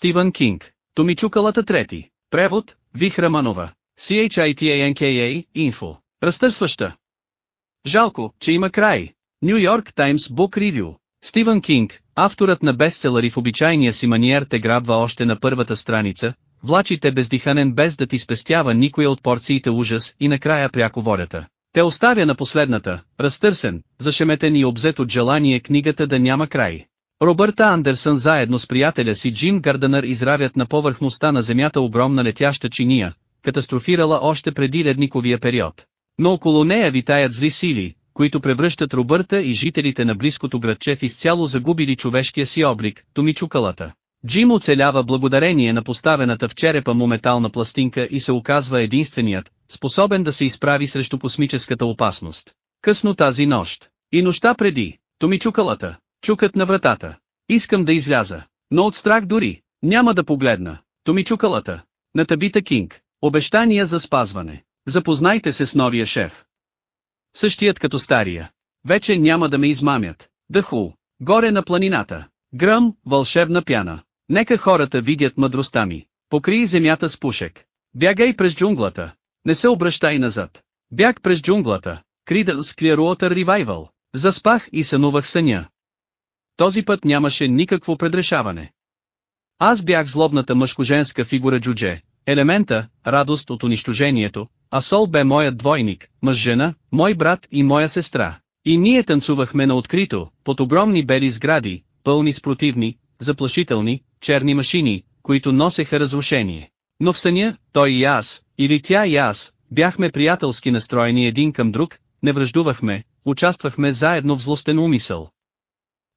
Стивън Кинг. Томичукалата трети. Превод, Вих Раманова. CHITANKA, Info. Разтърсваща. Жалко, че има край. Нью Йорк Таймс Book Review. Стивън Кинг, авторът на бестселъри в обичайния си маниер те грабва още на първата страница, влачи те бездиханен без да ти спестява никоя от порциите ужас и накрая пряко волята. Те оставя на последната, разтърсен, зашеметен и обзет от желание книгата да няма край. Робърта Андерсън заедно с приятеля си Джим Гарденър изравят на повърхността на земята огромна летяща чиния, катастрофирала още преди ледниковия период. Но около нея витаят зли сили, които превръщат Робърта и жителите на близкото градче в изцяло загубили човешкия си облик, Томичукалата. Джим оцелява благодарение на поставената в черепа му метална пластинка и се оказва единственият, способен да се изправи срещу космическата опасност. Късно тази нощ. И нощта преди, Томичукалата, чукат на вратата. Искам да изляза, но от страх дори, няма да погледна. Томичукалата. На Табита Кинг. Обещания за спазване. Запознайте се с новия шеф. Същият като стария. Вече няма да ме измамят. Дъху. Горе на планината. Гръм, вълшебна пяна. Нека хората видят мъдростта ми. Покри земята с пушек. Бягай през джунглата. Не се обръщай назад. Бяг през джунглата. Кридълс Clearwater Revival. Заспах и сънувах съня. Този път нямаше никакво предрешаване. Аз бях злобната мъжко-женска фигура Джудже, елемента, радост от унищожението, а Сол бе моят двойник, мъж-жена, мой брат и моя сестра. И ние танцувахме на открито, под огромни бели сгради, пълни с противни, заплашителни, черни машини, които носеха разрушение. Но в съня, той и аз, или тя и аз, бяхме приятелски настроени един към друг, не връждувахме, участвахме заедно в злостен умисъл.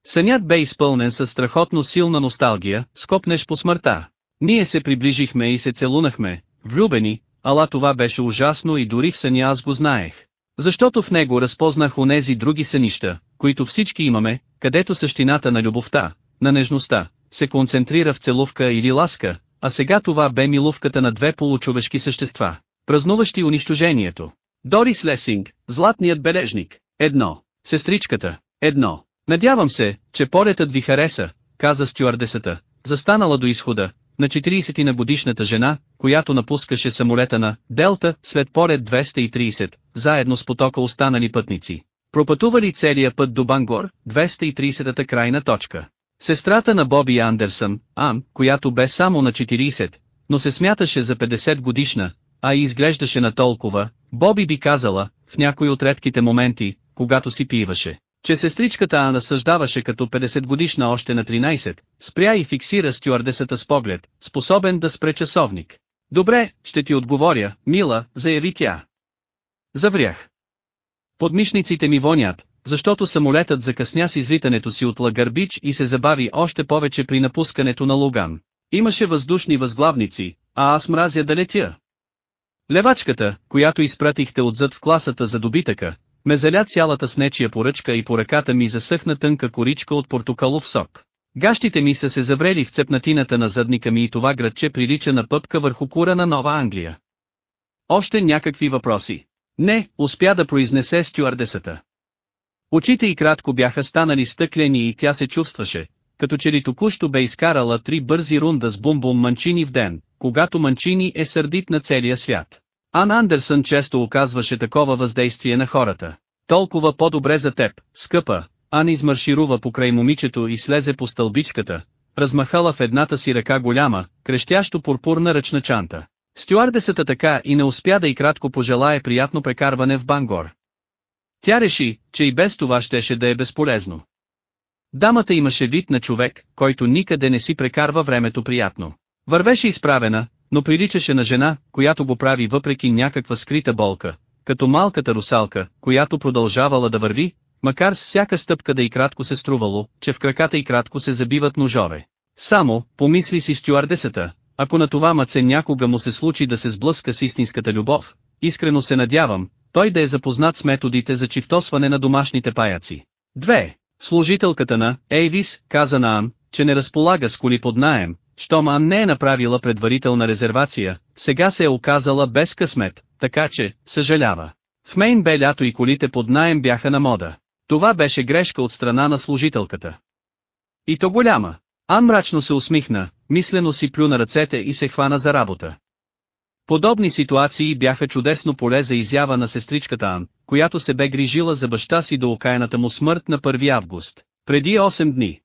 Сънят бе изпълнен със страхотно силна носталгия, скопнеш по смъртта. Ние се приближихме и се целунахме, влюбени, ала това беше ужасно и дори в съня аз го знаех. Защото в него разпознах онези други сънища, които всички имаме, където същината на любовта, на нежността, се концентрира в целувка или ласка, а сега това бе милувката на две получовешки същества, празнуващи унищожението. Дорис Лесинг, златният бележник, едно, сестричката, едно. Надявам се, че полетът ви хареса, каза стюардесата, застанала до изхода, на 40 на годишната жена, която напускаше самолета на Делта след полет 230, заедно с потока останали пътници. Пропътували целия път до Бангор, 230-та крайна точка. Сестрата на Боби Андерсън, Ам, която бе само на 40, но се смяташе за 50 годишна, а и изглеждаше на толкова, Боби би казала, в някои от редките моменти, когато си пиваше, че сестричката Ана съждаваше като 50 годишна още на 13, спря и фиксира стюардесата с поглед, способен да спре часовник. Добре, ще ти отговоря, мила, заяви тя. Заврях. Подмишниците ми вонят, защото самолетът закъсня с излитането си от Лагърбич и се забави още повече при напускането на Луган. Имаше въздушни възглавници, а аз мразя да летя. Левачката, която изпратихте отзад в класата за добитъка, ме заля цялата с нечия поръчка и по ръката ми засъхна тънка коричка от портокалов сок. Гащите ми са се заврели в цепнатината на задника ми и това градче прилича на пъпка върху кура на Нова Англия. Още някакви въпроси. Не, успя да произнесе стюардесата. Очите й кратко бяха станали стъклени и тя се чувстваше, като че ли току-що бе изкарала три бързи рунда с бум-бум Манчини в ден, когато Манчини е сърдит на целия свят. Ан Андерсън често оказваше такова въздействие на хората. Толкова по-добре за теб, скъпа, Ан измарширува покрай момичето и слезе по стълбичката, размахала в едната си ръка голяма, крещящо пурпурна ръчна чанта. Стюардесата така и не успя да и кратко пожелае приятно прекарване в Бангор. Тя реши, че и без това щеше да е безполезно. Дамата имаше вид на човек, който никъде не си прекарва времето приятно. Вървеше изправена, но приличаше на жена, която го прави въпреки някаква скрита болка, като малката русалка, която продължавала да върви, макар с всяка стъпка да и кратко се струвало, че в краката и кратко се забиват ножове. Само, помисли си стюардесата, ако на това маце някога му се случи да се сблъска с истинската любов, искрено се надявам, той да е запознат с методите за чифтосване на домашните паяци. 2. Служителката на Ейвис каза на Ан, че не разполага с коли под наем, щом Ан не е направила предварителна резервация, сега се е оказала без късмет, така че, съжалява. В Мейн бе лято и колите под наем бяха на мода. Това беше грешка от страна на служителката. И то голяма. Ан мрачно се усмихна, мислено си плю на ръцете и се хвана за работа. Подобни ситуации бяха чудесно поле за изява на сестричката Ан, която се бе грижила за баща си до окаяната му смърт на 1 август, преди 8 дни.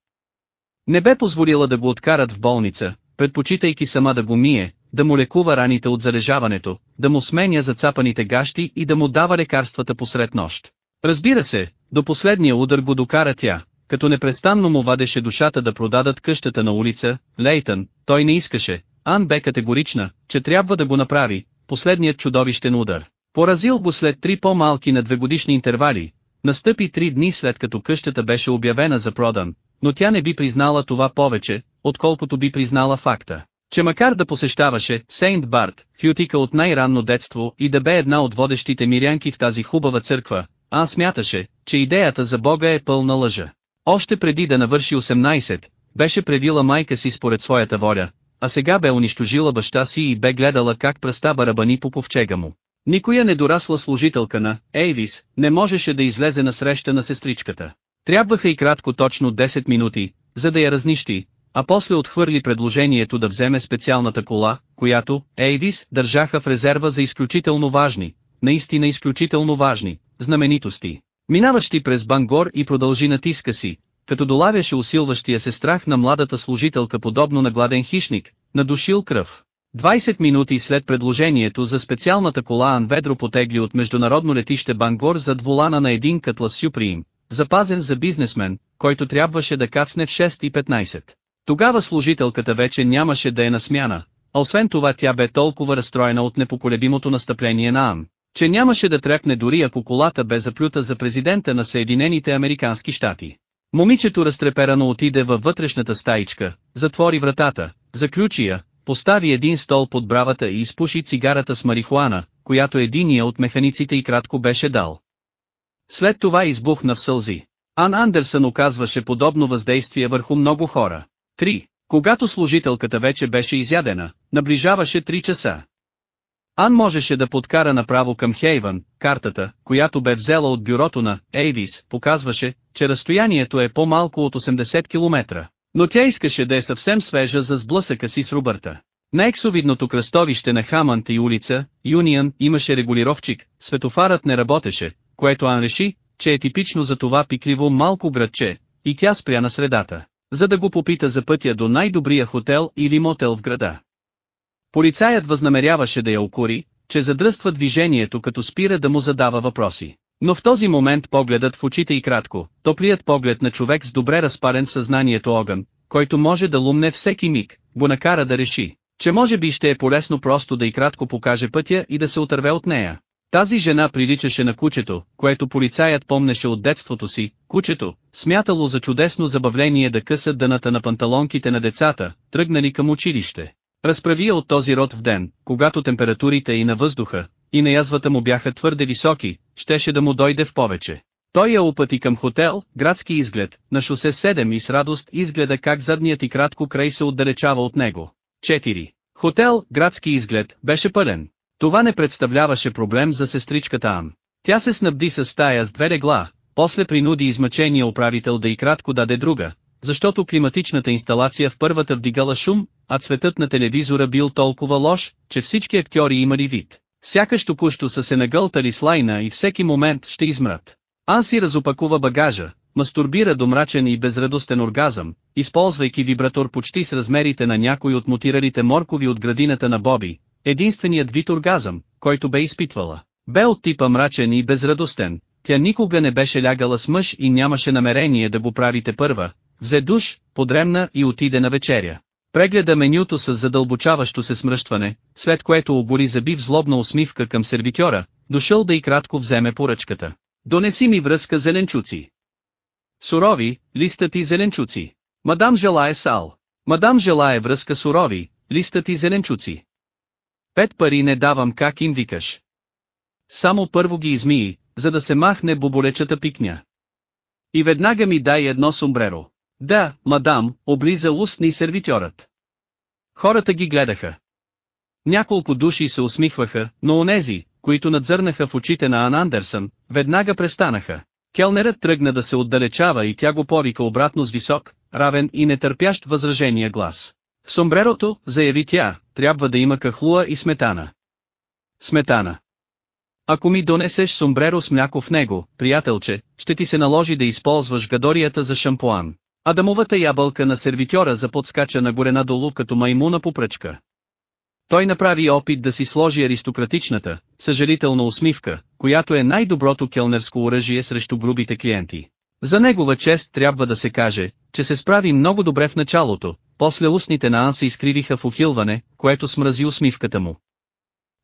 Не бе позволила да го откарат в болница, предпочитайки сама да го мие, да му лекува раните от зарежаването, да му сменя зацапаните гащи и да му дава лекарствата посред нощ. Разбира се, до последния удар го докара тя, като непрестанно му вадеше душата да продадат къщата на улица, Лейтън, той не искаше, Ан бе категорична, че трябва да го направи, последният чудовищен удар. Поразил го след три по-малки на двегодишни интервали, настъпи три дни след като къщата беше обявена за продан, но тя не би признала това повече, отколкото би признала факта, че макар да посещаваше Сейнт Барт, Фютика от най-ранно детство и да бе една от водещите мирянки в тази хубава църква, Ан смяташе, че идеята за Бога е пълна лъжа. Още преди да навърши 18, беше предила майка си според своята воля, а сега бе унищожила баща си и бе гледала как пръста барабани по ковчега му. Никоя недорасла служителка на Ейвис не можеше да излезе на среща на сестричката. Трябваха и кратко точно 10 минути, за да я разнищи, а после отхвърли предложението да вземе специалната кола, която Ейвис държаха в резерва за изключително важни, наистина изключително важни, знаменитости. Минаващи през Бангор и продължи натиска си, като долавяше усилващия се страх на младата служителка подобно на гладен хищник, надушил кръв. 20 минути след предложението за специалната кола Ан ведро потегли от международно летище Бангор зад волана на един Катлас Сюприм, запазен за бизнесмен, който трябваше да кацне в 6.15. Тогава служителката вече нямаше да е на смяна, а освен това тя бе толкова разстроена от непоколебимото настъпление на Ан, че нямаше да трепне дори ако колата бе заплюта за президента на Съединените Американски щати. Момичето разтреперано отиде във вътрешната стаичка, затвори вратата, заключи я, постави един стол под бравата и изпуши цигарата с марихуана, която единия от механиците и кратко беше дал. След това избухна в сълзи. Ан Андерсън оказваше подобно въздействие върху много хора. 3. Когато служителката вече беше изядена, наближаваше 3 часа. Ан можеше да подкара направо към Хейвън, картата, която бе взела от бюрото на Ейвис, показваше, че разстоянието е по-малко от 80 км. Но тя искаше да е съвсем свежа за сблъсъка си с Рубърта. На ексовидното кръстовище на Хамънт и улица, Юнион, имаше регулировчик, светофарът не работеше, което Ан реши, че е типично за това пикливо малко градче, и тя спря на средата, за да го попита за пътя до най-добрия хотел или мотел в града. Полицаят възнамеряваше да я укори, че задръства движението като спира да му задава въпроси. Но в този момент погледът в очите и кратко, топлият поглед на човек с добре разпарен в съзнанието огън, който може да лумне всеки миг, го накара да реши, че може би ще е полезно просто да и кратко покаже пътя и да се отърве от нея. Тази жена приличаше на кучето, което полицаят помнеше от детството си, кучето, смятало за чудесно забавление да късат дъната на панталонките на децата, тръгнали към училище. Разправи от този род в ден, когато температурите и на въздуха, и на язвата му бяха твърде високи, щеше да му дойде в повече. Той я опъти към хотел, градски изглед, на шосе 7 и с радост изгледа как задният и кратко край се отдалечава от него. 4. Хотел, градски изглед, беше пълен. Това не представляваше проблем за сестричката Ан. Тя се снабди с стая с две легла, после принуди измъчения управител да и кратко даде друга, защото климатичната инсталация в първата вдигала шум, а цветът на телевизора бил толкова лош, че всички актьори имали вид. Сякаш току-що са се нагълтали с лайна и всеки момент ще измрат. Ан си разопакува багажа, мастурбира до мрачен и безрадостен оргазъм, използвайки вибратор почти с размерите на някой от мутиралите моркови от градината на Боби, единственият вид оргазъм, който бе изпитвала. Бе от типа мрачен и безрадостен, тя никога не беше лягала с мъж и нямаше намерение да го правите първа, взе душ, подремна и отиде на вечеря. Прегледа менюто с задълбочаващо се смръщване, след което обори заби в злобна усмивка към сервитьора, дошъл да и кратко вземе поръчката. Донеси ми връзка зеленчуци. Сурови, листът и зеленчуци. Мадам желае сал. Мадам желае връзка сурови, листът и зеленчуци. Пет пари не давам как им викаш. Само първо ги измии, за да се махне боболечата пикня. И веднага ми дай едно сумбреро. Да, мадам, облиза устни сервитьорът. Хората ги гледаха. Няколко души се усмихваха, но онези, които надзърнаха в очите на Ан Андерсън, веднага престанаха. Келнерът тръгна да се отдалечава и тя го повика обратно с висок, равен и нетърпящ възражения глас. В сомбрерото, заяви тя, трябва да има кахлуа и сметана. Сметана. Ако ми донесеш сомбреро с мляко в него, приятелче, ще ти се наложи да използваш гадорията за шампуан. Адамовата ябълка на сервитьора заподскача нагоре надолу като маймуна по пръчка. Той направи опит да си сложи аристократичната, съжалителна усмивка, която е най-доброто келнерско оръжие срещу грубите клиенти. За негова чест трябва да се каже, че се справи много добре в началото, после устните на Ан се изкривиха в ухилване, което смрази усмивката му.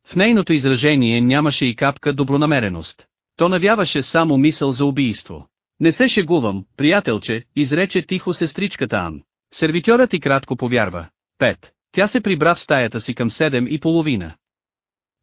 В нейното изражение нямаше и капка добронамереност. То навяваше само мисъл за убийство. Не се шегувам, приятелче, изрече тихо сестричката Ан. Сервитьорът и кратко повярва. Пет. Тя се прибра в стаята си към седем и половина.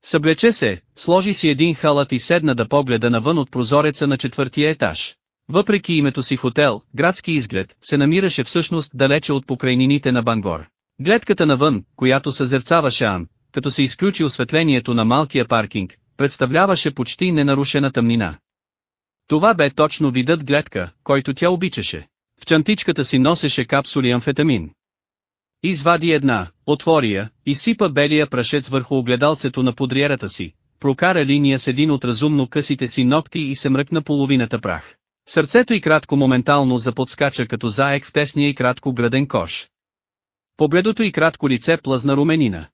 Съблече се, сложи си един халат и седна да погледа навън от прозореца на четвъртия етаж. Въпреки името си хотел, градски изглед, се намираше всъщност далече от покрайнините на Бангор. Гледката навън, която съзерцаваше Ан, като се изключи осветлението на малкия паркинг, представляваше почти ненарушена тъмнина. Това бе точно видът гледка, който тя обичаше. В чантичката си носеше капсули амфетамин. Извади една, отвори я, изсипа белия прашец върху огледалцето на подриерата си, прокара линия с един от разумно късите си ногти и се мръкна половината прах. Сърцето и кратко моментално заподскача като заек в тесния и кратко граден кош. Погледото и кратко лице плъзна руменина.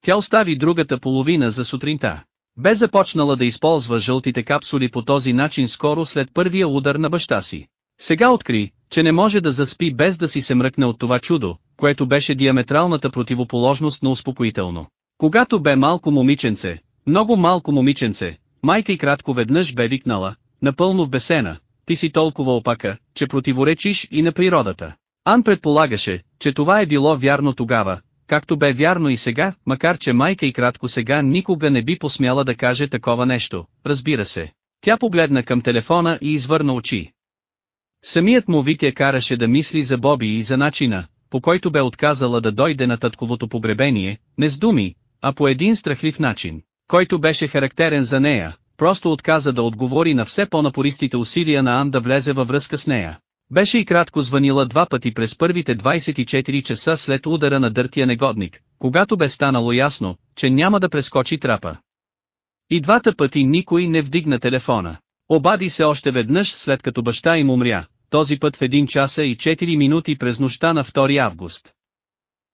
Тя остави другата половина за сутринта. Бе започнала да използва жълтите капсули по този начин скоро след първия удар на баща си. Сега откри, че не може да заспи без да си се мръкне от това чудо, което беше диаметралната противоположност на успокоително. Когато бе малко момиченце, много малко момиченце, майка и кратко веднъж бе викнала, напълно в бесена, ти си толкова опака, че противоречиш и на природата. Ан предполагаше, че това е било вярно тогава, както бе вярно и сега, макар че майка и кратко сега никога не би посмяла да каже такова нещо, разбира се. Тя погледна към телефона и извърна очи. Самият му вик я караше да мисли за Боби и за начина, по който бе отказала да дойде на татковото погребение, не с думи, а по един страхлив начин, който беше характерен за нея, просто отказа да отговори на все по-напористите усилия на Ан да влезе във връзка с нея. Беше и кратко звънила два пъти през първите 24 часа след удара на дъртия негодник, когато бе станало ясно, че няма да прескочи трапа. И двата пъти никой не вдигна телефона. Обади се още веднъж след като баща им умря, този път в 1 часа и 4 минути през нощта на 2 август.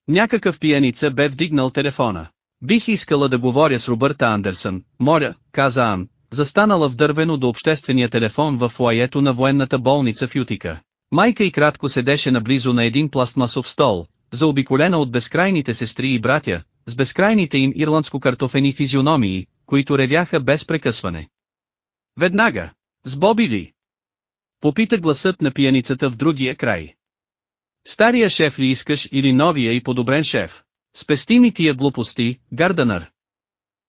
Някакъв пияница бе вдигнал телефона. Бих искала да говоря с Робърта Андерсън, моля, каза Ан, застанала в дървено до обществения телефон в фуаето на военната болница в Ютика. Майка и кратко седеше наблизо на един пластмасов стол, заобиколена от безкрайните сестри и братя, с безкрайните им ирландско-картофени физиономии, които ревяха без прекъсване. Веднага. С Боби ли? Попита гласът на пияницата в другия край. Стария шеф ли искаш или новия и подобрен шеф? Спести ми тия глупости, Гарданър.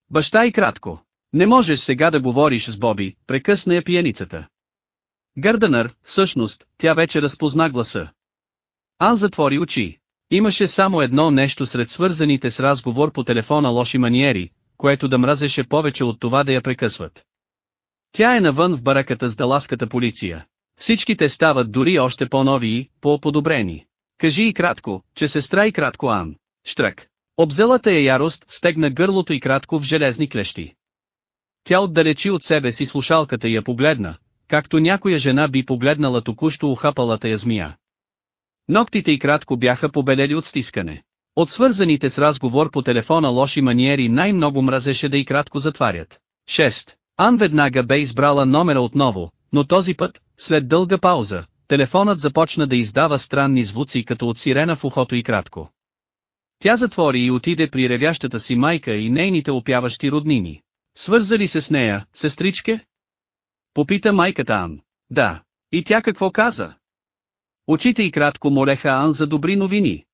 Баща и кратко. Не можеш сега да говориш с Боби, прекъсна я пияницата. Гърданър, всъщност, тя вече разпозна гласа. Ан затвори очи. Имаше само едно нещо сред свързаните с разговор по телефона лоши маниери, което да мразеше повече от това да я прекъсват. Тя е навън в бараката с даласката полиция. Всичките стават дори още по-нови и по-подобрени. Кажи и кратко, че сестра и кратко Ан. Штрак. Обзелата я ярост стегна гърлото и кратко в железни клещи. Тя отдалечи от себе си слушалката и я погледна, както някоя жена би погледнала току-що ухапалата я змия. Ноктите й кратко бяха побелели от стискане. От свързаните с разговор по телефона лоши маниери най-много мразеше да и кратко затварят. 6. Ан веднага бе избрала номера отново, но този път, след дълга пауза, телефонът започна да издава странни звуци като от сирена в ухото и кратко. Тя затвори и отиде при ревящата си майка и нейните опяващи роднини. Свързали се с нея, сестричке? Попита майката Ан. Да. И тя какво каза? Очите и кратко молеха Ан за добри новини.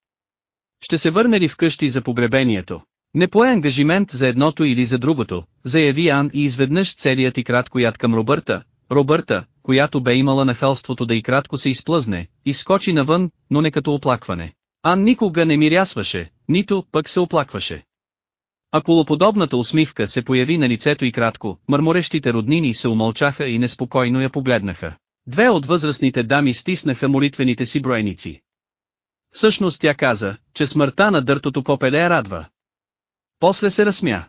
Ще се върне ли вкъщи за погребението? Не пое ангажимент за едното или за другото, заяви Ан и изведнъж целият и кратко яд към Робърта, Робърта, която бе имала нахалството да и кратко се изплъзне, изскочи навън, но не като оплакване. Ан никога не мирясваше, нито пък се оплакваше. А полуподобната усмивка се появи на лицето и кратко, мърморещите роднини се умълчаха и неспокойно я погледнаха. Две от възрастните дами стиснаха молитвените си броеници. Всъщност тя каза, че смъртта на дъртото попеле радва. После се разсмя.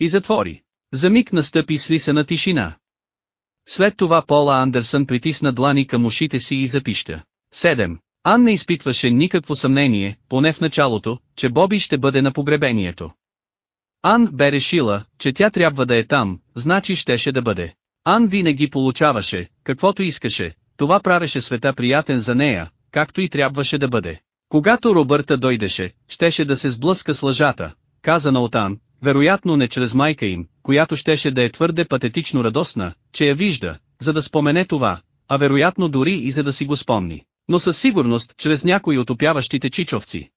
И затвори. За миг настъпи слисана тишина. След това Пола Андерсън притисна длани към ушите си и запища. 7. Ан не изпитваше никакво съмнение, поне в началото, че Боби ще бъде на погребението. Ан бе решила, че тя трябва да е там, значи щеше да бъде. Ан винаги получаваше, каквото искаше, това правеше света приятен за нея, както и трябваше да бъде. Когато Робърта дойдеше, щеше да се сблъска с лъжата, казана от Ан, вероятно не чрез майка им, която щеше да е твърде патетично радостна, че я вижда, за да спомене това, а вероятно дори и за да си го спомни, но със сигурност чрез някои от опяващите чичовци.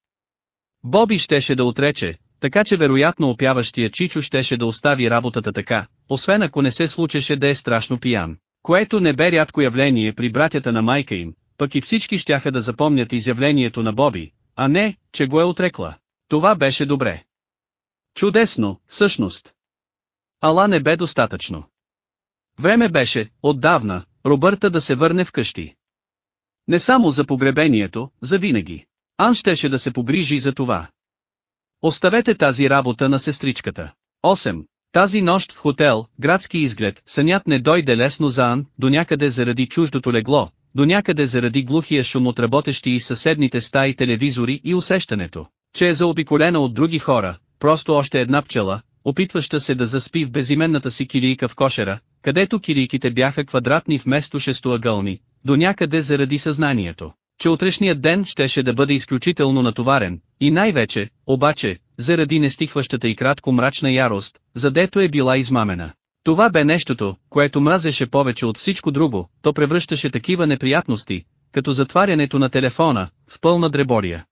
Боби щеше да отрече, така че вероятно опяващия Чичо щеше да остави работата така, освен ако не се случеше да е страшно пиян, което не бе рядко явление при братята на майка им, пък и всички щяха да запомнят изявлението на Боби, а не, че го е отрекла. Това беше добре. Чудесно, всъщност. Ала не бе достатъчно. Време беше, отдавна, Робърта да се върне вкъщи. Не само за погребението, за винаги. Ан щеше да се погрижи за това. Оставете тази работа на сестричката. 8. Тази нощ в хотел, градски изглед, сънят не дойде лесно за Ан, до някъде заради чуждото легло, до някъде заради глухия шум от работещи и съседните стаи телевизори и усещането, че е заобиколена от други хора, просто още една пчела, опитваща се да заспи в безименната си килийка в кошера, където килийките бяха квадратни вместо шестоъгълни, до някъде заради съзнанието, че утрешният ден щеше да бъде изключително натоварен, и най-вече, обаче, заради нестихващата и кратко мрачна ярост, задето е била измамена. Това бе нещото, което мразеше повече от всичко друго, то превръщаше такива неприятности, като затварянето на телефона, в пълна дребория.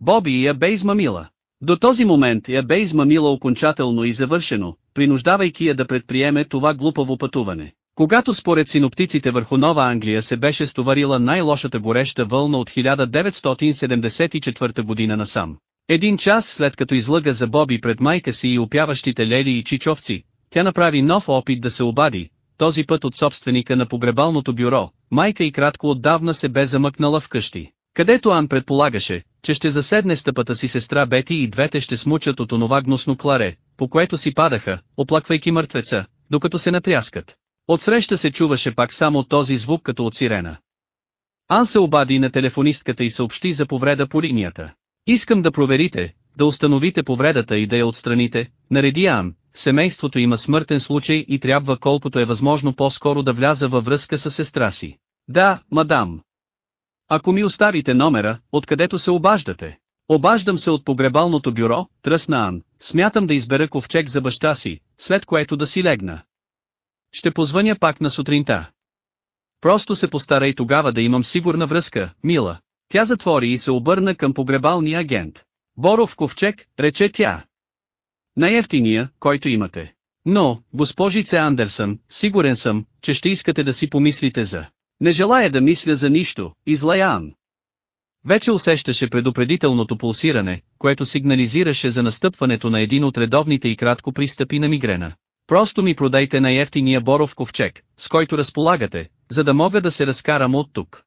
Боби я бе измамила. До този момент я бе измамила окончателно и завършено, принуждавайки я да предприеме това глупаво пътуване. Когато според синоптиците върху Нова Англия се беше стоварила най-лошата гореща вълна от 1974 година насам. Един час след като излъга за Боби пред майка си и опяващите лели и чичовци, тя направи нов опит да се обади, този път от собственика на погребалното бюро, майка и кратко отдавна се бе замъкнала вкъщи, където Ан предполагаше, че ще заседне стъпата си сестра Бети и двете ще смучат от онова гносно кларе, по което си падаха, оплаквайки мъртвеца, докато се натряскат. Отсреща се чуваше пак само този звук като от сирена. Ан се обади на телефонистката и съобщи за повреда по линията. Искам да проверите, да установите повредата и да я отстраните, нареди Ан, семейството има смъртен случай и трябва колкото е възможно по-скоро да вляза във връзка с сестра си. Да, мадам. Ако ми оставите номера, откъдето се обаждате. Обаждам се от погребалното бюро, тръсна Ан, смятам да избера ковчег за баща си, след което да си легна. Ще позвъня пак на сутринта. Просто се постарай тогава да имам сигурна връзка, мила. Тя затвори и се обърна към погребалния агент. Боров ковчег, рече тя. Най-ефтиния, който имате. Но, госпожице Андерсън, сигурен съм, че ще искате да си помислите за... Не желая да мисля за нищо, излая Ан. Вече усещаше предупредителното пулсиране, което сигнализираше за настъпването на един от редовните и кратко пристъпи на мигрена. Просто ми продайте най-ефтиния боров ковчег, с който разполагате, за да мога да се разкарам от тук.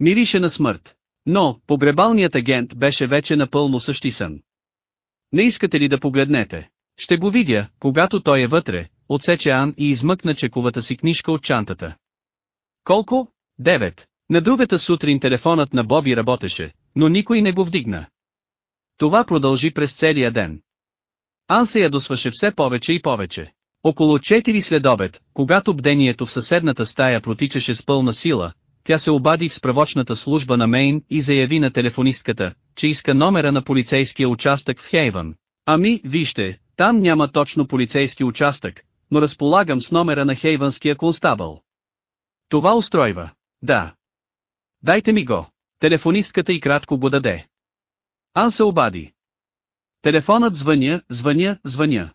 Мирише на смърт. Но, погребалният агент беше вече напълно същисън. Не искате ли да погледнете? Ще го видя, когато той е вътре, отсече Ан и измъкна чековата си книжка от чантата. Колко? Девет. На другата сутрин телефонът на Боби работеше, но никой не го вдигна. Това продължи през целия ден. Ан се ядосваше все повече и повече. Около 4 след обед, когато бдението в съседната стая протичаше с пълна сила, тя се обади в справочната служба на Мейн и заяви на телефонистката, че иска номера на полицейския участък в Хейвън. Ами, вижте, там няма точно полицейски участък, но разполагам с номера на Хейвънския констабъл. Това устройва. Да. Дайте ми го. Телефонистката и кратко го даде. Ан се обади. Телефонът звъня, звъня, звъня.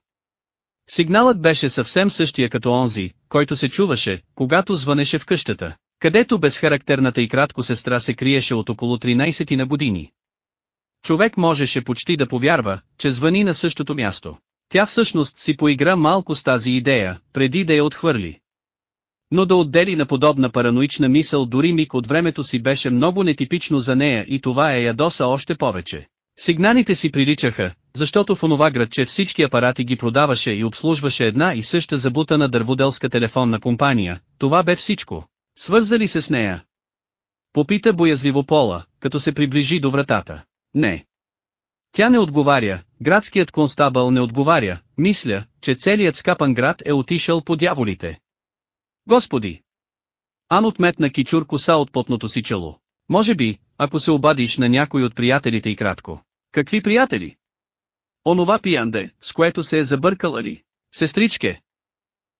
Сигналът беше съвсем същия като онзи, който се чуваше, когато звънеше в къщата, където безхарактерната и кратко сестра се криеше от около 13 на години. Човек можеше почти да повярва, че звъни на същото място. Тя всъщност си поигра малко с тази идея, преди да я отхвърли. Но да отдели на подобна параноична мисъл дори миг от времето си беше много нетипично за нея и това е ядоса още повече. Сигналите си приличаха, защото в онова градче всички апарати ги продаваше и обслужваше една и съща забутана дърводелска телефонна компания, това бе всичко. Свързали се с нея? Попита боязливо Пола, като се приближи до вратата. Не. Тя не отговаря, градският констабъл не отговаря, мисля, че целият скапан град е отишъл по дяволите. Господи! Ан отметна кичур коса от потното си чело. Може би, ако се обадиш на някой от приятелите и кратко. Какви приятели? Онова пиянде, с което се е забъркала ли? Сестричке.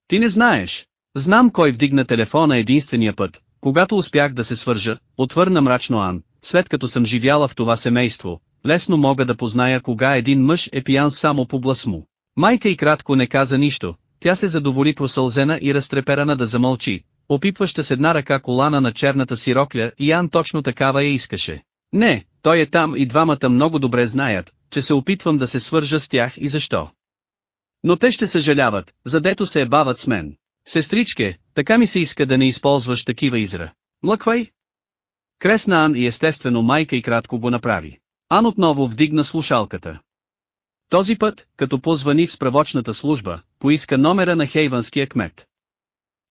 Ти не знаеш. Знам кой вдигна телефона единствения път, когато успях да се свържа, отвърна мрачно Ан, след като съм живяла в това семейство, лесно мога да позная кога един мъж е пиян само по глас му. Майка и кратко не каза нищо, тя се задоволи просълзена и разтреперана да замълчи, опипваща с една ръка колана на черната си рокля и Ан точно такава я искаше. Не, той е там и двамата много добре знаят, че се опитвам да се свържа с тях и защо. Но те ще съжаляват, задето се е бават с мен. Сестричке, така ми се иска да не използваш такива изра. Млъквай! Кресна Ан и естествено майка и кратко го направи. Ан отново вдигна слушалката. Този път, като позвани в справочната служба, поиска номера на хейванския кмет.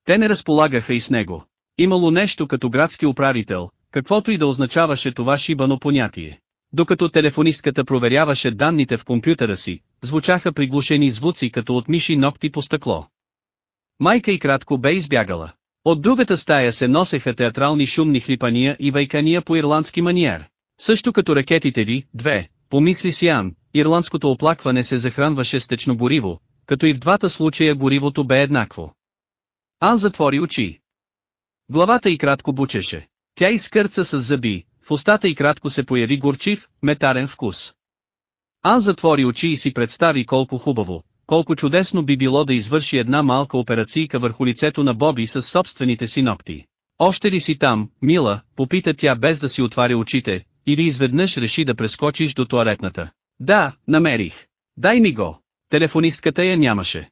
Те не разполагаха и с него. Имало нещо като градски управител, каквото и да означаваше това шибано понятие. Докато телефонистката проверяваше данните в компютъра си, звучаха приглушени звуци като от миши ногти по стъкло. Майка и кратко бе избягала. От другата стая се носеха театрални шумни хлипания и вайкания по ирландски маниер. Също като ракетите ви, две, помисли си Ан, ирландското оплакване се захранваше с течно гориво, като и в двата случая горивото бе еднакво. Ан затвори очи. Главата й кратко бучеше. Тя изкърца с зъби, в устата й кратко се появи горчив, метарен вкус. Ан затвори очи и си представи колко хубаво, колко чудесно би било да извърши една малка операцийка върху лицето на Боби с собствените си ногти. Още ли си там, мила, попита тя без да си отваря очите, или изведнъж реши да прескочиш до туалетната. Да, намерих. Дай ми го. Телефонистката я нямаше.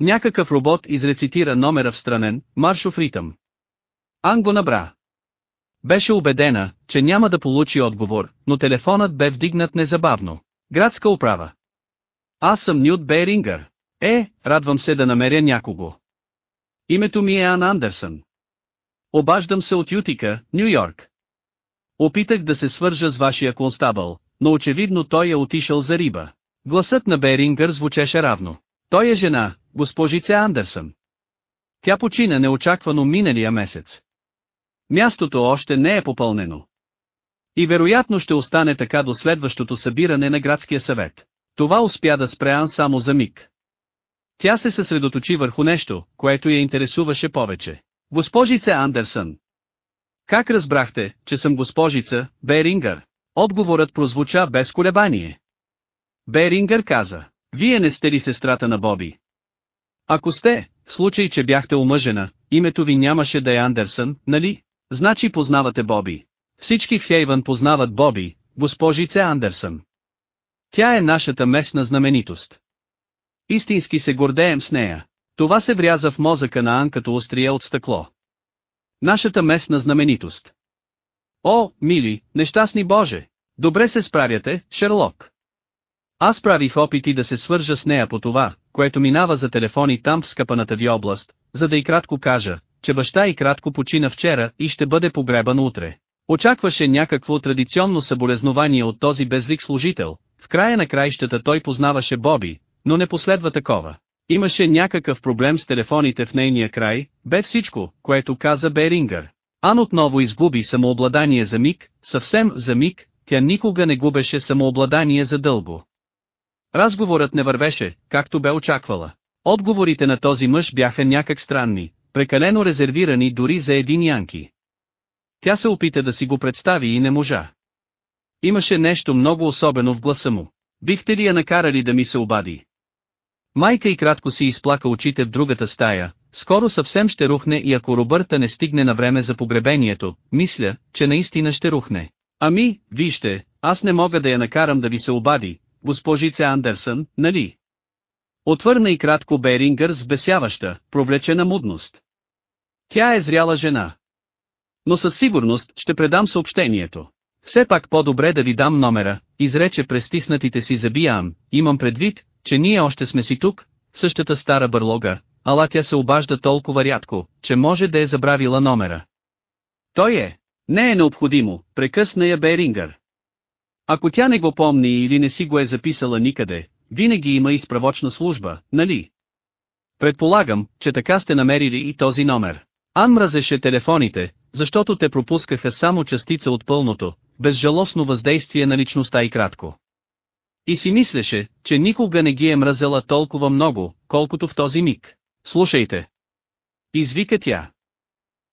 Някакъв робот изрецитира номера в странен, маршов ритъм. Ан го набра. Беше убедена, че няма да получи отговор, но телефонът бе вдигнат незабавно. Градска управа. Аз съм Нют Берингър. Е, радвам се да намеря някого. Името ми е Ан Андерсън. Обаждам се от Ютика, Нью Йорк. Опитах да се свържа с вашия констабъл, но очевидно той е отишъл за риба. Гласът на Берингър звучеше равно. Той е жена, госпожице Андерсън. Тя почина неочаквано миналия месец. Мястото още не е попълнено. И вероятно ще остане така до следващото събиране на градския съвет. Това успя да спре само за миг. Тя се съсредоточи върху нещо, което я интересуваше повече. Госпожице Андерсън. Как разбрахте, че съм госпожица, Берингър? Отговорът прозвуча без колебание. Берингър каза, вие не сте ли сестрата на Боби? Ако сте, в случай че бяхте омъжена, името ви нямаше да е Андерсън, нали? Значи познавате Боби. Всички в Хейвън познават Боби, госпожице Андерсън. Тя е нашата местна знаменитост. Истински се гордеем с нея. Това се вряза в мозъка на Ан като острия от стъкло. Нашата местна знаменитост. О, мили, нещастни Боже! Добре се справяте, Шерлок. Аз правих опити да се свържа с нея по това, което минава за телефони там в скъпаната ви област, за да и кратко кажа, че баща и кратко почина вчера и ще бъде погребан утре. Очакваше някакво традиционно съболезнование от този безлик служител, в края на краищата той познаваше Боби, но не последва такова. Имаше някакъв проблем с телефоните в нейния край, бе всичко, което каза Берингър. Ан отново изгуби самообладание за миг, съвсем за миг, тя никога не губеше самообладание за дълго. Разговорът не вървеше, както бе очаквала. Отговорите на този мъж бяха някак странни, прекалено резервирани дори за един янки. Тя се опита да си го представи и не можа. Имаше нещо много особено в гласа му. Бихте ли я накарали да ми се обади? Майка и кратко си изплака очите в другата стая, скоро съвсем ще рухне и ако Робърта не стигне на време за погребението, мисля, че наистина ще рухне. Ами, вижте, аз не мога да я накарам да ви се обади, госпожице Андерсън, нали? Отвърна и кратко Берингър с бесяваща, провлечена мудност. Тя е зряла жена. Но със сигурност ще предам съобщението. Все пак по-добре да ви дам номера, изрече през стиснатите си зъби Ан, имам предвид, че ние още сме си тук, в същата стара бърлога, ала тя се обажда толкова рядко, че може да е забравила номера. Той е. Не е необходимо, прекъсна я Берингър. Ако тя не го помни или не си го е записала никъде, винаги има и справочна служба, нали? Предполагам, че така сте намерили и този номер. Ан мразеше телефоните, защото те пропускаха само частица от пълното, безжалостно въздействие на личността и кратко. И си мислеше, че никога не ги е мразела толкова много, колкото в този миг. Слушайте. Извика тя.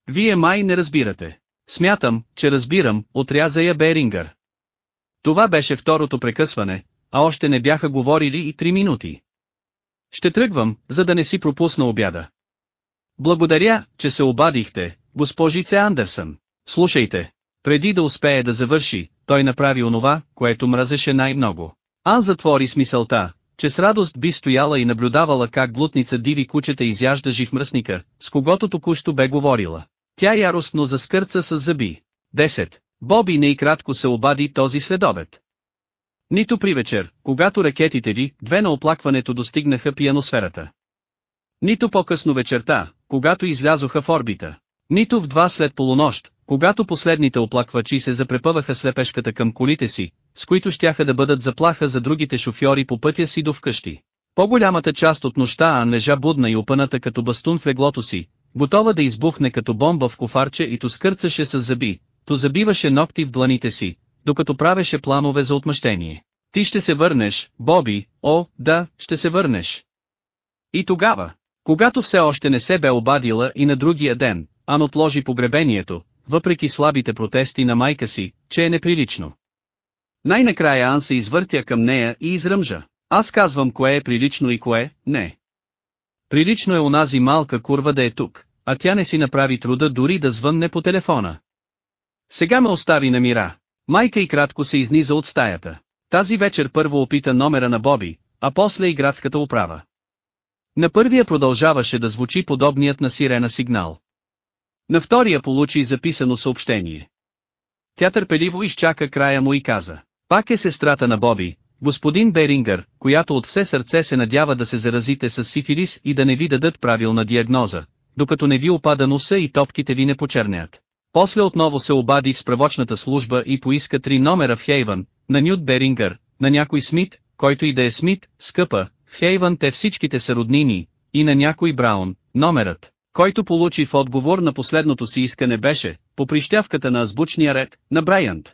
Вие май не разбирате. Смятам, че разбирам, отряза я Берингър. Това беше второто прекъсване, а още не бяха говорили и три минути. Ще тръгвам, за да не си пропусна обяда. Благодаря, че се обадихте, госпожице Андерсън. Слушайте, преди да успее да завърши, той направи онова, което мразеше най-много. Ан затвори смисълта, че с радост би стояла и наблюдавала как глутница диви кучета изяжда жив мръсника, с когото току-що бе говорила. Тя яростно заскърца с зъби. 10. Боби не и кратко се обади този следобед. Нито при вечер, когато ракетите ви, две на оплакването достигнаха пианосферата. Нито по-късно вечерта, когато излязоха в орбита. Нито в два след полунощ, когато последните оплаквачи се запрепъваха слепешката към колите си, с които щяха да бъдат заплаха за другите шофьори по пътя си до вкъщи. По-голямата част от нощта Ан лежа будна и опъната като бастун в леглото си, готова да избухне като бомба в кофарче и то скърцаше с зъби, то забиваше ногти в дланите си, докато правеше планове за отмъщение. Ти ще се върнеш, Боби, о, да, ще се върнеш. И тогава, когато все още не се бе обадила и на другия ден, Ан отложи погребението, въпреки слабите протести на майка си, че е неприлично. Най-накрая Ан се извъртя към нея и изръмжа. Аз казвам кое е прилично и кое, не. Прилично е онази малка курва да е тук, а тя не си направи труда дори да звънне по телефона. Сега ме остави на мира. Майка и кратко се изниза от стаята. Тази вечер първо опита номера на Боби, а после и градската управа. На първия продължаваше да звучи подобният на сирена сигнал. На втория получи записано съобщение. Тя търпеливо изчака края му и каза. Пак е сестрата на Боби, господин Берингър, която от все сърце се надява да се заразите с сифилис и да не ви дадат правилна диагноза, докато не ви опада носа и топките ви не почернят. После отново се обади в справочната служба и поиска три номера в Хейвън, на Нют Берингър, на някой Смит, който и да е Смит, скъпа, в Хейвън те всичките са роднини, и на някой Браун, номерът, който получи в отговор на последното си искане беше, по прищявката на азбучния ред, на Брайант.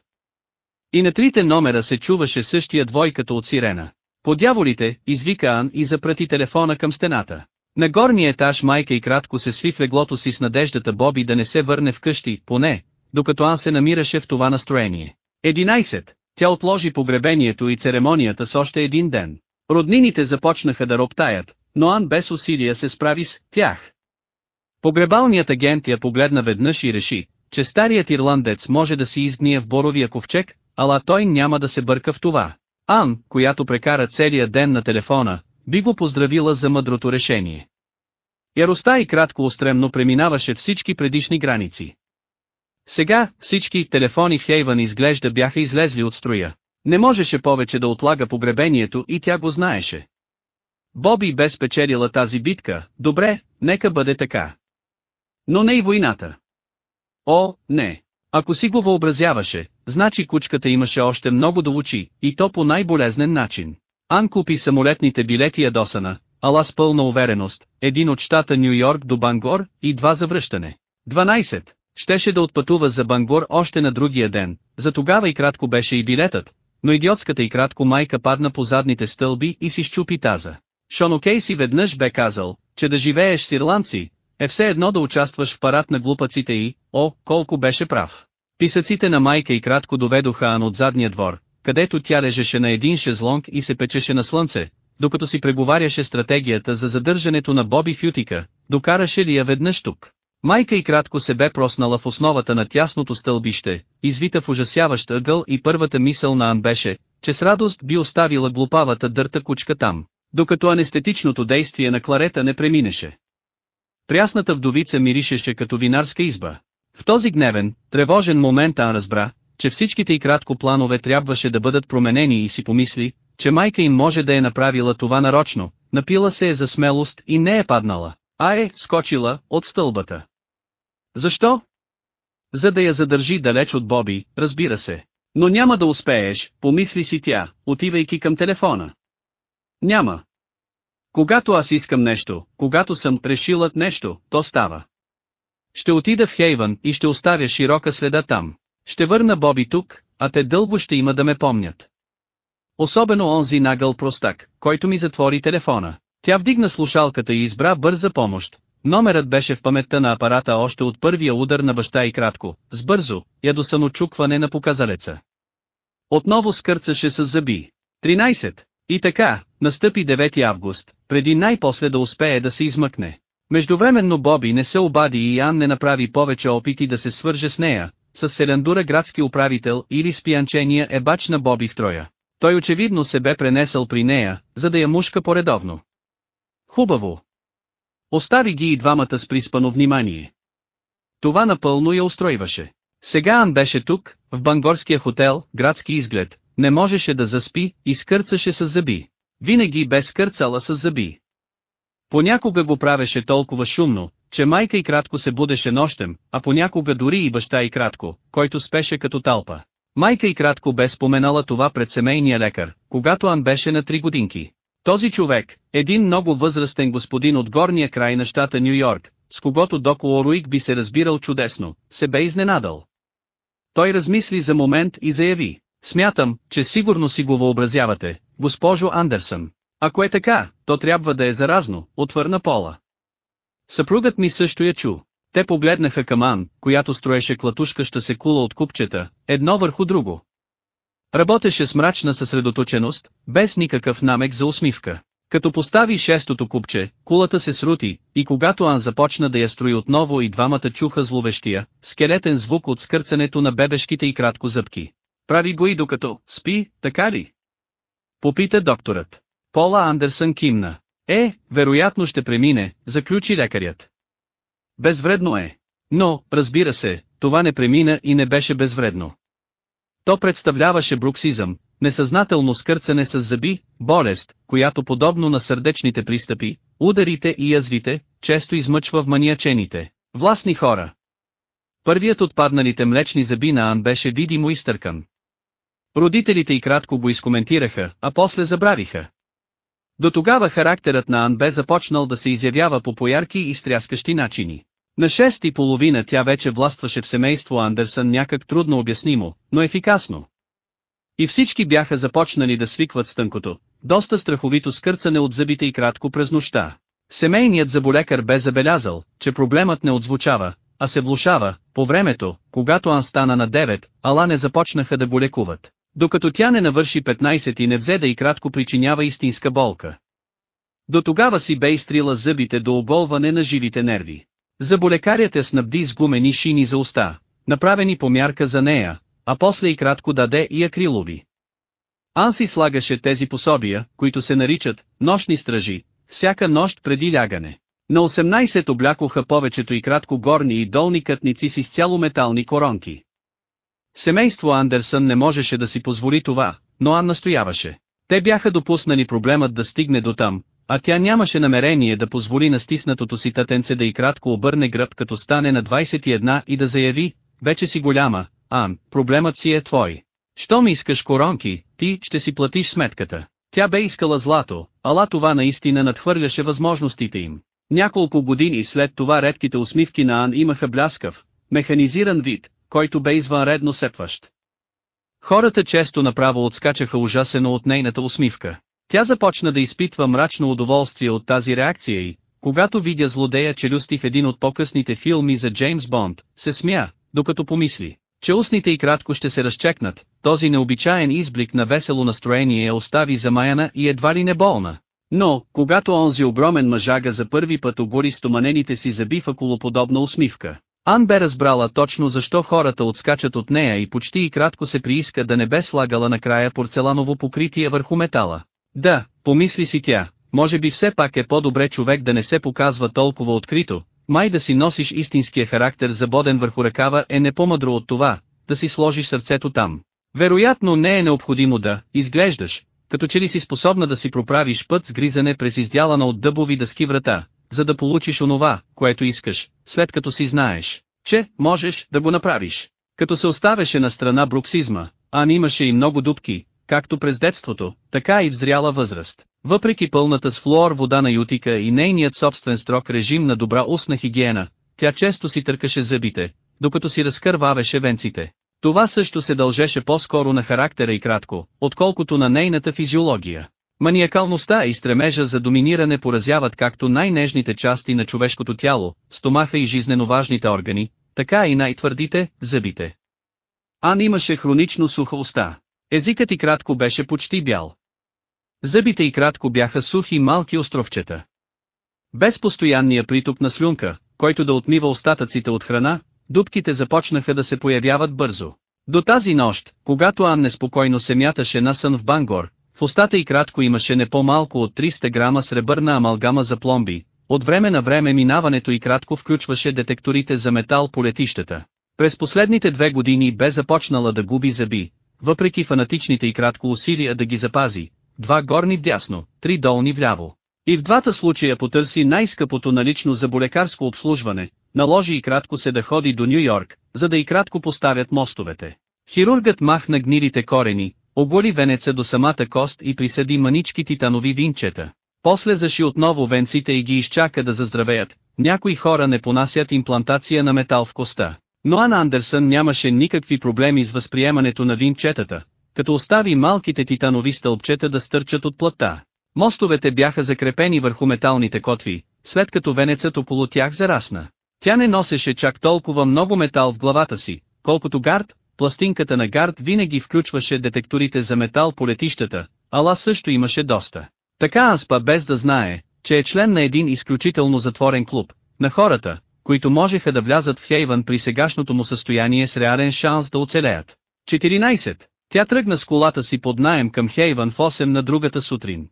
И на трите номера се чуваше същия двой като от сирена. По дяволите, извика Ан и запрати телефона към стената. На горния етаж майка и кратко се сви в леглото си с надеждата Боби да не се върне вкъщи, поне, докато Ан се намираше в това настроение. 11. Тя отложи погребението и церемонията с още един ден. Роднините започнаха да роптаят, но Ан без усилия се справи с тях. Погребалният агент я погледна веднъж и реши, че старият ирландец може да си изгния в боровия ковчег, ала той няма да се бърка в това. Ан, която прекара целия ден на телефона, би го поздравила за мъдрото решение. Яростта и кратко устремно преминаваше всички предишни граници. Сега, всички телефони в Хейвън изглежда бяха излезли от строя. Не можеше повече да отлага погребението и тя го знаеше. Боби бе спечелила тази битка, добре, нека бъде така. Но не и войната. О, не. Ако си го въобразяваше, значи кучката имаше още много да учи, и то по най-болезнен начин. Ан купи самолетните билети ядосана, ала с пълна увереност, един от щата Нью Йорк до Бангор и два за връщане. 12. Щеше да отпътува за Бангор още на другия ден, за тогава и кратко беше и билетът, но идиотската и кратко майка падна по задните стълби и си щупи таза. Шоно Кейси веднъж бе казал, че да живееш с ирландци, е все едно да участваш в парад на глупаците и, о, колко беше прав. Писъците на майка и кратко доведоха Ан от задния двор, където тя лежеше на един шезлонг и се печеше на слънце, докато си преговаряше стратегията за задържането на Боби Фютика, докараше ли я веднъж тук. Майка и кратко се бе проснала в основата на тясното стълбище, извита в ужасяващ ъгъл и първата мисъл на Ан беше, че с радост би оставила глупавата дърта кучка там, докато анестетичното действие на кларета не преминеше. Прясната вдовица миришеше като винарска изба. В този гневен, тревожен момент Ан разбра, че всичките и кратко планове трябваше да бъдат променени и си помисли, че майка им може да е направила това нарочно, напила се е за смелост и не е паднала, а е скочила от стълбата. Защо? За да я задържи далеч от Боби, разбира се. Но няма да успееш, помисли си тя, отивайки към телефона. Няма. Когато аз искам нещо, когато съм решила нещо, то става. Ще отида в Хейвън и ще оставя широка следа там. Ще върна Боби тук, а те дълго ще има да ме помнят. Особено онзи нагъл простак, който ми затвори телефона. Тя вдигна слушалката и избра бърза помощ. Номерът беше в паметта на апарата още от първия удар на баща и кратко, с бързо, ядосано чукване на показалеца. Отново скърцаше с зъби. 13. И така, настъпи 9 август, преди най-после да успее да се измъкне. Междувременно Боби не се обади и Ан не направи повече опити да се свърже с нея, с Селендура градски управител или с пиянчения е бач на Боби в Троя. Той очевидно се бе пренесъл при нея, за да я мушка поредовно. Хубаво. Остави ги и двамата с приспано внимание. Това напълно я устройваше. Сега Ан беше тук, в бангорския хотел, градски изглед, не можеше да заспи, и скърцаше с зъби. Винаги бе скърцала с зъби. Понякога го правеше толкова шумно, че майка и кратко се будеше нощем, а понякога дори и баща и кратко, който спеше като талпа. Майка и кратко бе споменала това пред семейния лекар, когато Ан беше на три годинки. Този човек, един много възрастен господин от горния край на щата Нью Йорк, с когото доко Оруик би се разбирал чудесно, се бе изненадал. Той размисли за момент и заяви, смятам, че сигурно си го въобразявате, госпожо Андерсън. Ако е така, то трябва да е заразно, отвърна Пола. Съпругът ми също я чу. Те погледнаха към Ан, която строеше клатушкаща се кула от купчета, едно върху друго. Работеше с мрачна съсредоточеност, без никакъв намек за усмивка. Като постави шестото купче, кулата се срути, и когато Ан започна да я строи отново и двамата чуха зловещия, скелетен звук от скърцането на бебешките и кратко зъбки. Прави го и докато спи, така ли? Попита докторът. Пола Андерсън кимна. Е, вероятно ще премине, заключи лекарят. Безвредно е. Но, разбира се, това не премина и не беше безвредно. То представляваше бруксизъм, несъзнателно скърцане с зъби, болест, която подобно на сърдечните пристъпи, ударите и язвите, често измъчва в маниачените, властни хора. Първият от падналите млечни зъби на Ан беше видимо изтъркан. Родителите и кратко го изкоментираха, а после забравиха. До тогава характерът на Ан бе започнал да се изявява по поярки и стряскащи начини. На шест и половина тя вече властваше в семейство Андерсън някак трудно обяснимо, но ефикасно. И всички бяха започнали да свикват с тънкото, доста страховито скърцане от зъбите и кратко през нощта. Семейният заболекар бе забелязал, че проблемът не отзвучава, а се влушава, по времето, когато Ан стана на 9, ала не започнаха да го лекуват. Докато тя не навърши 15 и не взе да и кратко причинява истинска болка. До тогава си бе изтрила зъбите до оболване на живите нерви. Заболекарят я снабди с гумени шини за уста, направени по мярка за нея, а после и кратко даде и акрилови. Анси слагаше тези пособия, които се наричат «нощни стражи», всяка нощ преди лягане. На 18 облякоха повечето и кратко горни и долни кътници с изцяло метални коронки. Семейство Андерсън не можеше да си позволи това, но Ан настояваше. Те бяха допуснали проблемът да стигне до там, а тя нямаше намерение да позволи на стиснатото си татенце да и кратко обърне гръб като стане на 21 и да заяви, вече си голяма, Ан, проблемът си е твой. Що ми искаш коронки, ти ще си платиш сметката. Тя бе искала злато, ала това наистина надхвърляше възможностите им. Няколко години след това редките усмивки на Ан имаха бляскав, механизиран вид, който бе извънредно сепващ. Хората често направо отскачаха ужасено от нейната усмивка. Тя започна да изпитва мрачно удоволствие от тази реакция и, когато видя злодея челюсти в един от по-късните филми за Джеймс Бонд, се смя, докато помисли, че устните и кратко ще се разчекнат, този необичаен изблик на весело настроение я остави замаяна и едва ли не болна. Но, когато онзи огромен мъжага за първи път обори стоманените си зъби в подобна усмивка, Ан бе разбрала точно защо хората отскачат от нея и почти и кратко се прииска да не бе слагала накрая порцеланово покритие върху метала. Да, помисли си тя, може би все пак е по-добре човек да не се показва толкова открито, Май да си носиш истинския характер забоден върху ръкава е не по-мъдро от това, да си сложиш сърцето там. Вероятно не е необходимо да изглеждаш, като че ли си способна да си проправиш път с гризане през издялана от дъбови дъски врата, за да получиш онова, което искаш, след като си знаеш, че можеш да го направиш. Като се оставяше на страна бруксизма, Ан имаше и много дубки, както през детството, така и в зряла възраст. Въпреки пълната с флуор вода на ютика и нейният собствен строг режим на добра устна хигиена, тя често си търкаше зъбите, докато си разкървавеше венците. Това също се дължеше по-скоро на характера и кратко, отколкото на нейната физиология. Маниакалността и стремежа за доминиране поразяват както най-нежните части на човешкото тяло, стомаха и жизнено важните органи, така и най-твърдите, зъбите. Ан имаше хронично суха уста. Езикът и кратко беше почти бял. Зъбите и кратко бяха сухи малки островчета. Без постоянния приток на слюнка, който да отмива остатъците от храна, дубките започнаха да се появяват бързо. До тази нощ, когато Ан неспокойно се мяташе на сън в Бангор, в устата и кратко имаше не по-малко от 300 грама сребърна амалгама за пломби, от време на време минаването и кратко включваше детекторите за метал по летищата. През последните две години бе започнала да губи зъби, въпреки фанатичните и кратко усилия да ги запази, два горни вдясно, три долни вляво. И в двата случая потърси най-скъпото налично за болекарско обслужване, наложи и кратко се да ходи до Нью Йорк, за да и кратко поставят мостовете. Хирургът махна гнилите корени, оголи венеца до самата кост и присъди манички титанови винчета. После заши отново венците и ги изчака да заздравеят, някои хора не понасят имплантация на метал в коста. Но Ан Андерсън нямаше никакви проблеми с възприемането на винчетата, като остави малките титанови стълбчета да стърчат от плътта. Мостовете бяха закрепени върху металните котви, след като венецът около тях зарасна. Тя не носеше чак толкова много метал в главата си, колкото гард, пластинката на гард винаги включваше детекторите за метал по летищата, ала също имаше доста. Така Аспа без да знае, че е член на един изключително затворен клуб, на хората, които можеха да влязат в Хейвън при сегашното му състояние с реален шанс да оцелеят. 14. Тя тръгна с колата си под наем към Хейвън в 8 на другата сутрин.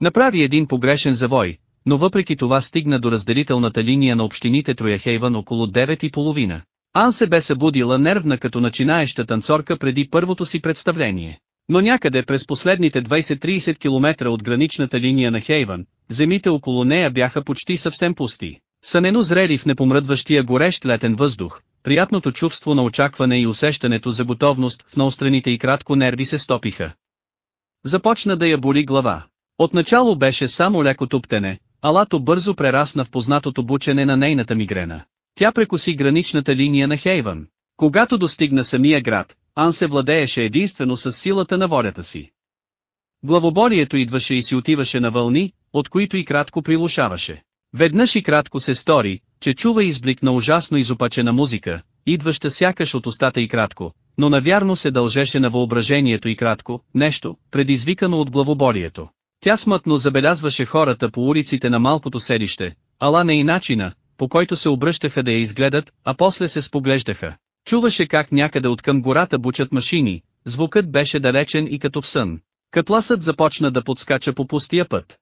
Направи един погрешен завой, но въпреки това стигна до разделителната линия на общините Трояхейвън около 9 и половина. Ан се бе събудила нервна като начинаеща танцорка преди първото си представление. Но някъде през последните 20-30 км от граничната линия на Хейвън, земите около нея бяха почти съвсем пусти. Сънено зрели в непомръдващия горещ летен въздух, приятното чувство на очакване и усещането за готовност в наострените и кратко нерви се стопиха. Започна да я боли глава. Отначало беше само леко туптене, алато бързо прерасна в познатото бучене на нейната мигрена. Тя прекоси граничната линия на Хейвън. Когато достигна самия град, Ан се владееше единствено с силата на волята си. Главоболието идваше и си отиваше на вълни, от които и кратко прилушаваше. Веднъж и кратко се стори, че чува изблик на ужасно изопачена музика, идваща сякаш от устата и кратко, но навярно се дължеше на въображението и кратко, нещо, предизвикано от главоболието. Тя смътно забелязваше хората по улиците на малкото селище, ала не и начина, по който се обръщаха да я изгледат, а после се споглеждаха. Чуваше как някъде от към гората бучат машини, звукът беше далечен и като в сън. Катласът започна да подскача по пустия път.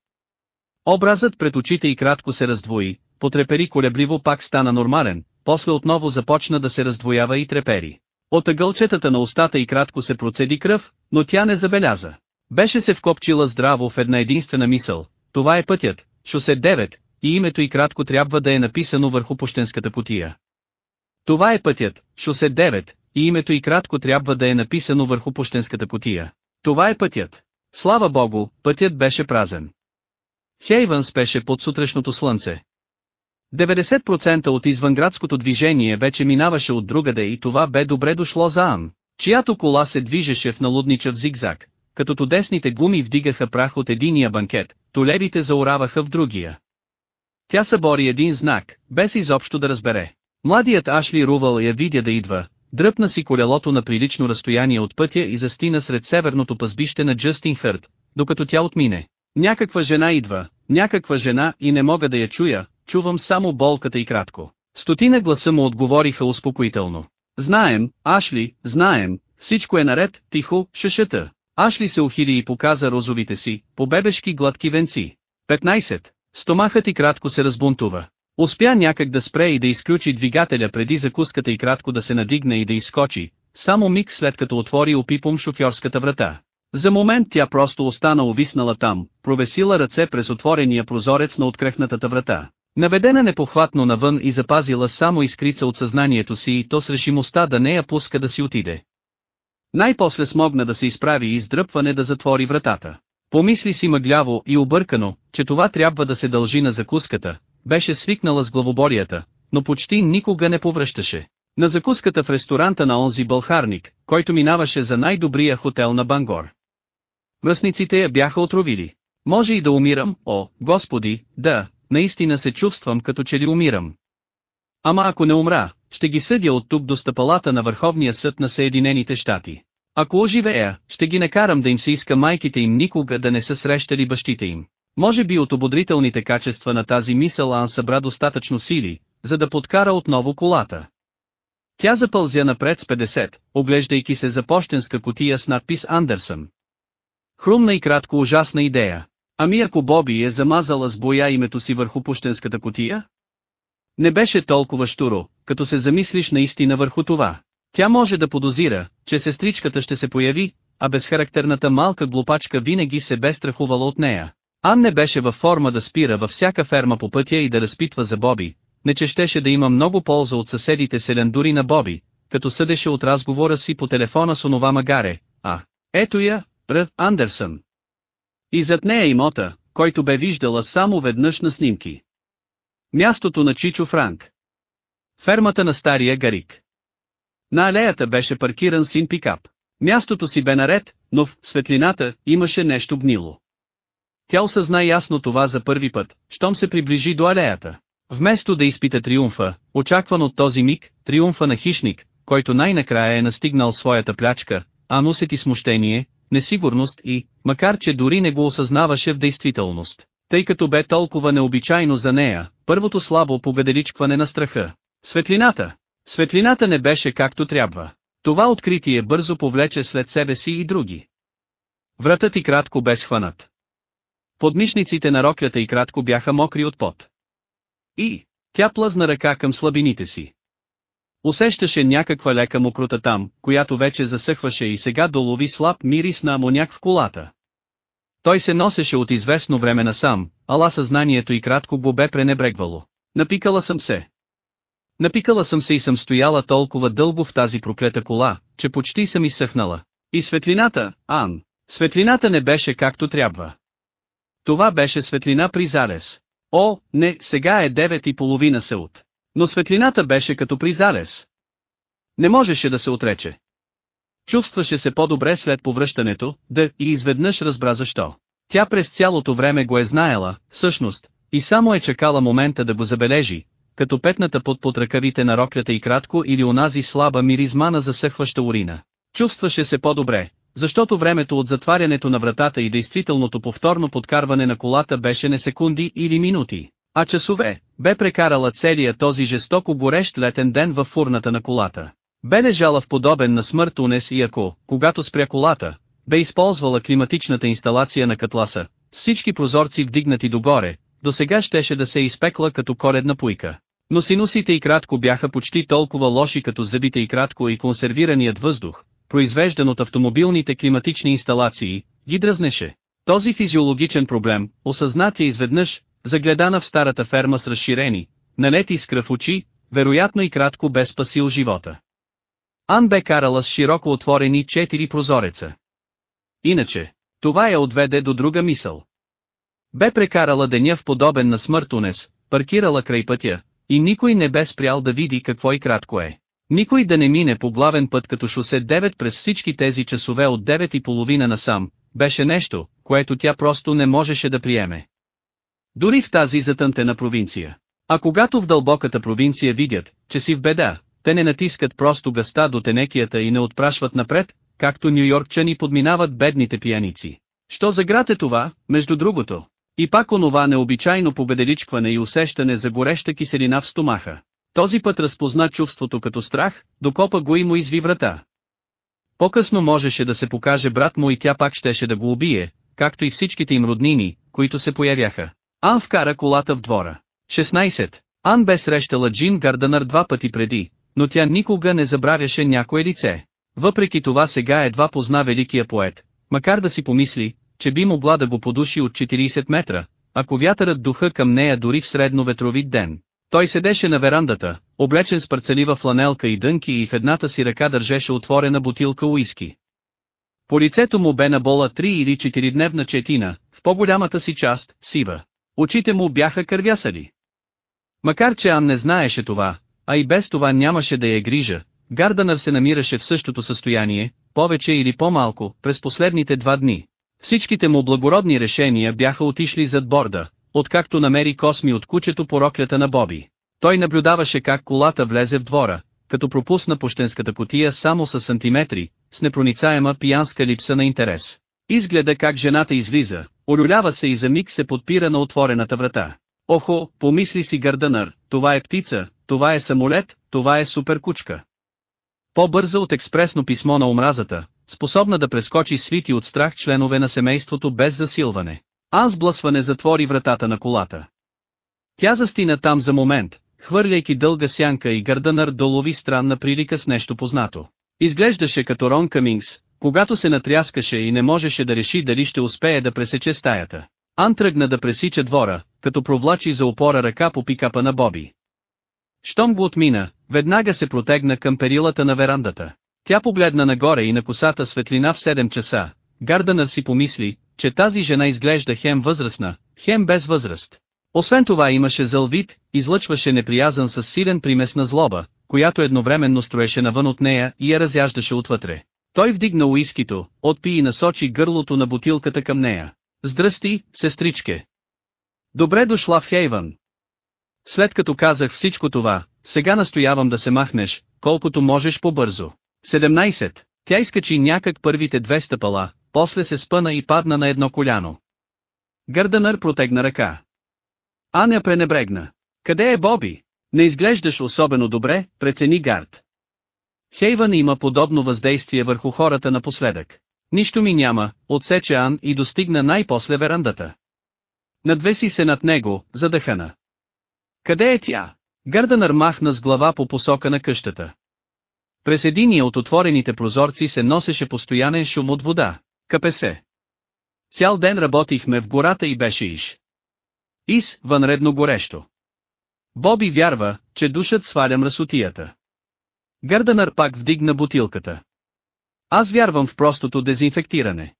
Образът пред очите и кратко се раздвои, потрепери колебливо пак стана нормален, после отново започна да се раздвоява и трепери. От ъгълчетата на устата и кратко се процеди кръв, но тя не забеляза. Беше се вкопчила здраво в една единствена мисъл, това е пътят, шосе 9, и името и кратко трябва да е написано върху пощенската потия. Това е пътят, шосе 9, и името и кратко трябва да е написано върху пощенската потия. Това е пътят. Слава богу, пътят беше празен. Хейвън спеше под сутрешното слънце. 90% от извънградското движение вече минаваше от другаде и това бе добре дошло за Ан, чиято кола се движеше в налудничав зигзаг, като тудесните гуми вдигаха прах от единия банкет, толерите заораваха в другия. Тя събори един знак, без изобщо да разбере. Младият Ашли Рувал я видя да идва, дръпна си колелото на прилично разстояние от пътя и застина сред северното пазбище на Джастин Хърт, докато тя отмине. Някаква жена идва, някаква жена и не мога да я чуя, чувам само болката и кратко. Стотина гласа му отговориха успокоително. Знаем, Ашли, знаем, всичко е наред, тихо, шешета. Ашли се ухили и показа розовите си, побебешки гладки венци. 15. Стомахът и кратко се разбунтува. Успя някак да спре и да изключи двигателя преди закуската и кратко да се надигне и да изскочи, само миг след като отвори опипом шофьорската врата. За момент тя просто остана увиснала там, провесила ръце през отворения прозорец на открехнатата врата. Наведена непохватно навън и запазила само изкрица от съзнанието си и то с решимостта да не я пуска да си отиде. Най-после смогна да се изправи и издръпване да затвори вратата. Помисли си мъгляво и объркано, че това трябва да се дължи на закуската, беше свикнала с главоборията, но почти никога не повръщаше. На закуската в ресторанта на онзи бълхарник, който минаваше за най-добрия хотел на Бангор. Мръсниците я бяха отровили. Може и да умирам, о, господи, да, наистина се чувствам като че ли умирам. Ама ако не умра, ще ги съдя от тук до стъпалата на Върховния съд на Съединените щати. Ако оживея, ще ги накарам да им се иска майките им никога да не са срещали бащите им. Може би от ободрителните качества на тази мисъл Ан събра достатъчно сили, за да подкара отново колата. Тя запълзя напред с 50, оглеждайки се за почтенска котия с надпис Андерсън. Хрумна и кратко ужасна идея. Ами ако Боби е замазала с боя името си върху пущенската котия? Не беше толкова штуро, като се замислиш наистина върху това. Тя може да подозира, че сестричката ще се появи, а безхарактерната малка глупачка винаги се бе страхувала от нея. Ан не беше във форма да спира във всяка ферма по пътя и да разпитва за Боби, не че щеше да има много полза от съседите селен дори на Боби, като съдеше от разговора си по телефона с онова магаре, а, ето я, Р. Андерсън. И зад нея имота, който бе виждала само веднъж на снимки. Мястото на Чичо Франк. Фермата на стария Гарик. На алеята беше паркиран син пикап. Мястото си бе наред, но в светлината имаше нещо гнило. Тя осъзна ясно това за първи път, щом се приближи до алеята. Вместо да изпита триумфа, очакван от този миг, триумфа на хищник, който най-накрая е настигнал своята плячка, а носети смущение, несигурност и, макар че дори не го осъзнаваше в действителност, тъй като бе толкова необичайно за нея, първото слабо победеличкване на страха. Светлината! Светлината не беше както трябва. Това откритие бързо повлече след себе си и други. Вратът и кратко бе схванат. Подмишниците на роклята и кратко бяха мокри от пот. И, тя плъзна ръка към слабините си. Усещаше някаква лека мокрота там, която вече засъхваше и сега долови слаб мирис на амоняк в колата. Той се носеше от известно време насам, ала съзнанието и кратко го бе пренебрегвало. Напикала съм се. Напикала съм се и съм стояла толкова дълго в тази проклета кола, че почти съм изсъхнала. И светлината, Ан, светлината не беше както трябва. Това беше светлина при зарез. О, не, сега е 9 и половина сеут. Но светлината беше като при залез. Не можеше да се отрече. Чувстваше се по-добре след повръщането, да и изведнъж разбра защо. Тя през цялото време го е знаела, всъщност, и само е чакала момента да го забележи, като петната под ръкавите на роклята и кратко или онази слаба миризма на засъхваща урина. Чувстваше се по-добре, защото времето от затварянето на вратата и действителното повторно подкарване на колата беше не секунди или минути, а часове, бе прекарала целия този жестоко горещ летен ден във фурната на колата. Бе лежала в подобен на смърт унес и ако, когато спря колата, бе използвала климатичната инсталация на катласа, с всички прозорци вдигнати догоре, до сега щеше да се изпекла като коледна пуйка. Но синусите и кратко бяха почти толкова лоши като зъбите и кратко и консервираният въздух, произвеждан от автомобилните климатични инсталации, ги дразнеше. Този физиологичен проблем, осъзнат я изведнъж, загледана в старата ферма с разширени, налети с кръв очи, вероятно и кратко бе спасил живота. Ан бе карала с широко отворени четири прозореца. Иначе, това я отведе до друга мисъл. Бе прекарала деня в подобен на смъртонес, паркирала край пътя, и никой не бе спрял да види какво и кратко е. Никой да не мине по главен път като шосе 9 през всички тези часове от 9 и половина насам, беше нещо, което тя просто не можеше да приеме. Дори в тази затънтена провинция. А когато в дълбоката провинция видят, че си в беда, те не натискат просто гъста до тенекията и не отпрашват напред, както нью-йоркчани подминават бедните пияници. Що за град е това, между другото? И пак онова необичайно победеличкване и усещане за гореща киселина в стомаха. Този път разпозна чувството като страх, докопа го и му изви врата. По-късно можеше да се покаже брат му и тя пак щеше да го убие, както и всичките им роднини, които се появяха. Ан вкара колата в двора. 16. Ан бе срещала Джин Гардънър два пъти преди, но тя никога не забравяше някое лице. Въпреки това сега едва позна великия поет, макар да си помисли, че би могла да го подуши от 40 метра, ако вятърът духа към нея дори в средноветровит ден. Той седеше на верандата, облечен с парцелива фланелка и дънки и в едната си ръка държеше отворена бутилка уиски. По лицето му бе набола 3 или 4 дневна четина, в по-голямата си част, сива. Очите му бяха кървясали. Макар че Ан не знаеше това, а и без това нямаше да я грижа, Гарданър се намираше в същото състояние, повече или по-малко, през последните два дни. Всичките му благородни решения бяха отишли зад борда, откакто намери косми от кучето по роклята на Боби. Той наблюдаваше как колата влезе в двора, като пропусна пощенската котия само с сантиметри, с непроницаема пиянска липса на интерес. Изгледа как жената излиза, олюлява се и за миг се подпира на отворената врата. Охо, помисли си Гърдънър, това е птица, това е самолет, това е суперкучка. По-бърза от експресно писмо на омразата, способна да прескочи свити от страх членове на семейството без засилване. Аз блъсване затвори вратата на колата. Тя застина там за момент, хвърляйки дълга сянка и Гърдънър долови странна прилика с нещо познато. Изглеждаше като Рон Камингс, когато се натряскаше и не можеше да реши дали ще успее да пресече стаята. Ан тръгна да пресича двора, като провлачи за опора ръка по пикапа на Боби. Щом го отмина, веднага се протегна към перилата на верандата. Тя погледна нагоре и на косата светлина в 7 часа. Гардънър си помисли, че тази жена изглежда хем възрастна, хем без възраст. Освен това имаше зъл вид, излъчваше неприязан с силен примес на злоба, която едновременно строеше навън от нея и я разяждаше отвътре. Той вдигна уискито, отпи и насочи гърлото на бутилката към нея. Здрасти, сестричке. Добре дошла в Хейвън. След като казах всичко това, сега настоявам да се махнеш, колкото можеш по-бързо. 17. Тя изкачи някак първите две стъпала, после се спъна и падна на едно коляно. Гърдънър протегна ръка. Аня пренебрегна. Къде е Боби? Не изглеждаш особено добре, прецени Гард. Хейвън има подобно въздействие върху хората напоследък. Нищо ми няма, отсече Ан и достигна най-после верандата. Надвеси се над него, задъхана. Къде е тя? Гърдънър махна с глава по посока на къщата. През единия от отворените прозорци се носеше постоянен шум от вода. КПС. Цял ден работихме в гората и беше иш. Ис, вънредно горещо. Боби вярва, че душът сваля мръсотията. Гърдънър пак вдигна бутилката. Аз вярвам в простото дезинфектиране.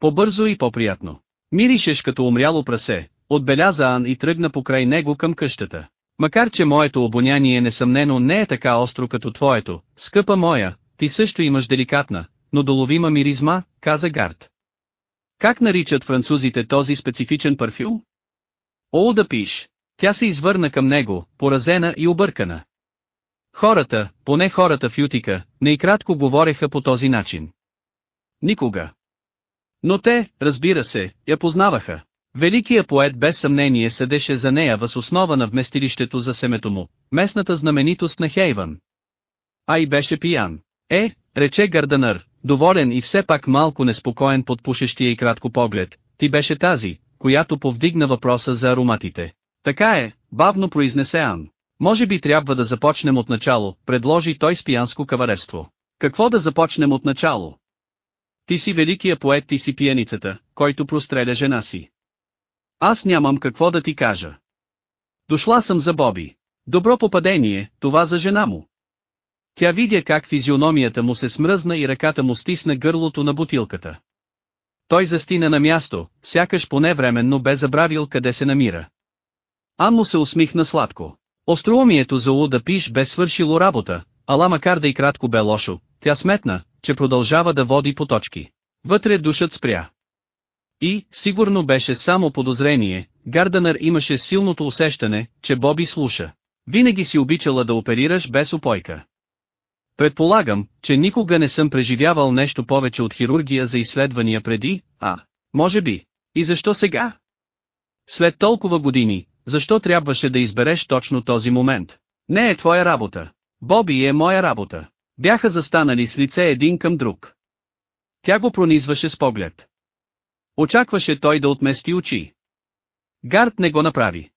По-бързо и по-приятно. Миришеш като умряло прасе, отбеляза Ан и тръгна покрай него към къщата. Макар че моето обоняние несъмнено не е така остро като твоето, скъпа моя, ти също имаш деликатна, но доловима миризма, каза Гард. Как наричат французите този специфичен парфюм? О да пиш. Тя се извърна към него, поразена и объркана. Хората, поне хората в Ютика, не и кратко говореха по този начин. Никога. Но те, разбира се, я познаваха. Великия поет без съмнение съдеше за нея въз основа на вместилището за семето му, местната знаменитост на Хейвън. А и беше пиян. Е, рече Гарданър, доволен и все пак малко неспокоен под пушещия и кратко поглед, ти беше тази, която повдигна въпроса за ароматите. Така е, бавно произнесе Ан. Може би трябва да започнем от начало, предложи той с пиянско каваревство. Какво да започнем от начало? Ти си великия поет, ти си пияницата, който простреля жена си. Аз нямам какво да ти кажа. Дошла съм за Боби. Добро попадение, това за жена му. Тя видя как физиономията му се смръзна и ръката му стисна гърлото на бутилката. Той застина на място, сякаш поне временно бе забравил къде се намира. Ан му се усмихна сладко. Остроумието за Луда Пиш бе свършило работа, ала макар да и кратко бе лошо, тя сметна, че продължава да води по точки. Вътре душът спря. И, сигурно беше само подозрение, Гарданър имаше силното усещане, че Боби слуша. Винаги си обичала да оперираш без опойка. Предполагам, че никога не съм преживявал нещо повече от хирургия за изследвания преди, а, може би. И защо сега? След толкова години, защо трябваше да избереш точно този момент? Не е твоя работа. Боби е моя работа. Бяха застанали с лице един към друг. Тя го пронизваше с поглед. Очакваше той да отмести очи. Гард не го направи.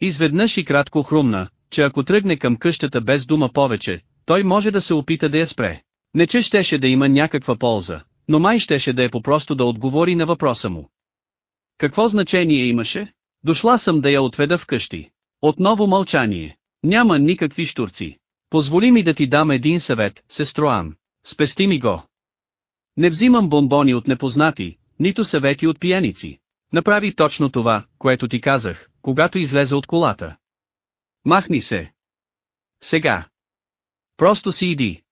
Изведнъж и кратко хрумна, че ако тръгне към къщата без дума повече, той може да се опита да я спре. Не че щеше да има някаква полза, но май щеше да е попросто да отговори на въпроса му. Какво значение имаше? Дошла съм да я отведа вкъщи. Отново мълчание. Няма никакви штурци. Позволи ми да ти дам един съвет, сестро Ан. Спести ми го. Не взимам бомбони от непознати, нито съвети от пияници. Направи точно това, което ти казах, когато излезе от колата. Махни се. Сега. Просто си иди.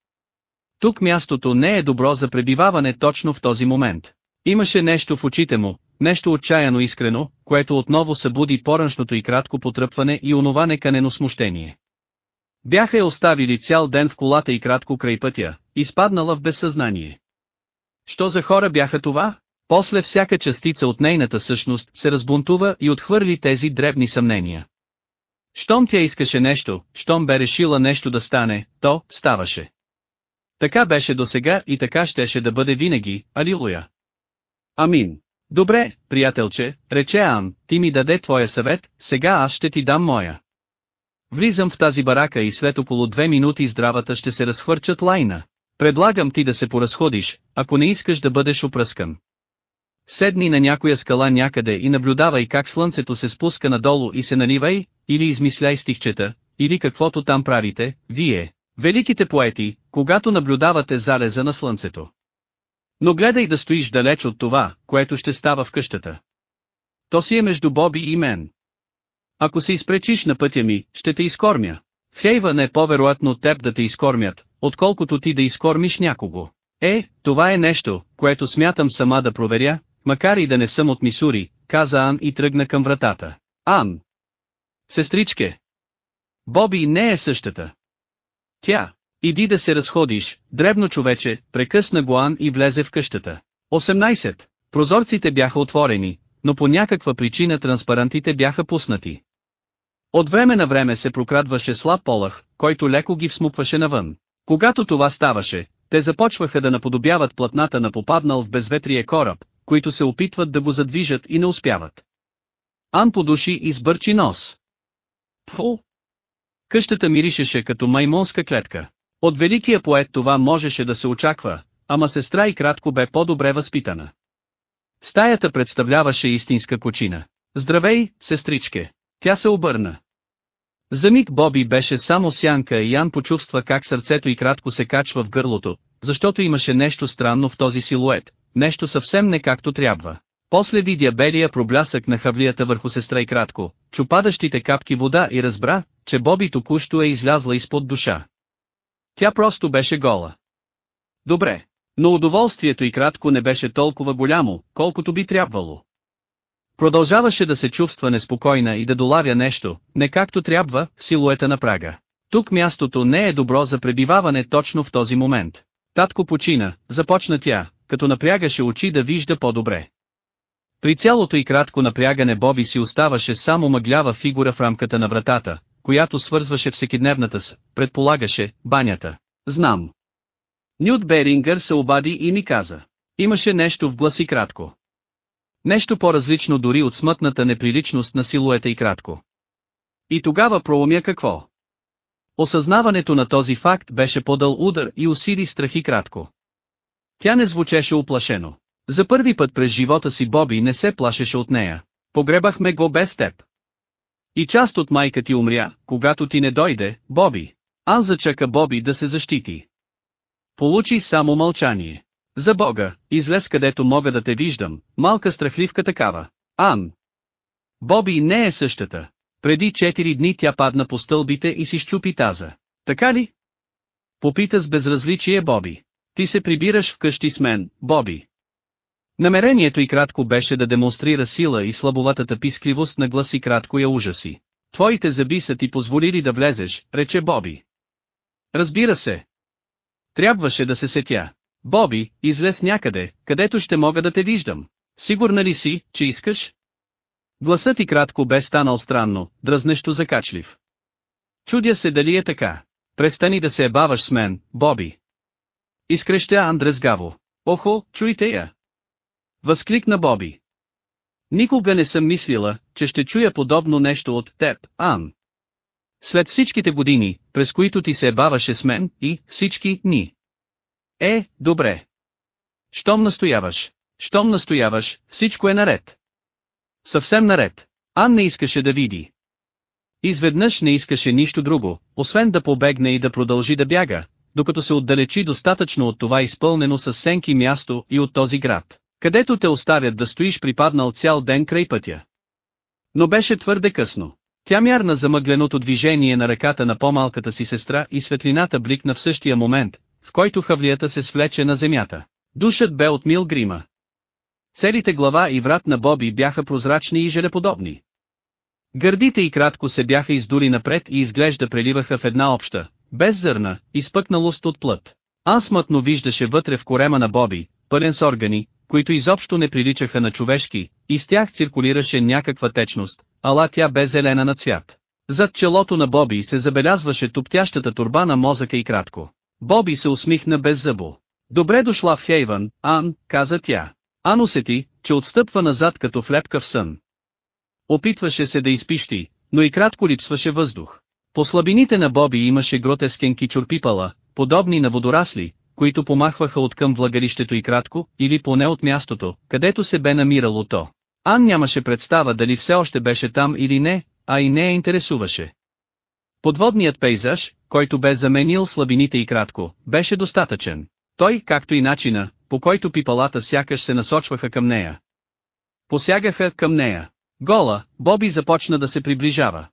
Тук мястото не е добро за пребиваване точно в този момент. Имаше нещо в очите му, нещо отчаяно искрено, което отново събуди пораншното и кратко потръпване и онова неканено смущение. Бяха я оставили цял ден в колата и кратко край пътя, изпаднала в безсъзнание. Що за хора бяха това? После всяка частица от нейната същност се разбунтува и отхвърли тези дребни съмнения. Щом тя искаше нещо, щом бе решила нещо да стане, то ставаше. Така беше досега и така щеше да бъде винаги, алилуя. Амин. Добре, приятелче, рече Ан, ти ми даде твоя съвет, сега аз ще ти дам моя. Влизам в тази барака и след около две минути здравата ще се разхвърчат лайна. Предлагам ти да се поразходиш, ако не искаш да бъдеш опръскан. Седни на някоя скала някъде и наблюдавай как слънцето се спуска надолу и се наливай, или измисляй стихчета, или каквото там правите, вие, великите поети, когато наблюдавате залеза на слънцето. Но гледай да стоиш далеч от това, което ще става в къщата. То си е между Боби и мен. Ако се изпречиш на пътя ми, ще те изкормя. В Хейвън е по-вероятно теб да те изкормят, отколкото ти да изкормиш някого. Е, това е нещо, което смятам сама да проверя, макар и да не съм от Мисури, каза Ан и тръгна към вратата. Ан! Сестричке! Боби не е същата. Тя, иди да се разходиш, дребно човече, прекъсна Гуан и влезе в къщата. 18. Прозорците бяха отворени, но по някаква причина транспарантите бяха пуснати. От време на време се прокрадваше слаб полах, който леко ги всмукваше навън. Когато това ставаше, те започваха да наподобяват платната на попаднал в безветрие кораб, които се опитват да го задвижат и не успяват. Ан подуши и сбърчи нос. Фу! Къщата миришеше като маймонска клетка. От великия поет това можеше да се очаква, ама сестра и кратко бе по-добре възпитана. Стаята представляваше истинска кочина. Здравей, сестричке! Тя се обърна. За миг Боби беше само сянка и Ян почувства как сърцето и кратко се качва в гърлото, защото имаше нещо странно в този силует, нещо съвсем не както трябва. После видя белия проблясък на хавлията върху сестра и кратко, чупадащите капки вода и разбра, че Боби току-що е излязла изпод душа. Тя просто беше гола. Добре, но удоволствието и кратко не беше толкова голямо, колкото би трябвало. Продължаваше да се чувства неспокойна и да долавя нещо, не както трябва, силуета на прага. Тук мястото не е добро за пребиваване точно в този момент. Татко почина, започна тя, като напрягаше очи да вижда по-добре. При цялото и кратко напрягане Боби си оставаше само мъглява фигура в рамката на вратата, която свързваше всекидневната с, предполагаше, банята. Знам. Нют Берингър се обади и ми каза. Имаше нещо в гласи кратко. Нещо по-различно дори от смътната неприличност на силуета и кратко. И тогава проумя какво. Осъзнаването на този факт беше подъл удар и усили страхи кратко. Тя не звучеше оплашено. За първи път през живота си Боби не се плашеше от нея. Погребахме го без теб. И част от майка ти умря, когато ти не дойде, Боби. Ан зачака Боби да се защити. Получи само мълчание. За Бога, излез където мога да те виждам, малка страхливка такава. Ан. Боби не е същата. Преди четири дни тя падна по стълбите и си щупи таза. Така ли? Попита с безразличие Боби. Ти се прибираш вкъщи с мен, Боби. Намерението и кратко беше да демонстрира сила и слабоватата пискливост на гласи кратко я ужаси. Твоите зъби са ти позволили да влезеш, рече Боби. Разбира се. Трябваше да се сетя. Боби, излез някъде, където ще мога да те виждам. Сигурна ли си, че искаш? Гласът ти кратко бе станал странно, дръзнещо закачлив. Чудя се дали е така. Престани да се ебаваш с мен, Боби. Изкрещя Андрес Гаво. Охо, чуйте я. Възкликна Боби. Никога не съм мислила, че ще чуя подобно нещо от теб, Ан. След всичките години, през които ти се баваше с мен, и всички ни. Е, добре. Щом настояваш, щом настояваш, всичко е наред. Съвсем наред. Ан не искаше да види. Изведнъж не искаше нищо друго, освен да побегне и да продължи да бяга, докато се отдалечи достатъчно от това изпълнено с сенки място и от този град, където те оставят да стоиш припаднал цял ден край пътя. Но беше твърде късно. Тя мярна замъгленото движение на ръката на по-малката си сестра и светлината бликна в същия момент, в който хавлията се свлече на земята. Душът бе от мил грима. Целите глава и врат на Боби бяха прозрачни и желеподобни. Гърдите и кратко се бяха издури напред и изглежда преливаха в една обща, без зърна, изпъкналост от плът. Аз смътно виждаше вътре в корема на Боби, пълен с органи, които изобщо не приличаха на човешки, и с тях циркулираше някаква течност, ала тя бе зелена на цвят. Зад челото на Боби се забелязваше туптящата турба на мозъка и кратко. Боби се усмихна без зъбо. Добре дошла в Хейвън, Ан, каза тя. Ан усети, че отстъпва назад като в лепка в сън. Опитваше се да изпищи, но и кратко липсваше въздух. По слабините на Боби имаше гротескен кичурпипала, подобни на водорасли, които помахваха от към влагалището и кратко, или поне от мястото, където се бе намирало то. Ан нямаше представа дали все още беше там или не, а и не я интересуваше. Подводният пейзаж, който бе заменил слабините и кратко, беше достатъчен. Той, както и начина, по който пипалата сякаш се насочваха към нея. Посягаха към нея. Гола, Боби започна да се приближава.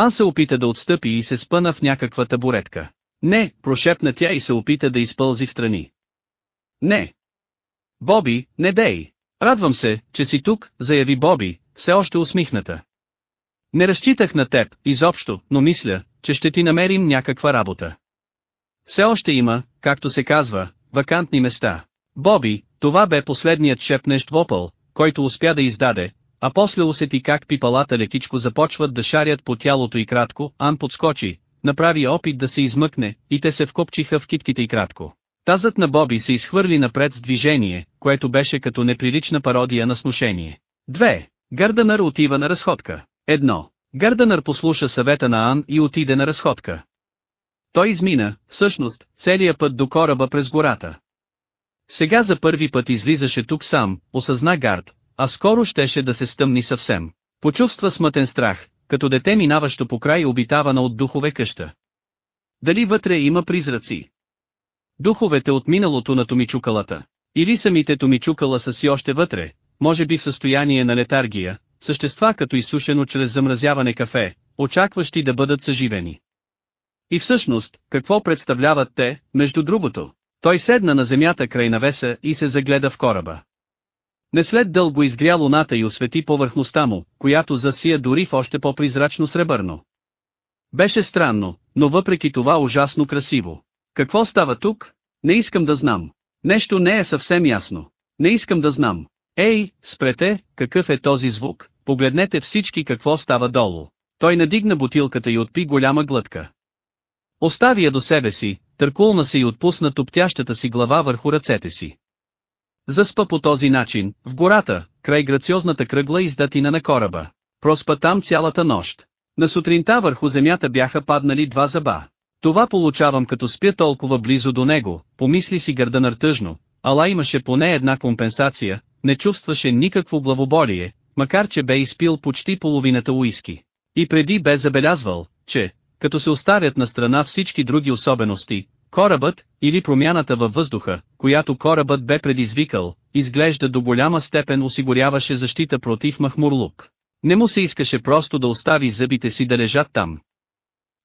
Ан се опита да отстъпи и се спъна в някаква табуретка. Не, прошепна тя и се опита да изпълзи в страни. Не. Боби, не дей. Радвам се, че си тук, заяви Боби, все още усмихната. Не разчитах на теб, изобщо, но мисля, че ще ти намерим някаква работа. Все още има, както се казва, вакантни места. Боби, това бе последният шепнещ вопъл, който успя да издаде, а после усети как пипалата лекичко започват да шарят по тялото и кратко, Ан подскочи, направи опит да се измъкне, и те се вкопчиха в китките и кратко. Тазът на Боби се изхвърли напред с движение, което беше като неприлична пародия на сношение. 2. Гърданър отива на разходка. Едно. Гърданър послуша съвета на Ан и отиде на разходка. Той измина, всъщност, целият път до кораба през гората. Сега за първи път излизаше тук сам, осъзна Гард, а скоро щеше да се стъмни съвсем. Почувства смътен страх, като дете минаващо по край обитавана от духове къща. Дали вътре има призраци? Духовете от миналото на Томичукалата. Или самите Томичукала са си още вътре, може би в състояние на летаргия, същества като изсушено чрез замразяване кафе, очакващи да бъдат съживени. И всъщност, какво представляват те, между другото? Той седна на земята край навеса и се загледа в кораба. Не след дълго изгря луната и освети повърхността му, която засия дори в още по-призрачно сребърно. Беше странно, но въпреки това ужасно красиво. Какво става тук? Не искам да знам. Нещо не е съвсем ясно. Не искам да знам. Ей, спрете, какъв е този звук, погледнете всички какво става долу. Той надигна бутилката и отпи голяма глътка. Остави я до себе си, търкулна се и отпусна топтящата си глава върху ръцете си. Заспа по този начин, в гората, край грациозната кръгла издатина на кораба. Проспа там цялата нощ. На сутринта върху земята бяха паднали два зъба. Това получавам като спя толкова близо до него, помисли си гърданър тъжно, ала имаше поне една компенсация, не чувстваше никакво главоболие, макар че бе изпил почти половината уиски. И преди бе забелязвал, че, като се оставят на страна всички други особености, корабът, или промяната във въздуха, която корабът бе предизвикал, изглежда до голяма степен осигуряваше защита против махмурлук. Не му се искаше просто да остави зъбите си да лежат там.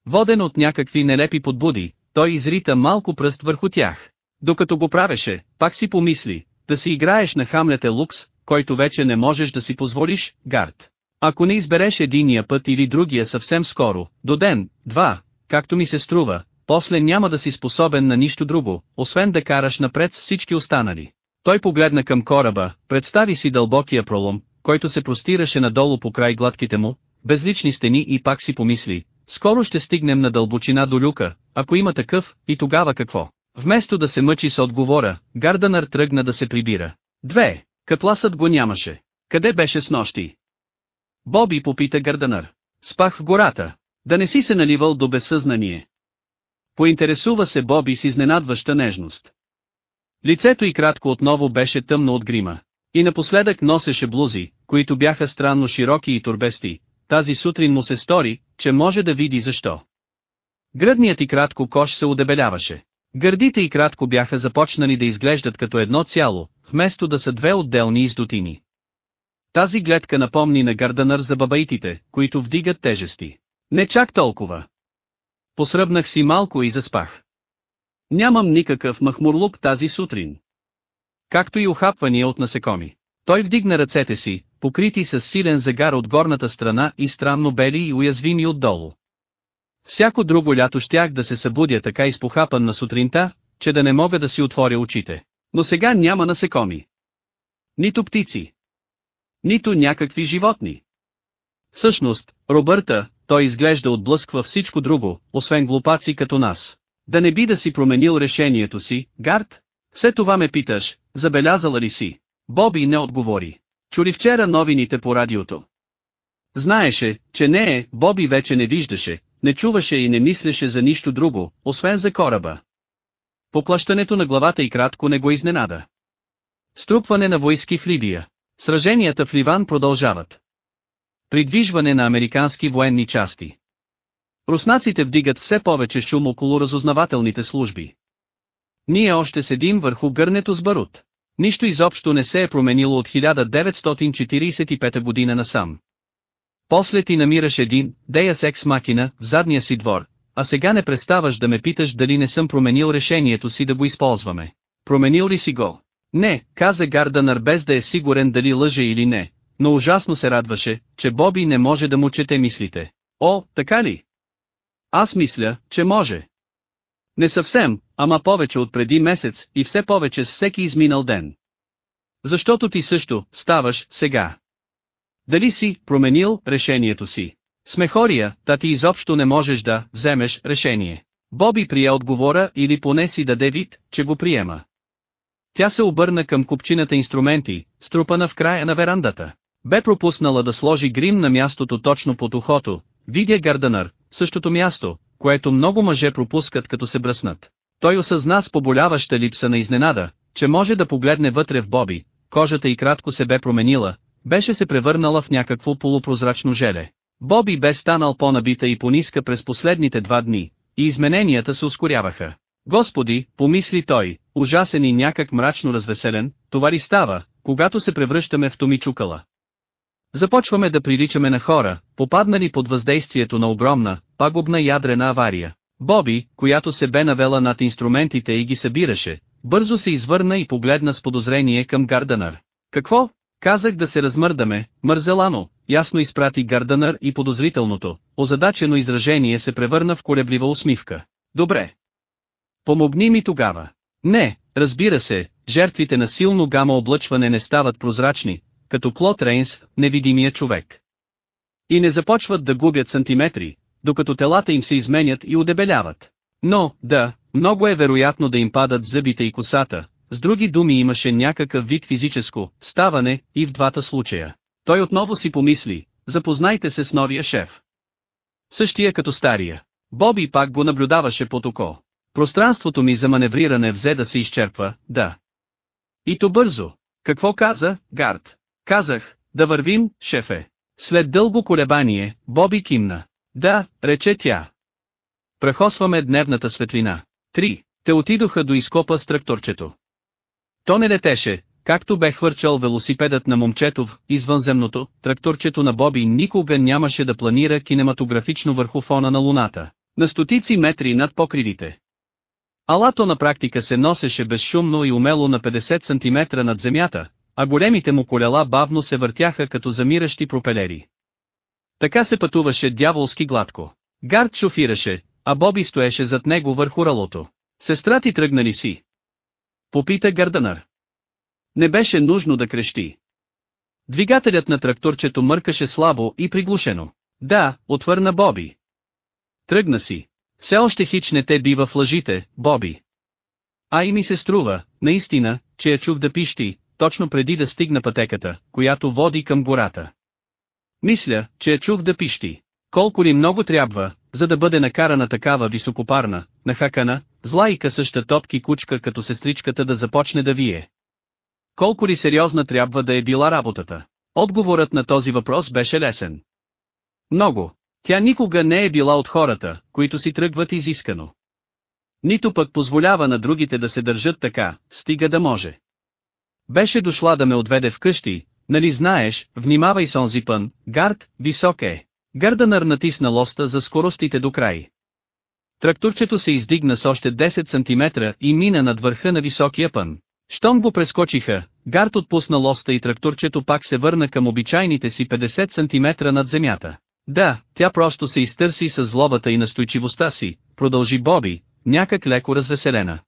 Воден от някакви нелепи подбуди, той изрита малко пръст върху тях. Докато го правеше, пак си помисли, да си играеш на Хамлет лукс, който вече не можеш да си позволиш, Гард. Ако не избереш единия път или другия съвсем скоро, до ден, два, както ми се струва, после няма да си способен на нищо друго, освен да караш напред с всички останали. Той погледна към кораба, представи си дълбокия пролом, който се простираше надолу по край гладките му, безлични стени и пак си помисли, скоро ще стигнем на дълбочина до люка, ако има такъв, и тогава какво? Вместо да се мъчи с отговора, Гарданър тръгна да се прибира. Две, Катласът го нямаше. къде беше с нощи? Боби попита Гърданър. Спах в гората. Да не си се наливал до безсъзнание. Поинтересува се Боби с изненадваща нежност. Лицето й кратко отново беше тъмно от грима. И напоследък носеше блузи, които бяха странно широки и турбести. Тази сутрин му се стори, че може да види защо. Гръдният и кратко кош се удебеляваше. Гърдите и кратко бяха започнали да изглеждат като едно цяло, вместо да са две отделни издотини. Тази гледка напомни на Гарданър за бабаитите, които вдигат тежести. Не чак толкова. Посръбнах си малко и заспах. Нямам никакъв махмурлук тази сутрин. Както и ухапвания от насекоми. Той вдигна ръцете си, покрити с силен загар от горната страна и странно бели и уязвими отдолу. Всяко друго лято щях да се събудя така изпохапан на сутринта, че да не мога да си отворя очите. Но сега няма насекоми. Нито птици. Нито някакви животни. Всъщност, Робърта, той изглежда отблъсква всичко друго, освен глупаци като нас. Да не би да си променил решението си, Гард? Все това ме питаш, забелязала ли си? Боби не отговори. Чули вчера новините по радиото. Знаеше, че не е, Боби вече не виждаше, не чуваше и не мислеше за нищо друго, освен за кораба. Поплащането на главата и кратко не го изненада. Струпване на войски в Либия. Сраженията в Ливан продължават. Придвижване на американски военни части. Руснаците вдигат все повече шум около разузнавателните служби. Ние още седим върху гърнето с барут. Нищо изобщо не се е променило от 1945 година насам. После ти намираш един, Дея Секс Макина, в задния си двор, а сега не преставаш да ме питаш дали не съм променил решението си да го използваме. Променил ли си го? Не, каза Гарданър без да е сигурен дали лъже или не, но ужасно се радваше, че Боби не може да му чете мислите. О, така ли? Аз мисля, че може. Не съвсем, ама повече от преди месец и все повече с всеки изминал ден. Защото ти също, ставаш, сега. Дали си променил решението си? Смехория, та ти изобщо не можеш да вземеш решение. Боби прие отговора или поне си даде вид, че го приема. Тя се обърна към купчината инструменти, струпана в края на верандата. Бе пропуснала да сложи грим на мястото точно под ухото, видя Гарданър, същото място, което много мъже пропускат като се бръснат. Той осъзна с поболяваща липса на изненада, че може да погледне вътре в Боби, кожата й кратко се бе променила, беше се превърнала в някакво полупрозрачно желе. Боби бе станал по-набита и пониска през последните два дни, и измененията се ускоряваха. Господи, помисли той, ужасен и някак мрачно развеселен, това ли става, когато се превръщаме в Томи Чукала. Започваме да приличаме на хора, попаднали под въздействието на огромна, пагубна ядрена авария. Боби, която се бе навела над инструментите и ги събираше, бързо се извърна и погледна с подозрение към Гарданър. Какво? Казах да се размърдаме, мързелано, ясно изпрати Гарданър и подозрителното, озадачено изражение се превърна в колеблива усмивка. Добре. Помогни ми тогава. Не, разбира се, жертвите на силно гама облъчване не стават прозрачни, като Клод Рейнс, невидимия човек. И не започват да губят сантиметри, докато телата им се изменят и удебеляват. Но, да, много е вероятно да им падат зъбите и косата, с други думи имаше някакъв вид физическо ставане и в двата случая. Той отново си помисли, запознайте се с новия шеф. Същия като стария. Боби пак го наблюдаваше под око. Пространството ми за маневриране взе да се изчерпва, да. И то бързо. Какво каза, Гард? Казах, да вървим, шефе. След дълго колебание, Боби кимна. Да, рече тя. Прехосваме дневната светлина. Три. Те отидоха до изкопа с тракторчето. То не летеше, както бе хвърчал велосипедът на момчето в извънземното, тракторчето на Боби никога нямаше да планира кинематографично върху фона на луната, на стотици метри над покривите. Алато на практика се носеше безшумно и умело на 50 см над земята, а големите му колела бавно се въртяха като замиращи пропелери. Така се пътуваше дяволски гладко. Гард шофираше, а Боби стоеше зад него върху ралото. Сестра ти тръгна ли си? Попита Гарданър. Не беше нужно да крещи. Двигателят на тракторчето мъркаше слабо и приглушено. Да, отвърна Боби. Тръгна си. Все още хич те бива в лъжите, Боби. А и ми се струва, наистина, че я чух да пищи, точно преди да стигна пътеката, която води към гората. Мисля, че я чух да пищи. Колко ли много трябва, за да бъде накарана такава високопарна, нахакана, зла и късъща топки кучка като сестричката да започне да вие. Колко ли сериозна трябва да е била работата? Отговорът на този въпрос беше лесен. Много. Тя никога не е била от хората, които си тръгват изискано. Нито пък позволява на другите да се държат така, стига да може. Беше дошла да ме отведе вкъщи, нали знаеш, внимавай с онзи пън, гард, висок е. Гърданър натисна лоста за скоростите до край. Тракторчето се издигна с още 10 см и мина над върха на високия пън. Щом го прескочиха, Гард отпусна лоста и тракторчето пак се върна към обичайните си 50 см над земята. Да, тя просто се изтърси с злобата и настойчивостта си, продължи Боби, някак леко развеселена.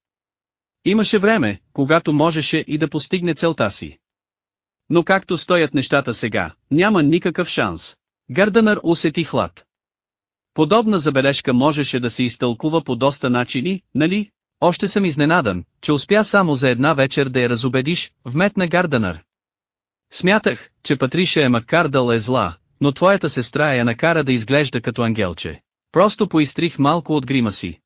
Имаше време, когато можеше и да постигне целта си. Но както стоят нещата сега, няма никакъв шанс. Гърданър усети хлад. Подобна забележка можеше да се изтълкува по доста начини, нали? Още съм изненадан, че успя само за една вечер да я разобедиш, вметна Гарданър. Смятах, че Патриша е Маккардъл е зла, но твоята сестра я накара да изглежда като ангелче. Просто поистрих малко от грима си.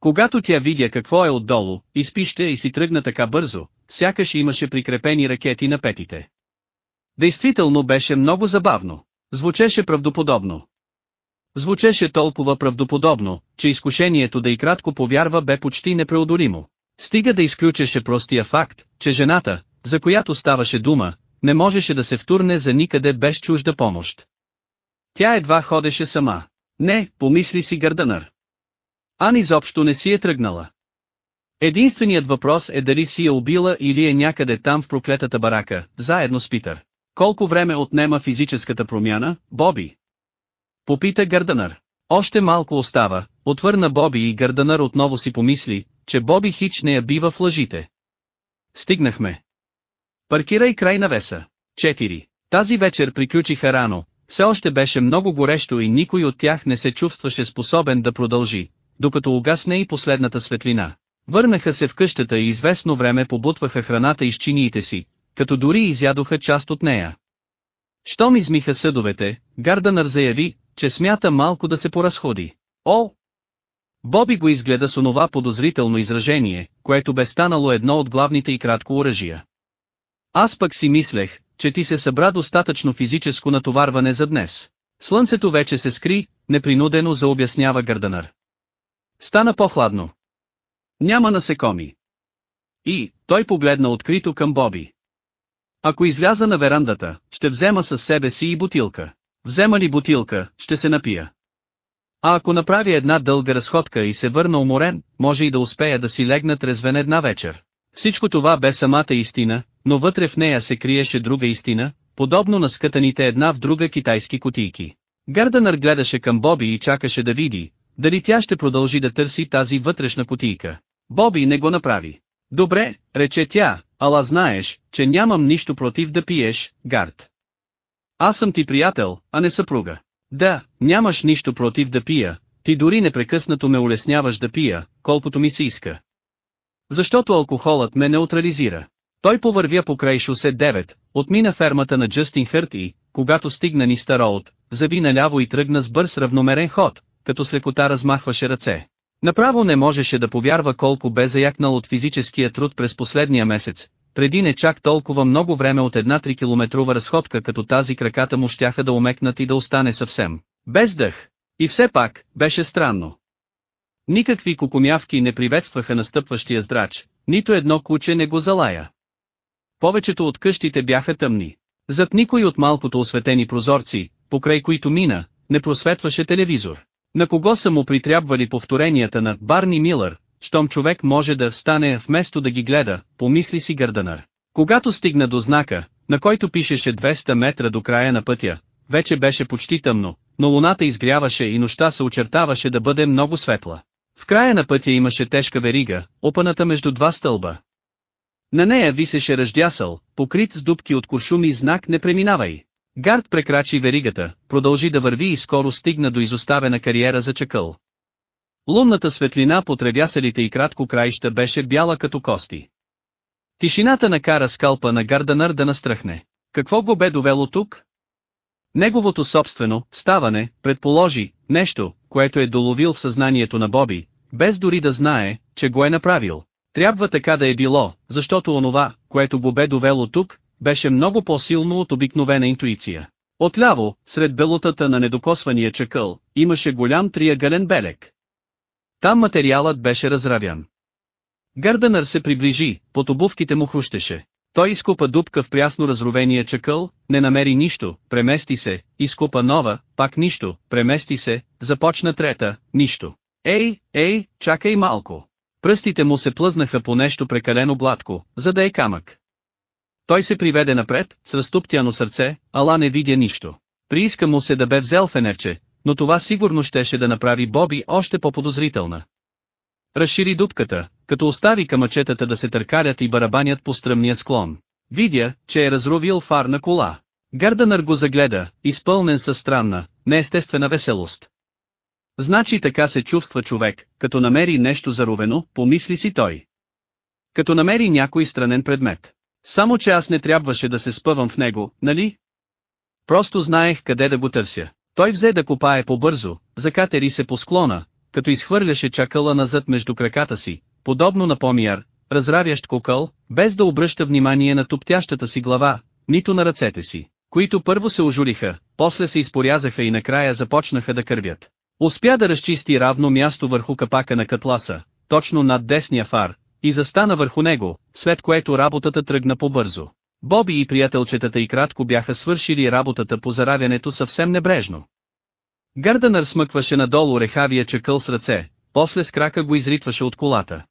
Когато тя видя какво е отдолу, изпище и си тръгна така бързо, сякаш имаше прикрепени ракети на петите. Действително беше много забавно. Звучеше правдоподобно. Звучеше толкова правдоподобно, че изкушението да и кратко повярва бе почти непреодолимо. Стига да изключеше простия факт, че жената, за която ставаше дума, не можеше да се втурне за никъде без чужда помощ. Тя едва ходеше сама. Не, помисли си Гърданър. Ан изобщо не си е тръгнала. Единственият въпрос е дали си е убила или е някъде там в проклетата барака, заедно с Питър. Колко време отнема физическата промяна, Боби? Попита Гърданър. Още малко остава, отвърна Боби и Гърданър отново си помисли, че Боби хич не я бива в лъжите. Стигнахме. Паркирай край навеса. 4. Тази вечер приключиха рано, все още беше много горещо и никой от тях не се чувстваше способен да продължи, докато угасне и последната светлина. Върнаха се в къщата и известно време побутваха храната из чиниите си, като дори изядоха част от нея. Щом измиха съдовете, Гарданър заяви, че смята малко да се поразходи. О! Боби го изгледа с онова подозрително изражение, което бе станало едно от главните и кратко оръжия. Аз пък си мислех, че ти се събра достатъчно физическо натоварване за днес. Слънцето вече се скри, непринудено заобяснява Гърданър. Стана по-хладно. Няма насекоми. И, той погледна открито към Боби. Ако изляза на верандата, ще взема със себе си и бутилка. Взема ли бутилка, ще се напия. А ако направя една дълга разходка и се върна уморен, може и да успея да си легна трезвен една вечер. Всичко това бе самата истина, но вътре в нея се криеше друга истина, подобно на скътаните една в друга китайски кутийки. Гърданър гледаше към Боби и чакаше да види, дали тя ще продължи да търси тази вътрешна кутийка. Боби не го направи. Добре, рече тя, ала знаеш, че нямам нищо против да пиеш, Гард. Аз съм ти приятел, а не съпруга. Да, нямаш нищо против да пия, ти дори непрекъснато ме улесняваш да пия, колкото ми се иска. Защото алкохолът ме неутрализира. Той повървя покрай шосе 9, отмина фермата на Джастин Хърт и, когато стигна ни Староуд, заби наляво и тръгна с бърз равномерен ход, като с лекота размахваше ръце. Направо не можеше да повярва колко бе заякнал от физическия труд през последния месец, преди не чак толкова много време от една 3 километрова разходка като тази краката му щяха да омекнат и да остане съвсем, без дъх. И все пак, беше странно. Никакви кукумявки не приветстваха настъпващия здрач, нито едно куче не го залая. Повечето от къщите бяха тъмни. Зад никой от малкото осветени прозорци, покрай които мина, не просветваше телевизор. На кого са му притрябвали повторенията на Барни Милър, щом човек може да встане вместо да ги гледа, помисли си Гърданър. Когато стигна до знака, на който пишеше 200 метра до края на пътя, вече беше почти тъмно, но луната изгряваше и нощта се очертаваше да бъде много светла. В края на пътя имаше тежка верига, опаната между два стълба. На нея висеше ръждясъл, покрит с дубки от куршуми знак не преминавай. Гард прекрачи веригата, продължи да върви и скоро стигна до изоставена кариера за чакъл. Лунната светлина по тревяселите и кратко краища беше бяла като кости. Тишината накара скалпа на Гарданър да настръхне. Какво го бе довело тук? Неговото собствено ставане предположи нещо, което е доловил в съзнанието на Боби, без дори да знае, че го е направил. Трябва така да е било, защото онова, което го бе довело тук, беше много по-силно от обикновена интуиция. Отляво, сред белотата на недокосвания чакъл, имаше голям триъгълен белек. Там материалът беше разравян. Гърдънър се приближи, под обувките му хрущеше. Той изкупа дупка в прясно разровения чакъл, не намери нищо, премести се, изкупа нова, пак нищо, премести се, започна трета, нищо. Ей, ей, чакай малко. Пръстите му се плъзнаха по нещо прекалено гладко, за да е камък. Той се приведе напред, с разтуптяно сърце, ала не видя нищо. Прииска му се да бе взел фенерче, но това сигурно щеше да направи Боби още по-подозрителна. Разшири дупката, като остави камъчетата да се търкарят и барабанят по стръмния склон. Видя, че е разровил фар на кола. Гърданър го загледа, изпълнен със странна, неестествена веселост. Значи така се чувства човек, като намери нещо заровено, помисли си той. Като намери някой странен предмет. Само че аз не трябваше да се спъвам в него, нали? Просто знаех къде да го търся. Той взе да копае по-бързо, закатери се по склона, като изхвърляше чакъла назад между краката си, подобно на помияр, разравящ кокъл, без да обръща внимание на туптящата си глава, нито на ръцете си, които първо се ожуриха, после се изпорязаха и накрая започнаха да кървят. Успя да разчисти равно място върху капака на катласа, точно над десния фар, и застана върху него, след което работата тръгна по-бързо. Боби и приятелчетата и кратко бяха свършили работата по заравянето съвсем небрежно. Гърдънър смъкваше надолу рехавия чакъл с ръце, после с крака го изритваше от колата.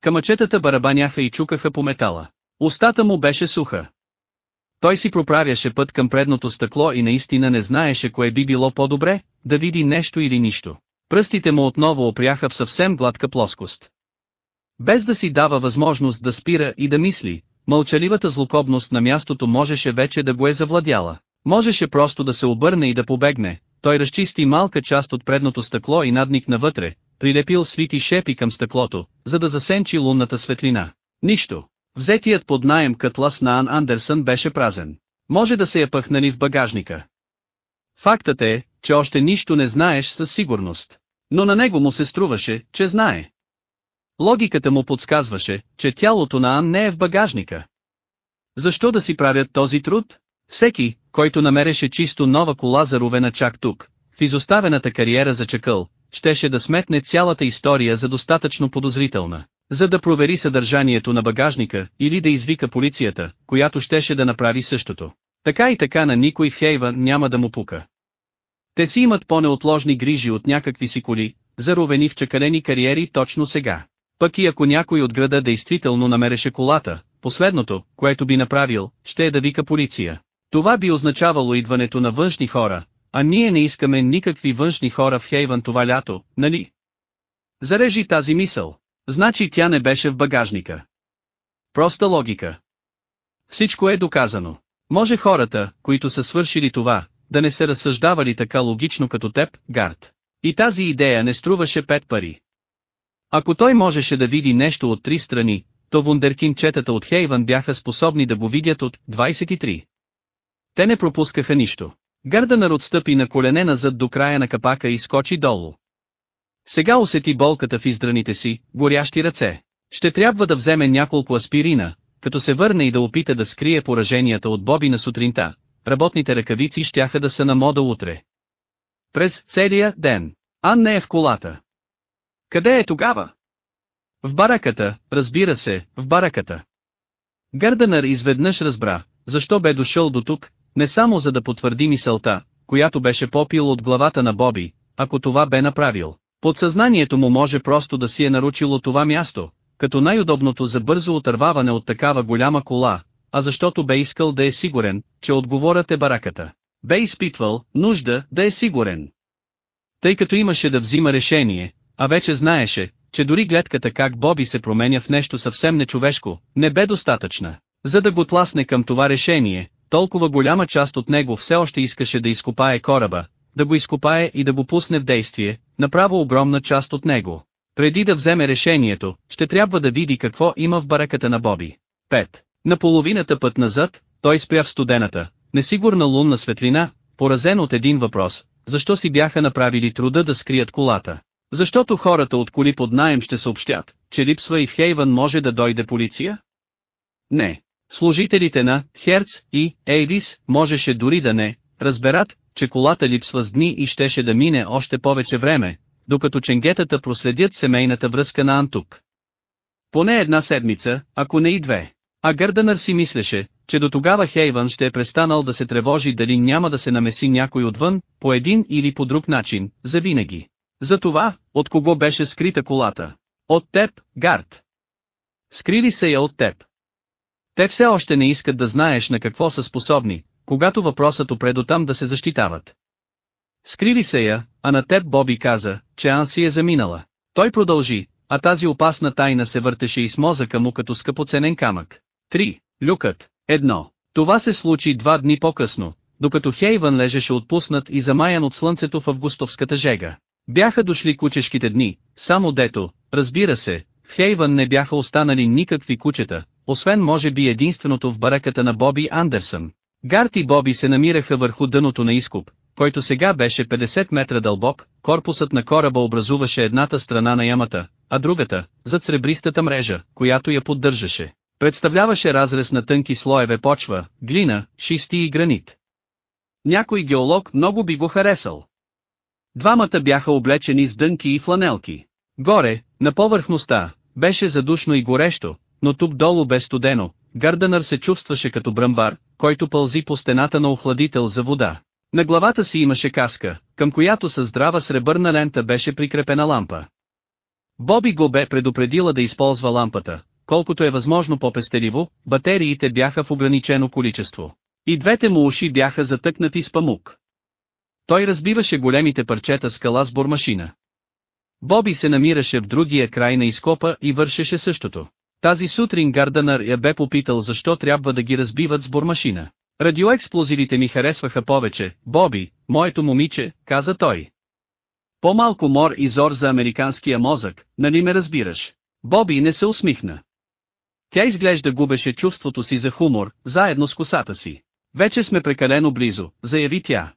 Камъчетата барабаняха и чукаха по метала. Устата му беше суха. Той си проправяше път към предното стъкло и наистина не знаеше кое би било по-добре, да види нещо или нищо. Пръстите му отново опряха в съвсем гладка плоскост. Без да си дава възможност да спира и да мисли, мълчаливата злокобност на мястото можеше вече да го е завладяла. Можеше просто да се обърне и да побегне, той разчисти малка част от предното стъкло и надник навътре, прилепил свити шепи към стъклото, за да засенчи лунната светлина. Нищо. Взетият под наем кътлас на Ан Андерсън беше празен. Може да се я пъхнали в багажника. Фактът е, че още нищо не знаеш със сигурност. Но на него му се струваше, че знае. Логиката му подсказваше, че тялото на Ан не е в багажника. Защо да си правят този труд? Всеки, който намереше чисто нова кола заровена чак тук, в изоставената кариера за чакъл, щеше да сметне цялата история за достатъчно подозрителна, за да провери съдържанието на багажника или да извика полицията, която щеше да направи същото. Така и така на никой в Хейва няма да му пука. Те си имат по-неотложни грижи от някакви си коли, заровени в чакалени кариери точно сега. Пък и ако някой от града действително намереше колата, последното, което би направил, ще е да вика полиция. Това би означавало идването на външни хора, а ние не искаме никакви външни хора в Хейвън това лято, нали? Зарежи тази мисъл. Значи тя не беше в багажника. Проста логика. Всичко е доказано. Може хората, които са свършили това, да не се разсъждавали така логично като теб, Гард. И тази идея не струваше пет пари. Ако той можеше да види нещо от три страни, то вундеркинчетата от Хейвън бяха способни да го видят от 23. Те не пропускаха нищо. Гърданър отстъпи на колене назад до края на капака и скочи долу. Сега усети болката в издраните си, горящи ръце. Ще трябва да вземе няколко аспирина, като се върне и да опита да скрие пораженията от Боби на сутринта. Работните ръкавици щяха да са на мода утре. През целия ден. Ан не е в колата. Къде е тогава? В бараката, разбира се, в бараката. Гърданър изведнъж разбра, защо бе дошъл до тук, не само за да потвърди мисълта, която беше попил от главата на Боби, ако това бе направил. Подсъзнанието му може просто да си е наручило това място, като най-удобното за бързо отърваване от такава голяма кола, а защото бе искал да е сигурен, че отговорът е бараката. Бе изпитвал нужда да е сигурен. Тъй като имаше да взима решение, а вече знаеше, че дори гледката как Боби се променя в нещо съвсем нечовешко, не бе достатъчна. За да го тласне към това решение, толкова голяма част от него все още искаше да изкопае кораба, да го изкопае и да го пусне в действие, направо огромна част от него. Преди да вземе решението, ще трябва да види какво има в бараката на Боби. 5. На половината път назад, той спря в студената, несигурна лунна светлина, поразен от един въпрос, защо си бяха направили труда да скрият колата. Защото хората от коли под найем ще съобщят, че липсва и в Хейвън може да дойде полиция? Не. Служителите на Херц и Ейвис можеше дори да не разберат, че колата липсва с дни и щеше да мине още повече време, докато ченгетата проследят семейната връзка на Антук. Поне една седмица, ако не и две. А Гърдънър си мислеше, че до тогава Хейвън ще е престанал да се тревожи дали няма да се намеси някой отвън, по един или по друг начин, завинаги. За това, от кого беше скрита колата? От теб, Гард. Скрили се я от теб. Те все още не искат да знаеш на какво са способни, когато въпросът опре до там да се защитават. Скрили се я, а на теб Боби каза, че Ан си е заминала. Той продължи, а тази опасна тайна се въртеше и с мозъка му като скъпоценен камък. 3. Люкът. Едно. Това се случи два дни по-късно, докато Хейвън лежеше отпуснат и замаян от слънцето в августовската жега. Бяха дошли кучешките дни, само дето, разбира се, в Хейвън не бяха останали никакви кучета, освен може би единственото в бараката на Боби Андерсън. Гарт и Боби се намираха върху дъното на изкуп, който сега беше 50 метра дълбок, корпусът на кораба образуваше едната страна на ямата, а другата, зад сребристата мрежа, която я поддържаше, представляваше разрез на тънки слоеве почва, глина, шисти и гранит. Някой геолог много би го харесал. Двамата бяха облечени с дънки и фланелки. Горе, на повърхността, беше задушно и горещо, но тук долу бе студено, Гарденър се чувстваше като бръмбар, който пълзи по стената на охладител за вода. На главата си имаше каска, към която със здрава сребърна лента беше прикрепена лампа. Боби го бе предупредила да използва лампата, колкото е възможно по-пестеливо, батериите бяха в ограничено количество. И двете му уши бяха затъкнати с памук. Той разбиваше големите парчета скала с бормашина. Боби се намираше в другия край на изкопа и вършеше същото. Тази сутрин Гарданър я бе попитал защо трябва да ги разбиват с бормашина. Радиоексплозивите ми харесваха повече, Боби, моето момиче, каза той. По-малко мор и зор за американския мозък, нали ме разбираш? Боби не се усмихна. Тя изглежда губеше чувството си за хумор, заедно с косата си. Вече сме прекалено близо, заяви тя.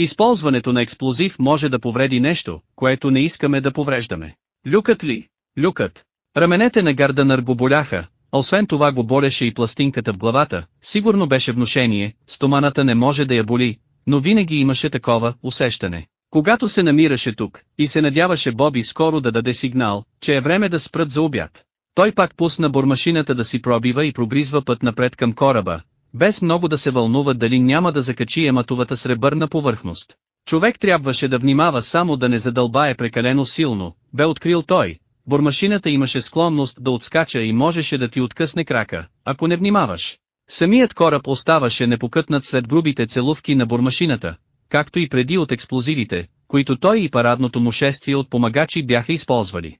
Използването на експлозив може да повреди нещо, което не искаме да повреждаме. Люкът ли? Люкът. Раменете на Гарданър го боляха, освен това го болеше и пластинката в главата, сигурно беше внушение, стоманата не може да я боли, но винаги имаше такова усещане. Когато се намираше тук, и се надяваше Боби скоро да даде сигнал, че е време да спрат за обяд. Той пак пусна бормашината да си пробива и пробризва път напред към кораба, без много да се вълнува дали няма да закачи ематовата сребърна повърхност. Човек трябваше да внимава само да не задълбае прекалено силно, бе открил той. Бормашината имаше склонност да отскача и можеше да ти откъсне крака, ако не внимаваш. Самият кораб оставаше непокътнат след грубите целувки на бормашината, както и преди от експлозивите, които той и парадното му шествие от помагачи бяха използвали.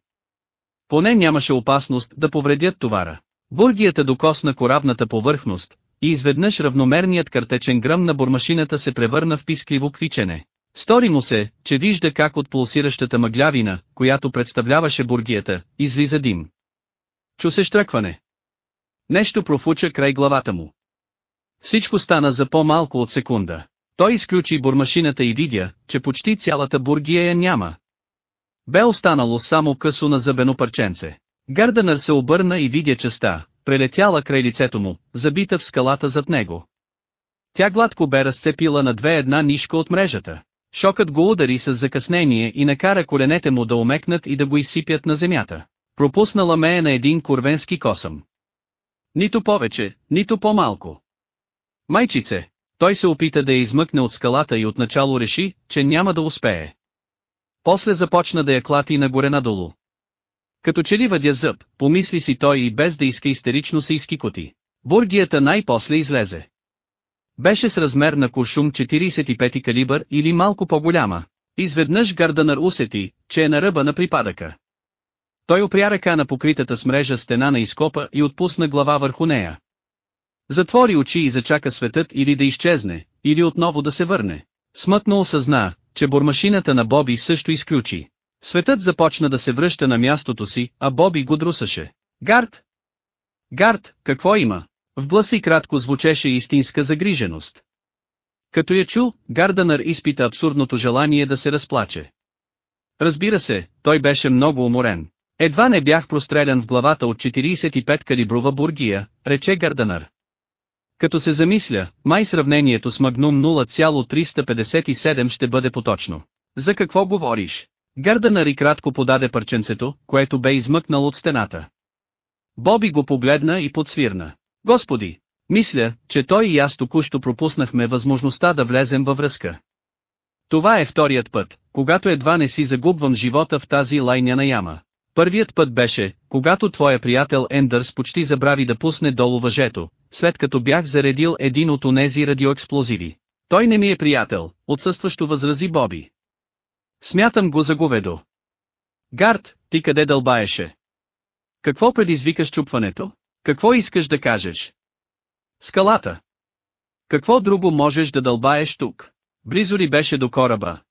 Поне нямаше опасност да повредят товара. Бургията докосна корабната повърхност, и изведнъж равномерният картечен гръм на бормашината се превърна в пискливо квичене. Стори му се, че вижда как от пулсиращата мъглявина, която представляваше бургията, излиза дим. Чу се штръкване. Нещо профуча край главата му. Всичко стана за по-малко от секунда. Той изключи бурмашината и видя, че почти цялата бургия я няма. Бе останало само късо на зъбено парченце. Гарденър се обърна и видя частта, прелетяла край лицето му, забита в скалата зад него. Тя гладко бе разцепила на две една нишка от мрежата. Шокът го удари с закъснение и накара коленете му да омекнат и да го изсипят на земята. Пропуснала ме на един курвенски косъм. Нито повече, нито по-малко. Майчице, той се опита да я измъкне от скалата и отначало реши, че няма да успее. После започна да я клати нагоре надолу. Като че ли въдя зъб, помисли си той и без да иска истерично се изкикоти. Бургията най-после излезе. Беше с размер на куршум 45 калибър или малко по-голяма. Изведнъж Гарданър усети, че е на ръба на припадъка. Той опря ръка на покритата с мрежа стена на изкопа и отпусна глава върху нея. Затвори очи и зачака светът или да изчезне, или отново да се върне. Смътно осъзна, че бормашината на Боби също изключи. Светът започна да се връща на мястото си, а Боби го друсаше. Гард! Гард, какво има? В гласа и кратко звучеше истинска загриженост. Като я чу, Гарданър изпита абсурдното желание да се разплаче. Разбира се, той беше много уморен. Едва не бях прострелян в главата от 45 калиброва бургия, рече Гарданър. Като се замисля, май сравнението с Магнум 0,357 ще бъде поточно. За какво говориш? Гарданър и кратко подаде парченцето, което бе измъкнал от стената. Боби го погледна и подсвирна. Господи, мисля, че той и аз току-що пропуснахме възможността да влезем във връзка. Това е вторият път, когато едва не си загубвам живота в тази лайняна яма. Първият път беше, когато твоя приятел Ендърс почти забрави да пусне долу въжето, след като бях заредил един от онези радиоексплозиви. Той не ми е приятел, отсъстващо възрази Боби. Смятам го за говедо. Гард, ти къде дълбаеше? Какво предизвика щупването? Какво искаш да кажеш? Скалата. Какво друго можеш да дълбаеш тук? Близо ли беше до кораба?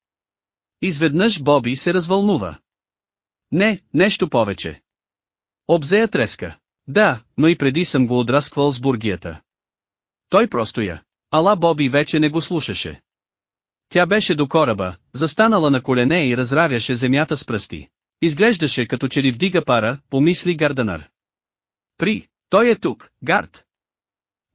Изведнъж Боби се развълнува. Не, нещо повече. Обзея треска. Да, но и преди съм го отрасквал с бургията. Той просто я. Ала Боби вече не го слушаше. Тя беше до кораба, застанала на колене и разравяше земята с пръсти. Изглеждаше като че ли вдига пара, помисли Гарданър. При, той е тук, Гард.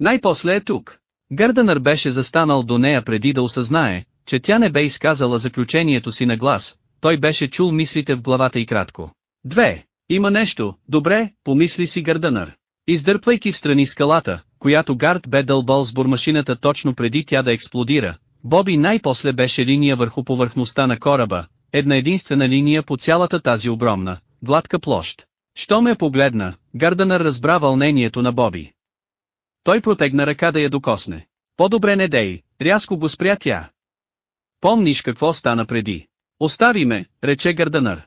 Най-после е тук. Гърданър беше застанал до нея преди да осъзнае, че тя не бе изказала заключението си на глас, той беше чул мислите в главата и кратко. Две, има нещо, добре, помисли си Гърданър. Издърпвайки в страни скалата, която Гард бе дълбал с бурмашината точно преди тя да експлодира, Боби най-после беше линия върху повърхността на кораба, една единствена линия по цялата тази огромна, гладка площ. Що ме погледна, Гърданър разбра вълнението на Боби. Той протегна ръка да я докосне. По-добре не дей, рязко го спря тя. Помниш какво стана преди. Остави ме, рече Гърданър.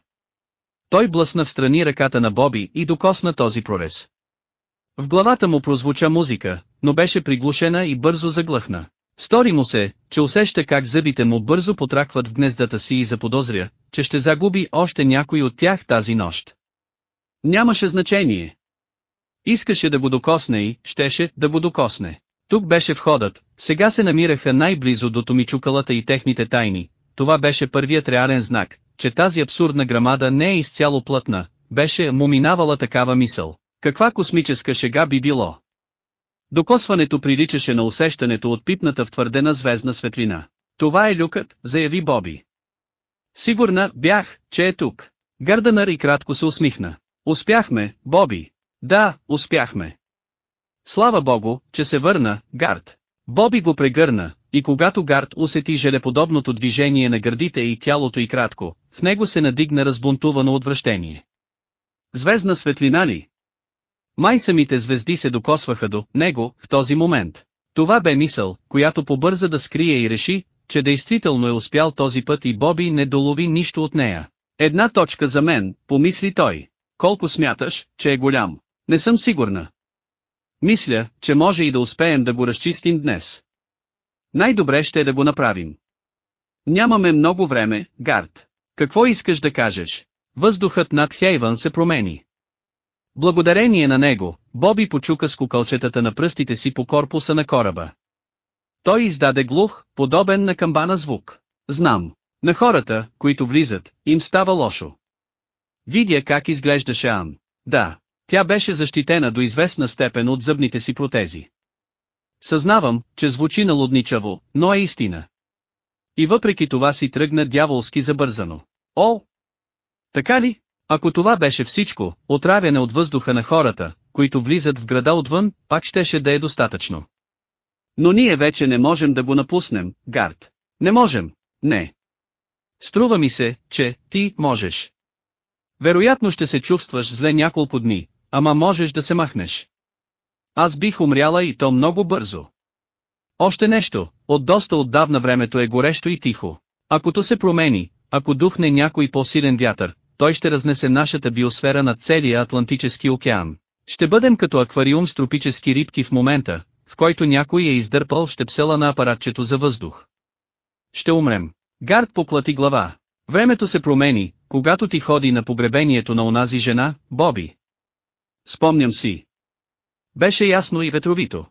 Той блъсна в страни ръката на Боби и докосна този прорез. В главата му прозвуча музика, но беше приглушена и бързо заглъхна. Стори му се, че усеща как зъбите му бързо потракват в гнездата си и заподозря, че ще загуби още някой от тях тази нощ. Нямаше значение. Искаше да го докосне и, щеше, да го докосне. Тук беше входът, сега се намираха най-близо до томичукалата и техните тайни. Това беше първият реален знак, че тази абсурдна грамада не е изцяло плътна, беше му минавала такава мисъл. Каква космическа шега би било? Докосването приличаше на усещането от пипната в твърдена звездна светлина. Това е люкът, заяви Боби. Сигурна бях, че е тук. Гърданър и кратко се усмихна. Успяхме, Боби. Да, успяхме. Слава богу, че се върна, Гард. Боби го прегърна, и когато Гард усети желеподобното движение на гърдите и тялото и кратко, в него се надигна разбунтувано отвращение. Звездна светлина ли? Май самите звезди се докосваха до него в този момент. Това бе мисъл, която побърза да скрие и реши, че действително е успял този път и Боби не долови нищо от нея. Една точка за мен, помисли той. Колко смяташ, че е голям? Не съм сигурна. Мисля, че може и да успеем да го разчистим днес. Най-добре ще е да го направим. Нямаме много време, Гард. Какво искаш да кажеш? Въздухът над Хейвън се промени. Благодарение на него, Боби почука с кукълчетата на пръстите си по корпуса на кораба. Той издаде глух, подобен на камбана звук. Знам. На хората, които влизат, им става лошо. Видя как изглеждаше Ан. Да, тя беше защитена до известна степен от зъбните си протези. Съзнавам, че звучи налудничаво, но е истина. И въпреки това си тръгна дяволски забързано. О! Така ли? Ако това беше всичко, отравяне от въздуха на хората, които влизат в града отвън, пак щеше да е достатъчно. Но ние вече не можем да го напуснем, Гард. Не можем, не. Струва ми се, че ти можеш. Вероятно ще се чувстваш зле няколко дни, ама можеш да се махнеш. Аз бих умряла и то много бързо. Още нещо, от доста отдавна времето е горещо и тихо. Ако то се промени, ако духне някой по-силен вятър, той ще разнесе нашата биосфера над целия Атлантически океан. Ще бъдем като аквариум с тропически рибки в момента, в който някой е издърпал щепсела на апаратчето за въздух. Ще умрем. Гард поплати глава. Времето се промени, когато ти ходи на погребението на онази жена, Боби. Спомням си. Беше ясно и ветровито.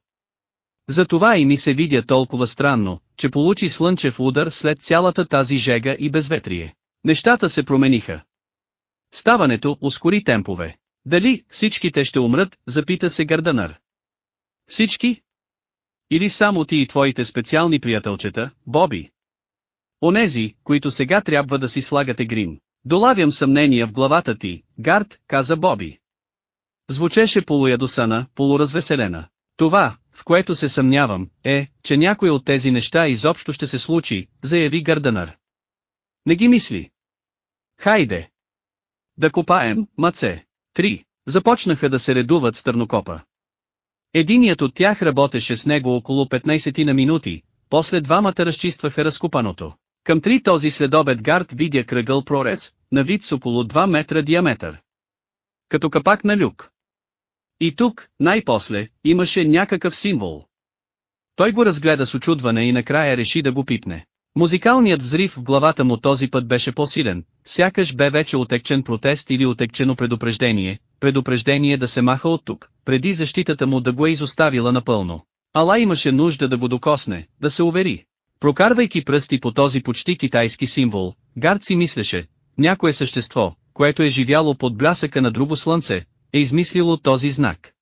Затова и ми се видя толкова странно, че получи слънчев удар след цялата тази жега и безветрие. Нещата се промениха. Ставането ускори темпове. Дали всичките ще умрат, запита се Гърдънър. Всички? Или само ти и твоите специални приятелчета, Боби? Онези, които сега трябва да си слагате грим. Долавям съмнения в главата ти, Гард, каза Боби. Звучеше полуядосана, полуразвеселена. Това, в което се съмнявам, е, че някой от тези неща изобщо ще се случи, заяви Гърдънър. Не ги мисли. Хайде! Да копаем, маце. Три. Започнаха да се редуват с търнокопа. Единият от тях работеше с него около 15 на минути, после двамата разчистваха разкопаното. Към три този следобед гард видя кръгъл прорез, на вид с около 2 метра диаметър. Като капак на люк. И тук, най-после, имаше някакъв символ. Той го разгледа с очудване и накрая реши да го пипне. Музикалният взрив в главата му този път беше по-силен, сякаш бе вече отекчен протест или отекчено предупреждение, предупреждение да се маха от тук, преди защитата му да го е изоставила напълно. Ала имаше нужда да го докосне, да се увери. Прокарвайки пръсти по този почти китайски символ, Гард си мислеше, някое същество, което е живяло под блясъка на друго слънце, е измислило този знак.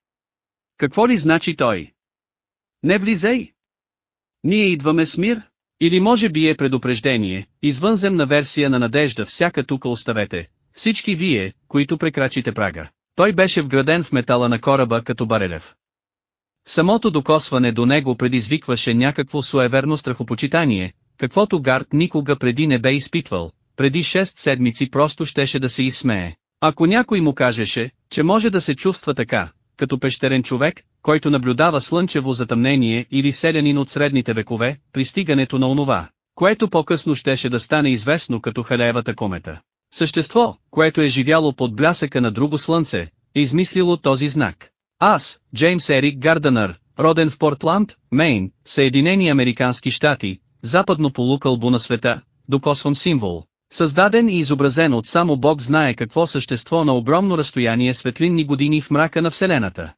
Какво ли значи той? Не влизай! Ние идваме с мир, или може би е предупреждение, извънземна версия на надежда всяка тука оставете, всички вие, които прекрачите прага. Той беше вграден в метала на кораба като барелев. Самото докосване до него предизвикваше някакво суеверно страхопочитание, каквото Гард никога преди не бе изпитвал, преди 6 седмици просто щеше да се изсмее. Ако някой му кажеше, че може да се чувства така, като пещерен човек, който наблюдава слънчево затъмнение или селянин от средните векове, пристигането на онова, което по-късно щеше да стане известно като Халеевата комета. Същество, което е живяло под блясъка на друго слънце, е измислило този знак. Аз, Джеймс Ерик Гарденър, роден в Портланд, Мейн, Съединени Американски щати, западно полукълбо на света, докосвам символ, създаден и изобразен от само Бог знае какво същество на огромно разстояние светлинни години в мрака на Вселената.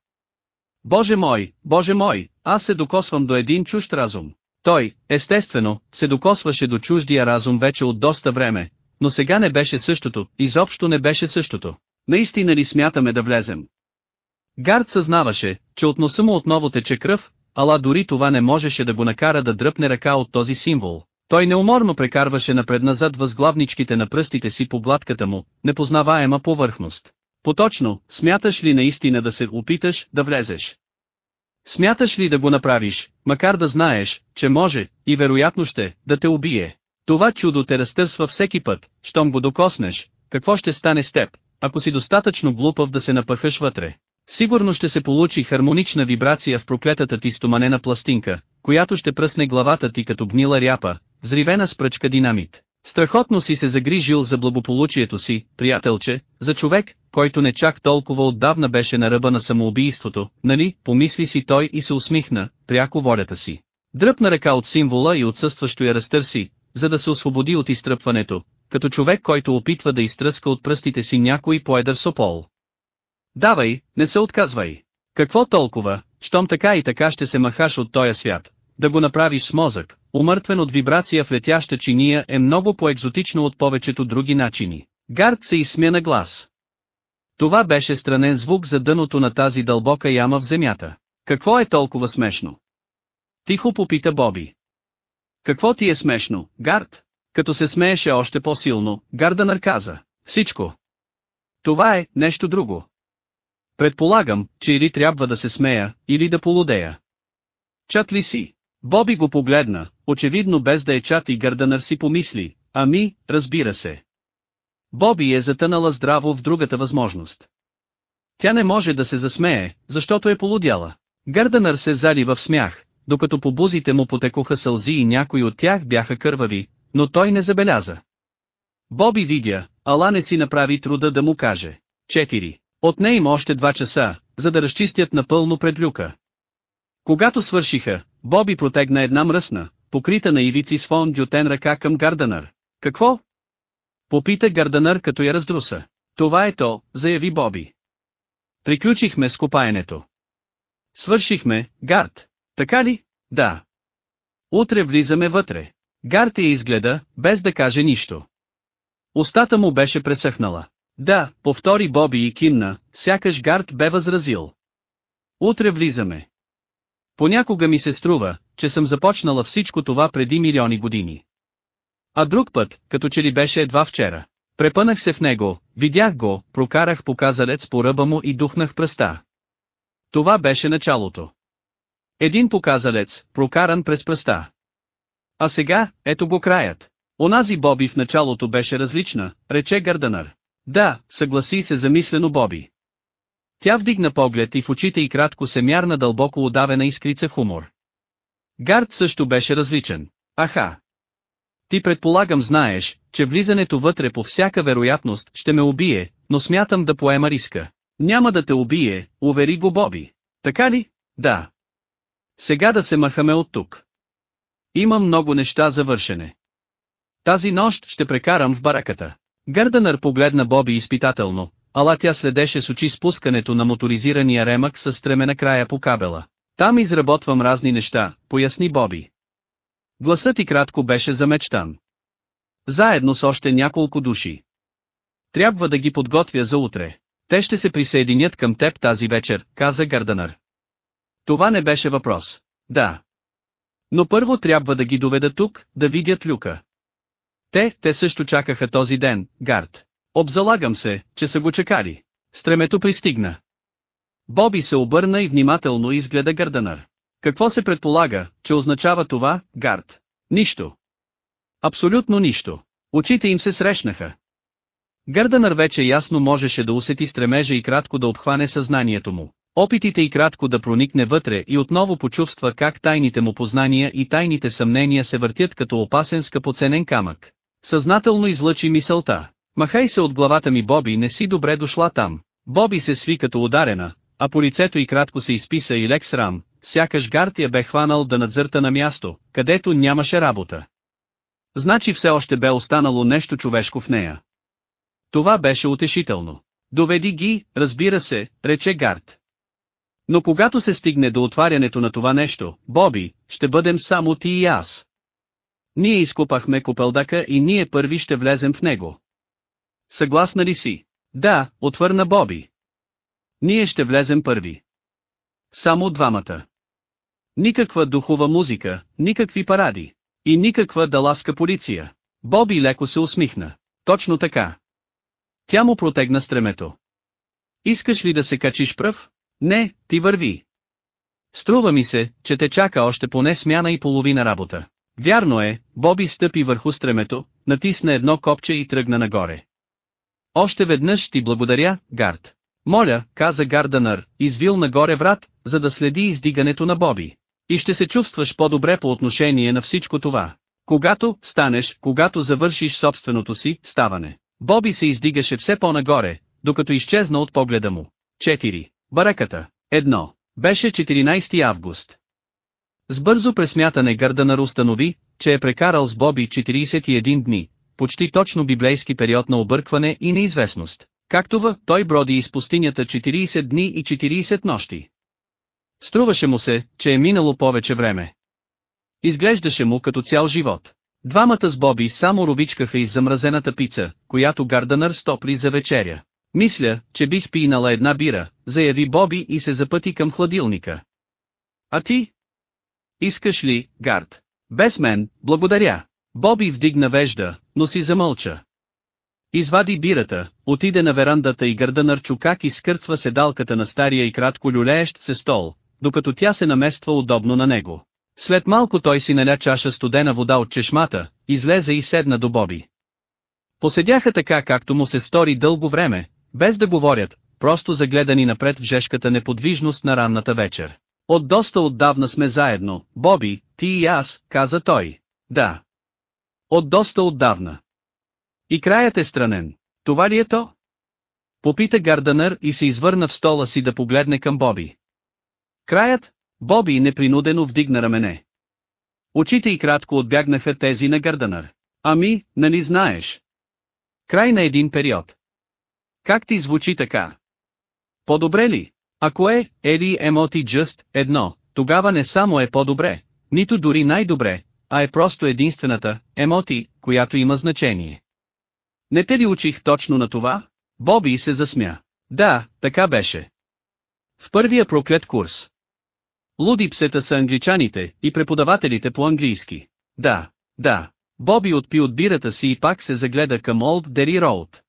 Боже мой, Боже мой, аз се докосвам до един чужд разум. Той, естествено, се докосваше до чуждия разум вече от доста време, но сега не беше същото, изобщо не беше същото. Наистина ли смятаме да влезем? Гард съзнаваше, че от носа му отново тече кръв, ала дори това не можеше да го накара да дръпне ръка от този символ. Той неуморно прекарваше напредназад възглавничките на пръстите си по гладката му, непознаваема повърхност. Поточно, смяташ ли наистина да се опиташ да влезеш? Смяташ ли да го направиш, макар да знаеш, че може, и вероятно ще, да те убие? Това чудо те разтърсва всеки път, щом го докоснеш, какво ще стане с теб, ако си достатъчно глупав да се напъхаш вътре? Сигурно ще се получи хармонична вибрация в проклетата ти стоманена пластинка, която ще пръсне главата ти като гнила ряпа, взривена с пръчка динамит. Страхотно си се загрижил за благополучието си, приятелче, за човек, който не чак толкова отдавна беше на ръба на самоубийството, нали, помисли си той и се усмихна, пряко волята си. Дръпна ръка от символа и отсъстващо я разтърси, за да се освободи от изтръпването, като човек който опитва да изтръска от пръстите си някой поедър сопол. Давай, не се отказвай. Какво толкова, щом така и така ще се махаш от този свят, да го направиш с мозък, умъртвен от вибрация в летяща чиния е много по-екзотично от повечето други начини. Гард се изсмя на глас. Това беше странен звук за дъното на тази дълбока яма в земята. Какво е толкова смешно? Тихо попита Боби. Какво ти е смешно, Гард? Като се смееше още по-силно, Гарданър каза. Всичко. Това е нещо друго. Предполагам, че или трябва да се смея, или да полудея. Чат ли си? Боби го погледна, очевидно без да е чат и Гърданър си помисли, ами, разбира се. Боби е затънала здраво в другата възможност. Тя не може да се засмее, защото е полудяла. Гърданър се зали в смях, докато по бузите му потекоха сълзи и някои от тях бяха кървави, но той не забеляза. Боби видя, ала не си направи труда да му каже. 4. Отне им още два часа, за да разчистят напълно пред люка. Когато свършиха, Боби протегна една мръсна, покрита на ивици с фон дютен ръка към Гарданър. Какво? Попита Гарданър като я раздруса. Това е то, заяви Боби. Приключихме с копаенето. Свършихме, Гард. Така ли? Да. Утре влизаме вътре. Гард я изгледа, без да каже нищо. Устата му беше пресъхнала. Да, повтори Боби и кимна, сякаш Гард бе възразил. Утре влизаме. Понякога ми се струва, че съм започнала всичко това преди милиони години. А друг път, като че ли беше едва вчера. Препънах се в него, видях го, прокарах показалец по ръба му и духнах пръста. Това беше началото. Един показалец, прокаран през пръста. А сега, ето го краят. Онази Боби в началото беше различна, рече Гърданър. Да, съгласи се замислено Боби. Тя вдигна поглед и в очите й кратко се мярна дълбоко удавена искрица хумор. Гард също беше различен. Аха! Ти предполагам знаеш, че влизането вътре по всяка вероятност ще ме убие, но смятам да поема риска. Няма да те убие, увери го Боби. Така ли? Да. Сега да се махаме от тук. Има много неща за вършене. Тази нощ ще прекарам в бараката. Гърданър погледна Боби изпитателно, ала тя следеше с очи спускането на моторизирания ремък с стремена края по кабела. Там изработвам разни неща, поясни Боби. Гласът и кратко беше замечтан. Заедно с още няколко души. Трябва да ги подготвя за утре. Те ще се присъединят към теб тази вечер, каза Гарданър. Това не беше въпрос. Да. Но първо трябва да ги доведа тук, да видят люка. Те, те също чакаха този ден, Гард. Обзалагам се, че са го чекали. Стремето пристигна. Боби се обърна и внимателно изгледа Гарданър. Какво се предполага, че означава това, Гард? Нищо. Абсолютно нищо. Очите им се срещнаха. Гърданър вече ясно можеше да усети стремежа и кратко да обхване съзнанието му. Опитите и кратко да проникне вътре и отново почувства как тайните му познания и тайните съмнения се въртят като опасен скъпоценен камък. Съзнателно излъчи мисълта. Махай се от главата ми Боби не си добре дошла там. Боби се сви като ударена, а по лицето и кратко се изписа и лек срам, сякаш Гарт я бе хванал да надзърта на място, където нямаше работа. Значи все още бе останало нещо човешко в нея. Това беше утешително. Доведи ги, разбира се, рече Гарт. Но когато се стигне до отварянето на това нещо, Боби, ще бъдем само ти и аз. Ние изкупахме купелдака и ние първи ще влезем в него. Съгласна ли си? Да, отвърна Боби. Ние ще влезем първи. Само двамата. Никаква духова музика, никакви паради. И никаква даласка полиция. Боби леко се усмихна. Точно така. Тя му протегна стремето. Искаш ли да се качиш пръв? Не, ти върви. Струва ми се, че те чака още поне смяна и половина работа. Вярно е, Боби стъпи върху стремето, натисна едно копче и тръгна нагоре. Още веднъж ти благодаря, Гард. Моля, каза Гарданър, извил нагоре врат, за да следи издигането на Боби. И ще се чувстваш по-добре по отношение на всичко това. Когато станеш, когато завършиш собственото си ставане. Боби се издигаше все по-нагоре, докато изчезна от погледа му. 4. Бараката. 1. Беше 14 август. С бързо пресмятане Гърданър установи, че е прекарал с Боби 41 дни, почти точно библейски период на объркване и неизвестност. Както в той броди из пустинята 40 дни и 40 нощи. Струваше му се, че е минало повече време. Изглеждаше му като цял живот. Двамата с Боби само ровичкаха из замразената пица, която Гарданър стопли за вечеря. Мисля, че бих пинала една бира, заяви Боби и се запъти към хладилника. А ти? Искаш ли, Гард? Без мен, благодаря. Боби вдигна вежда, но си замълча. Извади бирата, отиде на верандата и Гърданър чу как изкърцва седалката на стария и кратко люлеещ се стол, докато тя се намества удобно на него. След малко той си наля чаша студена вода от чешмата, излезе и седна до Боби. Поседяха така както му се стори дълго време, без да говорят, просто загледани напред в жешката неподвижност на ранната вечер. От доста отдавна сме заедно, Боби, ти и аз, каза той. Да. От доста отдавна. И краят е странен. Това ли е то? Попита Гарданър и се извърна в стола си да погледне към Боби. Краят? Боби непринудено вдигна рамене. Очите и кратко отбягнаха тези на Гарданър. Ами, нали знаеш? Край на един период. Как ти звучи така? По-добре ли? Ако е, Ели Емоти Just, едно, тогава не само е по-добре, нито дори най-добре, а е просто единствената, емоти, която има значение. Не те ли учих точно на това? Боби се засмя. Да, така беше. В първия проклет курс. Луди псета са англичаните и преподавателите по английски. Да, да. Боби отпи от бирата си и пак се загледа към Олд Дери Роуд.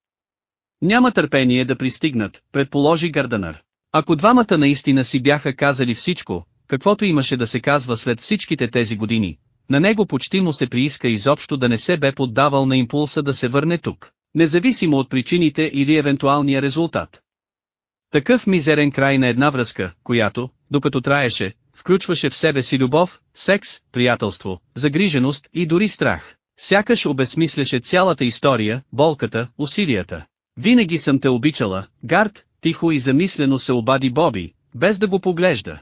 Няма търпение да пристигнат, предположи Гарденър. Ако двамата наистина си бяха казали всичко, каквото имаше да се казва след всичките тези години, на него почти му се прииска изобщо да не се бе поддавал на импулса да се върне тук, независимо от причините или евентуалния резултат. Такъв мизерен край на една връзка, която, докато траеше, включваше в себе си любов, секс, приятелство, загриженост и дори страх. Сякаш обезмисляше цялата история, болката, усилията. Винаги съм те обичала, Гард, тихо и замислено се обади Боби, без да го поглежда.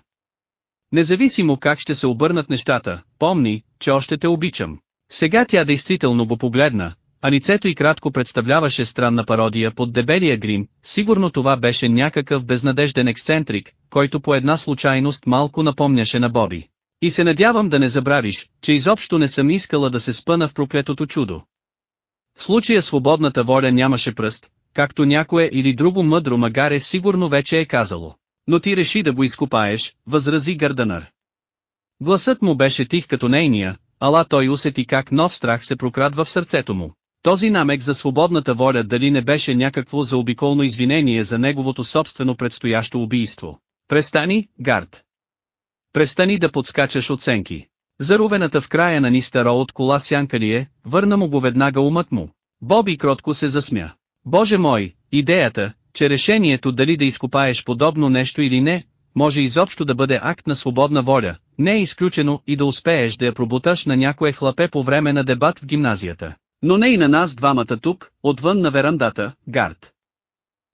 Независимо как ще се обърнат нещата, помни, че още те обичам. Сега тя действително го погледна, а лицето и кратко представляваше странна пародия под дебелия грим, сигурно това беше някакъв безнадежден ексцентрик, който по една случайност малко напомняше на Боби. И се надявам да не забравиш, че изобщо не съм искала да се спъна в проклетото чудо. В случая свободната воля нямаше пръст, както някое или друго мъдро магаре сигурно вече е казало. Но ти реши да го изкопаеш, възрази Гърданър. Гласът му беше тих като нейния, ала той усети как нов страх се прокрадва в сърцето му. Този намек за свободната воля дали не беше някакво заобиколно извинение за неговото собствено предстоящо убийство. Престани, Гард. Престани да подскачаш оценки. Заровената в края на Нистаро от кола сянка ли е, върна му го веднага умът му. Боби кротко се засмя. Боже мой, идеята, че решението дали да изкопаеш подобно нещо или не, може изобщо да бъде акт на свободна воля, не е изключено и да успееш да я пробуташ на някое хлапе по време на дебат в гимназията. Но не и на нас двамата тук, отвън на верандата, гард.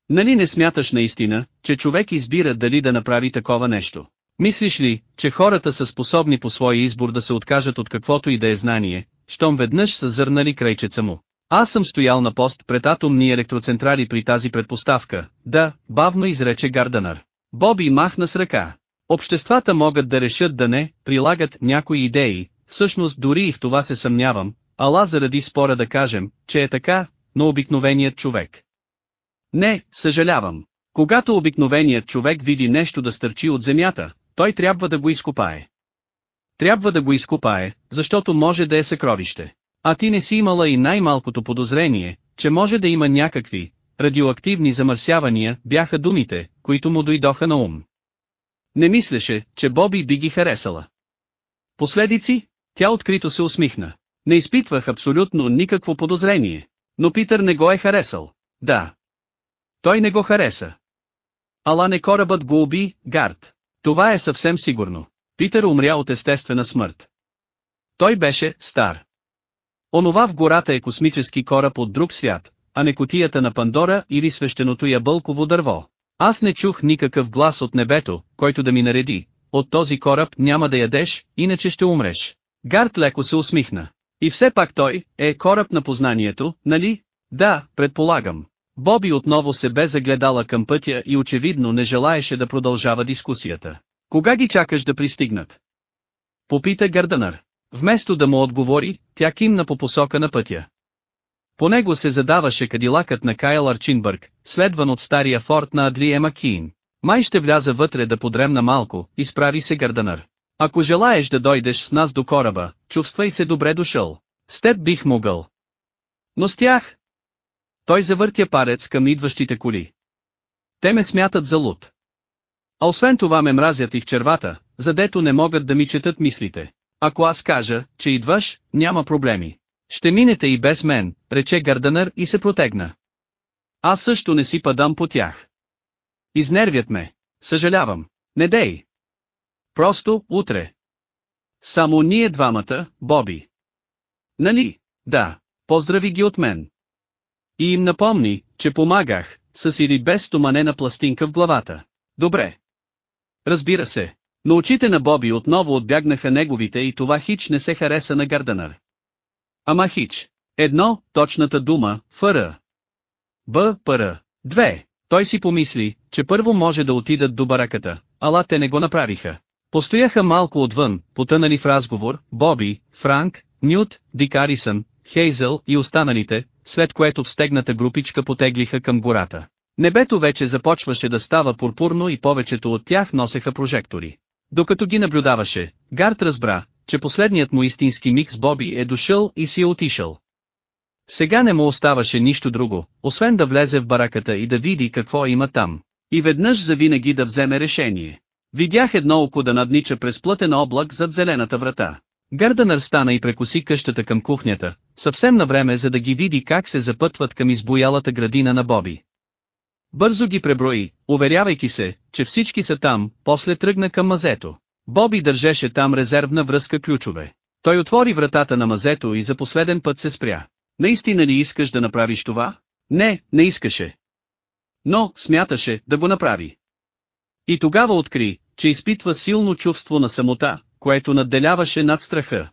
Нали не смяташ наистина, че човек избира дали да направи такова нещо? Мислиш ли, че хората са способни по своя избор да се откажат от каквото и да е знание, щом веднъж са зърнали крайчеца му? Аз съм стоял на пост пред атомни електроцентрали при тази предпоставка, да, бавно изрече Гарданър. Боби махна с ръка. Обществата могат да решат да не прилагат някои идеи, всъщност дори и в това се съмнявам, ала заради спора да кажем, че е така, но обикновеният човек. Не, съжалявам. Когато обикновеният човек види нещо да стърчи от земята, той трябва да го изкопае. Трябва да го изкопае, защото може да е съкровище. А ти не си имала и най-малкото подозрение, че може да има някакви, радиоактивни замърсявания, бяха думите, които му дойдоха на ум. Не мислеше, че Боби би ги харесала. Последици? Тя открито се усмихна. Не изпитвах абсолютно никакво подозрение. Но Питър не го е харесал. Да. Той не го хареса. Ала не корабът го уби, Гард. Това е съвсем сигурно. Питър умря от естествена смърт. Той беше стар. Онова в гората е космически кораб от друг свят, а не котията на Пандора или свещеното ябълково дърво. Аз не чух никакъв глас от небето, който да ми нареди, от този кораб няма да ядеш, иначе ще умреш. Гард леко се усмихна. И все пак той, е кораб на познанието, нали? Да, предполагам. Боби отново се бе загледала към пътя и очевидно не желаеше да продължава дискусията. Кога ги чакаш да пристигнат? Попита Гърдънър. Вместо да му отговори, тя кимна по посока на пътя. По него се задаваше кадилакът на Кайл Арчинбърг, следван от стария форт на Адри Макин. Май ще вляза вътре да подремна малко, изправи се Гърдънър. Ако желаеш да дойдеш с нас до кораба, чувствай се добре дошъл. С теб бих могъл. Но с тях? Той завъртя парец към идващите коли. Те ме смятат за луд. А освен това ме мразят и в червата, задето не могат да ми четат мислите. Ако аз кажа, че идваш, няма проблеми. Ще минете и без мен, рече Гарденър и се протегна. Аз също не си падам по тях. Изнервят ме. Съжалявам. Не дей. Просто, утре. Само ние двамата, Боби. Нали? Да. Поздрави ги от мен. И им напомни, че помагах, с или без стоманена пластинка в главата. Добре. Разбира се. Но очите на Боби отново отбягнаха неговите и това хич не се хареса на Гарденър. Ама хич. Едно, точната дума, фър. Б, пър. Две. Той си помисли, че първо може да отидат до бараката, ала те не го направиха. Постояха малко отвън, потънали в разговор, Боби, Франк, Нют, Дик Арисън, Хейзел и останалите, след което стегната групичка потеглиха към гората. Небето вече започваше да става пурпурно и повечето от тях носеха прожектори. Докато ги наблюдаваше, Гард разбра, че последният му истински миг с Боби е дошъл и си е отишъл. Сега не му оставаше нищо друго, освен да влезе в бараката и да види какво има там. И веднъж завинаги да вземе решение. Видях едно око да наднича през плътен облак зад зелената врата. Гърдънър стана и прекоси къщата към кухнята, съвсем на време за да ги види как се запътват към избоялата градина на Боби. Бързо ги преброи, уверявайки се, че всички са там, после тръгна към мазето. Боби държеше там резервна връзка ключове. Той отвори вратата на мазето и за последен път се спря. Наистина ли искаш да направиш това? Не, не искаше. Но, смяташе, да го направи. И тогава откри, че изпитва силно чувство на самота, което надделяваше над страха.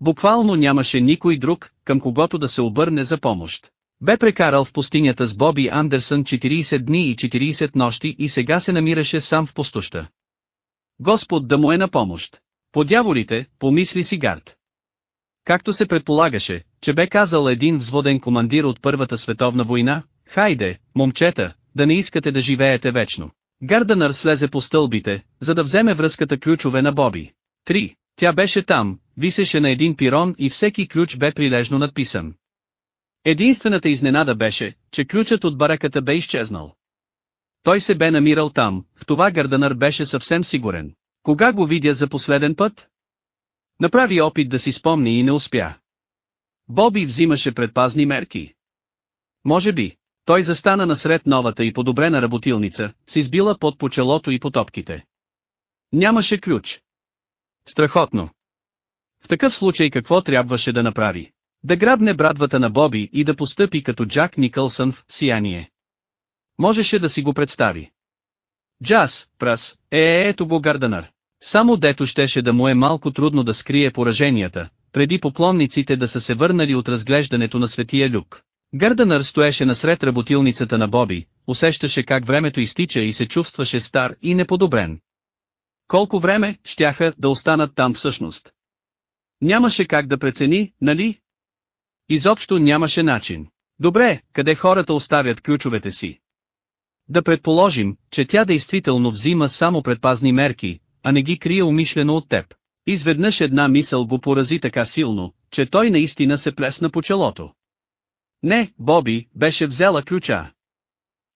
Буквално нямаше никой друг, към когото да се обърне за помощ. Бе прекарал в пустинята с Боби Андерсън 40 дни и 40 нощи и сега се намираше сам в пустоща. Господ да му е на помощ. По дяволите, помисли си Гард. Както се предполагаше, че бе казал един взводен командир от Първата световна война, хайде, момчета, да не искате да живеете вечно. Гардънър слезе по стълбите, за да вземе връзката ключове на Боби. 3. Тя беше там, висеше на един пирон и всеки ключ бе прилежно надписан. Единствената изненада беше, че ключът от бараката бе изчезнал. Той се бе намирал там, в това Гардънър беше съвсем сигурен. Кога го видя за последен път? Направи опит да си спомни и не успя. Боби взимаше предпазни мерки. Може би, той застана насред новата и подобрена работилница, с избила под почелото и потопките. Нямаше ключ. Страхотно. В такъв случай какво трябваше да направи? Да грабне брадвата на Боби и да постъпи като Джак Никълсън в «Сияние». Можеше да си го представи. Джаз, прас, е, е ето го Гарденър. Само дето щеше да му е малко трудно да скрие пораженията, преди поклонниците да са се върнали от разглеждането на светия люк. Гърдънър стоеше насред работилницата на Боби, усещаше как времето изтича и се чувстваше стар и неподобрен. Колко време щяха да останат там всъщност? Нямаше как да прецени, нали? Изобщо нямаше начин. Добре, къде хората оставят ключовете си? Да предположим, че тя действително взима само предпазни мерки, а не ги крие умишлено от теб. Изведнъж една мисъл го порази така силно, че той наистина се плесна по челото. Не, Боби, беше взела ключа.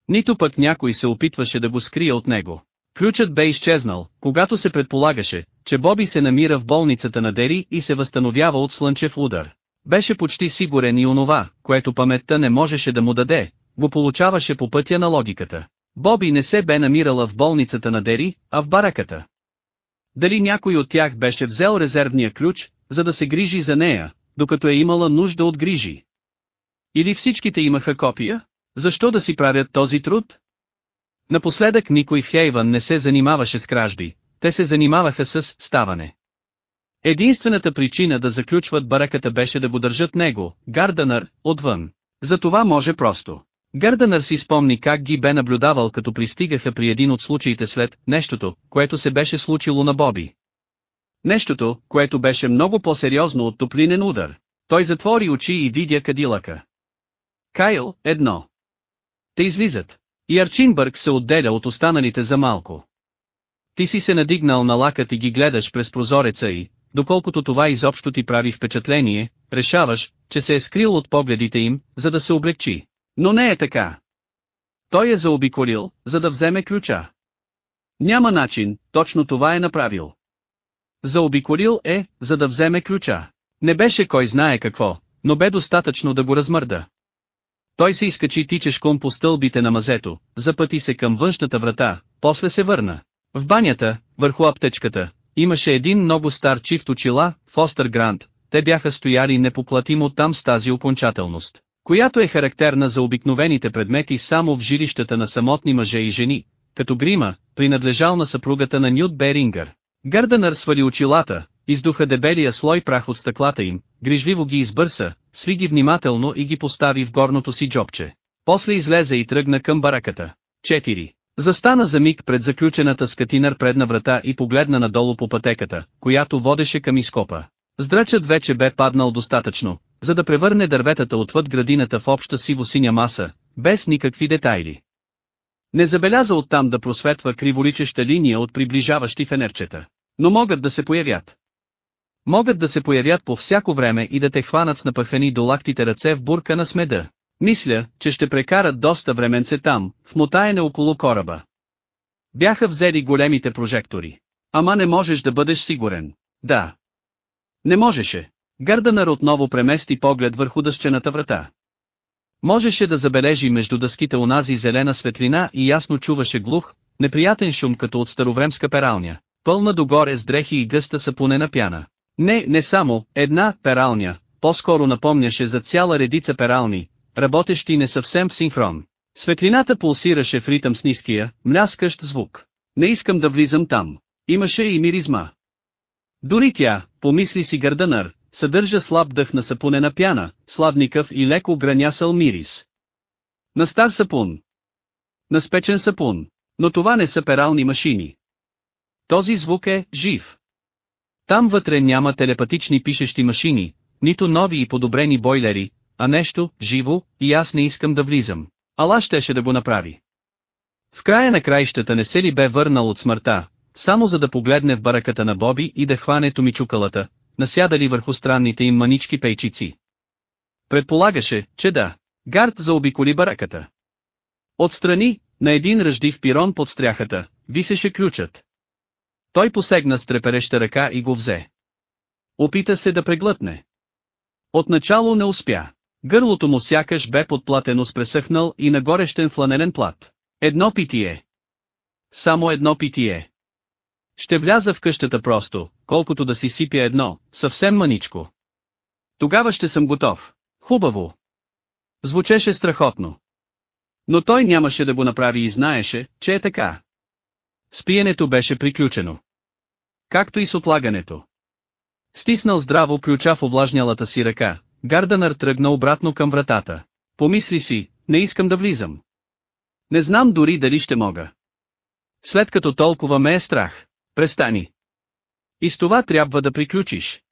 Нито пък някой се опитваше да го скрие от него. Ключът бе изчезнал, когато се предполагаше, че Боби се намира в болницата на Дери и се възстановява от слънчев удар. Беше почти сигурен и онова, което паметта не можеше да му даде, го получаваше по пътя на логиката. Боби не се бе намирала в болницата на Дери, а в бараката. Дали някой от тях беше взел резервния ключ, за да се грижи за нея, докато е имала нужда от грижи? Или всичките имаха копия? Защо да си правят този труд? Напоследък никой в Хейвън не се занимаваше с кражби, те се занимаваха с ставане. Единствената причина да заключват бараката беше да го държат него, Гардънър, отвън. За това може просто. Гърдънър си спомни как ги бе наблюдавал като пристигаха при един от случаите след нещото, което се беше случило на Боби. Нещото, което беше много по-сериозно от топлинен удар. Той затвори очи и видя кадилъка. Кайл, едно. Те излизат. И Арчинбърг се отделя от останалите за малко. Ти си се надигнал на лакът и ги гледаш през прозореца и, доколкото това изобщо ти прави впечатление, решаваш, че се е скрил от погледите им, за да се облегчи. Но не е така. Той е заобиколил, за да вземе ключа. Няма начин, точно това е направил. Заобиколил е, за да вземе ключа. Не беше кой знае какво, но бе достатъчно да го размърда. Той се изкачи тичешком по стълбите на мазето, запъти се към външната врата, после се върна. В банята, върху аптечката, имаше един много стар чифт очила, Фостер Грант, те бяха стояли непоплатимо там с тази окончателност, която е характерна за обикновените предмети само в жилищата на самотни мъже и жени, като грима, принадлежал на съпругата на Нют Берингър. Гърдънър свали очилата, издуха дебелия слой прах от стъклата им, грижливо ги избърса, сви ги внимателно и ги постави в горното си джобче. После излезе и тръгна към бараката. 4. Застана за миг пред заключената с катинар предна врата и погледна надолу по пътеката, която водеше към изкопа. Здрачът вече бе паднал достатъчно, за да превърне дърветата отвъд градината в обща сиво-синя маса, без никакви детайли. Не забеляза оттам да просветва криволичеща линия от приближаващи фенерчета. Но могат да се появят. Могат да се появят по всяко време и да те хванат с напъхани до лактите ръце в бурка на смеда. Мисля, че ще прекарат доста временце там, в мотаене около кораба. Бяха взели големите прожектори. Ама не можеш да бъдеш сигурен. Да. Не можеше. Гърданър отново премести поглед върху дъщената врата. Можеше да забележи между дъските онази зелена светлина и ясно чуваше глух, неприятен шум като от старовремска пералня, пълна догоре с дрехи и гъста сапунена пяна. Не, не само, една пералня, по-скоро напомняше за цяла редица перални, работещи не съвсем в синхрон. Светлината пулсираше в ритъм с ниския, мляскащ звук. Не искам да влизам там. Имаше и миризма. Дори тя, помисли си Гърданър, съдържа слаб дъх на сапунена пяна, сладникъв и леко гранясъл мирис. На стар сапун. На спечен сапун. Но това не са перални машини. Този звук е жив. Там вътре няма телепатични пишещи машини, нито нови и подобрени бойлери, а нещо, живо, и аз не искам да влизам. Ала щеше да го направи. В края на краищата не се ли бе върнал от смъртта, само за да погледне в бараката на Боби и да хване томичукалата, насядали върху странните им манички пейчици. Предполагаше, че да. Гард заобиколи бараката. Отстрани, на един ръждив пирон под стряхата, висеше ключът. Той посегна с трепереща ръка и го взе. Опита се да преглътне. Отначало не успя. Гърлото му сякаш бе подплатено с пресъхнал и нагорещен фланелен плат. Едно питие. Само едно питие. Ще вляза в къщата просто, колкото да си сипя едно, съвсем маничко. Тогава ще съм готов. Хубаво. Звучеше страхотно. Но той нямаше да го направи и знаеше, че е така. Спиенето беше приключено. Както и с отлагането. Стиснал здраво ключа в овлажнялата си ръка, Гарданър тръгна обратно към вратата. Помисли си, не искам да влизам. Не знам дори дали ще мога. След като толкова ме е страх, престани. И с това трябва да приключиш.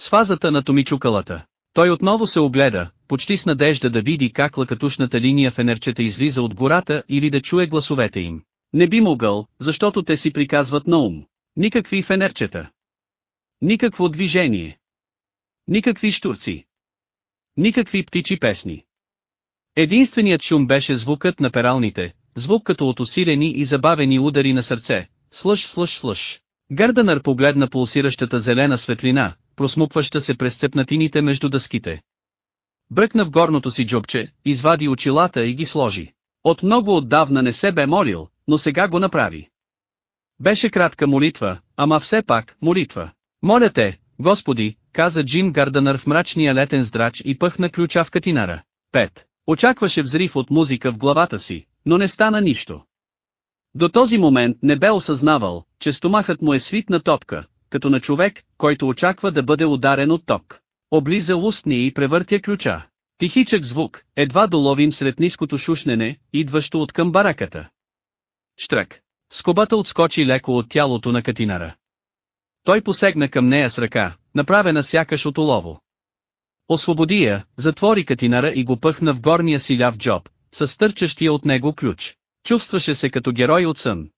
С фазата на томичукалата. Той отново се огледа, почти с надежда да види как лъкатушната линия фенерчета излиза от гората или да чуе гласовете им. Не би могъл, защото те си приказват на ум. Никакви фенерчета. Никакво движение. Никакви штурци. Никакви птичи песни. Единственият шум беше звукът на пералните, звук като от усилени и забавени удари на сърце, слъж слъж слъж. Гърданър погледна пулсиращата зелена светлина, просмукваща се през цепнатините между дъските. Бръкна в горното си джобче, извади очилата и ги сложи. От много отдавна не се бе молил, но сега го направи. Беше кратка молитва, ама все пак, молитва. Моля те, Господи, каза Джим Гардънър в мрачния летен здрач и пъхна ключа в катинара. 5. Очакваше взрив от музика в главата си, но не стана нищо. До този момент не бе осъзнавал, че стомахът му е свитна топка, като на човек, който очаква да бъде ударен от ток. Облиза устни и превъртя ключа. Тихичък звук, едва доловим сред ниското шушнене, идващо от към бараката. Штрък. Скобата отскочи леко от тялото на катинара. Той посегна към нея с ръка, направена сякаш от олово. Освободи я, затвори катинара и го пъхна в горния си ляв джоб, с търчащия от него ключ. Чувстваше се като герой от сън.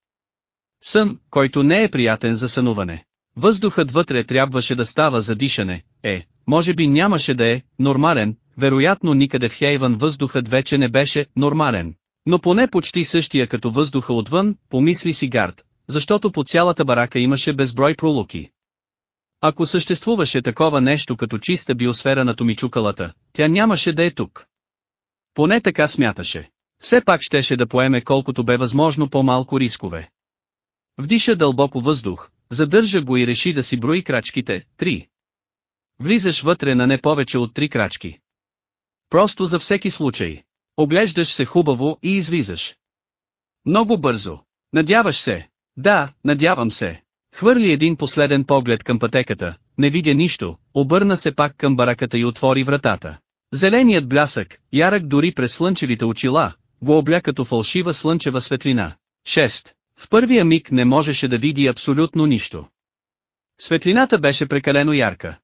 Сън, който не е приятен за сънуване. Въздухът вътре трябваше да става за дишане, е, може би нямаше да е, нормален, вероятно никъде в Хейвън въздухът вече не беше нормален. Но поне почти същия като въздуха отвън, помисли си Гард, защото по цялата барака имаше безброй пролуки. Ако съществуваше такова нещо като чиста биосфера на томичукалата, тя нямаше да е тук. Поне така смяташе. Все пак щеше да поеме колкото бе възможно по-малко рискове. Вдиша дълбоко въздух, задържа го и реши да си брои крачките, три. Влизаш вътре на не повече от три крачки. Просто за всеки случай. Оглеждаш се хубаво и излизаш. Много бързо. Надяваш се. Да, надявам се. Хвърли един последен поглед към пътеката, не видя нищо, обърна се пак към бараката и отвори вратата. Зеленият блясък, ярък дори през слънчевите очила, го обля като фалшива слънчева светлина. 6. В първия миг не можеше да види абсолютно нищо. Светлината беше прекалено ярка.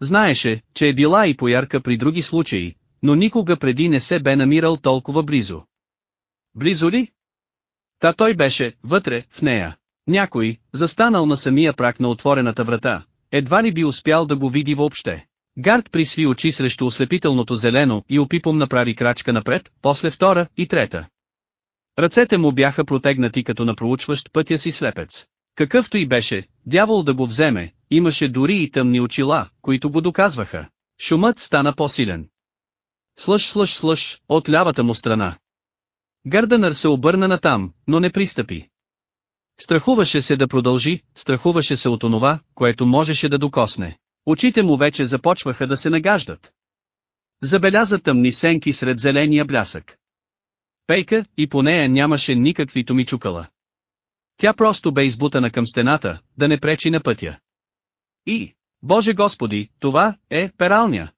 Знаеше, че е била и поярка при други случаи, но никога преди не се бе намирал толкова близо. Близо ли? Та той беше, вътре, в нея. Някой, застанал на самия прак на отворената врата, едва ли би успял да го види въобще. Гард присви очи срещу ослепителното зелено и опипом направи крачка напред, после втора и трета. Ръцете му бяха протегнати като на проучващ пътя си слепец. Какъвто и беше, дявол да го вземе, имаше дори и тъмни очила, които го доказваха. Шумът стана по-силен. Слъж слъж слъж, от лявата му страна. Гърдънър се обърна натам, но не пристъпи. Страхуваше се да продължи, страхуваше се от онова, което можеше да докосне. Очите му вече започваха да се нагаждат. Забеляза тъмни сенки сред зеления блясък. Пейка, и по нея нямаше никакви томичукала. Тя просто бе избутана към стената, да не пречи на пътя. И, Боже Господи, това е пералня.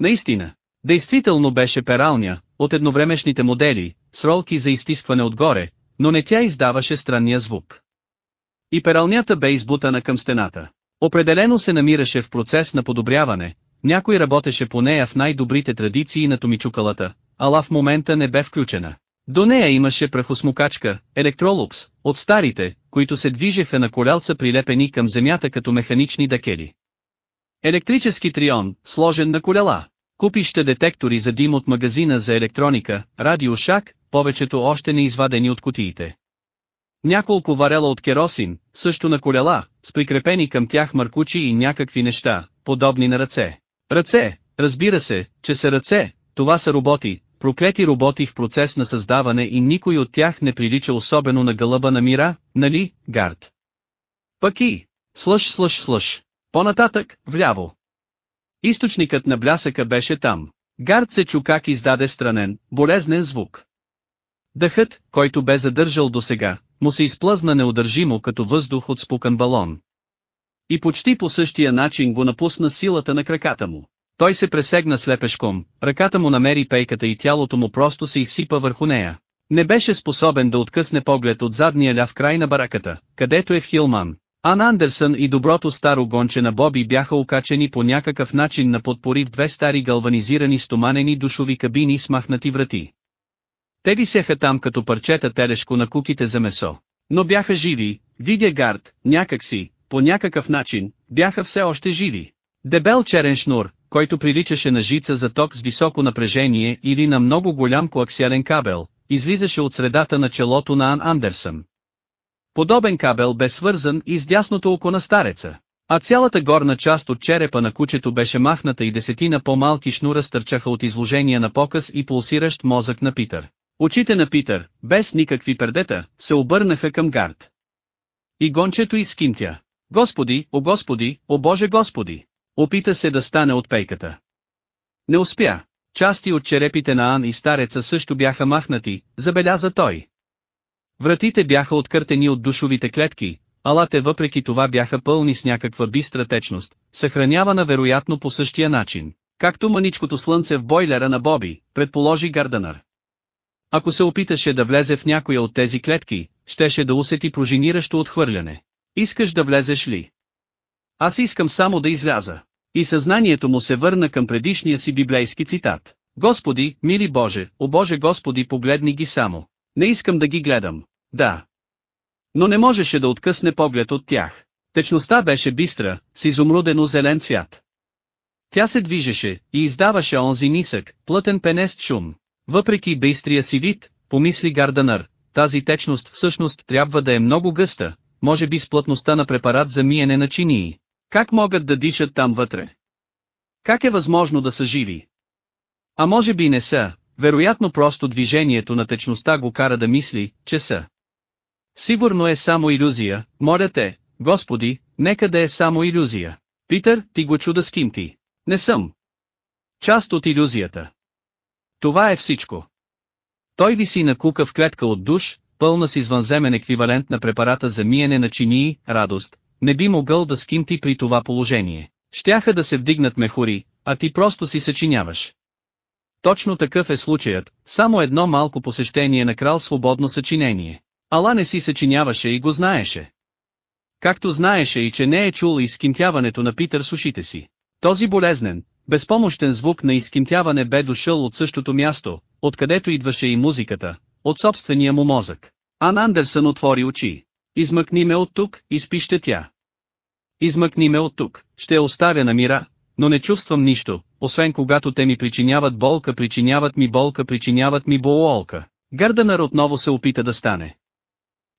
Наистина, действително беше пералня, от едновремешните модели, с ролки за изтискване отгоре, но не тя издаваше странния звук. И пералнята бе избутана към стената. Определено се намираше в процес на подобряване, някой работеше по нея в най-добрите традиции на томичукалата, ала в момента не бе включена. До нея имаше прахосмукачка, електролукс, от старите, които се движеха на колялца прилепени към земята като механични дакели. Електрически трион, сложен на колела. Купища детектори за дим от магазина за електроника, радиошак, повечето още не извадени от кутиите. Няколко варела от керосин, също на колела, с прикрепени към тях маркучи и някакви неща, подобни на ръце. Ръце, разбира се, че са ръце, това са роботи, проклети роботи в процес на създаване и никой от тях не прилича особено на гълъба на мира, нали, гард? Пък и, слъж слъж слъж, по-нататък, вляво. Източникът на блясъка беше там. Гард се чу как издаде странен, болезнен звук. Дъхът, който бе задържал досега, му се изплъзна неудържимо като въздух от спукан балон. И почти по същия начин го напусна силата на краката му. Той се пресегна слепешком, ръката му намери пейката и тялото му просто се изсипа върху нея. Не беше способен да откъсне поглед от задния ляв край на бараката, където е в Хилман. Ан Андерсън и доброто старо гонче на Боби бяха окачени по някакъв начин на подпори в две стари галванизирани стоманени душови кабини с махнати врати. Те висеха там като парчета телешко на куките за месо. Но бяха живи, видя гард, някакси, по някакъв начин, бяха все още живи. Дебел черен шнур, който приличаше на жица за ток с високо напрежение или на много голям коаксиален кабел, излизаше от средата на челото на Ан Андерсън. Подобен кабел бе свързан и с дясното око на стареца. А цялата горна част от черепа на кучето беше махната и десетина по-малки шнура стърчаха от изложения на показ и пулсиращ мозък на Питър. Очите на Питър, без никакви пердета, се обърнаха към гард. И гончето изкимтя. Господи, о Господи, о Боже Господи! Опита се да стане от пейката. Не успя. Части от черепите на Ан и стареца също бяха махнати, забеляза той. Вратите бяха откъртени от душовите клетки, алате въпреки това бяха пълни с някаква бистра течност, съхранявана вероятно по същия начин, както маничкото слънце в бойлера на Боби, предположи Гарденър. Ако се опиташе да влезе в някоя от тези клетки, щеше да усети пружиниращо отхвърляне. Искаш да влезеш ли? Аз искам само да изляза. И съзнанието му се върна към предишния си библейски цитат. Господи, мили Боже, о Боже Господи погледни ги само. Не искам да ги гледам. Да. Но не можеше да откъсне поглед от тях. Течността беше бистра, с изумрудено зелен цвят. Тя се движеше и издаваше онзи нисък, плътен пенест шум. Въпреки бейстрия си вид, помисли Гарданър, тази течност всъщност трябва да е много гъста, може би с плътността на препарат за миене на чинии. Как могат да дишат там вътре? Как е възможно да са живи? А може би не са, вероятно просто движението на течността го кара да мисли, че са. Сигурно е само иллюзия, моля те, Господи, нека да е само иллюзия. Питър, ти го чуда с ким ти. Не съм. Част от иллюзията. Това е всичко. Той виси на кука в клетка от душ, пълна с извънземен еквивалент на препарата за миене на чинии, радост, не би могъл да скимти при това положение. Щяха да се вдигнат мехури, а ти просто си съчиняваш. Точно такъв е случаят, само едно малко посещение на крал свободно съчинение. Ала не си съчиняваше и го знаеше. Както знаеше и че не е чул изкимтяването на Питър с ушите си. Този болезнен, безпомощен звук на изкимтяване бе дошъл от същото място, откъдето идваше и музиката, от собствения му мозък. Ан Андерсън отвори очи. Измъкни ме от тук, изпище тя. Измъкни ме от тук, ще оставя на мира, но не чувствам нищо, освен когато те ми причиняват болка, причиняват ми болка, причиняват ми бололка. Гърдънър отново се опита да стане.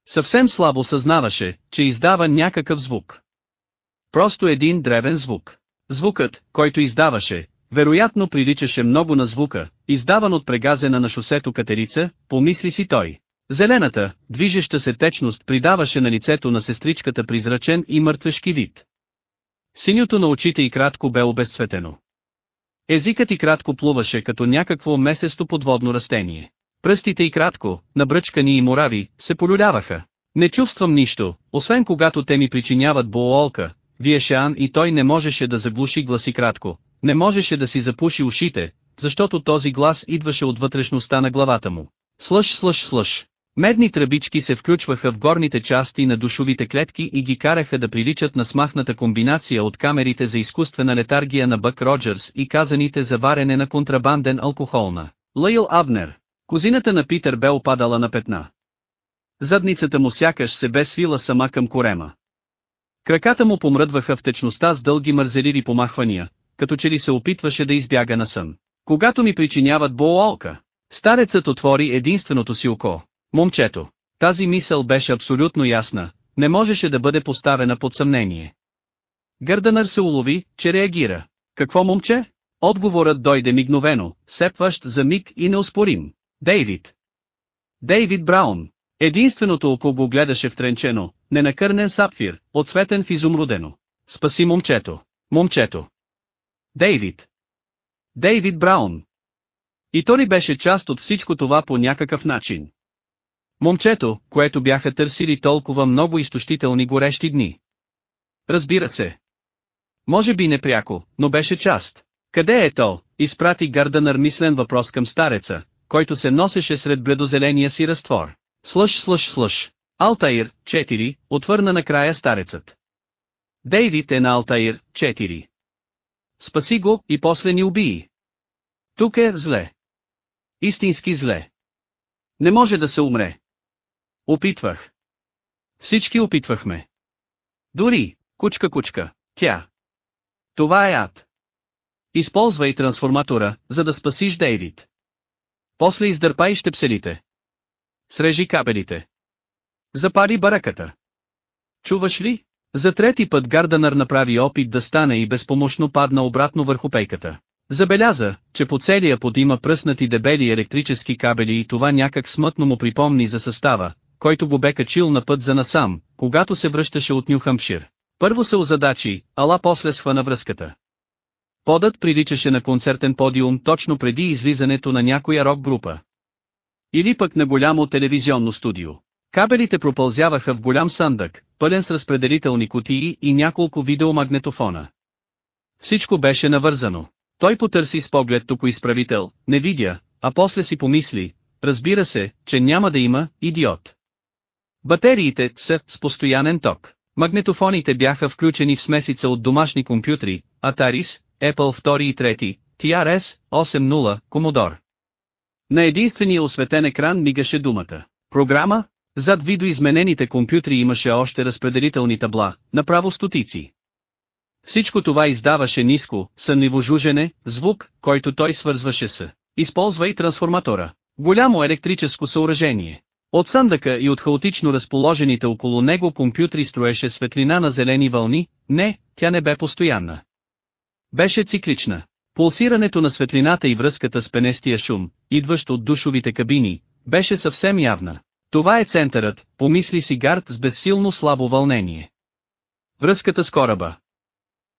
Съвсем слабо съзнаваше, че издава някакъв звук. Просто един древен звук. Звукът, който издаваше, вероятно приличаше много на звука, издаван от прегазена на шосето катерица, помисли си той. Зелената, движеща се течност придаваше на лицето на сестричката призрачен и мъртвешки вид. Синьото на очите и кратко бе обезцветено. Езикът и кратко плуваше като някакво месесто подводно растение. Пръстите и кратко, набръчкани и морави, се полюляваха. Не чувствам нищо, освен когато те ми причиняват боолка, виеше Ан и той не можеше да заглуши гласи кратко, не можеше да си запуши ушите, защото този глас идваше от вътрешността на главата му. Слъж, слъж, слъж. Медни тръбички се включваха в горните части на душовите клетки и ги караха да приличат на смахната комбинация от камерите за изкуствена летаргия на Бък Роджерс и казаните за варене на контрабанден алкохол на Лейл Абнер. Козината на Питър бе опадала на петна. Задницата му сякаш се бе свила сама към корема. Краката му помръдваха в течността с дълги мързеливи помахвания, като че ли се опитваше да избяга на сън. Когато ми причиняват боолка, старецът отвори единственото си око. Момчето. Тази мисъл беше абсолютно ясна, не можеше да бъде поставена под съмнение. Гърдънър се улови, че реагира. Какво момче? Отговорът дойде мигновено, сепващ за миг и неоспорим. Дейвид. Дейвид Браун. Единственото око го гледаше втренчено, ненакърнен сапфир, отсветен в изумрудено. Спаси момчето. Момчето. Дейвид. Дейвид Браун. И то ли беше част от всичко това по някакъв начин. Момчето, което бяха търсили толкова много изтощителни горещи дни. Разбира се. Може би непряко, но беше част. Къде е то? Изпрати Гардънър мислен въпрос към стареца, който се носеше сред бледозеления си разтвор. Слъж, слъж, слъж. Алтаир, 4, отвърна накрая старецът. Дейвид е на Алтаир, 4. Спаси го и после ни убии. Тук е зле. Истински зле. Не може да се умре. Опитвах. Всички опитвахме. Дори, кучка-кучка, тя. Това е ад. Използвай трансформатора, за да спасиш Дейвид. После издърпай щепселите. Срежи кабелите. Запари бараката. Чуваш ли? За трети път Гарданър направи опит да стане и безпомощно падна обратно върху пейката. Забеляза, че по целия под има пръснати дебели електрически кабели и това някак смътно му припомни за състава, който го бе качил на път за насам, когато се връщаше от Нюхамшир. Първо се озадачи, ала после схвана връзката. Подът приличаше на концертен подиум точно преди излизането на някоя рок-група. Или пък на голямо телевизионно студио. Кабелите пропълзяваха в голям съндък, пълен с разпределителни кутии и няколко видеомагнетофона. Всичко беше навързано. Той потърси с поглед тук изправител, не видя, а после си помисли, разбира се, че няма да има, идиот. Батериите са с постоянен ток. Магнетофоните бяха включени в смесица от домашни компютри, Ataris, Apple 2 и 3, TRS, 8.0, Commodore. На единствения осветен екран мигаше думата. Програма? Зад видоизменените компютри имаше още разпределителни табла, направо стотици. Всичко това издаваше ниско, сънливо жужене, звук, който той свързваше с. Използвай трансформатора. Голямо електрическо съоръжение. От съндъка и от хаотично разположените около него компютри строеше светлина на зелени вълни, не, тя не бе постоянна. Беше циклична. Пулсирането на светлината и връзката с пенестия шум, идващ от душовите кабини, беше съвсем явна. Това е центърът, помисли си Гард с безсилно слабо вълнение. Връзката с кораба.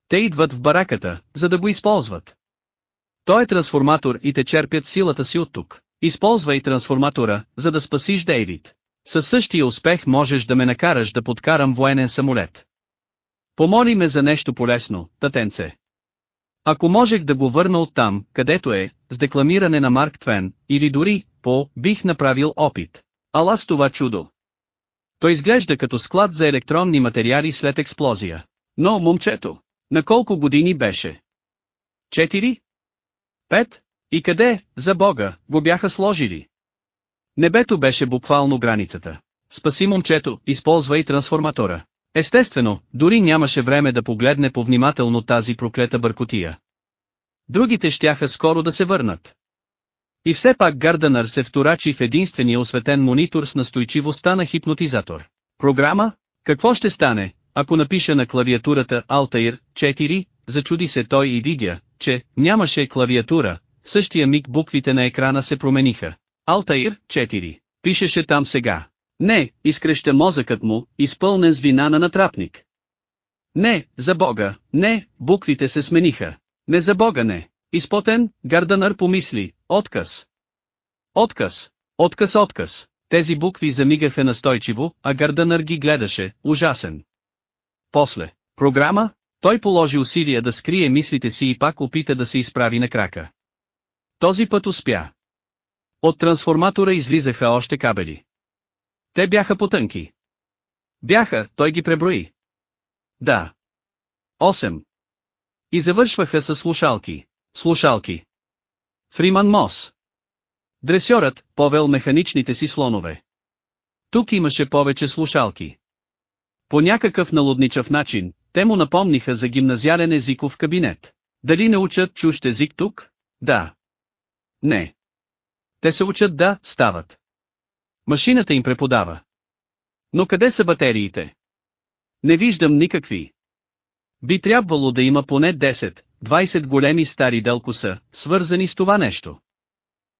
Те идват в бараката, за да го използват. Той е трансформатор и те черпят силата си от тук. Използвай трансформатора, за да спасиш Дейвид. Със същия успех можеш да ме накараш да подкарам военен самолет. Помоли ме за нещо полезно, татенце. Ако можех да го върна оттам, където е, с декламиране на Марк Твен, или дори, по, бих направил опит. Ала с това чудо. Той изглежда като склад за електронни материали след експлозия. Но момчето, на колко години беше? Четири? Пет? И къде, за Бога, го бяха сложили? Небето беше буквално границата. Спаси момчето, използвай трансформатора. Естествено, дори нямаше време да погледне повнимателно тази проклета бъркотия. Другите щяха скоро да се върнат. И все пак Гарденър се вторачи в единствения осветен монитор с настойчивостта на хипнотизатор. Програма? Какво ще стане, ако напиша на клавиатурата Altair 4, зачуди се той и видя, че нямаше клавиатура, същия миг буквите на екрана се промениха. Altair 4. Пишеше там сега. Не, изкреща мозъкът му, изпълнен с вина на натрапник. Не, за Бога, не, буквите се смениха. Не за Бога не. Изпотен, Гарданър помисли, отказ. Отказ, отказ, отказ. Тези букви замигаха настойчиво, а Гарданър ги гледаше, ужасен. После, програма, той положи усилия да скрие мислите си и пак опита да се изправи на крака. Този път успя. От трансформатора излизаха още кабели. Те бяха потънки. Бяха, той ги преброи. Да. Осем. И завършваха с слушалки. Слушалки. Фриман Мос. Дресьорът повел механичните си слонове. Тук имаше повече слушалки. По някакъв налудничав начин, те му напомниха за гимназиален езиков кабинет. Дали не учат чужд език тук? Да. Не. Те се учат да, стават. Машината им преподава. Но къде са батериите? Не виждам никакви. Би трябвало да има поне 10, 20 големи стари делкоса, свързани с това нещо.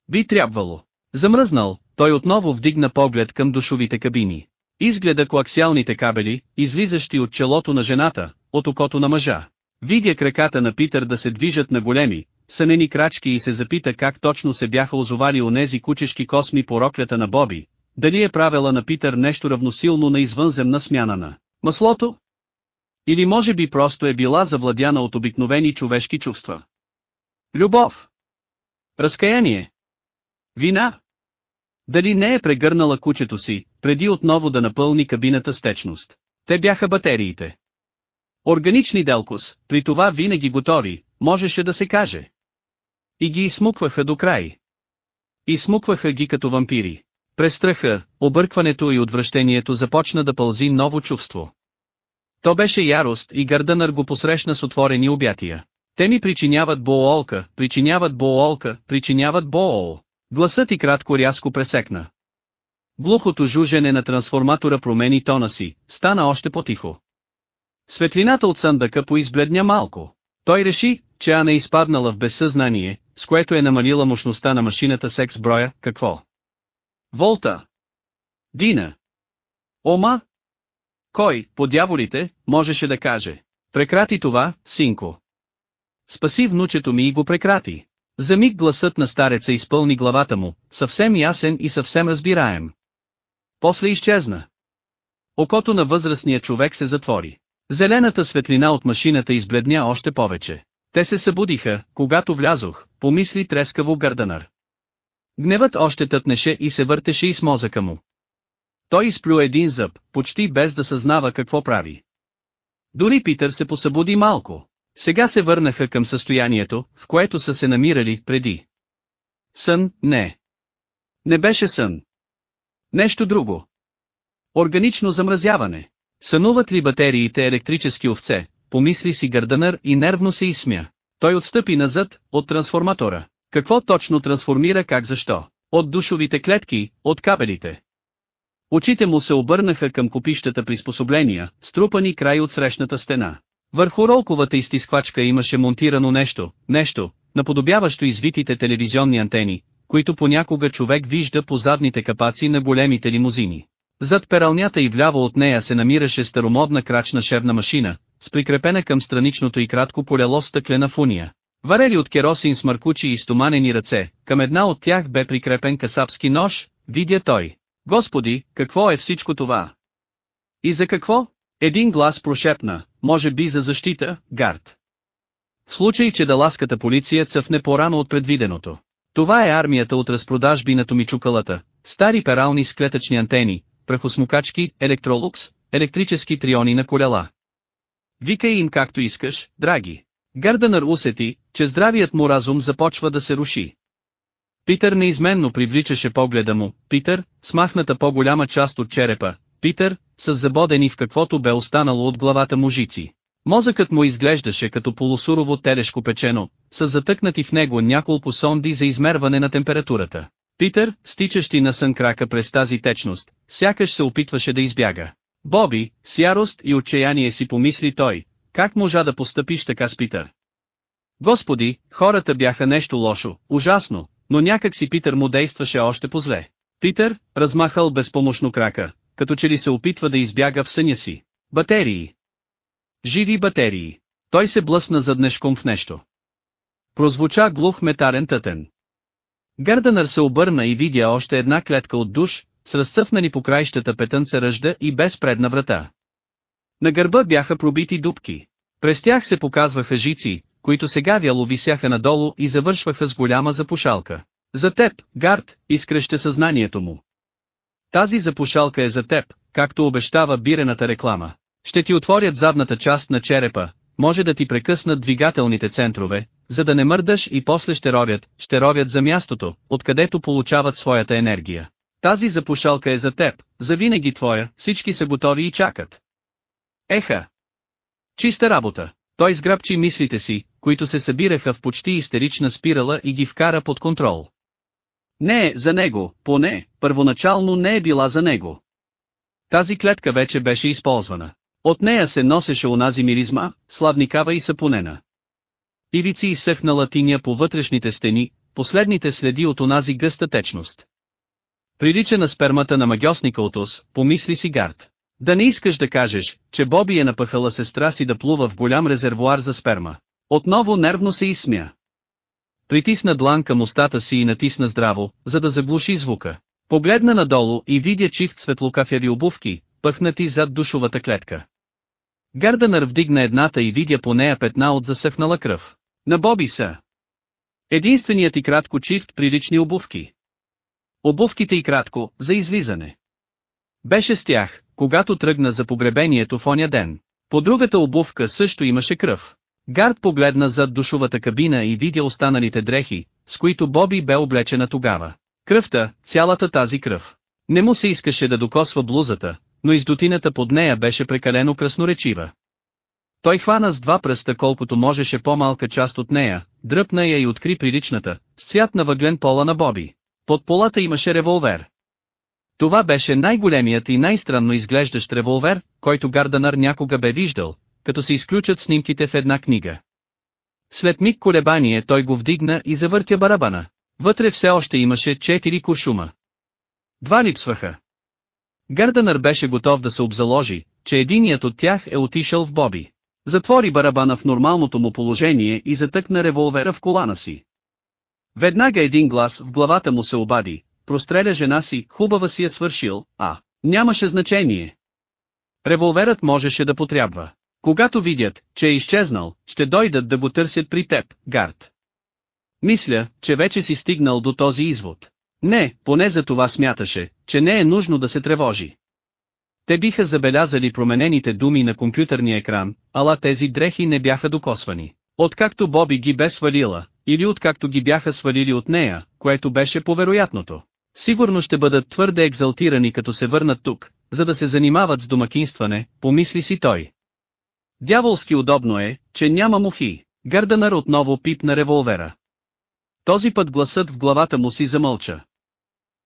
Би трябвало. Замръзнал, той отново вдигна поглед към душовите кабини. Изгледа коаксиалните кабели, излизащи от челото на жената, от окото на мъжа. Видя краката на Питър да се движат на големи, сънени крачки и се запита как точно се бяха озовали онези кучешки косми по роклята на Боби, дали е правила на Питър нещо равносилно на извънземна смяна на маслото? Или може би просто е била завладяна от обикновени човешки чувства. Любов. Разкаяние. Вина. Дали не е прегърнала кучето си, преди отново да напълни кабината с течност. Те бяха батериите. Органични Делкос, при това винаги готови, можеше да се каже. И ги изсмукваха до край. Изсмукваха ги като вампири. През страха, объркването и отвращението започна да пълзи ново чувство. То беше ярост и Гърдънър го посрещна с отворени обятия. Те ми причиняват боолка, причиняват боолка, причиняват боол. Гласът и кратко рязко пресекна. Глухото жужене на трансформатора промени тона си, стана още по-тихо. Светлината от съндъка поизбледня малко. Той реши, че Ана е изпаднала в безсъзнание, с което е намалила мощността на машината секс броя, какво? Волта. Дина. Ома. Кой, по дяволите, можеше да каже. Прекрати това, синко. Спаси внучето ми и го прекрати. За миг гласът на стареца изпълни главата му, съвсем ясен и съвсем разбираем. После изчезна. Окото на възрастния човек се затвори. Зелената светлина от машината избледня още повече. Те се събудиха, когато влязох, помисли трескаво Гърданър. Гневът още тътнеше и се въртеше и с мозъка му. Той изплю един зъб, почти без да съзнава какво прави. Дори Питър се посъбуди малко. Сега се върнаха към състоянието, в което са се намирали преди. Сън, не. Не беше сън. Нещо друго. Органично замразяване. Сънуват ли батериите електрически овце, помисли си Гърданър и нервно се изсмя. Той отстъпи назад, от трансформатора. Какво точно трансформира как защо? От душовите клетки, от кабелите. Очите му се обърнаха към купищата приспособления, струпани край от срещната стена. Върху ролковата изтисквачка имаше монтирано нещо, нещо, наподобяващо извитите телевизионни антени, които понякога човек вижда по задните капаци на големите лимузини. Зад пералнята и вляво от нея се намираше старомодна крачна шевна машина, с прикрепена към страничното и кратко поляло стъклена фуния. Варели от керосин с маркучи и стоманени ръце, към една от тях бе прикрепен касапски нож, видя той. Господи, какво е всичко това? И за какво? Един глас прошепна, може би за защита, гард. В случай, че даласката полиция цъфне по-рано от предвиденото. Това е армията от разпродажби на томичукалата, стари перални с клетъчни антени, прахосмукачки, електролукс, електрически триони на колела. Викай им както искаш, драги. Гърдънър усети, че здравият му разум започва да се руши. Питър неизменно привличаше погледа му, Питър, смахната по-голяма част от черепа, Питър, с забодени в каквото бе останало от главата му жици. Мозъкът му изглеждаше като полусурово телешко печено, с затъкнати в него няколко сонди за измерване на температурата. Питър, стичащи на сън крака през тази течност, сякаш се опитваше да избяга. Боби, с ярост и отчаяние си помисли той, как можа да постъпиш така с Питър? Господи, хората бяха нещо лошо, ужасно, но някак си Питър му действаше още по-зле. Питър, размахал безпомощно крака, като че ли се опитва да избяга в съня си. Батерии. Живи батерии. Той се блъсна заднешком в нещо. Прозвуча глух метарен тътен. Гърдънър се обърна и видя още една клетка от душ, с разцъфнани по краищата петънца ръжда и без предна врата. На гърба бяха пробити дубки. През тях се показваха жици, които сега вяло висяха надолу и завършваха с голяма запушалка. За теб, Гард, изкръща съзнанието му. Тази запушалка е за теб, както обещава бирената реклама. Ще ти отворят задната част на черепа, може да ти прекъснат двигателните центрове, за да не мърдаш и после ще ровят, ще ровят за мястото, откъдето получават своята енергия. Тази запушалка е за теб, завинаги твоя, всички са готови и чакат. Еха! Чиста работа! Той сграбчи мислите си, които се събираха в почти истерична спирала и ги вкара под контрол. Не е за него, поне, първоначално не е била за него. Тази клетка вече беше използвана. От нея се носеше онази миризма, славникава и сапонена. Ивици изсъхнала тиня по вътрешните стени, последните следи от онази гъста течност. Прилича на спермата на магиосника от ос, помисли си Гард. Да не искаш да кажеш, че Боби е напъхала сестра си да плува в голям резервуар за сперма. Отново нервно се изсмя. Притисна длан към устата си и натисна здраво, за да заглуши звука. Погледна надолу и видя чифт светлокафяви обувки, пъхнати зад душовата клетка. Гарденър вдигна едната и видя по нея петна от засъхнала кръв. На Боби са. Единственият и кратко чифт прилични обувки. Обувките и кратко, за излизане. Беше с тях, когато тръгна за погребението в оня ден. По другата обувка също имаше кръв. Гард погледна зад душовата кабина и видя останалите дрехи, с които Боби бе облечена тогава. Кръвта, цялата тази кръв. Не му се искаше да докосва блузата, но издотината под нея беше прекалено красноречива. Той хвана с два пръста колкото можеше по-малка част от нея, дръпна я и откри приличната, с цвят на въглен пола на Боби. Под полата имаше револвер. Това беше най-големият и най-странно изглеждащ револвер, който Гарданър някога бе виждал, като се изключат снимките в една книга. След миг колебание той го вдигна и завъртя барабана. Вътре все още имаше четири куршума. Два липсваха. Гарданър беше готов да се обзаложи, че единият от тях е отишъл в Боби. Затвори барабана в нормалното му положение и затъкна револвера в колана си. Веднага един глас в главата му се обади, простреля жена си, хубава си е свършил, а, нямаше значение. Револверът можеше да потрябва. Когато видят, че е изчезнал, ще дойдат да го търсят при теб, Гард. Мисля, че вече си стигнал до този извод. Не, поне за това смяташе, че не е нужно да се тревожи. Те биха забелязали променените думи на компютърния екран, ала тези дрехи не бяха докосвани. Откакто Боби ги бе свалила, или откакто ги бяха свалили от нея, което беше повероятното. Сигурно ще бъдат твърде екзалтирани като се върнат тук, за да се занимават с домакинстване, помисли си той. Дяволски удобно е, че няма мухи. Гърданър отново пипна револвера. Този път гласът в главата му си замълча.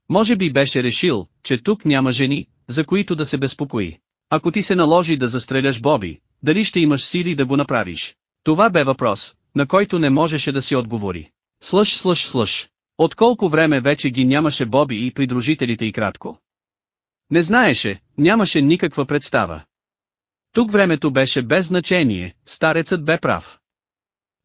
Може би беше решил, че тук няма жени, за които да се безпокои. Ако ти се наложи да застреляш Боби, дали ще имаш сили да го направиш? Това бе въпрос, на който не можеше да си отговори. Слъж, слъж, слъж. От колко време вече ги нямаше Боби и придружителите и кратко? Не знаеше, нямаше никаква представа. Тук времето беше без значение, старецът бе прав.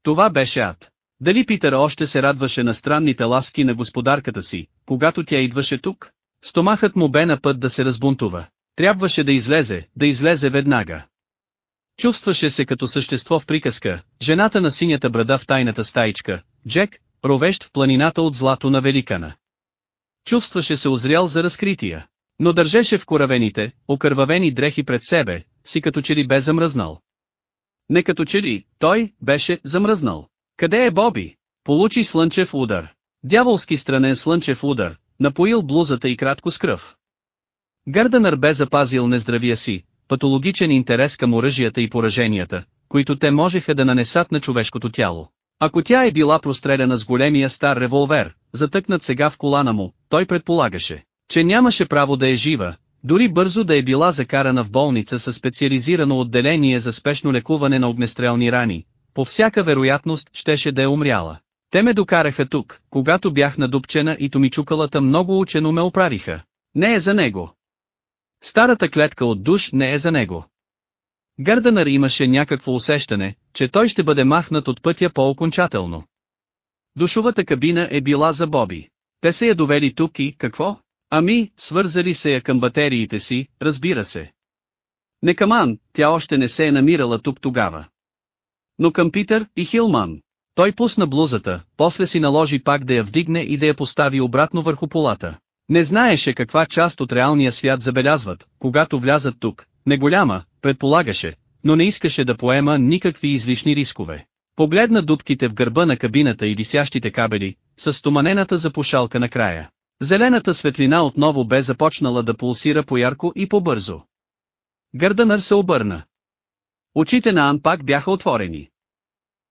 Това беше ад. Дали Питър още се радваше на странните ласки на господарката си, когато тя идваше тук? Стомахът му бе на път да се разбунтува. Трябваше да излезе, да излезе веднага. Чувстваше се като същество в приказка, жената на синята брада в тайната стаичка, Джек, ровещ в планината от злато на Великана. Чувстваше се озрял за разкрития, но държеше в коравените, окървавени дрехи пред себе, си като че ли бе замръзнал. Не като че ли, той беше замръзнал. Къде е Боби? Получи слънчев удар. Дяволски странен слънчев удар, напоил блузата и кратко с кръв. Гърдънър бе запазил нездравия си, патологичен интерес към оръжията и пораженията, които те можеха да нанесат на човешкото тяло. Ако тя е била простреляна с големия стар револвер, затъкнат сега в колана му, той предполагаше, че нямаше право да е жива, дори бързо да е била закарана в болница със специализирано отделение за спешно лекуване на огнестрелни рани, по всяка вероятност щеше да е умряла. Те ме докараха тук, когато бях надупчена и томичукалата много учено ме оправиха. Не е за него. Старата клетка от душ не е за него. Гърдънър имаше някакво усещане, че той ще бъде махнат от пътя по-окончателно. Душовата кабина е била за Боби. Те се я довели тук и, какво? Ами, свързали се я към батериите си, разбира се. Не Каман, тя още не се е намирала тук тогава. Но към Питър и Хилман. Той пусна блузата, после си наложи пак да я вдигне и да я постави обратно върху полата. Не знаеше каква част от реалния свят забелязват, когато влязат тук, не голяма, предполагаше, но не искаше да поема никакви излишни рискове. Погледна дубките в гърба на кабината и висящите кабели, с стоманената запушалка на края. Зелената светлина отново бе започнала да пулсира поярко и по-бързо. Гърдънър се обърна. Очите на Ан пак бяха отворени.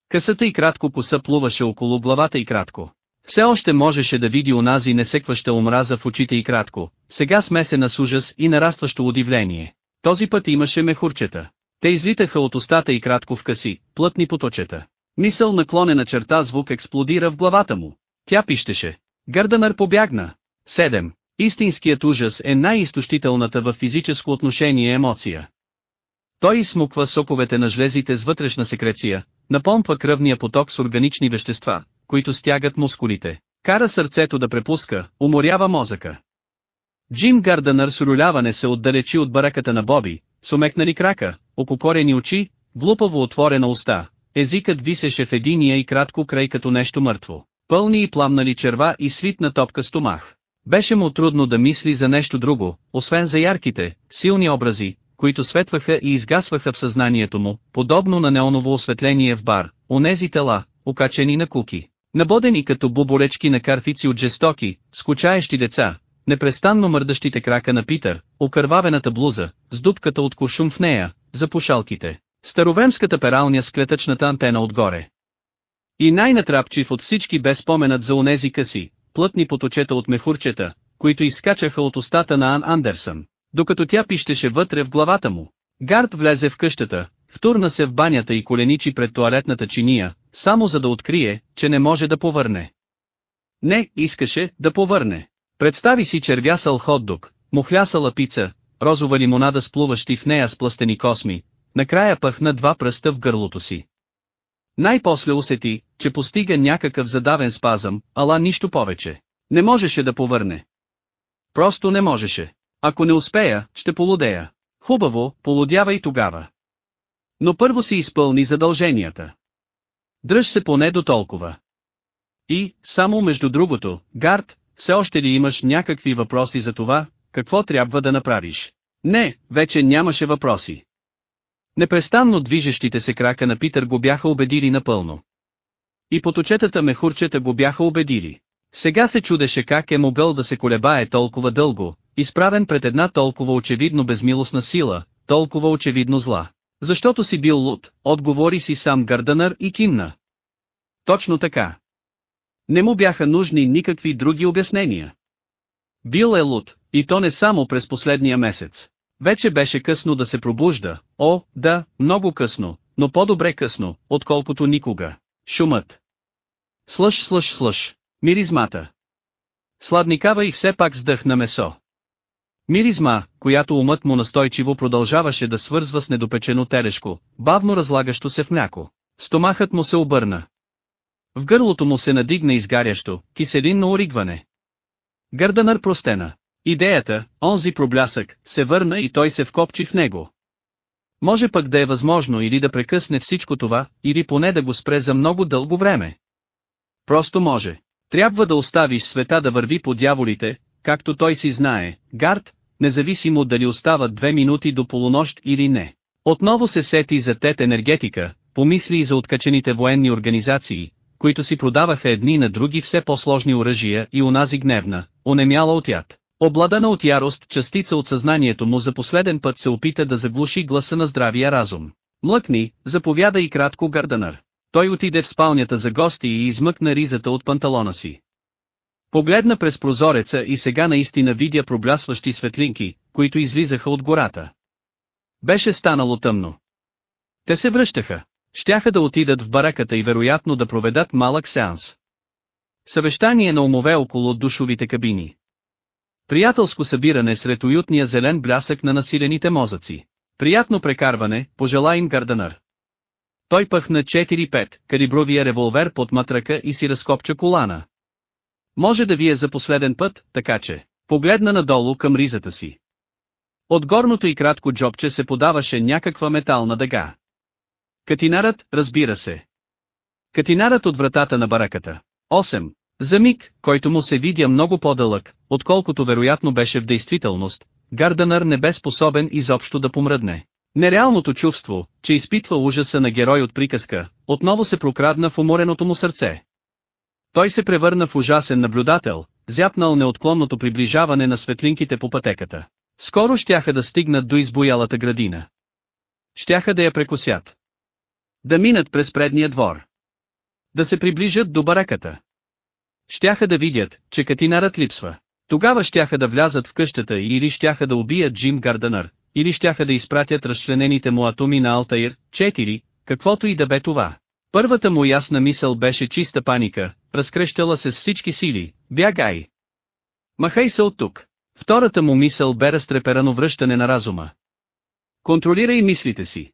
Късата и кратко коса плуваше около главата и кратко. Все още можеше да види онази несекваща омраза в очите и кратко, сега смесена с ужас и нарастващо удивление. Този път имаше мехурчета. Те излитаха от устата и кратко в къси, плътни поточета. Мисъл наклонена черта звук експлодира в главата му. Тя пищеше. Гърдънър побягна. 7. Истинският ужас е най-изтощителната във физическо отношение емоция. Той изсмуква соковете на жлезите с вътрешна секреция, напомпва кръвния поток с органични вещества, които стягат мускулите, кара сърцето да препуска, уморява мозъка. Джим Гардънър с руляване се отдалечи от бараката на Боби, с умекнали крака, ококорени очи, глупаво отворена уста, езикът висеше в единия и кратко край като нещо мъртво, пълни и пламнали черва и свитна топка стомах. Беше му трудно да мисли за нещо друго, освен за ярките, силни образи, които светваха и изгасваха в съзнанието му, подобно на неоново осветление в бар, онези тела, окачени на куки, набодени като буборечки на карфици от жестоки, скучаещи деца, непрестанно мърдащите крака на Питър, окървавената блуза, с дупката от куршум в нея, запушалките, старовремската пералня с клетъчната антена отгоре. И най-натрапчив от всички бе споменът за онези къси, плътни поточета от мехурчета, които изкачаха от устата на Ан Андерсън, докато тя пищеше вътре в главата му. Гард влезе в къщата, втурна се в банята и коленичи пред туалетната чиния, само за да открие, че не може да повърне. Не, искаше да повърне. Представи си червясал хот-дог, мухлясала пица, розова лимонада с плуващи в нея с пластени косми, накрая пъхна два пръста в гърлото си. Най-после усети, че постига някакъв задавен спазъм, ала нищо повече. Не можеше да повърне. Просто не можеше. Ако не успея, ще полудея. Хубаво, полудява и тогава. Но първо си изпълни задълженията. Дръж се поне до толкова. И, само между другото, Гард, все още ли имаш някакви въпроси за това, какво трябва да направиш? Не, вече нямаше въпроси. Непрестанно движещите се крака на Питър го бяха убедили напълно. И поточетата мехурчета го бяха убедили. Сега се чудеше как е могъл да се колебае толкова дълго, изправен пред една толкова очевидно безмилостна сила, толкова очевидно зла. Защото си бил луд, отговори си сам Гардънър и кимна. Точно така. Не му бяха нужни никакви други обяснения. Бил е луд, и то не само през последния месец. Вече беше късно да се пробужда, о, да, много късно, но по-добре късно, отколкото никога. Шумът. Слъж, слъж, слъж. Миризмата. Сладникава и все пак сдъх на месо. Миризма, която умът му настойчиво продължаваше да свързва с недопечено телешко, бавно разлагащо се в мляко. Стомахът му се обърна. В гърлото му се надигна изгарящо, киселинно оригване. Гърданър простена. Идеята, онзи проблясък, се върна и той се вкопчи в него. Може пък да е възможно или да прекъсне всичко това, или поне да го спре за много дълго време. Просто може. Трябва да оставиш света да върви по дяволите, както той си знае, Гард, независимо дали остават две минути до полунощ или не. Отново се сети за тет енергетика, помисли и за откачените военни организации, които си продаваха едни на други все по-сложни оръжия и унази гневна, онемяла от яд. Обладана от ярост, частица от съзнанието му за последен път се опита да заглуши гласа на здравия разум. Млъкни, заповяда и кратко Гарданър. Той отиде в спалнята за гости и измъкна ризата от панталона си. Погледна през прозореца и сега наистина видя проблясващи светлинки, които излизаха от гората. Беше станало тъмно. Те се връщаха. Щяха да отидат в бараката и вероятно да проведат малък сеанс. Съвещание на умове около душовите кабини. Приятелско събиране сред уютния зелен блясък на насилените мозъци. Приятно прекарване, пожела им Гарданър. Той пъхна 4-5, калибровия револвер под матрака и си разкопча колана. Може да ви е за последен път, така че, погледна надолу към ризата си. От горното и кратко джобче се подаваше някаква метална дъга. Катинарът, разбира се. Катинарът от вратата на бараката. 8. За миг, който му се видя много по-дълъг, отколкото вероятно беше в действителност, Гарданър не бе способен изобщо да помръдне. Нереалното чувство, че изпитва ужаса на герой от приказка, отново се прокрадна в умореното му сърце. Той се превърна в ужасен наблюдател, зяпнал неотклонното приближаване на светлинките по пътеката. Скоро щяха да стигнат до избоялата градина. Щяха да я прекосят. Да минат през предния двор. Да се приближат до бараката. Щяха да видят, че катинарът липсва. Тогава щяха да влязат в къщата или щяха да убият Джим Гарданър, или щяха да изпратят разчленените му атоми на Алтаир, 4, каквото и да бе това. Първата му ясна мисъл беше чиста паника, разкрещала се с всички сили, бягай! Махай се от тук. Втората му мисъл бе разтреперано връщане на разума. Контролирай мислите си.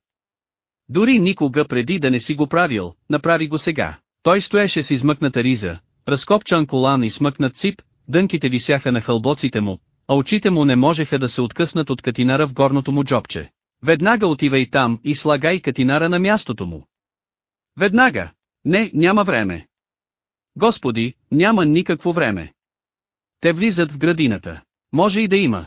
Дори никога преди да не си го правил, направи го сега. Той стоеше с измъкната риза, разкопчан колан и смъкнат цип, дънките висяха на хълбоците му, а очите му не можеха да се откъснат от катинара в горното му джобче. Веднага отивай там и слагай катинара на мястото му. Веднага. Не, няма време. Господи, няма никакво време. Те влизат в градината. Може и да има.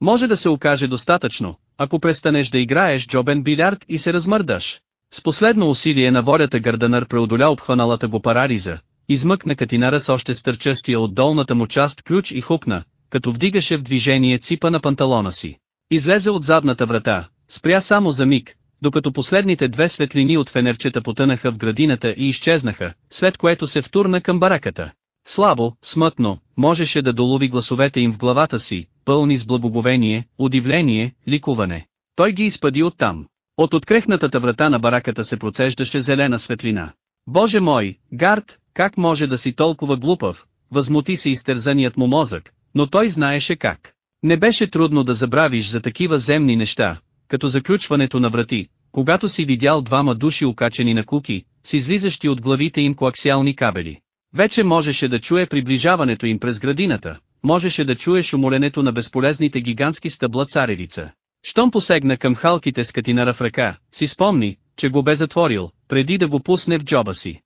Може да се окаже достатъчно, ако престанеш да играеш джобен билярд и се размърдаш. С последно усилие на волята Гърданър преодоля обхваналата го парариза, измъкна катинара с още стърчестия от долната му част ключ и хукна, като вдигаше в движение ципа на панталона си. Излезе от задната врата, спря само за миг, докато последните две светлини от фенерчета потънаха в градината и изчезнаха, след което се втурна към бараката. Слабо, смътно, можеше да долови гласовете им в главата си, пълни с благоговение, удивление, ликуване. Той ги изпади оттам. От открехнатата врата на бараката се процеждаше зелена светлина. Боже мой, Гард, как може да си толкова глупав, възмути се изтерзаният му мозък, но той знаеше как. Не беше трудно да забравиш за такива земни неща, като заключването на врати, когато си видял двама души окачени на куки, с излизащи от главите им коаксиални кабели. Вече можеше да чуе приближаването им през градината, можеше да чуе шумоленето на безполезните гигантски стъбла царевица. Щом посегна към халките с катинара в ръка, си спомни, че го бе затворил, преди да го пусне в джоба си.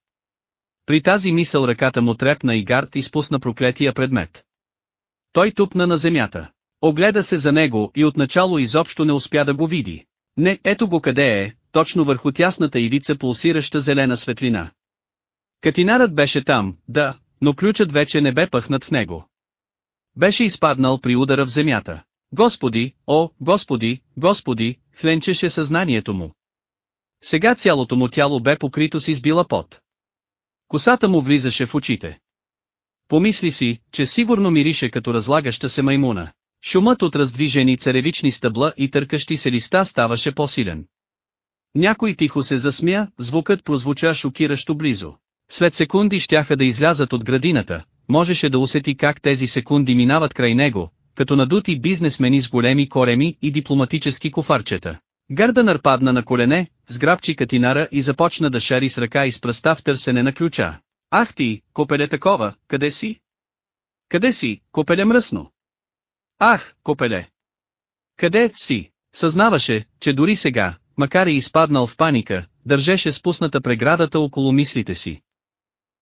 При тази мисъл ръката му трепна и гард изпусна проклетия предмет. Той тупна на земята. Огледа се за него и отначало изобщо не успя да го види. Не, ето го къде е, точно върху тясната ивица пулсираща зелена светлина. Катинарът беше там, да, но ключът вече не бе пъхнат в него. Беше изпаднал при удара в земята. Господи, о, Господи, Господи, хленчеше съзнанието му. Сега цялото му тяло бе покрито с избила пот. Косата му влизаше в очите. Помисли си, че сигурно мирише като разлагаща се маймуна. Шумът от раздвижени царевични стъбла и търкащи се листа ставаше по-силен. Някой тихо се засмя, звукът прозвуча шокиращо близо. След секунди щяха да излязат от градината, можеше да усети как тези секунди минават край него, като надути бизнесмени с големи кореми и дипломатически кофарчета. Гърдънър падна на колене, сграбчи катинара и започна да шари с ръка и с пръста в търсене на ключа. Ах ти, копеле такова, къде си? Къде си, копеле мръсно? Ах, копеле! Къде си? Съзнаваше, че дори сега, макар и изпаднал в паника, държеше спусната преградата около мислите си.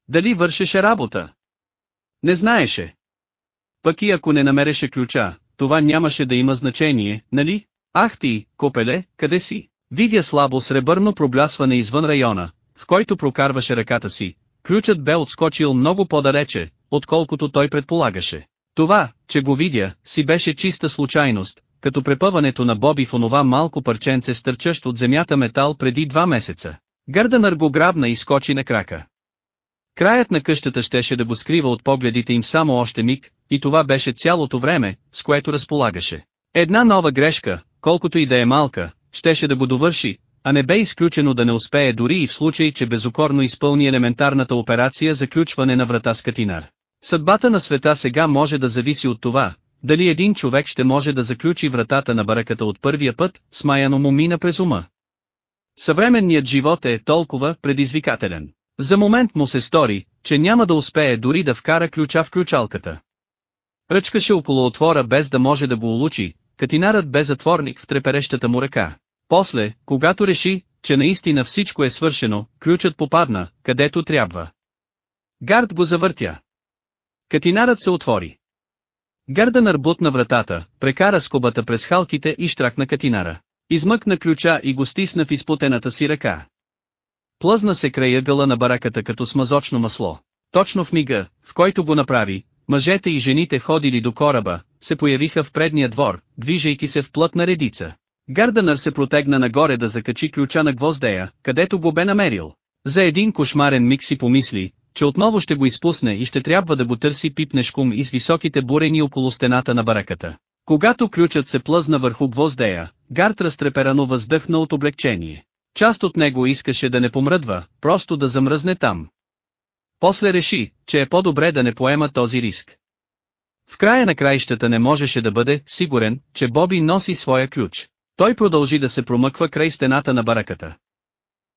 Дали вършеше работа? Не знаеше. Пък и ако не намереше ключа, това нямаше да има значение, нали? Ах ти, копеле, къде си? Видя слабо сребърно проблясване извън района, в който прокарваше ръката си. Ключът бе отскочил много по-далече, отколкото той предполагаше. Това, че го видя, си беше чиста случайност, като препъването на Боби в онова малко парченце стърчащ от земята метал преди два месеца. Гърданър го грабна и скочи на крака. Краят на къщата щеше да го скрива от погледите им само още миг, и това беше цялото време, с което разполагаше. Една нова грешка, колкото и да е малка, щеше да го довърши, а не бе изключено да не успее дори и в случай, че безукорно изпълни елементарната операция за ключване на врата с катинар. Съдбата на света сега може да зависи от това, дали един човек ще може да заключи вратата на бараката от първия път, смаяно му мина през ума. Съвременният живот е толкова предизвикателен. За момент му се стори, че няма да успее дори да вкара ключа в ключалката. Ръчкаше около отвора без да може да го улучи, катинарът бе затворник в треперещата му ръка. После, когато реши, че наистина всичко е свършено, ключът попадна, където трябва. Гард го завъртя. Катинарът се отвори. Гарденър бутна вратата, прекара скобата през халките и штракна катинара. Измъкна ключа и го стисна в изпутената си ръка. Плъзна се края гъла на бараката като смазочно масло. Точно в мига, в който го направи, мъжете и жените ходили до кораба, се появиха в предния двор, движейки се в плътна редица. Гарденър се протегна нагоре да закачи ключа на гвоздея, където го бе намерил. За един кошмарен миг си помисли, че отново ще го изпусне и ще трябва да го търси пипнешком из високите бурени около стената на бараката. Когато ключът се плъзна върху гвоздея, Гард разтреперано въздъхна от облегчение. Част от него искаше да не помръдва, просто да замръзне там. После реши, че е по-добре да не поема този риск. В края на краищата не можеше да бъде сигурен, че Боби носи своя ключ. Той продължи да се промъква край стената на бараката.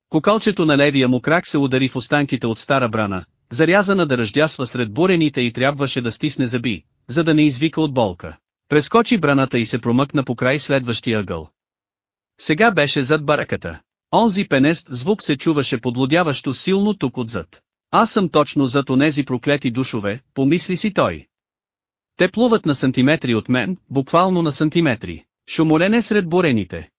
Кокалчето на левия му крак се удари в останките от стара брана, зарязана да ръждясва сред бурените и трябваше да стисне зъби, за да не извика от болка. Прескочи браната и се промъкна по край следващия ъгъл. Сега беше зад бараката. Онзи пенест звук се чуваше подлодяващо силно тук отзад. Аз съм точно зад онези проклети душове, помисли си той. Те плуват на сантиметри от мен, буквално на сантиметри. Шумолене сред бурените.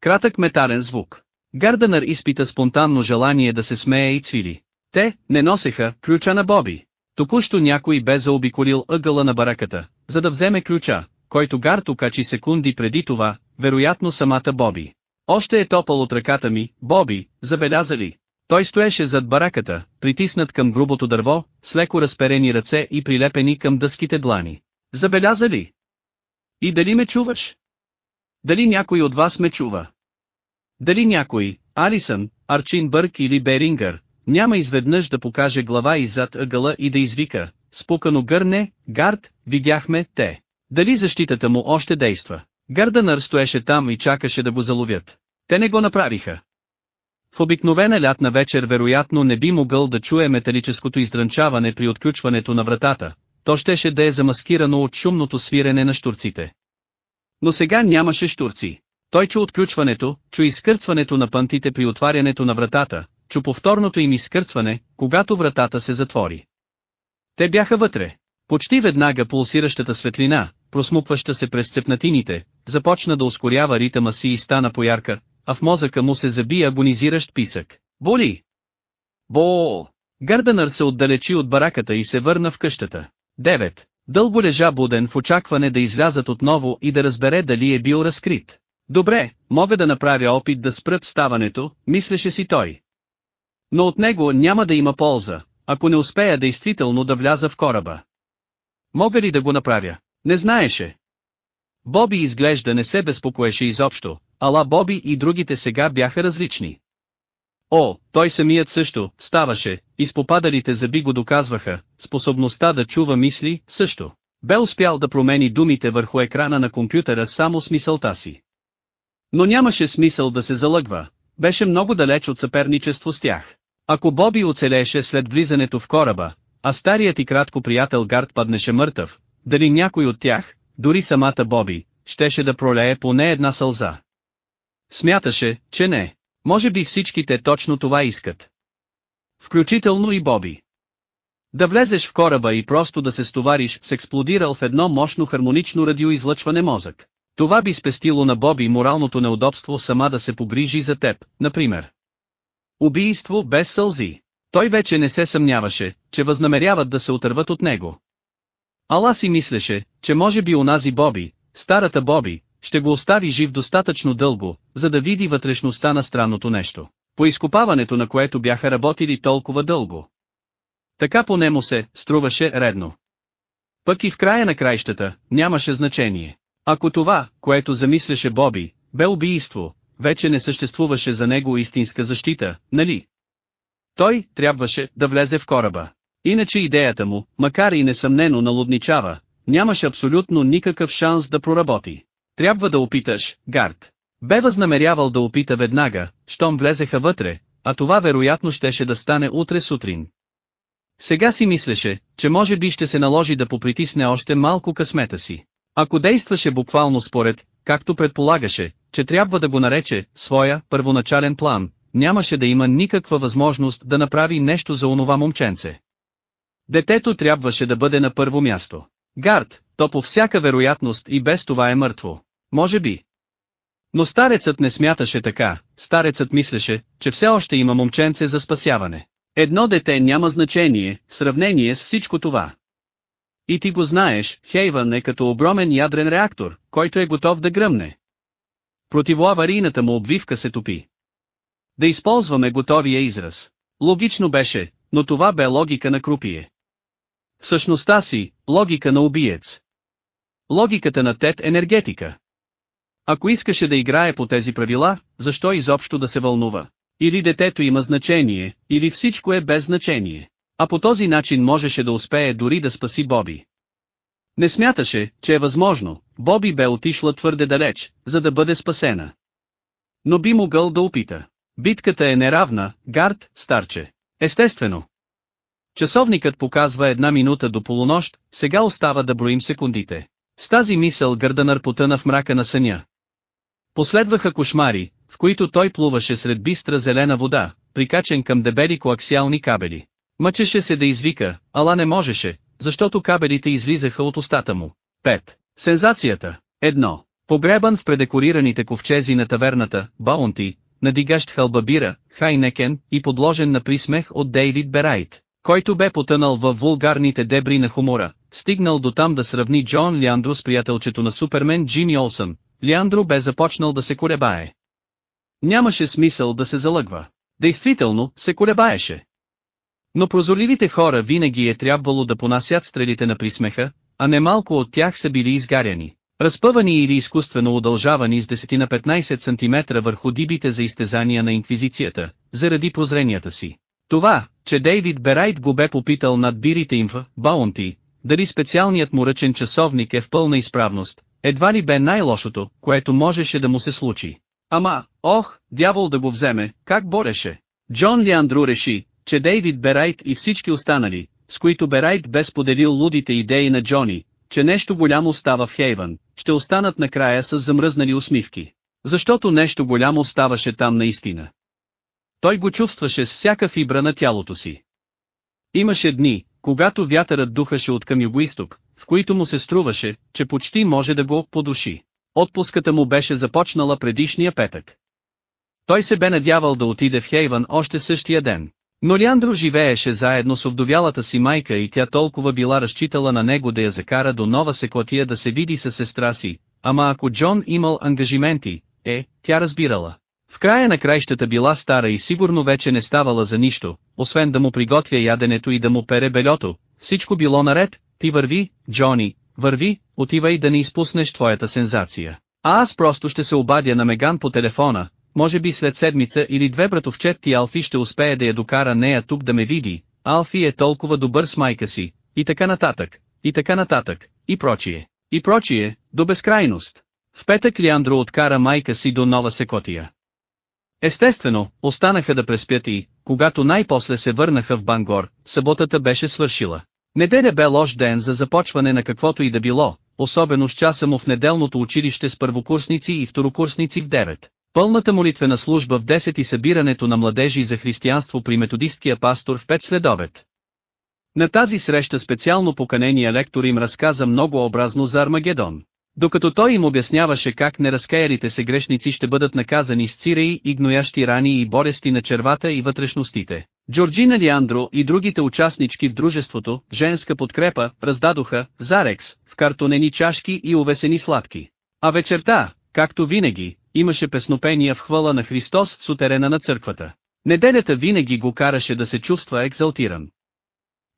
Кратък метален звук. Гарденър изпита спонтанно желание да се смее и цвили. Те, не носеха, ключа на Боби. Току-що някой бе заобиколил ъгъла на бараката, за да вземе ключа, който Гард окачи секунди преди това, вероятно самата Боби. Още е топъл от ръката ми, Боби, забеляза ли? Той стоеше зад бараката, притиснат към грубото дърво, с леко разперени ръце и прилепени към дъските длани. Забеляза ли? И дали ме чуваш? Дали някой от вас ме чува? Дали някой, Алисън, Арчин Бърк или Берингър, няма изведнъж да покаже глава иззад ъгъла и да извика, спукано гърне, гард, видяхме, те. Дали защитата му още действа? Гърданър стоеше там и чакаше да го заловят. Те не го направиха. В обикновена лятна вечер вероятно не би могъл да чуе металическото издрънчаване при отключването на вратата, то щеше да е замаскирано от шумното свирене на штурците. Но сега нямаше штурци. Той чу отключването, чу изкърцването на пантите при отварянето на вратата, чу повторното им изкърцване, когато вратата се затвори. Те бяха вътре. Почти веднага пулсиращата светлина, просмукваща се през цепнатините, започна да ускорява ритъма си и стана поярка, а в мозъка му се заби агонизиращ писък. Боли! Бо! Гърданър се отдалечи от бараката и се върна в къщата. 9. Дълго лежа буден в очакване да излязат отново и да разбере дали е бил разкрит. Добре, мога да направя опит да спрат ставането, мислеше си той. Но от него няма да има полза, ако не успея действително да вляза в кораба. Мога ли да го направя? Не знаеше. Боби изглежда не се безпокоеше изобщо, ала Боби и другите сега бяха различни. О, той самият също, ставаше, изпопадалите зъби го доказваха, способността да чува мисли, също. Бе успял да промени думите върху екрана на компютъра само с мисълта си. Но нямаше смисъл да се залъгва, беше много далеч от съперничество с тях. Ако Боби оцелеше след влизането в кораба, а старият и кратко приятел Гард паднеше мъртъв, дали някой от тях, дори самата Боби, щеше да пролее поне една сълза. Смяташе, че не. Може би всичките точно това искат. Включително и Боби. Да влезеш в кораба и просто да се стовариш с експлодирал в едно мощно хармонично радиоизлъчване мозък. Това би спестило на Боби моралното неудобство сама да се погрижи за теб, например. Убийство без сълзи. Той вече не се съмняваше, че възнамеряват да се отърват от него. Ала си мислеше, че може би онази Боби, старата Боби, ще го остави жив достатъчно дълго, за да види вътрешността на странното нещо, по изкопаването на което бяха работили толкова дълго. Така поне му се, струваше редно. Пък и в края на краищата, нямаше значение. Ако това, което замисляше Боби, бе убийство, вече не съществуваше за него истинска защита, нали? Той трябваше да влезе в кораба. Иначе идеята му, макар и несъмнено налудничава, нямаше абсолютно никакъв шанс да проработи. Трябва да опиташ, Гард. Бе възнамерявал да опита веднага, щом влезеха вътре, а това вероятно щеше да стане утре сутрин. Сега си мислеше, че може би ще се наложи да попритисне още малко късмета си. Ако действаше буквално според, както предполагаше, че трябва да го нарече, своя, първоначален план, нямаше да има никаква възможност да направи нещо за онова момченце. Детето трябваше да бъде на първо място. Гард, то по всяка вероятност и без това е мъртво. Може би. Но старецът не смяташе така, старецът мислеше, че все още има момченце за спасяване. Едно дете няма значение, в сравнение с всичко това. И ти го знаеш, Хейвън е като огромен ядрен реактор, който е готов да гръмне. Противоаварийната му обвивка се топи. Да използваме готовия израз. Логично беше, но това бе логика на крупие. Същността си, логика на убиец. Логиката на Тет енергетика. Ако искаше да играе по тези правила, защо изобщо да се вълнува? Или детето има значение, или всичко е без значение. А по този начин можеше да успее дори да спаси Боби. Не смяташе, че е възможно, Боби бе отишла твърде далеч, за да бъде спасена. Но би могъл да опита. Битката е неравна, гард, старче. Естествено. Часовникът показва една минута до полунощ, сега остава да броим секундите. С тази мисъл Гърданър потъна в мрака на съня. Последваха кошмари, в които той плуваше сред бистра зелена вода, прикачен към дебели коаксиални кабели. Мъчеше се да извика, ала не можеше, защото кабелите излизаха от устата му. 5. Сензацията. 1. Погребан в предекорираните ковчези на таверната, Баунти, надигащ халбабира, Хайнекен и подложен на присмех от Дейвид Берайт, който бе потънал във вулгарните дебри на хумора, стигнал до там да сравни Джон Лиандро с приятелчето на Супермен Джимми Олсън. Лиандро бе започнал да се колебае. Нямаше смисъл да се залъгва. Действително, се колебаеше. Но прозорливите хора винаги е трябвало да понасят стрелите на присмеха, а немалко от тях са били изгаряни. Разпъвани или изкуствено удължавани с 10 на 15 см върху дибите за изтезания на инквизицията, заради прозренията си. Това, че Дейвид Берайт го бе попитал над бирите им в Баунти, дали специалният му ръчен часовник е в пълна изправност, едва ли бе най-лошото, което можеше да му се случи. Ама, ох, дявол да го вземе, как бореше. Джон Леандру реши, че Дейвид Берайт и всички останали, с които Берайт бе споделил лудите идеи на Джони, че нещо голямо става в Хейвън, ще останат накрая с замръзнали усмивки. Защото нещо голямо ставаше там наистина. Той го чувстваше с всяка фибра на тялото си. Имаше дни, когато вятърът духаше от към югоисток, в които му се струваше, че почти може да го подуши. Отпуската му беше започнала предишния петък. Той се бе надявал да отиде в Хейвън още същия ден. Но Ляндро живееше заедно с овдовялата си майка и тя толкова била разчитала на него да я закара до нова секлатия да се види със сестра си, ама ако Джон имал ангажименти, е, тя разбирала. В края на краищата била стара и сигурно вече не ставала за нищо, освен да му приготвя яденето и да му пере белето, всичко било наред, ти върви, Джони, върви, отивай да не изпуснеш твоята сензация. А аз просто ще се обадя на Меган по телефона, може би след седмица или две братовчет ти Алфи ще успее да я докара нея тук да ме види, Алфи е толкова добър с майка си, и така нататък, и така нататък, и прочие, и прочие, до безкрайност. В петък Лиандро откара майка си до Нова Секотия. Естествено, останаха да преспят и, когато най-после се върнаха в Бангор, съботата беше свършила. Неделя бе лош ден за започване на каквото и да било, особено с часа му в неделното училище с първокурсници и второкурсници в 9. Пълната молитвена служба в 10 и събирането на младежи за християнство при методисткия пастор в 5 следобед. На тази среща специално поканения лектор им разказа много образно за Армагедон. Докато той им обясняваше как неразкаялите се грешници ще бъдат наказани с циреи и гноящи рани и болести на червата и вътрешностите. Джорджина Лиандро и другите участнички в дружеството, женска подкрепа, раздадоха, зарекс, в картонени чашки и увесени сладки. А вечерта, както винаги, имаше песнопения в хвала на Христос в сутерена на църквата. Неделята винаги го караше да се чувства екзалтиран.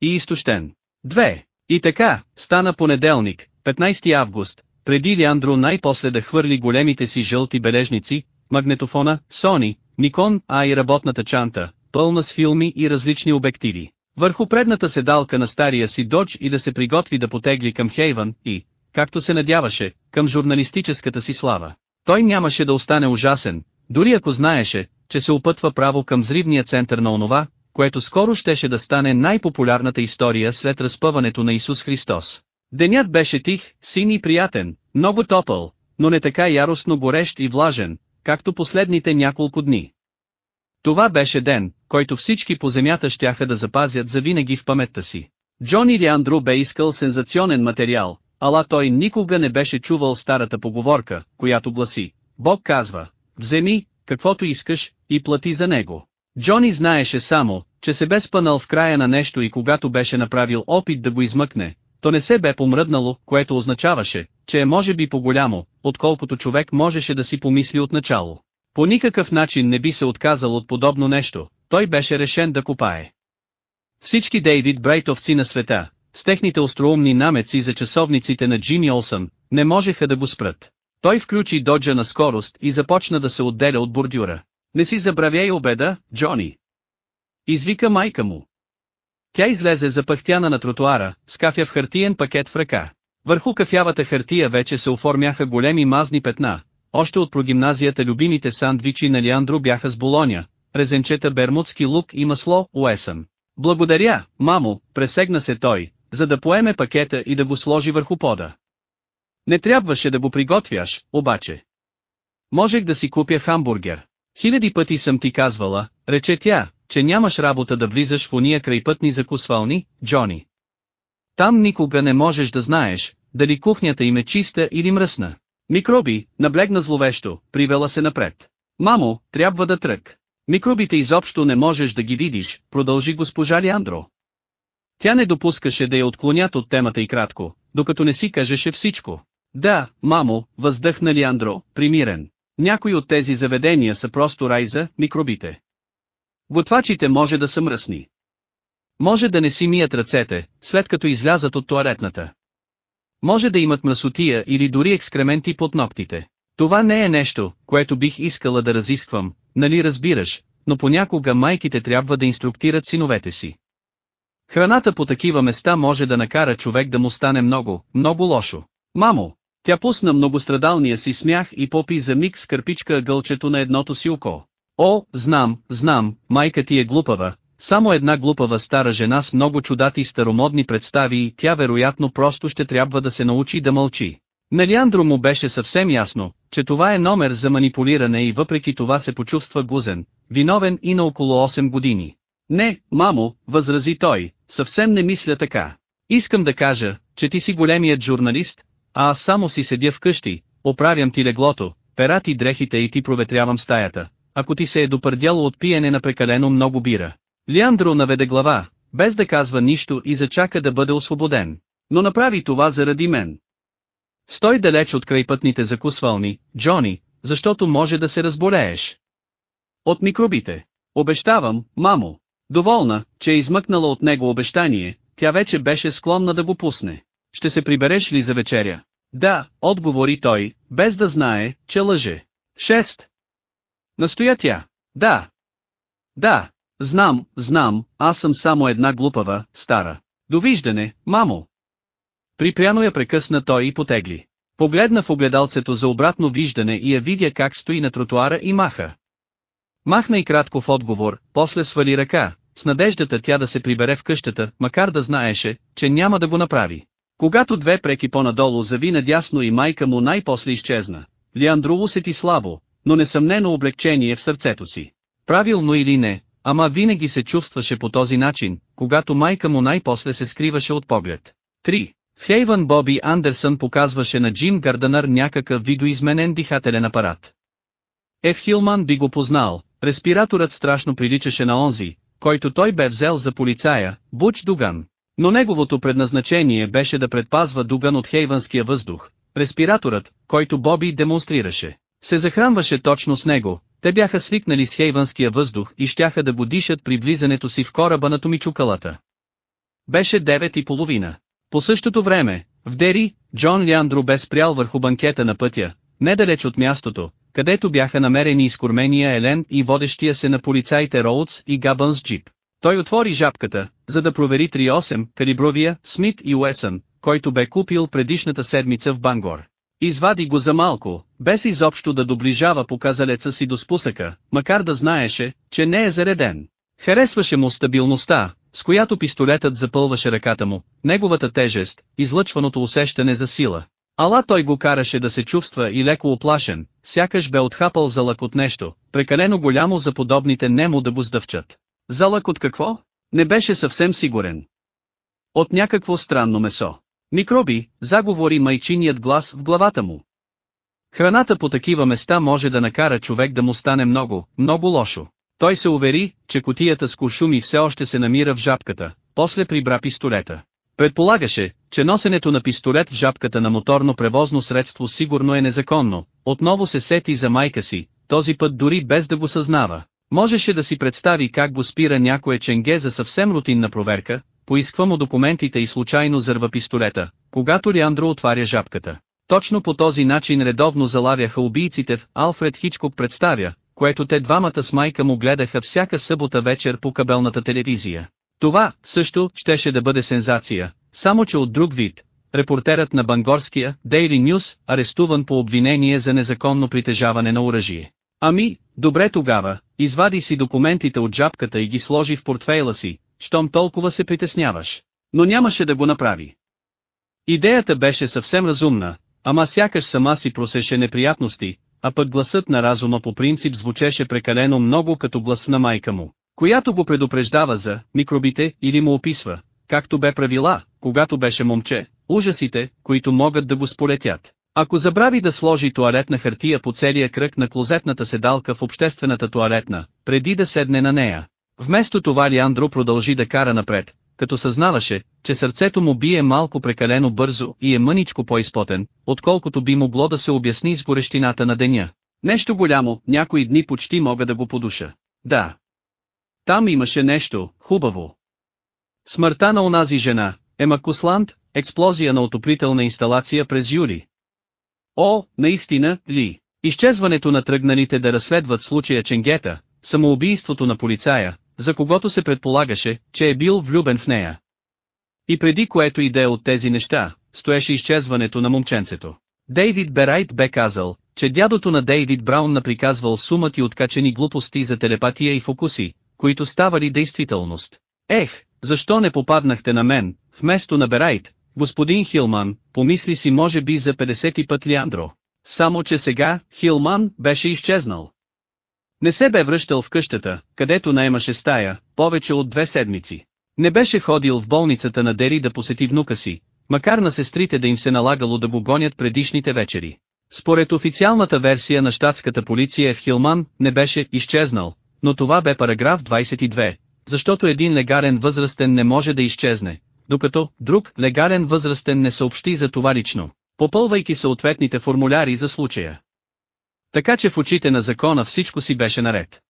И изтощен. Две. И така, стана понеделник, 15 август, преди Леандро най-после да хвърли големите си жълти бележници, магнетофона, Сони, Никон, а и работната чанта, пълна с филми и различни обективи. Върху предната седалка на стария си додж и да се приготви да потегли към Хейвън и, както се надяваше, към журналистическата си слава. Той нямаше да остане ужасен, дори ако знаеше, че се опътва право към зривния център на онова, което скоро щеше да стане най-популярната история след разпъването на Исус Христос. Денят беше тих, син и приятен, много топъл, но не така яростно горещ и влажен, както последните няколко дни. Това беше ден, който всички по земята щяха да запазят завинаги в паметта си. Джон или бе искал сензационен материал, ала той никога не беше чувал старата поговорка, която гласи, Бог казва, вземи, каквото искаш, и плати за него. Джони знаеше само, че се бе спънал в края на нещо и когато беше направил опит да го измъкне, то не се бе помръднало, което означаваше, че е може би по-голямо, отколкото човек можеше да си помисли отначало. По никакъв начин не би се отказал от подобно нещо, той беше решен да копае. Всички Дейвид Брайтовци на света, с техните остроумни намеци за часовниците на Джимми Олсън, не можеха да го спрат. Той включи доджа на скорост и започна да се отделя от бордюра. Не си забравяй обеда, Джони. Извика майка му. Тя излезе запъхтяна на тротуара, с кафя в хартиен пакет в ръка. Върху кафявата хартия вече се оформяха големи мазни петна, още от прогимназията любимите сандвичи на Лиандро бяха с болоня, резенчета бермудски лук и масло, уесън. Благодаря, мамо, пресегна се той, за да поеме пакета и да го сложи върху пода. Не трябваше да го приготвяш, обаче. Можех да си купя хамбургер. Хиляди пъти съм ти казвала, рече тя, че нямаш работа да влизаш в уния крайпътни закусвални, Джони. Там никога не можеш да знаеш, дали кухнята им е чиста или мръсна. Микроби, наблегна зловещо, привела се напред. Мамо, трябва да трък. Микробите изобщо не можеш да ги видиш, продължи госпожа Лиандро. Тя не допускаше да я отклонят от темата и кратко, докато не си кажеше всичко. Да, мамо, въздъхна Лиандро, примирен. Някои от тези заведения са просто рай за микробите. Готвачите може да са мръсни. Може да не си мият ръцете, след като излязат от туалетната. Може да имат мръсотия или дори екскременти под ногтите. Това не е нещо, което бих искала да разисквам, нали разбираш, но понякога майките трябва да инструктират синовете си. Храната по такива места може да накара човек да му стане много, много лошо. Мамо! Тя пусна многострадалния си смях и попи за миг с кърпичка гълчето на едното си око. О, знам, знам, майка ти е глупава, само една глупава стара жена с много чудати старомодни представи и тя вероятно просто ще трябва да се научи да мълчи. На Лиандро му беше съвсем ясно, че това е номер за манипулиране и въпреки това се почувства гузен, виновен и на около 8 години. Не, мамо, възрази той, съвсем не мисля така. Искам да кажа, че ти си големият журналист, а аз само си седя вкъщи, оправям ти леглото, пера ти дрехите и ти проветрявам стаята, ако ти се е допърдяло от пиене на прекалено много бира. Лиандро наведе глава, без да казва нищо и зачака да бъде освободен. Но направи това заради мен. Стой далеч от крайпътните закусвални, Джони, защото може да се разболееш. От микробите. Обещавам, мамо. Доволна, че е измъкнала от него обещание, тя вече беше склонна да го пусне. Ще се прибереш ли за вечеря? Да, отговори той, без да знае, че лъже. 6. Настоя тя. Да. Да. Знам, знам, аз съм само една глупава, стара. Довиждане, мамо. Припряно я прекъсна той и потегли. Погледна в огледалцето за обратно виждане и я видя как стои на тротуара и маха. Махна и кратко в отговор, после свали ръка, с надеждата тя да се прибере в къщата, макар да знаеше, че няма да го направи. Когато две преки по-надолу зави надясно и майка му най-после изчезна, Леандро усети слабо, но несъмнено облегчение в сърцето си. Правилно или не, ама винаги се чувстваше по този начин, когато майка му най-после се скриваше от поглед. 3. В Хейвън Боби Андерсън показваше на Джим Гарденър някакъв видоизменен дихателен апарат. Еф Хилман би го познал, респираторът страшно приличаше на онзи, който той бе взел за полицая, Буч Дуган. Но неговото предназначение беше да предпазва Дуган от хейванския въздух. Респираторът, който Боби демонстрираше, се захранваше точно с него, те бяха свикнали с хейванския въздух и щяха да го дишат при влизането си в кораба на Томичукалата. Беше девет и половина. По същото време, в Дери, Джон Ляндро бе спрял върху банкета на пътя, недалеч от мястото, където бяха намерени изкормения Елен и водещия се на полицаите Роудс и Габънс джип. Той отвори жабката, за да провери 3.8 калибровия Смит и Уесън, който бе купил предишната седмица в Бангор. Извади го за малко, без изобщо да доближава показалеца си до спусъка, макар да знаеше, че не е зареден. Харесваше му стабилността, с която пистолетът запълваше ръката му, неговата тежест, излъчваното усещане за сила. Ала той го караше да се чувства и леко оплашен, сякаш бе отхапал залък от нещо, прекалено голямо за подобните нему да го сдъвчат. Залък от какво? Не беше съвсем сигурен. От някакво странно месо. Микроби, заговори майчиният глас в главата му. Храната по такива места може да накара човек да му стане много, много лошо. Той се увери, че котията с куршуми все още се намира в жабката, после прибра пистолета. Предполагаше, че носенето на пистолет в жабката на моторно превозно средство сигурно е незаконно, отново се сети за майка си, този път дори без да го съзнава. Можеше да си представи как го спира някое ченге за съвсем рутинна проверка, поисква му документите и случайно зърва пистолета, когато Леандро отваря жабката. Точно по този начин редовно залавяха убийците в Алфред Хичкок представя, което те двамата с майка му гледаха всяка събота вечер по кабелната телевизия. Това, също, щеше да бъде сензация, само че от друг вид. Репортерът на Бангорския, Daily News, арестуван по обвинение за незаконно притежаване на оръжие. Ами, добре тогава, извади си документите от жабката и ги сложи в портфейла си, щом толкова се притесняваш. Но нямаше да го направи. Идеята беше съвсем разумна, ама сякаш сама си просеше неприятности, а пък гласът на разума по принцип звучеше прекалено много като глас на майка му, която го предупреждава за микробите или му описва, както бе правила, когато беше момче, ужасите, които могат да го сполетят. Ако забрави да сложи туалетна хартия по целия кръг на клозетната седалка в обществената туалетна, преди да седне на нея. Вместо това Лиандро продължи да кара напред, като съзнаваше, че сърцето му бие малко прекалено бързо и е мъничко по-изпотен, отколкото би могло да се обясни с горещината на деня. Нещо голямо, някои дни почти мога да го подуша. Да. Там имаше нещо, хубаво. Смъртта на онази жена, Ема Кусланд, експлозия на отоплителна инсталация през юли. О, наистина, ли? Изчезването на тръгналите да разследват случая Ченгета, самоубийството на полицая, за когото се предполагаше, че е бил влюбен в нея. И преди което идея от тези неща, стоеше изчезването на момченцето. Дейвид Берайт бе казал, че дядото на Дейвид Браун наприказвал сумът и откачени глупости за телепатия и фокуси, които ставали действителност. Ех, защо не попаднахте на мен, вместо на Берайт, господин Хилман, помисли си може би за 50 път Леандро. Само че сега, Хилман, беше изчезнал. Не се бе връщал в къщата, където наемаше стая, повече от две седмици. Не беше ходил в болницата на Дери да посети внука си, макар на сестрите да им се налагало да го гонят предишните вечери. Според официалната версия на щатската полиция в Хилман не беше изчезнал, но това бе параграф 22, защото един легален възрастен не може да изчезне, докато друг легален възрастен не съобщи за това лично, попълвайки съответните формуляри за случая. Така че в очите на закона всичко си беше наред.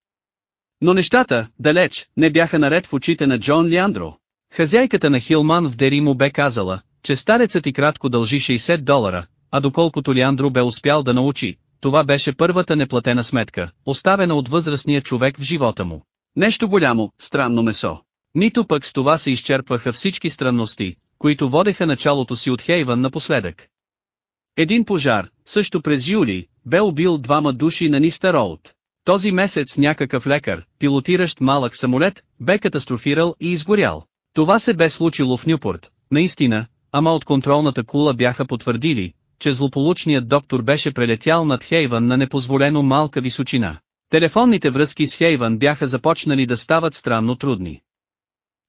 Но нещата, далеч, не бяха наред в очите на Джон Лиандро. Хазяйката на Хилман в Дери му бе казала, че старецът и кратко дължи 60 долара, а доколкото Лиандро бе успял да научи, това беше първата неплатена сметка, оставена от възрастния човек в живота му. Нещо голямо, странно месо. Нито пък с това се изчерпваха всички странности, които водеха началото си от Хейвън напоследък. Един пожар, също през юли, бе убил двама души на Ниста Роуд. Този месец някакъв лекар, пилотиращ малък самолет, бе катастрофирал и изгорял. Това се бе случило в Нюпорт, наистина, ама от контролната кула бяха потвърдили, че злополучният доктор беше прелетял над Хейвън на непозволено малка височина. Телефонните връзки с Хейвън бяха започнали да стават странно трудни.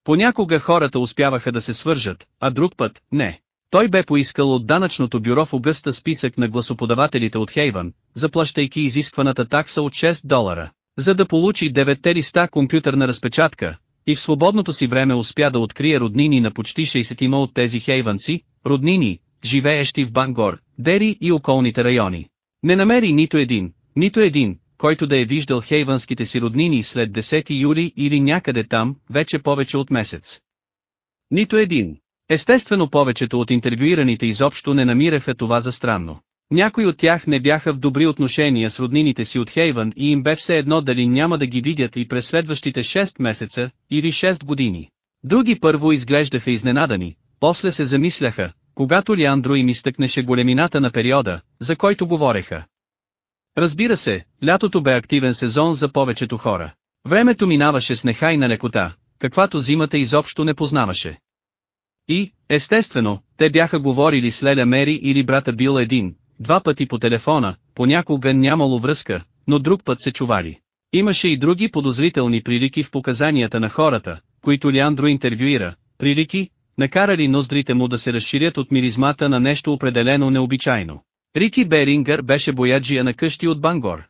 Понякога хората успяваха да се свържат, а друг път – не. Той бе поискал от данъчното бюро в Огъста списък на гласоподавателите от Хейвън, заплащайки изискваната такса от 6 долара, за да получи 9 листа компютърна разпечатка, и в свободното си време успя да открие роднини на почти 60 от тези хейванци, роднини, живеещи в Бангор, Дери и околните райони. Не намери нито един, нито един, който да е виждал хейванските си роднини след 10 юли или някъде там, вече повече от месец. Нито един. Естествено повечето от интервюираните изобщо не намираха това за странно. Някои от тях не бяха в добри отношения с роднините си от Хейвън и им бе все едно дали няма да ги видят и през следващите 6 месеца, или 6 години. Други първо изглеждаха изненадани, после се замисляха, когато Леандро им изтъкнеше големината на периода, за който говореха. Разбира се, лятото бе активен сезон за повечето хора. Времето минаваше с нехайна лекота, каквато зимата изобщо не познаваше. И, естествено, те бяха говорили с Леля Мери или брата Бил един, два пъти по телефона, понякога нямало връзка, но друг път се чували. Имаше и други подозрителни прилики в показанията на хората, които Леандро интервюира, прилики, накарали ноздрите му да се разширят от миризмата на нещо определено необичайно. Рики Берингър беше бояджия на къщи от Бангор.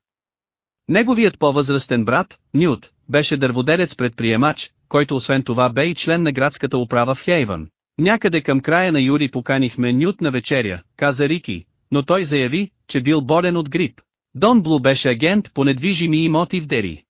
Неговият по-възрастен брат, Нют, беше дърводелец предприемач, който освен това бе и член на градската управа в Хейвън. Някъде към края на юли поканихме Нют на вечеря, каза Рики, но той заяви, че бил болен от грип. Дон Блу беше агент по недвижими имоти в Дери.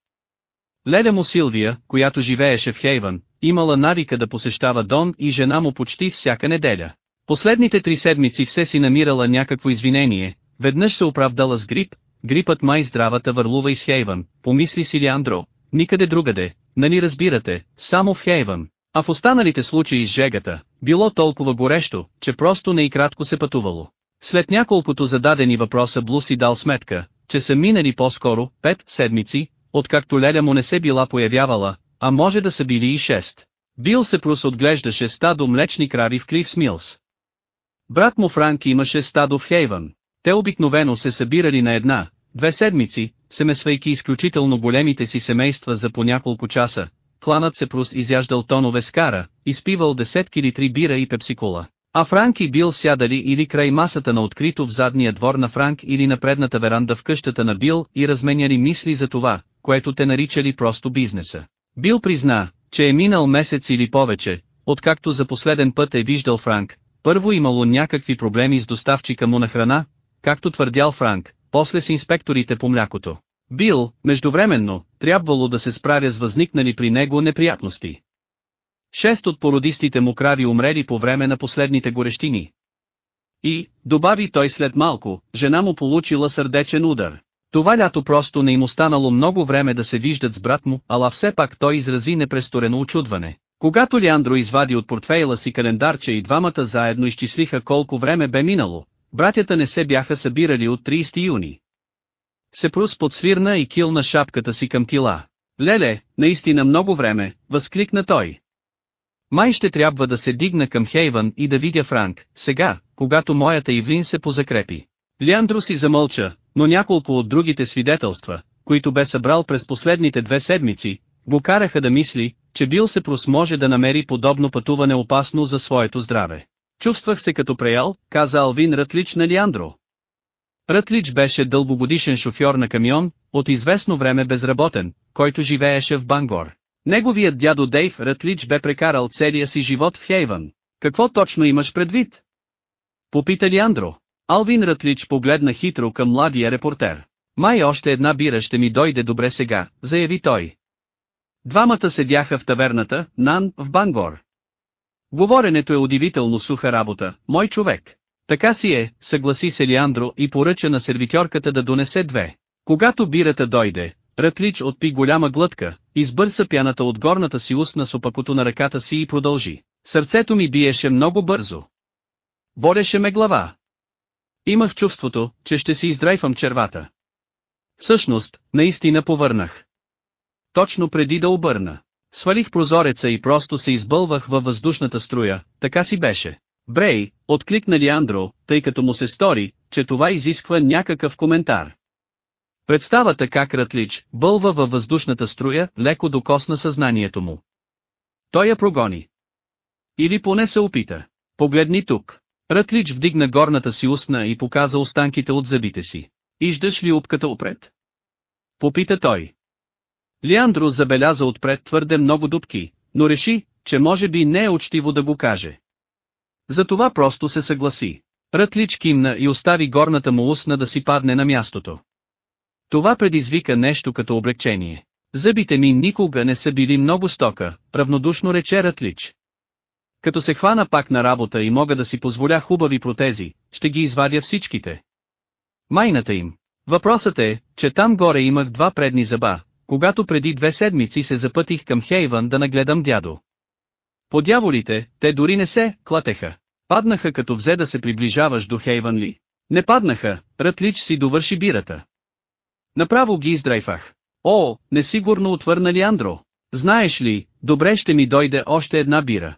Леля му Силвия, която живееше в Хейвън, имала навика да посещава Дон и жена му почти всяка неделя. Последните три седмици все си намирала някакво извинение, веднъж се оправдала с грип, грипът май здравата върлува из Хейвън, помисли си Леандро, никъде другаде, нали разбирате, само в Хейвън. А в останалите случаи с жегата, било толкова горещо, че просто не и кратко се пътувало. След няколкото зададени въпроса Блу си дал сметка, че са минали по-скоро, пет седмици, откакто Леля му не се била появявала, а може да са били и шест. Бил се прос отглеждаше стадо млечни крави в Клифс Милс. Брат му Франк имаше стадо в Хейвън. Те обикновено се събирали на една, две седмици, семесвайки изключително големите си семейства за по няколко часа. Кланът се прос изяждал тонове с кара, изпивал десетки литри бира и пепсикола. А Франк и Бил сядали или край масата на открито в задния двор на Франк или на предната веранда в къщата на Бил и разменяли мисли за това, което те наричали просто бизнеса. Бил призна, че е минал месец или повече, откакто за последен път е виждал Франк, първо имало някакви проблеми с доставчика му на храна, както твърдял Франк, после с инспекторите по млякото. Бил, междувременно, трябвало да се справя с възникнали при него неприятности. Шест от породистите му крави умрели по време на последните горещини. И, добави той след малко, жена му получила сърдечен удар. Това лято просто не им останало много време да се виждат с брат му, ала все пак той изрази непресторено очудване. Когато Леандро извади от портфейла си календарче и двамата заедно изчислиха колко време бе минало, братята не се бяха събирали от 30 юни. Сепрус подсвирна и килна шапката си към тила. Леле, наистина много време, възкликна той. Май ще трябва да се дигна към Хейвън и да видя Франк, сега, когато моята Ивлин се позакрепи. Леандро си замълча, но няколко от другите свидетелства, които бе събрал през последните две седмици, го караха да мисли, че Бил се прос може да намери подобно пътуване опасно за своето здраве. Чувствах се като преял, каза Алвин Рътлич на Лиандро. Рътлич беше дългогодишен шофьор на камион, от известно време безработен, който живееше в Бангор. Неговият дядо Дейв Рътлич бе прекарал целия си живот в Хейвън. Какво точно имаш предвид? Попита Лиандро. Алвин Рътлич погледна хитро към младия репортер. Май още една бира ще ми дойде добре сега, заяви той. Двамата седяха в таверната, Нан, в Бангор. Говоренето е удивително суха работа, мой човек. Така си е, съгласи се Лиандро и поръча на сервитьорката да донесе две. Когато бирата дойде, Рътлич отпи голяма глътка, избърса пяната от горната си устна с опакото на ръката си и продължи. Сърцето ми биеше много бързо. Бореше ме глава. Имах чувството, че ще си издрайфам червата. Всъщност, наистина повърнах. Точно преди да обърна. Свалих прозореца и просто се избълвах във въздушната струя, така си беше. Брей, откликна Лиандро, тъй като му се стори, че това изисква някакъв коментар. Представата как Ратлич бълва във въздушната струя, леко докосна съзнанието му. Той я прогони. Или поне се опита. Погледни тук. Ратлич вдигна горната си устна и показа останките от зъбите си. Иждаш ли упката опред? Попита той. Лиандро забеляза отпред твърде много дубки, но реши, че може би не е учтиво да го каже. Затова просто се съгласи. Рътлич кимна и остави горната му устна да си падне на мястото. Това предизвика нещо като облегчение. Зъбите ми никога не са били много стока, равнодушно рече Рътлич. Като се хвана пак на работа и мога да си позволя хубави протези, ще ги извадя всичките. Майната им. Въпросът е, че там горе имах два предни зъба, когато преди две седмици се запътих към Хейвън да нагледам дядо. По дяволите, те дори не се клатеха. Паднаха като взе да се приближаваш до Хейвън ли. Не паднаха, Рътлич си довърши бирата. Направо ги издрайфах. О, несигурно отвърна ли Андро. Знаеш ли, добре ще ми дойде още една бира.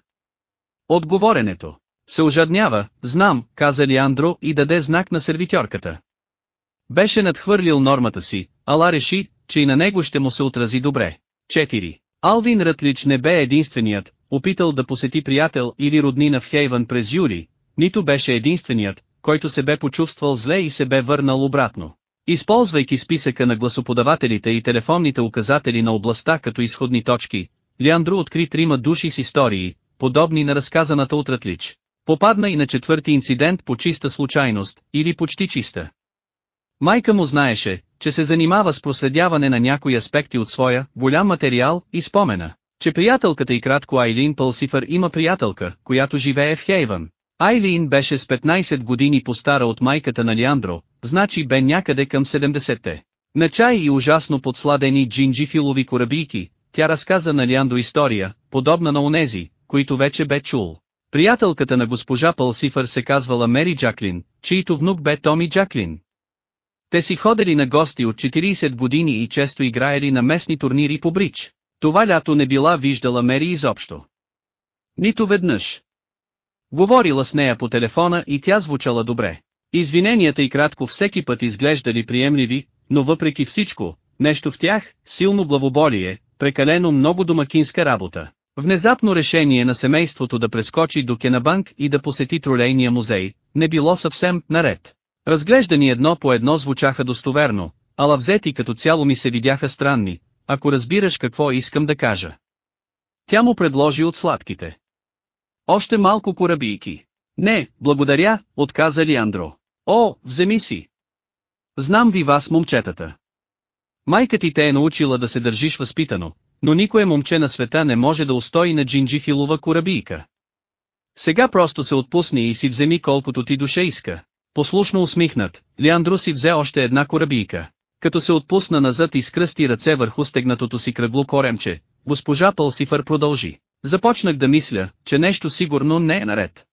Отговоренето. Се ожаднява, знам, каза Лиандро и даде знак на сервитьорката. Беше надхвърлил нормата си, ала реши, че и на него ще му се отрази добре. 4. Алвин Рътлич не бе единственият, опитал да посети приятел или роднина в Хейвън през юли, нито беше единственият, който се бе почувствал зле и се бе върнал обратно. Използвайки списъка на гласоподавателите и телефонните указатели на областта като изходни точки, Леандро откри трима души с истории, подобни на разказаната от Рътлич. Попадна и на четвърти инцидент по чиста случайност, или почти чиста. Майка му знаеше, че се занимава с проследяване на някои аспекти от своя голям материал и спомена, че приятелката и кратко Айлин Пълсифър има приятелка, която живее в Хейвън. Айлин беше с 15 години по-стара от майката на Лиандро, значи бе някъде към 70-те. На чай и ужасно подсладени джинджифилови корабийки, тя разказа на Лиандро история, подобна на онези, които вече бе чул. Приятелката на госпожа Пълсифър се казвала Мери Джаклин, чийто внук бе Томи Джаклин. Те си ходели на гости от 40 години и често играели на местни турнири по брич. Това лято не била виждала Мери изобщо. Нито веднъж. Говорила с нея по телефона и тя звучала добре. Извиненията и кратко всеки път изглеждали приемливи, но въпреки всичко, нещо в тях, силно главоболие, прекалено много домакинска работа. Внезапно решение на семейството да прескочи до Кенабанк и да посети тролейния музей, не било съвсем наред. Разглеждани едно по едно звучаха достоверно, ала взети като цяло ми се видяха странни, ако разбираш какво искам да кажа. Тя му предложи от сладките. Още малко корабийки. Не, благодаря, отказа Лиандро. О, вземи си. Знам ви вас момчетата. Майка ти те е научила да се държиш възпитано, но никое момче на света не може да устои на джинджифилова корабийка. Сега просто се отпусни и си вземи колкото ти душе иска. Послушно усмихнат, Леандро си взе още една корабийка. Като се отпусна назад и скръсти ръце върху стегнатото си кръгло коремче, госпожа Пълсифър продължи. Започнах да мисля, че нещо сигурно не е наред.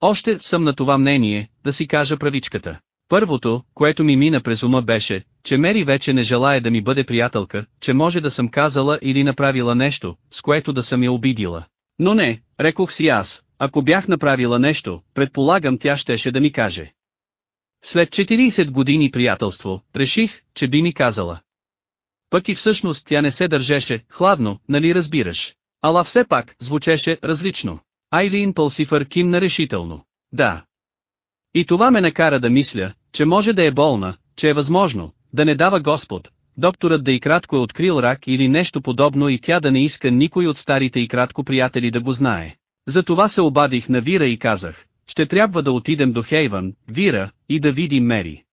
Още съм на това мнение, да си кажа правичката. Първото, което ми мина през ума беше, че Мери вече не желая да ми бъде приятелка, че може да съм казала или направила нещо, с което да съм я обидила. Но не, рекох си аз, ако бях направила нещо, предполагам тя щеше да ми каже. След 40 години приятелство, реших, че би ми казала. Пък и всъщност тя не се държеше, хладно, нали разбираш. Ала все пак, звучеше различно. Айлин Пълсифър кимна решително. Да. И това ме накара да мисля, че може да е болна, че е възможно, да не дава Господ, докторът да и кратко е открил рак или нещо подобно и тя да не иска никой от старите и кратко приятели да го знае. Затова се обадих на Вира и казах, ще трябва да отидем до Хейвън, Вира, и да видим Мери.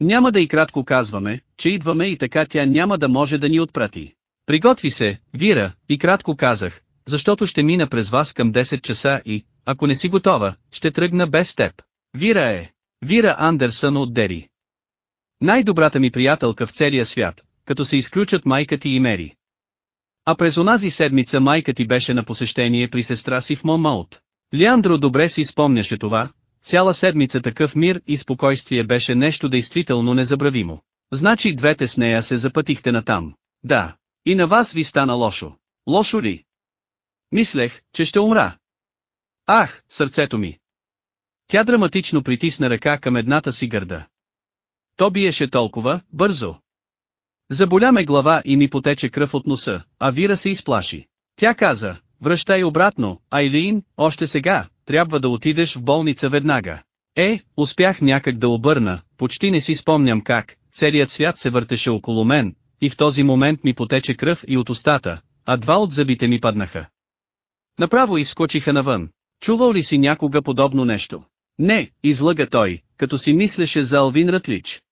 Няма да и кратко казваме, че идваме и така тя няма да може да ни отпрати. Приготви се, Вира, и кратко казах, защото ще мина през вас към 10 часа и, ако не си готова, ще тръгна без теб. Вира е. Вира Андерсън от Дери. Най-добрата ми приятелка в целия свят, като се изключат майка ти и Мери. А през онази седмица майка ти беше на посещение при сестра си в Момаут. Леандро добре си спомняше това, цяла седмица такъв мир и спокойствие беше нещо действително незабравимо. Значи двете с нея се запътихте натам. Да. И на вас ви стана лошо. Лошо ли? Мислех, че ще умра. Ах, сърцето ми! Тя драматично притисна ръка към едната си гърда. То биеше толкова, бързо. Заболя ме глава и ми потече кръв от носа, а Вира се изплаши. Тя каза, връщай обратно, Айлин, още сега, трябва да отидеш в болница веднага. Е, успях някак да обърна, почти не си спомням как, целият свят се въртеше около мен, и в този момент ми потече кръв и от устата, а два от зъбите ми паднаха. Направо изскочиха навън. Чувал ли си някога подобно нещо? Не, излъга той, като си мислеше за Алвин Ратлич.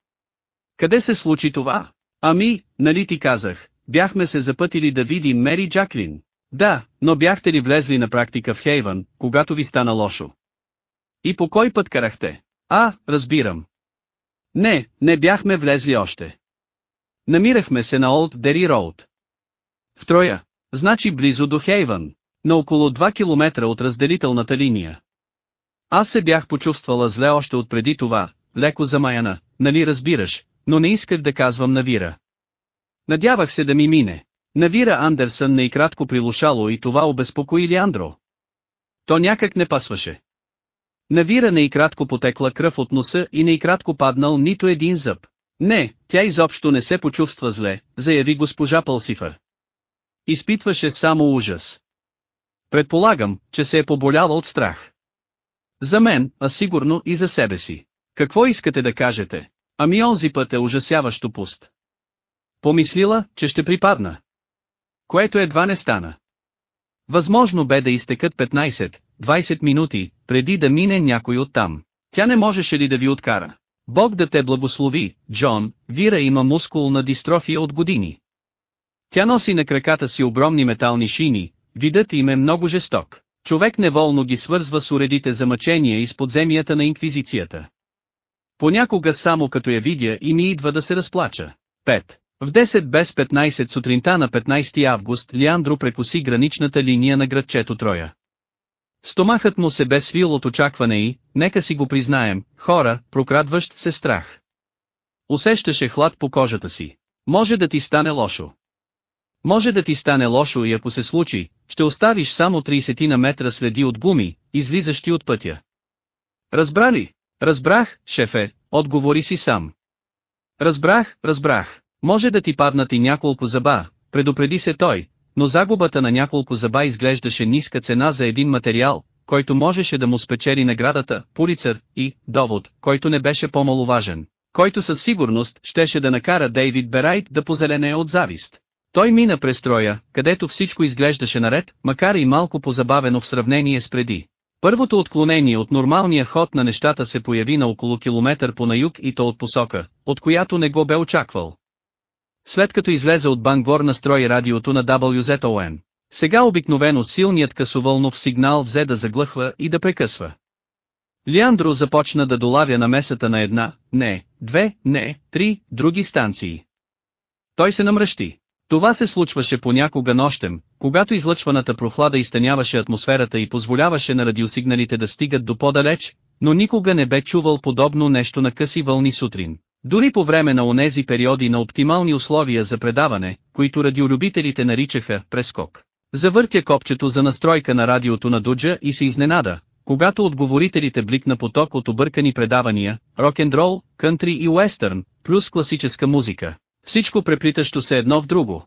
Къде се случи това? Ами, нали ти казах, бяхме се запътили да видим Мери Джаклин. Да, но бяхте ли влезли на практика в Хейвън, когато ви стана лошо? И по кой път карахте? А, разбирам. Не, не бяхме влезли още. Намирахме се на Олд Дери Роуд. В Троя, значи близо до Хейвън, на около 2 км от разделителната линия. Аз се бях почувствала зле още от преди това, леко замаяна, нали разбираш, но не исках да казвам на Вира. Надявах се да ми мине. Навира Андерсън не и кратко прилушало и това обезпокои Леандро. То някак не пасваше. Навира не и кратко потекла кръв от носа и не и кратко паднал нито един зъб. Не, тя изобщо не се почувства зле, заяви госпожа Пълсифър. Изпитваше само ужас. Предполагам, че се е поболяла от страх. За мен, а сигурно и за себе си. Какво искате да кажете? Ами онзи път е ужасяващо пуст. Помислила, че ще припадна. Което едва не стана. Възможно бе да изтекат 15-20 минути, преди да мине някой оттам. Тя не можеше ли да ви откара? Бог да те благослови, Джон, Вира има мускулна дистрофия от години. Тя носи на краката си огромни метални шини, видът им е много жесток. Човек неволно ги свързва с уредите за мъчения из подземията на инквизицията. Понякога само като я видя и ми идва да се разплача. 5. В 10 без 15 сутринта на 15 август Леандро прекоси граничната линия на градчето Троя. Стомахът му се бе свил от очакване и, нека си го признаем, хора, прокрадващ се страх. Усещаше хлад по кожата си. Може да ти стане лошо. Може да ти стане лошо и ако се случи, ще оставиш само 30 на метра следи от гуми, излизащи от пътя. Разбра ли? Разбрах, шефе, отговори си сам. Разбрах, разбрах. Може да ти паднат и няколко зъба, предупреди се той, но загубата на няколко зъба изглеждаше ниска цена за един материал, който можеше да му спечели наградата, полицар, и, довод, който не беше по-маловажен, който със сигурност щеше да накара Дейвид Берайт да позеленее от завист. Той мина през строя, където всичко изглеждаше наред, макар и малко позабавено в сравнение с преди. Първото отклонение от нормалния ход на нещата се появи на около километър по на юг и то от посока, от която не го бе очаквал. След като излезе от Бангор настрои радиото на WZON. Сега обикновено силният късовълнов сигнал взе да заглъхва и да прекъсва. Лиандро започна да долавя намесата на една, не, две, не, три, други станции. Той се намръщи. Това се случваше понякога нощем, когато излъчваната прохлада изтъняваше атмосферата и позволяваше на радиосигналите да стигат до по-далеч, но никога не бе чувал подобно нещо на къси вълни сутрин. Дори по време на онези периоди на оптимални условия за предаване, които радиолюбителите наричаха прескок. Завъртя копчето за настройка на радиото на Дуджа и се изненада, когато отговорителите бликна поток от объркани предавания, рок-н-рол, кънтри и уестърн, плюс класическа музика. Всичко преплитащо се едно в друго.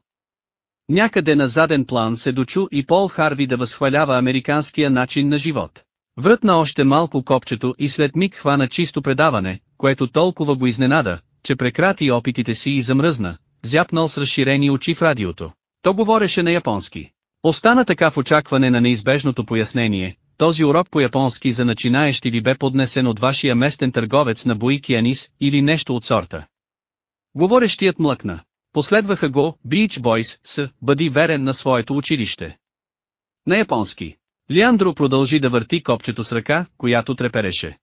Някъде на заден план се дочу и Пол Харви да възхвалява американския начин на живот. Врътна още малко копчето и след миг хвана чисто предаване, което толкова го изненада, че прекрати опитите си и замръзна, зяпнал с разширени очи в радиото. То говореше на японски. Остана така в очакване на неизбежното пояснение, този урок по японски за начинаещи ви бе поднесен от вашия местен търговец на Буики Анис или нещо от сорта. Говорещият млъкна. Последваха го, Beach Boys, с «Бъди верен на своето училище». На японски. Лиандро продължи да върти копчето с ръка, която трепереше.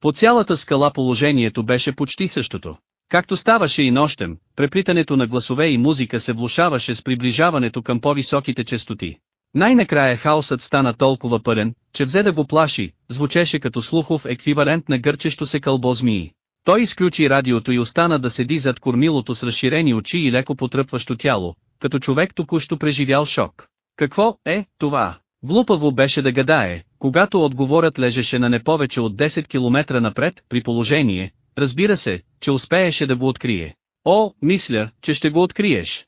По цялата скала положението беше почти същото. Както ставаше и нощем, преплитането на гласове и музика се влушаваше с приближаването към по-високите частоти. Най-накрая хаосът стана толкова пълен, че взе да го плаши, звучеше като слухов еквивалент на гърчещо се кълбо змии. Той изключи радиото и остана да седи зад кормилото с разширени очи и леко потръпващо тяло, като човек току-що преживял шок. Какво е това? Глупаво беше да гадае, когато отговорът лежеше на не повече от 10 км напред, при положение, разбира се, че успееше да го открие. О, мисля, че ще го откриеш.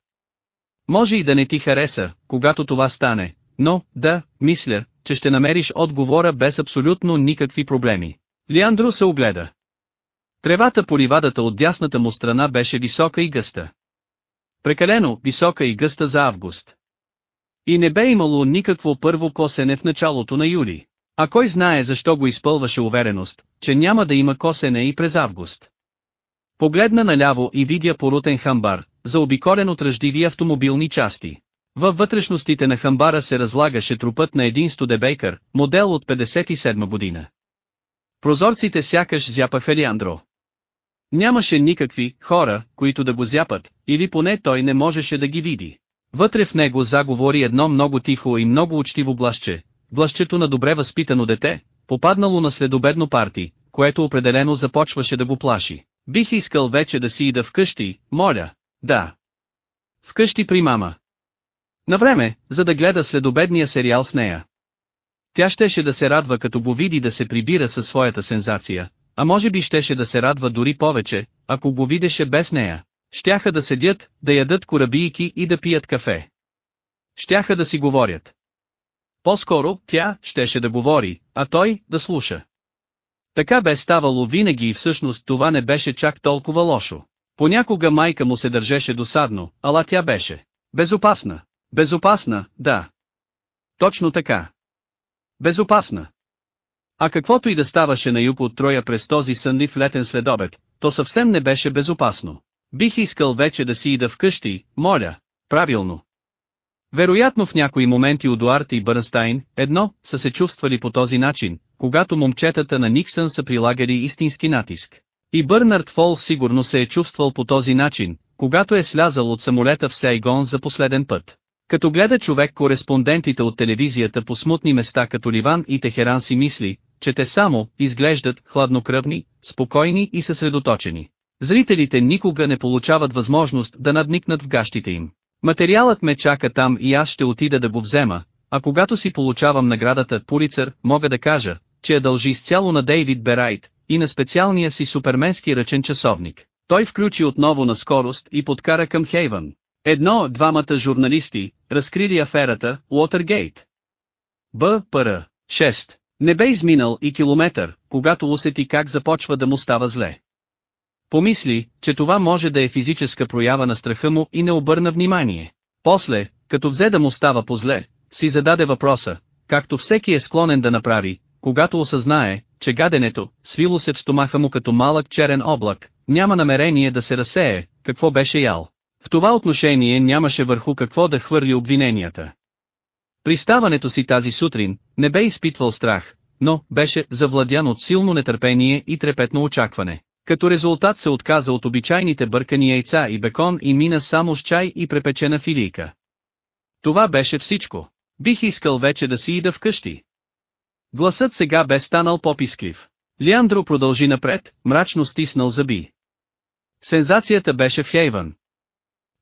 Може и да не ти хареса, когато това стане, но, да, мисля, че ще намериш отговора без абсолютно никакви проблеми. Лиандро се огледа. Тревата по ливадата от дясната му страна беше висока и гъста. Прекалено висока и гъста за август. И не бе имало никакво първо косене в началото на юли. А кой знае защо го изпълваше увереност, че няма да има косене и през август. Погледна наляво и видя порутен хамбар, заобиколен от ръждиви автомобилни части. Във вътрешностите на хамбара се разлагаше трупът на един студебейкър, модел от 57 година. Прозорците сякаш зяпаха Лиандро. Нямаше никакви хора, които да го зяпат, или поне той не можеше да ги види. Вътре в него заговори едно много тихо и много учтиво блащче, блащчето на добре възпитано дете, попаднало на следобедно парти, което определено започваше да го плаши. Бих искал вече да си ида вкъщи, моля. Да. Вкъщи при мама. На време, за да гледа следобедния сериал с нея. Тя щеше да се радва като го види да се прибира със своята сензация, а може би щеше да се радва дори повече, ако го видеше без нея. Щяха да седят, да ядат корабийки и да пият кафе. Щяха да си говорят. По-скоро, тя, щеше да говори, а той, да слуша. Така бе ставало винаги и всъщност това не беше чак толкова лошо. Понякога майка му се държеше досадно, ала тя беше безопасна. Безопасна, да. Точно така. Безопасна. А каквото и да ставаше на юг от Троя през този сънлив летен следобед, то съвсем не беше безопасно. Бих искал вече да си ида вкъщи, моля. Правилно. Вероятно в някои моменти Удуарт и Бърнстайн, едно, са се чувствали по този начин, когато момчетата на Никсън са прилагали истински натиск. И Бърнард Фол сигурно се е чувствал по този начин, когато е слязал от самолета в Сайгон за последен път. Като гледа човек кореспондентите от телевизията по смутни места като Ливан и Техеран си мисли, че те само изглеждат хладнокръвни, спокойни и съсредоточени. Зрителите никога не получават възможност да надникнат в гащите им. Материалът ме чака там и аз ще отида да го взема, а когато си получавам наградата Пулицър, мога да кажа, че я дължи изцяло на Дейвид Берайт и на специалния си суперменски ръчен часовник. Той включи отново на скорост и подкара към Хейвън. Едно, двамата журналисти, разкрили аферата, Уотергейт. Б. Р. 6. Не бе изминал и километър, когато усети как започва да му става зле. Помисли, че това може да е физическа проява на страха му и не обърна внимание. После, като взе да му става по-зле, си зададе въпроса, както всеки е склонен да направи, когато осъзнае, че гаденето, свило се в стомаха му като малък черен облак, няма намерение да се разсее, какво беше ял. В това отношение нямаше върху какво да хвърли обвиненията. При ставането си тази сутрин, не бе изпитвал страх, но беше завладян от силно нетърпение и трепетно очакване. Като резултат се отказа от обичайните бъркани яйца и бекон и мина само с чай и препечена филийка. Това беше всичко. Бих искал вече да си ида вкъщи. Гласът сега бе станал по-писклив. Лиандро продължи напред, мрачно стиснал зъби. Сензацията беше в Хейвън.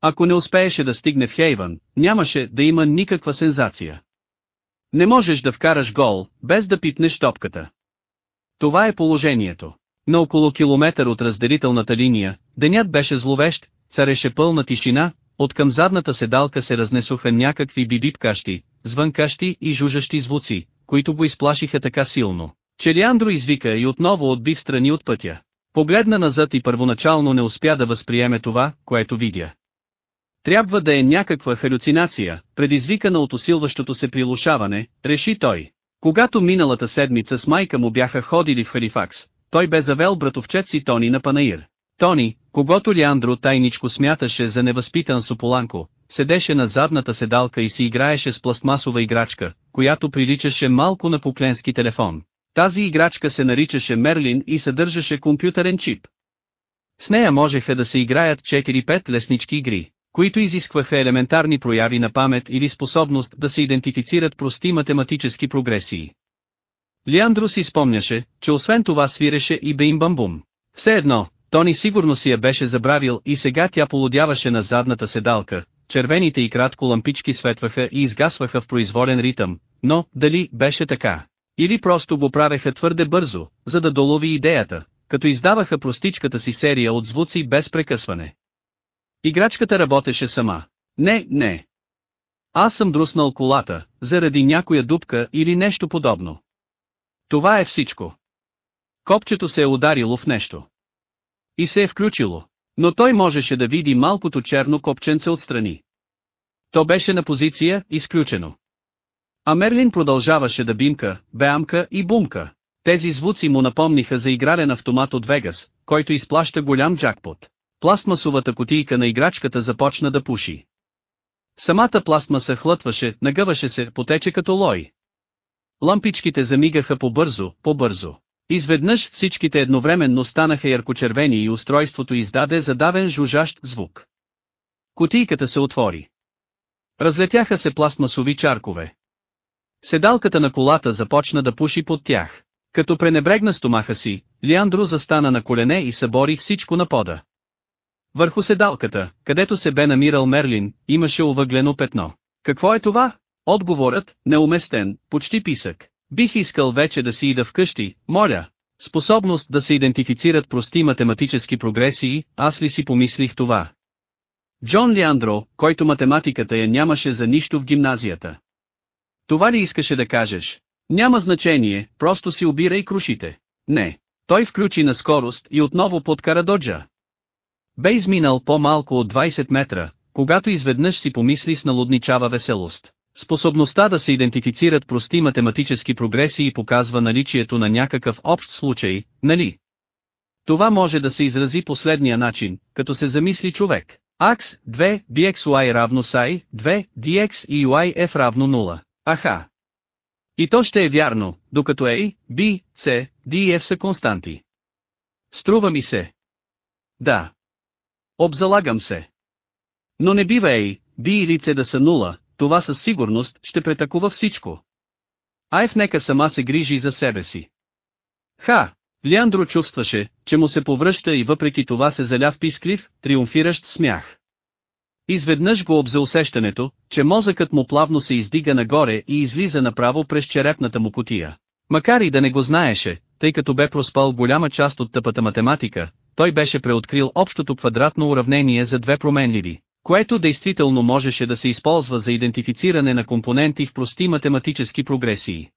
Ако не успееше да стигне в Хейвън, нямаше да има никаква сензация. Не можеш да вкараш гол, без да пипнеш топката. Това е положението. На около километър от разделителната линия, денят беше зловещ, цареше пълна тишина, от към задната седалка се разнесоха някакви бибипкащи, звънкащи и жужащи звуци, които го изплашиха така силно, че Леандро извика и отново отби в страни от пътя. Погледна назад и първоначално не успя да възприеме това, което видя. Трябва да е някаква халюцинация, предизвикана от усилващото се прилушаване, реши той. Когато миналата седмица с майка му бяха ходили в Халифакс, той бе завел братовчет си Тони на Панаир. Тони, когато Леандро тайничко смяташе за невъзпитан сополанко, седеше на задната седалка и си играеше с пластмасова играчка, която приличаше малко на покленски телефон. Тази играчка се наричаше Мерлин и съдържаше компютърен чип. С нея можеха да се играят 4-5 леснички игри които изискваха елементарни прояви на памет или способност да се идентифицират прости математически прогресии. Лиандро си спомняше, че освен това свиреше и беймбамбум. Все едно, Тони сигурно си я беше забравил и сега тя полудяваше на задната седалка, червените и кратко лампички светваха и изгасваха в произволен ритъм, но, дали беше така? Или просто го правеха твърде бързо, за да долови идеята, като издаваха простичката си серия от звуци без прекъсване. Играчката работеше сама. Не, не. Аз съм друснал колата, заради някоя дупка или нещо подобно. Това е всичко. Копчето се е ударило в нещо. И се е включило. Но той можеше да види малкото черно копченце отстрани. То беше на позиция, изключено. А Мерлин продължаваше да бимка, беамка и бумка. Тези звуци му напомниха за игрален автомат от Вегас, който изплаща голям джакпот. Пластмасовата кутийка на играчката започна да пуши. Самата пластмаса хлътваше, нагъваше се, потече като лой. Лампичките замигаха по-бързо, по-бързо. Изведнъж всичките едновременно станаха яркочервени и устройството издаде задавен жужащ звук. Кутийката се отвори. Разлетяха се пластмасови чаркове. Седалката на колата започна да пуши под тях. Като пренебрегна стомаха си, Лиандро застана на колене и събори всичко на пода. Върху седалката, където се бе намирал Мерлин, имаше увъглено петно. Какво е това? Отговорът, неуместен, почти писък. Бих искал вече да си ида вкъщи, моля. Способност да се идентифицират прости математически прогресии, аз ли си помислих това? Джон Лиандро, който математиката я нямаше за нищо в гимназията. Това ли искаше да кажеш? Няма значение, просто си обирай крушите. Не. Той включи на скорост и отново подкара доджа. Бе изминал по-малко от 20 метра, когато изведнъж си помисли с налудничава веселост. Способността да се идентифицират прости математически прогресии показва наличието на някакъв общ случай, нали? Това може да се изрази последния начин, като се замисли човек. Акс, 2, bxy равно psi, 2, dx и yf равно 0. Аха. И то ще е вярно, докато A, B, C, D и F са константи. Струва ми се. Да. Обзалагам се. Но не бива A, B или C да са нула, това със сигурност ще претакува всичко. Айв нека сама се грижи за себе си. Ха! Леандро чувстваше, че му се повръща и въпреки това се заля в писклив, триумфиращ смях. Изведнъж го обзе усещането, че мозъкът му плавно се издига нагоре и излиза направо през черепната му котия. Макар и да не го знаеше, тъй като бе проспал голяма част от тъпата математика, той беше преоткрил общото квадратно уравнение за две променливи, което действително можеше да се използва за идентифициране на компоненти в прости математически прогресии.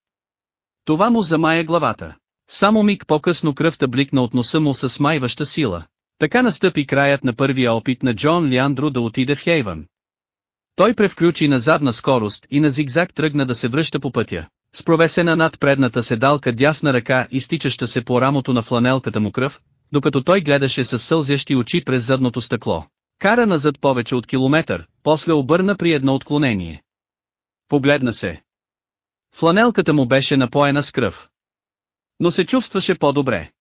Това му замая главата. Само миг по-късно кръвта бликна от носа му с смайваща сила. Така настъпи краят на първия опит на Джон Лиандро да отиде в Хейвън. Той превключи на задна скорост и на зигзаг тръгна да се връща по пътя. С провесена над предната седалка дясна ръка изтичаща се по рамото на фланелката му кръв, докато той гледаше с сълзящи очи през задното стъкло. Кара назад повече от километър, после обърна при едно отклонение. Погледна се. Фланелката му беше напоена с кръв. Но се чувстваше по-добре.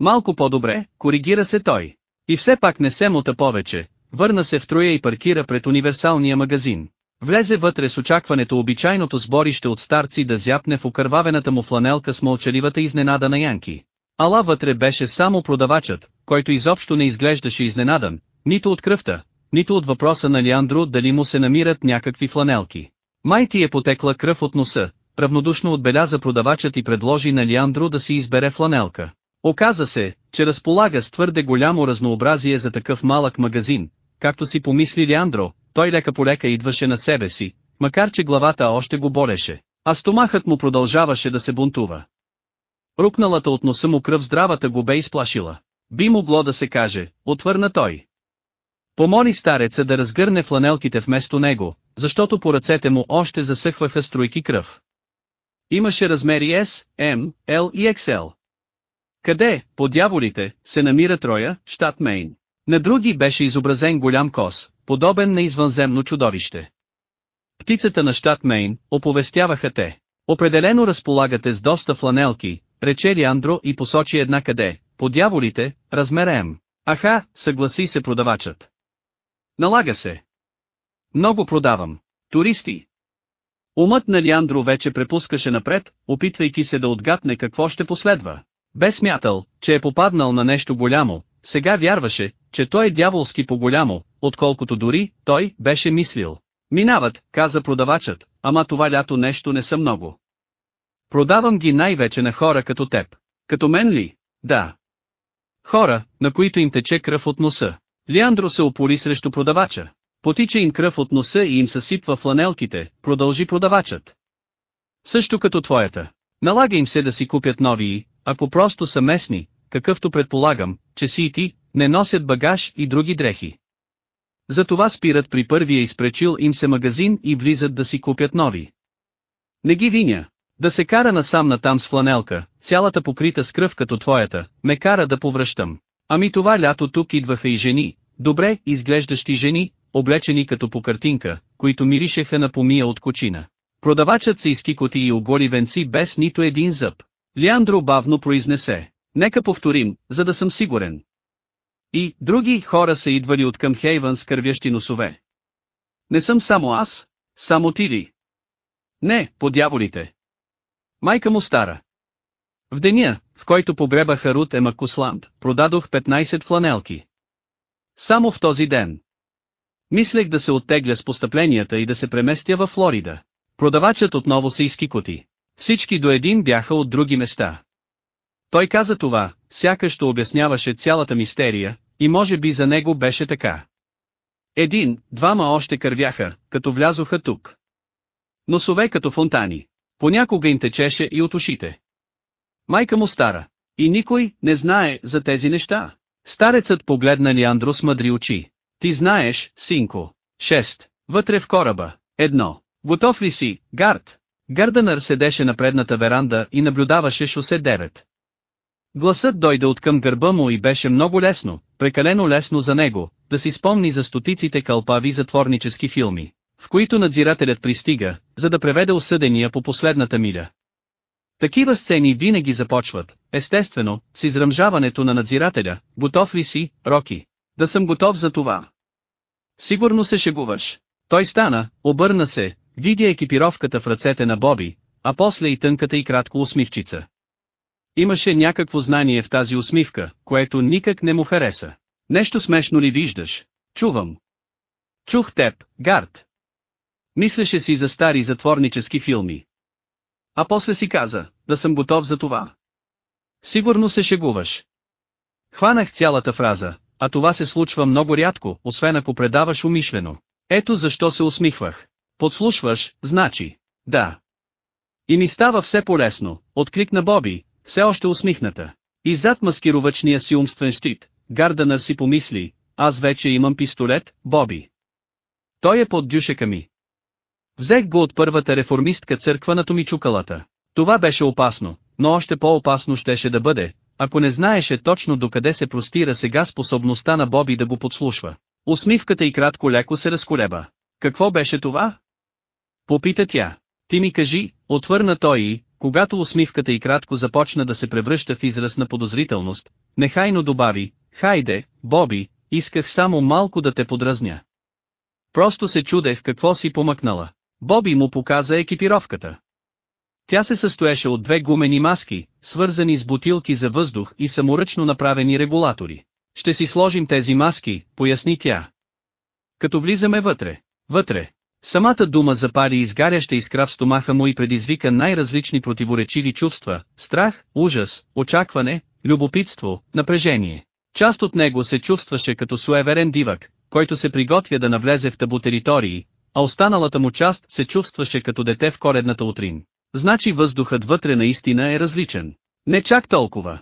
Малко по-добре, коригира се той. И все пак не се мута повече, върна се в троя и паркира пред универсалния магазин. Влезе вътре с очакването обичайното сборище от старци да зяпне в окървавената му фланелка с мълчаливата изненада на Янки. Ала вътре беше само продавачът, който изобщо не изглеждаше изненадан, нито от кръвта, нито от въпроса на Лиандро дали му се намират някакви фланелки. Май ти е потекла кръв от носа, равнодушно отбеляза продавачът и предложи на Лиандро да си избере фланелка. Оказа се, че разполага с твърде голямо разнообразие за такъв малък магазин, както си помисли Лиандро, той лека по лека идваше на себе си, макар че главата още го болеше, а стомахът му продължаваше да се бунтува. Рукналата от носа му кръв здравата го бе изплашила. Би могло да се каже, отвърна той. Помоли стареца да разгърне фланелките вместо него, защото по ръцете му още засъхваха струйки кръв. Имаше размери S, M, L и XL. Къде, по дяволите, се намира Троя, щат Мейн. На други беше изобразен голям кос, подобен на извънземно чудовище. Птицата на щат Мейн, оповестяваха те. Определено разполагате с доста фланелки, рече Андро и посочи една къде, по дяволите, размер М. Аха, съгласи се продавачът. Налага се. Много продавам. Туристи. Умът на Лиандро вече препускаше напред, опитвайки се да отгадне какво ще последва. Бе смятал, че е попаднал на нещо голямо, сега вярваше, че той е дяволски по-голямо, отколкото дори той беше мислил. Минават, каза продавачът, ама това лято нещо не са много. Продавам ги най-вече на хора като теб. Като мен ли? Да. Хора, на които им тече кръв от носа. Леандро се опори срещу продавача. Потича им кръв от носа и им съсипва фланелките, продължи продавачът. Също като твоята. Налага им се да си купят нови ако просто са местни, какъвто предполагам, че си и ти, не носят багаж и други дрехи. Затова спират при първия изпречил им се магазин и влизат да си купят нови. Не ги виня. Да се кара насам натам с фланелка, цялата покрита с кръв като твоята, ме кара да повръщам. Ами това лято тук идваха и жени, добре изглеждащи жени, облечени като по картинка, които миришеха на помия от кочина. Продавачът се изкикоти и оголи венци без нито един зъб. Леандро бавно произнесе. Нека повторим, за да съм сигурен. И, други хора са идвали от към Хейвън с кървящи носове. Не съм само аз, само ти ли? Не, по дяволите. Майка му стара. В деня, в който погребаха Рут Ема Кусланд, продадох 15 фланелки. Само в този ден. Мислех да се оттегля с постъпленията и да се преместя във Флорида. Продавачът отново се изкикоти. Всички до един бяха от други места. Той каза това, сякаш обясняваше цялата мистерия, и може би за него беше така. Един, двама още кървяха, като влязоха тук. Носове като фонтани. Понякога им течеше и от ушите. Майка му стара. И никой не знае за тези неща. Старецът погледна Лиандро с мъдри очи. Ти знаеш, синко. 6. Вътре в кораба. Едно. Готов ли си, Гард? Гарденър седеше на предната веранда и наблюдаваше шосе 9. Гласът дойде от към гърба му и беше много лесно, прекалено лесно за него, да си спомни за стотиците кълпави затворнически филми, в които надзирателят пристига, за да преведе осъдения по последната миля. Такива сцени винаги започват, естествено, с изръмжаването на надзирателя, готов ли си, Роки? Да съм готов за това. Сигурно се шегуваш. Той стана, обърна се, видя екипировката в ръцете на Боби, а после и тънката и кратко усмивчица. Имаше някакво знание в тази усмивка, което никак не му хареса. Нещо смешно ли виждаш? Чувам. Чух теб, Гард. Мислеше си за стари затворнически филми. А после си каза, да съм готов за това. Сигурно се шегуваш. Хванах цялата фраза, а това се случва много рядко, освен ако предаваш умишлено. Ето защо се усмихвах. Подслушваш, значи. Да. И ми става все по-лесно, откликна Боби, все още усмихната. И зад маскировачния си умствен щит, Гарденър си помисли, аз вече имам пистолет, Боби. Той е под дюшека ми. Взех го от първата реформистка църква на Томичукалата. Това беше опасно, но още по-опасно щеше да бъде, ако не знаеше точно докъде се простира сега способността на Боби да го подслушва. Усмивката и кратко леко се разколеба. Какво беше това? Попита тя. Ти ми кажи, отвърна той и, когато усмивката и кратко започна да се превръща в израз на подозрителност, нехайно добави, хайде, Боби, исках само малко да те подразня. Просто се чудех какво си помъкнала. Боби му показа екипировката. Тя се състоеше от две гумени маски, свързани с бутилки за въздух и саморъчно направени регулатори. Ще си сложим тези маски, поясни тя. Като влизаме вътре. Вътре. Самата дума запари изгаряща искра в стомаха му и предизвика най-различни противоречиви чувства, страх, ужас, очакване, любопитство, напрежение. Част от него се чувстваше като суеверен дивак, който се приготвя да навлезе в табу територии, а останалата му част се чувстваше като дете в коредната утрин. Значи въздухът вътре наистина е различен. Не чак толкова.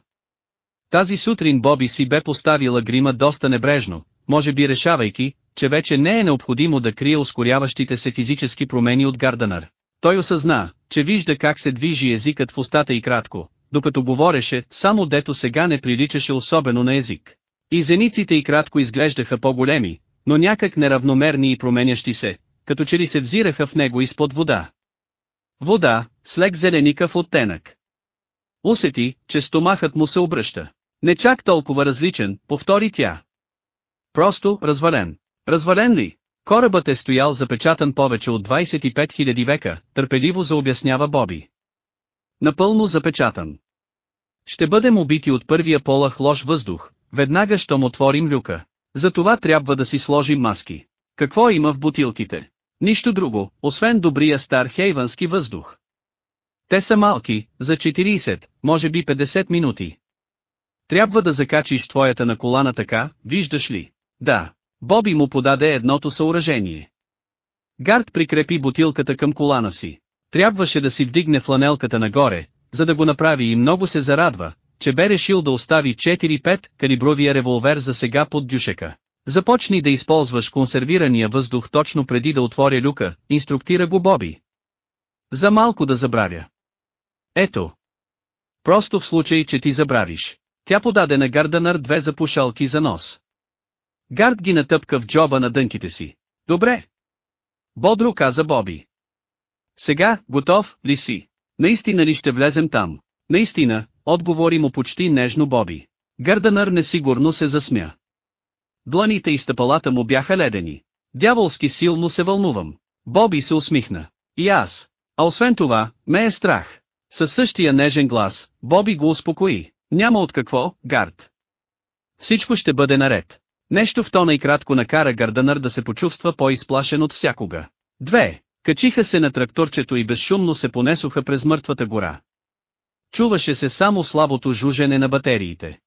Тази сутрин Боби си бе поставила грима доста небрежно, може би решавайки, че вече не е необходимо да крие ускоряващите се физически промени от Гарданър. Той осъзна, че вижда как се движи езикът в устата и кратко, докато говореше, само дето сега не приличаше особено на език. И зениците и кратко изглеждаха по-големи, но някак неравномерни и променящи се, като че ли се взираха в него изпод вода. Вода, с лек зеленикав оттенък. Усети, че стомахът му се обръща. Не чак толкова различен, повтори тя. Просто, развален. Развален ли? Корабът е стоял запечатан повече от 25 000 века, търпеливо заобяснява Боби. Напълно запечатан. Ще бъдем убити от първия полах лош въздух, веднага щом отворим люка. За това трябва да си сложим маски. Какво има в бутилките? Нищо друго, освен добрия стар хейвански въздух. Те са малки, за 40, може би 50 минути. Трябва да закачиш твоята на колана така, виждаш ли? Да. Боби му подаде едното съоръжение. Гард прикрепи бутилката към колана си. Трябваше да си вдигне фланелката нагоре, за да го направи и много се зарадва, че бе решил да остави 4-5 калибровия револвер за сега под дюшека. Започни да използваш консервирания въздух точно преди да отворя люка, инструктира го Боби. За малко да забравя. Ето. Просто в случай, че ти забравиш. Тя подаде на Гарданър две запушалки за нос. Гард ги натъпка в джоба на дънките си. Добре. Бодро каза Боби. Сега, готов ли си? Наистина ли ще влезем там? Наистина, отговори му почти нежно Боби. Гърданър несигурно се засмя. Дланите и стъпалата му бяха ледени. Дяволски силно се вълнувам. Боби се усмихна. И аз. А освен това, ме е страх. Със същия нежен глас, Боби го успокои. Няма от какво, Гард. Всичко ще бъде наред. Нещо в тона и кратко накара Гарданър да се почувства по-изплашен от всякога. Две. Качиха се на тракторчето и безшумно се понесоха през мъртвата гора. Чуваше се само слабото жужене на батериите.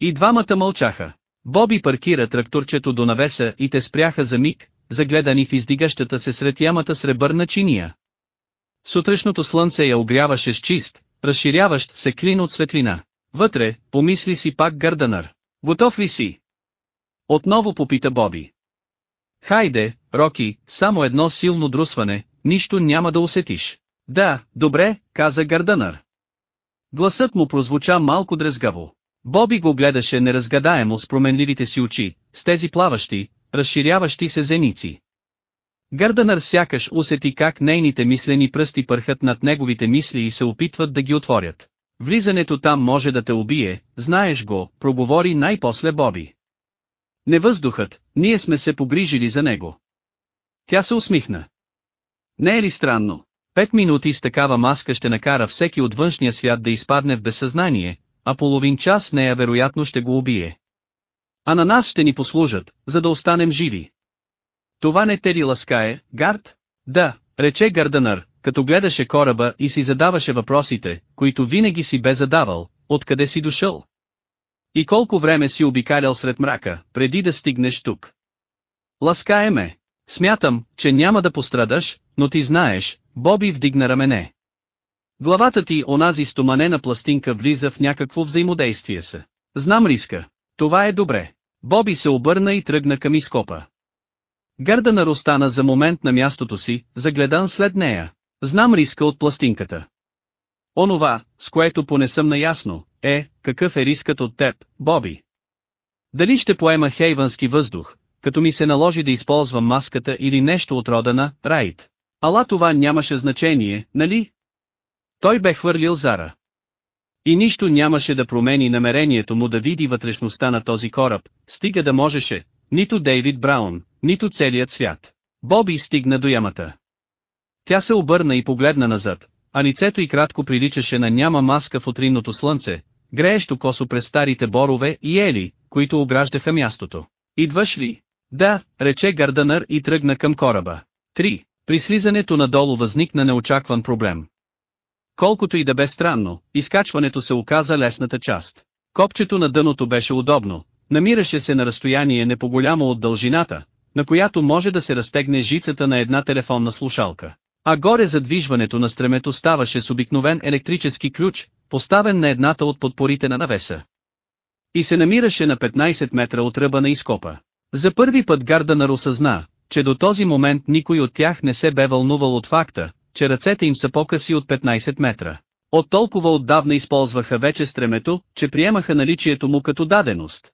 И двамата мълчаха. Боби паркира тракторчето до навеса и те спряха за миг, загледани в издигащата се сред ямата сребърна чиния. Сутрешното слънце я огряваше с чист, разширяващ се клин от светлина. Вътре, помисли си пак Гърданър. Готов ли си? Отново попита Боби. Хайде, Роки, само едно силно друсване, нищо няма да усетиш. Да, добре, каза Гърданър. Гласът му прозвуча малко дрезгаво. Боби го гледаше неразгадаемо с променливите си очи, с тези плаващи, разширяващи се зеници. Гърданър сякаш усети как нейните мислени пръсти пърхат над неговите мисли и се опитват да ги отворят. Влизането там може да те убие, знаеш го, проговори най-после Боби. Не въздухът, ние сме се погрижили за него. Тя се усмихна. Не е ли странно? Пет минути с такава маска ще накара всеки от външния свят да изпадне в безсъзнание, а половин час нея вероятно ще го убие. А на нас ще ни послужат, за да останем живи. Това не те ли ласкае, Гард? Да, рече Гарданър, като гледаше кораба и си задаваше въпросите, които винаги си бе задавал, откъде си дошъл. И колко време си обикалял сред мрака, преди да стигнеш тук. Ласкае ме. Смятам, че няма да пострадаш, но ти знаеш, Боби вдигна рамене. Главата ти онази стоманена пластинка влиза в някакво взаимодействие се. Знам риска. Това е добре. Боби се обърна и тръгна към изкопа. Гърданър остана за момент на мястото си, загледан след нея. Знам риска от пластинката. Онова, с което поне наясно, е, какъв е рискът от теб, Боби. Дали ще поема хейвански въздух, като ми се наложи да използвам маската или нещо от рода Райт. Ала това нямаше значение, нали? Той бе хвърлил Зара. И нищо нямаше да промени намерението му да види вътрешността на този кораб, стига да можеше, нито Дейвид Браун, нито целият свят. Боби стигна до ямата. Тя се обърна и погледна назад, а лицето й кратко приличаше на няма маска в утринното слънце, греещо косо през старите борове и ели, които ограждаха мястото. Идваш ли? Да, рече Гарданър и тръгна към кораба. 3. При слизането надолу възникна неочакван проблем. Колкото и да бе странно, изкачването се оказа лесната част. Копчето на дъното беше удобно, намираше се на разстояние не по-голямо от дължината, на която може да се разтегне жицата на една телефонна слушалка. А горе задвижването на стремето ставаше с обикновен електрически ключ, поставен на едната от подпорите на навеса. И се намираше на 15 метра от ръба на изкопа. За първи път Гарданър осъзна, че до този момент никой от тях не се бе вълнувал от факта, че ръцете им са по-къси от 15 метра. От толкова отдавна използваха вече стремето, че приемаха наличието му като даденост.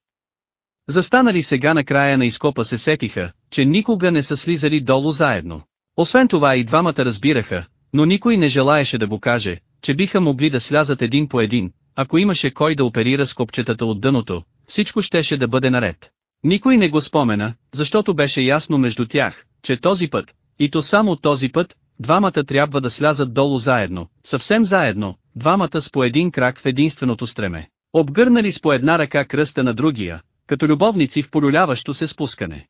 Застанали сега на края на изкопа се сетиха, че никога не са слизали долу заедно. Освен това и двамата разбираха, но никой не желаеше да го каже, че биха могли да слязат един по един, ако имаше кой да оперира с копчетата от дъното, всичко щеше да бъде наред. Никой не го спомена, защото беше ясно между тях, че този път, и то само този път, двамата трябва да слязат долу заедно, съвсем заедно, двамата с по един крак в единственото стреме. Обгърнали с по една ръка кръста на другия, като любовници в полюляващо се спускане.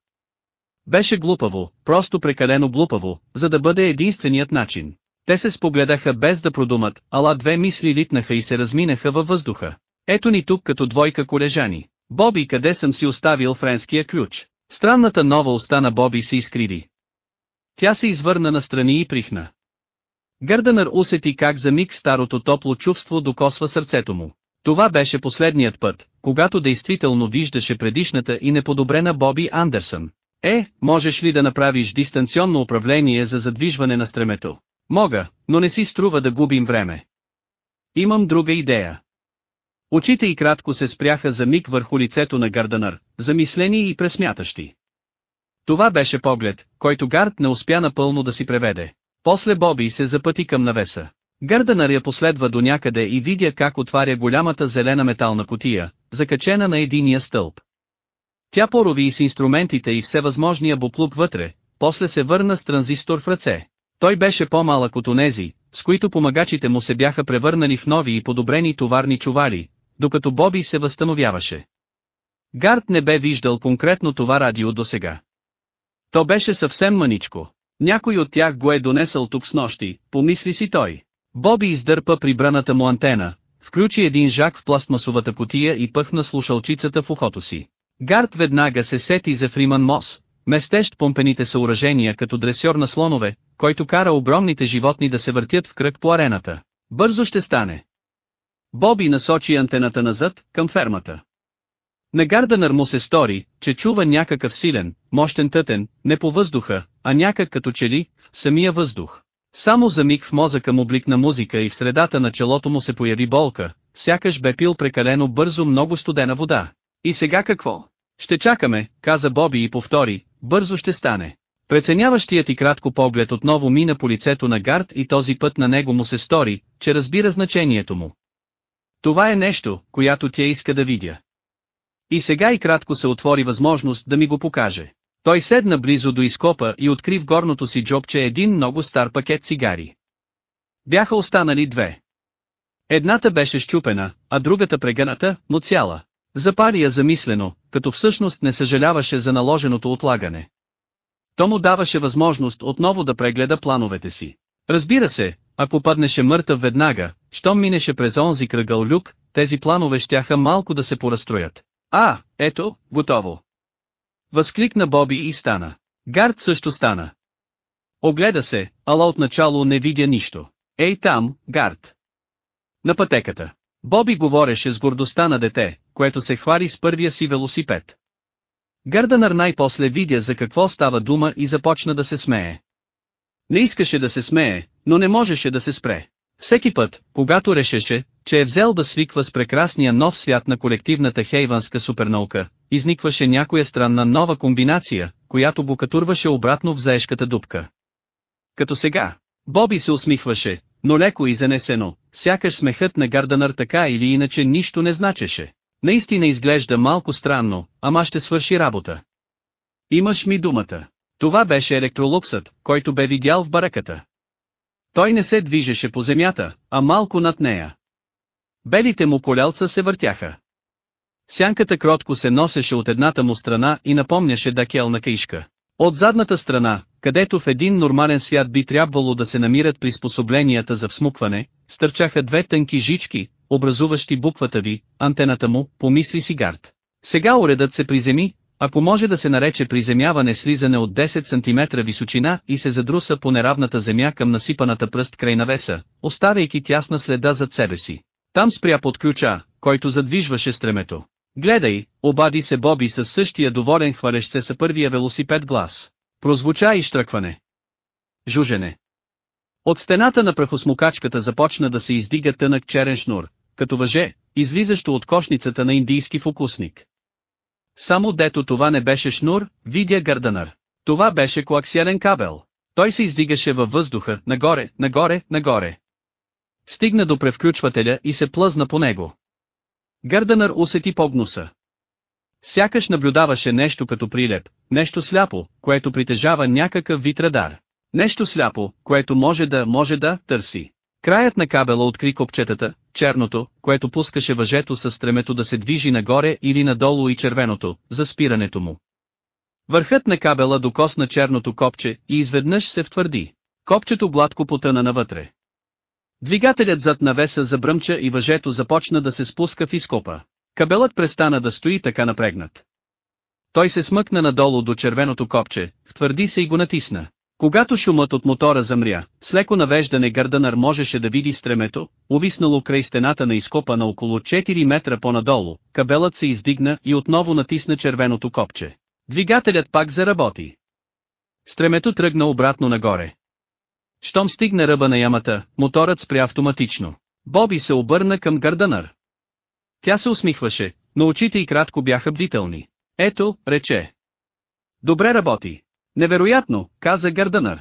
Беше глупаво, просто прекалено глупаво, за да бъде единственият начин. Те се спогледаха без да продумат, ала две мисли литнаха и се разминаха във въздуха. Ето ни тук като двойка колежани. Боби къде съм си оставил френския ключ? Странната нова уста на Боби се изкриви. Тя се извърна настрани и прихна. Гърдънър усети как за миг старото топло чувство докосва сърцето му. Това беше последният път, когато действително виждаше предишната и неподобрена Боби Андерсън. Е, можеш ли да направиш дистанционно управление за задвижване на стремето? Мога, но не си струва да губим време. Имам друга идея. Очите и кратко се спряха за миг върху лицето на Гарданър, замислени и пресмятащи. Това беше поглед, който Гард не успя напълно да си преведе. После Боби се запъти към навеса. Гърданър я последва до някъде и видя как отваря голямата зелена метална котия, закачена на единия стълб. Тя порови и с инструментите и всевъзможния буклук вътре, после се върна с транзистор в ръце. Той беше по-малък от онези, с които помагачите му се бяха превърнали в нови и подобрени товарни чували, докато Боби се възстановяваше. Гард не бе виждал конкретно това радио досега. То беше съвсем мъничко. Някой от тях го е донесъл тук с нощи, помисли си той. Боби издърпа прибраната му антена, включи един жак в пластмасовата котия и пъхна слушалчицата в ухото си. Гард веднага се сети за Фриман Мос, местещ помпените съоръжения като дресьор на слонове, който кара огромните животни да се въртят в кръг по арената. Бързо ще стане. Боби насочи антената назад, към фермата. На Гарданър му се стори, че чува някакъв силен, мощен тътен, не по въздуха, а някак като че в самия въздух. Само за миг в мозъка му бликна музика и в средата на челото му се появи болка, сякаш бе пил прекалено бързо много студена вода. И сега какво? Ще чакаме, каза Боби и повтори, бързо ще стане. Преценяващият и кратко поглед отново мина по лицето на Гард и този път на него му се стори, че разбира значението му. Това е нещо, която тя иска да видя. И сега и кратко се отвори възможност да ми го покаже. Той седна близо до изкопа и откри в горното си джобче един много стар пакет цигари. Бяха останали две. Едната беше щупена, а другата прегъната, но цяла. Запари я замислено, като всъщност не съжаляваше за наложеното отлагане. То му даваше възможност отново да прегледа плановете си. Разбира се, ако паднеше мъртъв веднага, щом минеше през онзи кръгъл люк, тези планове щяха малко да се поразстроят. А, ето, готово. Възкликна Боби и стана. Гард също стана. Огледа се, ала отначало не видя нищо. Ей там, Гард. На пътеката. Боби говореше с гордостта на дете, което се хвали с първия си велосипед. Гърданър най-после видя за какво става дума и започна да се смее. Не искаше да се смее, но не можеше да се спре. Всеки път, когато решеше, че е взел да свиква с прекрасния нов свят на колективната хейванска супернаука, изникваше някоя странна нова комбинация, която го катурваше обратно в заешката дупка. Като сега, Боби се усмихваше, но леко и занесено, сякаш смехът на Гарданър така или иначе нищо не значеше. Наистина изглежда малко странно, ама ще свърши работа. Имаш ми думата. Това беше електролуксът, който бе видял в бараката. Той не се движеше по земята, а малко над нея. Белите му колелца се въртяха. Сянката кротко се носеше от едната му страна и напомняше дакелна каишка. От задната страна, където в един нормален свят би трябвало да се намират приспособленията за всмукване, стърчаха две тънки жички, образуващи буквата ви, антената му, помисли си гард. Сега уредът се приземи, ако може да се нарече приземяване слизане от 10 см височина и се задруса по неравната земя към насипаната пръст край навеса, оставяйки тясна следа зад себе си. Там спря под ключа, който задвижваше стремето. Гледай, обади се Боби със същия доволен хвалещ се са първия велосипед глас. Прозвуча и штръкване. Жужене. От стената на прахосмокачката започна да се издига тънък черен шнур, като въже, излизащо от кошницата на индийски фокусник. Само дето това не беше шнур, видя Гърданър. Това беше коаксиален кабел. Той се издигаше във въздуха, нагоре, нагоре, нагоре. Стигна до превключвателя и се плъзна по него. Гърданър усети погнуса. Сякаш наблюдаваше нещо като прилеп, нещо сляпо, което притежава някакъв вид радар. Нещо сляпо, което може да, може да, търси. Краят на кабела откри копчетата, черното, което пускаше въжето с стремето да се движи нагоре или надолу и червеното, за спирането му. Върхът на кабела докосна черното копче и изведнъж се втвърди. Копчето гладко потъна навътре. Двигателят зад навеса забръмча и въжето започна да се спуска в изкопа. Кабелът престана да стои така напрегнат. Той се смъкна надолу до червеното копче, втвърди се и го натисна. Когато шумът от мотора замря, с леко навеждане Гърдънър можеше да види стремето, увиснало край стената на изкопа на около 4 метра по-надолу, кабелът се издигна и отново натисна червеното копче. Двигателят пак заработи. Стремето тръгна обратно нагоре. Щом стигна ръба на ямата, моторът спря автоматично. Боби се обърна към Гърдънър. Тя се усмихваше, но очите й кратко бяха бдителни. Ето, рече. Добре работи. Невероятно, каза Гърдънър.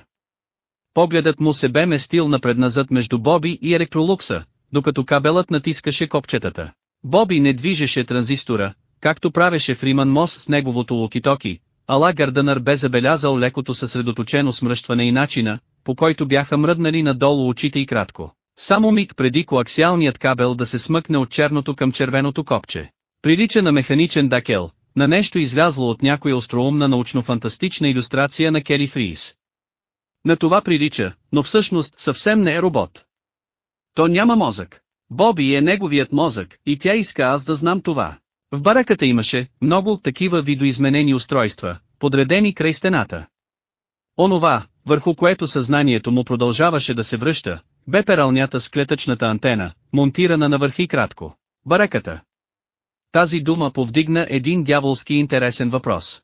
Погледът му се бе местил напредназад между Боби и електролукса, докато кабелът натискаше копчетата. Боби не движеше транзистора, както правеше Фриман Мос с неговото локитоки, ала Гърдънър бе забелязал лекото съсредоточено смръщване и начина, по който бяха мръднали надолу очите и кратко. Само миг преди коаксиалният кабел да се смъкне от черното към червеното копче. Прилича на механичен дакел, на нещо излязло от някоя остроумна научно-фантастична иллюстрация на Кери Фриз. На това прилича, но всъщност съвсем не е робот. То няма мозък. Боби е неговият мозък, и тя иска аз да знам това. В бараката имаше много такива видоизменени устройства, подредени край стената. Онова, върху което съзнанието му продължаваше да се връща, бе пералнята с клетъчната антена, монтирана навърхи кратко. Бараката. Тази дума повдигна един дяволски интересен въпрос.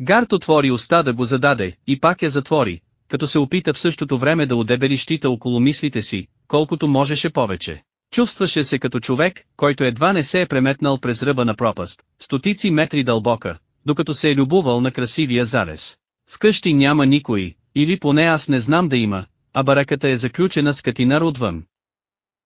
Гарт отвори уста да го зададе, и пак я затвори, като се опита в същото време да удебели щита около мислите си, колкото можеше повече. Чувстваше се като човек, който едва не се е преметнал през ръба на пропаст, стотици метри дълбока, докато се е любувал на красивия зарез. Вкъщи няма никой, или поне аз не знам да има, а бараката е заключена с катинар отвън.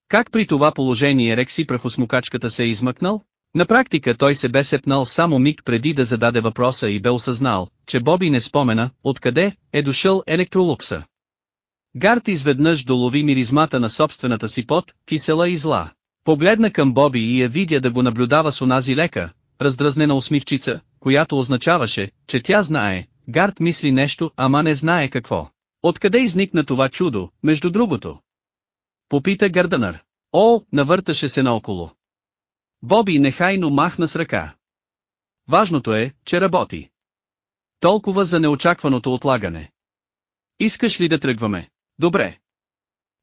Как при това положение Рекси прахосмукачката се е измъкнал? На практика той се бе сепнал само миг преди да зададе въпроса и бе осъзнал, че Боби не спомена, откъде е дошъл електролукса. Гарт изведнъж долови миризмата на собствената си пот, кисела и зла. Погледна към Боби и я видя да го наблюдава с онази лека, раздразнена усмивчица, която означаваше, че тя знае, Гарт мисли нещо, ама не знае какво. Откъде изникна това чудо, между другото? Попита Гърдънър. О, навърташе се наоколо. Боби нехайно махна с ръка. Важното е, че работи. Толкова за неочакваното отлагане. Искаш ли да тръгваме? Добре.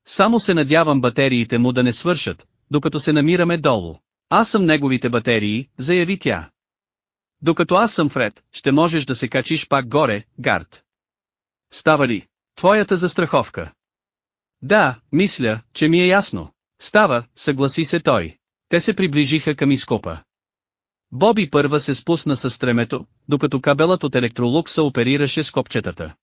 Само се надявам батериите му да не свършат, докато се намираме долу. Аз съм неговите батерии, заяви тя. Докато аз съм Фред, ще можеш да се качиш пак горе, Гард. Става ли? Твоята застраховка. Да, мисля, че ми е ясно. Става, съгласи се той. Те се приближиха към изкопа. Боби първа се спусна с стремето, докато кабелът от електролукса оперираше с копчетата.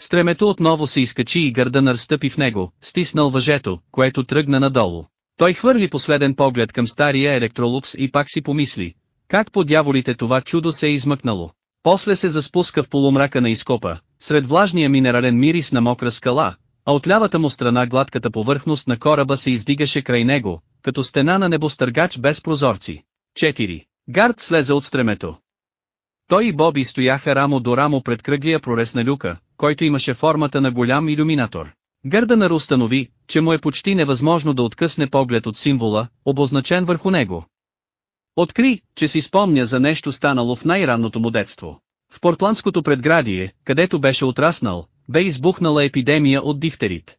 Стремето отново се изкачи и Гърдънър стъпи в него, стиснал въжето, което тръгна надолу. Той хвърли последен поглед към стария електролукс и пак си помисли, как по дяволите това чудо се е измъкнало. После се заспуска в полумрака на изкопа, сред влажния минерален мирис на мокра скала, а от лявата му страна гладката повърхност на кораба се издигаше край него, като стена на небостъргач без прозорци. 4. Гард слезе от стремето. Той и Боби стояха рамо до рамо пред кръглия прорез на люка, който имаше формата на голям иллюминатор. Гърдънър установи, че му е почти невъзможно да откъсне поглед от символа, обозначен върху него. Откри, че си спомня за нещо станало в най-ранното му детство. В портландското предградие, където беше отраснал, бе избухнала епидемия от дифтерит.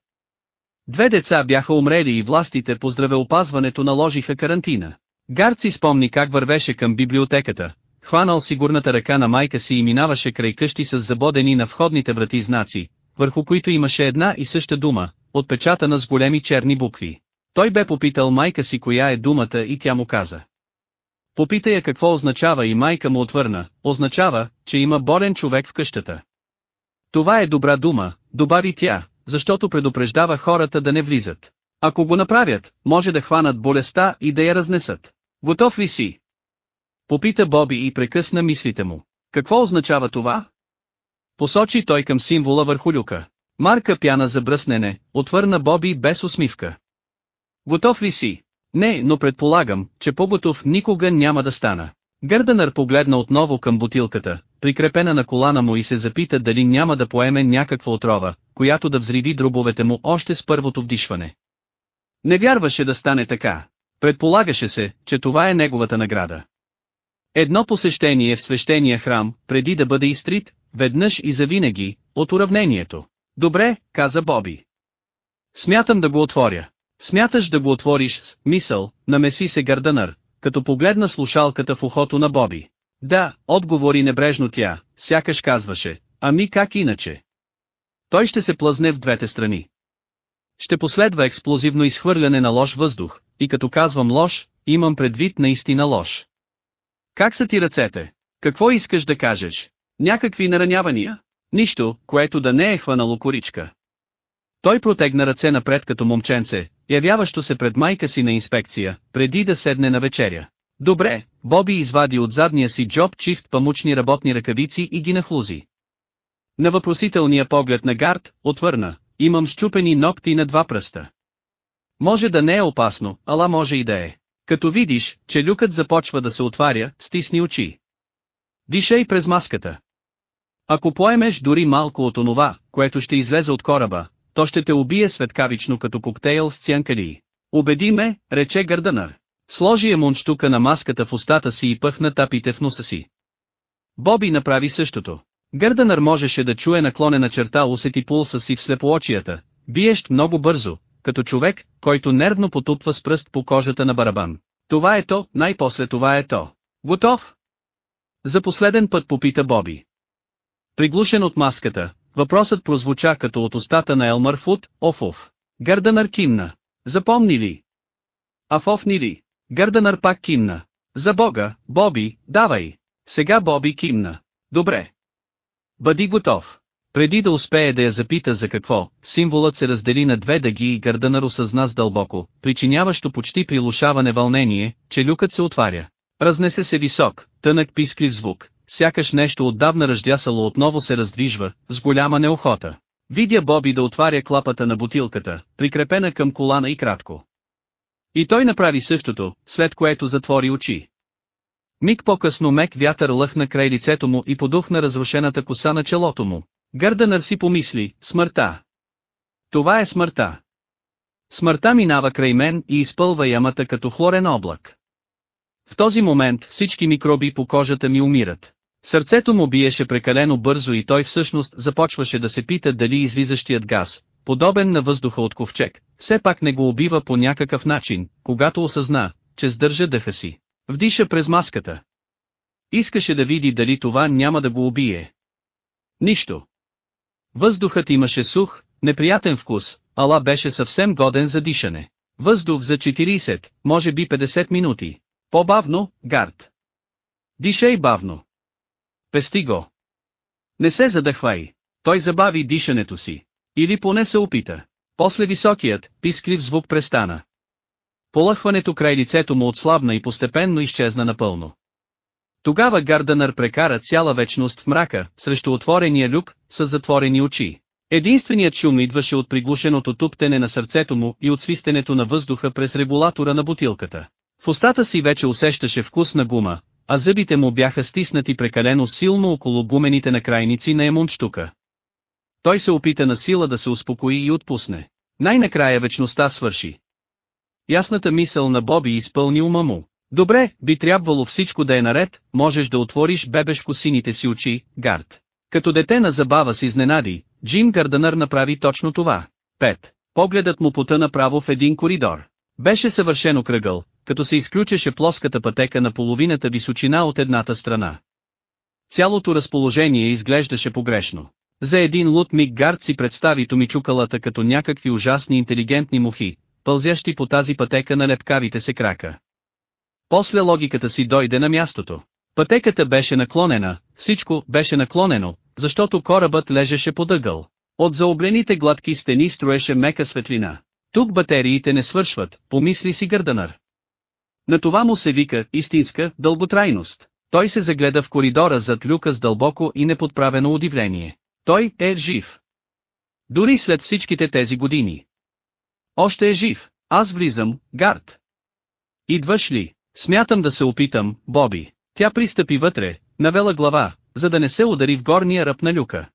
Две деца бяха умрели и властите по здравеопазването наложиха карантина. Гард си спомни как вървеше към библиотеката, хванал сигурната ръка на майка си и минаваше край къщи с забодени на входните врати знаци, върху които имаше една и съща дума, отпечатана с големи черни букви. Той бе попитал майка си коя е думата и тя му каза. Попита я какво означава и майка му отвърна, означава, че има болен човек в къщата. Това е добра дума, добави тя, защото предупреждава хората да не влизат. Ако го направят, може да хванат болестта и да я разнесат. Готов ли си? Попита Боби и прекъсна мислите му. Какво означава това? Посочи той към символа върху люка. Марка пяна за бръснене, отвърна Боби без усмивка. Готов ли си? Не, но предполагам, че по-готов никога няма да стана. Гърдънър погледна отново към бутилката, прикрепена на колана му и се запита дали няма да поеме някаква отрова, която да взриви дробовете му още с първото вдишване. Не вярваше да стане така. Предполагаше се, че това е неговата награда. Едно посещение в свещения храм, преди да бъде изтрит, веднъж и завинаги, от уравнението. Добре, каза Боби. Смятам да го отворя. Смяташ да го отвориш с мисъл, намеси се Гърдънър, като погледна слушалката в ухото на Боби. Да, отговори небрежно тя, сякаш казваше, ами как иначе? Той ще се плъзне в двете страни. Ще последва експлозивно изхвърляне на лош въздух, и като казвам лош, имам предвид наистина лош. Как са ти ръцете? Какво искаш да кажеш? Някакви наранявания? Нищо, което да не е хванало коричка. Той протегна ръце напред като момченце, явяващо се пред майка си на инспекция, преди да седне на вечеря. Добре, Боби извади от задния си джоб чифт памучни работни ръкавици и ги нахлузи. На въпросителния поглед на Гард, отвърна, имам щупени ногти на два пръста. Може да не е опасно, ала може и да е. Като видиш, че люкът започва да се отваря, стисни очи. Дишай през маската. Ако поемеш дори малко от онова, което ще излезе от кораба, то ще те убие светкавично като коктейл с цянкали. Убеди ме, рече Гърдънър. Сложи е мунштука на маската в устата си и пъхна тапите в носа си. Боби направи същото. Гърдънър можеше да чуе наклонена черта усети пулса си в слепоочията, биещ много бързо, като човек, който нервно потупва с пръст по кожата на барабан. Това е то, най-после това е то. Готов? За последен път попита Боби. Приглушен от маската, въпросът прозвуча като от устата на Елмър Фуд, Офов. Гърдънър кимна. Запомни ли? Афофни ли? Гърдънър пак кимна. За бога, Боби, давай. Сега Боби кимна. Добре. Бъди готов. Преди да успее да я запита за какво, символът се раздели на две дъги и Гърдънър осъзна с дълбоко, причиняващо почти прилушаване вълнение, че люкът се отваря. Разнесе се висок, тънък писклив звук, сякаш нещо отдавна ръждясало отново се раздвижва, с голяма неохота. Видя Боби да отваря клапата на бутилката, прикрепена към колана и кратко. И той направи същото, след което затвори очи. Миг по-късно мек вятър лъхна край лицето му и подухна разрушената коса на челото му. Гърдънър си помисли, смъртта. Това е смъртта. Смъртта минава край мен и изпълва ямата като хлорен облак. В този момент всички микроби по кожата ми умират. Сърцето му биеше прекалено бързо и той всъщност започваше да се пита дали излизащият газ, подобен на въздуха от ковчег, все пак не го убива по някакъв начин, когато осъзна, че сдържа дъха си. Вдиша през маската. Искаше да види дали това няма да го убие. Нищо. Въздухът имаше сух, неприятен вкус, ала беше съвсем годен за дишане. Въздух за 40, може би 50 минути. По-бавно, гард. Дишай бавно. Пести го. Не се задъхвай. Той забави дишането си. Или поне се опита. После високият, писклив звук престана. Полъхването край лицето му отслабна и постепенно изчезна напълно. Тогава Гардънър прекара цяла вечност в мрака, срещу отворения люк, с затворени очи. Единственият шум идваше от приглушеното туптене на сърцето му и от свистенето на въздуха през регулатора на бутилката. В устата си вече усещаше вкус на гума, а зъбите му бяха стиснати прекалено силно около гумените накрайници на емунчтука. Той се опита на сила да се успокои и отпусне. Най-накрая вечността свърши. Ясната мисъл на Боби изпълни ума му. Добре, би трябвало всичко да е наред, можеш да отвориш бебешко сините си очи, Гард. Като дете на забава с изненади, Джим Гардънър направи точно това. 5. Погледът му потъна право в един коридор. Беше съвършено кръгъл, като се изключеше плоската пътека на половината височина от едната страна. Цялото разположение изглеждаше погрешно. За един лут миг Гард си представи томичукалата като някакви ужасни интелигентни мухи, пълзящи по тази пътека на лепкавите се крака. После логиката си дойде на мястото. Пътеката беше наклонена, всичко беше наклонено, защото корабът лежеше под ъгъл. От заоблените гладки стени строеше мека светлина. Тук батериите не свършват, помисли си Гърданър. На това му се вика истинска дълготрайност. Той се загледа в коридора зад люка с дълбоко и неподправено удивление. Той е жив. Дори след всичките тези години. Още е жив. Аз влизам, Гард. Идваш ли? Смятам да се опитам, Боби. Тя пристъпи вътре, навела глава, за да не се удари в горния ръб на люка.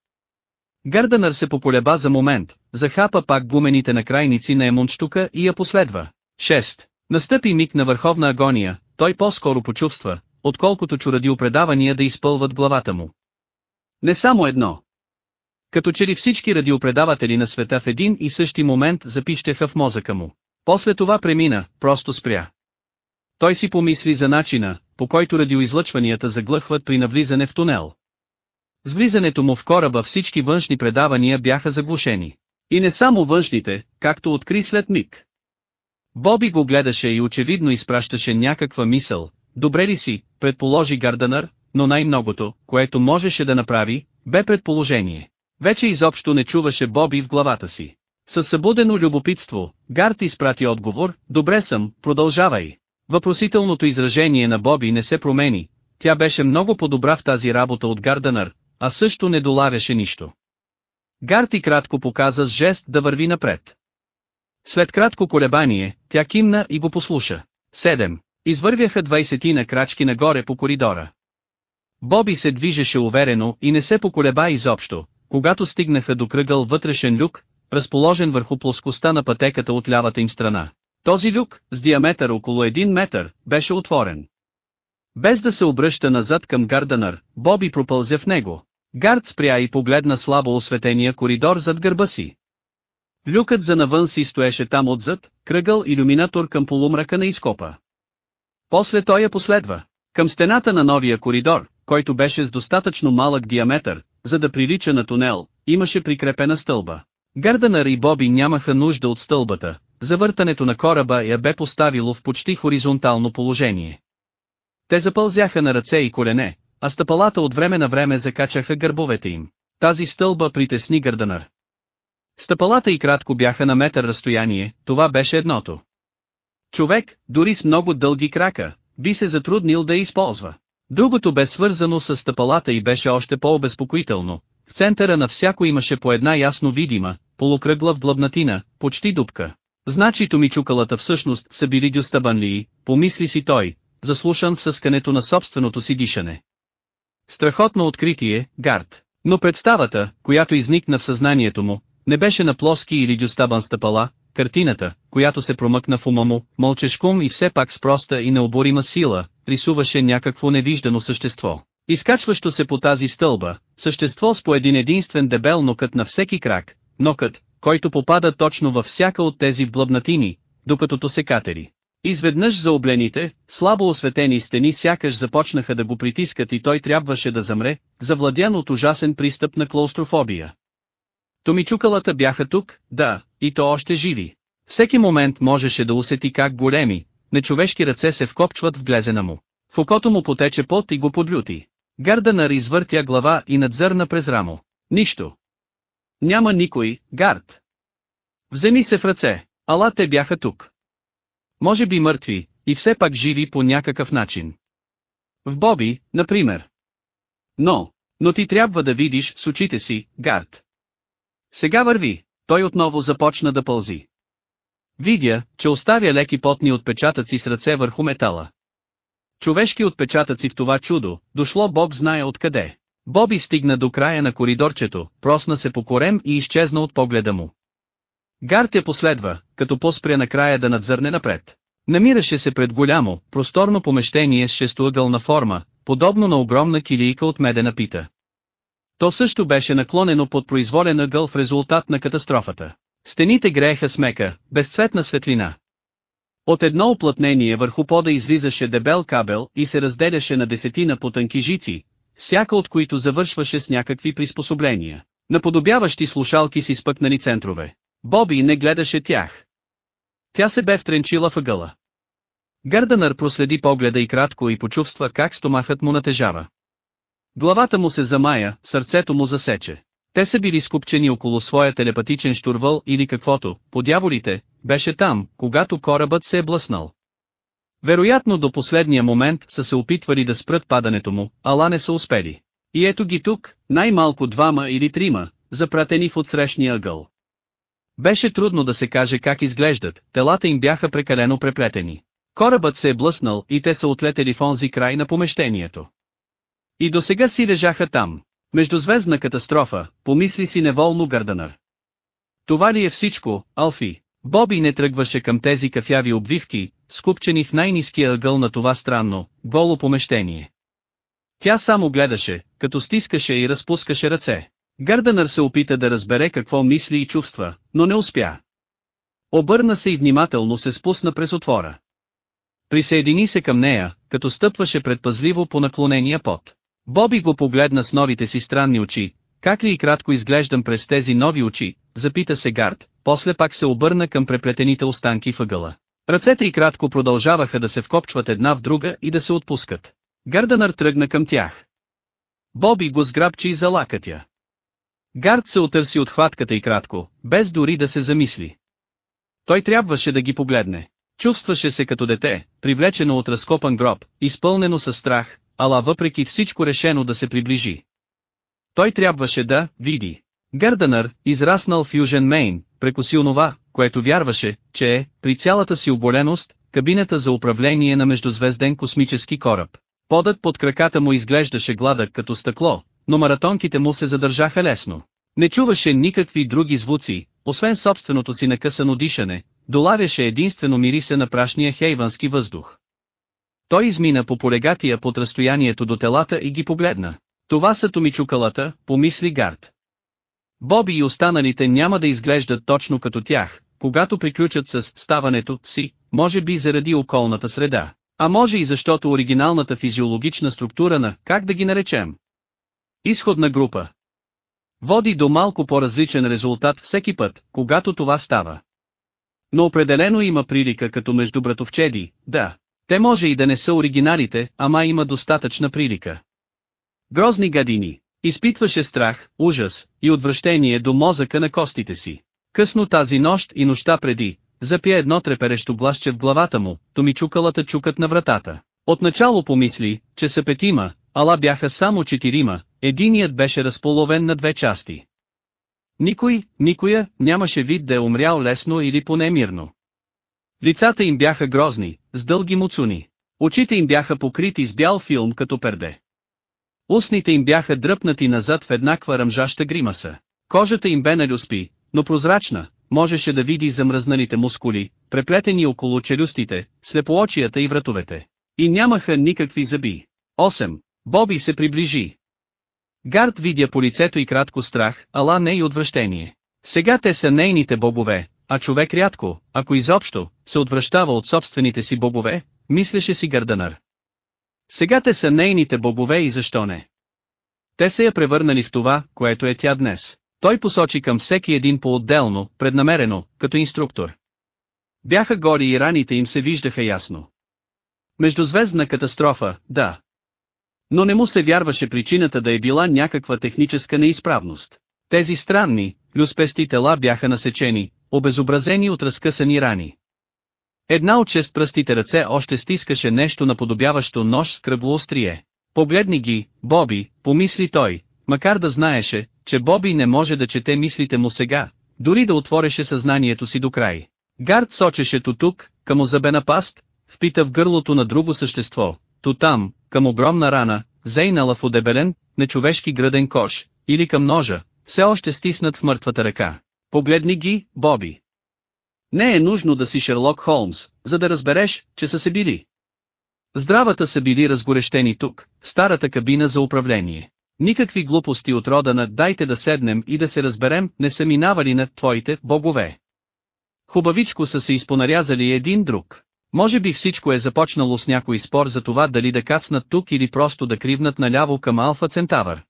Гърдънър се поколеба за момент, захапа пак гумените на крайници на емунчтука и я последва. 6. Настъпи миг на върховна агония, той по-скоро почувства, отколкото чу радиопредавания да изпълват главата му. Не само едно. Като че ли всички радиопредаватели на света в един и същи момент запищеха в мозъка му. После това премина, просто спря. Той си помисли за начина, по който радиоизлъчванията заглъхват при навлизане в тунел. С влизането му в кораба всички външни предавания бяха заглушени. И не само външните, както откри след миг. Боби го гледаше и очевидно изпращаше някаква мисъл, добре ли си, предположи Гарданър, но най-многото, което можеше да направи, бе предположение. Вече изобщо не чуваше Боби в главата си. Със събудено любопитство, Гард изпрати отговор, добре съм, продължавай. Въпросителното изражение на Боби не се промени, тя беше много по-добра в тази работа от Гарданър, а също не долавяше нищо. Гарти кратко показа с жест да върви напред. След кратко колебание, тя кимна и го послуша. 7. Извървяха двайсетина крачки нагоре по коридора. Боби се движеше уверено и не се поколеба изобщо, когато стигнаха до кръгъл вътрешен люк, разположен върху плоскостта на пътеката от лявата им страна. Този люк, с диаметър около 1 метър, беше отворен. Без да се обръща назад към Гарданър, Боби пропълзе в него. Гард спря и погледна слабо осветения коридор зад гърба си. Люкът за навън си стоеше там отзад, кръгъл иллюминатор към полумрака на изкопа. После той я последва. Към стената на новия коридор, който беше с достатъчно малък диаметър, за да прилича на тунел, имаше прикрепена стълба. Гърданър и Боби нямаха нужда от стълбата, завъртането на кораба я бе поставило в почти хоризонтално положение. Те запълзяха на ръце и колене, а стъпалата от време на време закачаха гърбовете им. Тази стълба притесни Гърданър. Стъпалата и кратко бяха на метър разстояние, това беше едното. Човек, дори с много дълги крака, би се затруднил да използва. Другото бе свързано с стъпалата и беше още по-обезпокоително. В центъра на всяко имаше по една ясно видима, полукръгла в длъбнатина, почти дупка. Значи томичукалата всъщност са били дюстабанлии, помисли си той, заслушан в съскането на собственото си дишане. Страхотно откритие, Гард. Но представата, която изникна в съзнанието му, не беше на плоски или дюстабан стъпала, картината, която се промъкна в ума му, мълчешком и все пак с проста и необорима сила, рисуваше някакво невиждано същество. Изкачващо се по тази стълба, същество с по един единствен дебел нокът на всеки крак, нокът, който попада точно във всяка от тези вдлъбнатини, докато то се катери. Изведнъж заоблените, слабо осветени стени сякаш започнаха да го притискат и той трябваше да замре, завладян от ужасен пристъп на клаустрофобия. Томичукалата бяха тук, да, и то още живи. Всеки момент можеше да усети как големи, нечовешки ръце се вкопчват в глезена му. В окото му потече пот и го подлюти. Гарданър извъртя глава и надзърна през рамо. Нищо. Няма никой, Гард. Вземи се в ръце, ала те бяха тук. Може би мъртви, и все пак живи по някакъв начин. В Боби, например. Но, но ти трябва да видиш с очите си, Гард. Сега върви, той отново започна да пълзи. Видя, че оставя леки потни отпечатъци с ръце върху метала. Човешки отпечатъци в това чудо, дошло Бог знае откъде. Боби стигна до края на коридорчето, просна се по корем и изчезна от погледа му. Гарт я последва, като поспря на края да надзърне напред. Намираше се пред голямо, просторно помещение с шестоъгълна форма, подобно на огромна килийка от медена пита. То също беше наклонено под произволен ъгъл в резултат на катастрофата. Стените грееха смека, безцветна светлина. От едно оплътнение върху пода излизаше дебел кабел и се разделяше на десетина потънки жици, всяка от които завършваше с някакви приспособления, наподобяващи слушалки с изпъкнани центрове. Боби не гледаше тях. Тя се бе втренчила въгъла. Гърданър проследи погледа и кратко и почувства как стомахът му натежава. Главата му се замая, сърцето му засече. Те са били скупчени около своя телепатичен штурвал или каквото, по дяволите, беше там, когато корабът се е блъснал. Вероятно до последния момент са се опитвали да спрат падането му, ала не са успели. И ето ги тук, най-малко двама или трима, запратени в отсрещния ъгъл. Беше трудно да се каже как изглеждат, телата им бяха прекалено преплетени. Корабът се е блъснал и те са отлетели в онзи край на помещението. И до сега си лежаха там. Междузвездна катастрофа, помисли си неволно Гърдънър. Това ли е всичко, Алфи? Боби не тръгваше към тези кафяви обвивки, скупчени в най-низкия ъгъл на това странно, голо помещение. Тя само гледаше, като стискаше и разпускаше ръце. Гърдънър се опита да разбере какво мисли и чувства, но не успя. Обърна се и внимателно се спусна през отвора. Присъедини се към нея, като стъпваше предпазливо по наклонения пот. Боби го погледна с новите си странни очи, как ли и кратко изглеждам през тези нови очи, запита се Гард, после пак се обърна към преплетените останки въгъла. Ръцете и кратко продължаваха да се вкопчват една в друга и да се отпускат. Гардънър тръгна към тях. Боби го сграбчи и залакатя. Гард се отърси от хватката и кратко, без дори да се замисли. Той трябваше да ги погледне. Чувстваше се като дете, привлечено от разкопан гроб, изпълнено със страх, ала въпреки всичко решено да се приближи. Той трябваше да види. Гърдънър, израснал в Южен Мейн, прекоси онова, което вярваше, че е, при цялата си оболеност, кабината за управление на междузвезден космически кораб. Подът под краката му изглеждаше гладък като стъкло, но маратонките му се задържаха лесно. Не чуваше никакви други звуци, освен собственото си накъсано дишане, доларяше единствено мирисе на прашния хейвански въздух. Той измина по полегатия под разстоянието до телата и ги погледна. Това са томичукалата, помисли Гард. Боби и останалите няма да изглеждат точно като тях, когато приключат с ставането си, може би заради околната среда, а може и защото оригиналната физиологична структура на, как да ги наречем, изходна група, води до малко по-различен резултат всеки път, когато това става. Но определено има прилика като между братовчеди, да. Те може и да не са оригиналите, ама има достатъчна прилика. Грозни гадини. Изпитваше страх, ужас и отвращение до мозъка на костите си. Късно тази нощ и нощта преди, запя едно треперещо блащче в главата му, то ми чукалата чукат на вратата. Отначало помисли, че са петима, ала бяха само четирима, единият беше разполовен на две части. Никой, никоя, нямаше вид да е умрял лесно или поне мирно. Лицата им бяха грозни, с дълги муцуни. Очите им бяха покрити с бял филм като перде. Устните им бяха дръпнати назад в еднаква ръмжаща гримаса. Кожата им бе налюспи, но прозрачна, можеше да види замръзналите мускули, преплетени около челюстите, слепоочията и вратовете. И нямаха никакви зъби. 8. Боби се приближи. Гард видя по лицето и кратко страх, ала не и отвращение. Сега те са нейните бобове, а човек рядко, ако изобщо, се отвръщава от собствените си бобове, мислеше си Гърданър. Сега те са нейните бобове и защо не? Те са я превърнали в това, което е тя днес. Той посочи към всеки един по-отделно, преднамерено, като инструктор. Бяха гори и раните им се виждаха ясно. Междузвездна катастрофа, да. Но не му се вярваше причината да е била някаква техническа неизправност. Тези странни, люспести тела бяха насечени, обезобразени от разкъсани рани. Една от шест пръстите ръце още стискаше нещо наподобяващо нож с кръгло острие. Погледни ги, Боби, помисли той, макар да знаеше, че Боби не може да чете мислите му сега, дори да отвореше съзнанието си до край. Гард сочеше то тук, към озабена паст, впита в гърлото на друго същество, то там, към огромна рана, зейнала в удебелен, нечовешки гръден кош, или към ножа, все още стиснат в мъртвата ръка. Погледни ги, Боби. Не е нужно да си Шерлок Холмс, за да разбереш, че са се били. Здравата са били разгорещени тук, старата кабина за управление. Никакви глупости от рода на «дайте да седнем и да се разберем» не са минавали над твоите богове. Хубавичко са се изпонарязали един друг. Може би всичко е започнало с някой спор за това дали да кацнат тук или просто да кривнат наляво към Алфа Центавър.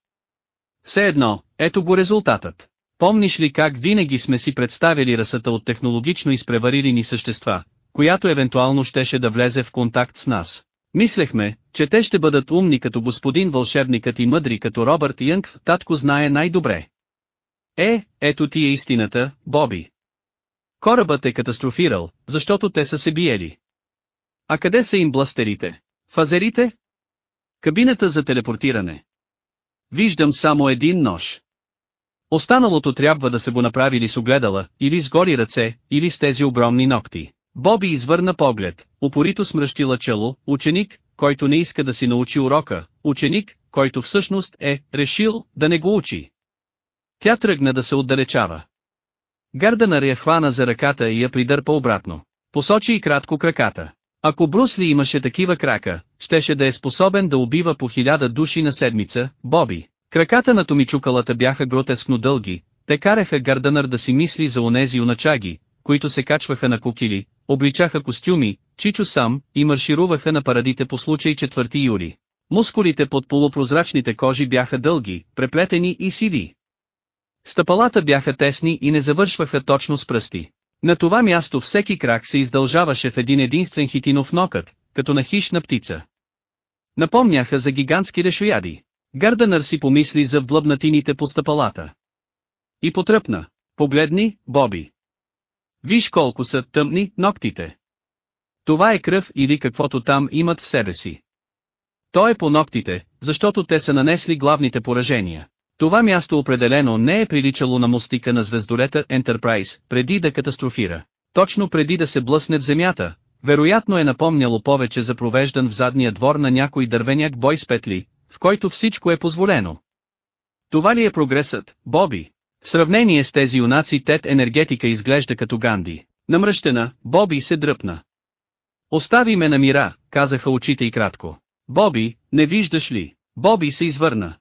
Все едно, ето го резултатът. Помниш ли как винаги сме си представили расата от технологично изпреварили ни същества, която евентуално щеше да влезе в контакт с нас? Мислехме, че те ще бъдат умни като господин вълшебникът и мъдри като Робърт Янг, татко знае най-добре. Е, ето ти е истината, Боби. Корабът е катастрофирал, защото те са се биели. А къде са им бластерите? Фазерите? Кабината за телепортиране. Виждам само един нож. Останалото трябва да се го направили с огледала, или с гори ръце, или с тези огромни ногти. Боби извърна поглед, упорито смръщила чело, ученик, който не иска да си научи урока, ученик, който всъщност е решил да не го учи. Тя тръгна да се отдалечава. Гарданър я хвана за ръката и я придърпа обратно. Посочи и кратко краката. Ако Брусли имаше такива крака, щеше да е способен да убива по хиляда души на седмица, Боби. Краката на Томичукалата бяха гротескно дълги, те караха Гарданър да си мисли за онези уначаги, които се качваха на кукили, обличаха костюми, чичо сам, и маршируваха на парадите по случай 4 юли. Мускулите под полупрозрачните кожи бяха дълги, преплетени и сиви. Стъпалата бяха тесни и не завършваха точно с пръсти. На това място всеки крак се издължаваше в един единствен хитинов нокът, като на хищна птица. Напомняха за гигантски решояди. Гарданър си помисли за вдлъбнатините по стъпалата. И потръпна. Погледни, Боби. Виж колко са тъмни ногтите. Това е кръв или каквото там имат в себе си. То е по ногтите, защото те са нанесли главните поражения. Това място определено не е приличало на мостика на звездолета Enterprise, преди да катастрофира. Точно преди да се блъсне в земята, вероятно е напомняло повече за провеждан в задния двор на някой дървеняк бой с петли, в който всичко е позволено. Това ли е прогресът, Боби? В сравнение с тези юнаци Тет енергетика изглежда като Ганди. Намръщена, Боби се дръпна. Остави ме на мира, казаха очите и кратко. Боби, не виждаш ли? Боби се извърна.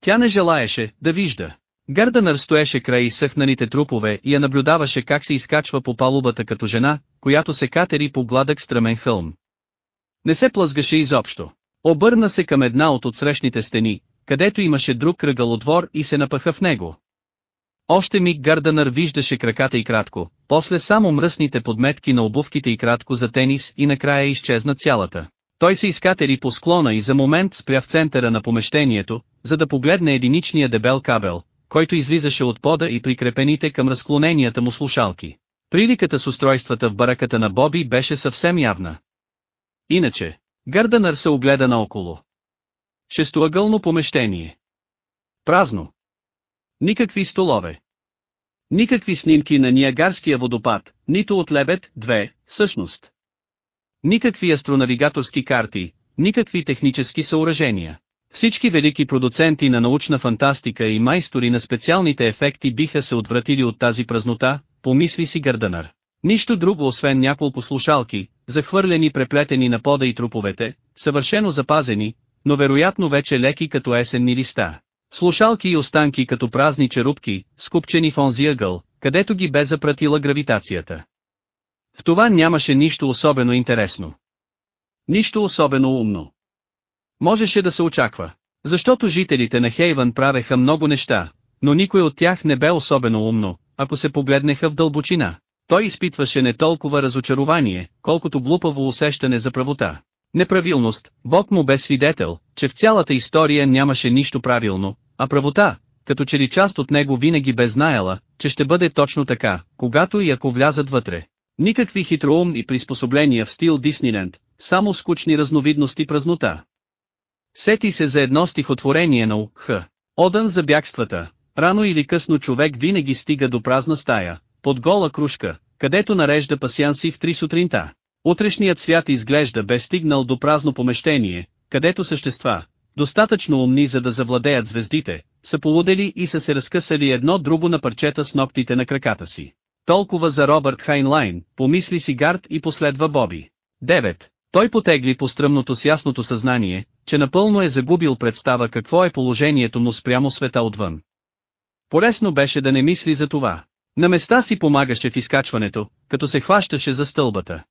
Тя не желаеше да вижда. Гърданър стоеше край изсъхнаните трупове и я наблюдаваше как се изкачва по палубата като жена, която се катери по гладък стръмен хълм. Не се плъзгаше изобщо. Обърна се към една от отсрещните стени, където имаше друг кръгъл отвор и се напъха в него. Още миг Гърданър виждаше краката и кратко, после само мръсните подметки на обувките и кратко за тенис и накрая изчезна цялата. Той се изкатери по склона и за момент спря в центъра на помещението, за да погледне единичния дебел кабел, който излизаше от пода и прикрепените към разклоненията му слушалки. Приликата с устройствата в бараката на Боби беше съвсем явна. Иначе, Гърданър се огледа наоколо. Шестоъгълно помещение. Празно. Никакви столове. Никакви снимки на Ниагарския водопад, нито от Лебед, две, всъщност. Никакви астронавигаторски карти, никакви технически съоръжения. Всички велики продуценти на научна фантастика и майстори на специалните ефекти биха се отвратили от тази празнота, помисли си Гърданър. Нищо друго освен няколко слушалки, захвърлени преплетени на пода и труповете, съвършено запазени, но вероятно вече леки като есенни листа. Слушалки и останки като празни черупки, скупчени в онзи ъгъл, където ги бе запратила гравитацията. В това нямаше нищо особено интересно. Нищо особено умно. Можеше да се очаква. Защото жителите на Хейвън правеха много неща, но никой от тях не бе особено умно, ако се погледнеха в дълбочина. Той изпитваше не толкова разочарование, колкото глупаво усещане за правота. Неправилност, Бог му бе свидетел, че в цялата история нямаше нищо правилно, а правота, като че ли част от него винаги бе знаела, че ще бъде точно така, когато и ако влязат вътре. Никакви хитроумни приспособления в стил Дисниленд, само скучни разновидности празнота. Сети се за едно стихотворение на Х. Одан за бягствата. Рано или късно човек винаги стига до празна стая, под гола кружка, където нарежда пасянси в три сутринта. Утрешният свят изглежда бе стигнал до празно помещение, където същества, достатъчно умни за да завладеят звездите, са полудели и са се разкъсали едно друго на парчета с ногтите на краката си. Толкова за Робърт Хайнлайн, помисли си Гард и последва Боби. 9. Той потегли по стръмното с ясното съзнание, че напълно е загубил представа какво е положението му спрямо света отвън. Полесно беше да не мисли за това. На места си помагаше в изкачването, като се хващаше за стълбата.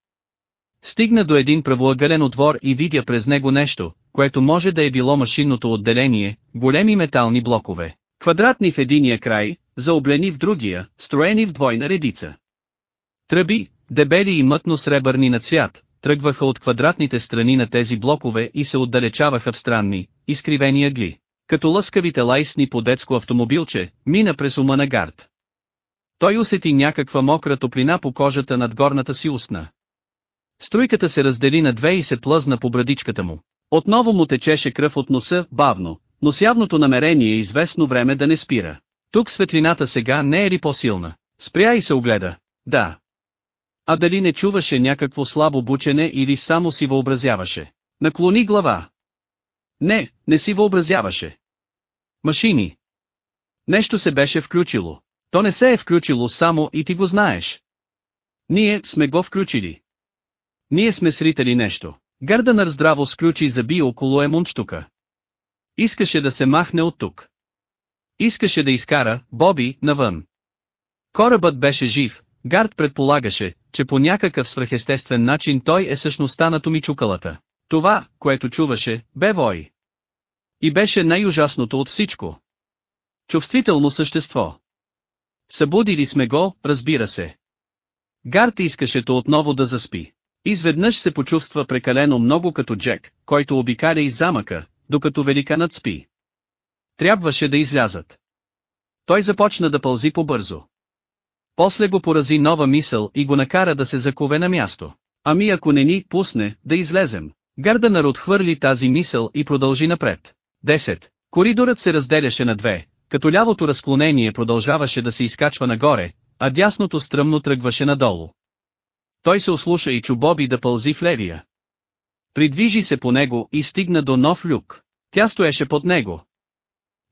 Стигна до един правоъгълен отвор и видя през него нещо, което може да е било машинното отделение, големи метални блокове, квадратни в единия край, заоблени в другия, строени в двойна редица. Тръби, дебели и мътно-сребърни на цвят, тръгваха от квадратните страни на тези блокове и се отдалечаваха в странни, изкривени ъгли. Като лъскавите лайсни по детско автомобилче, мина през ума на гард. Той усети някаква мокра топлина по кожата над горната си устна. Струйката се раздели на две и се плъзна по брадичката му. Отново му течеше кръв от носа, бавно, но с явното намерение е известно време да не спира. Тук светлината сега не е ли по-силна? Спря и се огледа. Да. А дали не чуваше някакво слабо бучене или само си въобразяваше? Наклони глава. Не, не си въобразяваше. Машини. Нещо се беше включило. То не се е включило само и ти го знаеш. Ние сме го включили. Ние сме сритали нещо. Гърдънър здраво сключи заби около емунчтука. Искаше да се махне от тук. Искаше да изкара Боби навън. Корабът беше жив, Гард предполагаше, че по някакъв свръхестествен начин той е същността на Томичукалата. Това, което чуваше, бе вой. И беше най-ужасното от всичко. Чувствително същество. Събудили сме го, разбира се. Гард искаше то отново да заспи. Изведнъж се почувства прекалено много като Джек, който обикаля из замъка, докато великанът спи. Трябваше да излязат. Той започна да пълзи побързо. После го порази нова мисъл и го накара да се закове на място. Ами ако не ни пусне, да излезем. Гарденър отхвърли тази мисъл и продължи напред. 10. Коридорът се разделяше на две, като лявото разклонение продължаваше да се изкачва нагоре, а дясното стръмно тръгваше надолу. Той се ослуша и чу Боби да пълзи в левия. Придвижи се по него и стигна до нов люк. Тя стоеше под него.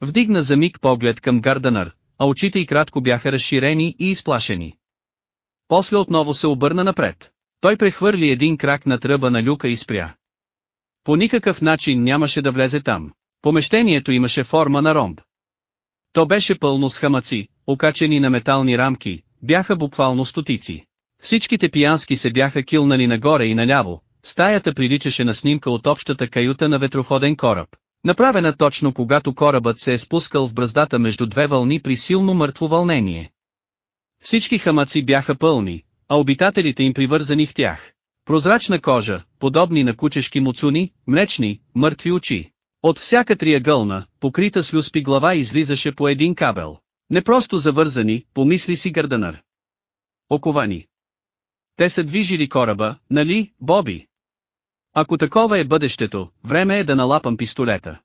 Вдигна за миг поглед към Гарденър, а очите й кратко бяха разширени и изплашени. После отново се обърна напред. Той прехвърли един крак на тръба на люка и спря. По никакъв начин нямаше да влезе там. Помещението имаше форма на ромб. То беше пълно с хамаци, окачени на метални рамки, бяха буквално стотици. Всичките пиянски се бяха килнали нагоре и наляво, стаята приличаше на снимка от общата каюта на ветроходен кораб. Направена точно когато корабът се е спускал в бръздата между две вълни при силно мъртво вълнение. Всички хамаци бяха пълни, а обитателите им привързани в тях. Прозрачна кожа, подобни на кучешки муцуни, млечни, мъртви очи. От всяка триъгълна, покрита с люспи глава излизаше по един кабел. Не просто завързани, помисли си Гърдънър. Оковани. Те са движили кораба, нали, Боби? Ако такова е бъдещето, време е да налапам пистолета.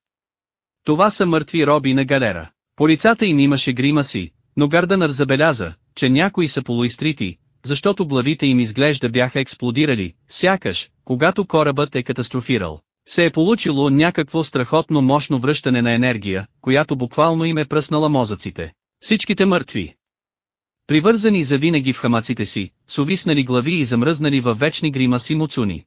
Това са мъртви роби на галера. По лицата им имаше гримаси, но Гардънър забеляза, че някои са полуистрити, защото главите им изглежда бяха експлодирали, сякаш, когато корабът е катастрофирал. Се е получило някакво страхотно мощно връщане на енергия, която буквално им е пръснала мозъците. Всичките мъртви. Привързани завинаги в хамаците си, с увиснали глави и замръзнали във вечни гримаси муцуни.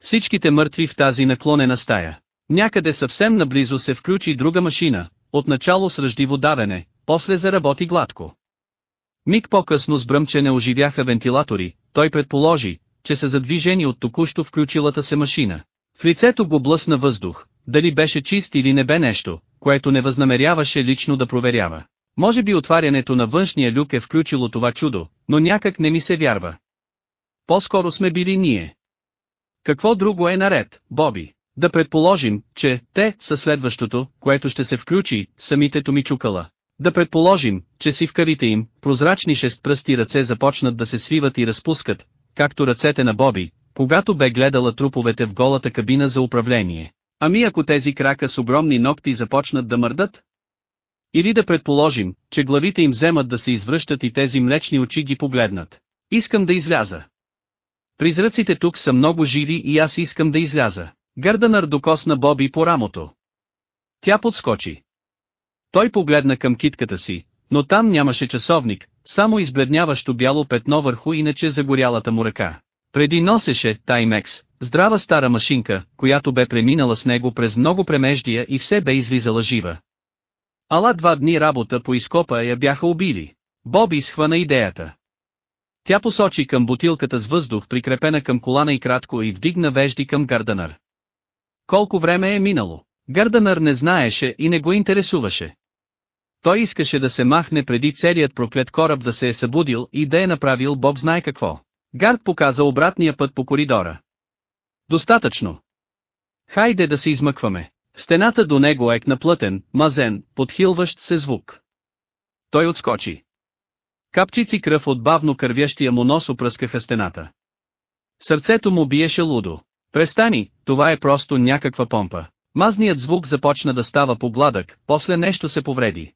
Всичките мъртви в тази наклонена стая. Някъде съвсем наблизо се включи друга машина, отначало с ръждиво давене, после заработи гладко. Миг по-късно с бръмчене оживяха вентилатори, той предположи, че са задвижени от току-що включилата се машина. В лицето го блъсна въздух, дали беше чист или не бе нещо, което не възнамеряваше лично да проверява. Може би отварянето на външния люк е включило това чудо, но някак не ми се вярва. По-скоро сме били ние. Какво друго е наред, Боби? Да предположим, че те са следващото, което ще се включи, самите Томичукала. Да предположим, че си в карите им, прозрачни шестпръсти ръце започнат да се свиват и разпускат, както ръцете на Боби, когато бе гледала труповете в голата кабина за управление. Ами ако тези крака с огромни ногти започнат да мърдат? Или да предположим, че главите им вземат да се извръщат и тези млечни очи ги погледнат. Искам да изляза. Призраците тук са много живи и аз искам да изляза. Гърданър докосна Боби по рамото. Тя подскочи. Той погледна към китката си, но там нямаше часовник, само избледняващо бяло петно върху иначе загорялата му ръка. Преди носеше Таймекс, здрава стара машинка, която бе преминала с него през много премеждия и все бе излизала жива. Ала два дни работа по изкопа я бяха убили. Боби схвана идеята. Тя посочи към бутилката с въздух прикрепена към колана и кратко и вдигна вежди към Гарданър. Колко време е минало? Гарданър не знаеше и не го интересуваше. Той искаше да се махне преди целият проклет кораб да се е събудил и да е направил Бог знае какво. Гард показа обратния път по коридора. Достатъчно. Хайде да се измъкваме. Стената до него е наплътен, мазен, подхилващ се звук. Той отскочи. Капчици кръв от бавно кървящия му нос опръскаха стената. Сърцето му биеше лудо. Престани, това е просто някаква помпа. Мазният звук започна да става по гладък, после нещо се повреди.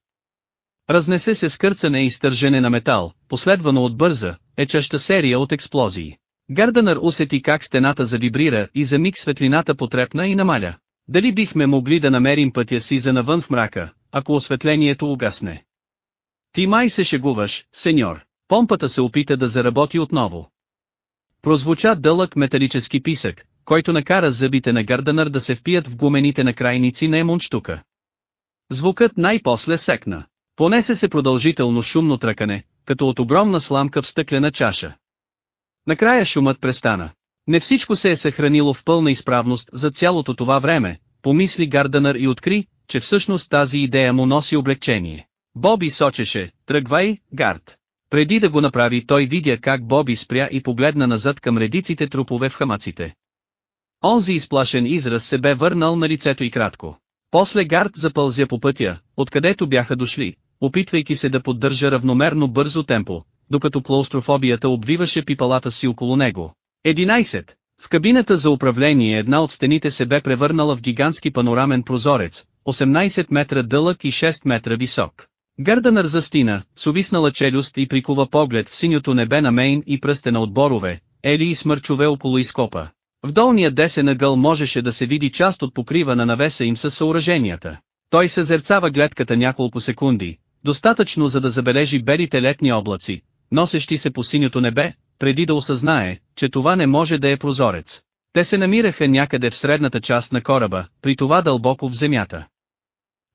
Разнесе се скърцане и стържене на метал, последвано от бърза, ечаща серия от експлозии. Гарденър усети как стената завибрира и за миг светлината потрепна и намаля. Дали бихме могли да намерим пътя си за навън в мрака, ако осветлението угасне? Ти май се шегуваш, сеньор. Помпата се опита да заработи отново. Прозвуча дълъг металически писък, който накара зъбите на Гарденър да се впият в гумените на крайници на емунчтука. Звукът най-после секна. Понесе се продължително шумно тръкане, като от огромна сламка в стъклена чаша. Накрая шумът престана. Не всичко се е съхранило в пълна изправност за цялото това време, помисли Гарденър и откри, че всъщност тази идея му носи облегчение. Боби сочеше, тръгвай, Гард. Преди да го направи той видя как Боби спря и погледна назад към редиците трупове в хамаците. Онзи изплашен израз се бе върнал на лицето и кратко. После Гард запълзя по пътя, откъдето бяха дошли, опитвайки се да поддържа равномерно бързо темпо, докато клаустрофобията обвиваше пипалата си около него. 11. В кабината за управление една от стените се бе превърнала в гигантски панорамен прозорец, 18 метра дълъг и 6 метра висок. Гърданър застина, с увиснала челюст и прикува поглед в синьото небе на Мейн и пръстена от борове, ели и смърчове около изкопа. В долния десен ъгъл можеше да се види част от покрива на навеса им със съоръженията. Той съзерцава гледката няколко секунди, достатъчно за да забележи белите летни облаци, носещи се по синьото небе, преди да осъзнае, че това не може да е прозорец. Те се намираха някъде в средната част на кораба, при това дълбоко в земята.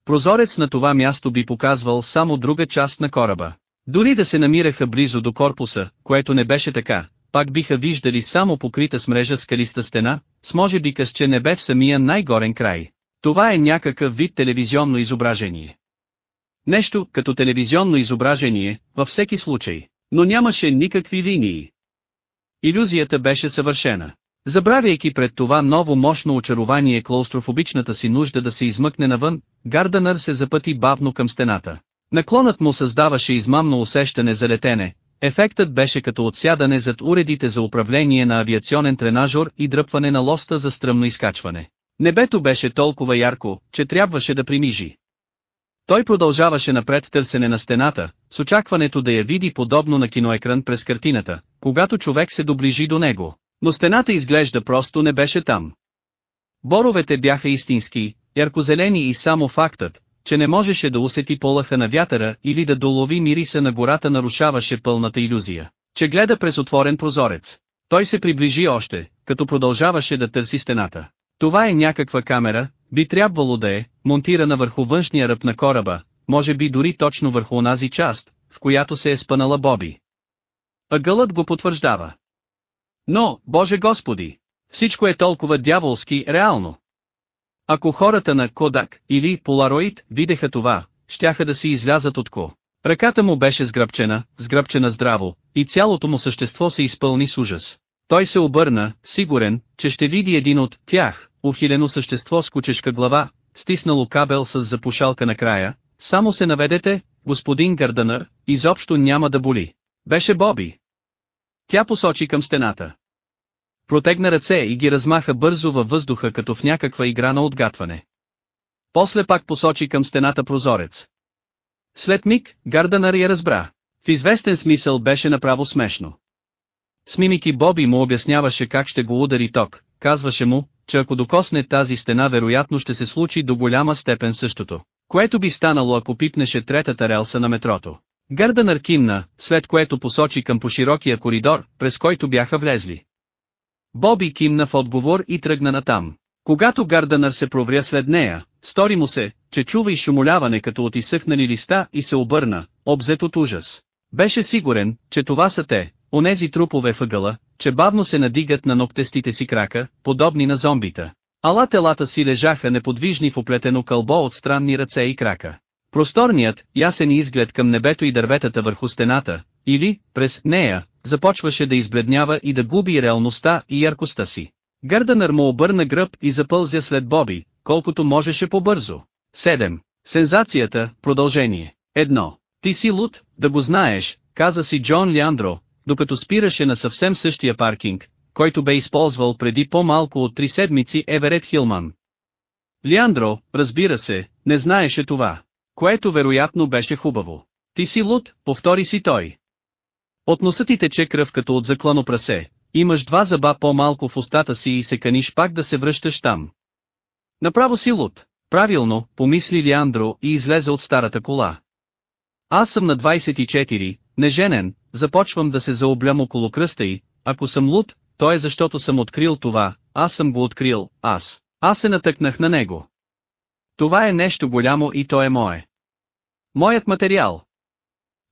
Прозорец на това място би показвал само друга част на кораба. Дори да се намираха близо до корпуса, което не беше така, пак биха виждали само покрита с мрежа скалиста стена, с може би късче небе в самия най-горен край. Това е някакъв вид телевизионно изображение. Нещо като телевизионно изображение, във всеки случай, но нямаше никакви линии. Иллюзията беше съвършена. Забравяйки пред това ново мощно очарование клаустрофобичната си нужда да се измъкне навън, Гарданър се запъти бавно към стената. Наклонът му създаваше измамно усещане за летене, ефектът беше като отсядане зад уредите за управление на авиационен тренажор и дръпване на лоста за стръмно изкачване. Небето беше толкова ярко, че трябваше да примижи. Той продължаваше напред търсене на стената, с очакването да я види подобно на киноекран през картината, когато човек се доближи до него. Но стената изглежда просто не беше там. Боровете бяха истински, яркозелени и само фактът, че не можеше да усети полъха на вятъра или да долови мириса на гората нарушаваше пълната иллюзия, че гледа през отворен прозорец. Той се приближи още, като продължаваше да търси стената. Това е някаква камера, би трябвало да е, монтирана върху външния ръб на кораба, може би дори точно върху онази част, в която се е спънала Боби. Ъгълът го потвърждава. Но, Боже Господи, всичко е толкова дяволски реално. Ако хората на Кодак или Полароид видеха това, щяха да си излязат от ко. Ръката му беше сгръбчена, сгръбчена здраво, и цялото му същество се изпълни с ужас. Той се обърна, сигурен, че ще види един от тях, ухилено същество с кучешка глава, стиснало кабел с запушалка на края, само се наведете, господин Гърданър, изобщо няма да боли. Беше Боби. Тя посочи към стената. Протегна ръце и ги размаха бързо във въздуха като в някаква игра на отгатване. После пак посочи към стената прозорец. След миг, Гарданър я разбра. В известен смисъл беше направо смешно. С мимики Боби му обясняваше как ще го удари ток, казваше му, че ако докосне тази стена вероятно ще се случи до голяма степен същото, което би станало ако пипнеше третата релса на метрото. Гърданър кимна, след което посочи към по-широкия коридор, през който бяха влезли. Боби кимна в отговор и тръгна натам. Когато Гарданър се провря след нея, стори му се, че чува и шумоляване като от изсъхнали листа и се обърна, обзет от ужас. Беше сигурен, че това са те, онези трупове въгъла, че бавно се надигат на ногтестите си крака, подобни на зомбита. Ала телата си лежаха неподвижни в оплетено кълбо от странни ръце и крака. Просторният, ясен изглед към небето и дърветата върху стената, или, през нея, започваше да избледнява и да губи реалността и яркостта си. Гърданър му обърна гръб и запълзя след Боби, колкото можеше по-бързо. 7. Сензацията, продължение. 1. Ти си луд, да го знаеш, каза си Джон Леандро, докато спираше на съвсем същия паркинг, който бе използвал преди по-малко от три седмици Еверет Хилман. Леандро, разбира се, не знаеше това. което вероятно беше хубаво. Ти си луд, повтори си той. От носа ти тече кръв като от заклано прасе, имаш два зъба по-малко в устата си и се каниш пак да се връщаш там. Направо си луд. Правилно, помисли Леандро и излезе от старата кола. Аз съм на 24, неженен, започвам да се заоблям около кръста и, ако съм луд, то е защото съм открил това, аз съм го открил, аз. Аз се натъкнах на него. Това е нещо голямо и то е мое. Моят материал.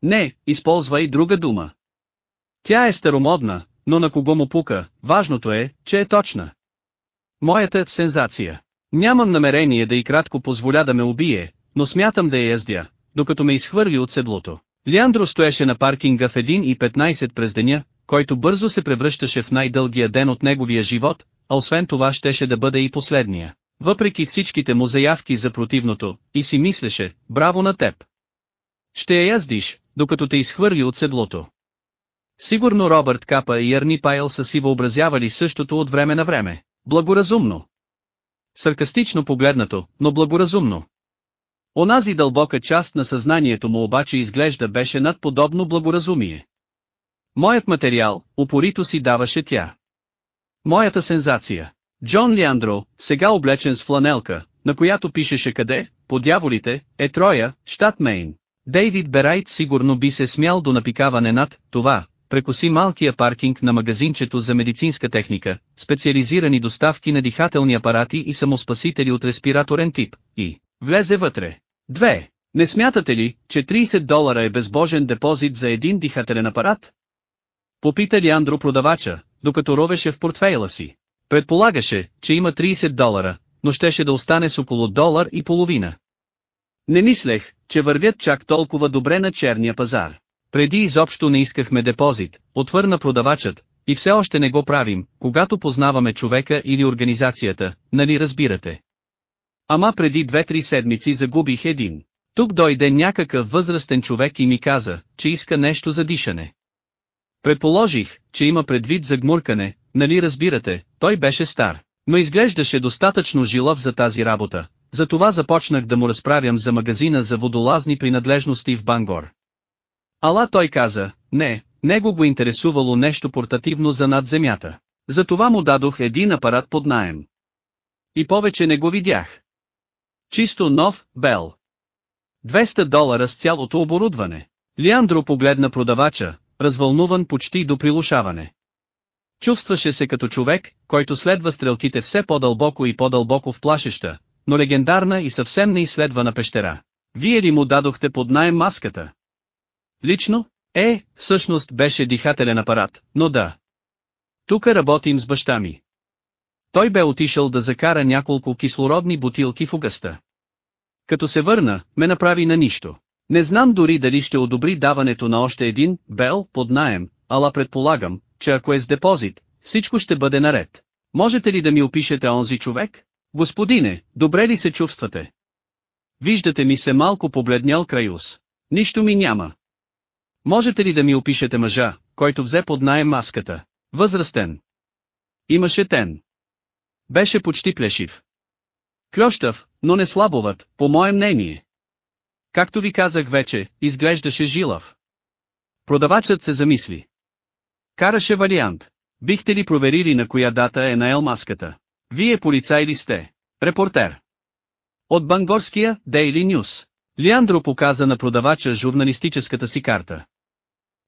Не, използвай друга дума. Тя е старомодна, но на кого му пука, важното е, че е точна. Моята сензация. Нямам намерение да и кратко позволя да ме убие, но смятам да я яздя, докато ме изхвърли от седлото. Леандро стоеше на паркинга в 1.15 през деня, който бързо се превръщаше в най-дългия ден от неговия живот, а освен това щеше да бъде и последния. Въпреки всичките му заявки за противното, и си мислеше, браво на теб. Ще я яздиш, докато те изхвърли от седлото. Сигурно Робърт Капа и Арни Пайл са си въобразявали същото от време на време. Благоразумно. Саркастично погледнато, но благоразумно. Онази дълбока част на съзнанието му обаче изглежда беше над подобно благоразумие. Моят материал, упорито си даваше тя. Моята сензация. Джон Леандро, сега облечен с фланелка, на която пишеше къде, по дяволите, е Троя, щат Мейн. Дейвид Берайт сигурно би се смял до напикаване над това, прекоси малкия паркинг на магазинчето за медицинска техника, специализирани доставки на дихателни апарати и самоспасители от респираторен тип, и влезе вътре. Две. Не смятате ли, че 30 долара е безбожен депозит за един дихателен апарат? Попита Лиандро продавача, докато ровеше в портфейла си. Предполагаше, че има 30 долара, но щеше да остане с около долар и половина. Не мислех, че вървят чак толкова добре на черния пазар. Преди изобщо не искахме депозит, отвърна продавачът, и все още не го правим, когато познаваме човека или организацията, нали разбирате. Ама преди 2-3 седмици загубих един. Тук дойде някакъв възрастен човек и ми каза, че иска нещо за дишане. Предположих, че има предвид за гмуркане, нали разбирате, той беше стар, но изглеждаше достатъчно жилов за тази работа, затова започнах да му разправям за магазина за водолазни принадлежности в Бангор. Ала той каза, не, него го интересувало нещо портативно за над земята. Затова му дадох един апарат под наем. И повече не го видях. Чисто нов, Бел. 200 долара с цялото оборудване. Лиандро погледна продавача, развълнуван почти до прилушаване. Чувстваше се като човек, който следва стрелките все по-дълбоко и по-дълбоко в плашеща, но легендарна и съвсем неизследвана пещера. Вие ли му дадохте под найем маската? Лично? Е, всъщност беше дихателен апарат, но да. Тук работим с баща ми. Той бе отишъл да закара няколко кислородни бутилки в угъста. Като се върна, ме направи на нищо. Не знам дори дали ще одобри даването на още един, бел, под наем, ала предполагам, че ако е с депозит, всичко ще бъде наред. Можете ли да ми опишете онзи човек? Господине, добре ли се чувствате? Виждате ми се малко побледнял краюс. Нищо ми няма. Можете ли да ми опишете мъжа, който взе под наем маската? Възрастен. Имаше тен. Беше почти плешив. Клющав, но не слабоват, по мое мнение. Както ви казах вече, изглеждаше жилав. Продавачът се замисли. Караше вариант. Бихте ли проверили на коя дата е на маската? Вие полицай ли сте? Репортер. От бангорския Daily News. Лиандро показа на продавача журналистическата си карта.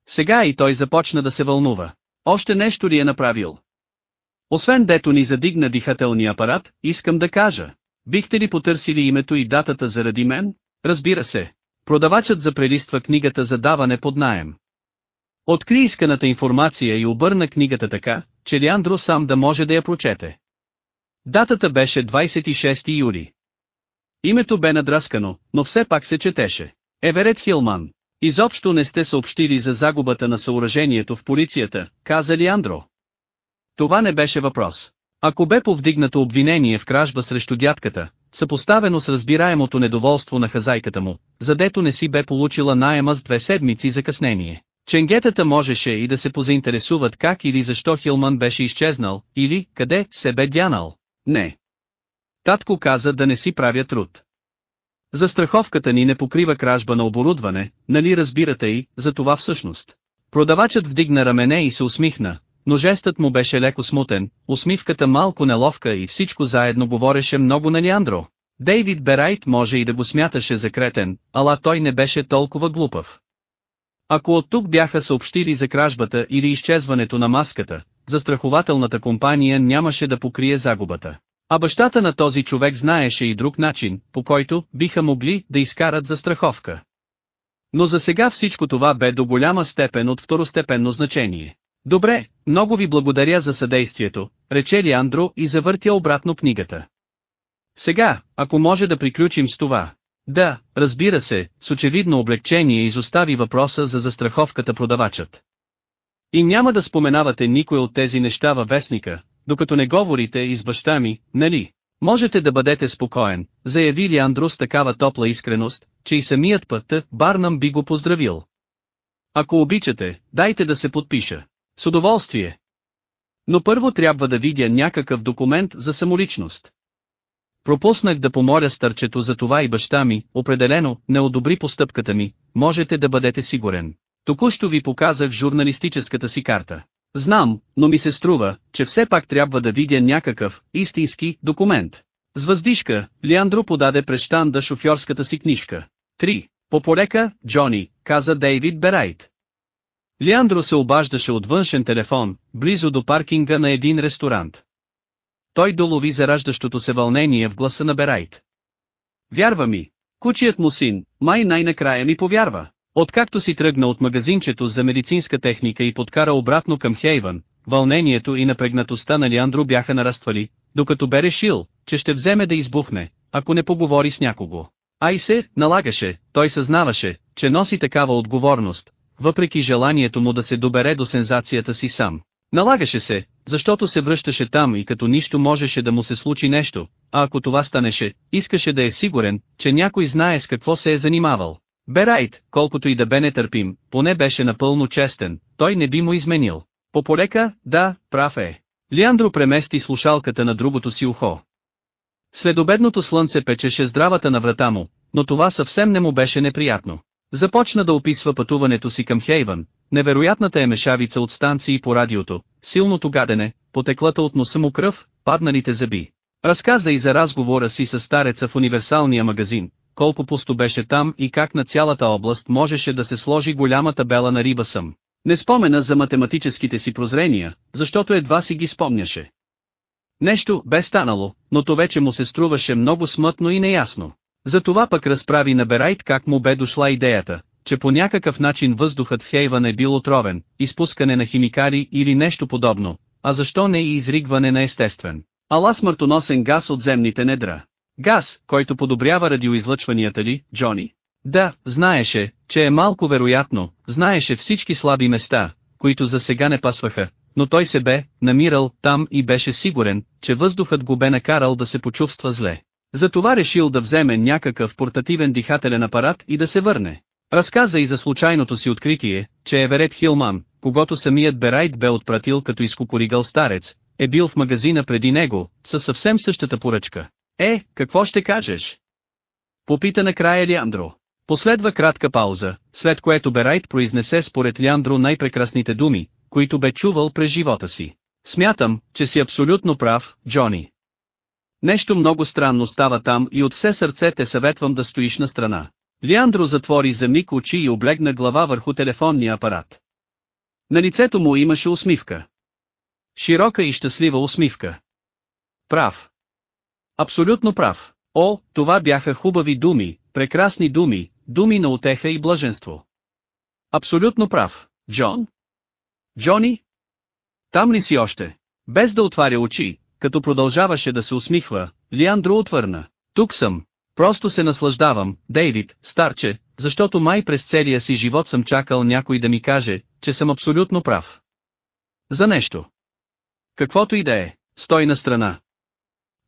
Сега и той започна да се вълнува. Още нещо ли е направил? Освен дето ни задигна дихателния апарат, искам да кажа. Бихте ли потърсили името и датата заради мен? Разбира се. Продавачът запрелиства книгата за даване под наем. Откри исканата информация и обърна книгата така, че Леандро сам да може да я прочете. Датата беше 26 юли. Името бе надраскано, но все пак се четеше. Еверет Хилман. Изобщо не сте съобщили за загубата на съоръжението в полицията, каза Лиандро. Това не беше въпрос. Ако бе повдигнато обвинение в кражба срещу дядката, съпоставено с разбираемото недоволство на хазайката му, задето не си бе получила найема с две седмици закъснение. Ченгетата можеше и да се позаинтересуват как или защо Хилман беше изчезнал, или къде се бе дянал. Не. Татко каза да не си правя труд. Застраховката ни не покрива кражба на оборудване, нали разбирате и, за това всъщност. Продавачът вдигна рамене и се усмихна, но жестът му беше леко смутен, усмивката малко неловка и всичко заедно говореше много на Леандро. Дейвид Берайт може и да го смяташе за кретен, ала той не беше толкова глупав. Ако от тук бяха съобщили за кражбата или изчезването на маската, застрахователната компания нямаше да покрие загубата. А бащата на този човек знаеше и друг начин, по който биха могли да изкарат застраховка. Но за сега всичко това бе до голяма степен от второстепенно значение. Добре, много ви благодаря за съдействието, рече ли Андро и завъртя обратно книгата. Сега, ако може да приключим с това. Да, разбира се, с очевидно облегчение изостави въпроса за застраховката продавачът. И няма да споменавате никой от тези неща във вестника, докато не говорите и с баща ми, нали? Можете да бъдете спокоен, заяви ли Андрус такава топла искреност, че и самият път Барнам би го поздравил. Ако обичате, дайте да се подпиша. С удоволствие. Но първо трябва да видя някакъв документ за самоличност. Пропуснах да помоля старчето за това и баща ми, определено, не одобри постъпката ми, можете да бъдете сигурен. Току-що ви показах журналистическата си карта. Знам, но ми се струва, че все пак трябва да видя някакъв, истински, документ. С въздишка, Леандро подаде през щанда шофьорската си книжка. 3. По порека, Джони, каза Дейвид Берайт. Леандро се обаждаше от външен телефон, близо до паркинга на един ресторант. Той долови зараждащото се вълнение в гласа на Берайт. Вярва ми. Кучият му син, май най-накрая ми повярва. Откакто си тръгна от магазинчето за медицинска техника и подкара обратно към Хейвън, вълнението и напрегнатостта на Леандро бяха нараствали, докато бе решил, че ще вземе да избухне, ако не поговори с някого. Ай се, налагаше, той съзнаваше, че носи такава отговорност, въпреки желанието му да се добере до сензацията си сам. Налагаше се, защото се връщаше там и като нищо можеше да му се случи нещо, а ако това станеше, искаше да е сигурен, че някой знае с какво се е занимавал. Берайт, колкото и да бе нетърпим, поне беше напълно честен, той не би му изменил. По полека, да, прав е. Лиандро премести слушалката на другото си ухо. Следобедното слънце печеше здравата на врата му, но това съвсем не му беше неприятно. Започна да описва пътуването си към Хейвън, невероятната емешавица от станции по радиото, силното гадене, потеклата от носа му кръв, падналите зъби. Разказа и за разговора си с стареца в универсалния магазин, колко пусто беше там и как на цялата област можеше да се сложи голяма табела на риба съм. Не спомена за математическите си прозрения, защото едва си ги спомняше. Нещо бе станало, но то вече му се струваше много смътно и неясно. Затова пък разправи на Берайт как му бе дошла идеята, че по някакъв начин въздухът в Хейвън е бил отровен, изпускане на химикали или нещо подобно, а защо не и изригване на естествен, ала смъртоносен газ от земните недра. Газ, който подобрява радиоизлъчванията ли, Джони? Да, знаеше, че е малко вероятно, знаеше всички слаби места, които за сега не пасваха, но той се бе намирал там и беше сигурен, че въздухът го бе накарал да се почувства зле. Затова решил да вземе някакъв портативен дихателен апарат и да се върне. Разказа и за случайното си откритие, че Еверет Хилман, когато самият Берайт бе отпратил като изкупоригал старец, е бил в магазина преди него, със съвсем същата поръчка. Е, какво ще кажеш? Попита накрая Лиандро. Последва кратка пауза, след което Берайт произнесе според Лиандро най-прекрасните думи, които бе чувал през живота си. Смятам, че си абсолютно прав, Джони. Нещо много странно става там и от все сърце те съветвам да стоиш на страна. Лиандро затвори за миг очи и облегна глава върху телефонния апарат. На лицето му имаше усмивка. Широка и щастлива усмивка. Прав. Абсолютно прав. О, това бяха хубави думи, прекрасни думи, думи на утеха и блаженство. Абсолютно прав, Джон. Джони? Там ли си още? Без да отваря очи, като продължаваше да се усмихва, Лиандро отвърна. Тук съм. Просто се наслаждавам, Дейвид, старче, защото май през целия си живот съм чакал някой да ми каже, че съм абсолютно прав. За нещо. Каквото и да е, стой на страна.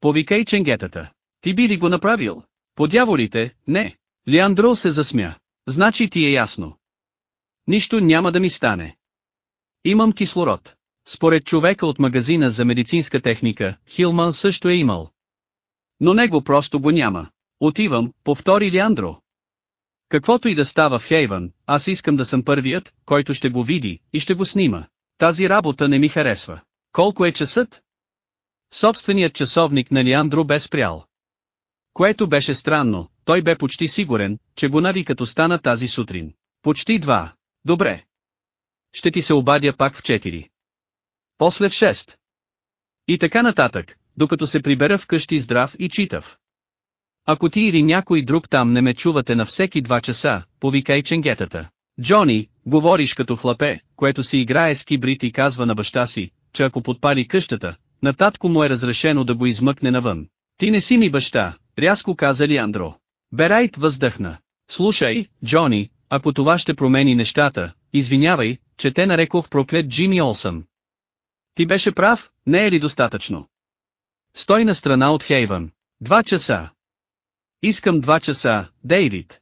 Повикай ченгетата. Ти би ли го направил? По дяволите, не. Леандро се засмя. Значи ти е ясно. Нищо няма да ми стане. Имам кислород. Според човека от магазина за медицинска техника, Хилман също е имал. Но него просто го няма. Отивам, повтори Леандро. Каквото и да става в Хейвън, аз искам да съм първият, който ще го види, и ще го снима. Тази работа не ми харесва. Колко е часът? Собственият часовник на Леандро бе спрял. Което беше странно, той бе почти сигурен, че го нави като стана тази сутрин. Почти два. Добре. Ще ти се обадя пак в 4. После в 6. И така нататък, докато се прибера вкъщи здрав и читав. Ако ти или някой друг там не ме чувате на всеки два часа, повикай ченгетата. Джони, говориш като хлапе, което си играе с кибрит и казва на баща си, че ако подпали къщата, на татко му е разрешено да го измъкне навън. Ти не си ми баща, рязко каза Лиандро. Берайт въздъхна. Слушай, Джони, ако това ще промени нещата, извинявай, че те нарекох проклет Джимми Олсън. Ти беше прав, не е ли достатъчно? Стой на страна от Хейвън. Два часа. Искам два часа, Дейвид.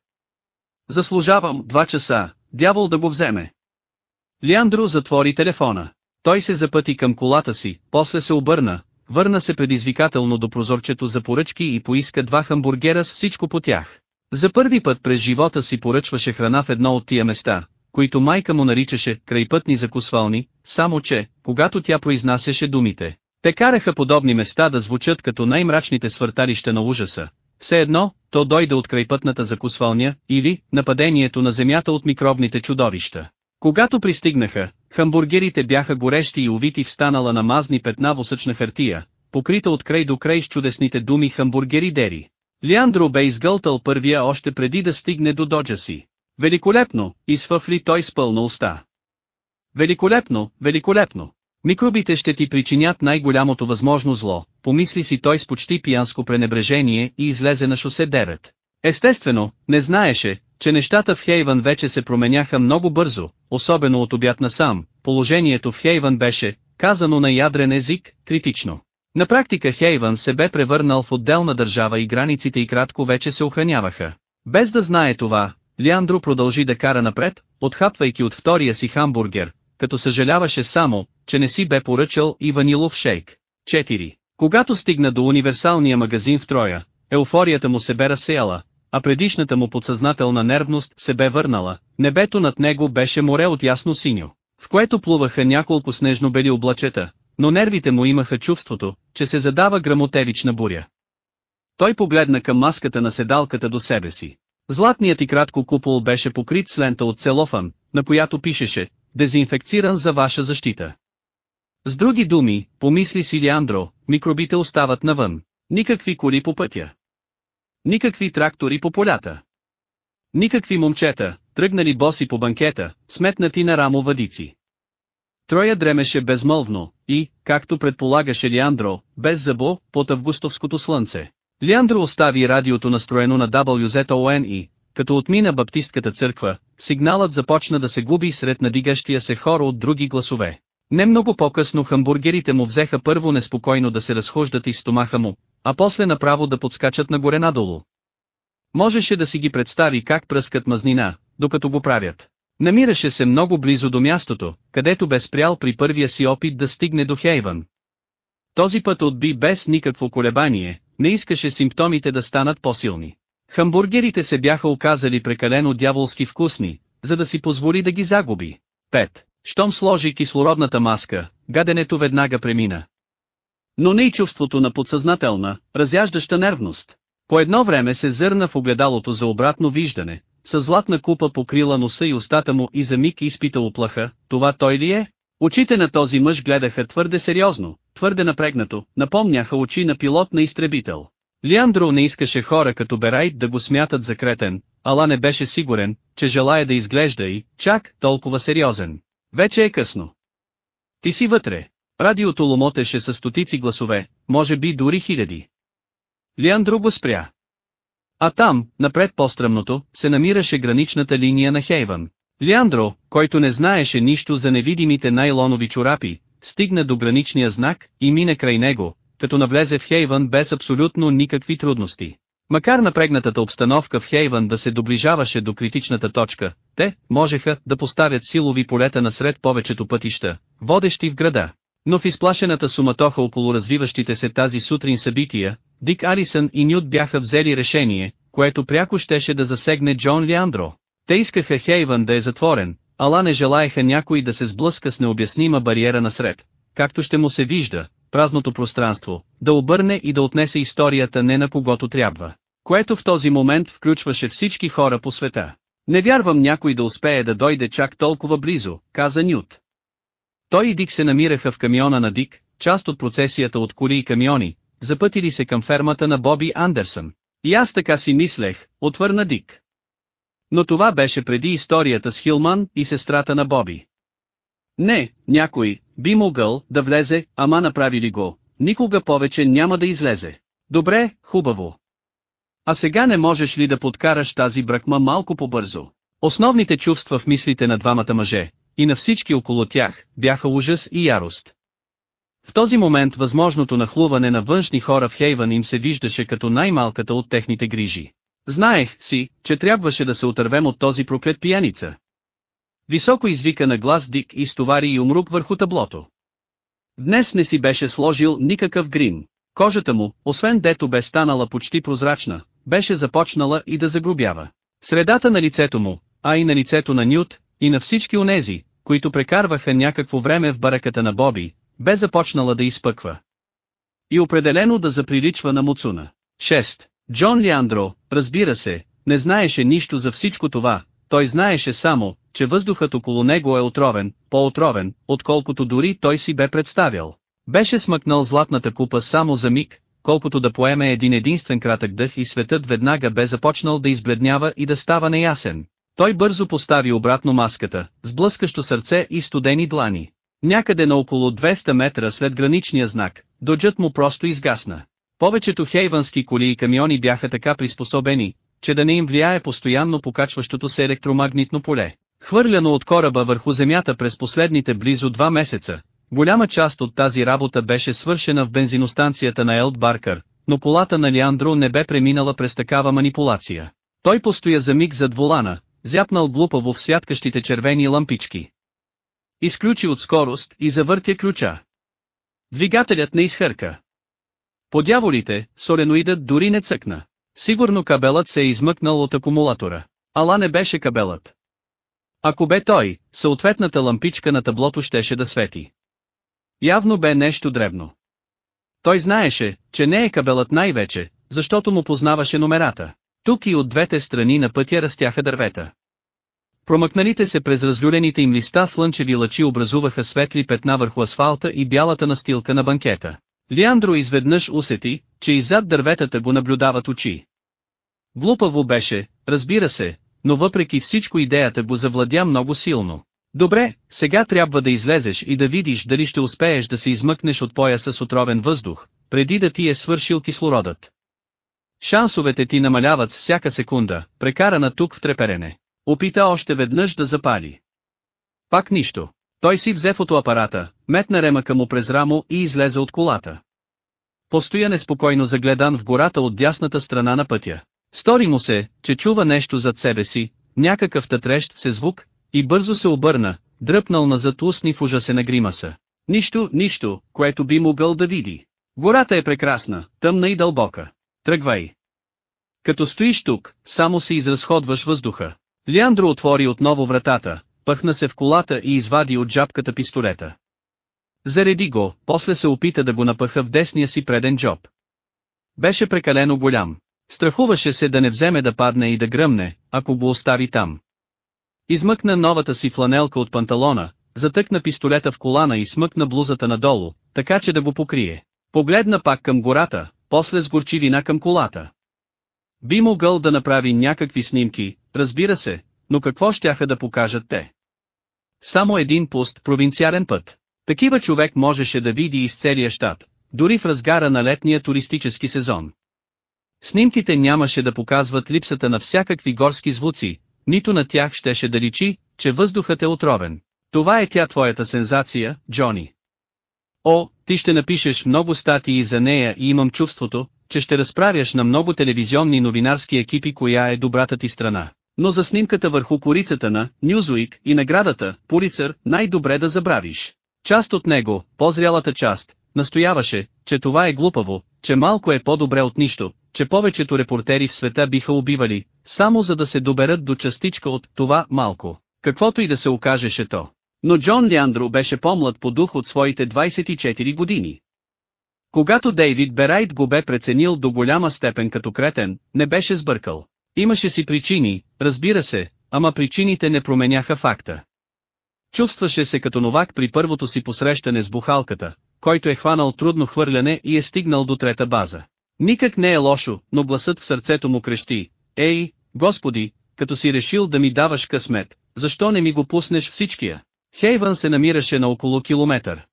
Заслужавам два часа, дявол да го вземе. Лиандро затвори телефона. Той се запъти към колата си, после се обърна, върна се предизвикателно до прозорчето за поръчки и поиска два хамбургера с всичко по тях. За първи път през живота си поръчваше храна в едно от тия места, които майка му наричаше крайпътни закусвални, само че, когато тя произнасяше думите, те караха подобни места да звучат като най-мрачните свърталища на ужаса. Все едно, то дойде от крайпътната закусвалня, или, нападението на земята от микробните чудовища. Когато пристигнаха, хамбургерите бяха горещи и увити в станала на мазни петна восъчна хартия, покрита от край до край с чудесните думи хамбургери дери. Леандро бе изгълтал първия още преди да стигне до доджа си. Великолепно, изфъфли той с пълна уста. Великолепно, великолепно. Микробите ще ти причинят най-голямото възможно зло, помисли си той с почти пиянско пренебрежение и излезе на шосе 9. Естествено, не знаеше, че нещата в Хейвън вече се променяха много бързо, особено от обяд насам, положението в Хейвън беше, казано на ядрен език, критично. На практика Хейвън се бе превърнал в отделна държава и границите и кратко вече се охраняваха. Без да знае това, Лиандро продължи да кара напред, отхапвайки от втория си хамбургер, като съжаляваше само, че не си бе поръчал и ванилов шейк. 4. Когато стигна до универсалния магазин в Троя, еуфорията му се бе разсеяла, а предишната му подсъзнателна нервност се бе върнала, небето над него беше море от ясно синьо, в което плуваха няколко снежно-бели облачета, но нервите му имаха чувството, че се задава грамотевична буря. Той погледна към маската на седалката до себе си. Златният и кратко купол беше покрит с лента от целофан, на която пишеше «Дезинфекциран за ваша защита». С други думи, помисли си Леандро, микробите остават навън. Никакви коли по пътя. Никакви трактори по полята. Никакви момчета, тръгнали боси по банкета, сметнати на рамо въдици. Троя дремеше безмълвно, и, както предполагаше Леандро, без забо, под августовското слънце. Леандро остави радиото настроено на WZON и, като отмина баптистката църква, сигналът започна да се губи сред надигащия се хор от други гласове. Не много по-късно хамбургерите му взеха първо неспокойно да се разхождат из стомаха му, а после направо да подскачат нагоре надолу. Можеше да си ги представи как пръскат мазнина, докато го правят. Намираше се много близо до мястото, където бе спрял при първия си опит да стигне до Хейвън. Този път отби без никакво колебание, не искаше симптомите да станат по-силни. Хамбургерите се бяха оказали прекалено дяволски вкусни, за да си позволи да ги загуби. 5. Щом сложи кислородната маска, гаденето веднага премина. Но не и чувството на подсъзнателна, разяждаща нервност. По едно време се зърна в огледалото за обратно виждане, с златна купа покрила носа и устата му и за миг изпита оплаха, това той ли е? Очите на този мъж гледаха твърде сериозно, твърде напрегнато, напомняха очи на пилот на изтребител. Лиандро не искаше хора като Берайт да го смятат за кретен, ала не беше сигурен, че желая да изглежда и, чак, толкова сериозен. Вече е късно. Ти си вътре. Радиото ломотеше с стотици гласове, може би дори хиляди. Лиандро го спря. А там, напред по-стръмното, се намираше граничната линия на Хейвън. Лиандро, който не знаеше нищо за невидимите найлонови чорапи, стигна до граничния знак и мина край него, като навлезе в Хейвън без абсолютно никакви трудности. Макар напрегнатата обстановка в Хейвън да се доближаваше до критичната точка, те можеха да поставят силови полета насред повечето пътища, водещи в града. Но в изплашената суматоха около развиващите се тази сутрин събития, Дик Арисън и Нют бяха взели решение, което пряко щеше да засегне Джон Леандро. Те искаха Хейвън да е затворен, ала не желаеха някой да се сблъска с необяснима бариера насред, както ще му се вижда, празното пространство, да обърне и да отнесе историята не на когото трябва, което в този момент включваше всички хора по света. Не вярвам някой да успее да дойде чак толкова близо, каза Нют. Той и Дик се намираха в камиона на Дик, част от процесията от коли и камиони, запътили се към фермата на Боби Андерсън. И аз така си мислех, отвърна Дик. Но това беше преди историята с Хилман и сестрата на Боби. Не, някой, би могъл да влезе, ама направили го, никога повече няма да излезе. Добре, хубаво. А сега не можеш ли да подкараш тази бракма малко по-бързо? Основните чувства в мислите на двамата мъже, и на всички около тях, бяха ужас и ярост. В този момент възможното нахлуване на външни хора в Хейвън им се виждаше като най-малката от техните грижи. Знаех си, че трябваше да се отървем от този проклет пияница. Високо извика на глас Дик и стовари и умрук върху таблото. Днес не си беше сложил никакъв грим. Кожата му, освен дето бе станала почти прозрачна, беше започнала и да загрубява. Средата на лицето му, а и на лицето на Нют, и на всички онези, които прекарваха някакво време в бараката на Боби, бе започнала да изпъква. И определено да заприличва на Муцуна. 6. Джон Леандро, разбира се, не знаеше нищо за всичко това, той знаеше само, че въздухът около него е отровен, по-отровен, отколкото дори той си бе представял. Беше смъкнал златната купа само за миг, колкото да поеме един единствен кратък дъх и светът веднага бе започнал да избледнява и да става неясен. Той бързо постави обратно маската, с блъскащо сърце и студени длани. Някъде на около 200 метра след граничния знак, доджът му просто изгасна. Повечето хейвански коли и камиони бяха така приспособени, че да не им влияе постоянно покачващото се електромагнитно поле. Хвърляно от кораба върху земята през последните близо два месеца, голяма част от тази работа беше свършена в бензиностанцията на Елд Баркър, но полата на Леандро не бе преминала през такава манипулация. Той постоя за миг зад волана, зяпнал глупаво в святкащите червени лампички. Изключи от скорост и завъртя ключа. Двигателят не изхърка. Подяволите, соленоидът дори не цъкна. Сигурно кабелът се е измъкнал от акумулатора. Ала не беше кабелът. Ако бе той, съответната лампичка на таблото щеше да свети. Явно бе нещо дребно. Той знаеше, че не е кабелът най-вече, защото му познаваше номерата. Тук и от двете страни на пътя растяха дървета. Промъкналите се през разлюлените им листа слънчеви лъчи образуваха светли петна върху асфалта и бялата настилка на банкета. Лиандро изведнъж усети, че иззад дърветата го наблюдават очи. Глупаво беше, разбира се, но въпреки всичко идеята го завладя много силно. Добре, сега трябва да излезеш и да видиш дали ще успееш да се измъкнеш от пояса с отровен въздух, преди да ти е свършил кислородът. Шансовете ти намаляват всяка секунда, прекарана тук в треперене. Опита още веднъж да запали. Пак нищо. Той си взе фотоапарата, метна ремъка му през рамо и излезе от колата. Постоя неспокойно загледан в гората от дясната страна на пътя. Стори му се, че чува нещо зад себе си, някакъв тътрещ се звук, и бързо се обърна, дръпнал назад устни в ужасена гримаса. Нищо, нищо, което би могъл да види. Гората е прекрасна, тъмна и дълбока. Тръгвай. Като стоиш тук, само си изразходваш въздуха. Леандро отвори отново вратата, пъхна се в колата и извади от жабката пистолета. Зареди го, после се опита да го напъха в десния си преден джоб. Беше прекалено голям. Страхуваше се да не вземе да падне и да гръмне, ако го остави там. Измъкна новата си фланелка от панталона, затъкна пистолета в колана и смъкна блузата надолу, така че да го покрие. Погледна пак към гората, после с горчивина към колата. Би могъл да направи някакви снимки, разбира се, но какво щяха да покажат те? Само един пуст провинциален път. Такива човек можеше да види из целия щат, дори в разгара на летния туристически сезон. Снимките нямаше да показват липсата на всякакви горски звуци, нито на тях щеше да личи, че въздухът е отровен. Това е тя твоята сензация, Джони. О, ти ще напишеш много статии за нея и имам чувството, че ще разправяш на много телевизионни новинарски екипи коя е добрата ти страна. Но за снимката върху корицата на Нюзуик и наградата, Пулицър, най-добре да забравиш. Част от него, по-зрялата част, настояваше, че това е глупаво, че малко е по-добре от нищо, че повечето репортери в света биха убивали, само за да се доберат до частичка от това малко, каквото и да се окажеше то. Но Джон Леандро беше по-млад по дух от своите 24 години. Когато Дейвид Берайт го бе преценил до голяма степен като кретен, не беше сбъркал. Имаше си причини, разбира се, ама причините не променяха факта. Чувстваше се като новак при първото си посрещане с бухалката, който е хванал трудно хвърляне и е стигнал до трета база. Никак не е лошо, но гласът в сърцето му крещи. Ей, Господи, като си решил да ми даваш късмет, защо не ми го пуснеш всичкия? Хейвън се намираше на около километър.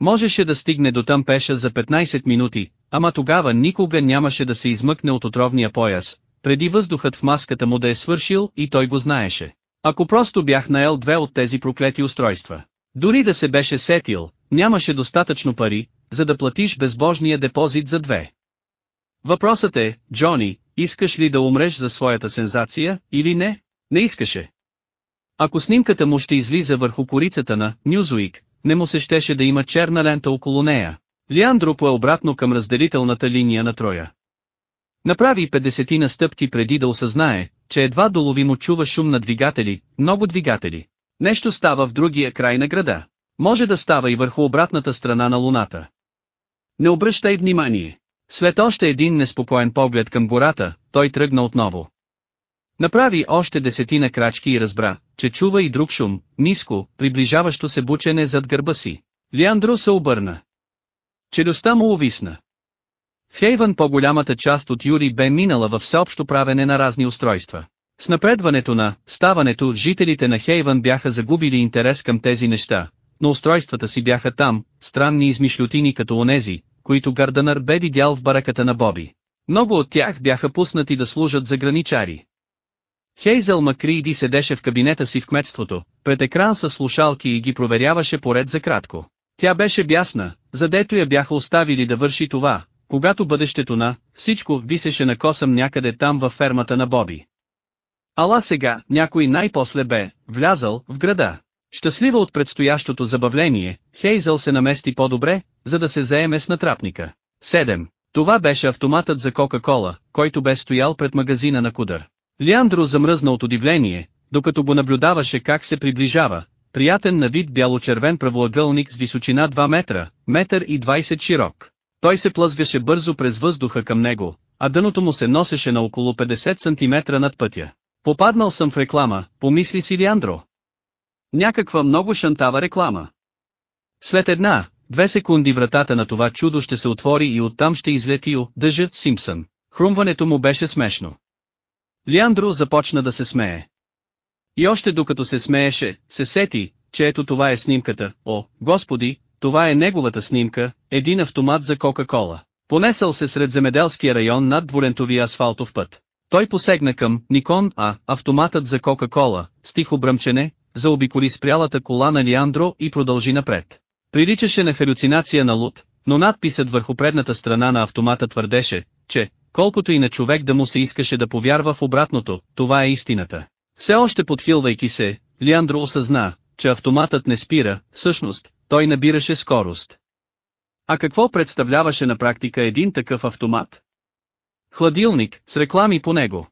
Можеше да стигне до там пеша за 15 минути, ама тогава никога нямаше да се измъкне от отровния пояс, преди въздухът в маската му да е свършил и той го знаеше. Ако просто бях наел две от тези проклети устройства. Дори да се беше сетил, нямаше достатъчно пари, за да платиш безбожния депозит за две. Въпросът е, Джони, искаш ли да умреш за своята сензация, или не? Не искаше. Ако снимката му ще излиза върху корицата на Newsweek, не му се щеше да има черна лента около нея. Лиандро пое обратно към разделителната линия на Троя. Направи 50 на стъпки преди да осъзнае, че едва доловимо чува шум на двигатели, много двигатели. Нещо става в другия край на града. Може да става и върху обратната страна на луната. Не обръщай внимание. След още един неспокоен поглед към гората, той тръгна отново. Направи още десетина крачки и разбра, че чува и друг шум, ниско, приближаващо се бучене зад гърба си. Лиандро се обърна. Челюстта му увисна. В Хейвън по-голямата част от Юри бе минала във всеобщо правене на разни устройства. С напредването на ставането, жителите на Хейвън бяха загубили интерес към тези неща, но устройствата си бяха там, странни измишлютини като онези, които Гарданър бе видял в бараката на Боби. Много от тях бяха пуснати да служат за граничари. Хейзел Макриди седеше в кабинета си в кметството, пред екран с слушалки и ги проверяваше поред за кратко. Тя беше бясна, задето я бяха оставили да върши това, когато бъдещето на всичко висеше на косъм някъде там във фермата на Боби. Ала сега, някой най-после бе, влязал, в града. Щастлива от предстоящото забавление, Хейзъл се намести по-добре, за да се заеме с натрапника. 7. Това беше автоматът за Кока-Кола, който бе стоял пред магазина на Кудър. Лиандро замръзна от удивление, докато го наблюдаваше как се приближава, приятен на вид бяло-червен правоъгълник с височина 2 метра, метър и 20 широк. Той се плъзгаше бързо през въздуха към него, а дъното му се носеше на около 50 см над пътя. Попаднал съм в реклама, помисли си Лиандро. Някаква много шантава реклама. След една, две секунди вратата на това чудо ще се отвори и оттам ще излети О, Дъжа Симпсън. Хрумването му беше смешно. Лиандро започна да се смее. И още докато се смееше, се сети, че ето това е снимката, о, господи, това е неговата снимка, един автомат за Кока-Кола. Понесъл се сред земеделския район над двулентовия асфалтов път. Той посегна към Никон А, автоматът за Кока-Кола, с тихо бръмчене, заобиколи спрялата кола на Лиандро и продължи напред. Приличаше на халюцинация на луд, но надписът върху предната страна на автомата твърдеше, че, колкото и на човек да му се искаше да повярва в обратното, това е истината. Все още подхилвайки се, Лиандро осъзна, че автоматът не спира, всъщност, той набираше скорост. А какво представляваше на практика един такъв автомат? Хладилник, с реклами по него.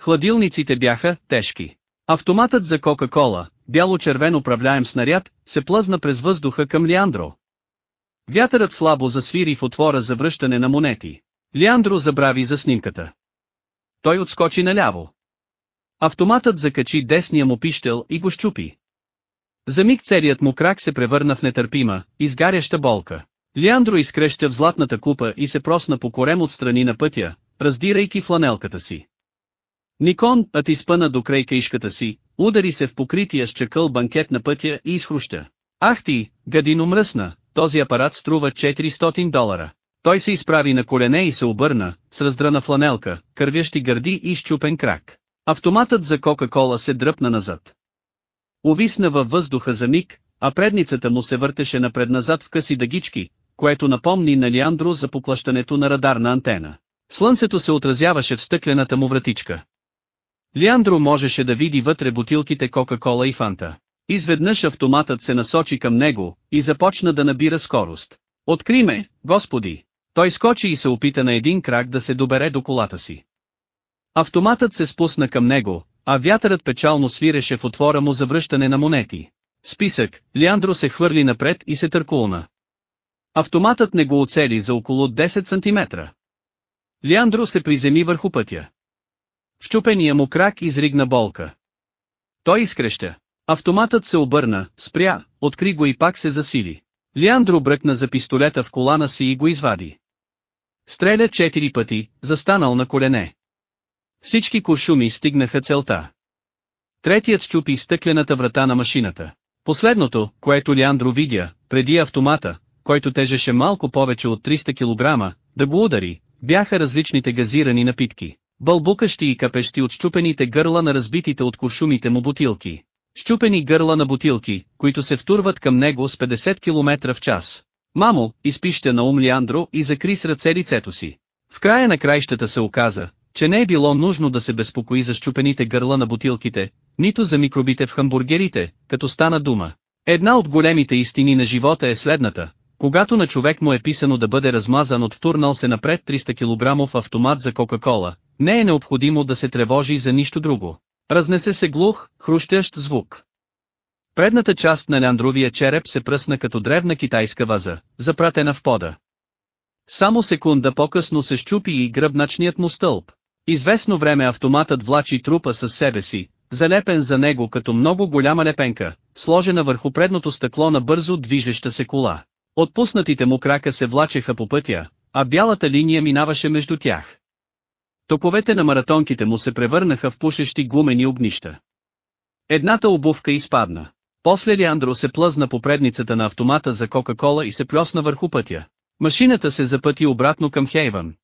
Хладилниците бяха тежки. Автоматът за Кока-Кола, бяло-червен управляем снаряд, се плъзна през въздуха към Лиандро. Вятърът слабо засвири в отвора за връщане на монети. Лиандро забрави за снимката. Той отскочи наляво. Автоматът закачи десния му пищел и го щупи. За миг целият му крак се превърна в нетърпима, изгаряща болка. Лиандро изкреща в златната купа и се просна по корем от страни на пътя, раздирайки фланелката си. Никон, а ти спъна до край каишката си, удари се в покрития с чакъл банкет на пътя и изхруща. Ах ти, гадино мръсна, този апарат струва 400 долара. Той се изправи на колене и се обърна, с раздрана фланелка, кървящи гърди и щупен крак. Автоматът за Кока-Кола се дръпна назад. Увисна във въздуха за миг, а предницата му се въртеше напред-назад в къси дъгички, което напомни на Лиандро за поклащането на радарна антена. Слънцето се отразяваше в стъклената му вратичка. Лиандро можеше да види вътре бутилките Кока-Кола и Фанта. Изведнъж автоматът се насочи към него и започна да набира скорост. Откри ме, господи! Той скочи и се опита на един крак да се добере до колата си. Автоматът се спусна към него, а вятърът печално свиреше в отвора му за връщане на монети. Списък, Леандро се хвърли напред и се търкулна. Автоматът не го оцели за около 10 см. Леандро се приземи върху пътя. В чупения му крак изригна болка. Той изкреща. Автоматът се обърна, спря, откри го и пак се засили. Леандро бръкна за пистолета в колана си и го извади. Стреля четири пъти, застанал на колене. Всички куршуми стигнаха целта. Третият щупи стъклената врата на машината. Последното, което Леандро видя, преди автомата, който тежеше малко повече от 300 кг, да го удари, бяха различните газирани напитки, бълбукащи и капещи от щупените гърла на разбитите от куршумите му бутилки. Щупени гърла на бутилки, които се втурват към него с 50 км в час. Мамо, изпища на ум Леандро и закри с ръце лицето си. В края на краищата се оказа, че не е било нужно да се безпокои за щупените гърла на бутилките, нито за микробите в хамбургерите, като стана дума. Една от големите истини на живота е следната. Когато на човек му е писано да бъде размазан от втурнал се напред 300 кг автомат за Кока-Кола, не е необходимо да се тревожи за нищо друго. Разнесе се глух, хрущящ звук. Предната част на ляндровия череп се пръсна като древна китайска ваза, запратена в пода. Само секунда по-късно се щупи и гръбначният му стълб. Известно време автоматът влачи трупа със себе си, залепен за него като много голяма лепенка, сложена върху предното стъкло на бързо движеща се кола. Отпуснатите му крака се влачеха по пътя, а бялата линия минаваше между тях. Топовете на маратонките му се превърнаха в пушещи гумени огнища. Едната обувка изпадна. После Леандро се плъзна по предницата на автомата за Кока-Кола и се плесна върху пътя. Машината се запъти обратно към Хейвън.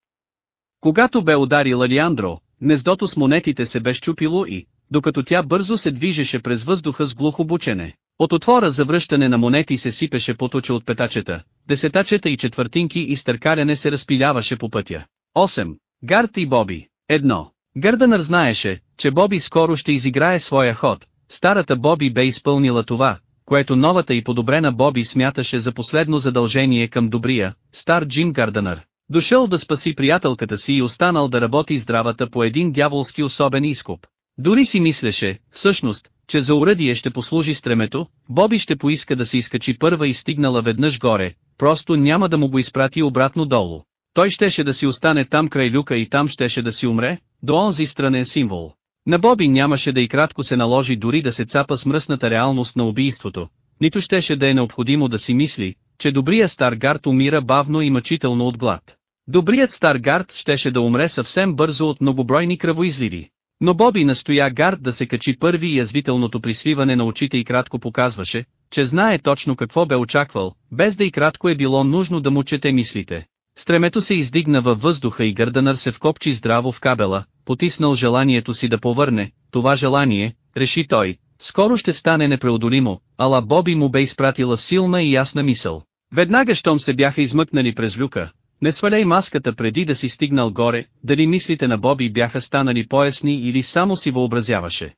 Когато бе ударила Леандро, гнездото с монетите се бе щупило и, докато тя бързо се движеше през въздуха с глухо бучене, от отвора за връщане на монети се сипеше поточе от петачета, десетачета и четвъртинки и стъркаляне се разпиляваше по пътя. 8. Гард и Боби. 1. Гърдънър знаеше, че Боби скоро ще изиграе своя ход. Старата Боби бе изпълнила това, което новата и подобрена Боби смяташе за последно задължение към добрия, стар Джим Гардънър. Дошъл да спаси приятелката си и останал да работи здравата по един дяволски особен изкуп. Дори си мислеше, всъщност, че за уръдие ще послужи стремето, Боби ще поиска да се изкачи първа и стигнала веднъж горе, просто няма да му го изпрати обратно долу. Той щеше да си остане там край люка и там щеше да си умре, до онзи странен символ. На Боби нямаше да и кратко се наложи дори да се цапа с мръсната реалност на убийството, нито щеше да е необходимо да си мисли, че добрият стар гард умира бавно и мъчително от глад. Добрият стар гард щеше да умре съвсем бързо от многобройни кръвоизливи. Но Боби настоя гард да се качи първи и язвителното присвиване на очите и кратко показваше, че знае точно какво бе очаквал, без да и кратко е било нужно да му чете мислите. Стремето се издигна във въздуха и Гърдънър се вкопчи здраво в кабела, потиснал желанието си да повърне, това желание, реши той, скоро ще стане непреодолимо, ала Боби му бе изпратила силна и ясна мисъл. Веднага щом се бяха измъкнали през люка, не сваляй маската преди да си стигнал горе, дали мислите на Боби бяха станали поясни или само си въобразяваше.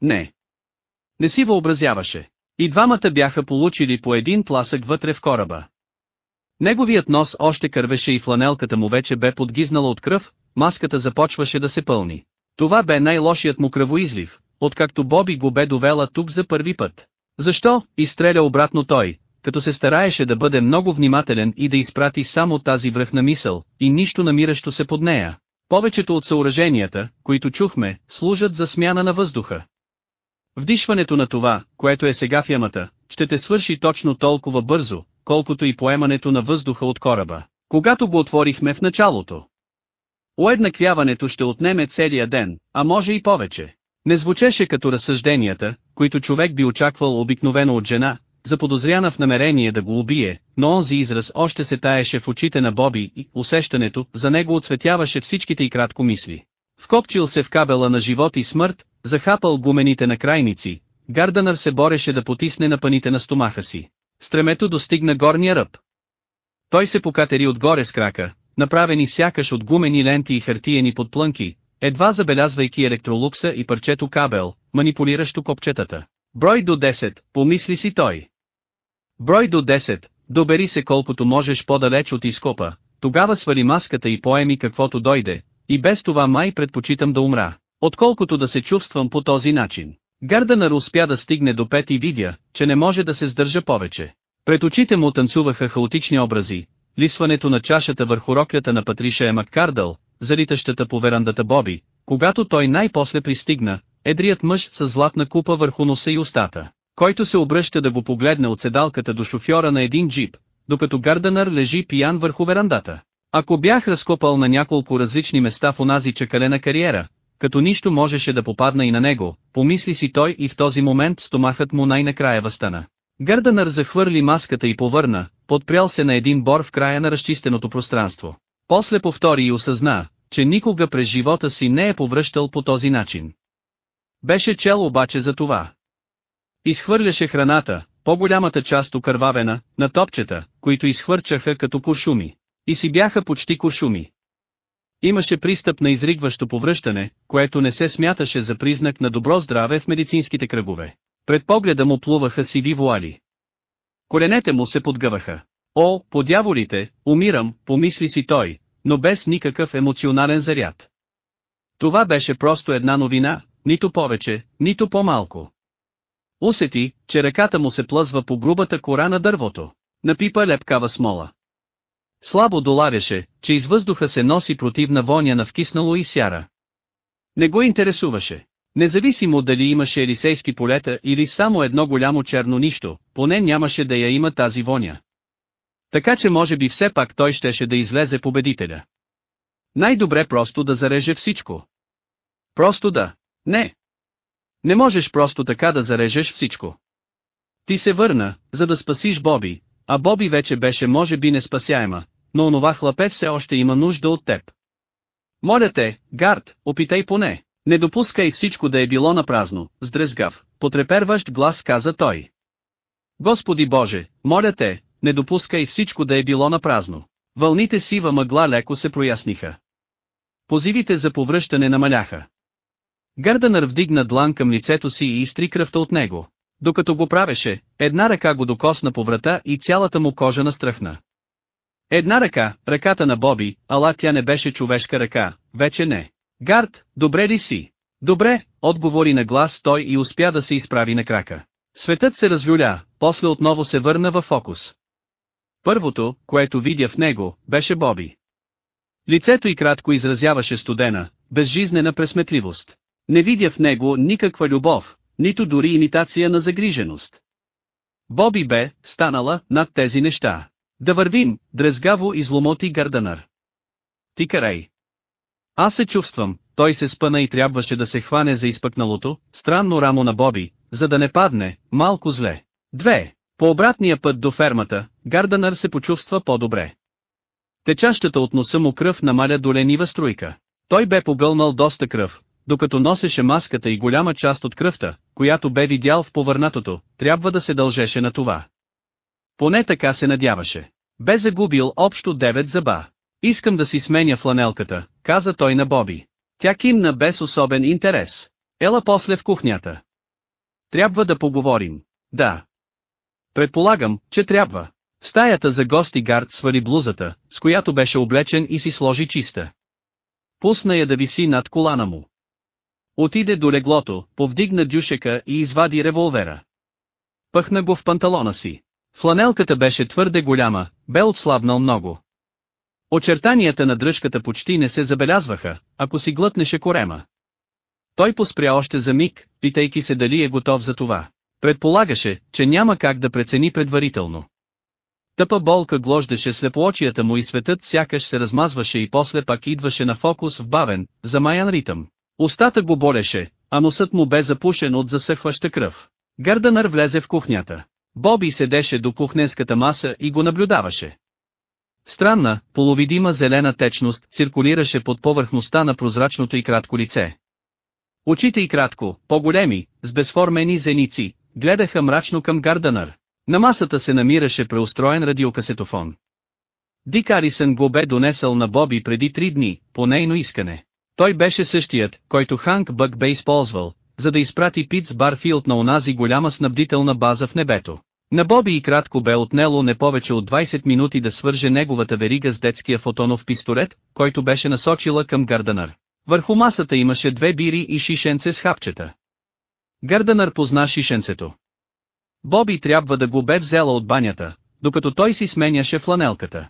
Не. Не си въобразяваше. И двамата бяха получили по един тласък вътре в кораба. Неговият нос още кървеше и фланелката му вече бе подгизнала от кръв, маската започваше да се пълни. Това бе най-лошият му кръвоизлив, откакто Боби го бе довела тук за първи път. Защо? Изстреля обратно той, като се стараеше да бъде много внимателен и да изпрати само тази връхна мисъл, и нищо намиращо се под нея. Повечето от съоръженията, които чухме, служат за смяна на въздуха. Вдишването на това, което е сега в ямата, ще те свърши точно толкова бързо, колкото и поемането на въздуха от кораба, когато го отворихме в началото. Уеднаквяването ще отнеме целия ден, а може и повече. Не звучеше като разсъжденията, които човек би очаквал обикновено от жена, заподозряна в намерение да го убие, но онзи израз още се таеше в очите на Боби и усещането за него отсветяваше всичките и кратко мисли. Вкопчил се в кабела на живот и смърт, захапал гумените на крайници, Гарданър се бореше да потисне на паните на стомаха си. Стремето достигна горния ръб. Той се покатери отгоре с крака, направени сякаш от гумени ленти и хартиени подплънки, едва забелязвайки електролукса и парчето кабел, манипулиращо копчетата. Брой до 10, помисли си той. Брой до 10, добери се колкото можеш по-далеч от изкопа, тогава свали маската и поеми каквото дойде, и без това май предпочитам да умра, отколкото да се чувствам по този начин. Гарденър успя да стигне до пет и видя, че не може да се сдържа повече. Пред очите му танцуваха хаотични образи, лисването на чашата върху роклята на Патриша Маккардъл, залитащата по верандата Боби, когато той най-после пристигна, едрият мъж с златна купа върху носа и устата, който се обръща да го погледне от седалката до шофьора на един джип, докато Гарденър лежи пиян върху верандата. Ако бях разкопал на няколко различни места в онази чакалена кариера, като нищо можеше да попадна и на него, помисли си той и в този момент стомахът му най-накрая възстана. Гърданър захвърли маската и повърна, подпрял се на един бор в края на разчистеното пространство. После повтори и осъзна, че никога през живота си не е повръщал по този начин. Беше чел обаче за това. Изхвърляше храната, по-голямата част окървавена, на топчета, които изхвърчаха като куршуми. И си бяха почти куршуми. Имаше пристъп на изригващо повръщане, което не се смяташе за признак на добро здраве в медицинските кръгове. Пред погледа му плуваха сиви вуали. Коленете му се подгъваха. О, по дяволите, умирам, помисли си той, но без никакъв емоционален заряд. Това беше просто една новина, нито повече, нито по-малко. Усети, че ръката му се плъзва по грубата кора на дървото. Напипа лепкава смола. Слабо доларяше, че из въздуха се носи противна воня на вкиснало и сяра. Не го интересуваше. Независимо дали имаше елисейски полета или само едно голямо черно нищо, поне нямаше да я има тази воня. Така че може би все пак той щеше да излезе победителя. Най-добре просто да зареже всичко. Просто да. Не. Не можеш просто така да зарежеш всичко. Ти се върна, за да спасиш Боби, а Боби вече беше може би неспасяема, но онова хлапе все още има нужда от теб. Моля те, Гард, опитай поне, не допускай всичко да е било на празно, с дрезгав, потреперващ глас каза той. Господи Боже, моля те, не допускай всичко да е било на празно. Вълните сива мъгла леко се проясниха. Позивите за повръщане намаляха. Гърданър вдигна длан към лицето си и изтри кръвта от него. Докато го правеше, една ръка го докосна по врата и цялата му кожа настръхна. Една ръка, ръката на Боби, ала тя не беше човешка ръка, вече не. Гард, добре ли си? Добре, отговори на глас той и успя да се изправи на крака. Светът се развюля, после отново се върна във фокус. Първото, което видя в него, беше Боби. Лицето й кратко изразяваше студена, безжизнена пресметливост. Не видя в него никаква любов, нито дори имитация на загриженост. Боби бе, станала, над тези неща. Да вървим, дрезгаво изломоти Гарданър. Ти карай. Аз се чувствам, той се спъна и трябваше да се хване за изпъкналото, странно рамо на Боби, за да не падне, малко зле. Две. По обратния път до фермата, Гарданър се почувства по-добре. Течащата от носа му кръв намаля до ленива струйка. Той бе погълнал доста кръв, докато носеше маската и голяма част от кръвта, която бе видял в повърнатото, трябва да се дължеше на това. Поне така се надяваше. Бе загубил общо 9 зъба. Искам да си сменя фланелката, каза той на Боби. Тя кимна без особен интерес. Ела после в кухнята. Трябва да поговорим. Да. Предполагам, че трябва. В стаята за гости Гард свали блузата, с която беше облечен и си сложи чиста. Пусна я да виси над колана му. Отиде до леглото, повдигна дюшека и извади револвера. Пъхна го в панталона си. Фланелката беше твърде голяма, бе отслабнал много. Очертанията на дръжката почти не се забелязваха, ако си глътнеше корема. Той поспря още за миг, питайки се дали е готов за това. Предполагаше, че няма как да прецени предварително. Тъпа болка глождеше слепоочията му и светът сякаш се размазваше и после пак идваше на фокус в бавен, замаян ритъм. Устата го болеше, а носът му бе запушен от засъхваща кръв. Гърданър влезе в кухнята. Боби седеше до кухненската маса и го наблюдаваше. Странна, половидима зелена течност циркулираше под повърхността на прозрачното и кратко лице. Очите и кратко, по-големи, с безформени зеници, гледаха мрачно към Гарданър. На масата се намираше преустроен радиокасетофон. Дик Арисън го бе донесъл на Боби преди три дни, по нейно искане. Той беше същият, който Ханк Бък бе използвал, за да изпрати Питс Барфилд на онази голяма снабдителна база в небето. На Боби и кратко бе отнело не повече от 20 минути да свърже неговата верига с детския фотонов пистолет, който беше насочила към Гарданър. Върху масата имаше две бири и шишенце с хапчета. Гарданър позна шишенцето. Боби трябва да го бе взела от банята, докато той си сменяше фланелката.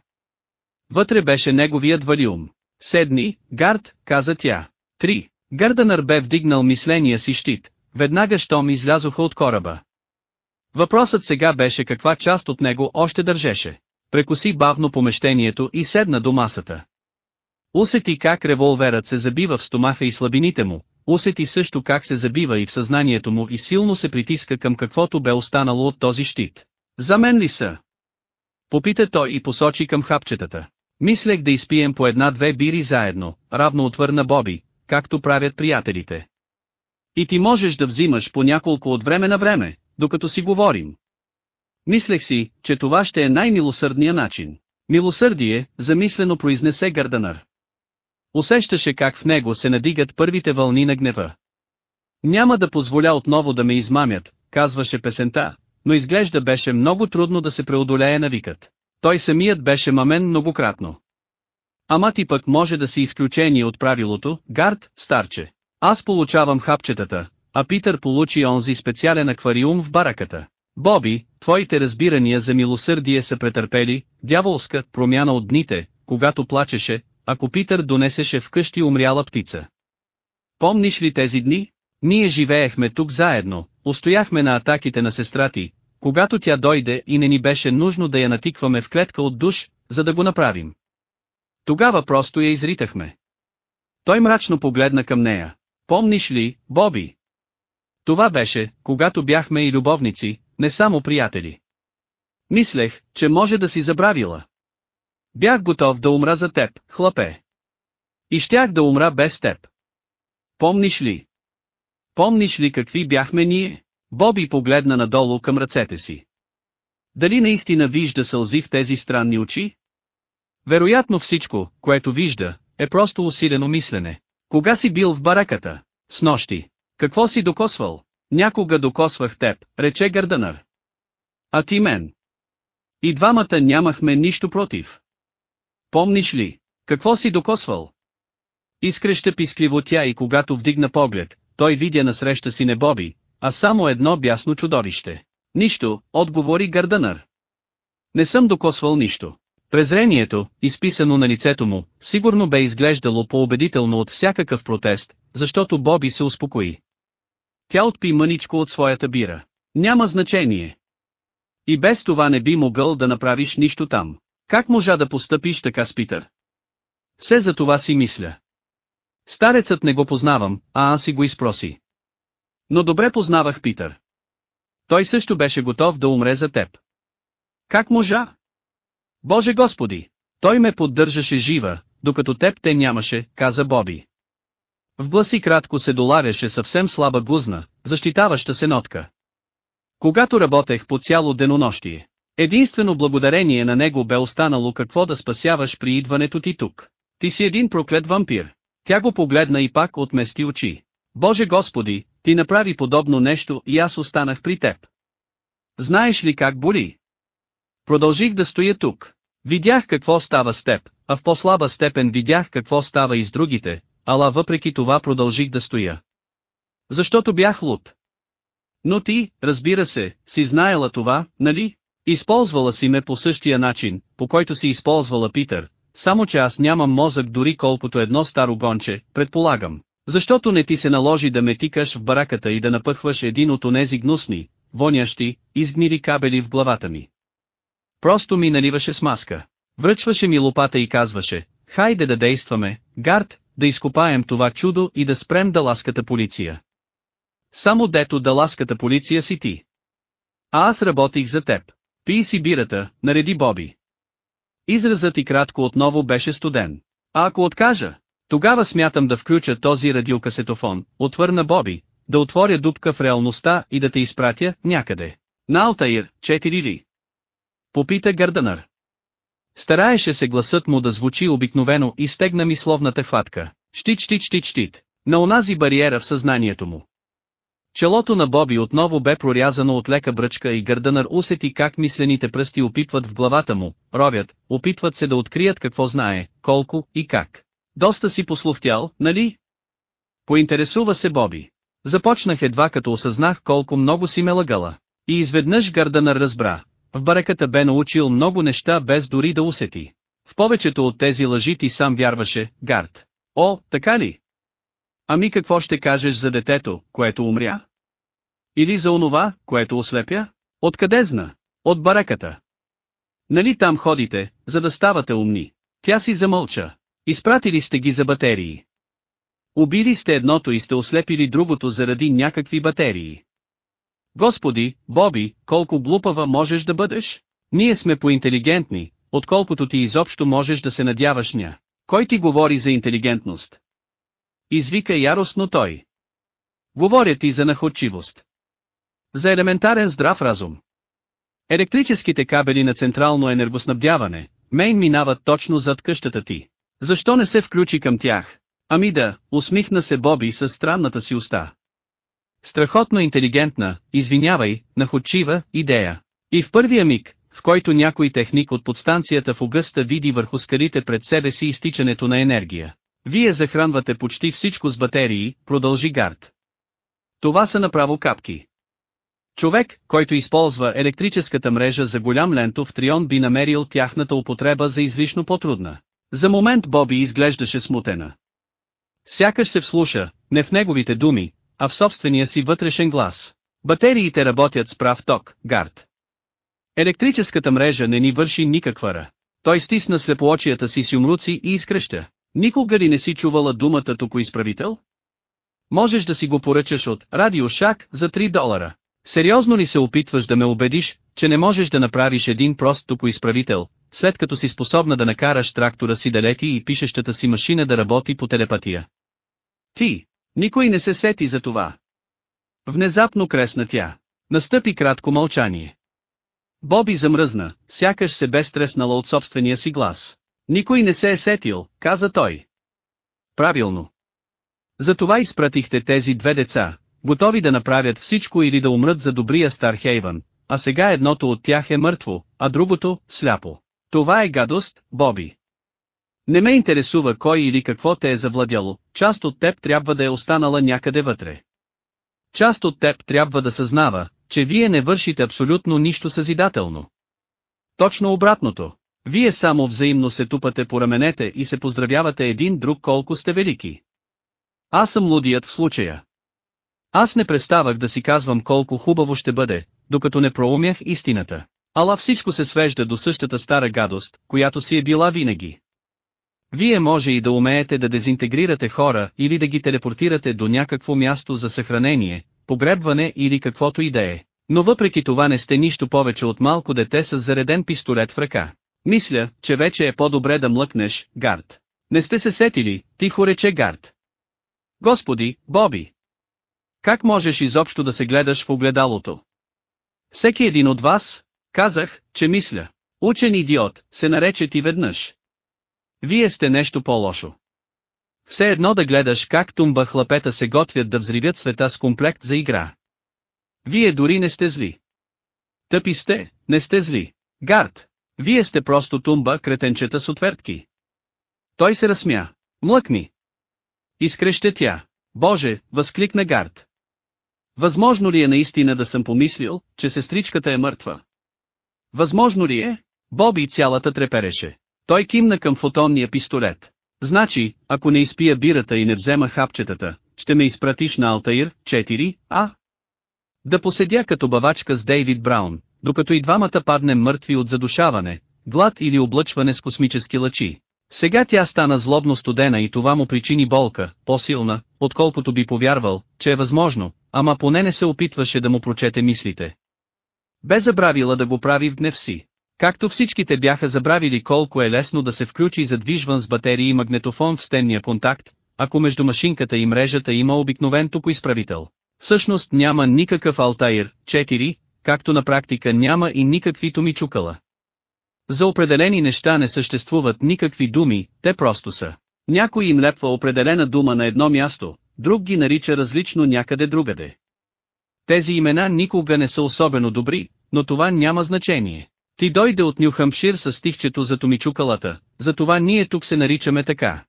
Вътре беше неговият валиум. Седни, гард, каза тя. Три. Гърданър бе вдигнал мисления си щит, веднага щом излязоха от кораба. Въпросът сега беше каква част от него още държеше. Прекоси бавно помещението и седна до масата. Усети как револверът се забива в стомаха и слабините му, усети също как се забива и в съзнанието му и силно се притиска към каквото бе останало от този щит. За мен ли са? Попита той и посочи към хапчетата. Мислех да изпием по една-две бири заедно, равно отвърна Боби, както правят приятелите. И ти можеш да взимаш по няколко от време на време, докато си говорим. Мислех си, че това ще е най-милосърдния начин. Милосърдие, замислено произнесе Гарданър. Усещаше как в него се надигат първите вълни на гнева. Няма да позволя отново да ме измамят, казваше песента, но изглежда беше много трудно да се преодолее навикът. Той самият беше мамен многократно. Ама ти пък може да си изключение от правилото, гард, старче. Аз получавам хапчетата, а Питър получи онзи специален аквариум в бараката. Боби, твоите разбирания за милосърдие са претърпели, дяволска промяна от дните, когато плачеше, ако Питър донесеше вкъщи умряла птица. Помниш ли тези дни? Ние живеехме тук заедно, устояхме на атаките на сестра ти, когато тя дойде и не ни беше нужно да я натикваме в клетка от душ, за да го направим. Тогава просто я изритахме. Той мрачно погледна към нея. Помниш ли, Боби? Това беше, когато бяхме и любовници, не само приятели. Мислех, че може да си забравила. Бях готов да умра за теб, хлапе. И щях да умра без теб. Помниш ли? Помниш ли какви бяхме ние? Боби погледна надолу към ръцете си. Дали наистина вижда сълзи в тези странни очи? Вероятно всичко, което вижда, е просто усилено мислене. Кога си бил в бараката? С нощи. Какво си докосвал? Някога докосвах теб, рече Гърдънър. А ти мен. И двамата нямахме нищо против. Помниш ли, какво си докосвал? Изкреща пискливо тя и когато вдигна поглед, той видя насреща си не Боби, а само едно бясно чудовище. Нищо, отговори Гърдънър. Не съм докосвал нищо. Презрението, изписано на лицето му, сигурно бе изглеждало по-убедително от всякакъв протест, защото Боби се успокои. Тя отпи мъничко от своята бира. Няма значение. И без това не би могъл да направиш нищо там. Как можа да постъпиш така с Питър? Все за това си мисля. Старецът не го познавам, а аз си го изпроси. Но добре познавах Питър. Той също беше готов да умре за теб. Как можа? Боже Господи! Той ме поддържаше жива, докато теб те нямаше, каза Боби. В гласи кратко се доларяше съвсем слаба гузна, защитаваща се нотка. Когато работех по цяло денонощие, единствено благодарение на него бе останало какво да спасяваш при идването ти тук. Ти си един проклет вампир. Тя го погледна и пак отмести очи. Боже Господи, ти направи подобно нещо и аз останах при теб. Знаеш ли как боли? Продължих да стоя тук. Видях какво става с теб, а в по-слаба степен видях какво става и с другите, ала въпреки това продължих да стоя. Защото бях луд. Но ти, разбира се, си знаела това, нали? Използвала си ме по същия начин, по който си използвала Питър, само че аз нямам мозък дори колкото едно старо гонче, предполагам. Защото не ти се наложи да ме тикаш в бараката и да напъхваш един от онези гнусни, вонящи, изгнили кабели в главата ми. Просто ми наливаше смазка. Връчваше ми лопата и казваше, хайде да действаме, гард, да изкопаем това чудо и да спрем даласката полиция. Само дето даласката полиция си ти. А аз работих за теб. Пий си бирата, нареди Боби. Изразът и кратко отново беше студен. А ако откажа, тогава смятам да включа този радиокасетофон, отвърна Боби, да отворя дупка в реалността и да те изпратя някъде. На Алтаир, 4 ли? Попита Гърдънър. Стараеше се гласът му да звучи обикновено и стегна мисловната хватка. Щит, щит, щит, щит. На онази бариера в съзнанието му. Челото на Боби отново бе прорязано от лека бръчка и Гърдънър усети как мислените пръсти опитват в главата му, ровят, опитват се да открият какво знае, колко и как. Доста си послухтял, нали? Поинтересува се Боби. Започнах едва като осъзнах колко много си ме лъгала. И изведнъж Гърдънър разбра. В бареката бе научил много неща без дори да усети. В повечето от тези лъжи ти сам вярваше, Гард. О, така ли? Ами какво ще кажеш за детето, което умря? Или за онова, което ослепя? Откъде зна? От бареката. Нали там ходите, за да ставате умни? Тя си замълча. Изпратили сте ги за батерии. Убили сте едното и сте ослепили другото заради някакви батерии. Господи, Боби, колко глупава можеш да бъдеш? Ние сме поинтелигентни, отколкото ти изобщо можеш да се надяваш ня. Кой ти говори за интелигентност? Извика яростно той. Говоря ти за находчивост. За елементарен здрав разум. Електрическите кабели на централно енергоснабдяване, мейн минават точно зад къщата ти. Защо не се включи към тях? Ами да, усмихна се Боби с странната си уста. Страхотно интелигентна, извинявай, находчива, идея. И в първия миг, в който някой техник от подстанцията в Огъста види върху скалите пред себе си изтичането на енергия. Вие захранвате почти всичко с батерии, продължи Гард. Това са направо капки. Човек, който използва електрическата мрежа за голям лентов трион би намерил тяхната употреба за излишно по-трудна. За момент Боби изглеждаше смутена. Сякаш се вслуша, не в неговите думи, а в собствения си вътрешен глас. Батериите работят с прав ток, Гард. Електрическата мрежа не ни върши никаква ра. Той стисна слепоочията си с юмруци и изкръща. Никога ли не си чувала думата изправител? Можеш да си го поръчаш от Радио Шак за 3 долара. Сериозно ли се опитваш да ме убедиш, че не можеш да направиш един прост изправител, след като си способна да накараш трактора си да лети и пишещата си машина да работи по телепатия? Ти, никой не се сети за това. Внезапно кресна тя. Настъпи кратко мълчание. Боби замръзна, сякаш се бе стреснала от собствения си глас. Никой не се е сетил, каза той. Правилно. Затова изпратихте тези две деца, готови да направят всичко или да умрат за добрия Стар Хейвън, а сега едното от тях е мъртво, а другото – сляпо. Това е гадост, Боби. Не ме интересува кой или какво те е завладяло, част от теб трябва да е останала някъде вътре. Част от теб трябва да съзнава, че вие не вършите абсолютно нищо съзидателно. Точно обратното. Вие само взаимно се тупате по раменете и се поздравявате един друг колко сте велики. Аз съм лудият в случая. Аз не преставах да си казвам колко хубаво ще бъде, докато не проумях истината. Ала всичко се свежда до същата стара гадост, която си е била винаги. Вие може и да умеете да дезинтегрирате хора или да ги телепортирате до някакво място за съхранение, погребване или каквото и да е. Но въпреки това не сте нищо повече от малко дете с зареден пистолет в ръка. Мисля, че вече е по-добре да млъкнеш, Гард. Не сте се сетили, тихо рече Гард. Господи, Боби! Как можеш изобщо да се гледаш в огледалото? Всеки един от вас, казах, че мисля. Учен идиот, се нарече ти веднъж. Вие сте нещо по-лошо. Все едно да гледаш как тумба хлапета се готвят да взривят света с комплект за игра. Вие дори не сте зли. Тъпи сте, не сте зли. Гард, вие сте просто тумба кретенчета с отвертки. Той се разсмя. Млъкни. Изкреща тя. Боже, възкликна Гард. Възможно ли е наистина да съм помислил, че сестричката е мъртва? Възможно ли е? Боби цялата трепереше. Той кимна към фотонния пистолет. Значи, ако не изпия бирата и не взема хапчетата, ще ме изпратиш на Алтаир, 4, а? Да поседя като бавачка с Дейвид Браун, докато и двамата паднем мъртви от задушаване, глад или облъчване с космически лъчи. Сега тя стана злобно студена и това му причини болка, по-силна, отколкото би повярвал, че е възможно, ама поне не се опитваше да му прочете мислите. Бе забравила да го прави в гнев си. Както всичките бяха забравили колко е лесно да се включи задвижван с батерии и магнетофон в стенния контакт, ако между машинката и мрежата има обикновен топоизправител. Всъщност няма никакъв Алтаир, 4, както на практика няма и никакви туми чукала. За определени неща не съществуват никакви думи, те просто са. Някой им лепва определена дума на едно място, друг ги нарича различно някъде другаде. Тези имена никога не са особено добри, но това няма значение. Ти дойде от Ню Хамшир с стихчето за Томичукалата, затова ние тук се наричаме така.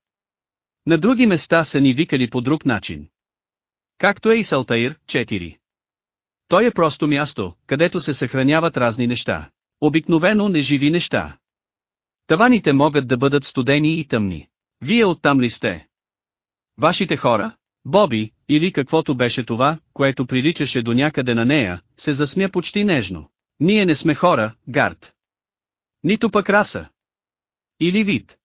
На други места са ни викали по друг начин. Както е и Салтаир, 4. Той е просто място, където се съхраняват разни неща. Обикновено неживи неща. Таваните могат да бъдат студени и тъмни. Вие оттам ли сте? Вашите хора? Боби, или каквото беше това, което приличаше до някъде на нея, се засмя почти нежно. Ние не сме хора, Гард. Нито пък раса. Или вид.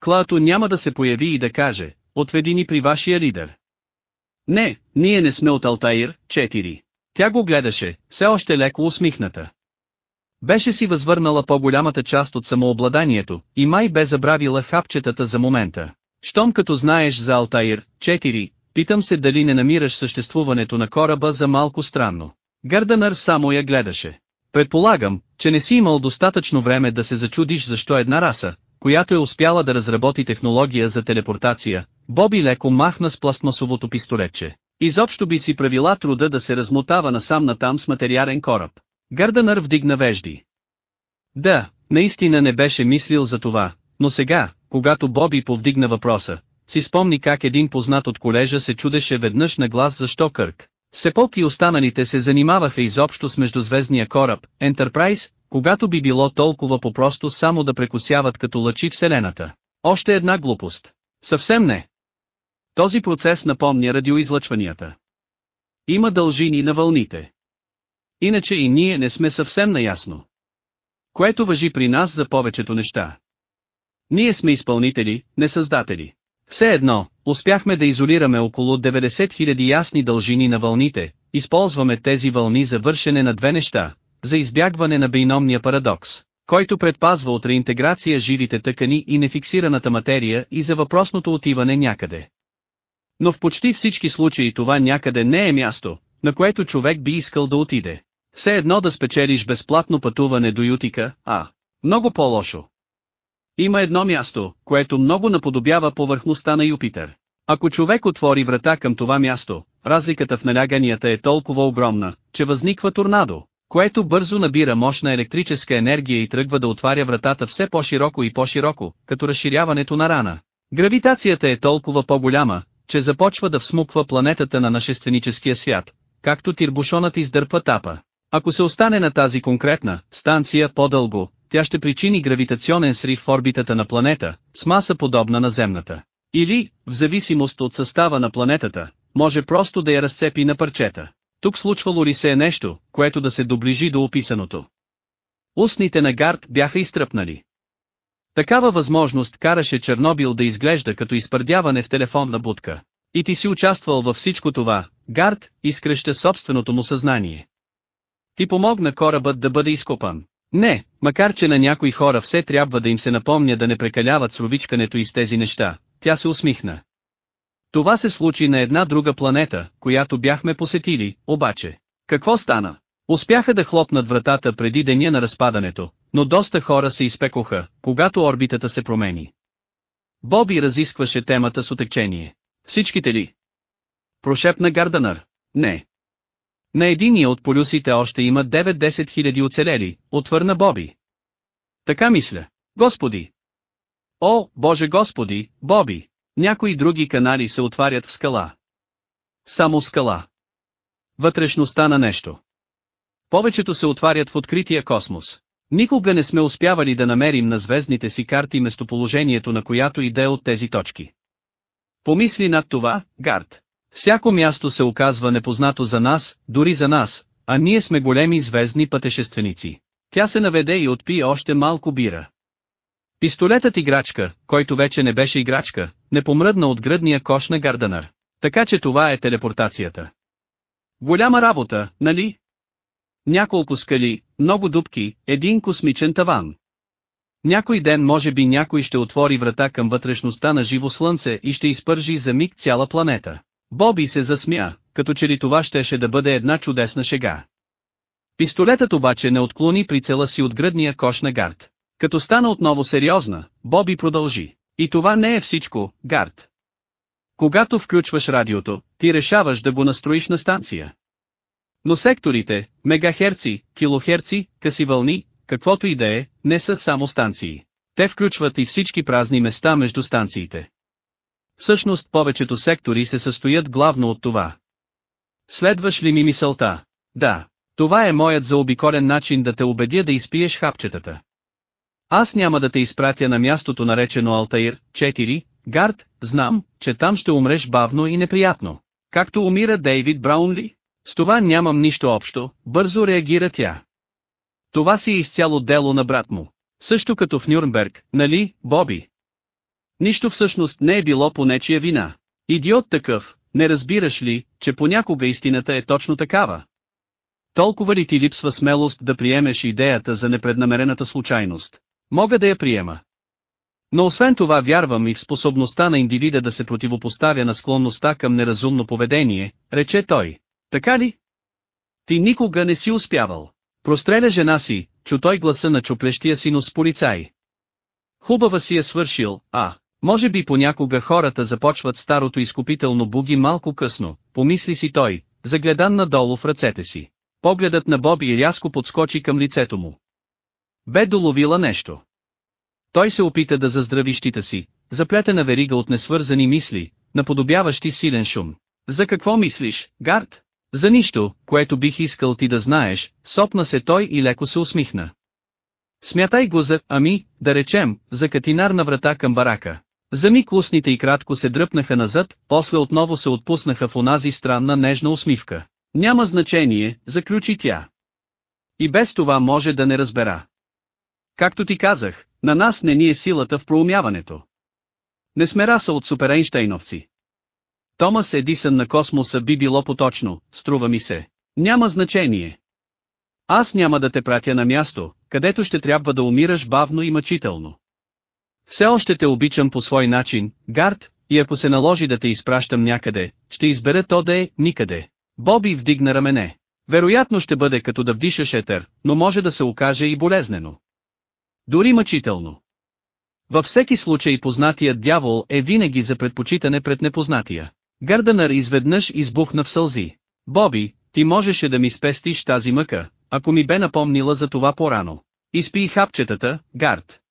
Клато няма да се появи и да каже, отведи ни при вашия лидер. Не, ние не сме от Алтаир, 4. Тя го гледаше, все още леко усмихната. Беше си възвърнала по-голямата част от самообладанието, и май бе забравила хапчетата за момента. Щом като знаеш за Алтаир, 4, питам се дали не намираш съществуването на кораба за малко странно. Гърданър само я гледаше. Предполагам, че не си имал достатъчно време да се зачудиш защо една раса, която е успяла да разработи технология за телепортация, Боби леко махна с пластмасовото пистолетче. Изобщо би си правила труда да се размотава насам натам с материален кораб. Гърданър вдигна вежди. Да, наистина не беше мислил за това, но сега, когато Боби повдигна въпроса, си спомни как един познат от колежа се чудеше веднъж на глас защо Кърк. Сепок и останалите се занимаваха изобщо с междузвездния кораб, Enterprise, когато би било толкова попросто само да прекусяват като лъчи Вселената. Още една глупост. Съвсем не. Този процес напомня радиоизлъчванията. Има дължини на вълните. Иначе и ние не сме съвсем наясно. Което въжи при нас за повечето неща. Ние сме изпълнители, не създатели. Все едно, успяхме да изолираме около 90 000 ясни дължини на вълните, използваме тези вълни за вършене на две неща, за избягване на биномния парадокс, който предпазва от реинтеграция живите тъкани и нефиксираната материя и за въпросното отиване някъде. Но в почти всички случаи това някъде не е място, на което човек би искал да отиде. Все едно да спечелиш безплатно пътуване до Ютика, а, много по-лошо. Има едно място, което много наподобява повърхността на Юпитер. Ако човек отвори врата към това място, разликата в наляганията е толкова огромна, че възниква торнадо, което бързо набира мощна електрическа енергия и тръгва да отваря вратата все по-широко и по-широко, като разширяването на рана. Гравитацията е толкова по-голяма, че започва да всмуква планетата на нашественическия свят, както тирбушонът издърпа тапа. Ако се остане на тази конкретна станция по-дълго, тя ще причини гравитационен срив в орбитата на планета, с маса подобна на Земната. Или, в зависимост от състава на планетата, може просто да я разцепи на парчета. Тук случвало ли се е нещо, което да се доближи до описаното? Устните на Гард бяха изтръпнали. Такава възможност караше Чернобил да изглежда като изпърдяване в телефонна будка. И ти си участвал във всичко това, Гард, изкръща собственото му съзнание. Ти помогна корабът да бъде изкопан. Не, макар че на някои хора все трябва да им се напомня да не прекаляват с ровичкането из тези неща, тя се усмихна. Това се случи на една друга планета, която бяхме посетили, обаче. Какво стана? Успяха да хлопнат вратата преди деня на разпадането, но доста хора се изпекоха, когато орбитата се промени. Боби разискваше темата с отекчение. Всичките ли? Прошепна Гарданър. Не. На единия от полюсите още има 9-10 хиляди оцелели, отвърна Боби. Така мисля. Господи! О, Боже Господи, Боби! Някои други канали се отварят в скала. Само скала. Вътрешността на нещо. Повечето се отварят в открития космос. Никога не сме успявали да намерим на звездните си карти местоположението на която иде от тези точки. Помисли над това, Гард. Всяко място се оказва непознато за нас, дори за нас, а ние сме големи звездни пътешественици. Тя се наведе и отпи още малко бира. Пистолетът играчка, който вече не беше играчка, не помръдна от гръдния кош на Гарданър. Така че това е телепортацията. Голяма работа, нали? Няколко скали, много дубки, един космичен таван. Някой ден може би някой ще отвори врата към вътрешността на живо слънце и ще изпържи за миг цяла планета. Боби се засмя, като че ли това щеше да бъде една чудесна шега. Пистолетът обаче не отклони прицела си от гръдния кош на Гард. Като стана отново сериозна, Боби продължи. И това не е всичко, Гард. Когато включваш радиото, ти решаваш да го настроиш на станция. Но секторите, мегахерци, килохерци, къси вълни, каквото и да е, не са само станции. Те включват и всички празни места между станциите. Всъщност повечето сектори се състоят главно от това. Следваш ли ми мисълта? Да. Това е моят заобиколен начин да те убедя да изпиеш хапчетата. Аз няма да те изпратя на мястото наречено Алтаир, 4, Гард, знам, че там ще умреш бавно и неприятно. Както умира Дейвид Браунли? С това нямам нищо общо, бързо реагира тя. Това си е изцяло дело на брат му. Също като в Нюрнберг, нали, Боби? Нищо всъщност не е било по нечия вина. Идиот такъв, не разбираш ли, че понякога истината е точно такава? Толкова ли ти липсва смелост да приемеш идеята за непреднамерената случайност? Мога да я приема. Но освен това вярвам и в способността на индивида да се противопоставя на склонността към неразумно поведение, рече той. Така ли? Ти никога не си успявал. Простреля жена си, чу той гласа на чуплещия си нос полицай. Хубава си е свършил, а, може би понякога хората започват старото изкупително буги малко късно, помисли си той, загледан надолу в ръцете си. Погледът на Боби рязко подскочи към лицето му. Бе доловила нещо. Той се опита да заздрави щита си, заплетена верига от несвързани мисли, наподобяващи силен шум. За какво мислиш, Гард? За нищо, което бих искал ти да знаеш, сопна се той и леко се усмихна. Смятай го за, ами, да речем, за катинарна врата към барака. За миг устните и кратко се дръпнаха назад, после отново се отпуснаха в онази странна нежна усмивка. Няма значение, заключи тя. И без това може да не разбера. Както ти казах, на нас не ни е силата в проумяването. Не сме раса от суперейнштейновци. Томас Едисън на космоса би било поточно, струва ми се. Няма значение. Аз няма да те пратя на място, където ще трябва да умираш бавно и мъчително. Все още те обичам по свой начин, Гард, и ако се наложи да те изпращам някъде, ще избера то да е никъде. Боби вдигна рамене. Вероятно ще бъде като да вдишаш етер, но може да се окаже и болезнено. Дори мъчително. Във всеки случай познатият дявол е винаги за предпочитане пред непознатия. Гърдънър изведнъж избухна в сълзи. Боби, ти можеше да ми спестиш тази мъка, ако ми бе напомнила за това по-рано. Изпи хапчетата, Гард.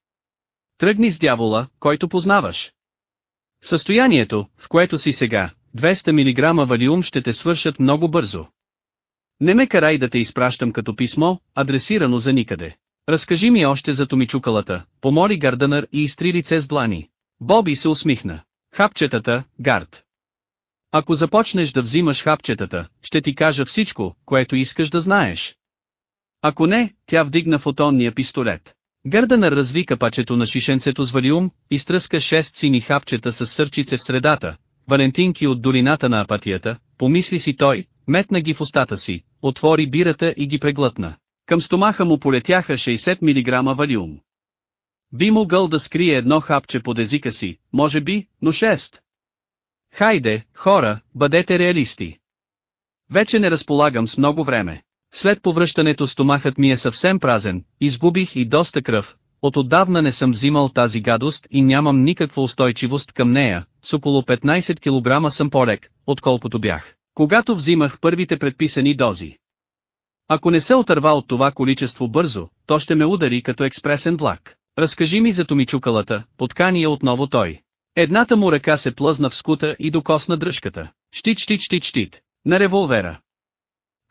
Тръгни с дявола, който познаваш. Състоянието, в което си сега, 200 мг валиум ще те свършат много бързо. Не ме карай да те изпращам като писмо, адресирано за никъде. Разкажи ми още за томичукалата, помоли Гардънър и изтри лице с длани. Боби се усмихна. Хапчетата, Гард. Ако започнеш да взимаш хапчетата, ще ти кажа всичко, което искаш да знаеш. Ако не, тя вдигна фотонния пистолет. Гърдънър разви капачето на шишенцето с валиум, изтръска шест сини хапчета с сърчице в средата, валентинки от долината на апатията, помисли си той, метна ги в устата си, отвори бирата и ги преглътна. Към стомаха му полетяха 60 мг валиум. Би могъл да скрие едно хапче под езика си, може би, но 6. Хайде, хора, бъдете реалисти. Вече не разполагам с много време. След повръщането стомахът ми е съвсем празен, изгубих и доста кръв, от отдавна не съм взимал тази гадост и нямам никаква устойчивост към нея, с около 15 кг съм по-лек, отколкото бях, когато взимах първите предписани дози. Ако не се отърва от това количество бързо, то ще ме удари като експресен влак. Разкажи ми за томичукалата, подкани я отново той. Едната му ръка се плъзна в скута и докосна дръжката. Щит, щит, щит, щит. На револвера.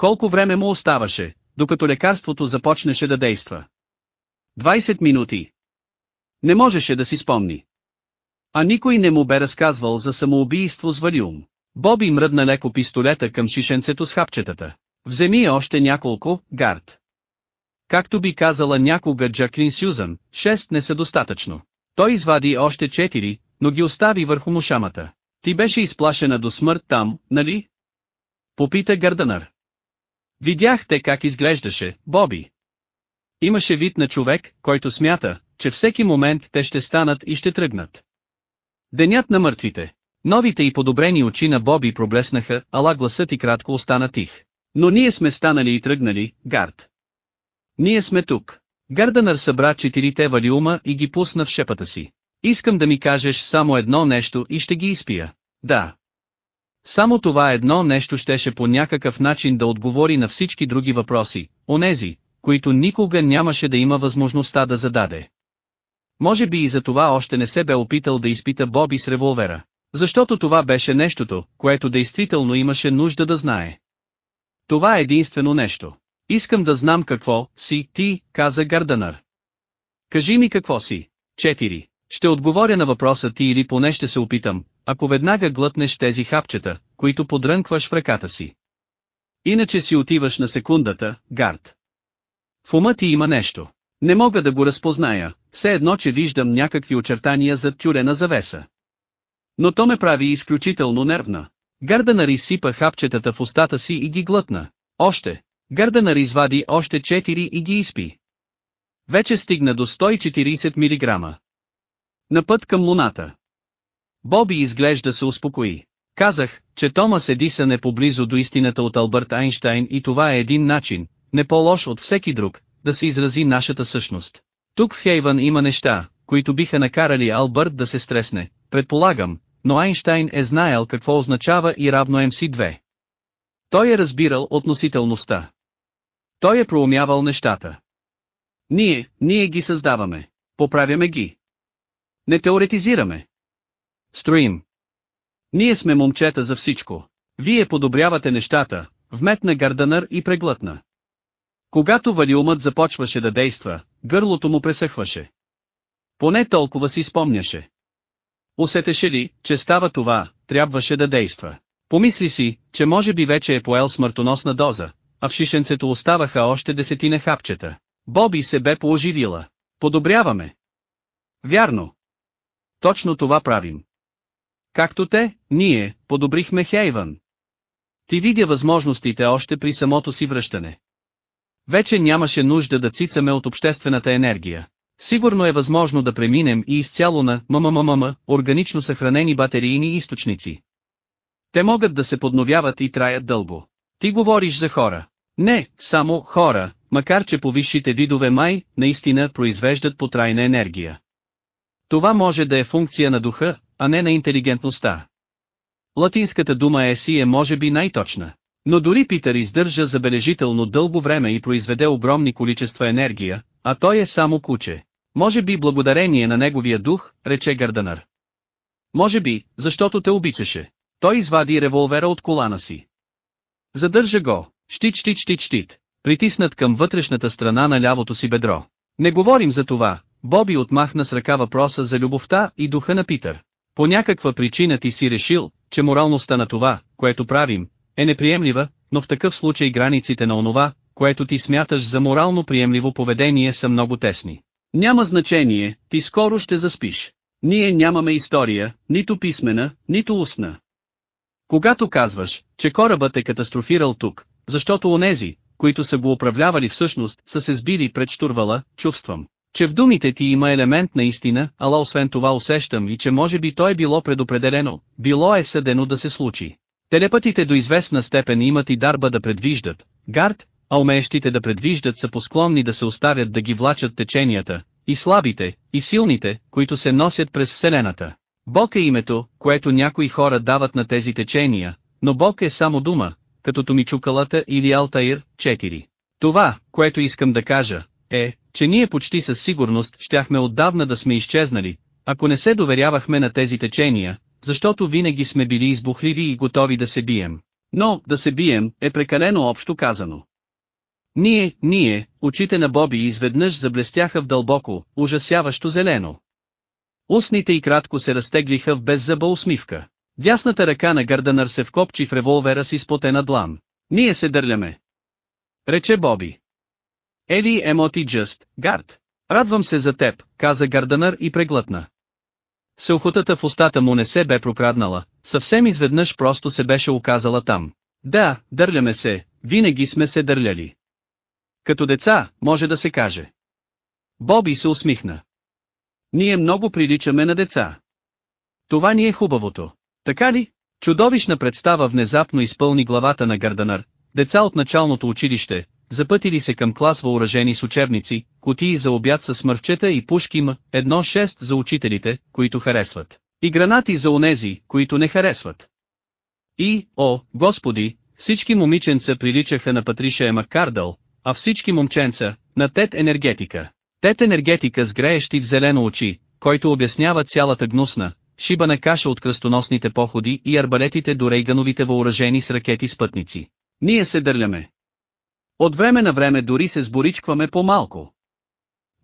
Колко време му оставаше, докато лекарството започнеше да действа? 20 минути. Не можеше да си спомни. А никой не му бе разказвал за самоубийство с валиум. Боби мръдна леко пистолета към шишенцето с хапчетата. Вземи още няколко, гард. Както би казала някога Джаклин Сюзан, шест не са достатъчно. Той извади още четири, но ги остави върху мушамата. Ти беше изплашена до смърт там, нали? Попита Гърдънър. Видяхте как изглеждаше, Боби. Имаше вид на човек, който смята, че всеки момент те ще станат и ще тръгнат. Денят на мъртвите. Новите и подобрени очи на Боби проблеснаха, ала гласът и кратко остана тих. Но ние сме станали и тръгнали, Гард. Ние сме тук. Гардънър събра четирите валиума и ги пусна в шепата си. Искам да ми кажеш само едно нещо и ще ги изпия. Да. Само това едно нещо щеше по някакъв начин да отговори на всички други въпроси, онези, които никога нямаше да има възможността да зададе. Може би и за това още не се бе опитал да изпита Боби с револвера. Защото това беше нещото, което действително имаше нужда да знае. Това е единствено нещо. Искам да знам какво си ти, каза Гарданър. Кажи ми какво си. 4. Ще отговоря на въпроса ти или поне ще се опитам, ако веднага глътнеш тези хапчета, които подрънкваш в ръката си. Иначе си отиваш на секундата, Гард. В ума ти има нещо. Не мога да го разпозная, все едно че виждам някакви очертания зад тюрена завеса. Но то ме прави изключително нервна. Гарданър изсипа хапчетата в устата си и ги глътна. Още. Гарданър извади още 4 и ги изпи. Вече стигна до 140 мг. На път към луната. Боби изглежда се успокои. Казах, че Томас Едисън е поблизо до истината от Албърт Айнштайн и това е един начин, не по-лош от всеки друг, да се изрази нашата същност. Тук в Хейвън има неща, които биха накарали Албърт да се стресне, предполагам, но Айнштайн е знаел какво означава и равно MC2. Той е разбирал относителността. Той е проумявал нещата. Ние, ние ги създаваме. Поправяме ги. Не теоретизираме. Строим. Ние сме момчета за всичко. Вие подобрявате нещата, вметна Гарданър и преглътна. Когато валиумът започваше да действа, гърлото му пресъхваше. Поне толкова си спомняше. Усетеше ли, че става това, трябваше да действа. Помисли си, че може би вече е поел смъртоносна доза, а в шишенцето оставаха още десетина хапчета. Боби се бе пооживила. Подобряваме. Вярно. Точно това правим. Както те, ние, подобрихме Хейвън. Ти видя възможностите още при самото си връщане. Вече нямаше нужда да цицаме от обществената енергия. Сигурно е възможно да преминем и изцяло на ММММ, органично съхранени батерийни източници. Те могат да се подновяват и траят дълго. Ти говориш за хора. Не, само хора, макар че по висшите видове май, наистина произвеждат потрайна енергия. Това може да е функция на духа, а не на интелигентността. Латинската дума еси е може би най-точна. Но дори Питър издържа забележително дълго време и произведе огромни количества енергия, а той е само куче. Може би благодарение на неговия дух, рече Гарданър. Може би, защото те обичаше. Той извади револвера от колана си. Задържа го, щит щит щит щит, притиснат към вътрешната страна на лявото си бедро. Не говорим за това, Боби отмахна с ръка въпроса за любовта и духа на Питър. По някаква причина ти си решил, че моралността на това, което правим, е неприемлива, но в такъв случай границите на онова, което ти смяташ за морално приемливо поведение са много тесни. Няма значение, ти скоро ще заспиш. Ние нямаме история, нито писмена, нито устна. Когато казваш, че корабът е катастрофирал тук, защото онези, които са го управлявали всъщност, са се сбили пред штурвала, чувствам, че в думите ти има елемент на истина, ала освен това усещам и че може би то е било предопределено, било е съдено да се случи. Телепатите до известна степен имат и дарба да предвиждат, гард, а умеещите да предвиждат са посклонни да се оставят да ги влачат теченията, и слабите, и силните, които се носят през Вселената. Бог е името, което някои хора дават на тези течения, но Бог е само дума, като Томичукалата или Алтаир, 4. Това, което искам да кажа, е, че ние почти със сигурност щяхме отдавна да сме изчезнали, ако не се доверявахме на тези течения, защото винаги сме били избухливи и готови да се бием. Но, да се бием, е прекалено общо казано. Ние, ние, очите на Боби изведнъж заблестяха в дълбоко, ужасяващо зелено. Устните и кратко се разтеглиха в беззъба усмивка. Дясната ръка на Гарданър се вкопчи в револвера си с потена длан. Ние се дърляме. Рече Боби. Ели емоти джъст, гард. Радвам се за теб, каза Гарданър и преглътна. Сълхотата в устата му не се бе прокраднала, съвсем изведнъж просто се беше оказала там. Да, дърляме се, винаги сме се дърляли. Като деца, може да се каже. Боби се усмихна. Ние много приличаме на деца. Това ни е хубавото. Така ли? Чудовищна представа внезапно изпълни главата на Гарданър, деца от началното училище, запътили се към клас въоръжени с учебници, кутии за обяд с смърчета и пушки М, едно шест за учителите, които харесват. И гранати за онези, които не харесват. И, о, господи, всички момиченца приличаха на Патришия Маккардъл, а всички момченца, на Тет Енергетика. Тет Енергетика с греещи в зелено очи, който обяснява цялата гнусна, шибана каша от кръстоносните походи и арбалетите до рейгановите въоръжени с ракети спътници. Ние се дърляме. От време на време дори се сборичкваме по-малко.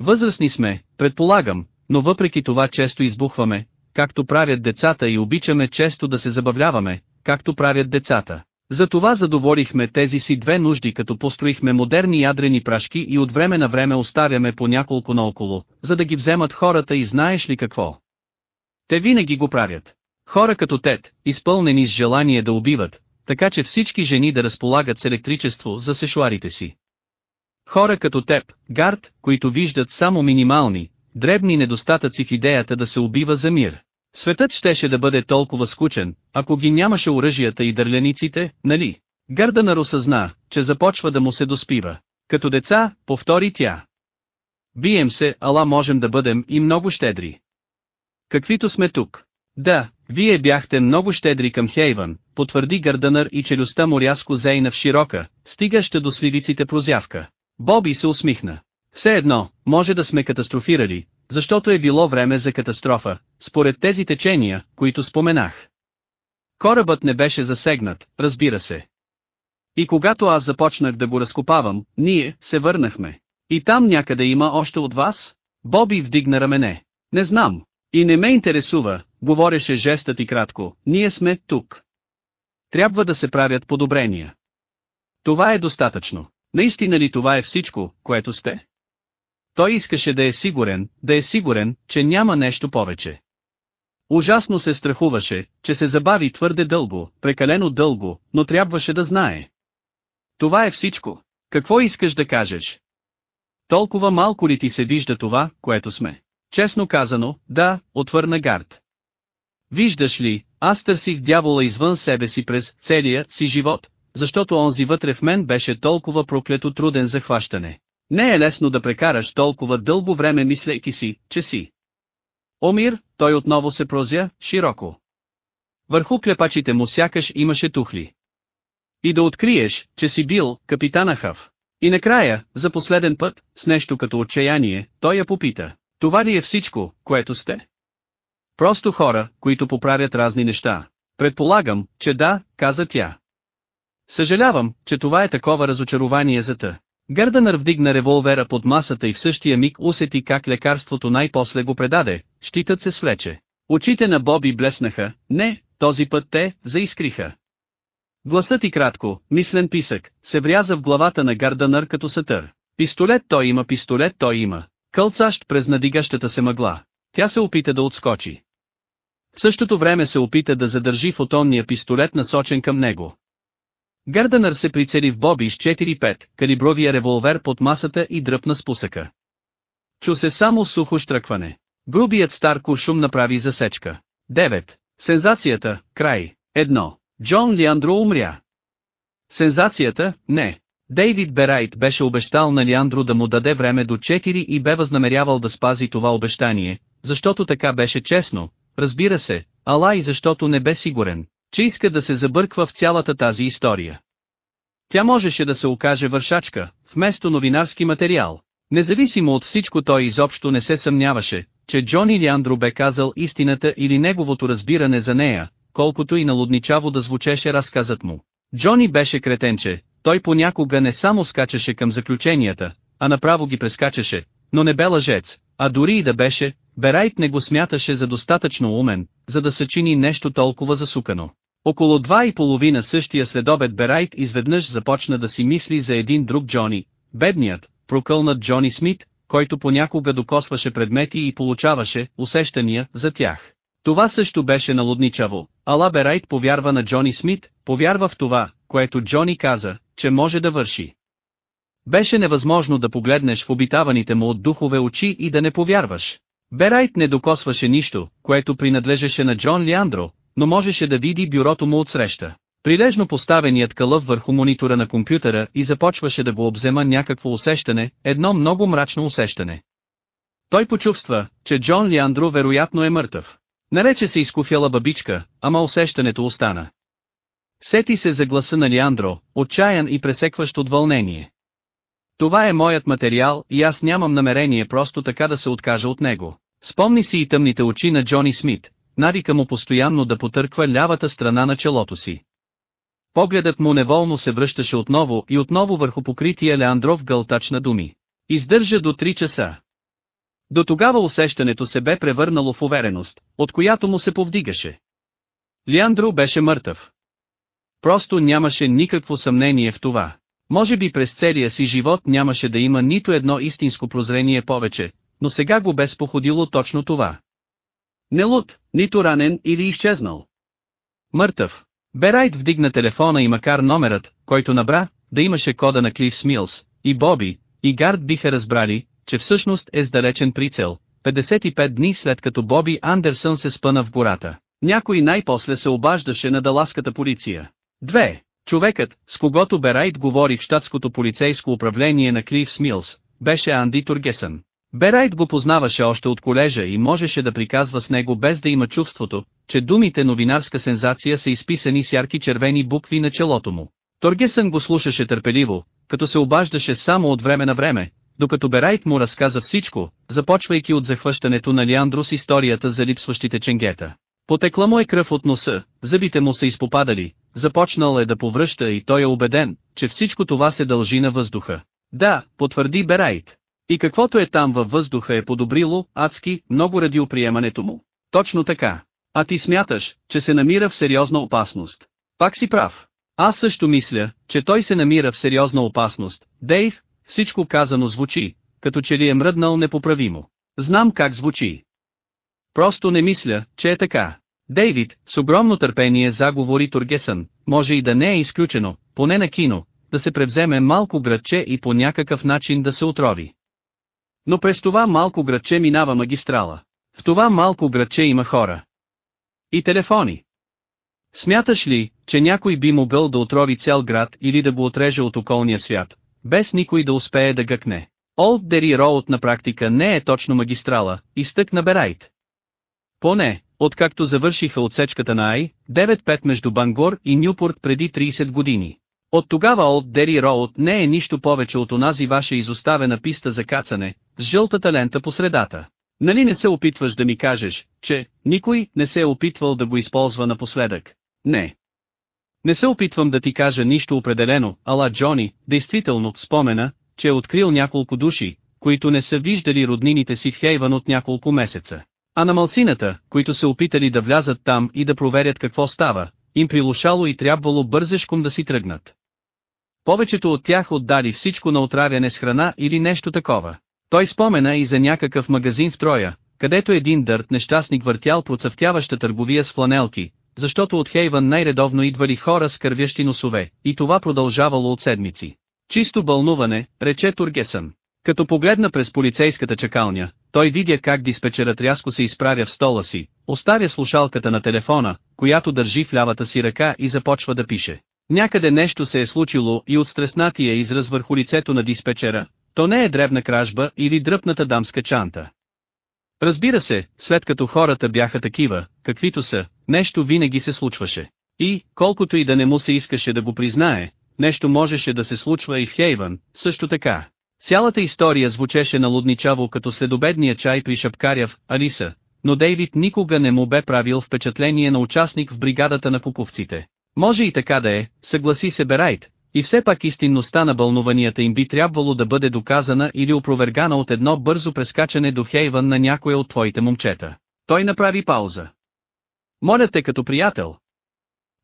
Възрастни сме, предполагам, но въпреки това често избухваме, както правят децата и обичаме често да се забавляваме, както правят децата. Затова задоволихме тези си две нужди като построихме модерни ядрени прашки и от време на време оставяме по няколко наоколо, за да ги вземат хората и знаеш ли какво. Те винаги го правят. Хора като Тед, изпълнени с желание да убиват, така че всички жени да разполагат с електричество за сешуарите си. Хора като теб, Гард, които виждат само минимални, дребни недостатъци в идеята да се убива за мир. Светът щеше да бъде толкова скучен, ако ги нямаше оръжията и дърляниците, нали? Гърданър осъзна, че започва да му се доспива. Като деца, повтори тя. Бием се, ала можем да бъдем и много щедри. Каквито сме тук. Да, вие бяхте много щедри към Хейвън, потвърди Гърданър и челюстта му рязко зейна в широка, стигаща до свивиците прозявка. Боби се усмихна. Все едно, може да сме катастрофирали, защото е било време за катастрофа, според тези течения, които споменах. Корабът не беше засегнат, разбира се. И когато аз започнах да го разкопавам, ние се върнахме. И там някъде има още от вас? Боби вдигна рамене. Не знам. И не ме интересува, говореше жестът и кратко, ние сме тук. Трябва да се правят подобрения. Това е достатъчно. Наистина ли това е всичко, което сте? Той искаше да е сигурен, да е сигурен, че няма нещо повече. Ужасно се страхуваше, че се забави твърде дълго, прекалено дълго, но трябваше да знае. Това е всичко. Какво искаш да кажеш? Толкова малко ли ти се вижда това, което сме? Честно казано, да, отвърна Гард. Виждаш ли, аз търсих дявола извън себе си през целия си живот, защото онзи вътре в мен беше толкова проклето труден за хващане. Не е лесно да прекараш толкова дълго време мислейки си, че си. Омир, той отново се прозя, широко. Върху клепачите му сякаш имаше тухли. И да откриеш, че си бил капитана Хъв. И накрая, за последен път, с нещо като отчаяние, той я попита. Това ли е всичко, което сте? Просто хора, които поправят разни неща. Предполагам, че да, каза тя. Съжалявам, че това е такова разочарование за та. Гърданър вдигна револвера под масата и в същия миг усети как лекарството най-после го предаде, щитът се свлече. Очите на Боби блеснаха, не, този път те, заискриха. Гласът и кратко, мислен писък, се вряза в главата на Гърданър като сатър. Пистолет той има, пистолет той има. Кълцащ през надигащата се мъгла. Тя се опита да отскочи. В същото време се опита да задържи фотонния пистолет насочен към него. Гърданър се прицели в Боби с 4-5, калибровия револвер под масата и дръпна спусъка. Чу се само сухо штръкване. Грубият стар куршум направи засечка. 9. Сензацията, край. 1. Джон Лиандро умря. Сензацията, не. Дейвид Берайт беше обещал на Лиандро да му даде време до 4 и бе възнамерявал да спази това обещание, защото така беше честно, разбира се, ала и защото не бе сигурен, че иска да се забърква в цялата тази история. Тя можеше да се окаже вършачка, вместо новинарски материал. Независимо от всичко той изобщо не се съмняваше, че Джони Лиандро бе казал истината или неговото разбиране за нея, колкото и налудничаво да звучеше разказът му. Джони беше кретенче, той понякога не само скачаше към заключенията, а направо ги прескачаше, но не бе лъжец, а дори и да беше, Берайт не го смяташе за достатъчно умен, за да съчини нещо толкова засукано. Около два и половина същия следобед Берайт изведнъж започна да си мисли за един друг Джони, бедният, прокълнат Джони Смит, който понякога докосваше предмети и получаваше усещания за тях. Това също беше налудничаво, ала Берайт повярва на Джони Смит, повярва в това, което Джони каза, че може да върши. Беше невъзможно да погледнеш в обитаваните му от духове очи и да не повярваш. Берайт не докосваше нищо, което принадлежеше на Джон Лиандро, но можеше да види бюрото му отсреща. Прилежно поставеният кълъв върху монитора на компютъра и започваше да го обзема някакво усещане, едно много мрачно усещане. Той почувства, че Джон Лиандро вероятно е мъртъв. Нарече се изкуфяла бабичка, ама усещането остана. Сети се за гласа на Леандро, отчаян и пресекващ от вълнение. Това е моят материал и аз нямам намерение просто така да се откажа от него. Спомни си и тъмните очи на Джони Смит, навика му постоянно да потърква лявата страна на челото си. Погледът му неволно се връщаше отново и отново върху покрития Леандров гълтач на думи. Издържа до 3 часа. До тогава усещането се бе превърнало в увереност, от която му се повдигаше. Леандро беше мъртъв. Просто нямаше никакво съмнение в това. Може би през целия си живот нямаше да има нито едно истинско прозрение повече, но сега го бе споходило точно това. Не луд, нито ранен или изчезнал. Мъртъв. Берайт вдигна телефона и макар номерът, който набра, да имаше кода на Клиф Смилс, и Боби, и Гард биха разбрали, че всъщност е с далечен прицел, 55 дни след като Боби Андерсън се спъна в гората. Някой най-после се обаждаше на даласката полиция. Две. Човекът, с когото Берайт говори в щатското полицейско управление на Клиф Смилс, беше Анди Тургесън. Берайт го познаваше още от колежа и можеше да приказва с него без да има чувството, че думите новинарска сензация са изписани с ярки червени букви на челото му. Торгесън го слушаше търпеливо, като се обаждаше само от време на време, докато Берайт му разказа всичко, започвайки от захващането на Лиандро с историята за липсващите ченгета. Потекла му е кръв от носа, зъбите му са изпопадали, започнал е да повръща и той е убеден, че всичко това се дължи на въздуха. Да, потвърди Берайт. И каквото е там във въздуха е подобрило, адски, много радиоприемането му. Точно така. А ти смяташ, че се намира в сериозна опасност. Пак си прав. Аз също мисля, че той се намира в сериозна опасност. Дейв, всичко казано звучи, като че ли е мръднал непоправимо. Знам как звучи. Просто не мисля, че е така. Дейвид, с огромно търпение заговори Тургесън, може и да не е изключено, поне на кино, да се превземе малко градче и по някакъв начин да се отрови. Но през това малко градче минава магистрала. В това малко градче има хора. И телефони. Смяташ ли, че някой би могъл да отрови цял град или да го отреже от околния свят, без никой да успее да гъкне? Олд Дери Роуд на практика не е точно магистрала, изтъкна Берайт. Поне, откакто завършиха отсечката на Ай, 9-5 между Бангор и Нюпорт преди 30 години. От тогава Олд Дери Роуд не е нищо повече от онази ваша изоставена писта за кацане, с жълтата лента по средата. Нали не се опитваш да ми кажеш, че никой не се е опитвал да го използва напоследък? Не. Не се опитвам да ти кажа нищо определено, ала Джони, действително, спомена, че е открил няколко души, които не са виждали роднините си в Хейвън от няколко месеца. А на малцината, които се опитали да влязат там и да проверят какво става, им прилушало и трябвало бързешком да си тръгнат. Повечето от тях отдали всичко на отравяне с храна или нещо такова. Той спомена и за някакъв магазин в Троя, където един дърт нещастник въртял процъфтяваща търговия с фланелки, защото от Хейвън най-редовно идвали хора с кървящи носове, и това продължавало от седмици. Чисто бълнуване, рече Тургесън. Като погледна през полицейската чакалня, той видя как диспетчерът рязко се изправя в стола си, оставя слушалката на телефона, която държи в лявата си ръка и започва да пише. Някъде нещо се е случило и от стреснатия израз върху лицето на диспетчера, то не е дребна кражба или дръпната дамска чанта. Разбира се, след като хората бяха такива, каквито са, нещо винаги се случваше. И, колкото и да не му се искаше да го признае, нещо можеше да се случва и в Хейвън, също така. Цялата история звучеше налудничаво като следобедния чай при шапкаря в Алиса, но Дейвид никога не му бе правил впечатление на участник в бригадата на куповците. Може и така да е, съгласи се Берайт, и все пак истинността на бълнуванията им би трябвало да бъде доказана или опровергана от едно бързо прескачане до Хейвън на някоя от твоите момчета. Той направи пауза. Моля те като приятел.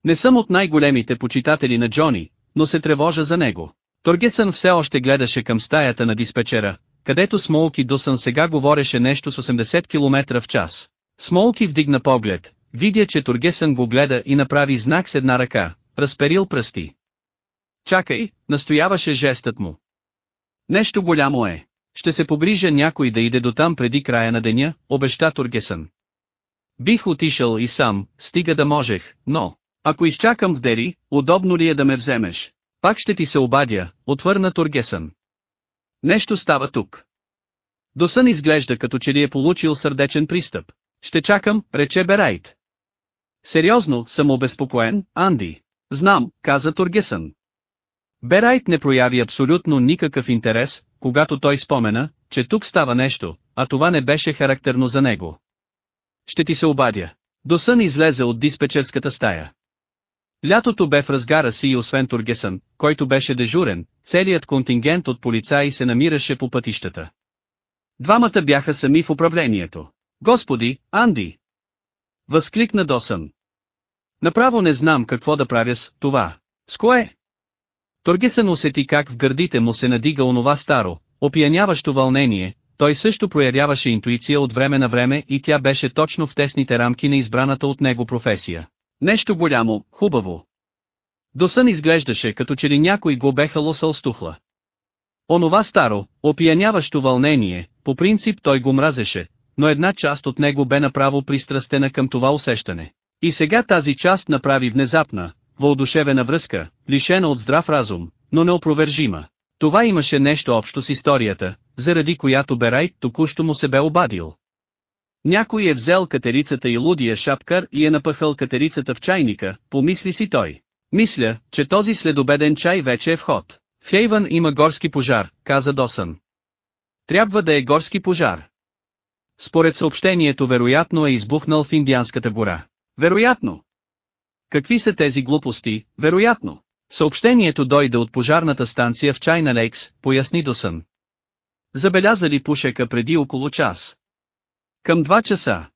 Не съм от най-големите почитатели на Джони, но се тревожа за него. Торгесън все още гледаше към стаята на диспетчера, където Смолки Дусън сега говореше нещо с 80 км в час. Смолки вдигна поглед, видя че Торгесън го гледа и направи знак с една ръка, разперил пръсти. Чакай, настояваше жестът му. Нещо голямо е. Ще се погрижа някой да иде до там преди края на деня, обеща Тургесън. Бих отишъл и сам, стига да можех, но, ако изчакам в Дери, удобно ли е да ме вземеш? Пак ще ти се обадя, отвърна Тургесън. Нещо става тук. Досън изглежда като че ли е получил сърдечен пристъп. Ще чакам, рече Берайт. Сериозно, съм обезпокоен, Анди. Знам, каза Тургесън. Берайт не прояви абсолютно никакъв интерес, когато той спомена, че тук става нещо, а това не беше характерно за него. Ще ти се обадя. Досън излезе от диспетчерската стая. Лятото бе в разгара си и освен Тургесън, който беше дежурен, целият контингент от полицаи се намираше по пътищата. Двамата бяха сами в управлението. Господи, Анди! Възкликна Досън. Направо не знам какво да правя с това. С кое? Торгесън усети как в гърдите му се надига онова старо, опияняващо вълнение, той също проявяваше интуиция от време на време и тя беше точно в тесните рамки на избраната от него професия. Нещо голямо, хубаво. Досън изглеждаше като че ли някой го бе халосал с тухла. Онова старо, опияняващо вълнение, по принцип той го мразеше, но една част от него бе направо пристрастена към това усещане. И сега тази част направи внезапна, въодушевена връзка, лишена от здрав разум, но неопровержима. Това имаше нещо общо с историята, заради която Берайт току-що му се бе обадил. Някой е взел катерицата и лудия шапкар и е напъхал катерицата в чайника, помисли си той. Мисля, че този следобеден чай вече е в ход. В Хейвън има горски пожар, каза Досън. Трябва да е горски пожар. Според съобщението вероятно е избухнал в Индианската гора. Вероятно. Какви са тези глупости, вероятно? Съобщението дойде от пожарната станция в Чайна Лейкс, поясни Досън. Забелязали пушека преди около час. Към два часа.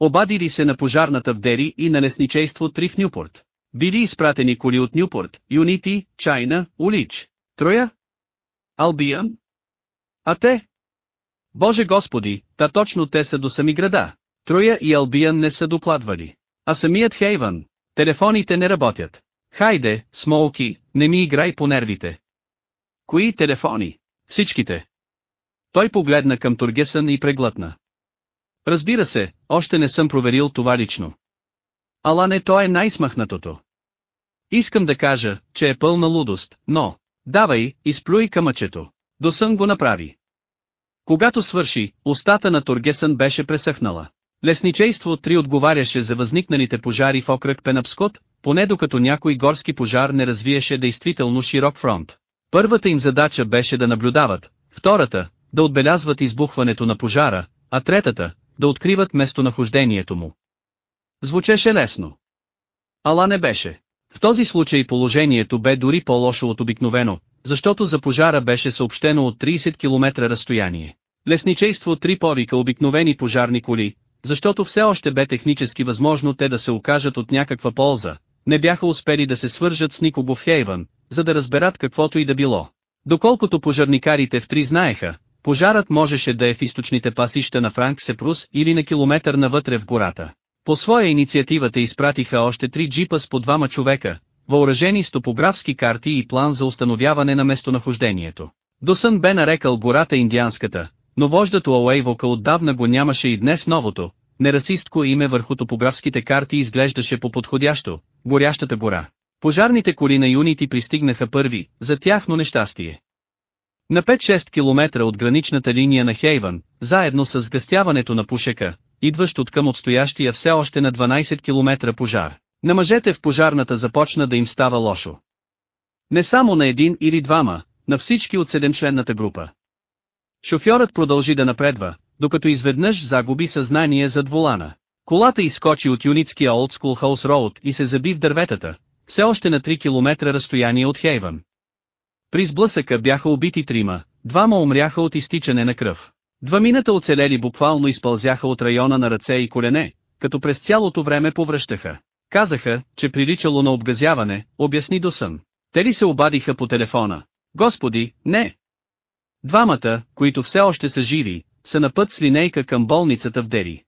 Обадили се на пожарната в Дери и на лесничейство 3 в Нюпорт. Били изпратени коли от Нюпорт, Юнити, Чайна, Улич. Троя? Албиан? А те? Боже Господи, та точно те са до сами града. Троя и Албиан не са докладвали. А самият Хейвън, телефоните не работят. Хайде, Смолки, не ми играй по нервите. Кои телефони? Всичките. Той погледна към Тургесън и преглътна. Разбира се, още не съм проверил това лично. Ала не то е най-смахнатото. Искам да кажа, че е пълна лудост, но, давай, изплюй камъчето. Досън го направи. Когато свърши, устата на Тургесън беше пресъхнала. Лесничейство 3 отговаряше за възникналите пожари в окръг Пенапскот, поне докато някой горски пожар не развиеше действително широк фронт. Първата им задача беше да наблюдават, втората, да отбелязват избухването на пожара, а третата, да откриват местонахождението му. Звучеше лесно. Ала не беше. В този случай положението бе дори по-лошо от обикновено, защото за пожара беше съобщено от 30 км разстояние. Лесничейство три повика обикновени пожарни коли, защото все още бе технически възможно те да се окажат от някаква полза, не бяха успели да се свържат с никого в Хейвън, за да разберат каквото и да било. Доколкото пожарникарите в три знаеха, пожарът можеше да е в източните пасища на Франк Сепрус или на километър навътре в гората. По своя инициатива те изпратиха още три джипа с по двама човека, въоръжени с топографски карти и план за установяване на местонахождението. Досън бе нарекал гората Индианската, но вождато Уейвока отдавна го нямаше и днес новото, нерасистко име върху топографските карти изглеждаше по-подходящо, горящата гора. Пожарните коли на юнити пристигнаха първи, за тяхно нещастие. На 5-6 км от граничната линия на Хейвън, заедно с сгъстяването на пушека, идващ от към отстоящия все още на 12 км пожар, на мъжете в пожарната започна да им става лошо. Не само на един или двама, на всички от седемчленната група. Шофьорът продължи да напредва, докато изведнъж загуби съзнание зад волана. Колата изскочи от юнитския Old School House Road и се заби в дърветата, все още на 3 км разстояние от Хейвън. При сблъсъка бяха убити трима, двама умряха от изтичане на кръв. Двамината оцелели буквално изпълзяха от района на ръце и колене, като през цялото време повръщаха. Казаха, че приличало на обгазяване, обясни до сън. Те ли се обадиха по телефона? Господи, не! Двамата, които все още са живи, са на път с линейка към болницата в Дери.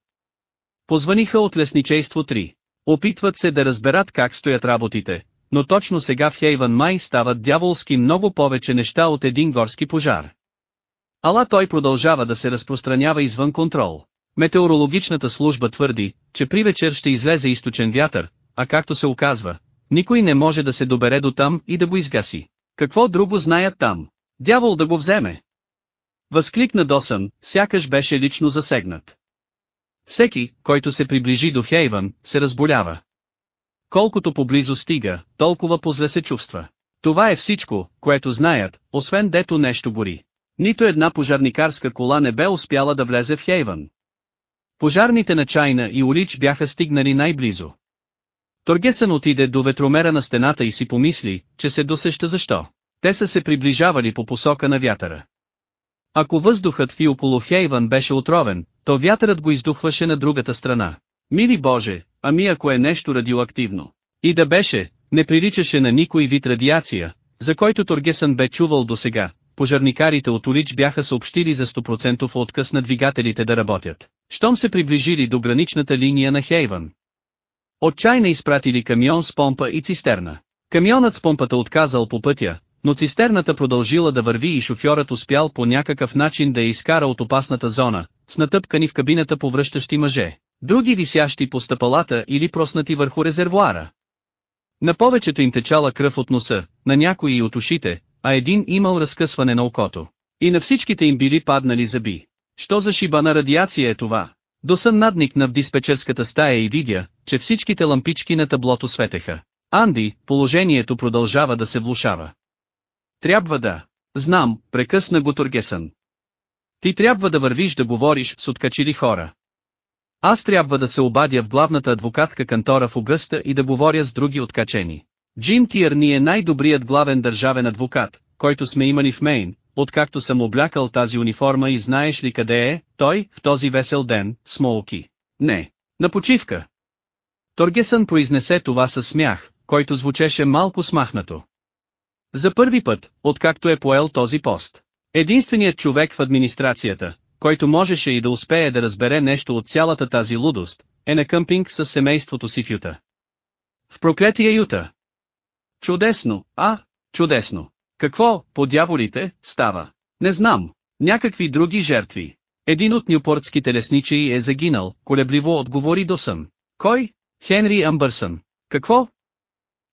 Позваниха от лесничейство 3. Опитват се да разберат как стоят работите, но точно сега в Хейвън май стават дяволски много повече неща от един горски пожар. Ала той продължава да се разпространява извън контрол. Метеорологичната служба твърди, че при вечер ще излезе източен вятър, а както се оказва, никой не може да се добере до там и да го изгаси. Какво друго знаят там? Дявол да го вземе. Възкликна Досън, сякаш беше лично засегнат. Всеки, който се приближи до Хейвън, се разболява. Колкото поблизо стига, толкова позле се чувства. Това е всичко, което знаят, освен дето нещо гори. Нито една пожарникарска кола не бе успяла да влезе в Хейвън. Пожарните на Чайна и Улич бяха стигнали най-близо. Торгесън отиде до ветромера на стената и си помисли, че се досеща защо. Те са се приближавали по посока на вятъра. Ако въздухът в около Хейвън беше отровен, то вятърът го издухваше на другата страна. Мили Боже, ами ако е нещо радиоактивно. И да беше, не приличаше на никой вид радиация, за който Торгесън бе чувал досега. Пожарникарите от Улич бяха съобщили за 100% отказ на двигателите да работят. Щом се приближили до граничната линия на Хейвън. Отчайна изпратили камион с помпа и цистерна. Камионът с помпата отказал по пътя, но цистерната продължила да върви и шофьорът успял по някакъв начин да я изкара от опасната зона, с натъпкани в кабината повръщащи мъже, други висящи по стъпалата или проснати върху резервуара. На повечето им течала кръв от носа, на някои и от ушите, а един имал разкъсване на окото. И на всичките им били паднали зъби. Що за шибана радиация е това? Досън надникна в диспетчерската стая и видя, че всичките лампички на таблото светеха. Анди, положението продължава да се влушава. Трябва да. Знам, прекъсна го Тургесън. Ти трябва да вървиш да говориш с откачили хора. Аз трябва да се обадя в главната адвокатска кантора в Огъста и да говоря с други откачени. Джим Тиърни е най-добрият главен държавен адвокат, който сме имали в Мейн, откакто съм облякал тази униформа и знаеш ли къде е, той, в този весел ден, смолки. Не, на почивка. Торгесън произнесе това със смях, който звучеше малко смахнато. За първи път, откакто е поел този пост. Единственият човек в администрацията, който можеше и да успее да разбере нещо от цялата тази лудост, е на къмпинг с семейството си в Юта. В проклетия Юта. Чудесно, а, чудесно. Какво, по дяволите, става? Не знам. Някакви други жертви. Един от нюпортските лесничи е загинал, колебливо отговори Досън. Кой? Хенри Амбърсън. Какво?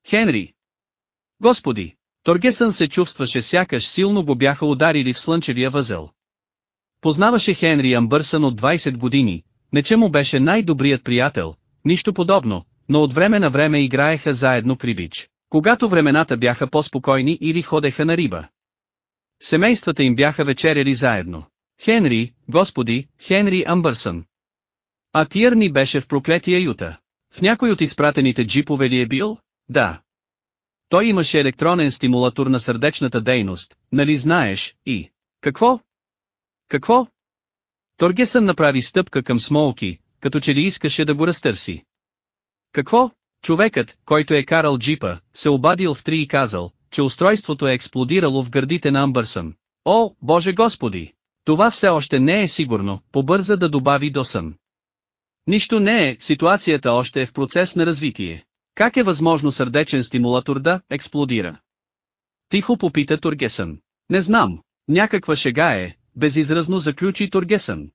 Хенри. Господи, Торгесън се чувстваше сякаш силно го бяха ударили в слънчевия възел. Познаваше Хенри Амбърсън от 20 години, не че му беше най-добрият приятел, нищо подобно, но от време на време играеха заедно крибич, когато времената бяха по-спокойни или ходеха на риба. Семействата им бяха вечеряли заедно. Хенри, господи, Хенри Амбърсън. А Тирни беше в проклетия Юта. В някой от изпратените джипове ли е бил? Да. Той имаше електронен стимулатор на сърдечната дейност, нали знаеш, и... Какво? Какво? Торгесън направи стъпка към Смолки, като че ли искаше да го разтърси. Какво? Човекът, който е карал джипа, се обадил в три и казал, че устройството е експлодирало в гърдите на Амбърсън. О, Боже Господи! Това все още не е сигурно, побърза да добави Досън. Нищо не е, ситуацията още е в процес на развитие. Как е възможно сърдечен стимулатор да експлодира? Тихо попита Тургесън. Не знам, някаква шега е, безизразно заключи Тургесън.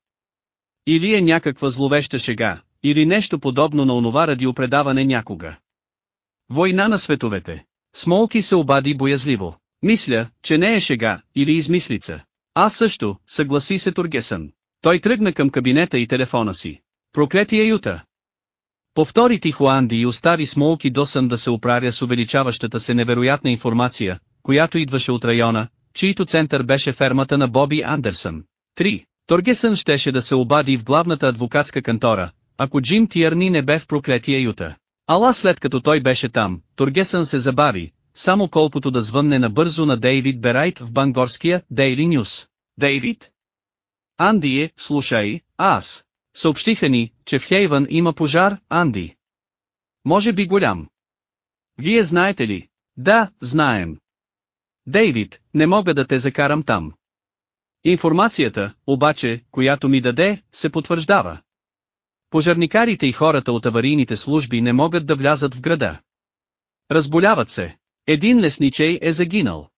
Или е някаква зловеща шега, или нещо подобно на онова радиопредаване някога. Война на световете. Смолки се обади боязливо. Мисля, че не е шега, или измислица. Аз също, съгласи се Тургесън. Той тръгна към кабинета и телефона си. Проклетия Юта. Повтори тихо Анди и остави Смолки досън да се оправя с увеличаващата се невероятна информация, която идваше от района, чийто център беше фермата на Боби Андерсън. 3. Торгесън щеше да се обади в главната адвокатска кантора, ако Джим Тиърни не бе в проклетия Юта. Ала след като той беше там, Торгесън се забави, само колкото да звънне набързо на Дейвид Берайт в бангорския Дейли Нюс. Дейвид? Анди е, слушай, аз. Съобщиха ни, че в Хейвън има пожар, Анди. Може би голям. Вие знаете ли? Да, знаем. Дейвид, не мога да те закарам там. Информацията, обаче, която ми даде, се потвърждава. Пожарникарите и хората от аварийните служби не могат да влязат в града. Разболяват се. Един лесничей е загинал.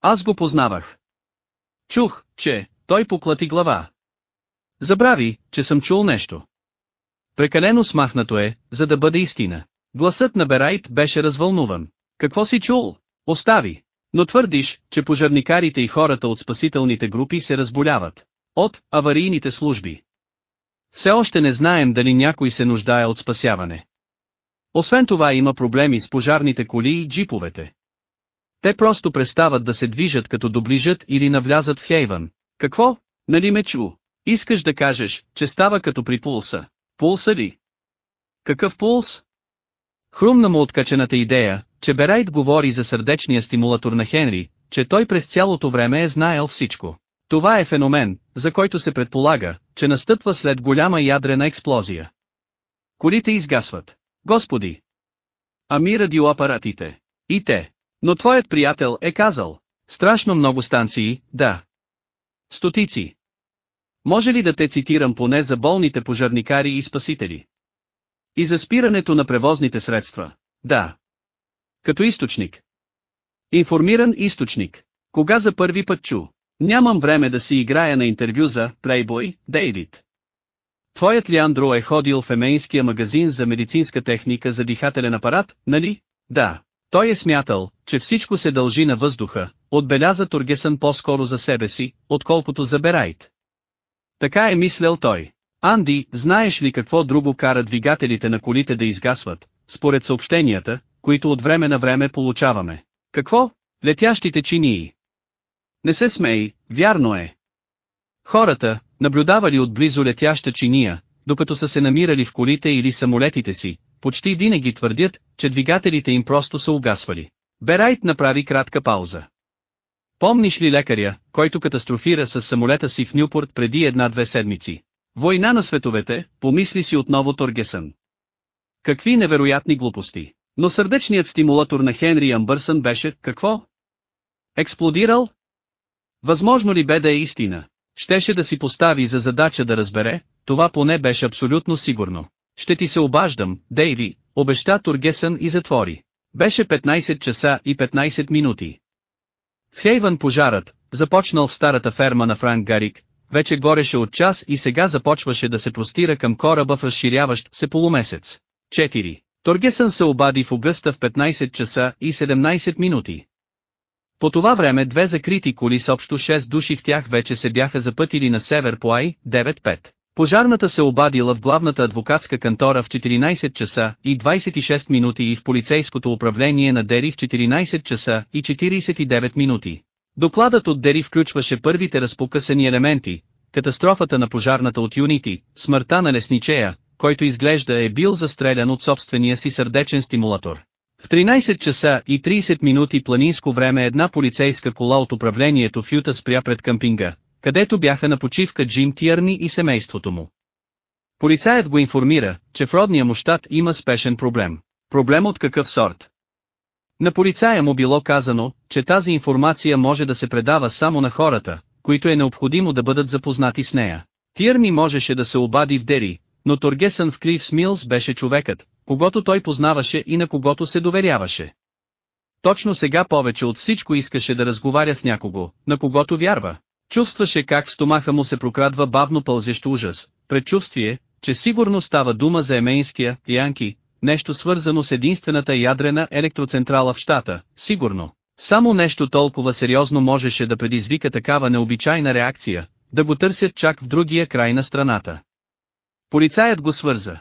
Аз го познавах. Чух, че, той поклати глава. Забрави, че съм чул нещо. Прекалено смахнато е, за да бъде истина. Гласът на Берайт беше развълнуван. Какво си чул? Остави. Но твърдиш, че пожарникарите и хората от спасителните групи се разболяват. От аварийните служби. Все още не знаем дали някой се нуждае от спасяване. Освен това има проблеми с пожарните коли и джиповете. Те просто престават да се движат като доближат или навлязат в Хейвън. Какво? Нали ме чу? Искаш да кажеш, че става като при пулса. Пулса ли? Какъв пулс? Хрумна му откачената идея, че Берайт говори за сърдечния стимулатор на Хенри, че той през цялото време е знаел всичко. Това е феномен, за който се предполага, че настъпва след голяма ядрена експлозия. Колите изгасват. Господи! Ами радиоапаратите. И те. Но твоят приятел е казал. Страшно много станции, да. Стотици. Може ли да те цитирам поне за болните пожарникари и спасители? И за спирането на превозните средства. Да. Като източник. Информиран източник. Кога за първи път чу? Нямам време да си играя на интервю за Playboy, Дейвид. Твоят Леандро е ходил в емейнския магазин за медицинска техника за дихателен апарат, нали? Да. Той е смятал, че всичко се дължи на въздуха, отбеляза Тургесън по-скоро за себе си, отколкото за Берайт. Така е мислял той. Анди, знаеш ли какво друго кара двигателите на колите да изгасват, според съобщенията, които от време на време получаваме? Какво? Летящите чинии. Не се смей, вярно е. Хората, наблюдавали отблизо летяща чиния, докато са се намирали в колите или самолетите си, почти винаги твърдят, че двигателите им просто са угасвали. Берайт направи кратка пауза. Помниш ли лекаря, който катастрофира с самолета си в Нюпорт преди една-две седмици? Война на световете, помисли си отново Торгесън. Какви невероятни глупости. Но сърдечният стимулатор на Хенри Амбърсън беше, какво? Експлодирал? Възможно ли бе да е истина? Щеше да си постави за задача да разбере, това поне беше абсолютно сигурно. Ще ти се обаждам, Дейви, обеща Тургесън и затвори. Беше 15 часа и 15 минути. В Хейвън пожарът, започнал в старата ферма на Франк Гарик, вече гореше от час и сега започваше да се простира към кораба в разширяващ се полумесец. 4. Торгесън се обади в Огъста в 15 часа и 17 минути. По това време две закрити коли с общо 6 души в тях вече се бяха запътили на север по Ай, 9-5. Пожарната се обадила в главната адвокатска кантора в 14 часа и 26 минути и в полицейското управление на Дери в 14 часа и 49 минути. Докладът от Дери включваше първите разпокъсани елементи, катастрофата на пожарната от Юнити, смъртта на лесничея, който изглежда е бил застрелян от собствения си сърдечен стимулатор. В 13 часа и 30 минути планинско време една полицейска кола от управлението в Юта спря пред къмпинга, където бяха на почивка Джим Тиърни и семейството му. Полицаят го информира, че в родния му щат има спешен проблем. Проблем от какъв сорт? На полицая му било казано, че тази информация може да се предава само на хората, които е необходимо да бъдат запознати с нея. Тирни можеше да се обади в Дери, но Торгесън в Клиф Смилс беше човекът, когато той познаваше и на когото се доверяваше. Точно сега повече от всичко искаше да разговаря с някого, на когото вярва. Чувстваше как в стомаха му се прокрадва бавно пълзещ ужас, предчувствие, че сигурно става дума за емейнския, Янки, нещо свързано с единствената ядрена електроцентрала в щата, сигурно. Само нещо толкова сериозно можеше да предизвика такава необичайна реакция, да го търсят чак в другия край на страната. Полицаят го свърза.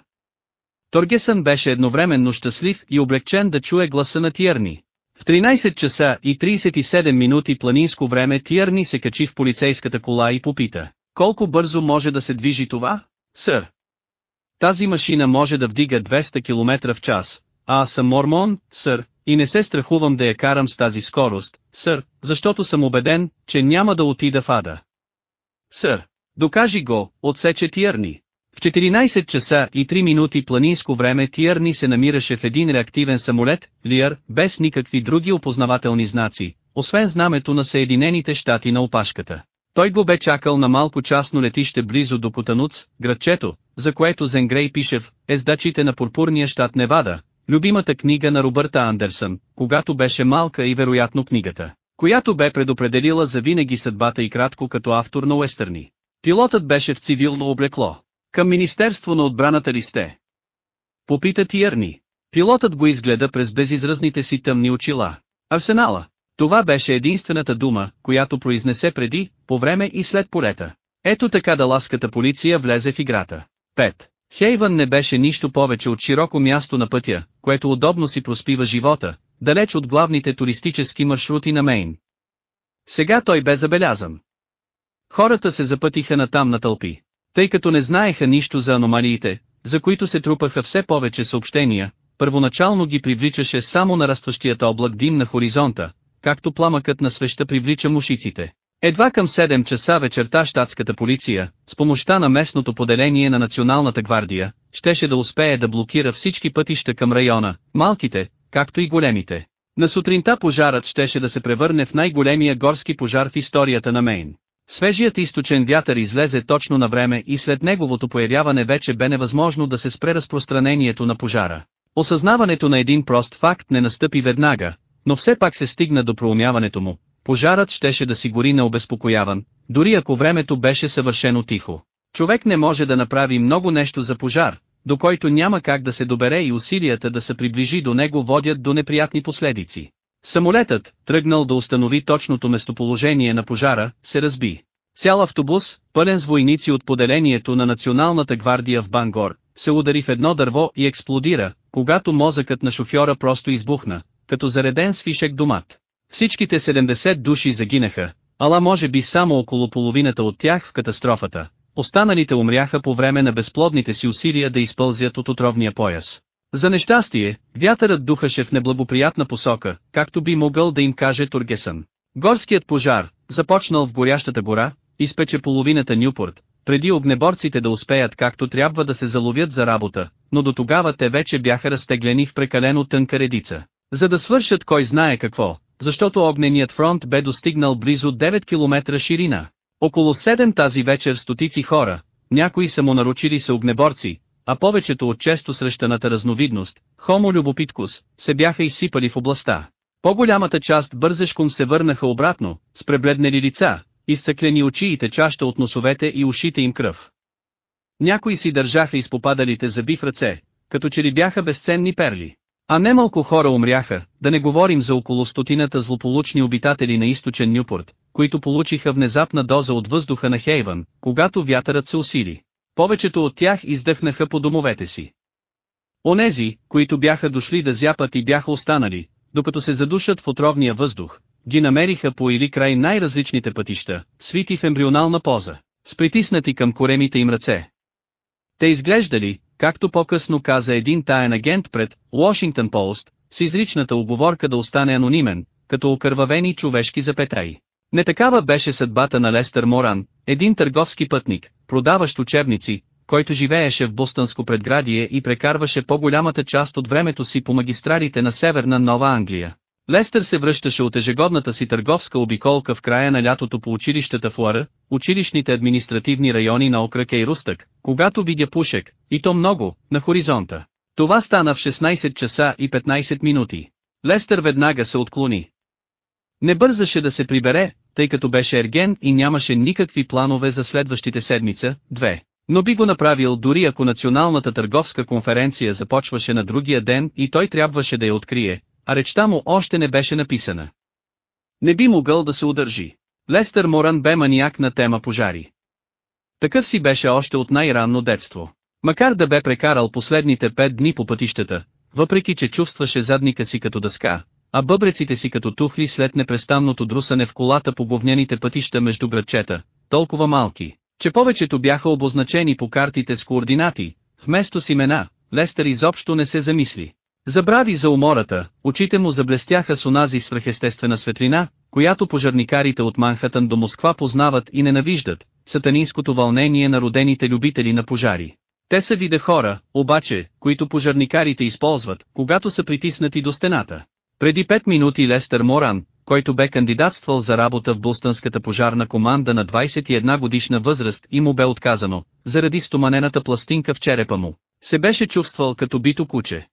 Торгесън беше едновременно щастлив и облегчен да чуе гласа на Тиерни. В 13 часа и 37 минути планинско време Тиерни се качи в полицейската кола и попита. Колко бързо може да се движи това, сър? Тази машина може да вдига 200 км в час, а аз съм мормон, сър, и не се страхувам да я карам с тази скорост, сър, защото съм убеден, че няма да отида в ада. Сър, докажи го, отсече Тиерни. В 14 часа и 3 минути планинско време Тиърни се намираше в един реактивен самолет, Лиър, без никакви други опознавателни знаци, освен знамето на Съединените щати на опашката. Той го бе чакал на малко частно летище близо до Потануц, градчето, за което Зенгрей пише в «Ездачите на пурпурния щат Невада», любимата книга на Робърта Андерсън, когато беше малка и вероятно книгата, която бе предопределила за винаги съдбата и кратко като автор на уестърни. Пилотът беше в цивилно облекло. Към Министерство на отбраната ли сте? Попита Тиерни. Пилотът го изгледа през безизразните си тъмни очила. Арсенала. Това беше единствената дума, която произнесе преди, по време и след полета. Ето така да ласката полиция влезе в играта. 5. Хейвън не беше нищо повече от широко място на пътя, което удобно си проспива живота, далеч от главните туристически маршрути на Мейн. Сега той бе забелязан. Хората се запътиха натам на тълпи. Тъй като не знаеха нищо за аномалиите, за които се трупаха все повече съобщения, първоначално ги привличаше само нарастващият облак дим на хоризонта, както пламъкът на свеща привлича мушиците. Едва към 7 часа вечерта щатската полиция, с помощта на местното поделение на Националната гвардия, щеше да успее да блокира всички пътища към района, малките, както и големите. На сутринта пожарът щеше да се превърне в най-големия горски пожар в историята на Мейн. Свежият източен вятър излезе точно на време и след неговото появяване вече бе невъзможно да се спре разпространението на пожара. Осъзнаването на един прост факт не настъпи веднага, но все пак се стигна до проумяването му. Пожарът щеше да си гори необезпокояван, дори ако времето беше съвършено тихо. Човек не може да направи много нещо за пожар, до който няма как да се добере и усилията да се приближи до него водят до неприятни последици. Самолетът, тръгнал да установи точното местоположение на пожара, се разби. Цял автобус, пълен с войници от поделението на Националната гвардия в Бангор, се удари в едно дърво и експлодира, когато мозъкът на шофьора просто избухна, като зареден с фишек домат. Всичките 70 души загинаха, ала може би само около половината от тях в катастрофата. Останалите умряха по време на безплодните си усилия да изпълзят от отровния пояс. За нещастие, вятърът духаше в неблагоприятна посока, както би могъл да им каже Тургесън. Горският пожар, започнал в горящата гора, изпече половината Нюпорт, преди огнеборците да успеят както трябва да се заловят за работа, но до тогава те вече бяха разтеглени в прекалено тънка редица. За да свършат кой знае какво, защото огненият фронт бе достигнал близо 9 км ширина. Около 7 тази вечер стотици хора, някои са му наручили са огнеборци, а повечето от често срещаната разновидност, Homo любопиткус, се бяха изсипали в областта. По-голямата част бързешком се върнаха обратно, с пребледнели лица, изцъклени очи и течаща от носовете и ушите им кръв. Някои си държаха изпопадалите зъби в ръце, като че ли бяха безценни перли. А немалко хора умряха, да не говорим за около стотината злополучни обитатели на източен Нюпорт, които получиха внезапна доза от въздуха на Хейвън, когато вятърът се усили. Повечето от тях издъхнаха по домовете си. Онези, които бяха дошли да зяпат и бяха останали, докато се задушат в отровния въздух, ги намериха по или край най-различните пътища, свити в ембрионална поза, с притиснати към коремите им ръце. Те изглеждали, както по-късно каза един таен агент пред Washington Post, с изричната оговорка да остане анонимен, като окървавени човешки запетаи. Не такава беше съдбата на Лестър Моран, един търговски пътник, продаващ учебници, който живееше в Бостънско предградие и прекарваше по-голямата част от времето си по магистралите на Северна Нова Англия. Лестър се връщаше от ежегодната си търговска обиколка в края на лятото по училищата в училищните административни райони на Окраке и Рустък, когато видя пушек, и то много, на хоризонта. Това стана в 16 часа и 15 минути. Лестър веднага се отклони. Не бързаше да се прибере, тъй като беше ерген и нямаше никакви планове за следващите седмица, две. Но би го направил дори ако националната търговска конференция започваше на другия ден и той трябваше да я открие, а речта му още не беше написана. Не би могъл да се удържи. Лестър Моран бе маниак на тема пожари. Такъв си беше още от най-ранно детство. Макар да бе прекарал последните пет дни по пътищата, въпреки че чувстваше задника си като дъска, а бъбреците си като тухли след непрестанното друсане в колата по говняните пътища между градчета, толкова малки, че повечето бяха обозначени по картите с координати, вместо с имена, Лестър изобщо не се замисли. Забрави за умората, очите му заблестяха с онази свръхестествена светлина, която пожарникарите от Манхатън до Москва познават и ненавиждат, сатанинското вълнение на родените любители на пожари. Те са вида хора, обаче, които пожарникарите използват, когато са притиснати до стената. Преди 5 минути Лестър Моран, който бе кандидатствал за работа в Булстънската пожарна команда на 21 годишна възраст и му бе отказано, заради стоманената пластинка в черепа му, се беше чувствал като бито куче.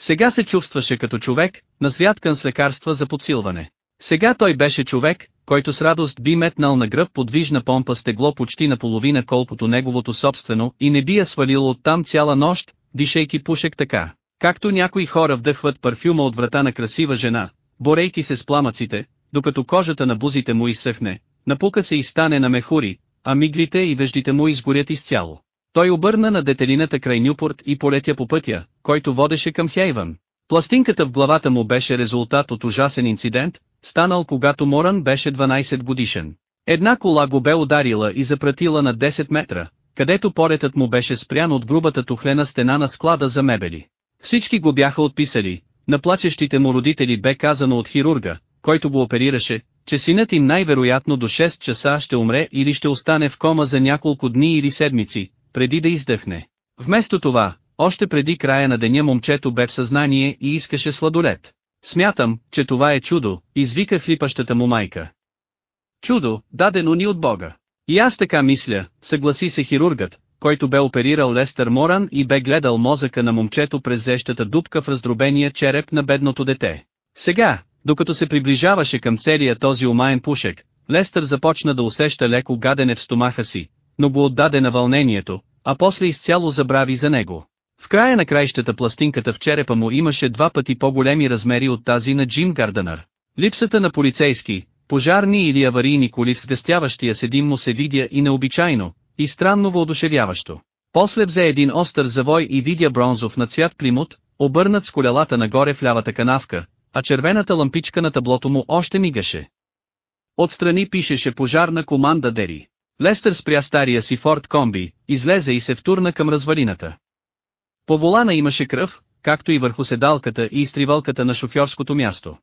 Сега се чувстваше като човек, насвяткан с лекарства за подсилване. Сега той беше човек, който с радост би метнал на гръб подвижна помпа стегло почти наполовина колкото неговото собствено и не би я свалил оттам цяла нощ, дишейки пушек така, както някои хора вдъхват парфюма от врата на красива жена, борейки се с пламъците, докато кожата на бузите му изсъхне, напука се и стане на мехури, а миглите и веждите му изгорят изцяло. Той обърна на детелината край Нюпорт и полетя по пътя, който водеше към Хейвън. Пластинката в главата му беше резултат от ужасен инцидент, станал когато Моран беше 12 годишен. Една кола го бе ударила и запратила на 10 метра, където поретът му беше спрян от грубата тухлена стена на склада за мебели. Всички го бяха отписали, на плачещите му родители бе казано от хирурга, който го оперираше, че синът им най-вероятно до 6 часа ще умре или ще остане в кома за няколко дни или седмици, преди да издъхне. Вместо това, още преди края на деня момчето бе в съзнание и искаше сладолет. Смятам, че това е чудо, извика хлипащата му майка. Чудо, дадено ни от Бога. И аз така мисля, съгласи се хирургът, който бе оперирал Лестър Моран и бе гледал мозъка на момчето през зещата дупка в раздробения череп на бедното дете. Сега, докато се приближаваше към целия този умаен пушек, Лестър започна да усеща леко гадене в стомаха си, но го отдаде на вълнението, а после изцяло забрави за него. В края на краищата пластинката в черепа му имаше два пъти по-големи размери от тази на Джим Гарденър. Липсата на полицейски, пожарни или аварийни коли в сгъстяващия се дим му се видя и необичайно, и странно воодушевяващо. После взе един остър завой и видя бронзов на цвят плимут, обърнат с колелата нагоре в лявата канавка, а червената лампичка на таблото му още мигаше. Отстрани пишеше пожарна команда Дери. Лестър спря стария си Форд комби, излезе и се втурна към развалината. По волана имаше кръв, както и върху седалката и изтривалката на шофьорското място.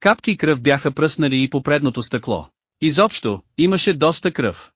Капки кръв бяха пръснали и по предното стъкло. Изобщо, имаше доста кръв.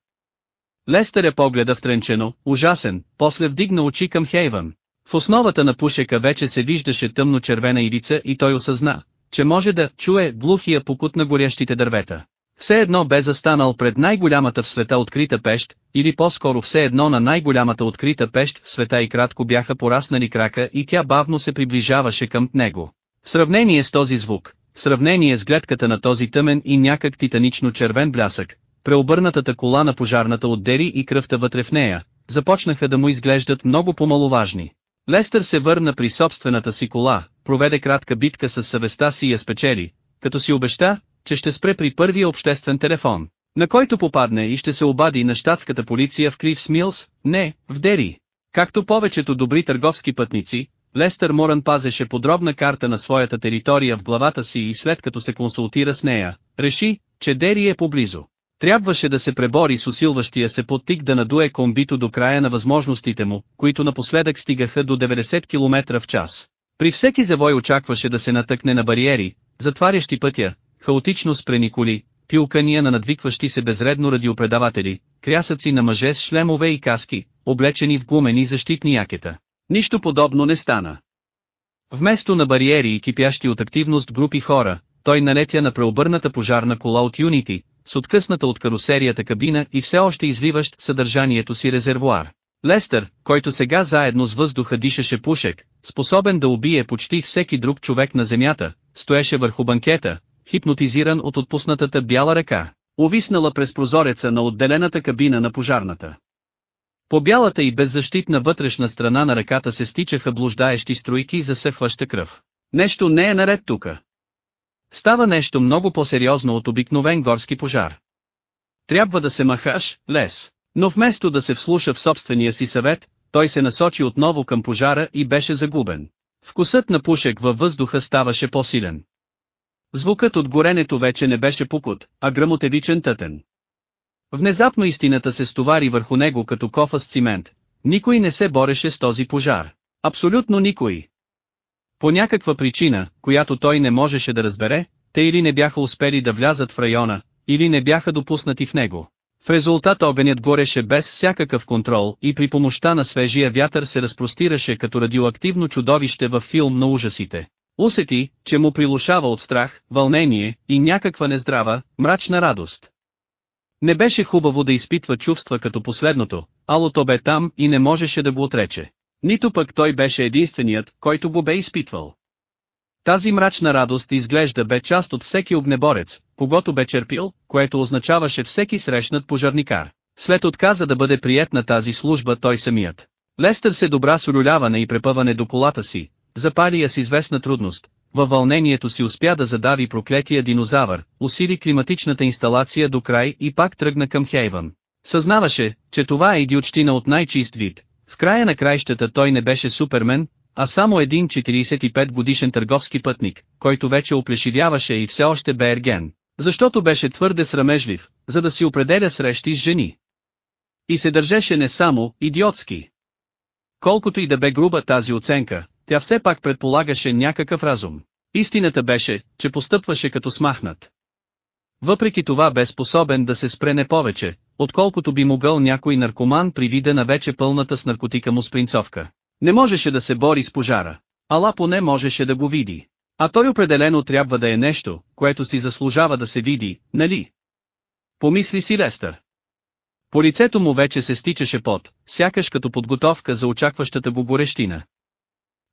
Лестър е погледа втренчено, ужасен, после вдигна очи към Хейвън. В основата на пушека вече се виждаше тъмно-червена ивица и той осъзна, че може да чуе глухия покут на горящите дървета. Все едно бе застанал пред най-голямата в света открита пещ, или по-скоро все едно на най-голямата открита пещ в света и кратко бяха пораснали крака и тя бавно се приближаваше към него. В сравнение с този звук, в сравнение с гледката на този тъмен и някак титанично червен блясък, преобърнатата кола на пожарната от Дери и кръвта вътре в нея, започнаха да му изглеждат много по-маловажни. Лестър се върна при собствената си кола, проведе кратка битка с съвестта си и я спечели, като си обеща, че ще спре при първия обществен телефон, на който попадне и ще се обади на щатската полиция в Кривс Милс, не, в Дери. Както повечето добри търговски пътници, Лестър Моран пазеше подробна карта на своята територия в главата си и след като се консултира с нея, реши, че Дери е поблизо. Трябваше да се пребори с усилващия се подтик да надуе комбито до края на възможностите му, които напоследък стигаха до 90 км в час. При всеки завой очакваше да се натъкне на бариери, затварящи пътя, хаотично спрени коли, пилкания на надвикващи се безредно радиопредаватели, крясъци на мъже с шлемове и каски, облечени в гумени защитни якета. Нищо подобно не стана. Вместо на бариери и кипящи от активност групи хора, той налетя на преобърната пожарна кола от Юнити, с откъсната от карусерията кабина и все още извиващ съдържанието си резервуар. Лестър, който сега заедно с въздуха дишаше пушек, способен да убие почти всеки друг човек на земята, стоеше върху банкета, хипнотизиран от отпуснатата бяла ръка, увиснала през прозореца на отделената кабина на пожарната. По бялата и беззащитна вътрешна страна на ръката се стичаха блуждаещи струйки засъхваща кръв. Нещо не е наред тука. Става нещо много по-сериозно от обикновен горски пожар. Трябва да се махаш, лес. Но вместо да се вслуша в собствения си съвет, той се насочи отново към пожара и беше загубен. Вкусът на пушек във въздуха ставаше по-силен. Звукът от горенето вече не беше пукот, а грамотевичен тътен. Внезапно истината се стовари върху него като кофа с цимент. Никой не се бореше с този пожар. Абсолютно никой. По някаква причина, която той не можеше да разбере, те или не бяха успели да влязат в района, или не бяха допуснати в него. В резултат огънят гореше без всякакъв контрол и при помощта на свежия вятър се разпростираше като радиоактивно чудовище във филм на ужасите. Усети, че му прилушава от страх, вълнение и някаква нездрава, мрачна радост. Не беше хубаво да изпитва чувства като последното, алото бе там и не можеше да го отрече. Нито пък той беше единственият, който го бе изпитвал. Тази мрачна радост изглежда бе част от всеки огнеборец, когато бе черпил, което означаваше всеки срещнат пожарникар. След отказа да бъде прият на тази служба той самият. Лестър се добра с улюляване и препъване до колата си, запали я с известна трудност, във вълнението си успя да задави проклетия динозавър, усили климатичната инсталация до край и пак тръгна към Хейвън. Съзнаваше, че това е идиотщина от най-чист вид. В края на краищата той не беше супермен, а само един 45 годишен търговски пътник, който вече оплешивяваше и все още бе ерген, защото беше твърде срамежлив, за да си определя срещи с жени. И се държеше не само, идиотски. Колкото и да бе груба тази оценка, тя все пак предполагаше някакъв разум. Истината беше, че постъпваше като смахнат. Въпреки това бе способен да се спре не повече, отколкото би могъл някой наркоман при вида на вече пълната с наркотика му спринцовка. Не можеше да се бори с пожара. Ала поне можеше да го види. А той определено трябва да е нещо, което си заслужава да се види, нали? Помисли си Лестър. По лицето му вече се стичаше пот, сякаш като подготовка за очакващата го горещина.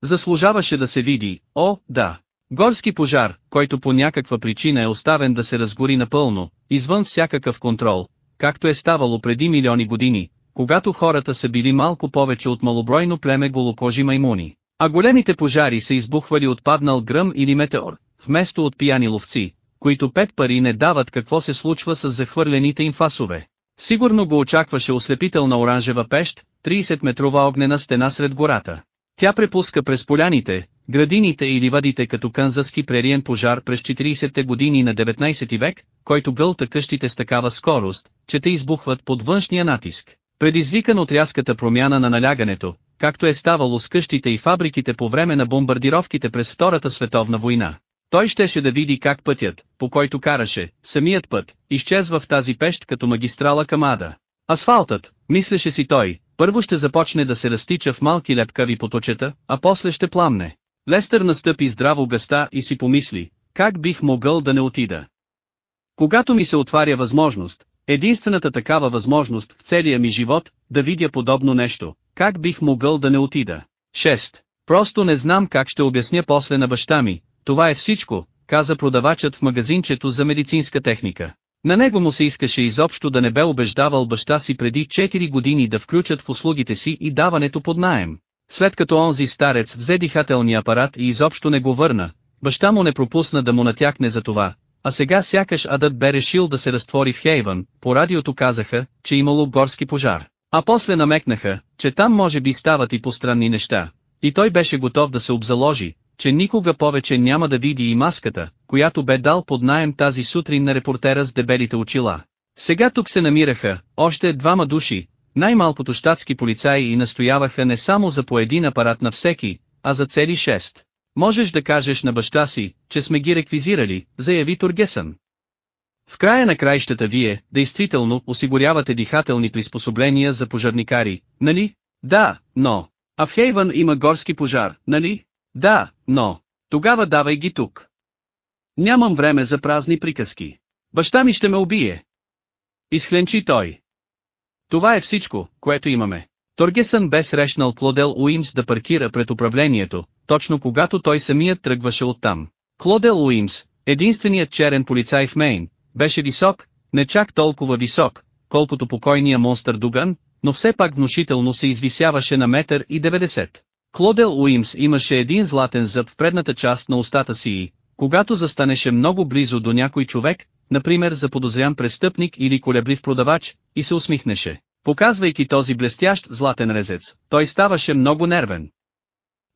Заслужаваше да се види, о, да. Горски пожар, който по някаква причина е оставен да се разгори напълно, извън всякакъв контрол, както е ставало преди милиони години, когато хората са били малко повече от малобройно племе голокожи маймуни, а големите пожари са избухвали от паднал гръм или метеор, вместо от пияни ловци, които пет пари не дават какво се случва с захвърлените им фасове. Сигурно го очакваше ослепителна оранжева пещ, 30-метрова огнена стена сред гората. Тя препуска през поляните, градините и ливадите като канзаски прериен пожар през 40-те години на 19 век, който гълта къщите с такава скорост, че те избухват под външния натиск. Предизвикан от рязката промяна на налягането, както е ставало с къщите и фабриките по време на бомбардировките през Втората световна война. Той щеше да види как пътят, по който караше, самият път, изчезва в тази пещ като магистрала към Ада. Асфалтът, мислеше си той, първо ще започне да се разтича в малки лепкави поточета, а после ще пламне. Лестър настъпи здраво гъста и си помисли, как бих могъл да не отида. Когато ми се отваря възможност, единствената такава възможност в целия ми живот, да видя подобно нещо, как бих могъл да не отида. 6. Просто не знам как ще обясня после на баща ми, това е всичко, каза продавачът в магазинчето за медицинска техника. На него му се искаше изобщо да не бе убеждавал баща си преди 4 години да включат в услугите си и даването под наем. След като онзи старец взе дихателния апарат и изобщо не го върна, баща му не пропусна да му натякне за това, а сега сякаш Адът бе решил да се разтвори в Хейвън, по радиото казаха, че имало горски пожар. А после намекнаха, че там може би стават и постранни неща. И той беше готов да се обзаложи, че никога повече няма да види и маската, която бе дал под наем тази сутрин на репортера с дебелите очила. Сега тук се намираха, още двама души, най-малкото щатски полицаи и настояваха не само за по един апарат на всеки, а за цели шест. Можеш да кажеш на баща си, че сме ги реквизирали, заяви Тургесън. В края на краищата вие, действително, осигурявате дихателни приспособления за пожарникари, нали? Да, но. А в Хейвън има горски пожар, нали? Да, но. Тогава давай ги тук. Нямам време за празни приказки. Баща ми ще ме убие. Изхленчи той. Това е всичко, което имаме. Торгесън бе срещнал Клодел Уимс да паркира пред управлението, точно когато той самият тръгваше оттам. Клодел Уимс, единственият черен полицай в Мейн, беше висок, не чак толкова висок, колкото покойния монстър Дуган, но все пак внушително се извисяваше на метър и 90. Клодел Уимс имаше един златен зъб в предната част на устата си и, когато застанеше много близо до някой човек, например за подозрян престъпник или колеблив продавач, и се усмихнеше. Показвайки този блестящ златен резец, той ставаше много нервен.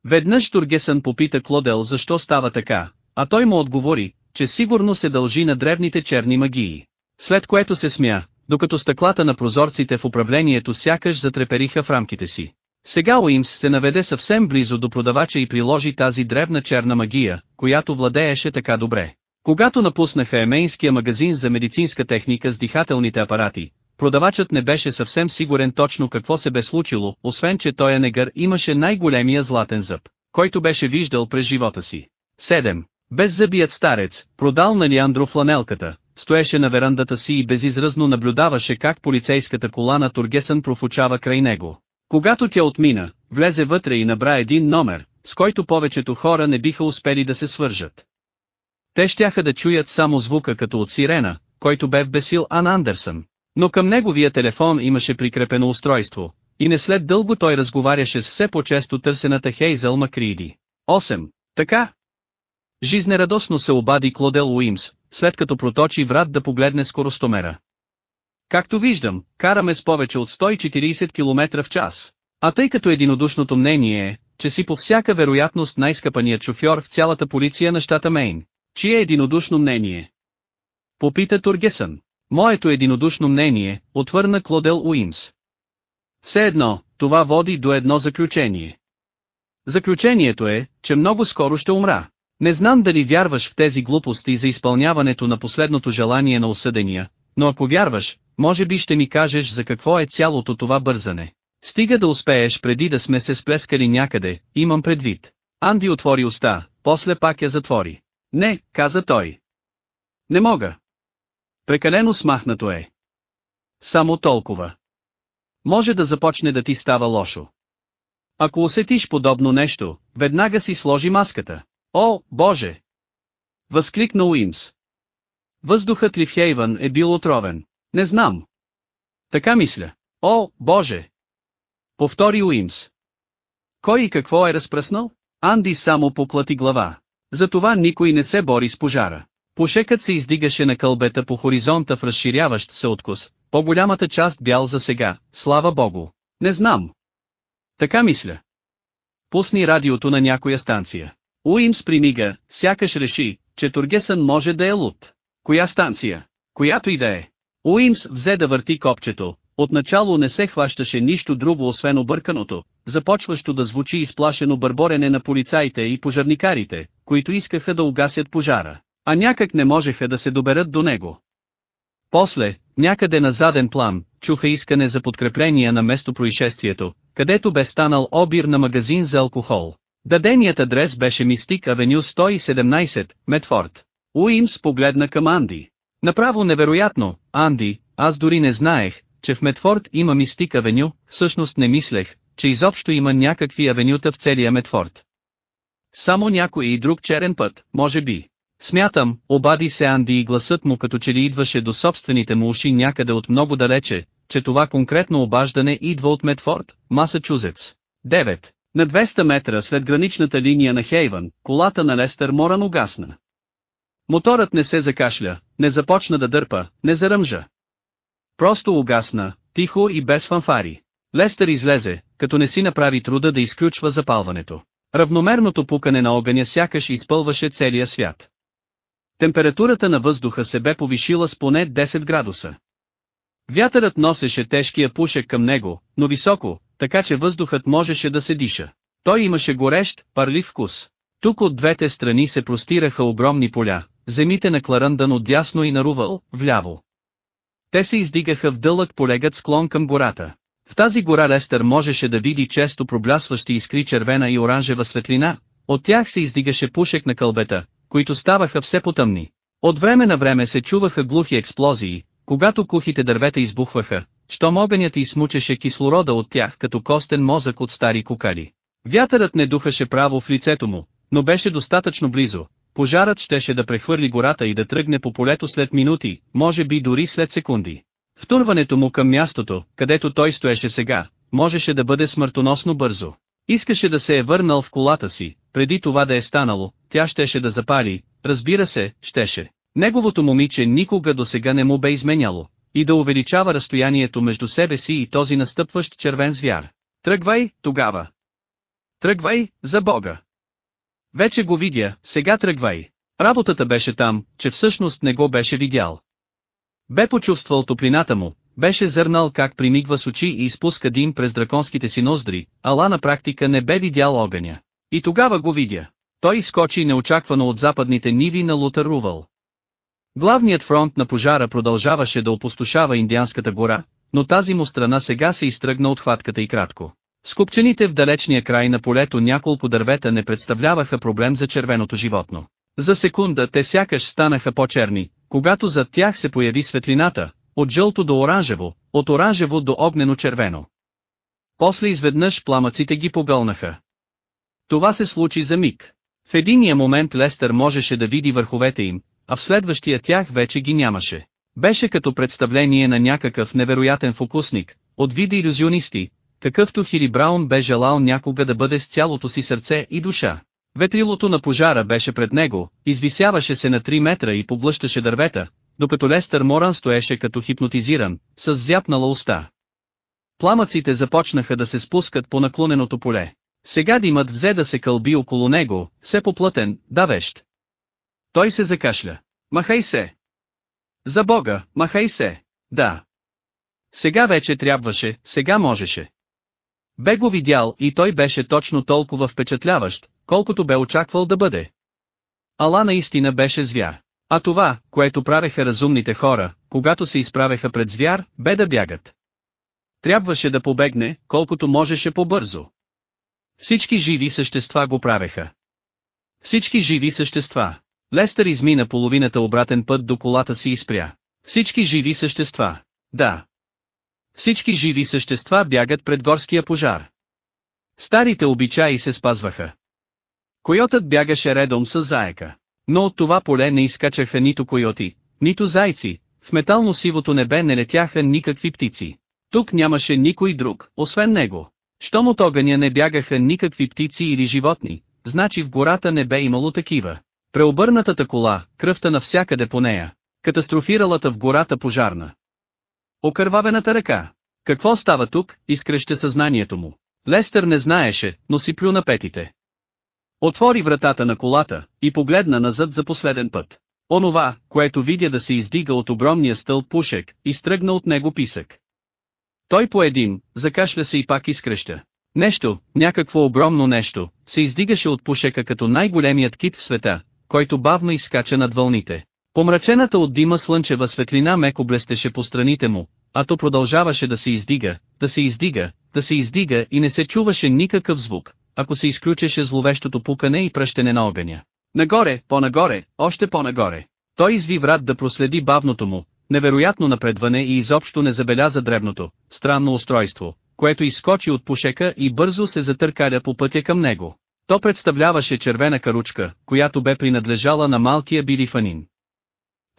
Веднъж Тургесън попита Клодел защо става така, а той му отговори, че сигурно се дължи на древните черни магии. След което се смя, докато стъклата на прозорците в управлението сякаш затрепериха в рамките си. Сега Уимс се наведе съвсем близо до продавача и приложи тази древна черна магия, която владееше така добре. Когато напуснаха емейнския магазин за медицинска техника с дихателните апарати, продавачът не беше съвсем сигурен точно какво се бе случило, освен че той негър имаше най-големия златен зъб, който беше виждал през живота си. 7. Беззъбият старец, продал на Лиандро фланелката, стоеше на верандата си и безизразно наблюдаваше как полицейската кола на Тургесън профучава край него. Когато тя отмина, влезе вътре и набра един номер, с който повечето хора не биха успели да се свържат. Те щяха да чуят само звука като от сирена, който бе вбесил Ан Андерсън. Но към неговия телефон имаше прикрепено устройство, и не след дълго той разговаряше с все по-често търсената Хейзъл Макриди. 8. Така. Жизнерадостно се обади Клодел Уимс, след като проточи врат да погледне скоростомера. Както виждам, караме с повече от 140 км в час. А тъй като единодушното мнение е, че си по всяка вероятност най-скъпаният шофьор в цялата полиция на щата Мейн. Чие единодушно мнение? Попита Тургесън. Моето единодушно мнение, отвърна Клодел Уимс. Все едно, това води до едно заключение. Заключението е, че много скоро ще умра. Не знам дали вярваш в тези глупости за изпълняването на последното желание на осъдения, но ако вярваш, може би ще ми кажеш за какво е цялото това бързане. Стига да успееш преди да сме се сплескали някъде, имам предвид. Анди отвори уста, после пак я затвори. Не, каза той. Не мога. Прекалено смахнато е. Само толкова. Може да започне да ти става лошо. Ако усетиш подобно нещо, веднага си сложи маската. О, Боже! Възкликна Уимс. Въздухът ли в Хейвън е бил отровен? Не знам. Така мисля. О, Боже! Повтори Уимс. Кой и какво е разпръснал? Анди само поплати глава. Затова никой не се бори с пожара. Пушекът се издигаше на кълбета по хоризонта в разширяващ се откус, по-голямата част бял за сега, слава богу. Не знам. Така мисля. Пусни радиото на някоя станция. Уимс примига, сякаш реши, че Тургесън може да е луд. Коя станция? Която и да е. Уимс взе да върти копчето, отначало не се хващаше нищо друго освен обърканото, започващо да звучи изплашено бърборене на полицаите и пожарникарите, които искаха да угасят пожара, а някак не можеха да се доберат до него. После, някъде на заден план, чуха искане за подкрепление на местопроизшествието, където бе станал обир на магазин за алкохол. Даденият адрес беше Мистик Авеню 117, Метфорд. Уимс погледна към Анди. Направо невероятно, Анди, аз дори не знаех, че в Метфорд има Мистик Авеню, всъщност не мислех, че изобщо има някакви авенюта в целия Метфорд. Само някой и друг черен път, може би. Смятам, обади се Анди и гласът му като че ли идваше до собствените му уши някъде от много далече, че това конкретно обаждане идва от Метфорд, Масачузетс. 9. На 200 метра след граничната линия на Хейвън, колата на Лестър Моран угасна. Моторът не се закашля, не започна да дърпа, не заръмжа. Просто угасна, тихо и без фанфари. Лестър излезе, като не си направи труда да изключва запалването. Равномерното пукане на огъня сякаш изпълваше целия свят. Температурата на въздуха се бе повишила с поне 10 градуса. Вятърът носеше тежкия пушек към него, но високо, така че въздухът можеше да се диша. Той имаше горещ, парлив вкус. Тук от двете страни се простираха огромни поля, земите на Кларъндън отдясно и нарувал, вляво. Те се издигаха в дълъг полегът склон към гората. В тази гора Лестър можеше да види често проблясващи искри червена и оранжева светлина, от тях се издигаше пушек на кълбета, които ставаха все потъмни. От време на време се чуваха глухи експлозии, когато кухите дървета избухваха, щом огънят измучеше кислорода от тях като костен мозък от стари кукали. Вятърът не духаше право в лицето му, но беше достатъчно близо. Пожарът щеше да прехвърли гората и да тръгне по полето след минути, може би дори след секунди. Втурването му към мястото, където той стоеше сега, можеше да бъде смъртоносно бързо. Искаше да се е върнал в колата си, преди това да е станало, тя щеше да запали, разбира се, щеше. Неговото момиче никога до сега не му бе изменяло, и да увеличава разстоянието между себе си и този настъпващ червен звяр. Тръгвай, тогава. Тръгвай, за Бога. Вече го видя, сега тръгвай. Работата беше там, че всъщност не го беше видял. Бе почувствал топлината му, беше зърнал как примигва с очи и изпуска дим през драконските си ноздри, ала на практика не бе видял огъня. И тогава го видя. Той изкочи неочаквано от западните ниви на Лутър Рувал. Главният фронт на пожара продължаваше да опустошава Индианската гора, но тази му страна сега се изтръгна от хватката и кратко. Скупчените в далечния край на полето няколко дървета не представляваха проблем за червеното животно. За секунда те сякаш станаха по-черни, когато зад тях се появи светлината, от жълто до оранжево, от оранжево до огнено-червено. После изведнъж пламъците ги погълнаха. Това се случи за миг. В единия момент Лестър можеше да види върховете им, а в следващия тях вече ги нямаше. Беше като представление на някакъв невероятен фокусник, от вида иллюзионисти, какъвто Хири Браун бе желал някога да бъде с цялото си сърце и душа. Ветрилото на пожара беше пред него, извисяваше се на 3 метра и поблъщаше дървета, докато Лестър Моран стоеше като хипнотизиран, с зяпнала уста. Пламъците започнаха да се спускат по наклоненото поле. Сега димът взе да се кълби около него, все поплътен, давещ. Той се закашля. Махай се! За Бога, махай се! Да. Сега вече трябваше, сега можеше. Бе го видял и той беше точно толкова впечатляващ, колкото бе очаквал да бъде. Ала наистина беше звяр. А това, което правеха разумните хора, когато се изправеха пред звяр, бе да бягат. Трябваше да побегне, колкото можеше по-бързо. Всички живи същества го правеха. Всички живи същества. Лестър измина половината обратен път до колата си и спря. Всички живи същества. Да. Всички живи същества бягат пред горския пожар. Старите обичаи се спазваха. Койотът бягаше редом с заека. Но от това поле не изкачаха нито койоти, нито зайци, в метално-сивото небе не летяха никакви птици. Тук нямаше никой друг, освен него. Щом от огъня не бягаха никакви птици или животни, значи в гората не бе имало такива. Преобърнатата кола, кръвта навсякъде по нея, катастрофиралата в гората пожарна. Окървавената ръка. Какво става тук, изкръща съзнанието му. Лестър не знаеше, но си плю на петите. Отвори вратата на колата и погледна назад за последен път. Онова, което видя да се издига от огромния стълб пушек, изтръгна от него писък. Той по един, закашля се и пак изкръща. Нещо, някакво огромно нещо, се издигаше от пушека като най-големият кит в света, който бавно изскача над вълните. Помрачената от дима слънчева светлина меко блестеше по страните му, а то продължаваше да се издига, да се издига, да се издига и не се чуваше никакъв звук, ако се изключеше зловещото пукане и пръщене на огъня. Нагоре, по-нагоре, още по-нагоре. Той изви врат да проследи бавното му, невероятно напредване и изобщо не забеляза дребното, странно устройство, което изскочи от пушека и бързо се затъркаля по пътя към него. То представляваше червена каручка, която бе принадлежала на малкия билифанин.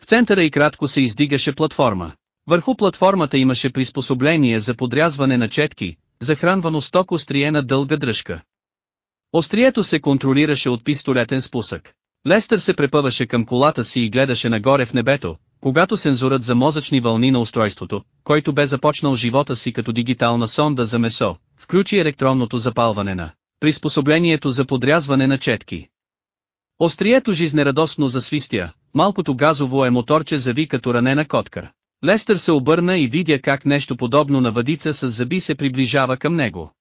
В центъра и кратко се издигаше платформа. Върху платформата имаше приспособление за подрязване на четки, захранвано с ток острие на дълга дръжка. Острието се контролираше от пистолетен спусък. Лестър се препъваше към колата си и гледаше нагоре в небето, когато сензорът за мозъчни вълни на устройството, който бе започнал живота си като дигитална сонда за месо, включи електронното запалване на приспособлението за подрязване на четки. Острието жизнерадостно засвистя, малкото газово е моторче зави като ранена котка. Лестър се обърна и видя как нещо подобно на въдица с зъби се приближава към него.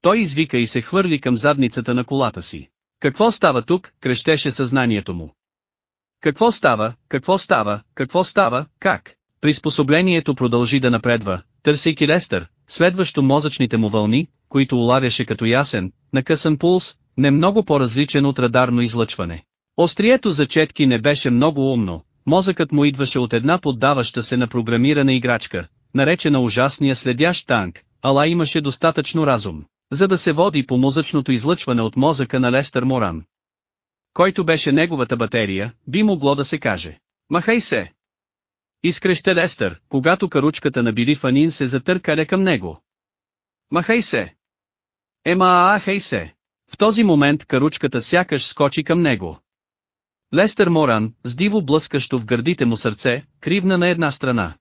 Той извика и се хвърли към задницата на колата си. Какво става тук, крещеше съзнанието му. Какво става, какво става, какво става, как? Приспособлението продължи да напредва, търсейки Лестър, следващо мозъчните му вълни, които улавяше като ясен, накъсан пулс, не много по-различен от радарно излъчване. Острието за четки не беше много умно, мозъкът му идваше от една поддаваща се на програмирана играчка, наречена ужасния следящ танк, ала имаше достатъчно разум, за да се води по мозъчното излъчване от мозъка на Лестър Моран. Който беше неговата батерия, би могло да се каже. Махай се! Изкреща Лестър, когато каручката на Били Фанин се затъркаля към него. Махай се! Ема ахей се! В този момент каручката сякаш скочи към него. Лестър Моран, с диво блъскащо в гърдите му сърце, кривна на една страна.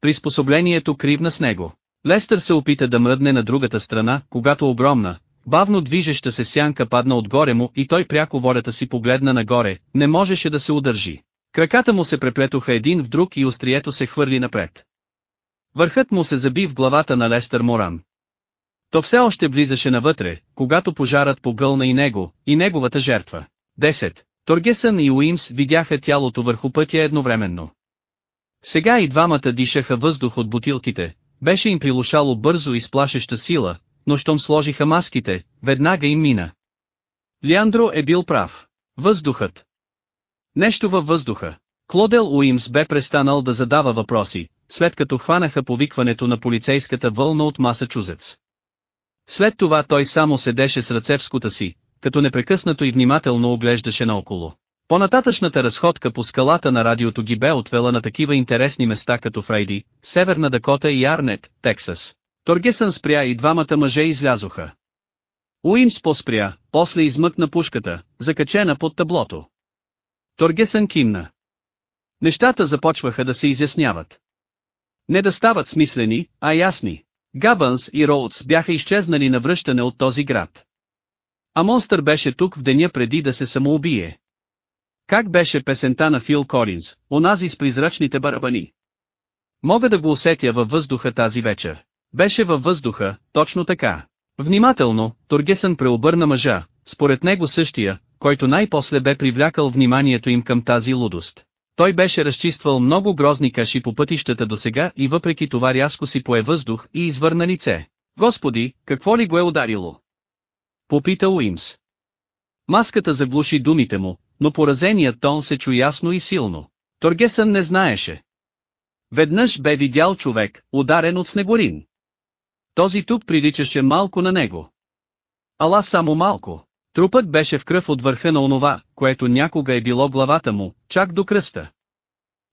Приспособлението кривна с него. Лестър се опита да мръдне на другата страна, когато огромна, бавно движеща се сянка падна отгоре му и той пряко волята си погледна нагоре, не можеше да се удържи. Краката му се преплетоха един в друг и острието се хвърли напред. Върхът му се заби в главата на Лестър Моран. То все още влизаше навътре, когато пожарът погълна и него, и неговата жертва. 10. Торгесън и Уимс видяха тялото върху пътя едновременно. Сега и двамата дишаха въздух от бутилките, беше им прилушало бързо и сплашеща сила, но щом сложиха маските, веднага им мина. Лиандро е бил прав. Въздухът. Нещо във въздуха. Клодел Уимс бе престанал да задава въпроси, след като хванаха повикването на полицейската вълна от Масачузец. След това той само седеше с ръце в скута си, като непрекъснато и внимателно оглеждаше наоколо. Понататъчната разходка по скалата на радиото ги бе отвела на такива интересни места като Фрейди, Северна Дакота и Арнет, Тексас. Торгесън спря и двамата мъже излязоха. Уимс поспря, после измъкна пушката, закачена под таблото. Торгесън кимна. Нещата започваха да се изясняват. Не да стават смислени, а ясни. Габънс и Роудс бяха изчезнали на връщане от този град. А Монстър беше тук в деня преди да се самоубие. Как беше песента на Фил Колинс, онази с призрачните барабани? Мога да го усетя във въздуха тази вечер. Беше във въздуха, точно така. Внимателно, Тургесън преобърна мъжа, според него същия, който най-после бе привлякал вниманието им към тази лудост. Той беше разчиствал много грозни каши по пътищата до сега и въпреки това рязко си пое въздух и извърна лице. Господи, какво ли го е ударило? Попита Уимс. Маската заглуши думите му, но поразеният тон се чу ясно и силно. Торгесън не знаеше. Веднъж бе видял човек, ударен от снегорин. Този тук приличаше малко на него. Ала само малко. Трупът беше в кръв от върха на онова, което някога е било главата му, чак до кръста.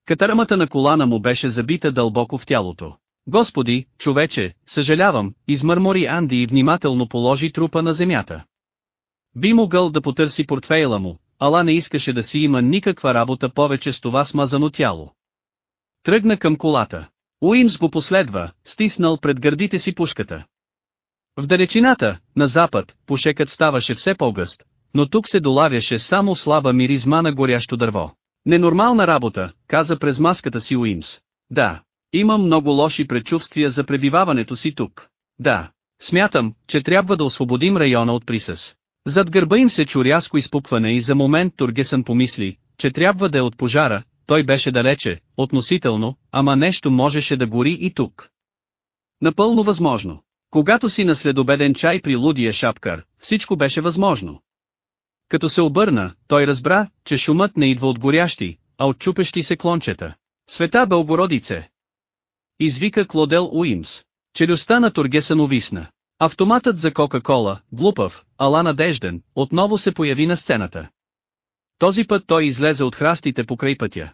Катарамата на колана му беше забита дълбоко в тялото. Господи, човече, съжалявам, измърмори Анди и внимателно положи трупа на земята. Би могъл да потърси портфейла му, ала не искаше да си има никаква работа повече с това смазано тяло. Тръгна към колата. Уимс го последва, стиснал пред гърдите си пушката. В далечината, на запад, пушекът ставаше все по-гъст, но тук се долавяше само слаба миризма на горящо дърво. Ненормална работа, каза през маската си Уимс. Да, имам много лоши предчувствия за пребиваването си тук. Да, смятам, че трябва да освободим района от присъс. Зад гърба им се чу рязко изпупване и за момент Тургесън помисли, че трябва да е от пожара, той беше далече, относително, ама нещо можеше да гори и тук. Напълно възможно. Когато си на следобеден чай при лудия шапкар, всичко беше възможно. Като се обърна, той разбра, че шумът не идва от горящи, а от чупещи се клончета. Света Бълбородице! Извика Клодел Уимс. Челюстта на Тургесън увисна. Автоматът за Кока-Кола, глупав, ала надежден, отново се появи на сцената. Този път той излезе от храстите покрай пътя.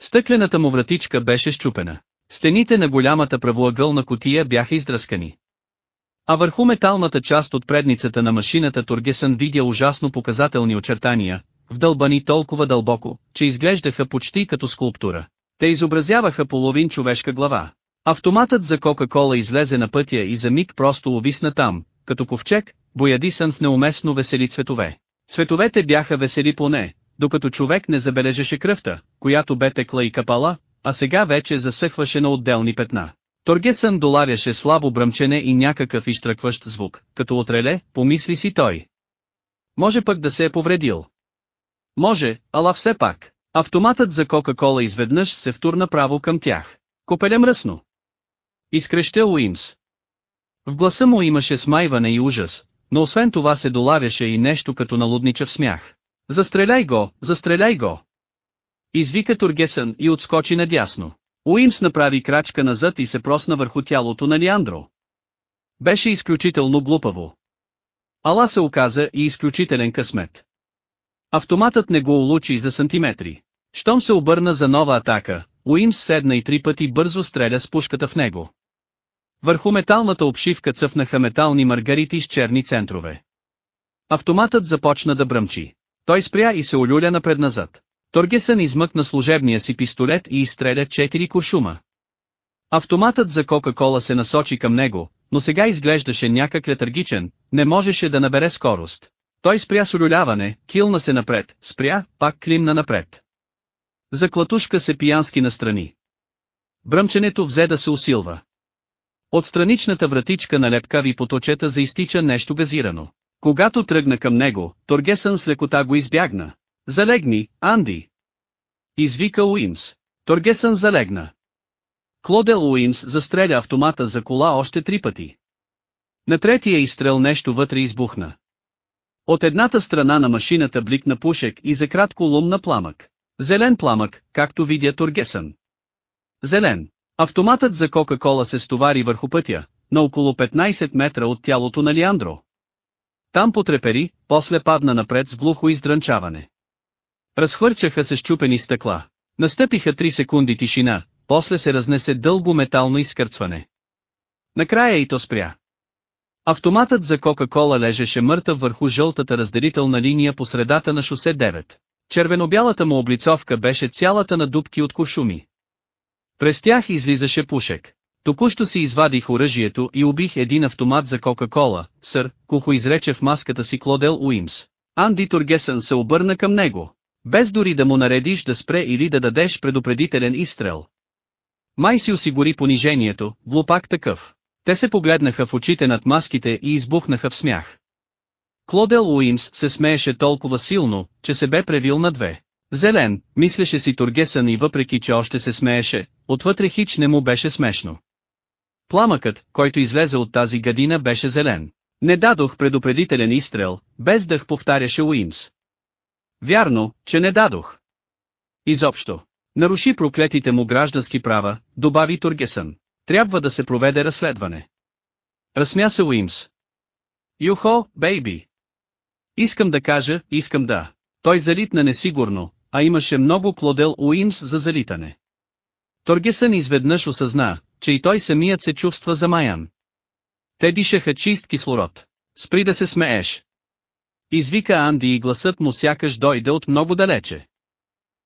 Стъклената му вратичка беше щупена. Стените на голямата правоъгълна котия бяха издръскани. А върху металната част от предницата на машината Тургесън видя ужасно показателни очертания, вдълбани толкова дълбоко, че изглеждаха почти като скулптура. Те изобразяваха половин човешка глава. Автоматът за Кока-Кола излезе на пътя и за миг просто увисна там, като ковчег, боядисан в неуместно весели цветове. Цветовете бяха весели поне, докато човек не забележеше кръвта, която бе текла и капала, а сега вече засъхваше на отделни петна. Торгесън доларяше слабо бръмчене и някакъв изтръкващ звук, като отреле, помисли си той. Може пък да се е повредил. Може, ала все пак. Автоматът за Кока-Кола изведнъж се втурна право към тях. Копеле мръсно. Изкрещя Уимс. В гласа му имаше смайване и ужас, но освен това се доларяше и нещо като налудничав смях. Застреляй го, застреляй го! Извика Тургесън и отскочи надясно. Уимс направи крачка назад и се просна върху тялото на Лиандро. Беше изключително глупаво. Ала се оказа и изключителен късмет. Автоматът не го улучи за сантиметри. Щом се обърна за нова атака, Уимс седна и три пъти бързо стреля с пушката в него. Върху металната обшивка цъфнаха метални маргарити с черни центрове. Автоматът започна да бръмчи. Той спря и се олюля напред-назад. Торгесън измъкна служебния си пистолет и изстреля четири куршума. Автоматът за Кока-Кола се насочи към него, но сега изглеждаше някак летаргичен, не можеше да набере скорост. Той спря с олюляване, килна се напред, спря, пак климна напред. За клатушка се пиянски настрани. Бръмченето взе да се усилва. От страничната вратичка на лепкави поточета заистича нещо газирано. Когато тръгна към него, Торгесън с лекота го избягна. Залегни, Анди! Извика Уимс. Торгесън залегна. Клодел Уимс застреля автомата за кола още три пъти. На третия изстрел нещо вътре избухна. От едната страна на машината бликна пушек и за кратко лумна пламък. Зелен пламък, както видя Торгесън. Зелен. Автоматът за Кока-Кола се стовари върху пътя, на около 15 метра от тялото на Лиандро. Там потрепери, после падна напред с глухо издрънчаване. Разхвърчаха се щупени стъкла. Настъпиха 3 секунди тишина, после се разнесе дълго метално изкърцване. Накрая и то спря. Автоматът за Кока-Кола лежеше мъртъв върху жълтата разделителна линия по средата на шосе 9. Червенобялата му облицовка беше цялата на дубки от кошуми. През тях излизаше пушек. Току-що си извадих оръжието и убих един автомат за Кока-Кола, сър, кухо изрече в маската си Клодел Уимс. Анди Тургесън се обърна към него. Без дори да му наредиш да спре или да дадеш предупредителен изстрел. Май си осигури понижението, глупак такъв. Те се погледнаха в очите над маските и избухнаха в смях. Клодел Уимс се смееше толкова силно, че се бе превил на две. Зелен, мислеше си Тургесън и въпреки че още се смееше, отвътре хич не му беше смешно. Пламъкът, който излезе от тази гадина беше зелен. Не дадох предупредителен изстрел, без дъх повтаряше Уимс. Вярно, че не дадох. Изобщо. Наруши проклетите му граждански права, добави Тургесън. Трябва да се проведе разследване. Разсмя се Уимс. Юхо, бейби. Искам да кажа, искам да. Той залитна несигурно, а имаше много клодел Уимс за залитане. Торгесън изведнъж осъзна, че и той самият се чувства замаян. Те дишаха чист кислород. Спри да се смееш. Извика Анди и гласът му сякаш дойде от много далече.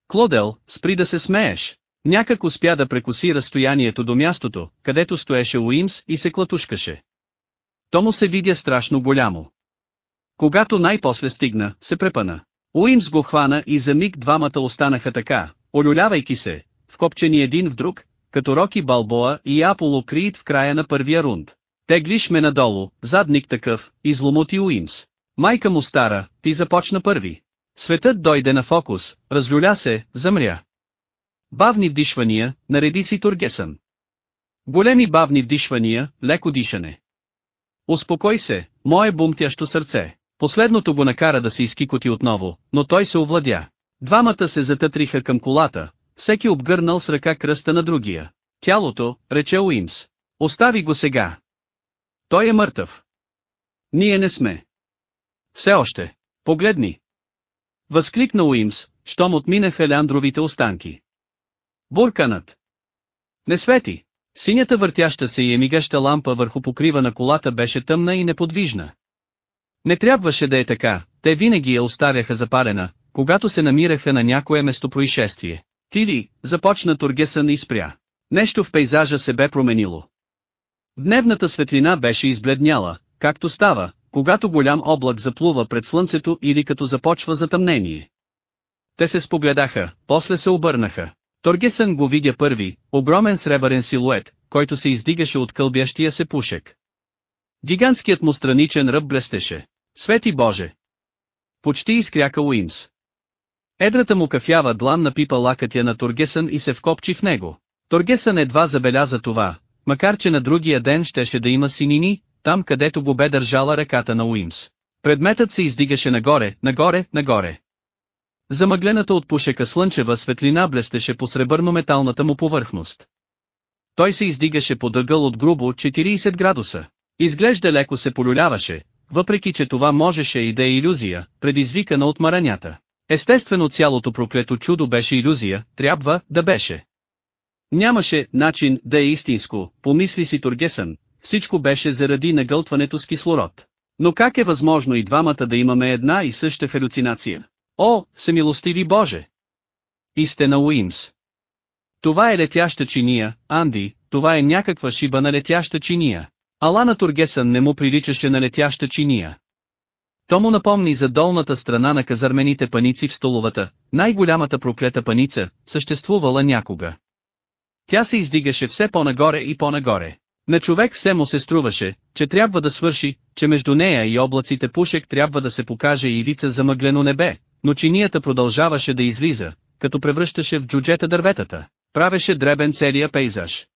Клодел, спри да се смееш. Някак успя да прекоси разстоянието до мястото, където стоеше Уимс и се клатушкаше. То му се видя страшно голямо. Когато най-после стигна, се препъна. Уимс го хвана и за миг двамата останаха така, олюлявайки се, вкопчени един в друг, като Роки Балбоа и Аполо Криит в края на първия рунд. Теглиш ме надолу, задник такъв, изломоти Уимс. Майка му стара, ти започна първи. Светът дойде на фокус, разлюля се, замря. Бавни вдишвания, нареди си Тургесън. Големи бавни вдишвания, леко дишане. Успокой се, мое бумтящо сърце. Последното го накара да се изкикоти отново, но той се овладя. Двамата се затътриха към колата, всеки обгърнал с ръка кръста на другия. Тялото, рече Уимс. Остави го сега. Той е мъртъв. Ние не сме. Все още. Погледни. Възкликна Уимс, щом отминаха ляндровите останки. Бурканът. Не свети. Синята въртяща се и емигаща лампа върху покрива на колата беше тъмна и неподвижна. Не трябваше да е така, те винаги я оставяха запалена, когато се намираха на някое местопроизшествие. Тили, започна Тургесън и спря. Нещо в пейзажа се бе променило. Дневната светлина беше избледняла, както става, когато голям облак заплува пред слънцето или като започва затъмнение. Те се спогледаха, после се обърнаха. Торгесън го видя първи, огромен сребърен силует, който се издигаше от кълбящия се пушек. Гигантският му страничен ръб блестеше. Свети Боже! Почти изкряка Уимс. Едрата му кафява длан напипа лакътя на Торгесън и се вкопчи в него. Торгесън едва забеляза това, макар че на другия ден щеше да има синини, там където го бе държала ръката на Уимс. Предметът се издигаше нагоре, нагоре, нагоре. Замъглената от пушека слънчева светлина блестеше по сребърно-металната му повърхност. Той се издигаше по дъгъл от грубо 40 градуса. Изглежда леко се полюляваше, въпреки че това можеше и да е иллюзия, предизвикана от маранята. Естествено цялото проклето чудо беше иллюзия, трябва да беше. Нямаше начин да е истинско, помисли си Тургесън, всичко беше заради нагълтването с кислород. Но как е възможно и двамата да имаме една и съща халюцинация? О, семилостиви Боже! Истина Уимс. Това е летяща чиния, Анди, това е някаква шиба на летяща чиния. Алана Тургесън не му приличаше на летяща чиния. То му напомни за долната страна на казармените паници в столовата, най-голямата проклета паница, съществувала някога. Тя се издигаше все по-нагоре и по-нагоре. На човек все му се струваше, че трябва да свърши, че между нея и облаците пушек трябва да се покаже и лица замъглено небе, но чинията продължаваше да излиза, като превръщаше в джуджета дърветата, правеше дребен целия пейзаж.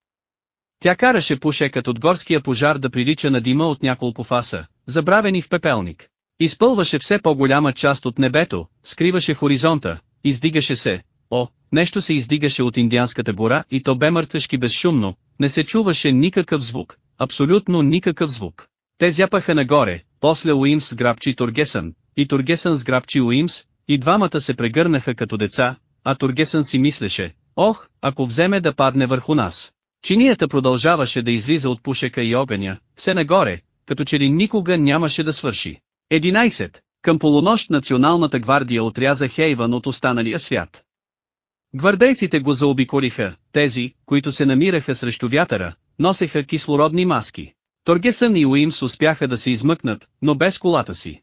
Тя караше пушекът от горския пожар да прилича на дима от няколко фаса, забравени в пепелник. Изпълваше все по-голяма част от небето, скриваше хоризонта, издигаше се, о, нещо се издигаше от Индианската гора и то бе мъртвешки безшумно, не се чуваше никакъв звук, абсолютно никакъв звук. Те зяпаха нагоре, после Уимс сграбчи Тургесън, и Тургесън сграбчи Уимс, и двамата се прегърнаха като деца, а Тургесън си мислеше, ох, ако вземе да падне върху нас. Чинията продължаваше да излиза от пушека и огъня, все нагоре, като че ли никога нямаше да свърши. 11. Към полунощ националната гвардия отряза Хейвън от останалия свят. Гвардейците го заобиколиха, тези, които се намираха срещу вятъра, носеха кислородни маски. Торгесън и Уимс успяха да се измъкнат, но без колата си.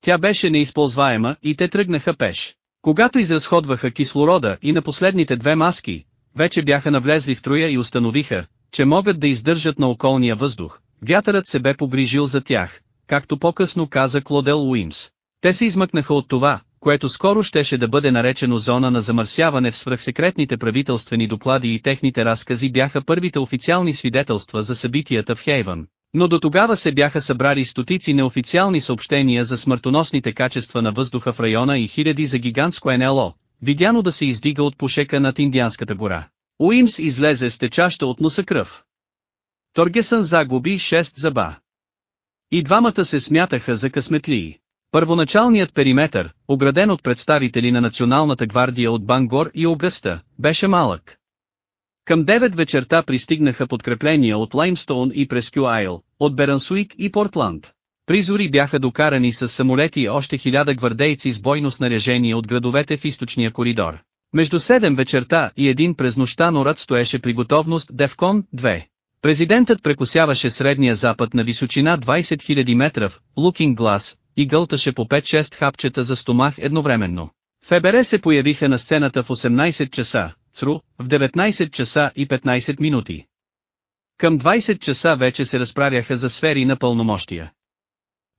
Тя беше неизползваема и те тръгнаха пеш. Когато изразходваха кислорода и на последните две маски, вече бяха навлезли в троя и установиха, че могат да издържат на околния въздух. Вятърът се бе погрижил за тях, както по-късно каза Клодел Уимс. Те се измъкнаха от това, което скоро щеше да бъде наречено зона на замърсяване в свръхсекретните правителствени доклади и техните разкази бяха първите официални свидетелства за събитията в Хейвън. Но до тогава се бяха събрали стотици неофициални съобщения за смъртоносните качества на въздуха в района и хиляди за гигантско НЛО, видяно да се издига от пушека над Индианската гора. Уимс излезе с течаща от носа кръв. Торгесън загуби 6 зъба. И двамата се смятаха за късметлии. Първоначалният периметър, ограден от представители на Националната гвардия от Бангор и Огъста, беше малък. Към 9 вечерта пристигнаха подкрепления от Лаймстоун и Прескю Айл, от Берансуик и Портланд. Призори бяха докарани с самолети още хиляда гвардейци с бойно снаряжение от градовете в източния коридор. Между 7 вечерта и един през нощта Норад стоеше при готовност Девкон 2. Президентът прекусяваше средния запад на височина 20 000 метра в Looking Glass и гълташе по 5-6 хапчета за стомах едновременно. ФБР се появиха на сцената в 18 часа, ЦРУ, в 19 часа и 15 минути. Към 20 часа вече се разправяха за сфери на пълномощия.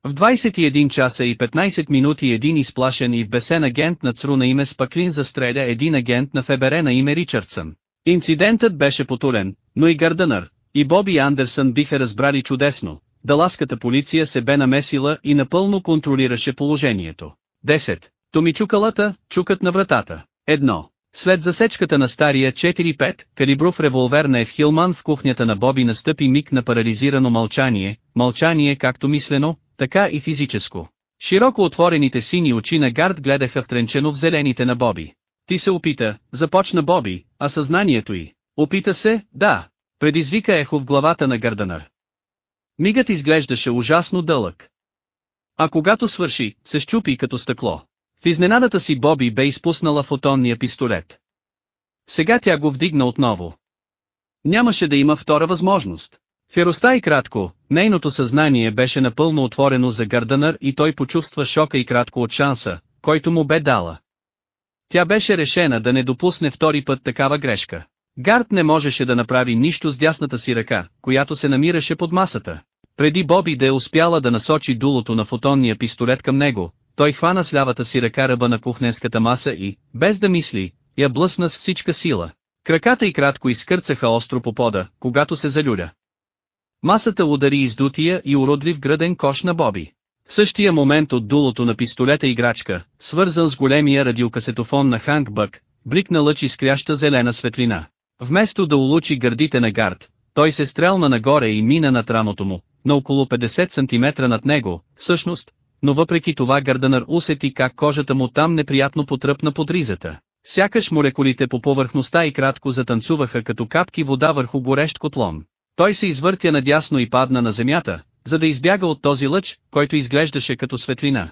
В 21 часа и 15 минути един изплашен и вбесен агент на ЦРУ на име Спаклин застреля един агент на ФБР на име Ричардсън. Инцидентът беше потулен, но и Гардънър, и Боби Андерсън биха разбрали чудесно, даласката полиция се бе намесила и напълно контролираше положението. 10. Томичукалата, чукат на вратата. 1. След засечката на стария 4-5, калибров револвер на Евхилман в кухнята на Боби настъпи миг на парализирано мълчание, мълчание както мислено, така и физическо. Широко отворените сини очи на Гард гледаха втренчено в зелените на Боби. Ти се опита, започна Боби, а съзнанието й. Опита се, да. Предизвика ехо в главата на Гарданър. Мигът изглеждаше ужасно дълъг. А когато свърши, се щупи като стъкло. В изненадата си Боби бе изпуснала фотонния пистолет. Сега тя го вдигна отново. Нямаше да има втора възможност. Феростта и кратко, нейното съзнание беше напълно отворено за Гардънър и той почувства шока и кратко от шанса, който му бе дала. Тя беше решена да не допусне втори път такава грешка. Гард не можеше да направи нищо с дясната си ръка, която се намираше под масата. Преди Боби да е успяла да насочи дулото на фотонния пистолет към него, той хвана с лявата си ръка ръба на кухненската маса и, без да мисли, я блъсна с всичка сила. Краката и кратко изкърцаха остро по пода, когато се залюля. Масата удари издутия и уродлив граден кош на Боби. В същия момент от дулото на пистолета играчка, свързан с големия радиокасетофон на Ханк Бък, бликна лъч изкряща зелена светлина. Вместо да улучи гърдите на гард, той се стрелна нагоре и мина над рамото му, на около 50 см над него, всъщност, но въпреки това Гардънър усети как кожата му там неприятно потръпна под ризата. Сякаш молекулите по повърхността и кратко затанцуваха като капки вода върху горещ котлон. Той се извъртя надясно и падна на земята, за да избяга от този лъч, който изглеждаше като светлина.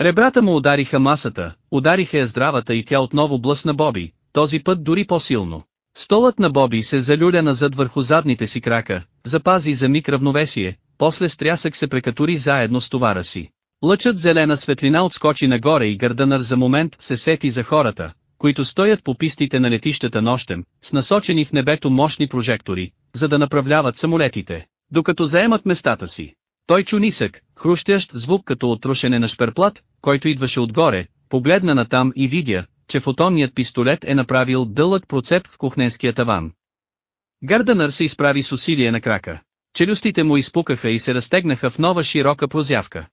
Ребрата му удариха масата, удариха я здравата и тя отново блъсна Боби, този път дори по-силно. Столът на Боби се залюля назад върху задните си крака, запази за миг равновесие, после стрясък се прекатури заедно с товара си. Лъчът зелена светлина отскочи нагоре и Гърдънър за момент се сети за хората, които стоят по пистите на летищата нощем, с насочени в небето мощни прожектори, за да направляват самолетите, докато заемат местата си. Той чу нисък, хрущящ звук като отрушене на шперплат, който идваше отгоре, погледна натам и видя, че фотонният пистолет е направил дълъг процеп в кухненския таван. Гардънър се изправи с усилие на крака. Челюстите му изпукаха и се разтегнаха в нова широка прозявка.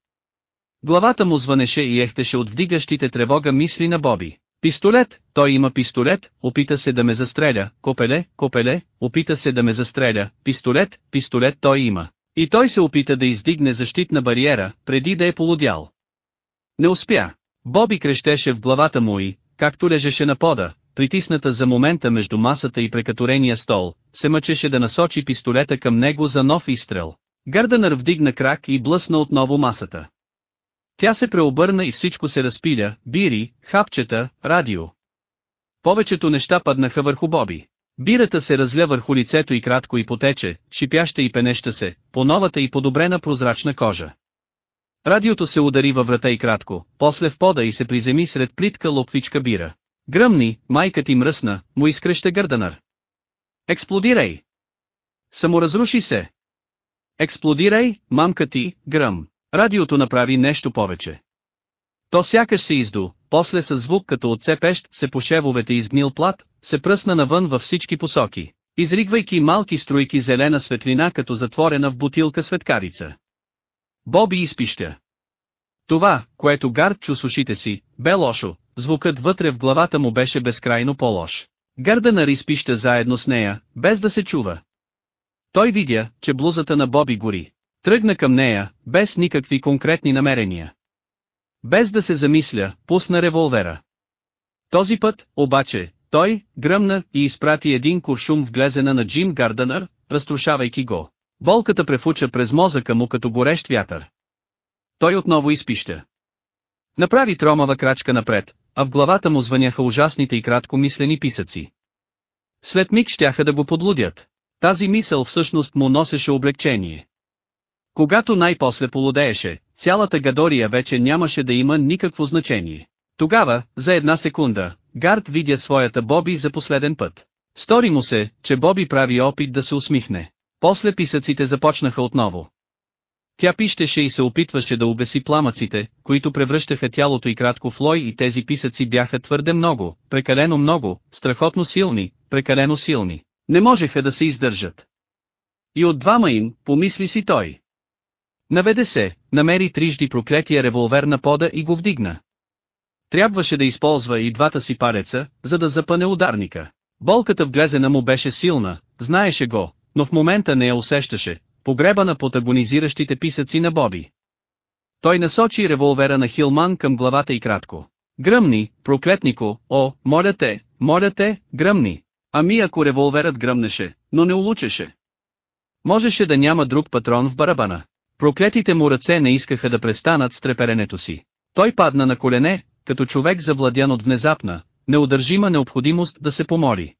Главата му звънеше и ехтеше от вдигащите тревога мисли на Боби. Пистолет, той има пистолет, опита се да ме застреля, копеле, копеле, опита се да ме застреля, пистолет, пистолет той има. И той се опита да издигне защитна бариера, преди да е полудял. Не успя. Боби крещеше в главата му и, както лежеше на пода, притисната за момента между масата и прекаторения стол, се мъчеше да насочи пистолета към него за нов изстрел. Гърдънър вдигна крак и блъсна отново масата. Тя се преобърна и всичко се разпиля, бири, хапчета, радио. Повечето неща паднаха върху Боби. Бирата се разля върху лицето и кратко и потече, шипяща и пенеща се, по новата и подобрена прозрачна кожа. Радиото се удари във врата и кратко, после в пода и се приземи сред плитка лопвичка бира. Гръмни, майка ти мръсна, му изкреща гърданър. Експлодирай! Саморазруши се! Експлодирай, мамка ти, гръм. Радиото направи нещо повече. То сякаш се изду, после със звук като отцепещ се по шевовете изгнил плат, се пръсна навън във всички посоки, изригвайки малки струйки зелена светлина като затворена в бутилка светкарица. Боби изпища. Това, което Гард чу с ушите си, бе лошо, звукът вътре в главата му беше безкрайно по-лош. Гърдънър изпища заедно с нея, без да се чува. Той видя, че блузата на Боби гори. Тръгна към нея, без никакви конкретни намерения. Без да се замисля, пусна револвера. Този път, обаче, той, гръмна и изпрати един куршум в глезена на Джим Гардънър, разрушавайки го. Болката префуча през мозъка му като горещ вятър. Той отново изпища. Направи тромава крачка напред, а в главата му звъняха ужасните и кратко мислени писъци. След миг щяха да го подлудят. Тази мисъл всъщност му носеше облегчение. Когато най-после полудееше, цялата гадория вече нямаше да има никакво значение. Тогава, за една секунда, Гард видя своята Боби за последен път. Стори му се, че Боби прави опит да се усмихне. После писъците започнаха отново. Тя пищеше и се опитваше да обеси пламъците, които превръщаха тялото и кратко в лой и тези писъци бяха твърде много, прекалено много, страхотно силни, прекалено силни. Не можеха да се издържат. И от двама им, помисли си той. Наведе се, намери трижди проклетия револвер на пода и го вдигна. Трябваше да използва и двата си пареца, за да запъне ударника. Болката в глезена му беше силна, знаеше го, но в момента не я усещаше, погребана под агонизиращите писъци на Боби. Той насочи револвера на Хилман към главата и кратко. Гръмни, проклетнико, о, моля те, моля те, гръмни. Ами ако револверът гръмнеше, но не улучеше. Можеше да няма друг патрон в барабана. Проклетите му ръце не искаха да престанат с треперенето си. Той падна на колене, като човек завладян от внезапна, неудържима необходимост да се помори.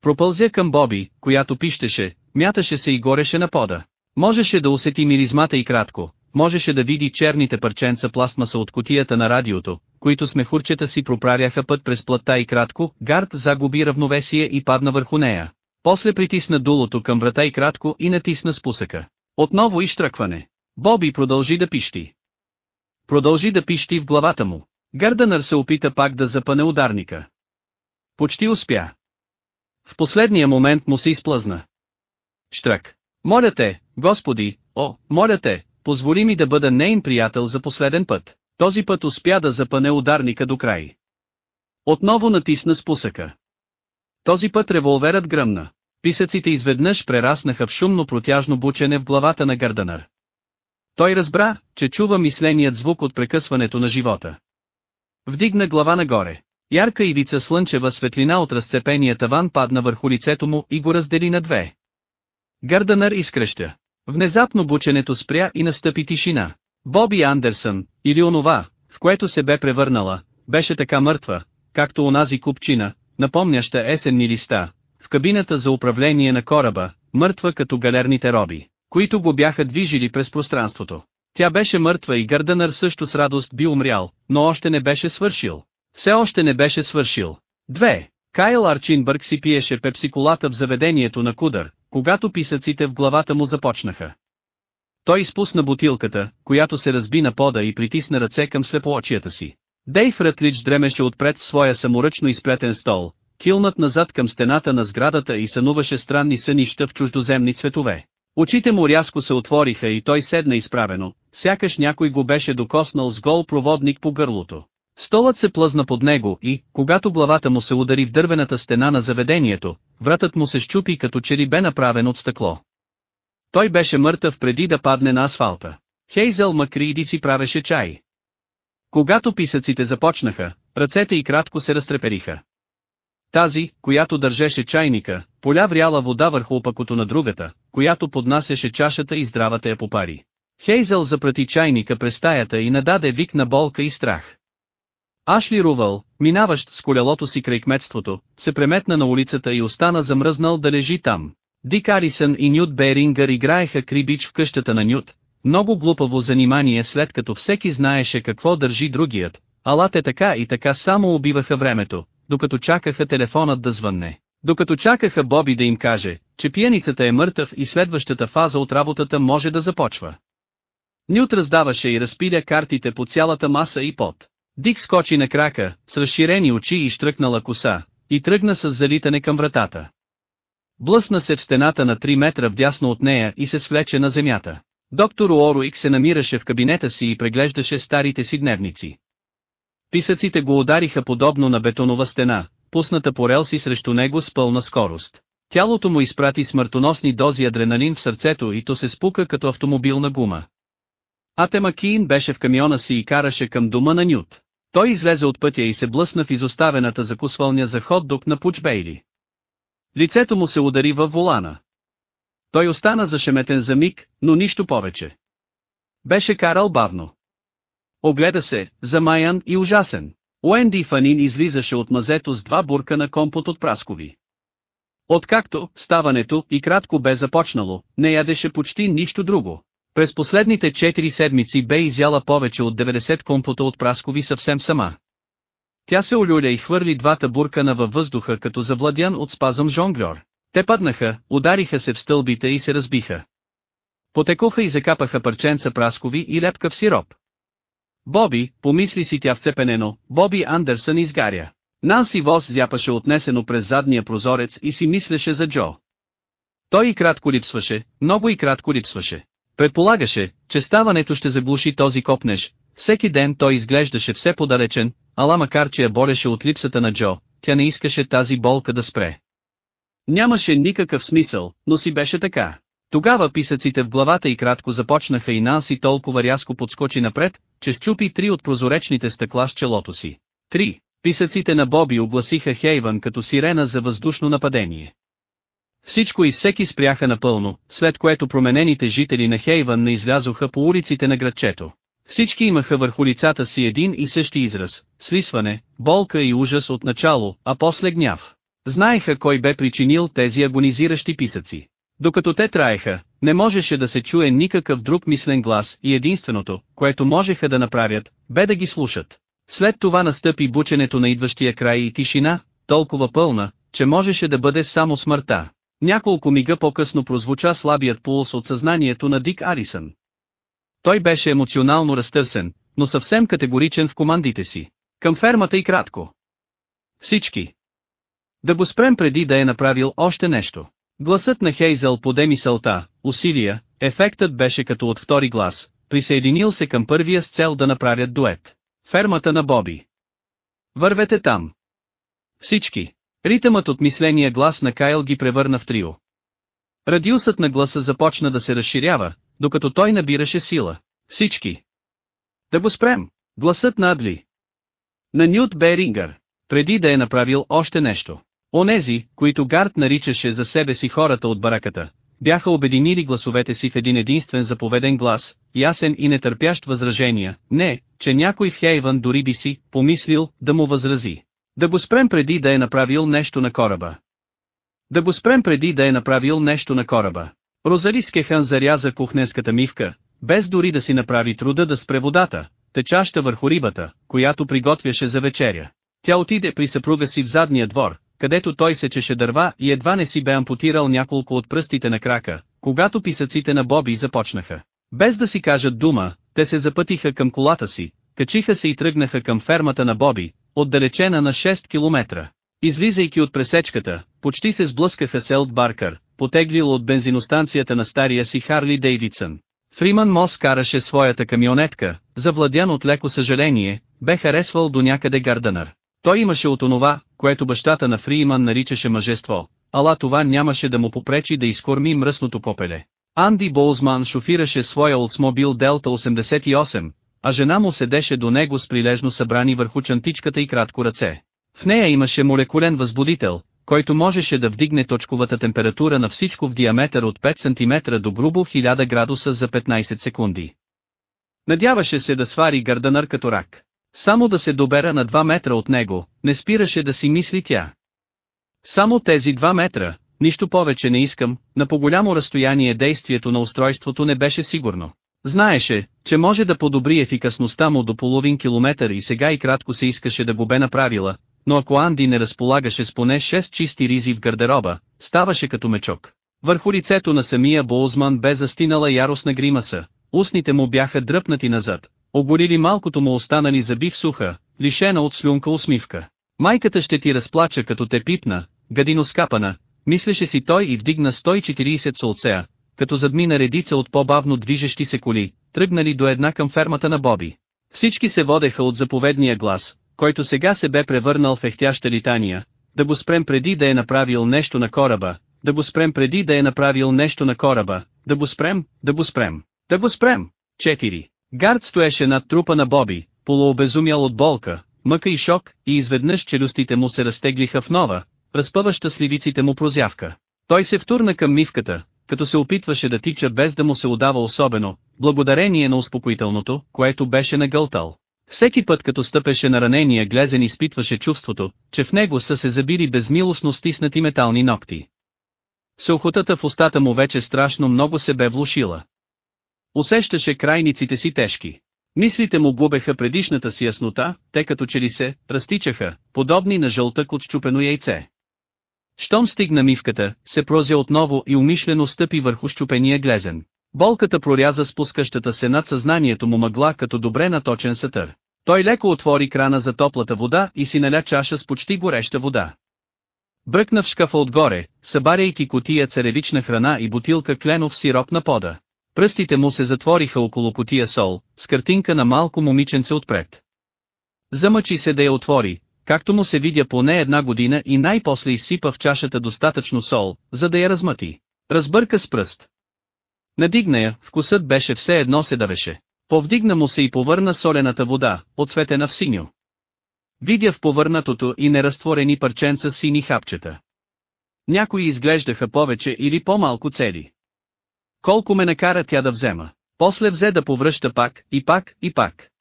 Пропълзя към Боби, която пищеше, мяташе се и гореше на пода. Можеше да усети миризмата и кратко, можеше да види черните парченца пластмаса от котията на радиото, които с мехурчета си проправяха път през плътта и кратко, Гард загуби равновесие и падна върху нея. После притисна дулото към врата и кратко и натисна спусъка. Отново изтръкване. Боби продължи да пищи. Продължи да пищи в главата му. Гърдънър се опита пак да запъне ударника. Почти успя. В последния момент му се изплъзна. Штрак. Моля те, Господи, о, моля те, позволи ми да бъда нейн приятел за последен път. Този път успя да запъне ударника до край. Отново натисна спусъка. Този път револверът гръмна. Писъците изведнъж прераснаха в шумно протяжно бучене в главата на Гърданър. Той разбра, че чува мисленият звук от прекъсването на живота. Вдигна глава нагоре. Ярка ивица слънчева светлина от разцепения таван падна върху лицето му и го раздели на две. Гърданър изкръща. Внезапно бученето спря и настъпи тишина. Боби Андерсън, или онова, в което се бе превърнала, беше така мъртва, както онази купчина, напомняща есенни листа, в кабината за управление на кораба, мъртва като галерните роби, които го бяха движили през пространството. Тя беше мъртва и Гърдънър също с радост би умрял, но още не беше свършил. Все още не беше свършил. Две. Кайл Арчинбърг си пиеше пепсиколата в заведението на Кудър, когато писъците в главата му започнаха. Той изпусна бутилката, която се разби на пода и притисна ръце към слепоочията си. Дейв Рътлич дремеше отпред в своя саморъчно изплетен стол, килнат назад към стената на сградата и сънуваше странни сънища в чуждоземни цветове. Очите му рязко се отвориха и той седна изправено, сякаш някой го беше докоснал с гол проводник по гърлото. Столът се плъзна под него и, когато главата му се удари в дървената стена на заведението, вратът му се щупи като че ли бе направен от стъкло. Той беше мъртъв преди да падне на асфалта. Хейзел Макриди си правеше чай. Когато писъците започнаха, ръцете й кратко се разтрепериха. Тази, която държеше чайника, поля вряла вода върху опакото на другата, която поднасяше чашата и здравата я попари. Хейзъл запрати чайника през стаята и нададе вик на болка и страх. Ашли Рувал, минаващ с колелото си край кметството, се преметна на улицата и остана замръзнал да лежи там. Дик Арисън и Нют Берингър играеха крибич в къщата на Нют, много глупаво занимание след като всеки знаеше какво държи другият, ала те така и така само убиваха времето, докато чакаха телефонът да звънне. Докато чакаха Боби да им каже, че пияницата е мъртъв и следващата фаза от работата може да започва. Нют раздаваше и разпиля картите по цялата маса и под. Дик скочи на крака, с разширени очи и штръкнала коса, и тръгна с залитане към вратата. Блъсна се в стената на 3 метра вдясно от нея и се свлече на земята. Доктор Уоруик се намираше в кабинета си и преглеждаше старите си дневници. Писъците го удариха подобно на бетонова стена, пусната по релси срещу него с пълна скорост. Тялото му изпрати смъртоносни дози адреналин в сърцето и то се спука като автомобилна гума. Ате Макиин беше в камиона си и караше към дома на Нют. Той излезе от пътя и се блъсна в изоставената закусвалня за хот-дог на Пучбейли. Лицето му се удари във волана. Той остана зашеметен за миг, но нищо повече. Беше карал бавно. Огледа се, замаян и ужасен. Уенди Фанин излизаше от мазето с два бурка на компот от праскови. Откакто, ставането и кратко бе започнало, не ядеше почти нищо друго. През последните 4 седмици бе изяла повече от 90 компота от праскови съвсем сама. Тя се олюля и хвърли двата буркана във въздуха като завладян от спазъм жонглер. Те паднаха, удариха се в стълбите и се разбиха. Потекоха и закапаха парченца праскови и лепка в сироп. Боби, помисли си тя вцепенено, Боби Андерсън изгаря. Нанси Вос зяпаше отнесено през задния прозорец и си мислеше за Джо. Той и кратко липсваше, много и кратко липсваше. Предполагаше, че ставането ще заглуши този копнеш, всеки ден той изглеждаше все подалечен, ала макар че я бореше от липсата на Джо, тя не искаше тази болка да спре. Нямаше никакъв смисъл, но си беше така. Тогава писъците в главата и кратко започнаха и Нанси толкова рязко подскочи напред, че счупи три от прозоречните стъкла с челото си. Три. Писъците на Боби огласиха Хейвън като сирена за въздушно нападение. Всичко и всеки спряха напълно, след което променените жители на Хейвън не излязоха по улиците на градчето. Всички имаха върху лицата си един и същи израз, свисване, болка и ужас от начало, а после гняв. Знаеха кой бе причинил тези агонизиращи писъци. Докато те траеха, не можеше да се чуе никакъв друг мислен глас и единственото, което можеха да направят, бе да ги слушат. След това настъпи бученето на идващия край и тишина, толкова пълна, че можеше да бъде само смъртта. Няколко мига по-късно прозвуча слабият пулс от съзнанието на Дик Арисън. Той беше емоционално разтърсен, но съвсем категоричен в командите си. Към фермата и кратко. Всички. Да го спрем преди да е направил още нещо. Гласът на Хейзъл поде мисълта, усилия, ефектът беше като от втори глас, присъединил се към първия с цел да направят дует. Фермата на Боби. Вървете там. Всички. Ритъмът от мисления глас на Кайл ги превърна в трио. Радиусът на гласа започна да се разширява, докато той набираше сила. Всички. Да го спрем. Гласът на Адли. На Нют Берингър. Преди да е направил още нещо. Онези, които Гард наричаше за себе си хората от бараката, бяха обединили гласовете си в един единствен заповеден глас, ясен и нетърпящ възражения, не, че някой в Хейвън дори би си, помислил, да му възрази. Да го спрем преди да е направил нещо на кораба. Да го спрем преди да е направил нещо на кораба. Розали Скехан заряза кухненската мивка, без дори да си направи труда да спре водата, течаща върху рибата, която приготвяше за вечеря. Тя отиде при съпруга си в задния двор, където той сечеше дърва и едва не си бе ампутирал няколко от пръстите на крака, когато писъците на Боби започнаха. Без да си кажат дума, те се запътиха към колата си, качиха се и тръгнаха към фермата на Боби, отдалечена на 6 км. Излизайки от пресечката, почти се сблъскаха с Елд Баркър, потеглил от бензиностанцията на стария си Харли Дейвидсън. Фриман Мос караше своята камионетка, завладян от леко съжаление, бе харесвал до някъде Гардънър. Той имаше от онова, което бащата на Фриман наричаше мъжество, ала това нямаше да му попречи да изкорми мръсното попеле. Анди Болзман шофираше своя Oldsmobile Delta 88, а жена му седеше до него с прилежно събрани върху чантичката и кратко ръце. В нея имаше молекулен възбудител, който можеше да вдигне точковата температура на всичко в диаметър от 5 см до грубо 1000 градуса за 15 секунди. Надяваше се да свари Гарденър като рак. Само да се добера на 2 метра от него, не спираше да си мисли тя. Само тези 2 метра, нищо повече не искам, на по-голямо разстояние действието на устройството не беше сигурно. Знаеше, че може да подобри ефикасността му до половин километър и сега и кратко се искаше да го бе направила, но ако Анди не разполагаше с поне 6 чисти ризи в гардероба, ставаше като мечок. Върху лицето на самия Боузман бе застинала яростна гримаса, устните му бяха дръпнати назад, оборили малкото му останали зъби в суха, лишена от слюнка усмивка. Майката ще ти разплача като те пипна, гадино скапана, мислеше си той и вдигна 140 солцея, като задмина редица от по-бавно движещи се коли, тръгнали до една към фермата на Боби. Всички се водеха от заповедния глас, който сега се бе превърнал в ехтяща литания, да го спрем преди да е направил нещо на кораба, да го спрем преди да е направил нещо на кораба, да го спрем, да го спрем, да го спрем. 4. Гард стоеше над трупа на Боби, полуобезумял от болка, мъка и шок, и изведнъж челюстите му се разтеглиха в нова, разпъваща сливиците му прозявка. Той се втурна към мивката, като се опитваше да тича без да му се удава особено, благодарение на успокоителното, което беше нагълтал. Всеки път като стъпеше на ранения глезен изпитваше чувството, че в него са се забили безмилостно стиснати метални ногти. Сълхотата в устата му вече страшно много се бе влушила. Усещаше крайниците си тежки. Мислите му губеха предишната си яснота, те като че ли се, разтичаха, подобни на жълтък от щупено яйце. Щом стигна мивката, се прозя отново и умишлено стъпи върху щупения глезен. Болката проряза спускащата се над съзнанието му мъгла като добре наточен сатър. Той леко отвори крана за топлата вода и си наля чаша с почти гореща вода. Бръкна в шкафа отгоре, събаряйки котия царевична храна и бутилка кленов сироп на пода. Пръстите му се затвориха около котия сол, с картинка на малко момиченце отпред. Замъчи се да я отвори, както му се видя поне една година и най-после изсипа в чашата достатъчно сол, за да я размъти. Разбърка с пръст. Надигна я, вкусът беше все едно се давеше. Повдигна му се и повърна солената вода, отсветена в синьо. Видя в повърнатото и неразтворени парченца сини хапчета. Някои изглеждаха повече или по-малко цели. Колко ме накара тя да взема. После взе да повръща пак, и пак, и пак.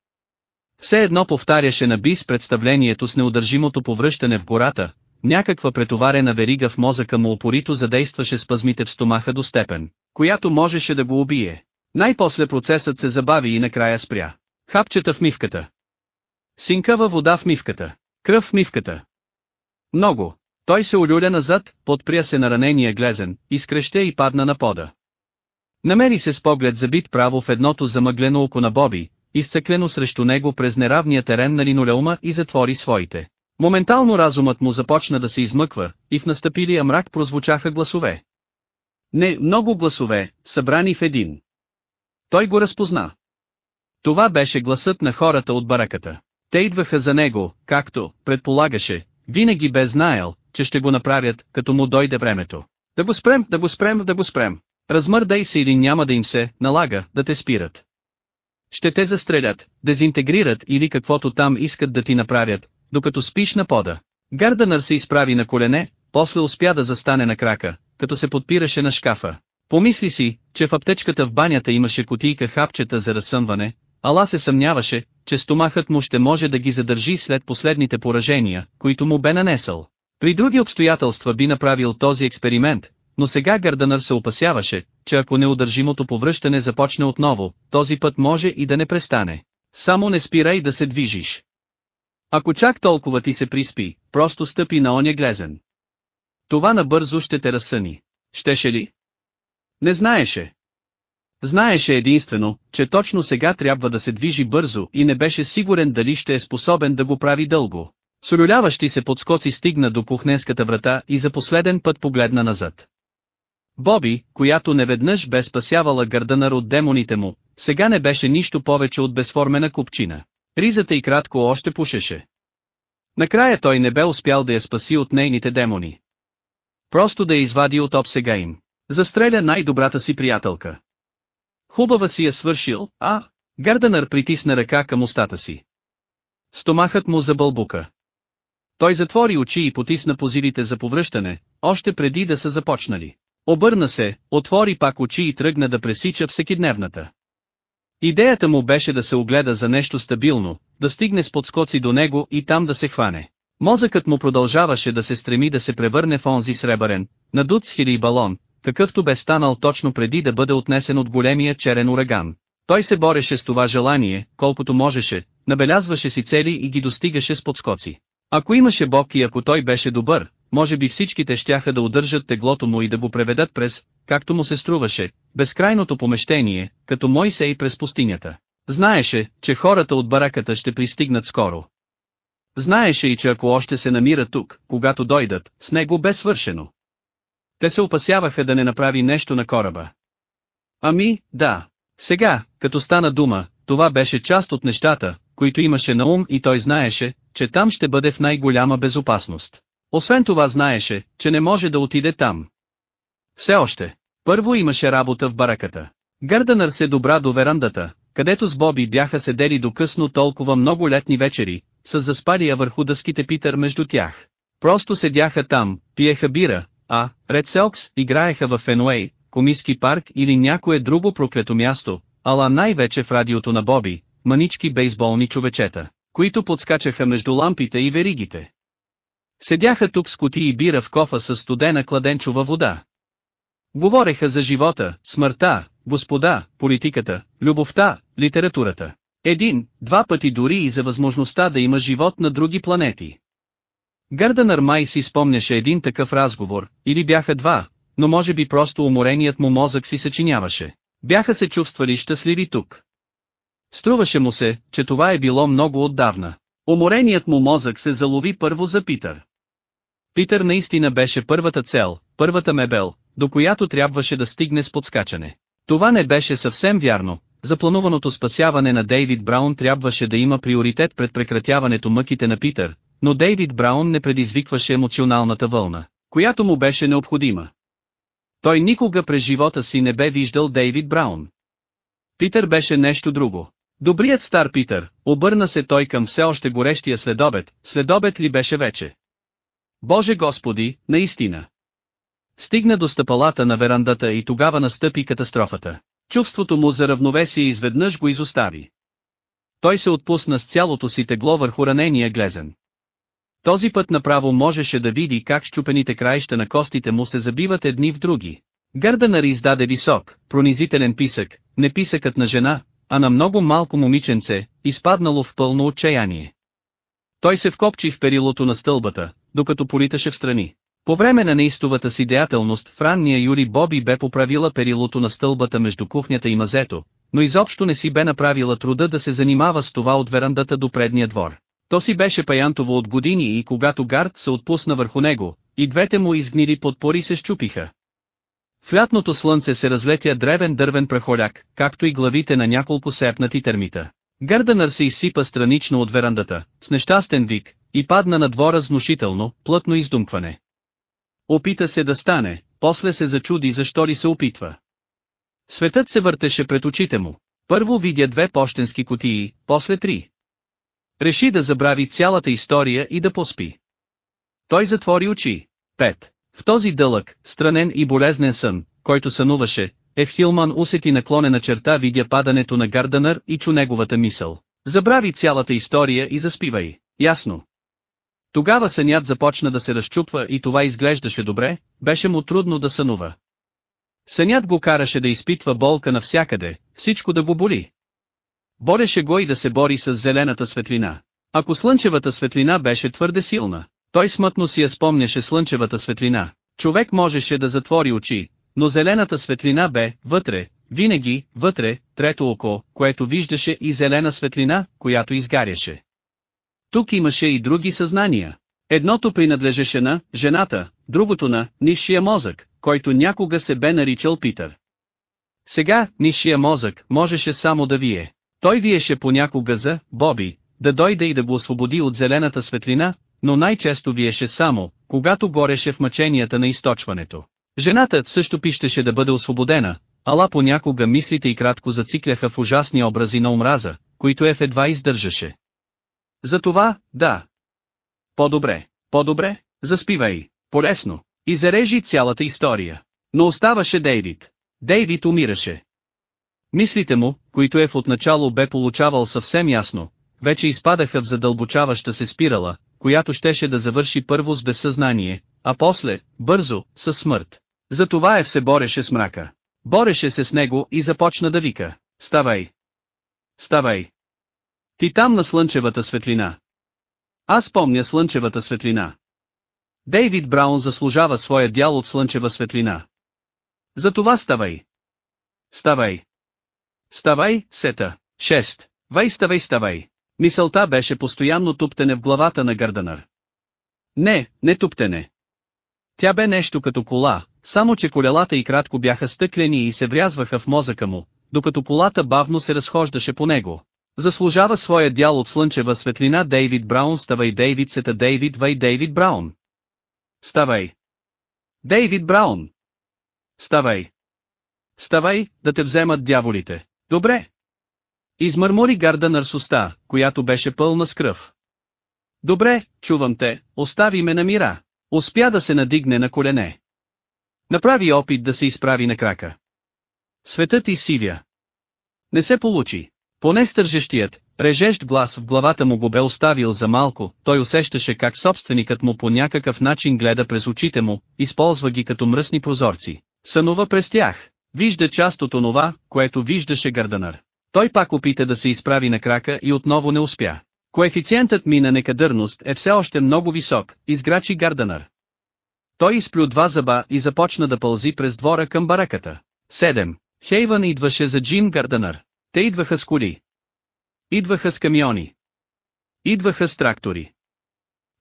Все едно повтаряше на бис представлението с неудържимото повръщане в гората, някаква претоварена верига в мозъка му опорито задействаше спазмите в стомаха до степен, която можеше да го убие. Най-после процесът се забави и накрая спря. Хапчета в мивката. Синкава вода в мивката. Кръв в мивката. Много. Той се олюля назад, подпря се на ранения глезен, изкрещя и падна на пода. Намери се с поглед забит право в едното замъглено око на Боби, изцъклено срещу него през неравния терен на линолеума и затвори своите. Моментално разумът му започна да се измъква, и в настъпилия мрак прозвучаха гласове. Не, много гласове, събрани в един. Той го разпозна. Това беше гласът на хората от бараката. Те идваха за него, както, предполагаше, винаги бе знаел, че ще го направят, като му дойде времето. Да го спрем, да го спрем, да го спрем. Размърдай се или няма да им се, налага, да те спират. Ще те застрелят, дезинтегрират или каквото там искат да ти направят, докато спиш на пода. Гарданър се изправи на колене, после успя да застане на крака, като се подпираше на шкафа. Помисли си, че в аптечката в банята имаше кутийка хапчета за разсъмване, ала се съмняваше, че стомахът му ще може да ги задържи след последните поражения, които му бе нанесъл. При други обстоятелства би направил този експеримент, но сега Гарданър се опасяваше, че ако неудържимото повръщане започне отново, този път може и да не престане. Само не спирай да се движиш. Ако чак толкова ти се приспи, просто стъпи на оня глезен. Това набързо ще те разсъни. Щеше ли? Не знаеше. Знаеше единствено, че точно сега трябва да се движи бързо и не беше сигурен дали ще е способен да го прави дълго. Солюляващи се подскоци стигна до кухненската врата и за последен път погледна назад. Боби, която неведнъж бе спасявала Гърдънър от демоните му, сега не беше нищо повече от безформена купчина. Ризата и кратко още пушеше. Накрая той не бе успял да я спаси от нейните демони. Просто да я извади от обсега им. Застреля най-добрата си приятелка. Хубава си я свършил, а? Гарденър притисна ръка към устата си. Стомахът му забълбука. Той затвори очи и потисна позивите за повръщане, още преди да са започнали. Обърна се, отвори пак очи и тръгна да пресича всекидневната. Идеята му беше да се огледа за нещо стабилно, да стигне с подскоци до него и там да се хване. Мозъкът му продължаваше да се стреми да се превърне в онзи сребърен, надут с хили балон, какъвто бе станал точно преди да бъде отнесен от големия черен ураган. Той се бореше с това желание, колкото можеше, набелязваше си цели и ги достигаше с подскоци. Ако имаше Бог и ако той беше добър, може би всичките щяха да удържат теглото му и да го преведат през, както му се струваше, безкрайното помещение, като Мойсей през пустинята. Знаеше, че хората от бараката ще пристигнат скоро. Знаеше и че ако още се намира тук, когато дойдат, с него бе свършено. Те се опасяваха да не направи нещо на кораба. Ами, да. Сега, като стана дума, това беше част от нещата, които имаше на ум и той знаеше, че там ще бъде в най-голяма безопасност. Освен това знаеше, че не може да отиде там. Все още. Първо имаше работа в бараката. Гърданър се добра до верандата, където с Боби бяха седели до късно толкова много летни вечери, с заспалия върху дъските Питър между тях. Просто седяха там, пиеха бира, а, Ред Селкс, играеха в Фенуей, Комиски парк или някое друго проклето място, ала най-вече в радиото на Боби, манички бейсболни човечета, които подскачаха между лампите и веригите. Седяха тук с кутии бира в кофа с студена кладенчова вода. Говореха за живота, смъртта, господа, политиката, любовта, литературата. Един, два пъти дори и за възможността да има живот на други планети. Гърданър май си спомняше един такъв разговор, или бяха два, но може би просто умореният му мозък си съчиняваше. Бяха се чувствали щастливи тук. Струваше му се, че това е било много отдавна. Умореният му мозък се залови първо за Питър. Питър наистина беше първата цел, първата мебел, до която трябваше да стигне с подскачане. Това не беше съвсем вярно, заплануваното спасяване на Дейвид Браун трябваше да има приоритет пред прекратяването мъките на Питър, но Дейвид Браун не предизвикваше емоционалната вълна, която му беше необходима. Той никога през живота си не бе виждал Дейвид Браун. Питър беше нещо друго. Добрият стар Питър, обърна се той към все още горещия следобед, следобед ли беше вече? Боже Господи, наистина. Стигна до стъпалата на верандата и тогава настъпи катастрофата. Чувството му за равновесие изведнъж го изостави. Той се отпусна с цялото си тегло върху ранения глезен. Този път направо можеше да види как щупените краища на костите му се забиват едни в други. Гърданър издаде висок, пронизителен писък, не писъкът на жена, а на много малко момиченце, изпаднало в пълно отчаяние. Той се вкопчи в перилото на стълбата, докато политаше в страни. По време на неистовата си деятелност в ранния юли Боби бе поправила перилото на стълбата между кухнята и мазето, но изобщо не си бе направила труда да се занимава с това от верандата до предния двор. То си беше паянтово от години и когато Гард се отпусна върху него, и двете му изгнили подпори се щупиха. В лятното слънце се разлетя древен дървен прахоляк, както и главите на няколко сепнати термита. Гърданър се изсипа странично от верандата, с нещастен вик, и падна на двора с внушително, плътно издумкване. Опита се да стане, после се зачуди защо ли се опитва. Светът се въртеше пред очите му. Първо видя две почтенски кутии, после три. Реши да забрави цялата история и да поспи. Той затвори очи. Пет. В този дълъг, странен и болезнен сън, който сънуваше, Ефхилман усети наклонена черта видя падането на Гарданър и чу неговата мисъл. Забрави цялата история и заспивай, ясно. Тогава сънят започна да се разчупва и това изглеждаше добре, беше му трудно да сънува. Сънят го караше да изпитва болка навсякъде, всичко да го боли. Бореше го и да се бори с зелената светлина. Ако слънчевата светлина беше твърде силна, той смътно си я спомняше слънчевата светлина. Човек можеше да затвори очи, но зелената светлина бе, вътре, винаги, вътре, трето око, което виждаше и зелена светлина, която изгаряше. Тук имаше и други съзнания. Едното принадлежеше на жената, другото на нисшия мозък, който някога се бе наричал Питър. Сега, нисшия мозък, можеше само да вие. Той виеше понякога за Боби, да дойде и да го освободи от зелената светлина, но най-често виеше само, когато гореше в мъченията на източването. Жената също пищеше да бъде освободена, ала понякога мислите и кратко зацикляха в ужасни образи на омраза, които Еф едва издържаше. Затова, да. По-добре. по-добре, заспивай, полесно, и зарежи цялата история. Но оставаше Дейвид. Дейвид умираше. Мислите му, които е в отначало бе получавал съвсем ясно, вече изпадаха в задълбочаваща се спирала, която щеше да завърши първо с безсъзнание, а после, бързо, с смърт. Затова е се бореше с мрака. Бореше се с него и започна да вика. Ставай! Ставай! Ти там на слънчевата светлина. Аз помня слънчевата светлина. Дейвид Браун заслужава своя дял от слънчева светлина. Затова ставай! Ставай! Ставай, сета! 6. Вай ставай ставай! Мисълта беше постоянно туптене в главата на Гърданър. Не, не туптене. Тя бе нещо като кола, само че колелата и кратко бяха стъклени и се врязваха в мозъка му, докато колата бавно се разхождаше по него. Заслужава своя дял от слънчева светлина Дейвид Браун ставай Дейвид сета Дейвид Вай Дейвид Браун. Ставай. Дейвид Браун. Ставай. Ставай, да те вземат дяволите. Добре. Измърмори Гарданър с която беше пълна с кръв. Добре, чувам те, остави ме на мира. Успя да се надигне на колене. Направи опит да се изправи на крака. Светът изсивя. Не се получи. Поне стържещият, режещ глас в главата му го бе оставил за малко, той усещаше как собственикът му по някакъв начин гледа през очите му, използва ги като мръсни прозорци. Сънува през тях. Вижда част от онова, което виждаше Гарданър. Той пак опита да се изправи на крака и отново не успя. Коефициентът ми на некадърност е все още много висок, изграчи Гарданър. Той изплю два зъба и започна да пълзи през двора към бараката. 7. Хейвън идваше за Джим Гарданър. Те идваха с коли. Идваха с камиони. Идваха с трактори.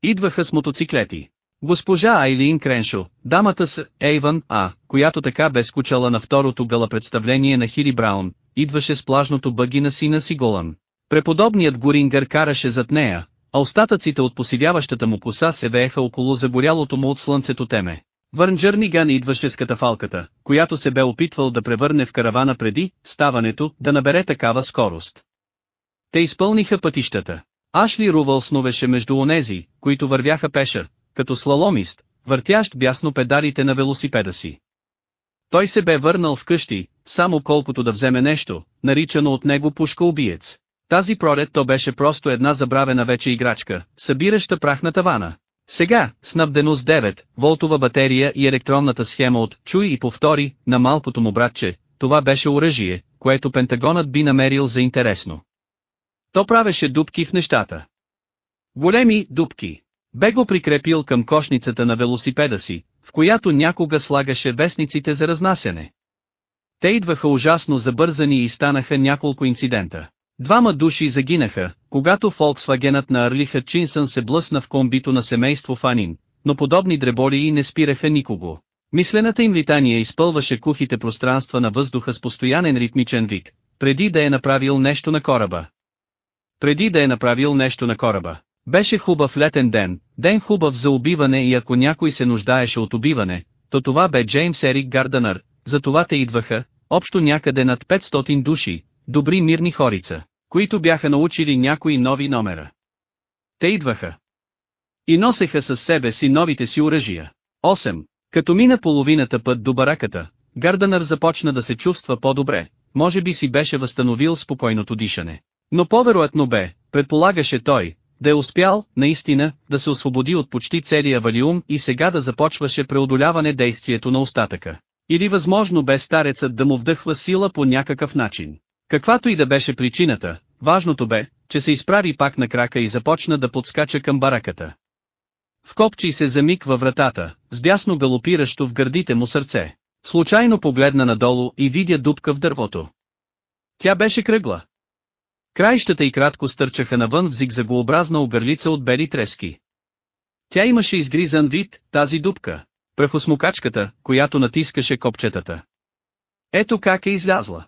Идваха с мотоциклети. Госпожа Айлин Креншо, дамата с Ейвън А, която така бе скучала на второто гала представление на Хири Браун, идваше с плажното бъги на сина си Голан. Преподобният Горингър караше зад нея, а остатъците от посивяващата му коса се вееха около загорялото му от слънцето теме. Върн Джърниган идваше с катафалката, която се бе опитвал да превърне в каравана преди ставането да набере такава скорост. Те изпълниха пътищата. Ашли Рувал сновеше между онези, които вървяха пеша, като слаломист, въртящ бясно педалите на велосипеда си. Той се бе върнал вкъщи, само колкото да вземе нещо, наричано от него пушка-убиец. Тази пролет то беше просто една забравена вече играчка, събираща прах на тавана. Сега, снабдено с 9 волтова батерия и електронната схема от «Чуй и повтори» на малкото му братче, това беше оръжие, което Пентагонът би намерил за интересно. То правеше дубки в нещата. Големи дубки. Бе го прикрепил към кошницата на велосипеда си, в която някога слагаше вестниците за разнасяне. Те идваха ужасно забързани и станаха няколко инцидента. Двама души загинаха, когато Фолксвагенът на Арли Хатчинсън се блъсна в комбито на семейство Фанин, но подобни дреболии не спираха никого. Мислената им литания изпълваше кухите пространства на въздуха с постоянен ритмичен вик, преди да е направил нещо на кораба. Преди да е направил нещо на кораба. Беше хубав летен ден, ден хубав за убиване и ако някой се нуждаеше от убиване, то това бе Джеймс Ерик Гарданър, за това те идваха, общо някъде над 500 души, добри мирни хорица, които бяха научили някои нови номера. Те идваха. И носеха със себе си новите си оръжия. 8. Като мина половината път до бараката, Гарданър започна да се чувства по-добре, може би си беше възстановил спокойното дишане. Но по-вероятно бе, предполагаше той, да е успял, наистина, да се освободи от почти целия валиум и сега да започваше преодоляване действието на остатъка. Или възможно бе старецът да му вдъхва сила по някакъв начин. Каквато и да беше причината, важното бе, че се изправи пак на крака и започна да подскача към бараката. Вкопчи се за миг във вратата, с бясно галопиращо в гърдите му сърце. Случайно погледна надолу и видя дупка в дървото. Тя беше кръгла. Краищата и кратко стърчаха навън в зигзагообразна оберлица от бели трески. Тя имаше изгризан вид, тази дупка, прахосмокачката, която натискаше копчетата. Ето как е излязла.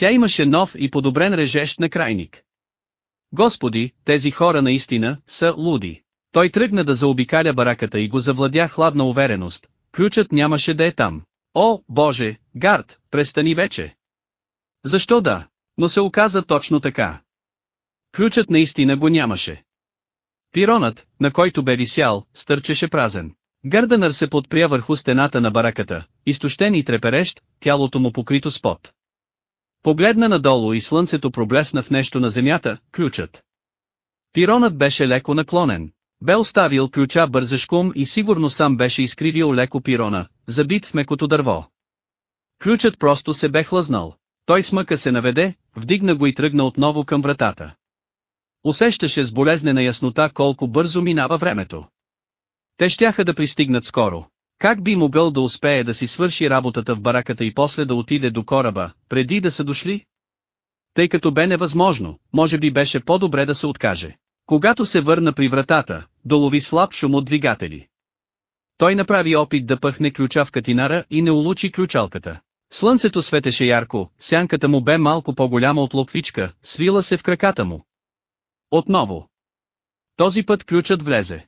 Тя имаше нов и подобрен режещ на крайник. Господи, тези хора наистина са луди. Той тръгна да заобикаля бараката и го завладя хладна увереност. Ключът нямаше да е там. О, Боже, Гард, престани вече. Защо да? Но се оказа точно така. Ключът наистина го нямаше. Пиронът, на който бе висял, стърчеше празен. Гърдънър се подпря върху стената на бараката, изтощен и треперещ, тялото му покрито с пот. Погледна надолу и слънцето проблесна в нещо на земята, ключът. Пиронът беше леко наклонен. Бе оставил ключа бързашком и сигурно сам беше изкривил леко пирона, забит в мекото дърво. Ключът просто се бе хлъзнал. Той смъка се наведе, вдигна го и тръгна отново към вратата. Усещаше с болезнена яснота колко бързо минава времето. Те щяха да пристигнат скоро. Как би могъл да успее да си свърши работата в бараката и после да отиде до кораба, преди да са дошли? Тъй като бе невъзможно, може би беше по-добре да се откаже. Когато се върна при вратата, долови слаб шум от двигатели. Той направи опит да пъхне ключа в катинара и не улучи ключалката. Слънцето светеше ярко, сянката му бе малко по-голяма от локвичка, свила се в краката му. Отново. Този път ключът влезе.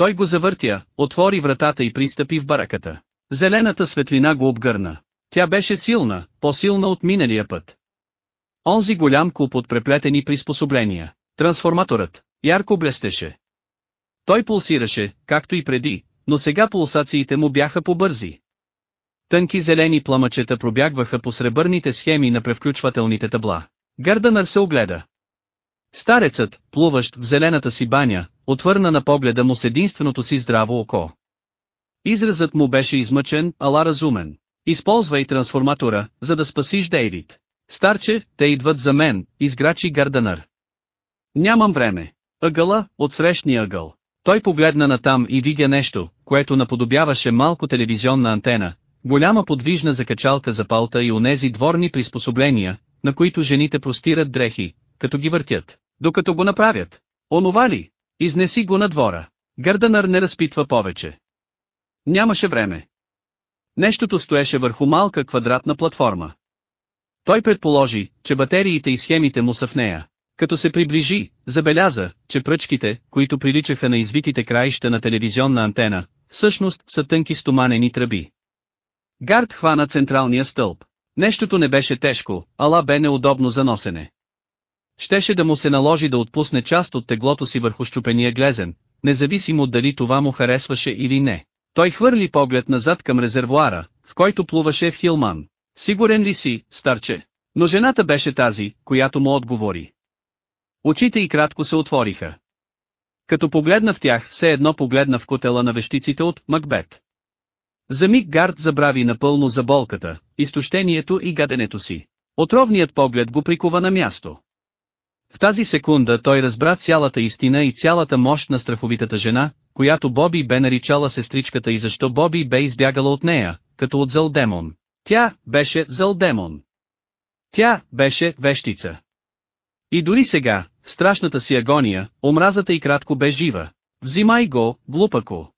Той го завъртя, отвори вратата и пристъпи в бараката. Зелената светлина го обгърна. Тя беше силна, по-силна от миналия път. Онзи голям куп от преплетени приспособления. Трансформаторът, ярко блестеше. Той пулсираше, както и преди, но сега пулсациите му бяха по-бързи. Тънки зелени пламъчета пробягваха по сребърните схеми на превключвателните табла. Гърдънър се огледа. Старецът, плуващ в зелената си баня, отвърна на погледа му с единственото си здраво око. Изразът му беше измъчен, ала разумен. Използвай трансформатора, за да спасиш Дейвид. Старче, те идват за мен, изграчи Гарданър. Нямам време. Ъгъла, от срещния ъгъл. Той погледна натам и видя нещо, което наподобяваше малко телевизионна антена, голяма подвижна закачалка за палта и онези дворни приспособления, на които жените простират дрехи, като ги въртят, докато го направят. Онова ли? Изнеси го на двора. Гърданър не разпитва повече. Нямаше време. Нещото стоеше върху малка квадратна платформа. Той предположи, че батериите и схемите му са в нея. Като се приближи, забеляза, че пръчките, които приличаха на извитите краища на телевизионна антена, всъщност са тънки стоманени тръби. Гард хвана централния стълб. Нещото не беше тежко, ала бе неудобно за носене. Щеше да му се наложи да отпусне част от теглото си върху щупения глезен, независимо дали това му харесваше или не. Той хвърли поглед назад към резервуара, в който плуваше в Хилман. Сигурен ли си, старче? Но жената беше тази, която му отговори. Очите и кратко се отвориха. Като погледна в тях, все едно погледна в котела на вещиците от Макбет. За миг Гард забрави напълно за болката, изтощението и гаденето си. Отровният поглед го прикува на място. В тази секунда той разбра цялата истина и цялата мощ на страховитата жена, която Боби бе наричала сестричката и защо Боби бе избягала от нея, като от зъл демон. Тя беше зъл демон. Тя беше вещица. И дори сега, в страшната си агония, омразата и кратко бе жива. Взимай го, глупако.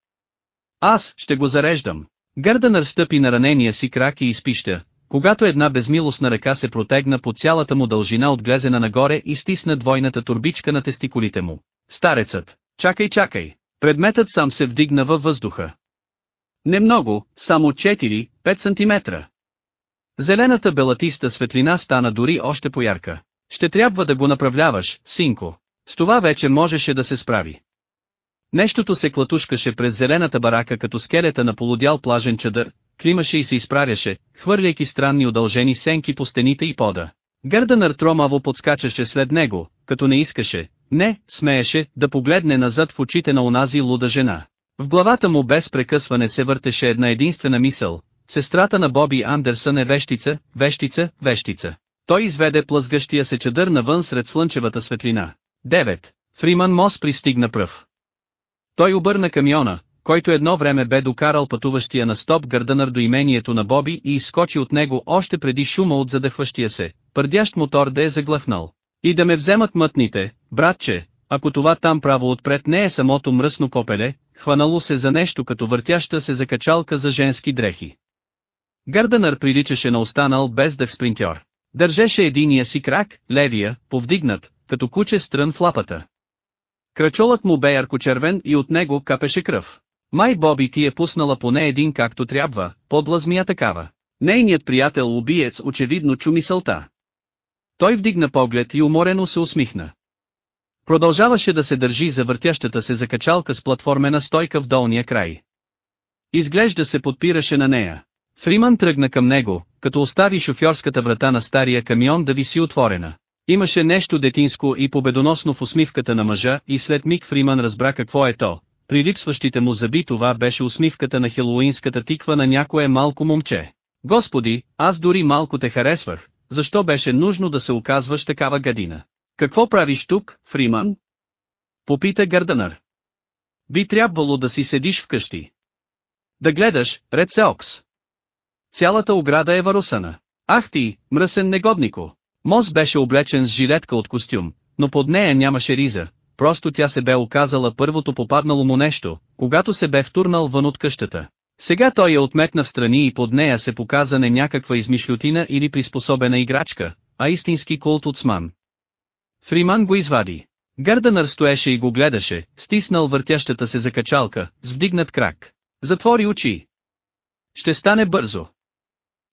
Аз ще го зареждам. Гърдънър стъпи на ранения си крак и изпища, когато една безмилостна ръка се протегна по цялата му дължина от глезена нагоре и стисна двойната турбичка на тестикулите му. Старецът, чакай чакай, предметът сам се вдигна във въздуха. Не много, само 4-5 см. Зелената белатиста светлина стана дори още поярка. Ще трябва да го направляваш, синко. С това вече можеше да се справи. Нещото се клатушкаше през зелената барака като скелета на полудял плажен чадър, климаше и се изправяше, хвърляйки странни удължени сенки по стените и пода. Гърданър тромаво подскачаше след него, като не искаше, не, смееше, да погледне назад в очите на онази луда жена. В главата му без прекъсване се въртеше една единствена мисъл, сестрата на Боби Андерсън е вещица, вещица, вещица. Той изведе плъзгащия се чадър навън сред слънчевата светлина. 9. Фриман Мос пристигна пръв. Той обърна камиона, който едно време бе докарал пътуващия на стоп гърдънър до имението на Боби и изскочи от него още преди шума от задъхващия се, пърдящ мотор да е заглъхнал. И да ме вземат мътните, братче, ако това там право отпред не е самото мръсно попеле, хванало се за нещо като въртяща се закачалка за женски дрехи. Гърдънър приличаше на останал без дъх спринтьор. Държеше единия си крак, левия, повдигнат, като куче стрън в лапата. Крачолът му бе яркочервен и от него капеше кръв. Май Боби ти е пуснала поне един както трябва, подлъзмия такава. Нейният приятел убиец очевидно чу мисълта. Той вдигна поглед и уморено се усмихна. Продължаваше да се държи за въртящата се закачалка с платформена стойка в долния край. Изглежда се подпираше на нея. Фриман тръгна към него, като остави шофьорската врата на стария камион да виси отворена. Имаше нещо детинско и победоносно в усмивката на мъжа и след миг Фриман разбра какво е то. При липсващите му зъби това беше усмивката на хелоуинската тиква на някое малко момче. Господи, аз дори малко те харесвах, защо беше нужно да се оказваш такава гадина? Какво правиш тук, Фриман? Попита Гърдънър. Би трябвало да си седиш вкъщи. Да гледаш, Ред Сеокс. Цялата ограда е варусана. Ах ти, мръсен негоднико. Мос беше облечен с жилетка от костюм, но под нея нямаше риза, просто тя се бе оказала първото попаднало му нещо, когато се бе втурнал вън от къщата. Сега той я отметна в страни и под нея се показа не някаква измишлютина или приспособена играчка, а истински култуцман. Фриман го извади. Гърдънър стоеше и го гледаше, стиснал въртящата се закачалка, с вдигнат крак. Затвори очи. Ще стане бързо.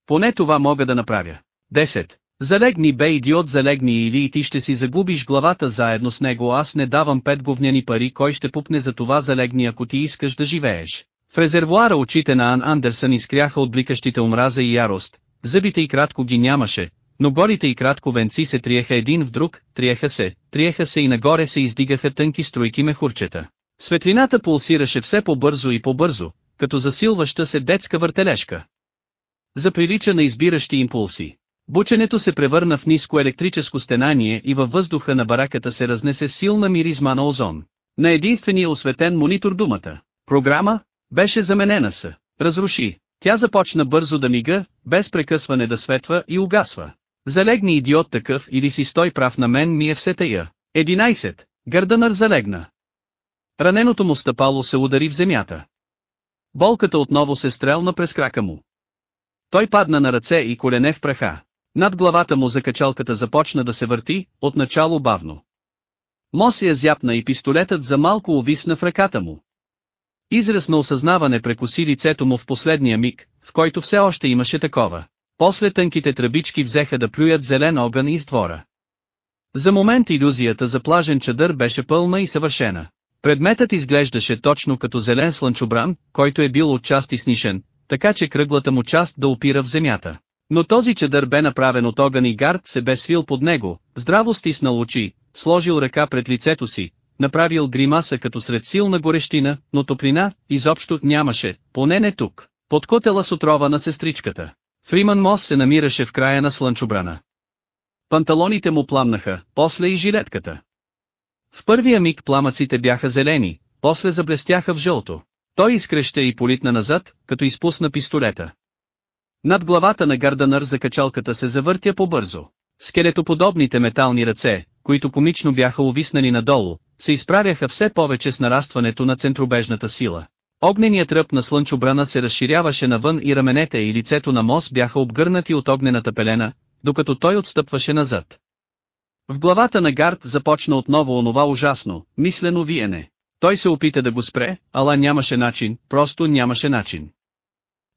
Поне това мога да направя. 10. Залегни бе идиот залегни или и ти ще си загубиш главата заедно с него аз не давам пет говняни пари кой ще пупне за това залегни ако ти искаш да живееш. В резервуара очите на Ан Андерсън изкряха от бликащите омраза и ярост, зъбите и кратко ги нямаше, но голите и кратко венци се триеха един в друг, триеха се, триеха се и нагоре се издигаха тънки струйки мехурчета. Светлината пулсираше все по-бързо и по-бързо, като засилваща се детска въртележка. Заприлича на избиращи импулси. Бученето се превърна в ниско електрическо стенание и във въздуха на бараката се разнесе силна миризма на озон. На единствения осветен монитор думата «Програма» беше заменена с «Разруши». Тя започна бързо да мига, без прекъсване да светва и угасва. Залегни идиот такъв или си стой прав на мен ми е все тая. 11. Гърдънър залегна. Раненото му стъпало се удари в земята. Болката отново се стрелна през крака му. Той падна на ръце и колене в праха. Над главата му закачалката започна да се върти, отначало бавно. Моси я зяпна и пистолетът за малко увисна в ръката му. Израз на осъзнаване прекоси лицето му в последния миг, в който все още имаше такова. После тънките тръбички взеха да плюят зелен огън из двора. За момент иллюзията за плажен чадър беше пълна и съвършена. Предметът изглеждаше точно като зелен слънчобран, който е бил отчасти снишен, така че кръглата му част да опира в земята. Но този чадър бе направен от огън и гард се бе свил под него, здраво стиснал очи, сложил ръка пред лицето си, направил гримаса като сред силна горещина, но топлина, изобщо нямаше, поне не тук. Под котела с отрова на сестричката. Фриман Мос се намираше в края на слънчобрана. Панталоните му пламнаха, после и жилетката. В първия миг пламъците бяха зелени, после заблестяха в жълто. Той изкреща и политна назад, като изпусна пистолета. Над главата на Гарданър закачалката се завъртя по-бързо. Скелетоподобните метални ръце, които комично бяха увиснали надолу, се изправяха все повече с нарастването на центробежната сила. Огненият ръб на слънчобрана се разширяваше навън и раменете и лицето на Мос бяха обгърнати от огнената пелена, докато той отстъпваше назад. В главата на Гард започна отново онова ужасно, мислено виене. Той се опита да го спре, ала нямаше начин, просто нямаше начин.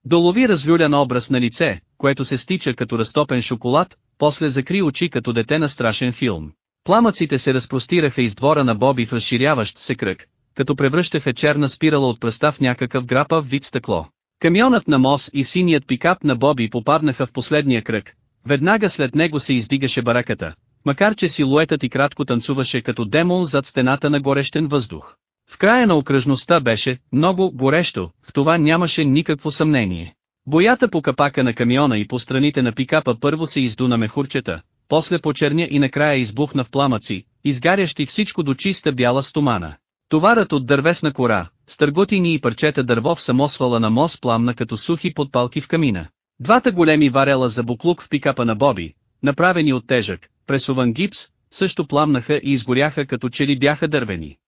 Долови развюлян образ на лице, което се стича като разтопен шоколад, после закри очи като дете на страшен филм. Пламъците се разпростираха из двора на Боби в разширяващ се кръг, като превръщаха черна спирала от пръста в някакъв грапа в вид стъкло. Камионът на Мос и синият пикап на Боби попаднаха в последния кръг. Веднага след него се издигаше бараката, макар че силуетът и кратко танцуваше като демон зад стената на горещен въздух. В края на окръжността беше много горещо, в това нямаше никакво съмнение. Боята по капака на камиона и по страните на пикапа първо се изду на мехурчета, после почерня и накрая избухна в пламъци, изгарящи всичко до чиста бяла стомана. Товарът от дървесна кора, стърготини и парчета дърво в самосвала на мост пламна като сухи подпалки в камина. Двата големи варела за буклук в пикапа на Боби, направени от тежък, пресуван гипс, също пламнаха и изгоряха като че ли бяха дървени.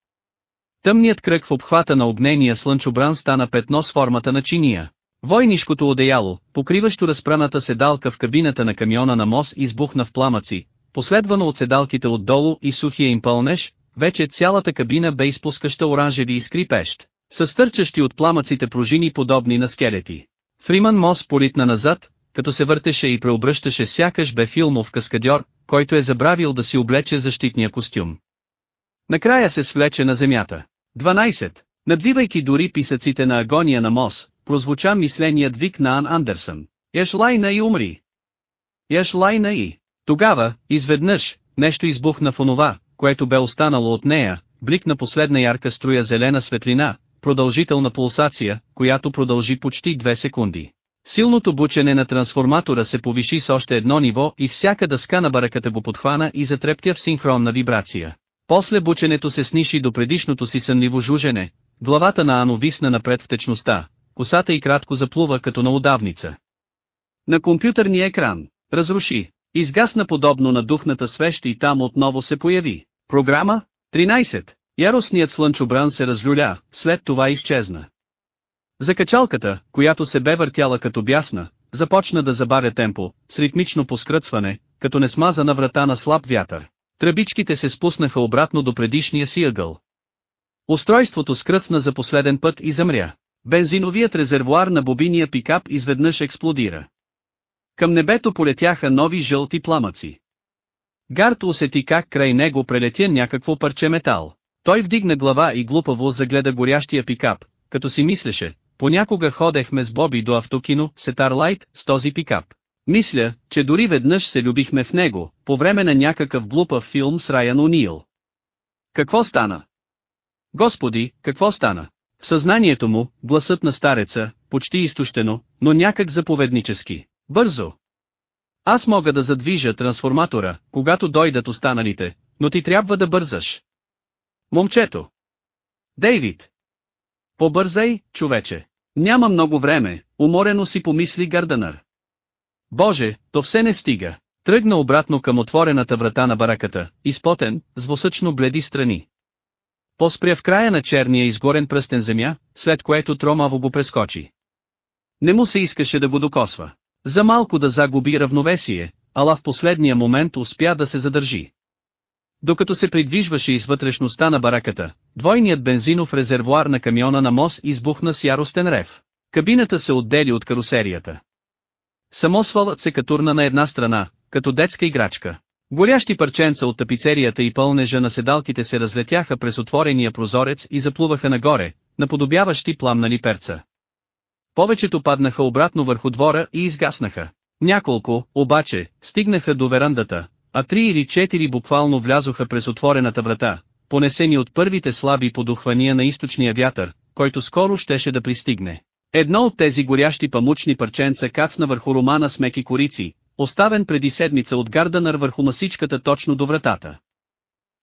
Тъмният кръг в обхвата на огнения слънчобран стана петно с формата на чиния. Войнишкото одеяло, покриващо разпраната седалка в кабината на камиона на МОС избухна в пламъци, последвано от седалките отдолу и сухия им пълнеж, вече цялата кабина бе изпускаща оранжеви искри пещ, състърчащи от пламъците пружини подобни на скелети. Фриман Мос политна назад, като се въртеше и преобръщаше сякаш бе филмов каскадьор, който е забравил да си облече защитния костюм. Накрая се свлече на земята. 12. Надвивайки дори писъците на агония на Мос, прозвуча мисленият вик на Ан Андерсън. Яшлайна и умри! Яшлайна и... Тогава, изведнъж, нещо избухна в онова, което бе останало от нея, бликна последна ярка струя зелена светлина, продължителна пулсация, която продължи почти две секунди. Силното бучене на трансформатора се повиши с още едно ниво и всяка дъска на бараката го подхвана и затрептя в синхронна вибрация. После бученето се сниши до предишното си сънливо жужене, главата на Ано висна напред в течността, косата и кратко заплува като на удавница. На компютърния екран, разруши, изгасна подобно на духната свещ и там отново се появи. Програма 13. Яростният слънчобран се разлюля, след това изчезна. Закачалката, която се бе въртяла като бясна, започна да забаря темпо, с ритмично поскръцване, като не смазана врата на слаб вятър. Тръбичките се спуснаха обратно до предишния си ъгъл. Устройството скръцна за последен път и замря. Бензиновият резервуар на бобиния пикап изведнъж експлодира. Към небето полетяха нови жълти пламъци. Гарт усети как край него прелетя някакво парче метал. Той вдигна глава и глупаво загледа горящия пикап, като си мислеше, понякога ходехме с Боби до автокино, Сетарлайт, с този пикап. Мисля, че дори веднъж се любихме в него, по време на някакъв глупав филм с Райан О'Нил. Какво стана? Господи, какво стана? В съзнанието му, гласът на стареца, почти изтощено, но някак заповеднически. Бързо! Аз мога да задвижа трансформатора, когато дойдат останалите, но ти трябва да бързаш. Момчето! Дейвид! Побързай, човече! Няма много време, уморено си помисли Гарденър. Боже, то все не стига. Тръгна обратно към отворената врата на бараката, изпотен, с восъчно бледи страни. Поспря в края на черния изгорен пръстен земя, след което тромаво го прескочи. Не му се искаше да го докосва. За малко да загуби равновесие, ала в последния момент успя да се задържи. Докато се придвижваше из вътрешността на бараката, двойният бензинов резервуар на камиона на МОС избухна с яростен рев. Кабината се отдели от карусерията. Само свалът се катурна на една страна, като детска играчка. Горящи парченца от тапицерията и пълнежа на седалките се разлетяха през отворения прозорец и заплуваха нагоре, наподобяващи пламнали перца. Повечето паднаха обратно върху двора и изгаснаха. Няколко, обаче, стигнаха до верандата, а три или четири буквално влязоха през отворената врата, понесени от първите слаби подухвания на източния вятър, който скоро щеше да пристигне. Едно от тези горящи памучни парченца кацна върху романа с меки корици, оставен преди седмица от Гарданър върху масичката точно до вратата.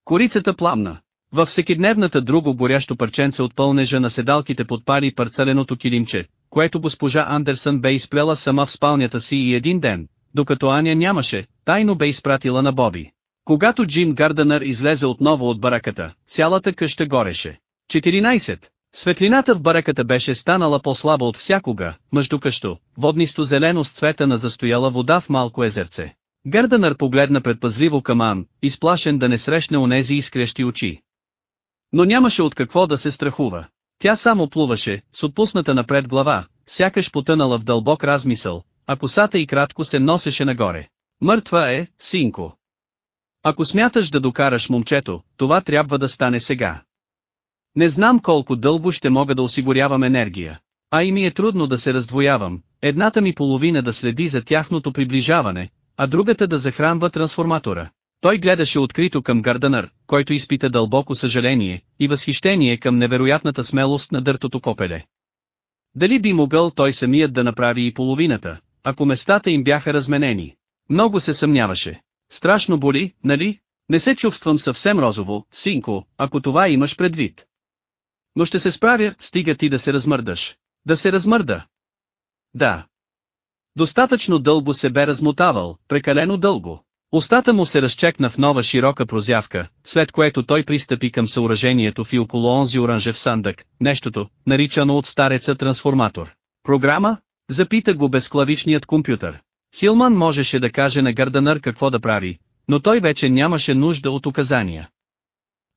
Корицата пламна. Във всекидневната друго горящо парченце от пълнежа на седалките подпали парцеленото килимче, което госпожа Андерсън бе изплела сама в спалнята си и един ден, докато Аня нямаше, тайно бе изпратила на Боби. Когато Джим Гарданър излезе отново от бараката, цялата къща гореше. 14. Светлината в бараката беше станала по-слаба от всякога, мъждукащо, воднисто зелено с цвета на застояла вода в малко езерце. Гарданър погледна предпазливо към Ан, изплашен да не срещне онези изкрещи очи. Но нямаше от какво да се страхува. Тя само плуваше, с отпусната напред глава, сякаш потънала в дълбок размисъл, а косата и кратко се носеше нагоре. Мъртва е, синко. Ако смяташ да докараш момчето, това трябва да стане сега. Не знам колко дълго ще мога да осигурявам енергия. А и ми е трудно да се раздвоявам, едната ми половина да следи за тяхното приближаване, а другата да захранва трансформатора. Той гледаше открито към Гарданър, който изпита дълбоко съжаление и възхищение към невероятната смелост на дъртото копеле. Дали би могъл той самият да направи и половината, ако местата им бяха разменени? Много се съмняваше. Страшно боли, нали? Не се чувствам съвсем розово, синко, ако това имаш предвид. Но ще се справя, стига ти да се размърдаш. Да се размърда. Да. Достатъчно дълго се бе размотавал, прекалено дълго. Остата му се разчекна в нова широка прозявка, след което той пристъпи към съоръжението в и около онзи оранжев сандък, нещото, наричано от стареца трансформатор. Програма? Запита го безклавишният компютър. Хилман можеше да каже на Гарданър какво да прави, но той вече нямаше нужда от указания.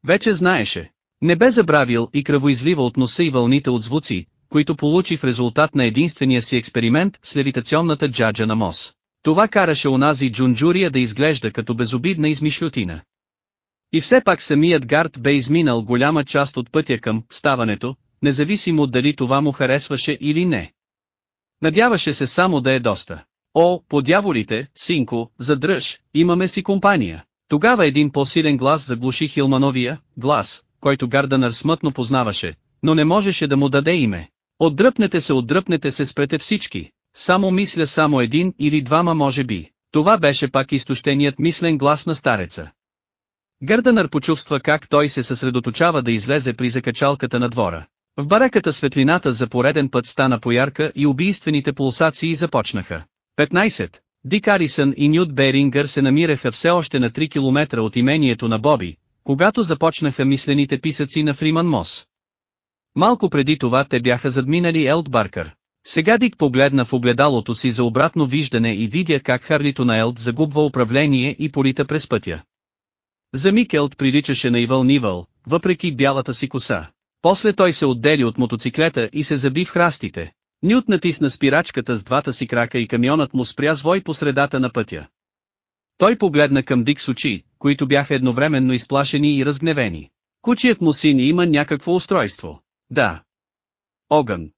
Вече знаеше. Не бе забравил и кръвоизлива от носа и вълните от звуци, които получи в резултат на единствения си експеримент с левитационната джаджа на МОС. Това караше онази джунджурия да изглежда като безобидна измишлютина. И все пак самият Гард бе изминал голяма част от пътя към ставането, независимо дали това му харесваше или не. Надяваше се само да е доста. О, по дяволите, синко, задръж, имаме си компания. Тогава един по-силен глас заглуши Хилмановия, глас, който Гарданър смътно познаваше, но не можеше да му даде име. Отдръпнете се, отдръпнете се спрете всички. Само мисля само един или двама може би. Това беше пак изтощеният мислен глас на стареца. Гърданър почувства как той се съсредоточава да излезе при закачалката на двора. В бареката светлината за пореден път стана поярка и убийствените пулсации започнаха. 15. Дик Арисън и Нют Берингър се намираха все още на 3 км от имението на Боби, когато започнаха мислените писъци на Фриман Мос. Малко преди това те бяха задминали Елд Баркър. Сега Дик погледна в огледалото си за обратно виждане и видя как Харлито на Елд загубва управление и полита през пътя. За миг Елд приличаше на Ивъл Нивъл, въпреки бялата си коса. После той се отдели от мотоциклета и се заби в храстите. Нют натисна спирачката с двата си крака и камионът му спря свой по средата на пътя. Той погледна към Дик с очи, които бяха едновременно изплашени и разгневени. Кучият му син има някакво устройство. Да. Огън.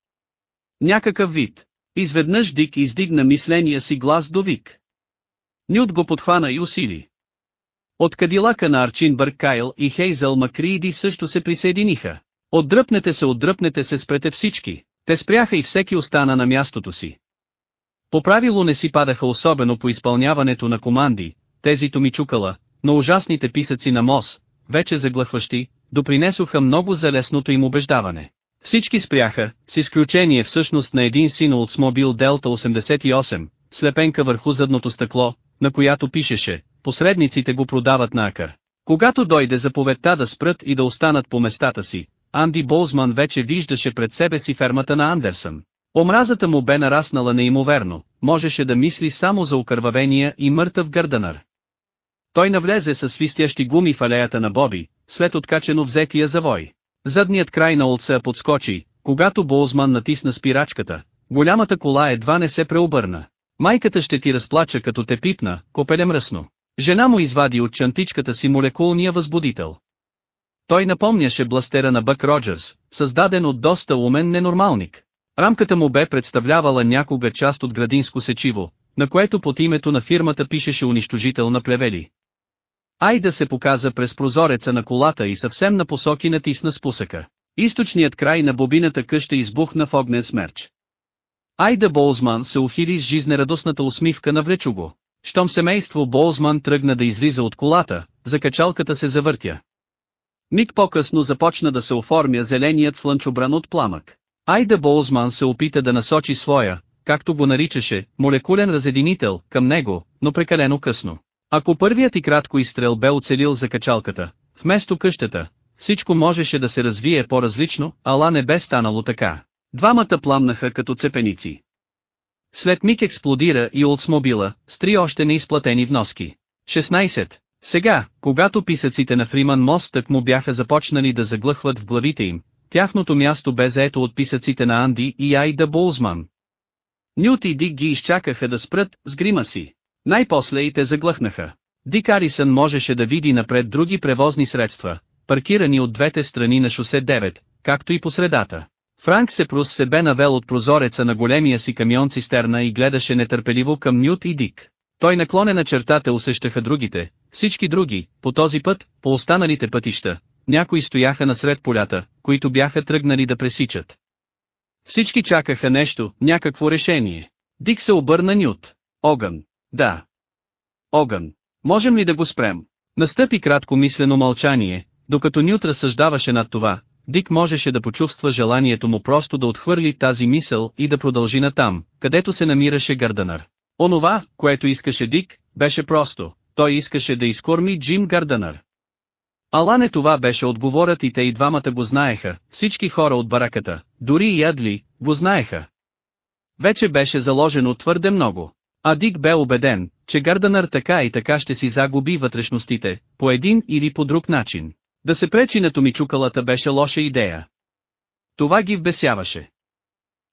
Някакъв вид. Изведнъж Дик издигна мисления си глас до вик. Нют го подхвана и усили. От кадилака на Арчин Бъркайл и Хейзъл Макрииди също се присъединиха. Отдръпнете се, отдръпнете се спрете всички. Те спряха и всеки остана на мястото си. По правило не си падаха особено по изпълняването на команди, тези томичукала, но ужасните писъци на МОС, вече заглъхващи, допринесоха много за лесното им убеждаване. Всички спряха, с изключение всъщност на един син от Смобил Делта 88, слепенка върху задното стъкло, на която пишеше, посредниците го продават на акър. Когато дойде заповедта да спрат и да останат по местата си, Анди Болзман вече виждаше пред себе си фермата на Андерсън. Омразата му бе нараснала неимоверно, можеше да мисли само за окървавения и мъртъв гърданър. Той навлезе с свистящи гуми в алеята на Боби, след откачено взетия завой. Задният край на улца подскочи, когато Болзман натисна спирачката, голямата кола едва не се преобърна. Майката ще ти разплача като те пипна, копеле мръсно. Жена му извади от чантичката си молекулния възбудител. Той напомняше бластера на Бък Роджерс, създаден от доста умен ненормалник. Рамката му бе представлявала някога част от градинско сечиво, на което под името на фирмата пишеше унищожител на плевели. Айда се показа през прозореца на колата и съвсем на посоки натисна спусъка. Източният край на бобината къща избухна в огнен смерч. Айда Болзман се ухили с жизнерадостната усмивка на влечуго. Щом семейство Болзман тръгна да излиза от колата, закачалката се завъртя. Миг по-късно започна да се оформя зеленият слънчобран от пламък. Айда Болзман се опита да насочи своя, както го наричаше, молекулен разединител, към него, но прекалено късно. Ако първият и кратко изстрел бе оцелил за качалката, вместо къщата, всичко можеше да се развие по-различно, ала не бе станало така. Двамата пламнаха като цепеници. След миг експлодира и Олдсмобила, с три още неизплатени вноски. 16. Сега, когато писъците на Фриман Мостък му бяха започнали да заглъхват в главите им, тяхното място бе заето от писъците на Анди и Айда Болзман. Нют и Дик ги изчакаха да спрат с грима си. Най-после и те заглъхнаха. Дик Арисън можеше да види напред други превозни средства, паркирани от двете страни на шосе 9, както и по средата. Франк Сепрус се бе навел от прозореца на големия си камион цистерна и гледаше нетърпеливо към Нют и Дик. Той наклонена чертата усещаха другите, всички други, по този път, по останалите пътища, някои стояха насред полята, които бяха тръгнали да пресичат. Всички чакаха нещо, някакво решение. Дик се обърна Нют. Огън. Да. Огън. Можем ли да го спрем? Настъпи кратко мислено мълчание, докато Нют разсъждаваше над това, Дик можеше да почувства желанието му просто да отхвърли тази мисъл и да продължи натам, където се намираше Гърданър. Онова, което искаше Дик, беше просто, той искаше да изкорми Джим Гърданър. Ала не това беше отговорът и те и двамата го знаеха, всички хора от бараката, дори и Ядли, го знаеха. Вече беше заложено твърде много. А Дик бе убеден, че Гърданър така и така ще си загуби вътрешностите, по един или по друг начин. Да се пречи на Томичукалата беше лоша идея. Това ги вбесяваше.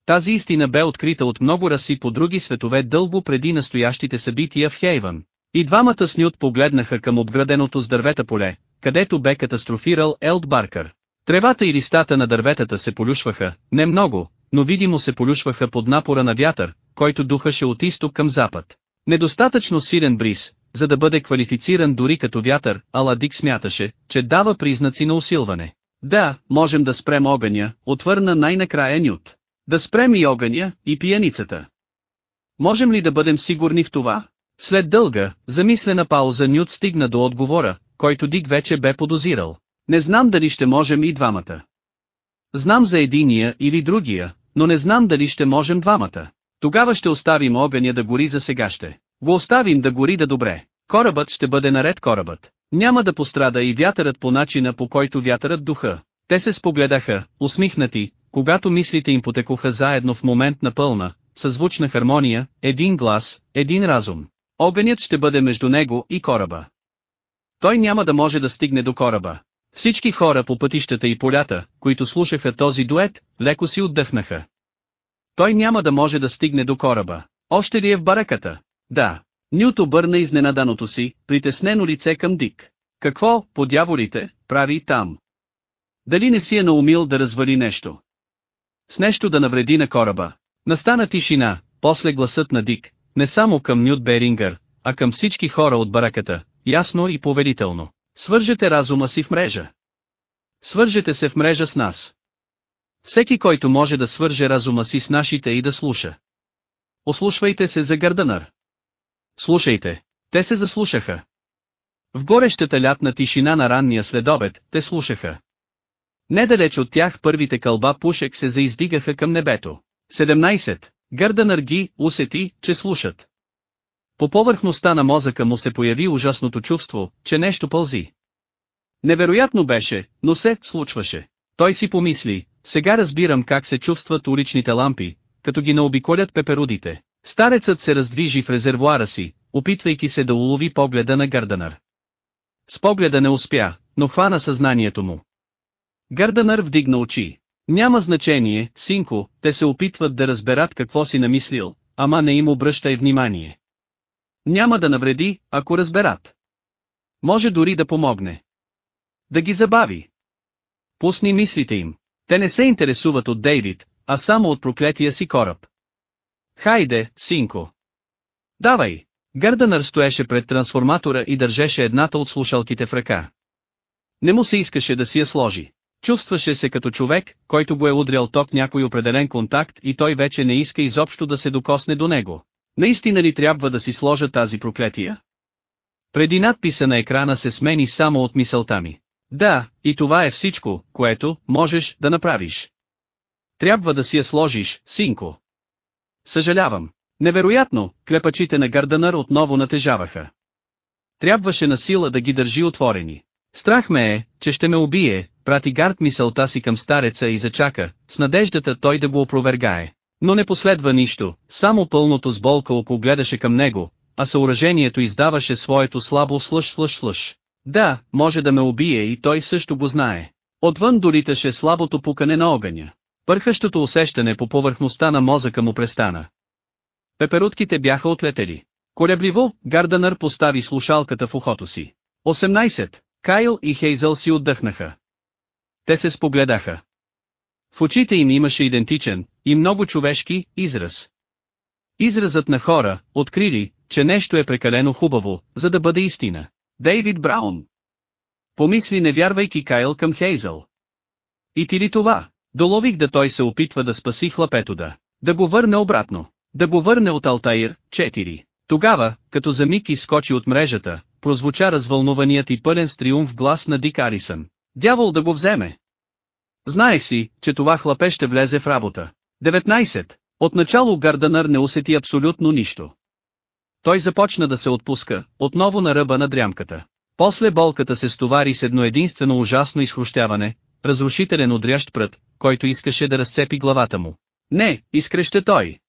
Тази истина бе открита от много раси по други светове дълго преди настоящите събития в Хейвън. И двамата с Нют погледнаха към обграденото с дървета поле, където бе катастрофирал Елд Баркър. Тревата и листата на дърветата се полюшваха, не много, но видимо се полюшваха под напора на вятър, който духаше от изток към запад. Недостатъчно силен бриз, за да бъде квалифициран дори като вятър, ала Дик смяташе, че дава признаци на усилване. Да, можем да спрем огъня, отвърна най-накрая Нют. Да спрем и огъня, и пияницата. Можем ли да бъдем сигурни в това? След дълга, замислена пауза Нют стигна до отговора, който Дик вече бе подозирал. Не знам дали ще можем и двамата. Знам за единия или другия, но не знам дали ще можем двамата. Тогава ще оставим огъня да гори за сега ще. Го оставим да гори да добре. Корабът ще бъде наред корабът. Няма да пострада и вятърът по начина по който вятърът духа. Те се спогледаха, усмихнати, когато мислите им потекоха заедно в момент на пълна, съзвучна хармония, един глас, един разум. Огънят ще бъде между него и кораба. Той няма да може да стигне до кораба. Всички хора по пътищата и полята, които слушаха този дует, леко си отдъхнаха. Той няма да може да стигне до кораба. Още ли е в бараката? Да. Нют обърна изненаданото си, притеснено лице към Дик. Какво, по дяволите, прави там? Дали не си е наумил да развали нещо? С нещо да навреди на кораба. Настана тишина, после гласът на Дик, не само към Нют Берингър, а към всички хора от бараката, ясно и поверително. Свържете разума си в мрежа. Свържете се в мрежа с нас. Всеки който може да свърже разума си с нашите и да слуша. Ослушвайте се за Гърдънър. Слушайте. Те се заслушаха. В горещата лятна тишина на ранния следобед, те слушаха. Недалеч от тях първите кълба пушек се заиздигаха към небето. 17. Гърдънър ги усети, че слушат. По повърхността на мозъка му се появи ужасното чувство, че нещо пълзи. Невероятно беше, но се случваше. Той си помисли, сега разбирам как се чувстват уличните лампи, като ги наобиколят пеперудите. Старецът се раздвижи в резервуара си, опитвайки се да улови погледа на Гърданър. С погледа не успя, но хвана съзнанието му. Гърданър вдигна очи. Няма значение, синко, те се опитват да разберат какво си намислил, ама не им обръщай внимание. Няма да навреди, ако разберат. Може дори да помогне. Да ги забави. Пусни мислите им. Те не се интересуват от Дейвид, а само от проклетия си кораб. Хайде, синко. Давай. Гърданър стоеше пред трансформатора и държеше едната от слушалките в ръка. Не му се искаше да си я сложи. Чувстваше се като човек, който го е удрял ток някой определен контакт и той вече не иска изобщо да се докосне до него. Наистина ли трябва да си сложа тази проклетия? Преди надписа на екрана се смени само от мисълта ми. Да, и това е всичко, което можеш да направиш. Трябва да си я сложиш, синко. Съжалявам. Невероятно, клепачите на Гарданър отново натежаваха. Трябваше на сила да ги държи отворени. Страх ме е, че ще ме убие, прати Гард мисълта си към стареца и зачака, с надеждата той да го опровергае. Но не последва нищо, само пълното с болка око гледаше към него, а съоръжението издаваше своето слабо слъж-слъж-слъж. Да, може да ме убие и той също го знае. Отвън долиташе слабото пукане на огъня. Пърхащото усещане по повърхността на мозъка му престана. Пеперутките бяха отлетели. Колебливо, Гарданър постави слушалката в ухото си. 18. Кайл и Хейзъл си отдъхнаха. Те се спогледаха. В очите им имаше идентичен, и много човешки, израз. Изразът на хора, открили, че нещо е прекалено хубаво, за да бъде истина. Дейвид Браун. Помисли не вярвайки Кайл към Хейзъл. И ти ли това? Долових да той се опитва да спаси хлапето да. Да го върне обратно. Да го върне от Алтаир, 4. Тогава, като за миг изскочи от мрежата, прозвуча развълнуваният и пълен с триумф глас на Дик Арисън. Дявол да го вземе. Знаех си, че това хлапе ще влезе в работа. 19. Отначало Гарданър не усети абсолютно нищо. Той започна да се отпуска, отново на ръба на дрямката. После болката се стовари с едно единствено ужасно изхрущяване, разрушителен отрящ прът, който искаше да разцепи главата му. Не, изкреща той.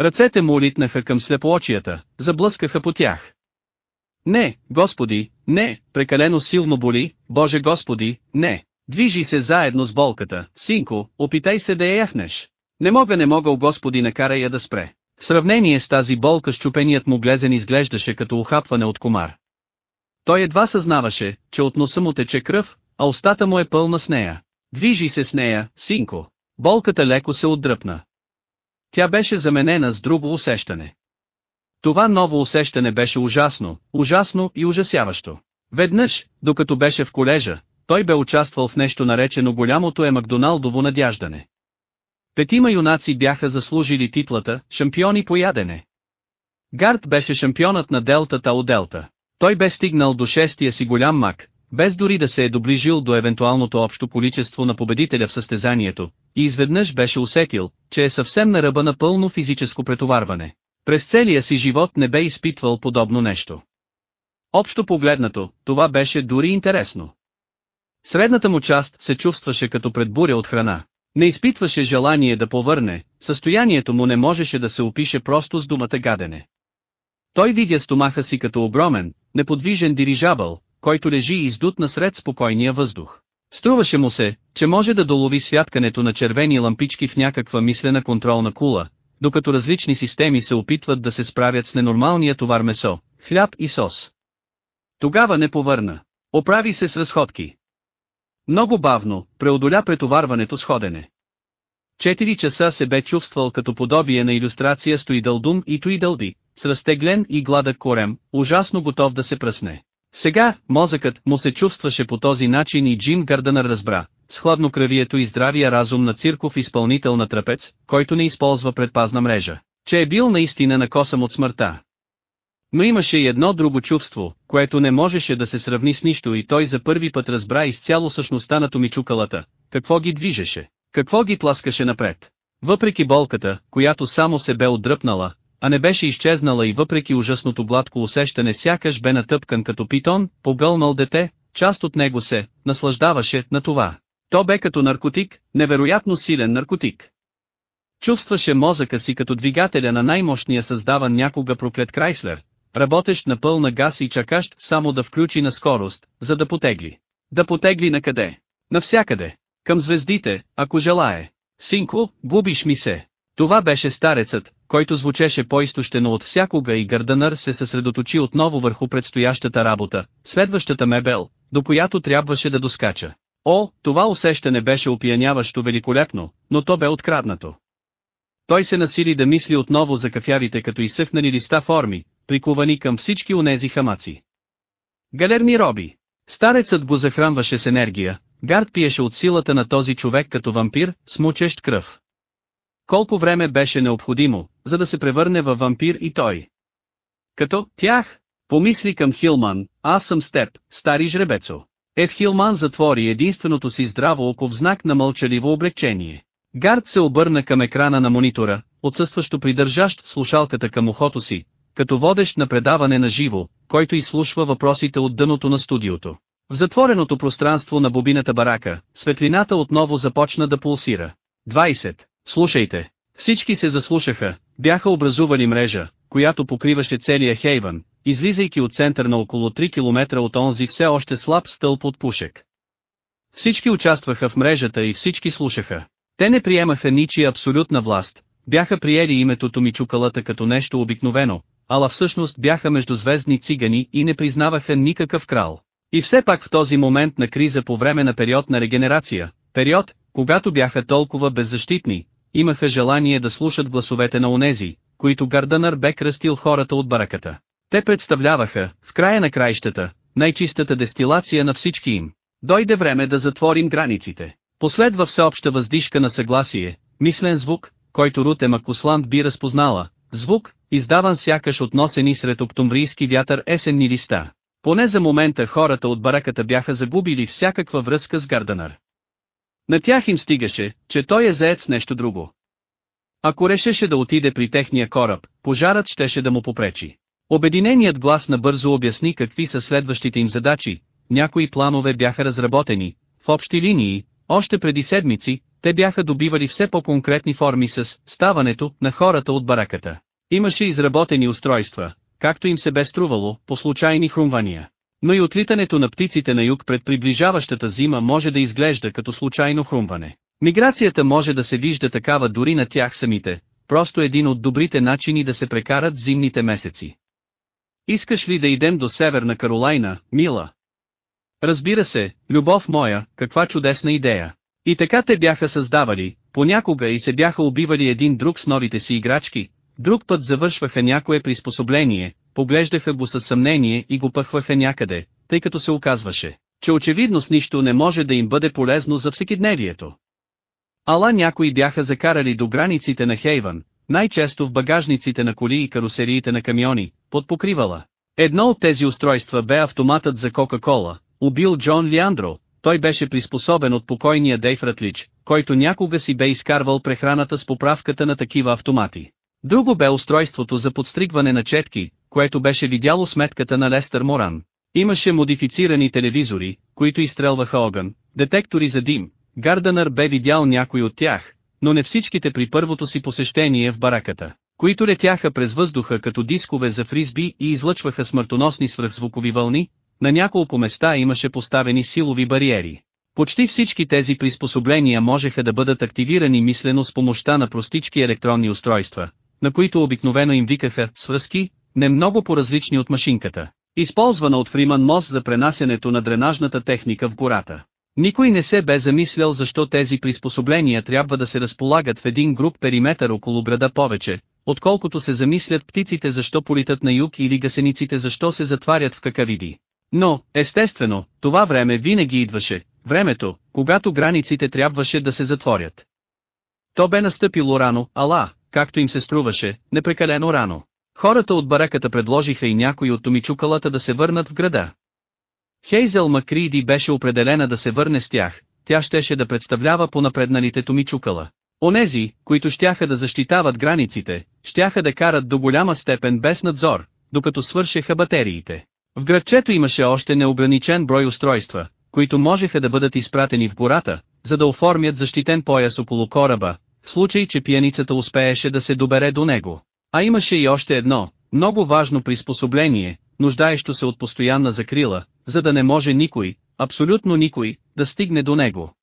Ръцете му литнаха към слепоочията, заблъскаха по тях. Не, Господи, не, прекалено силно боли, Боже Господи, не. Движи се заедно с болката, синко, опитай се да я яхнеш. Не мога не мога о Господи накарай я да спре. В сравнение с тази болка щупеният му глезен изглеждаше като ухапване от комар. Той едва съзнаваше, че от носа му тече кръв, а устата му е пълна с нея. Движи се с нея, синко. Болката леко се отдръпна. Тя беше заменена с друго усещане. Това ново усещане беше ужасно, ужасно и ужасяващо. Веднъж, докато беше в колежа, той бе участвал в нещо наречено голямото е Макдоналдово надяждане. Петима юнаци бяха заслужили титлата «Шампиони по ядене». Гард беше шампионът на Делтата от Делта. Той бе стигнал до шестия си голям мак, без дори да се е доближил до евентуалното общо количество на победителя в състезанието, и изведнъж беше усетил, че е съвсем на ръба на пълно физическо претоварване. През целия си живот не бе изпитвал подобно нещо. Общо погледнато, това беше дори интересно. Средната му част се чувстваше като пред буря от храна. Не изпитваше желание да повърне, състоянието му не можеше да се опише просто с думата гадене. Той видя стомаха си като огромен, неподвижен дирижабъл, който лежи издут насред спокойния въздух. Струваше му се, че може да долови святкането на червени лампички в някаква мислена контролна кула, докато различни системи се опитват да се справят с ненормалния товар месо, хляб и сос. Тогава не повърна. Оправи се с разходки. Много бавно, преодоля претоварването с ходене. Четири часа се бе чувствал като подобие на иллюстрация с Туидълдум и Туидълби, с разтеглен и гладък корем, ужасно готов да се пръсне. Сега, мозъкът му се чувстваше по този начин и Джим Гардънър разбра, с хладнокръвието и здравия разум на цирков изпълнител на трапец, който не използва предпазна мрежа, че е бил наистина накосъм от смъртта. Но имаше и едно друго чувство, което не можеше да се сравни с нищо и той за първи път разбра изцяло същността на томичукалата, какво ги движеше, какво ги тласкаше напред. Въпреки болката, която само се бе отдръпнала, а не беше изчезнала и въпреки ужасното гладко усещане сякаш бе натъпкан като питон, погълнал дете, част от него се наслаждаваше на това. То бе като наркотик, невероятно силен наркотик. Чувстваше мозъка си като двигателя на най-мощния създаван някога проклет Крайслер, работещ на пълна газ и чакащ само да включи на скорост, за да потегли. Да потегли на къде? Навсякъде. Към звездите, ако желае. Синко, губиш ми се. Това беше старецът, който звучеше по-изтощено от всякога и Гърдънър се съсредоточи отново върху предстоящата работа, следващата мебел, до която трябваше да доскача. О, това усещане беше опияняващо великолепно, но то бе откраднато. Той се насили да мисли отново за кафярите като изсъхнали листа форми, прикувани към всички онези хамаци. Галерни роби. Старецът го захранваше с енергия, Гард пиеше от силата на този човек като вампир, смучещ кръв. Колко време беше необходимо, за да се превърне във вампир и той? Като тях, помисли към Хилман, аз съм с теб, стари жребецо. Ев Хилман затвори единственото си здраво око в знак на мълчаливо облегчение. Гард се обърна към екрана на монитора, отсъстващо придържащ слушалката към ухото си, като водещ на предаване на живо, който изслушва въпросите от дъното на студиото. В затвореното пространство на бобината барака, светлината отново започна да пулсира. 20. Слушайте. Всички се заслушаха, бяха образували мрежа, която покриваше целия Хейвън, излизайки от център на около 3 км от онзи все още слаб стълб от пушек. Всички участваха в мрежата и всички слушаха. Те не приемаха ничия абсолютна власт, бяха приели името Томичукалата като нещо обикновено, ала всъщност бяха междузвездни цигани и не признаваха никакъв крал. И все пак в този момент на криза по време на период на регенерация, период, когато бяха толкова беззащитни, имаха желание да слушат гласовете на онези, които Гардънър бе кръстил хората от бараката. Те представляваха, в края на краищата, най-чистата дестилация на всички им. Дойде време да затворим границите. Последва всеобща въздишка на съгласие, мислен звук, който Руте Макусланд би разпознала, звук, издаван сякаш от носени сред октомврийски вятър есенни листа. Поне за момента хората от бараката бяха загубили всякаква връзка с Гардънър. На тях им стигаше, че той е заед с нещо друго. Ако решеше да отиде при техния кораб, пожарът щеше да му попречи. Обединеният глас набързо обясни какви са следващите им задачи, някои планове бяха разработени, в общи линии, още преди седмици, те бяха добивали все по-конкретни форми с ставането на хората от бараката. Имаше изработени устройства, както им се бе струвало, по случайни хрумвания. Но и отлитането на птиците на юг пред приближаващата зима може да изглежда като случайно хрумване. Миграцията може да се вижда такава дори на тях самите, просто един от добрите начини да се прекарат зимните месеци. Искаш ли да идем до Северна Каролайна, мила? Разбира се, любов моя, каква чудесна идея. И така те бяха създавали, понякога и се бяха убивали един друг с новите си играчки, друг път завършваха някое приспособление, поглеждаха го със съмнение и го пъхваха някъде, тъй като се оказваше, че очевидно с нищо не може да им бъде полезно за всекидневието. Ала някои бяха закарали до границите на Хейвън, най-често в багажниците на коли и карусериите на камиони, под покривала. Едно от тези устройства бе автоматът за Кока-Кола, убил Джон Лиандро, той беше приспособен от покойния Дейв Ратлич, който някога си бе изкарвал прехраната с поправката на такива автомати. Друго бе устройството за подстригване на четки, което беше видяло сметката на Лестър Моран. Имаше модифицирани телевизори, които изстрелваха огън, детектори за дим. Гарданър бе видял някой от тях, но не всичките при първото си посещение в бараката, които летяха през въздуха като дискове за фризби и излъчваха смъртоносни свръхзвукови вълни, на няколко места имаше поставени силови бариери. Почти всички тези приспособления можеха да бъдат активирани мислено с помощта на простички електронни устройства, на които обикновено им викаха «свръзки», не много по-различни от машинката, използвана от Фриман Мос за пренасенето на дренажната техника в гората. Никой не се бе замислял защо тези приспособления трябва да се разполагат в един груп периметър около града повече, отколкото се замислят птиците защо политат на юг или гасениците защо се затварят в какавиди. Но, естествено, това време винаги идваше, времето, когато границите трябваше да се затворят. То бе настъпило рано, ала, както им се струваше, непрекалено рано. Хората от бараката предложиха и някои от томичукалата да се върнат в града. Хейзел Макриди беше определена да се върне с тях, тя щеше да представлява понапредналите томичукала. Онези, които щяха да защитават границите, щяха да карат до голяма степен без надзор, докато свършеха батериите. В градчето имаше още неограничен брой устройства, които можеха да бъдат изпратени в гората, за да оформят защитен пояс около кораба, в случай че пияницата успееше да се добере до него. А имаше и още едно, много важно приспособление, нуждаещо се от постоянна закрила, за да не може никой, абсолютно никой, да стигне до него.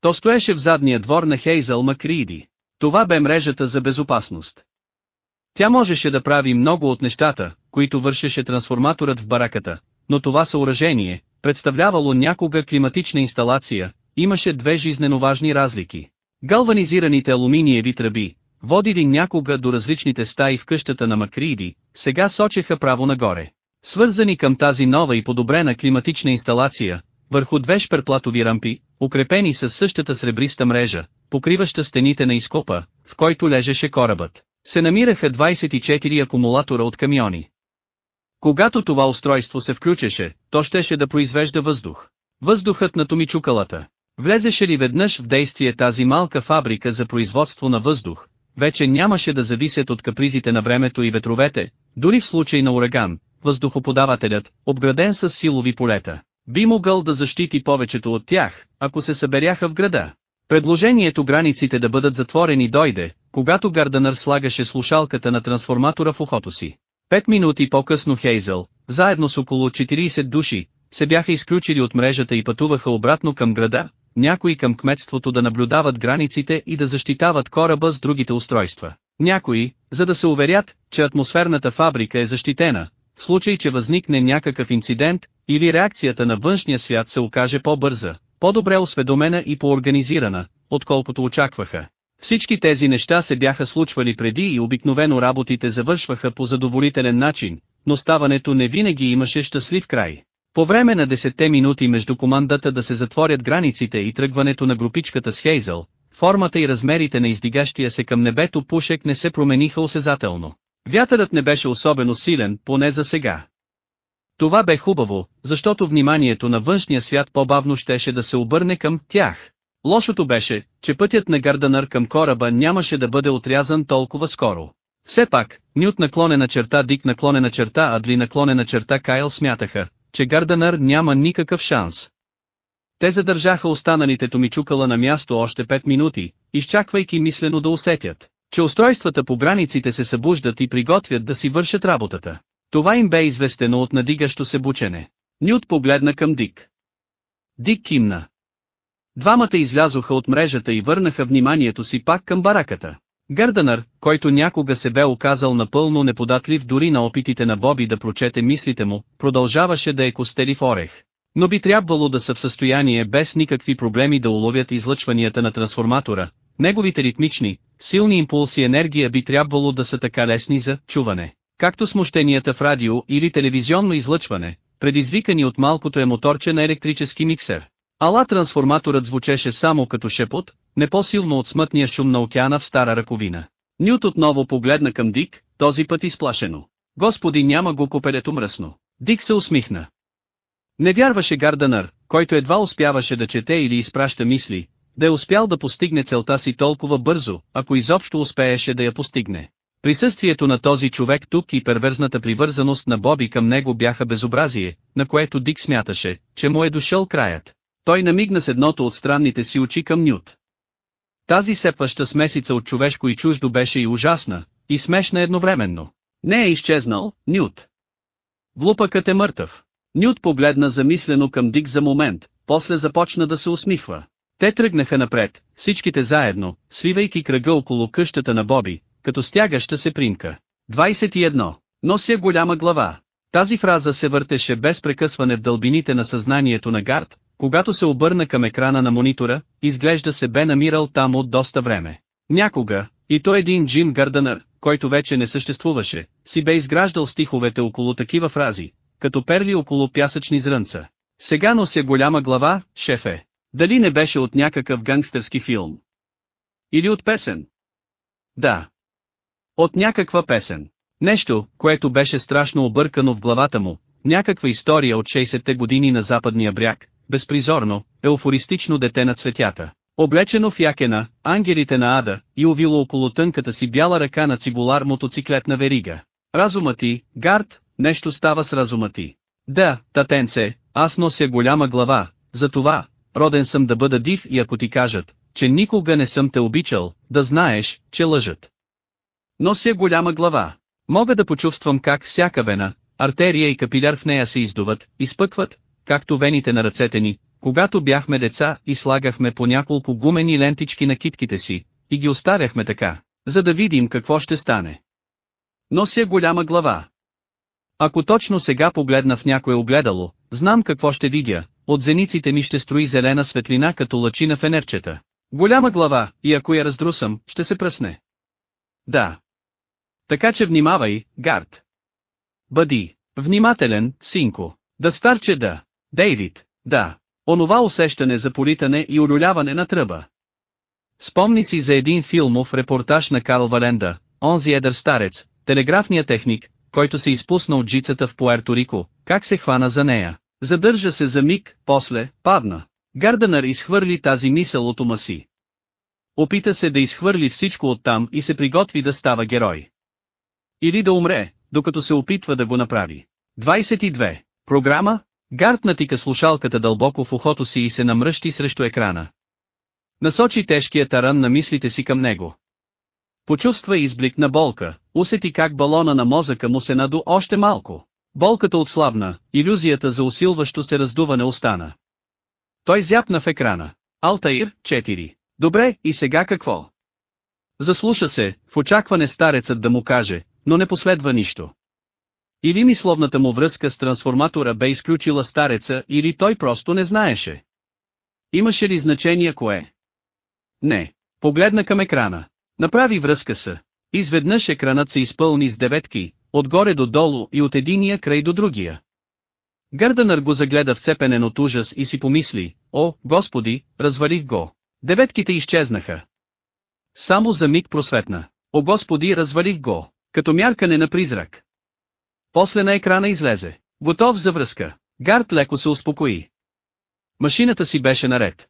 То стоеше в задния двор на Хейзъл Макриди. Това бе мрежата за безопасност. Тя можеше да прави много от нещата, които вършеше трансформаторът в бараката, но това съоръжение, представлявало някога климатична инсталация, имаше две жизнено важни разлики. Галванизираните алуминиеви тръби, водили някога до различните стаи в къщата на Макриди, сега сочеха право нагоре. Свързани към тази нова и подобрена климатична инсталация, върху две шперплатови рампи, укрепени с същата сребриста мрежа, покриваща стените на изкопа, в който лежеше корабът, се намираха 24 акумулатора от камиони. Когато това устройство се включеше, то щеше да произвежда въздух. Въздухът на томичукалата. Влезеше ли веднъж в действие тази малка фабрика за производство на въздух, вече нямаше да зависят от капризите на времето и ветровете, дори в случай на ураган, въздухоподавателят, обграден с силови полета, би могъл да защити повечето от тях, ако се съберяха в града. Предложението границите да бъдат затворени дойде, когато Гарданър слагаше слушалката на трансформатора в ухото си. Пет минути по-късно Хейзъл, заедно с около 40 души, се бяха изключили от мрежата и пътуваха обратно към града, някои към кметството да наблюдават границите и да защитават кораба с другите устройства. Някои, за да се уверят, че атмосферната фабрика е защитена, в случай че възникне някакъв инцидент, или реакцията на външния свят се окаже по-бърза, по-добре осведомена и по-организирана, отколкото очакваха. Всички тези неща се бяха случвали преди и обикновено работите завършваха по задоволителен начин, но ставането не винаги имаше щастлив край. По време на 10 минути между командата да се затворят границите и тръгването на групичката с Хейзъл, формата и размерите на издигащия се към небето пушек не се промениха осезателно. Вятърът не беше особено силен, поне за сега. Това бе хубаво, защото вниманието на външния свят по-бавно щеше да се обърне към тях. Лошото беше, че пътят на Гарданър към кораба нямаше да бъде отрязан толкова скоро. Все пак, Нют наклонена черта Дик наклонена черта Адли наклонена черта Кайл смятаха, че Гарданър няма никакъв шанс. Те задържаха останалите томичукала на място още 5 минути, изчаквайки мислено да усетят, че устройствата по границите се събуждат и приготвят да си вършат работата. Това им бе известено от надигащо се бучене. Нют погледна към Дик. Дик кимна. Двамата излязоха от мрежата и върнаха вниманието си пак към бараката. Гърдънър, който някога се бе оказал напълно неподатлив дори на опитите на Боби да прочете мислите му, продължаваше да е костели в орех. Но би трябвало да са в състояние без никакви проблеми да уловят излъчванията на трансформатора, неговите ритмични, силни импулси енергия би трябвало да са така лесни за чуване, както смущенията в радио или телевизионно излъчване, предизвикани от малкото е моторче на електрически миксер. Ала трансформаторът звучеше само като шепот, не по-силно от смътния шум на океана в стара ръковина. Нют отново погледна към Дик, този път изплашено. Господи няма го копелето мръсно. Дик се усмихна. Не вярваше Гарданър, който едва успяваше да чете или изпраща мисли, да е успял да постигне целта си толкова бързо, ако изобщо успееше да я постигне. Присъствието на този човек тук и перверзната привързаност на Боби към него бяха безобразие, на което Дик смяташе, че му е дошъл краят. Той намигна с едното от странните си очи към Нют. Тази сепваща смесица от човешко и чуждо беше и ужасна, и смешна едновременно. Не е изчезнал, Нют. Глупакът е мъртъв. Нют погледна замислено към Дик за момент, после започна да се усмихва. Те тръгнаха напред, всичките заедно, свивайки кръга около къщата на Боби, като стягаща се примка. 21. Нося голяма глава. Тази фраза се въртеше без прекъсване в дълбините на съзнанието на Гард, когато се обърна към екрана на монитора, изглежда се бе намирал там от доста време. Някога, и то един Джим Гардънър, който вече не съществуваше, си бе изграждал стиховете около такива фрази, като перли около пясъчни зрънца. Сега нося голяма глава, шефе. Дали не беше от някакъв гангстърски филм? Или от песен? Да. От някаква песен. Нещо, което беше страшно объркано в главата му, някаква история от 60-те години на западния бряг, безпризорно, еуфористично дете на цветята. Облечено в якена, ангелите на ада, и увило около тънката си бяла ръка на цибулар мотоциклетна верига. Разума ти, Гард, нещо става с разума ти. Да, татенце, аз нося голяма глава, затова, роден съм да бъда див и ако ти кажат, че никога не съм те обичал, да знаеш, че лъжат. Нося голяма глава. Мога да почувствам как всяка вена, артерия и капиляр в нея се издуват, изпъкват, както вените на ръцете ни, когато бяхме деца и слагахме по няколко гумени лентички на китките си, и ги оставяхме така, за да видим какво ще стане. Нося голяма глава. Ако точно сега погледна в някое огледало, знам какво ще видя, от зениците ми ще строи зелена светлина като лъчи на фенерчета. Голяма глава, и ако я раздрусам, ще се пръсне. Да. Така че внимавай, Гард. Бъди, внимателен, синко. Да старче да. Дейвид, да. Онова усещане за политане и улюляване на тръба. Спомни си за един филмов репортаж на Карл Валенда, онзи едър старец, телеграфния техник, който се изпусна от жицата в Пуерто Рико, как се хвана за нея. Задържа се за миг, после, падна. Гарденър изхвърли тази мисъл от ума си. Опита се да изхвърли всичко оттам и се приготви да става герой. Или да умре, докато се опитва да го направи. 22. Програма? Гард натика слушалката дълбоко в ухото си и се намръщи срещу екрана. Насочи тежкия таран на мислите си към него. Почувства изблик на болка, усети как балона на мозъка му се наду още малко. Болката отслабна, иллюзията за усилващо се раздуване остана. Той зяпна в екрана. Алтаир, 4. Добре, и сега какво? Заслуша се, в очакване старецът да му каже, но не последва нищо. Или мисловната му връзка с трансформатора бе изключила стареца, или той просто не знаеше. Имаше ли значение кое? Не. Погледна към екрана. Направи връзка с. Изведнъж екранът се изпълни с деветки, отгоре до долу и от единия край до другия. Гърдънър го загледа вцепенен от ужас и си помисли, о, господи, развалих го. Деветките изчезнаха. Само за миг просветна. О господи, развалих го, като мяркане на призрак. После на екрана излезе. Готов за връзка. Гард леко се успокои. Машината си беше наред.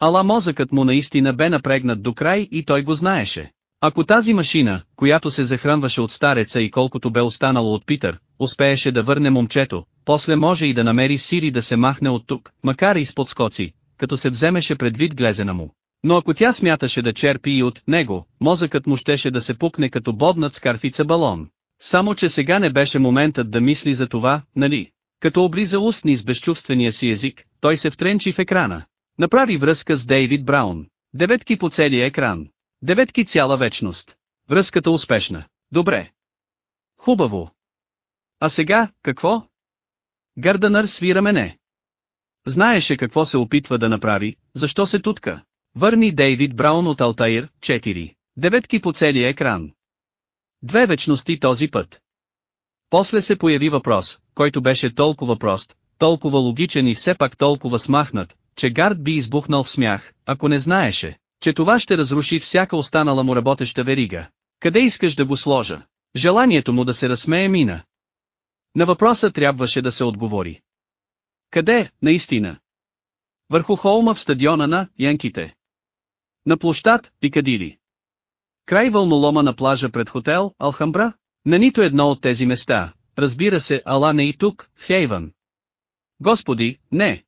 Ала мозъкът му наистина бе напрегнат до край и той го знаеше. Ако тази машина, която се захранваше от стареца и колкото бе останало от Питър, успееше да върне момчето, после може и да намери Сири да се махне от тук, макар и с подскоци, като се вземеше предвид глезена му. Но ако тя смяташе да черпи и от него, мозъкът му щеше да се пукне като боднат с карфица балон. Само че сега не беше моментът да мисли за това, нали? Като облиза устни с безчувствения си език, той се втренчи в екрана. Направи връзка с Дейвид Браун. Деветки по целия екран. Деветки цяла вечност. Връзката успешна. Добре. Хубаво. А сега, какво? Гърданър свира мене. Знаеше какво се опитва да направи, защо се тутка. Върни Дейвид Браун от Алтаир, 4. Деветки по целия екран. Две вечности този път. После се появи въпрос, който беше толкова прост, толкова логичен и все пак толкова смахнат, че Гард би избухнал в смях, ако не знаеше, че това ще разруши всяка останала му работеща верига. Къде искаш да го сложа? Желанието му да се разсмее мина. На въпроса трябваше да се отговори. Къде, наистина? Върху холма в стадиона на Янките. На площад, Пикадили. Край вълнолома на плажа пред хотел, Алхамбра? На нито едно от тези места, разбира се, ала не и тук, в Хейвън. Господи, не!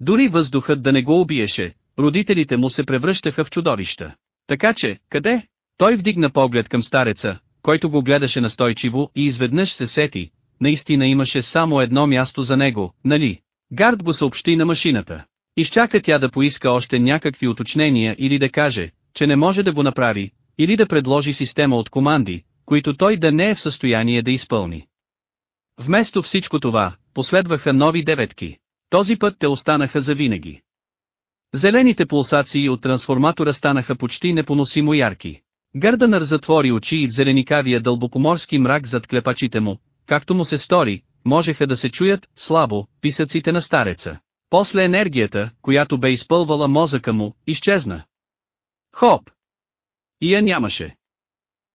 Дори въздухът да не го убиеше, родителите му се превръщаха в чудовища. Така че, къде? Той вдигна поглед към стареца, който го гледаше настойчиво и изведнъж се сети, наистина имаше само едно място за него, нали? Гард го съобщи на машината. Изчака тя да поиска още някакви уточнения или да каже, че не може да го направи, или да предложи система от команди, които той да не е в състояние да изпълни. Вместо всичко това, последваха нови деветки. Този път те останаха завинаги. Зелените пулсации от трансформатора станаха почти непоносимо ярки. Гърданър затвори очи и в зеленикавия дълбокоморски мрак зад клепачите му, както му се стори, можеха да се чуят, слабо, писъците на стареца. После енергията, която бе изпълвала мозъка му, изчезна. Хоп! И я нямаше.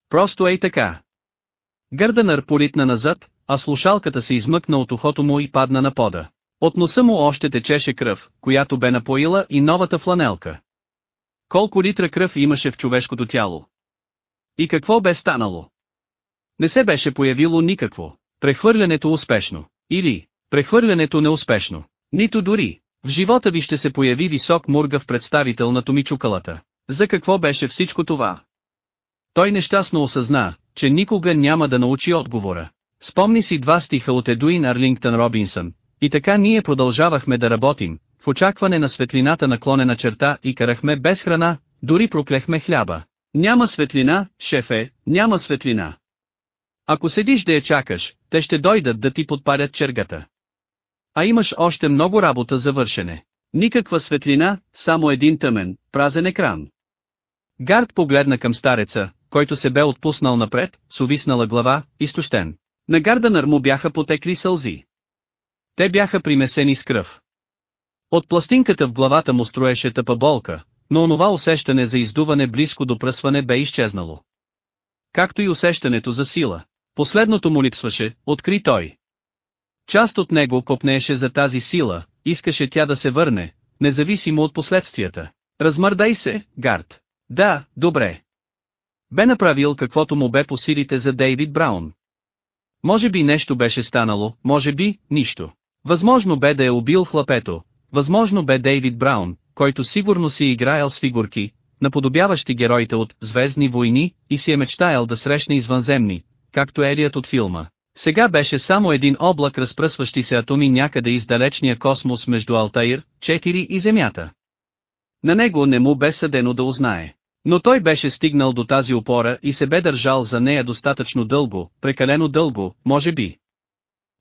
Просто ей така. Гърданър поритна назад, а слушалката се измъкна от ухото му и падна на пода. От носа му още течеше кръв, която бе напоила и новата фланелка. Колко литра кръв имаше в човешкото тяло? И какво бе станало? Не се беше появило никакво. Прехвърлянето успешно. Или, прехвърлянето неуспешно. Нито дори. В живота ви ще се появи висок мургав представител на Томичукалата. За какво беше всичко това? Той нещастно осъзна, че никога няма да научи отговора. Спомни си два стиха от Едуин Арлингтън Робинсън, и така ние продължавахме да работим, в очакване на светлината наклонена черта и карахме без храна, дори проклехме хляба. Няма светлина, шефе, няма светлина. Ако седиш да я чакаш, те ще дойдат да ти подпалят чергата. А имаш още много работа за вършене. Никаква светлина, само един тъмен, празен екран. Гард погледна към стареца, който се бе отпуснал напред, с увиснала глава, изтощен. На Гарданър му бяха потекли сълзи. Те бяха примесени с кръв. От пластинката в главата му строеше тъпа болка, но онова усещане за издуване близко до пръсване бе изчезнало. Както и усещането за сила. Последното му липсваше, откри той. Част от него копнееше за тази сила, искаше тя да се върне, независимо от последствията. Размърдай се, Гард. Да, добре. Бе направил каквото му бе по силите за Дейвид Браун. Може би нещо беше станало, може би, нищо. Възможно бе да е убил хлапето, възможно бе Дейвид Браун, който сигурно си играел с фигурки, наподобяващи героите от «Звездни войни» и си е мечтаял да срещне извънземни, както Елият от филма. Сега беше само един облак разпръсващи се атоми някъде из далечния космос между Алтаир, 4 и Земята. На него не му бе съдено да узнае. Но той беше стигнал до тази опора и се бе държал за нея достатъчно дълго, прекалено дълго, може би.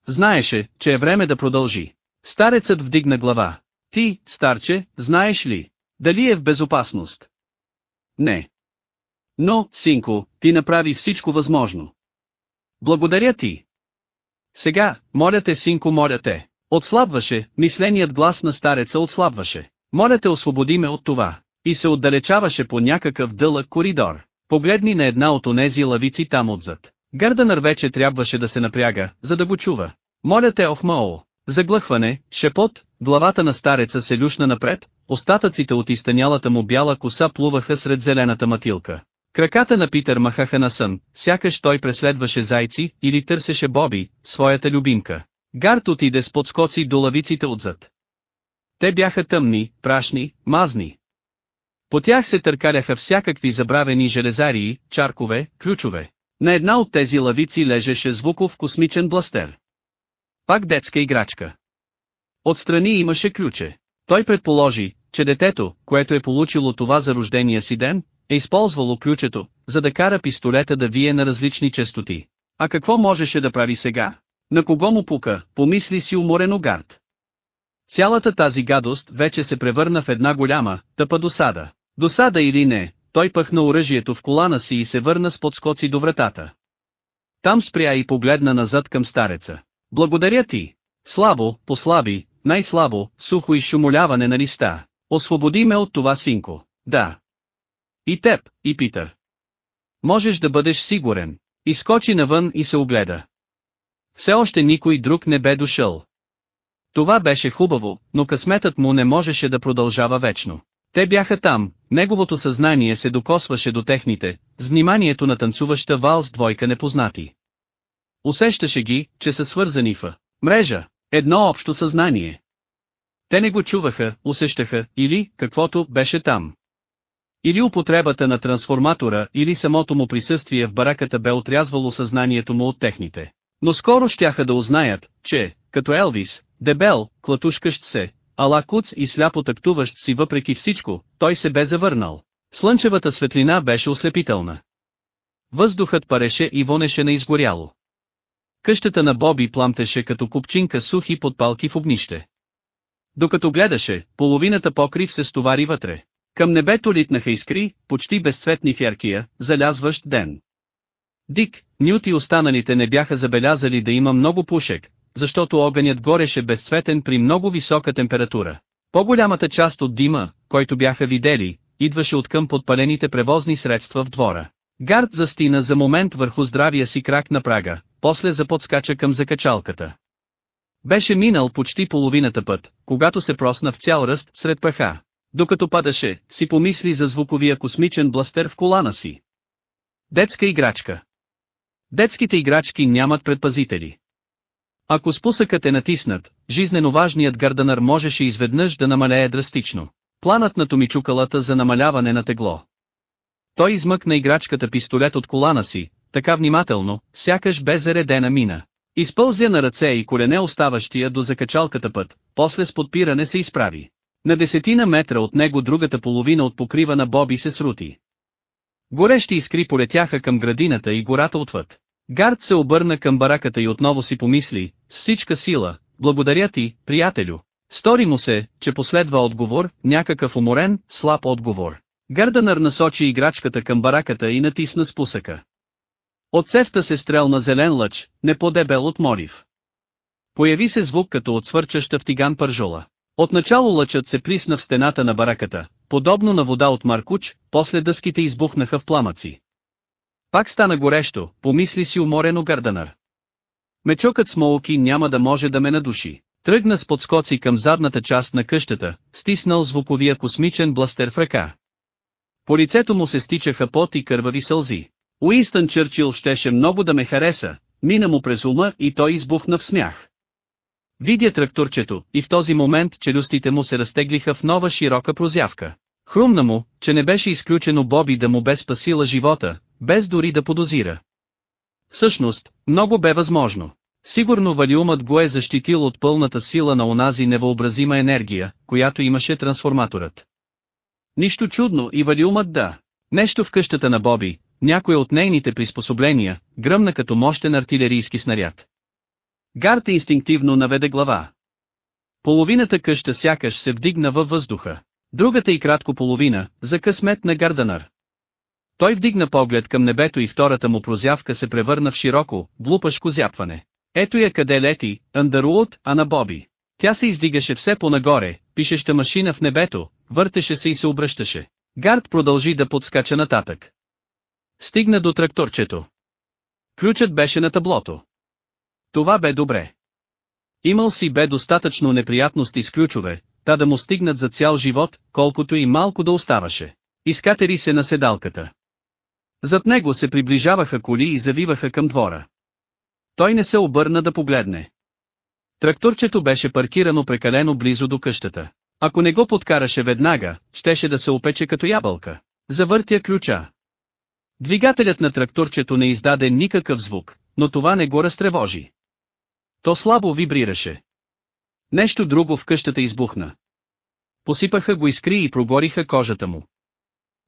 Знаеше, че е време да продължи. Старецът вдигна глава. Ти, старче, знаеш ли, дали е в безопасност? Не. Но, синко, ти направи всичко възможно. Благодаря ти. Сега, моля те, синко, моля те. Отслабваше, мисленият глас на стареца отслабваше. Моля те, освободи ме от това. И се отдалечаваше по някакъв дълъг коридор. Погледни на една от онези лавици там отзад. Гърданър вече трябваше да се напряга, за да го чува. Моля те, Охмао. Заглъхване, шепот, главата на стареца се люшна напред, остатъците от изтънялата му бяла коса плуваха сред зелената матилка. Краката на Питър махаха на сън, сякаш той преследваше зайци или търсеше Боби, своята любимка. Гарт отиде с подскоци до лавиците отзад. Те бяха тъмни, прашни, мазни. По тях се търкаляха всякакви забравени железарии, чаркове, ключове. На една от тези лавици лежеше звуков космичен бластер. Пак детска играчка. Отстрани имаше ключе. Той предположи, че детето, което е получило това за рождения си ден, е използвало ключето, за да кара пистолета да вие на различни частоти. А какво можеше да прави сега? На кого му пука, помисли си уморено гард. Цялата тази гадост вече се превърна в една голяма, тъпа досада. Досада или не, той пъхна оръжието в колана си и се върна с подскоци до вратата. Там спря и погледна назад към стареца. Благодаря ти. Слабо, послаби, най-слабо, сухо изшумоляване на листа. Освободи ме от това синко. Да. И теб, и Питър. Можеш да бъдеш сигурен. Изкочи навън и се огледа. Все още никой друг не бе дошъл. Това беше хубаво, но късметът му не можеше да продължава вечно. Те бяха там, неговото съзнание се докосваше до техните, с вниманието на танцуваща валс двойка непознати. Усещаше ги, че са свързани в мрежа, едно общо съзнание. Те не го чуваха, усещаха, или, каквото беше там. Или употребата на трансформатора, или самото му присъствие в бараката бе отрязвало съзнанието му от техните. Но скоро щяха да узнаят, че, като Елвис, дебел, клатушкащ се, ала куц и сляпо тактуващ си въпреки всичко, той се бе завърнал. Слънчевата светлина беше ослепителна. Въздухът пареше и вонеше на изгоряло. Къщата на Боби пламтеше като купчинка сухи подпалки в огнище. Докато гледаше, половината покрив се стовари вътре. Към небето литнаха искри, почти безцветни в яркия, залязващ ден. Дик, Нют и останалите не бяха забелязали да има много пушек, защото огънят гореше безцветен при много висока температура. По-голямата част от дима, който бяха видели, идваше от към подпалените превозни средства в двора. Гард застина за момент върху здравия си крак на прага, после заподскача към закачалката. Беше минал почти половината път, когато се просна в цял ръст сред паха. Докато падаше, си помисли за звуковия космичен бластер в колана си. Детска играчка. Детските играчки нямат предпазители. Ако спусъкът е натиснат, жизнено важният гарданър можеше изведнъж да намалее драстично. Планът на Томичукалата за намаляване на тегло. Той измъкна играчката пистолет от колана си, така внимателно, сякаш бе заредена мина. Изпълзя на ръце и колене оставащия до закачалката път, после с подпиране се изправи. На десетина метра от него другата половина от покрива на Боби се срути. Горещи искри полетяха към градината и гората отвъд. Гард се обърна към бараката и отново си помисли, с всичка сила, благодаря ти, приятелю. Стори му се, че последва отговор, някакъв уморен, слаб отговор. Гарданър насочи играчката към бараката и натисна спусъка. От сефта се стрел на зелен лъч, не по-дебел от морив. Появи се звук като от свърчаща в тиган пържола. Отначало лъчът се присна в стената на бараката, подобно на вода от маркуч, после дъските избухнаха в пламъци. Пак стана горещо, помисли си уморено Гарданър. Мечокът с молки няма да може да ме надуши. Тръгна с подскоци към задната част на къщата, стиснал звуковия космичен бластер в ръка. По лицето му се стичаха пот и кървави сълзи. Уинстън Чърчил щеше много да ме хареса, мина му през ума и той избухна в смях. Видя тракторчето, и в този момент челюстите му се разтеглиха в нова широка прозявка. Хрумна му, че не беше изключено Боби да му бе спасила живота, без дори да подозира. Всъщност, много бе възможно. Сигурно валиумът го е защитил от пълната сила на онази невъобразима енергия, която имаше трансформаторът. Нищо чудно и валиумът да. Нещо в къщата на Боби, някой от нейните приспособления, гръмна като мощен артилерийски снаряд. Гарта инстинктивно наведе глава. Половината къща сякаш се вдигна във въздуха. Другата и кратко половина, за късмет на Гарданър. Той вдигна поглед към небето и втората му прозявка се превърна в широко, глупашко зяпване. Ето я къде лети, Андерулот, а на Боби. Тя се издигаше все по-нагоре, пишеща машина в небето, въртеше се и се обръщаше. Гард продължи да подскача нататък. Стигна до тракторчето. Ключът беше на таблото. Това бе добре. Имал си бе достатъчно неприятности с ключове, та да му стигнат за цял живот, колкото и малко да оставаше. Изкатери се на седалката. Зад него се приближаваха коли и завиваха към двора. Той не се обърна да погледне. Тракторчето беше паркирано прекалено близо до къщата. Ако не го подкараше веднага, щеше да се опече като ябълка. Завъртя ключа. Двигателят на тракторчето не издаде никакъв звук, но това не го разтревожи. То слабо вибрираше. Нещо друго в къщата избухна. Посипаха го искри и пробориха кожата му.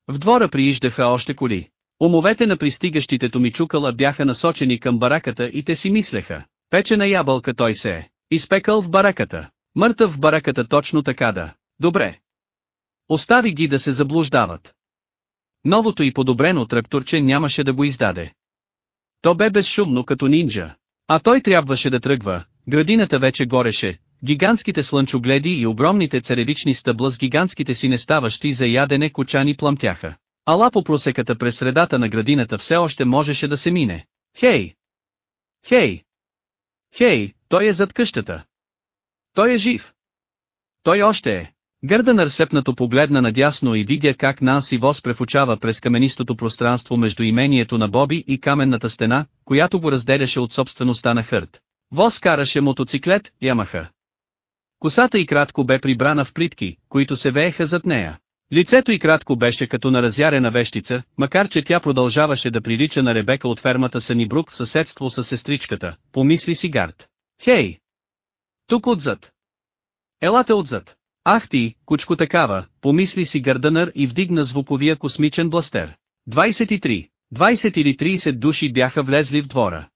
В двора прииждаха още коли. Умовете на пристигащите Томичукала бяха насочени към бараката и те си мислеха. Печена ябълка той се е. Изпекал в бараката. Мъртъв в бараката точно така да. Добре. Остави ги да се заблуждават. Новото и подобрено тракторче нямаше да го издаде. То бе безшумно като нинджа. А той трябваше да тръгва, градината вече гореше, гигантските слънчогледи и огромните царевични стъбла с гигантските си неставащи за ядене кочани пламтяха. Ала по просеката през средата на градината все още можеше да се мине. Хей! Хей! Хей, той е зад къщата. Той е жив. Той още е. Гърданър сепнато погледна надясно и видя как Нанси Вос префучава през каменистото пространство между имението на Боби и каменната стена, която го разделяше от собствеността на Хърт. Вос караше мотоциклет, Ямаха. Косата и кратко бе прибрана в плитки, които се вееха зад нея. Лицето и кратко беше като на разярена вещица, макар че тя продължаваше да прилича на Ребека от фермата Санибрук в съседство с сестричката, помисли си Гард. Хей! Тук отзад! Елате отзад! Ах ти, кучко такава, помисли си Гърдънър и вдигна звуковия космичен бластер. 23, 20 или 30 души бяха влезли в двора.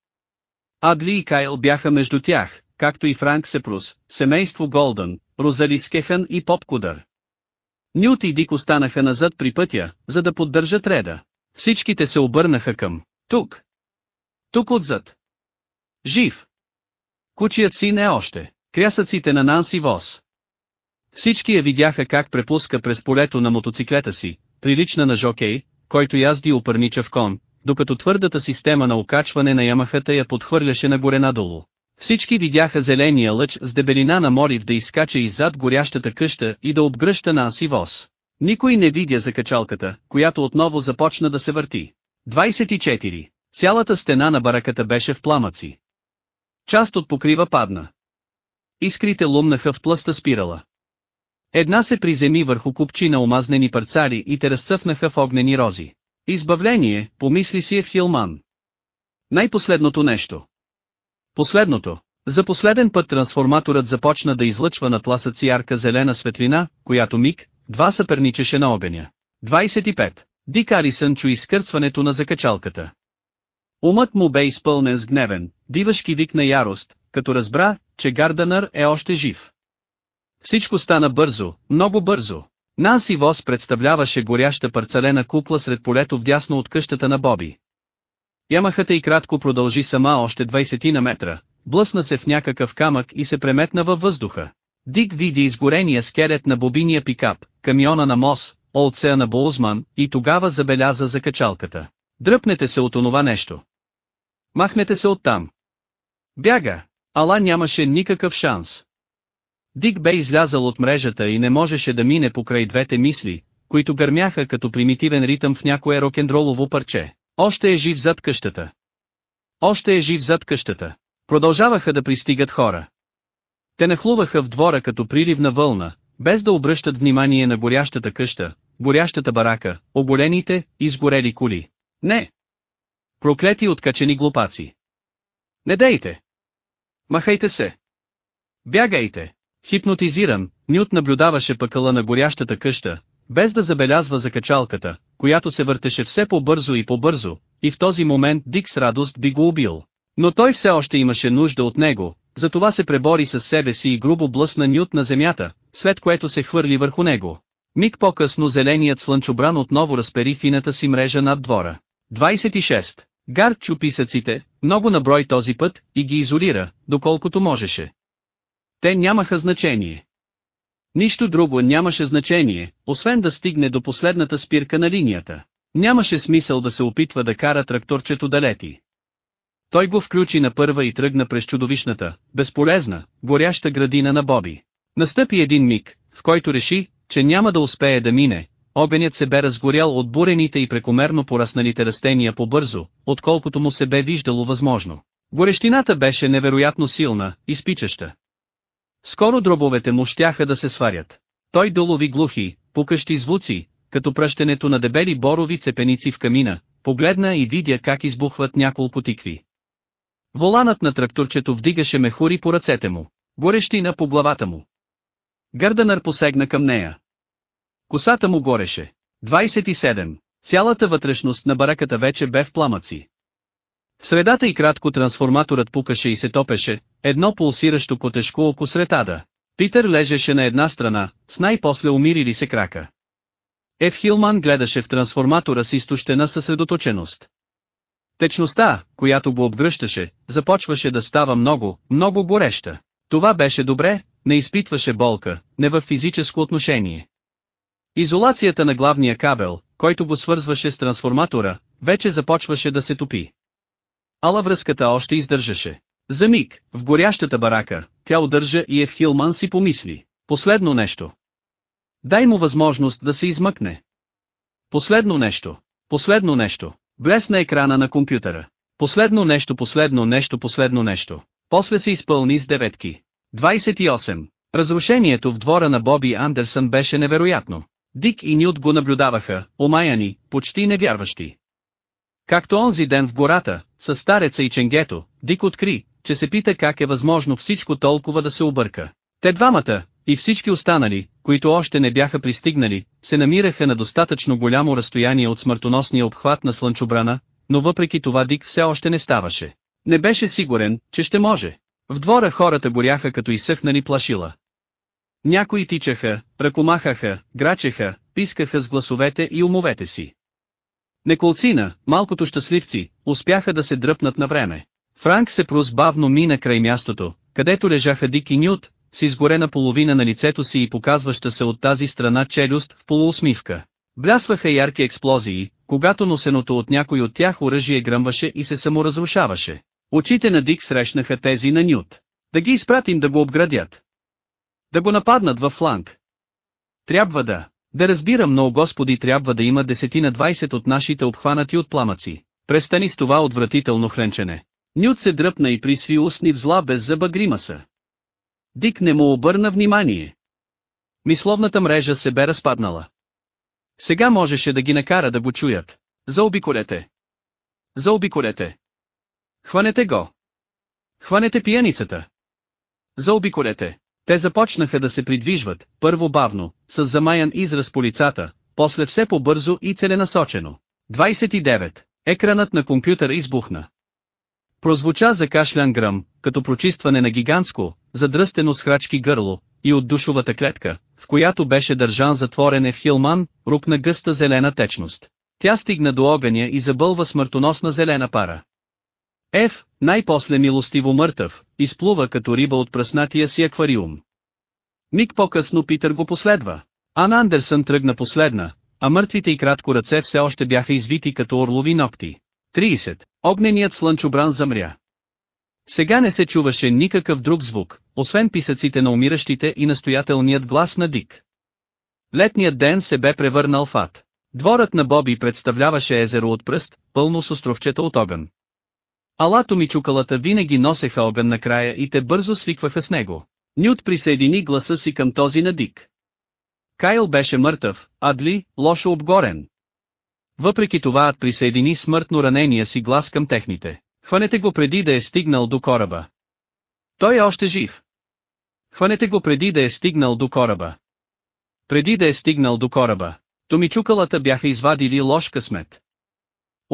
Адли и Кайл бяха между тях, както и Франк Сепрус, семейство Голдън, Розали Скехън и Попкудър. Нют и Дик останаха назад при пътя, за да поддържат реда. Всичките се обърнаха към «Тук». Тук отзад. Жив. Кучият си не още. Крясъците на Нанси Вос. Всички я видяха как препуска през полето на мотоциклета си, прилична на жокей, който язди опърничав кон, докато твърдата система на окачване на ямахата я подхвърляше нагоре надолу. Всички видяха зеления лъч с дебелина на Морив да изкача иззад горящата къща и да обгръща на Асивос. Никой не видя закачалката, която отново започна да се върти. 24. Цялата стена на бараката беше в пламъци. Част от покрива падна. Искрите лумнаха в тлъста спирала. Една се приземи върху купчи на омазнени парцари и те разцъфнаха в огнени рози. Избавление, помисли си е Хилман. Най-последното нещо. Последното. За последен път трансформаторът започна да излъчва на тласъци ярка зелена светлина, която миг, два съперничеше на огъня. 25. Дик Арисън чу изкърцването на закачалката. Умът му бе изпълнен с гневен, дивашки вик на ярост, като разбра, че Гарданър е още жив. Всичко стана бързо, много бързо. Нанси Вос представляваше горяща парцалена кукла сред полето вдясно от къщата на Боби. Ямахата и кратко продължи сама още 20 на метра, блъсна се в някакъв камък и се преметна във въздуха. Дик види изгорения скелет на бобиния пикап, камиона на Мос, олцея на Боузман, и тогава забеляза закачалката. Дръпнете се от онова нещо. Махнете се оттам. Бяга. Ала нямаше никакъв шанс. Дик бе излязал от мрежата и не можеше да мине покрай двете мисли, които гърмяха като примитивен ритъм в някое рокендролово парче. Още е жив зад къщата. Още е жив зад къщата. Продължаваха да пристигат хора. Те нахлуваха в двора като приливна вълна, без да обръщат внимание на горящата къща, горящата барака, оголените, изгорели кули. Не! Проклети откачени глупаци! Не дейте! Махайте се! Бягайте! Хипнотизиран, Нют наблюдаваше пъкъла на горящата къща, без да забелязва закачалката, която се въртеше все по-бързо и по-бързо, и в този момент Дик с радост би го убил. Но той все още имаше нужда от него, затова се пребори с себе си и грубо блъсна Нют на земята, след което се хвърли върху него. Миг по-късно зеленият слънчобран отново разпери фината си мрежа над двора. 26. Гард чу писъците, много наброй този път, и ги изолира, доколкото можеше. Те нямаха значение. Нищо друго нямаше значение, освен да стигне до последната спирка на линията. Нямаше смисъл да се опитва да кара тракторчето да лети. Той го включи на първа и тръгна през чудовищната, безполезна, горяща градина на Боби. Настъпи един миг, в който реши, че няма да успее да мине, огънят се бе разгорял от бурените и прекомерно порасналите растения по-бързо, отколкото му се бе виждало възможно. Горещината беше невероятно силна, изпичаща. Скоро дробовете му щяха да се сварят. Той долови глухи, пукащи звуци, като пръщенето на дебели борови цепеници в камина, погледна и видя как избухват няколко тикви. Воланът на тракторчето вдигаше мехури по ръцете му, горещина по главата му. Гърданър посегна към нея. Косата му гореше. 27. Цялата вътрешност на бараката вече бе в пламъци. В средата и кратко трансформаторът пукаше и се топеше, едно пулсиращо потешко око сред ада. Питър лежеше на една страна, с най-после умирили се крака. Ев Хилман гледаше в трансформатора с изтощена съсредоточеност. Течността, която го обгръщаше, започваше да става много, много гореща. Това беше добре, не изпитваше болка, не в физическо отношение. Изолацията на главния кабел, който го свързваше с трансформатора, вече започваше да се топи. Ала връзката още издържаше. За миг, в горящата барака, тя удържа и Ев Хилман си помисли. Последно нещо. Дай му възможност да се измъкне. Последно нещо. Последно нещо. Блесна екрана на компютъра. Последно нещо, последно нещо, последно нещо. После се изпълни с деветки. 28. Разрушението в двора на Боби Андерсън беше невероятно. Дик и Нют го наблюдаваха, омаяни, почти невярващи. Както онзи ден в гората, с стареца и ченгето, Дик откри, че се пита как е възможно всичко толкова да се обърка. Те двамата, и всички останали, които още не бяха пристигнали, се намираха на достатъчно голямо разстояние от смъртоносния обхват на слънчобрана, но въпреки това Дик все още не ставаше. Не беше сигурен, че ще може. В двора хората горяха като изсъхнали плашила. Някои тичаха, ръкомахаха, грачеха, пискаха с гласовете и умовете си. Неколцина, малкото щастливци, успяха да се дръпнат на време. Франк се бавно мина край мястото, където лежаха Дик и Нют, с изгорена половина на лицето си и показваща се от тази страна челюст в полуусмивка. Блясваха ярки експлозии, когато носеното от някой от тях оръжие гръмваше и се саморазрушаваше. Очите на Дик срещнаха тези на Нют. Да ги изпратим да го обградят. Да го нападнат във фланг. Трябва да. Да разбирам, но Господи трябва да има десетина 20 от нашите обхванати от пламъци. Престани с това отвратително хренчене. Нют се дръпна и присви устни в зла без зъба гримаса. Дик не му обърна внимание. Мисловната мрежа се бе разпаднала. Сега можеше да ги накара да го чуят. Заобиколете. Заобиколете. Хванете го. Хванете пияницата. Заобиколете. Те започнаха да се придвижват, първо бавно, с замаян израз по лицата, после все по-бързо и целенасочено. 29. Екранът на компютъра избухна. Прозвуча закашлян гръм, като прочистване на гигантско, задръстено с храчки гърло, и от душовата клетка, в която беше държан затворен Хилман, рупна гъста зелена течност. Тя стигна до огъня и забълва смъртоносна зелена пара. Ев, най-после милостиво мъртъв, изплува като риба от пръснатия си аквариум. Миг по-късно Питър го последва. Ан Андерсън тръгна последна, а мъртвите и кратко ръце все още бяха извити като орлови ногти. 30. Огненият слънчобран замря. Сега не се чуваше никакъв друг звук, освен писъците на умиращите и настоятелният глас на Дик. Летният ден се бе превърнал в ад. Дворът на Боби представляваше езеро от пръст, пълно с островчета от огън. Алато ми чукалата винаги носеха огън накрая и те бързо свикваха с него. Нют присъедини гласа си към този на Дик. Кайл беше мъртъв, Адли, лошо обгорен. Въпреки това присъедини смъртно ранения си глас към техните. Хванете го преди да е стигнал до кораба. Той е още жив. Хванете го преди да е стигнал до кораба. Преди да е стигнал до кораба. Томичукалата бяха извадили лош късмет.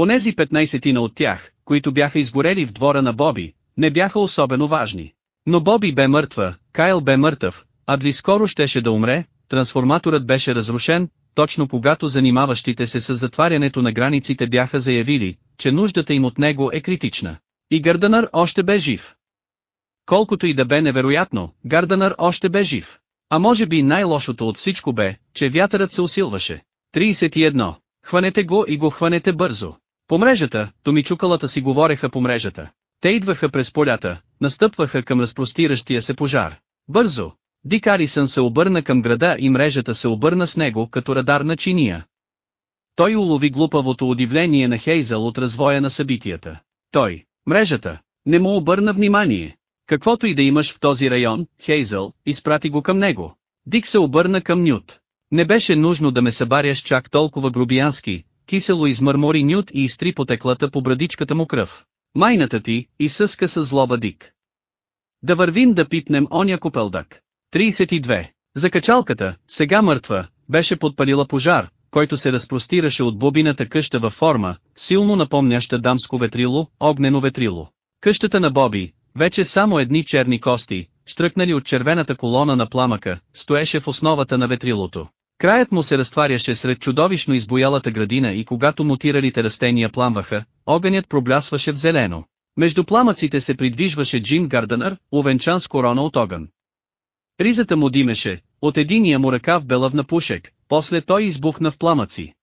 Онези 15 от тях, които бяха изгорели в двора на Боби, не бяха особено важни. Но Боби бе мъртва, Кайл бе мъртъв, Адли скоро щеше да умре, трансформаторът беше разрушен, точно когато занимаващите се с затварянето на границите бяха заявили, че нуждата им от него е критична. И Гърданър още бе жив. Колкото и да бе невероятно, Гарданър още бе жив. А може би най-лошото от всичко бе, че вятърът се усилваше. 31. Хванете го и го хванете бързо. По мрежата, томичукалата си говореха по мрежата. Те идваха през полята, настъпваха към разпростиращия се пожар. Бързо! Дик Арисън се обърна към града и мрежата се обърна с него като радар на чиния. Той улови глупавото удивление на Хейзъл от развоя на събитията. Той, мрежата, не му обърна внимание. Каквото и да имаш в този район, Хейзъл, изпрати го към него. Дик се обърна към Нют. Не беше нужно да ме събаряш чак толкова грубиянски, кисело измърмори Нют и изтри потеклата по брадичката му кръв. Майната ти, и съска с злоба Дик. Да вървим да пипнем оня купелдак. 32. Закачалката, сега мъртва, беше подпалила пожар, който се разпростираше от бобината къща във форма, силно напомняща дамско ветрило, огнено ветрило. Къщата на Боби, вече само едни черни кости, штръкнали от червената колона на пламъка, стоеше в основата на ветрилото. Краят му се разтваряше сред чудовищно избоялата градина и когато мутиралите растения пламваха, огънят проблясваше в зелено. Между пламъците се придвижваше Джим Гарденър, увенчан с корона от огън. Ризата му димеше, от единия му ръкав белъвна пушек, после той избухна в пламъци.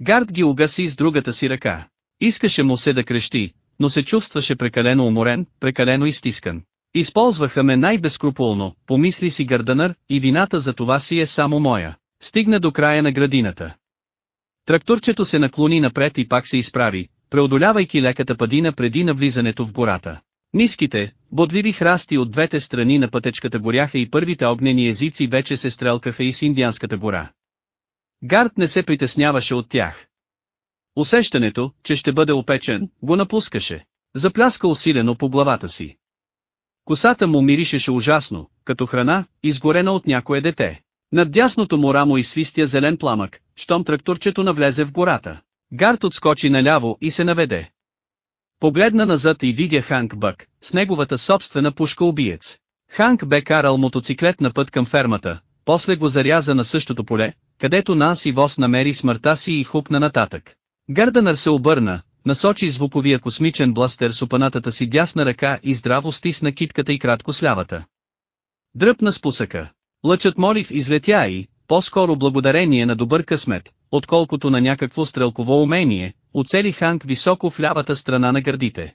Гард ги угаси с другата си ръка. Искаше му се да крещи, но се чувстваше прекалено уморен, прекалено изтискан. Използваха ме най-безкруполно, помисли си Гърдънър, и вината за това си е само моя. Стигна до края на градината. Тракторчето се наклони напред и пак се изправи, преодолявайки леката падина преди навлизането в гората. Ниските, бодливи храсти от двете страни на пътечката горяха и първите огнени езици вече се стрелкаха и с Индианската гора. Гард не се притесняваше от тях. Усещането, че ще бъде опечен, го напускаше. Запляска усилено по главата си. Косата му миришеше ужасно, като храна, изгорена от някое дете. Над дясното му рамо изсвистя зелен пламък, щом тракторчето навлезе в гората. Гард отскочи наляво и се наведе. Погледна назад и видя Ханк Бък, с неговата собствена пушка убиец. Ханк бе карал мотоциклет на път към фермата, после го заряза на същото поле, където Нанси Вос намери смъртта си и хупна нататък. Гърдънър се обърна, насочи звуковия космичен бластер с опанатата си дясна ръка и здраво стисна китката и кратко с лявата. Дръпна спусъка. Лъчът молив излетя и, по-скоро благодарение на добър късмет, отколкото на някакво стрелково умение, оцели Ханк високо в лявата страна на гърдите.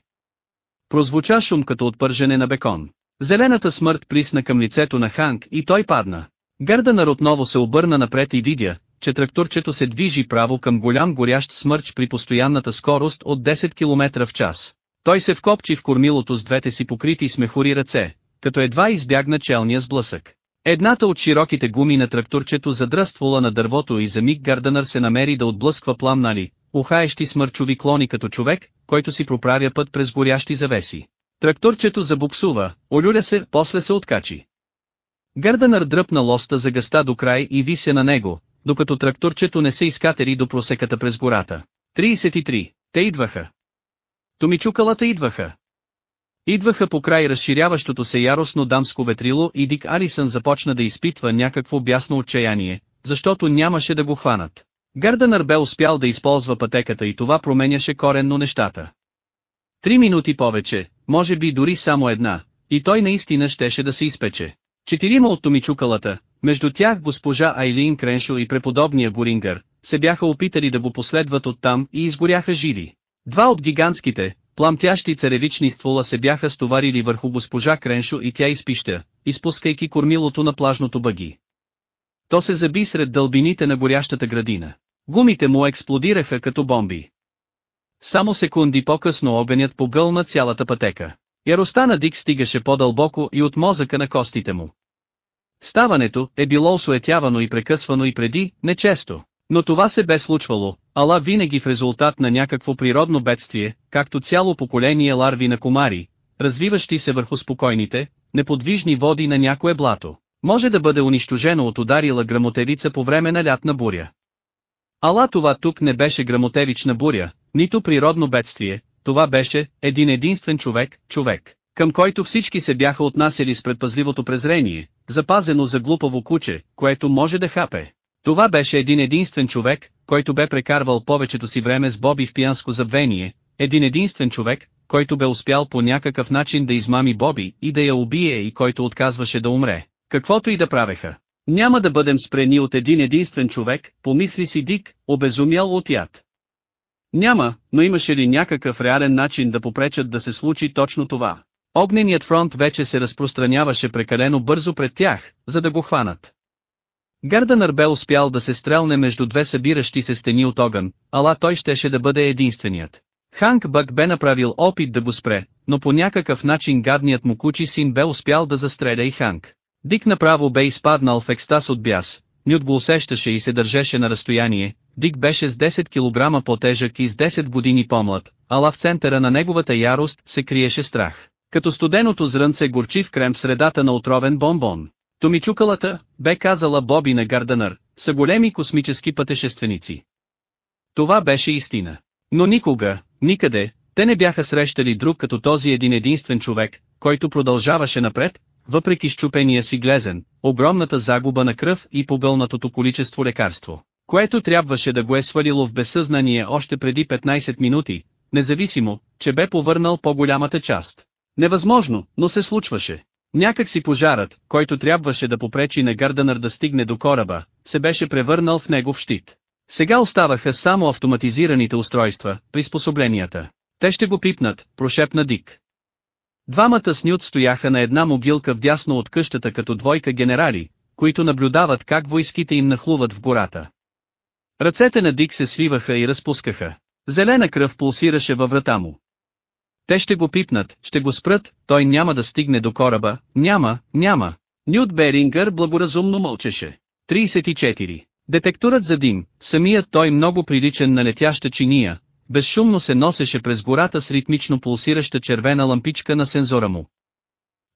Прозвуча шум като отпържене на бекон. Зелената смърт присна към лицето на Ханк и той падна. Гърдънър отново се обърна напред и видя, че тракторчето се движи право към голям горящ смърч при постоянната скорост от 10 км в час. Той се вкопчи в кормилото с двете си покрити смехури ръце, като едва избягна челния сблъсък. Едната от широките гуми на тракторчето задръствала на дървото и за миг Гардънър се намери да отблъсква пламнали, ухаещи смърчови клони като човек, който си проправя път през горящи завеси. Тракторчето забуксува, олюля се, после се откачи. Гърдънър дръпна лоста за гъста до край и висе на него, докато тракторчето не се изкатери до просеката през гората. 33. Те идваха. Томичукалата идваха. Идваха по край разширяващото се яростно дамско ветрило и Дик Алисън започна да изпитва някакво бясно отчаяние, защото нямаше да го хванат. Гарденър бе успял да използва пътеката и това променяше коренно нещата. Три минути повече, може би дори само една, и той наистина щеше да се изпече. Четирима от томичукалата, между тях госпожа Айлин Креншо и преподобния Горингър, се бяха опитали да го последват оттам и изгоряха живи. Два от гигантските, пламтящи царевични ствола се бяха стоварили върху госпожа Креншо и тя изпища, изпускайки кормилото на плажното бъги. То се заби сред дълбините на горящата градина. Гумите му експлодираха като бомби. Само секунди по-късно огънят погълна цялата пътека. Яростта на Дик стигаше по-дълбоко и от мозъка на костите му. Ставането е било осуетявано и прекъсвано и преди, нечесто. Но това се бе случвало, ала винаги в резултат на някакво природно бедствие, както цяло поколение ларви на комари, развиващи се върху спокойните, неподвижни води на някое блато. Може да бъде унищожено от ударила грамотевица по време на лятна буря. Ала това тук не беше грамотевична буря, нито природно бедствие, това беше един единствен човек, човек, към който всички се бяха отнасяли с предпазливото презрение, запазено за глупаво куче, което може да хапе. Това беше един единствен човек, който бе прекарвал повечето си време с Боби в пиянско забвение, един единствен човек, който бе успял по някакъв начин да измами Боби и да я убие и който отказваше да умре, каквото и да правеха. Няма да бъдем спрени от един единствен човек, помисли си Дик, обезумял от яд. Няма, но имаше ли някакъв реален начин да попречат да се случи точно това? Огненият фронт вече се разпространяваше прекалено бързо пред тях, за да го хванат. Гарденър бе успял да се стрелне между две събиращи се стени от огън, ала той щеше да бъде единственият. Ханк Бък бе направил опит да го спре, но по някакъв начин гадният му кучи син бе успял да застреля и Ханк. Дик направо бе изпаднал в екстаз от бяс, Нют го усещаше и се държеше на разстояние, Дик беше с 10 кг по-тежък и с 10 години по-млад, ала в центъра на неговата ярост се криеше страх. Като студеното зрънце горчив крем в средата на отровен бомбон. Томичукалата, бе казала Боби на Гарденър, са големи космически пътешественици. Това беше истина. Но никога, никъде, те не бяха срещали друг като този един единствен човек, който продължаваше напред, въпреки щупения си глезен, огромната загуба на кръв и погълнатото количество лекарство, което трябваше да го е свалило в безсъзнание още преди 15 минути, независимо, че бе повърнал по-голямата част. Невъзможно, но се случваше. Някак си пожарът, който трябваше да попречи на Гарденър да стигне до кораба, се беше превърнал в негов щит. Сега оставаха само автоматизираните устройства, приспособленията. Те ще го пипнат, прошепна Дик. Двамата с Нют стояха на една могилка вдясно от къщата като двойка генерали, които наблюдават как войските им нахлуват в гората. Ръцете на Дик се свиваха и разпускаха. Зелена кръв пулсираше във врата му. Те ще го пипнат, ще го спрат, той няма да стигне до кораба, няма, няма. Нют Берингър благоразумно мълчеше. 34. Детекторът за дим, самият той много приличен на летяща чиния, безшумно се носеше през гората с ритмично пулсираща червена лампичка на сензора му.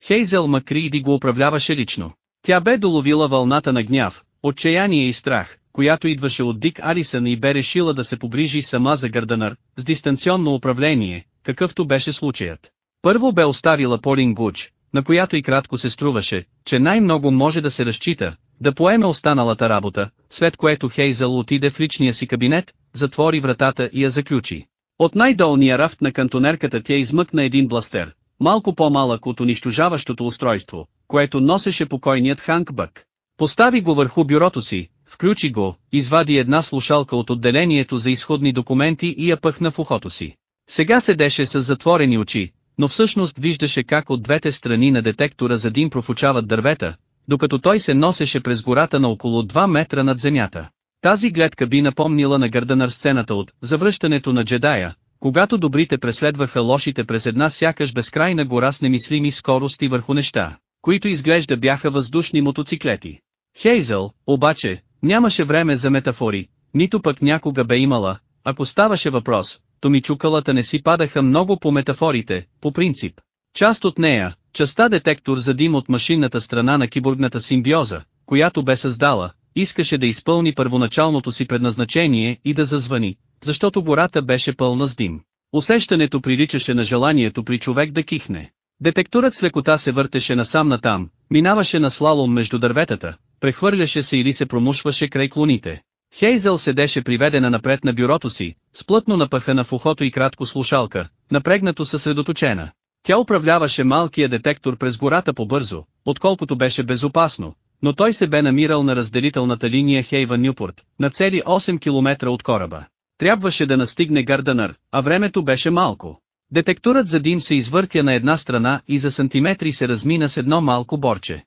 Хейзел Макриди го управляваше лично. Тя бе доловила вълната на гняв, отчаяние и страх, която идваше от Дик Арисън и бе решила да се погрижи сама за Гърданър, с дистанционно управление, какъвто беше случаят. Първо бе оставила Полин Гуч, на която и кратко се струваше, че най-много може да се разчита, да поеме останалата работа, след което Хейзъл отиде в личния си кабинет, затвори вратата и я заключи. От най-долния рафт на кантонерката тя измъкна един бластер, малко по-малък от унищожаващото устройство, което носеше покойният Ханк Бък. Постави го върху бюрото си, включи го, извади една слушалка от отделението за изходни документи и я пъхна в ухото си. Сега седеше с затворени очи, но всъщност виждаше как от двете страни на детектора за дим профучават дървета, докато той се носеше през гората на около 2 метра над земята. Тази гледка би напомнила на Гърданър сцената от «Завръщането на джедая», когато добрите преследваха лошите през една сякаш безкрайна гора с немислими скорости върху неща, които изглежда бяха въздушни мотоциклети. Хейзъл, обаче, нямаше време за метафори, нито пък някога бе имала, ако ставаше въпрос, то ми чукалата не си падаха много по метафорите, по принцип. Част от нея, частта детектор за дим от машинната страна на киборгната симбиоза, която бе създала, искаше да изпълни първоначалното си предназначение и да зазвани, защото гората беше пълна с дим. Усещането приличаше на желанието при човек да кихне. Детекторът с лекота се въртеше насам натам, минаваше на слалом между дърветата, прехвърляше се или се промушваше край клоните. Хейзел седеше приведена напред на бюрото си, сплътно напъхана в ухото и кратко слушалка, напрегнато съсредоточена. Тя управляваше малкия детектор през гората по-бързо, отколкото беше безопасно, но той се бе намирал на разделителната линия Хейва-Нюпорт, на цели 8 км от кораба. Трябваше да настигне Гардънър, а времето беше малко. Детекторът за дим се извъртя на една страна и за сантиметри се размина с едно малко борче.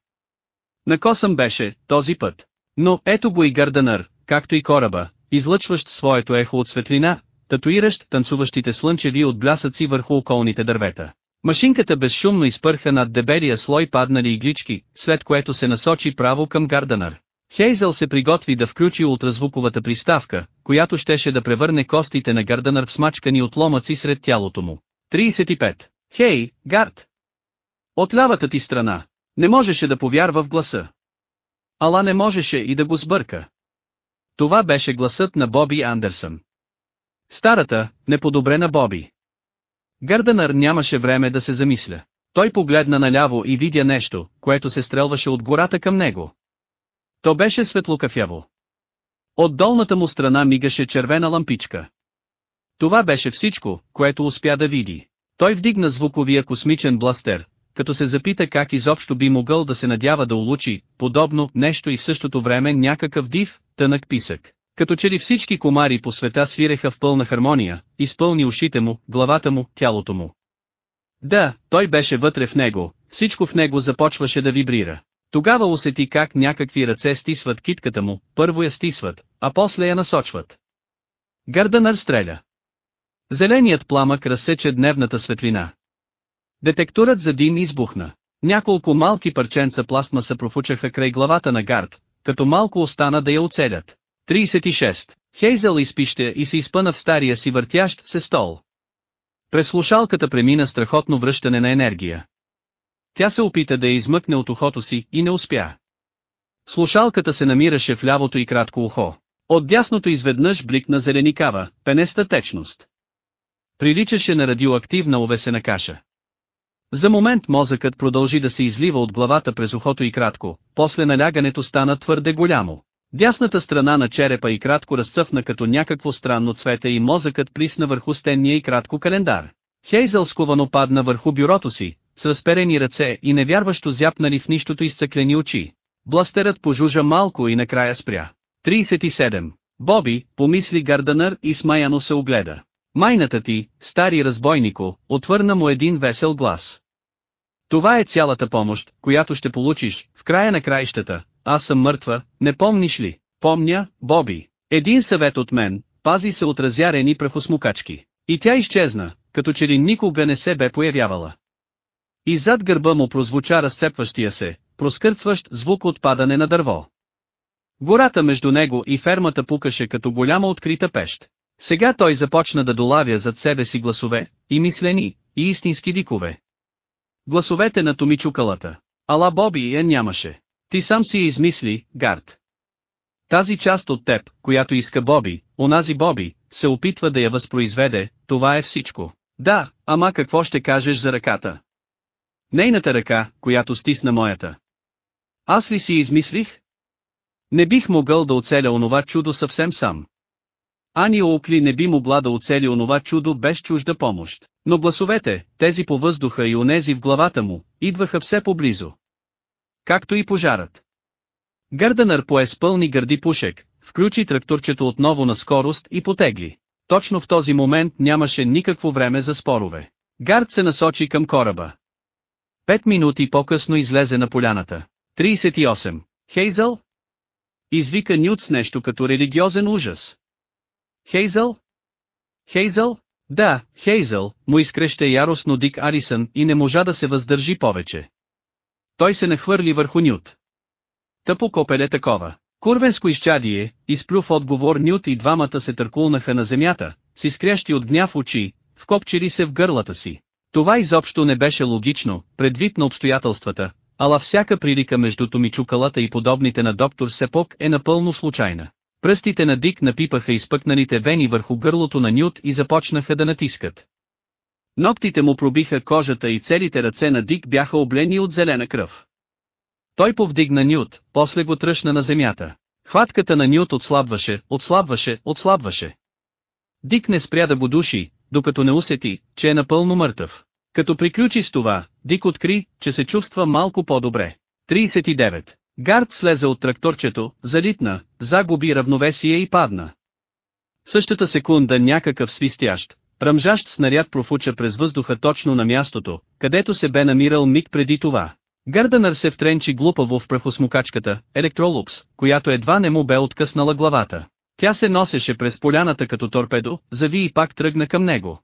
Накосъм беше, този път. Но ето го и Гардънър, както и кораба, излъчващ своето ехо от светлина, татуиращ танцуващите слънчеви от блясъци върху околните дървета. Машинката безшумно изпърха над дебелия слой паднали иглички, след което се насочи право към Гардънър. Хейзъл се приготви да включи ултразвуковата приставка, която щеше да превърне костите на Гардънър в смачкани отломъци сред тялото му. 35. Хей, Гард! От лявата ти страна. Не можеше да повярва в гласа. Ала не можеше и да го сбърка. Това беше гласът на Боби Андерсън. Старата, неподобрена Боби. Гърдънър нямаше време да се замисля. Той погледна наляво и видя нещо, което се стрелваше от гората към него. То беше светлокафяво. От долната му страна мигаше червена лампичка. Това беше всичко, което успя да види. Той вдигна звуковия космичен бластер, като се запита как изобщо би могъл да се надява да улучи, подобно нещо и в същото време някакъв див, тънък писък. Като че ли всички комари по света свиреха в пълна хармония, изпълни ушите му, главата му, тялото му. Да, той беше вътре в него, всичко в него започваше да вибрира. Тогава усети как някакви ръце стисват китката му, първо я стисват, а после я насочват. Гърдънър стреля. Зеленият пламък разсече дневната светлина. Детекторът за дим избухна. Няколко малки парченца пластмаса профучаха край главата на Гард, като малко остана да я оцелят. 36. Хейзел изпище и се изпъна в стария си въртящ се стол. През слушалката премина страхотно връщане на енергия. Тя се опита да я измъкне от ухото си и не успя. Слушалката се намираше в лявото и кратко ухо. От дясното изведнъж бликна зеленикава, пенеста течност. Приличаше на радиоактивна овесена каша. За момент мозъкът продължи да се излива от главата през ухото и кратко, после налягането стана твърде голямо. Дясната страна на черепа и кратко разцъфна като някакво странно цвете и мозъкът присна върху стенния и кратко календар. Хейзъл сковано падна върху бюрото си, с разперени ръце и невярващо зяпнали в нищото изцъклени очи. Бластерът пожужа малко и накрая спря. 37. Боби, помисли Гарданър и смаяно се огледа. Майната ти, стари разбойнико, отвърна му един весел глас. Това е цялата помощ, която ще получиш, в края на краищата, аз съм мъртва, не помниш ли? Помня, Боби. Един съвет от мен, пази се от разярени прахосмукачки. И тя изчезна, като че ли никога не се бе появявала. И зад гърба му прозвуча разцепващия се, проскърцващ звук от падане на дърво. Гората между него и фермата пукаше като голяма открита пещ. Сега той започна да долавя зад себе си гласове, и мислени, и истински дикове. Гласовете на Томичукалата. Ала Боби я нямаше. Ти сам си измисли, Гард. Тази част от теб, която иска Боби, онази Боби, се опитва да я възпроизведе, това е всичко. Да, ама какво ще кажеш за ръката? Нейната ръка, която стисна моята. Аз ли си измислих? Не бих могъл да оцеля онова чудо съвсем сам. Ани Оукли не би могла да оцели онова чудо без чужда помощ, но гласовете, тези по въздуха и онези в главата му, идваха все поблизо. Както и пожарът. Гърданър пое с пълни гърди пушек, включи тракторчето отново на скорост и потегли. Точно в този момент нямаше никакво време за спорове. Гард се насочи към кораба. Пет минути по-късно излезе на поляната. 38. Хейзъл? Извика Нют с нещо като религиозен ужас. Хейзъл? Хейзъл? Да, Хейзъл, му изкреща яростно Дик Арисън и не можа да се въздържи повече. Той се нахвърли върху Нют. Тъпо копеле такова. Курвенско изчадие, изплю в отговор Нют и двамата се търкулнаха на земята, с изкрящи от гняв очи, вкопчили се в гърлата си. Това изобщо не беше логично, предвид на обстоятелствата, ала всяка прилика между Томичукалата и подобните на доктор Сепок е напълно случайна. Пръстите на Дик напипаха изпъкналите вени върху гърлото на Нют и започнаха да натискат. Ноктите му пробиха кожата и целите ръце на Дик бяха облени от зелена кръв. Той повдигна Нют, после го тръщна на земята. Хватката на Нют отслабваше, отслабваше, отслабваше. Дик не спря да го души, докато не усети, че е напълно мъртъв. Като приключи с това, Дик откри, че се чувства малко по-добре. 39. Гард слезе от тракторчето, залитна, загуби равновесие и падна. В същата секунда някакъв свистящ, ръмжащ снаряд профуча през въздуха точно на мястото, където се бе намирал миг преди това. Гърданър се втренчи глупаво в прахосмукачката, електролупс, която едва не му бе откъснала главата. Тя се носеше през поляната като торпедо, зави и пак тръгна към него.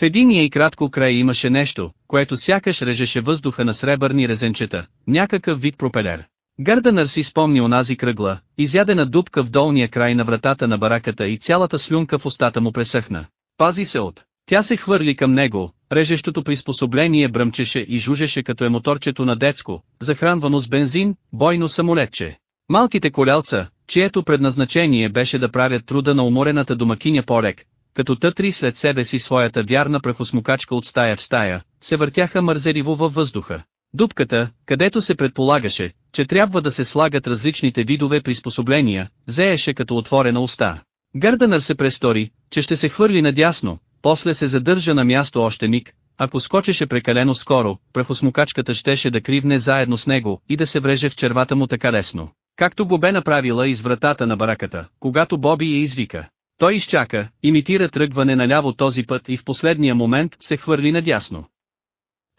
В единия и кратко край имаше нещо, което сякаш режеше въздуха на сребърни резенчета, някакъв вид пропелер. Гърданър си спомни онази кръгла, изядена дупка в долния край на вратата на бараката и цялата слюнка в устата му пресъхна. Пази се от. Тя се хвърли към него, режещото приспособление бръмчеше и жужеше като е моторчето на детско, захранвано с бензин, бойно самолетче. Малките колялца, чието предназначение беше да правят труда на уморената домакиня порек, като тътри след себе си своята вярна прахосмукачка от стая в стая, се въртяха мързеливо във въздуха. Дупката, където се предполагаше, че трябва да се слагат различните видове приспособления, зееше като отворена уста. Гърданър се престори, че ще се хвърли надясно, после се задържа на място още миг, ако скочеше прекалено скоро, прахосмукачката щеше да кривне заедно с него и да се вреже в червата му така лесно. Както го бе направила из вратата на бараката, когато Боби я извика. Той изчака, имитира тръгване наляво този път и в последния момент се хвърли надясно.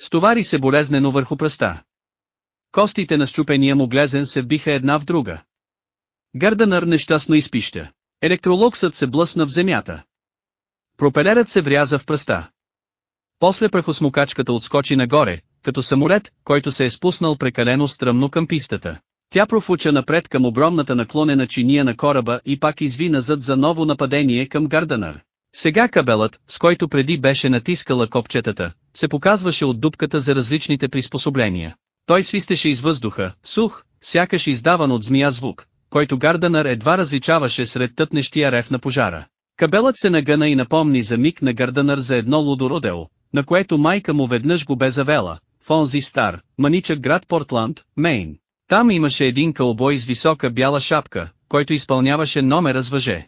Стовари се болезнено върху пръста. Костите на щупения му глезен се вбиха една в друга. Гърданър нещастно изпища. Електролоксът се блъсна в земята. Пропелерът се вряза в пръста. После прахосмукачката отскочи нагоре, като самолет, който се е спуснал прекалено стръмно към пистата. Тя профуча напред към огромната наклонена чиния на кораба и пак изви назад за ново нападение към Гарданър. Сега кабелът, с който преди беше натискала копчетата, се показваше от дупката за различните приспособления. Той свистеше из въздуха, сух, сякаш издаван от змия звук, който Гарданър едва различаваше сред тътнещия рев на пожара. Кабелът се нагъна и напомни за миг на Гарданър за едно лудо родео, на което майка му веднъж го бе завела, в онзи стар, маничък град Портланд, Мейн. Там имаше един кълбой с висока бяла шапка, който изпълняваше номера с въже.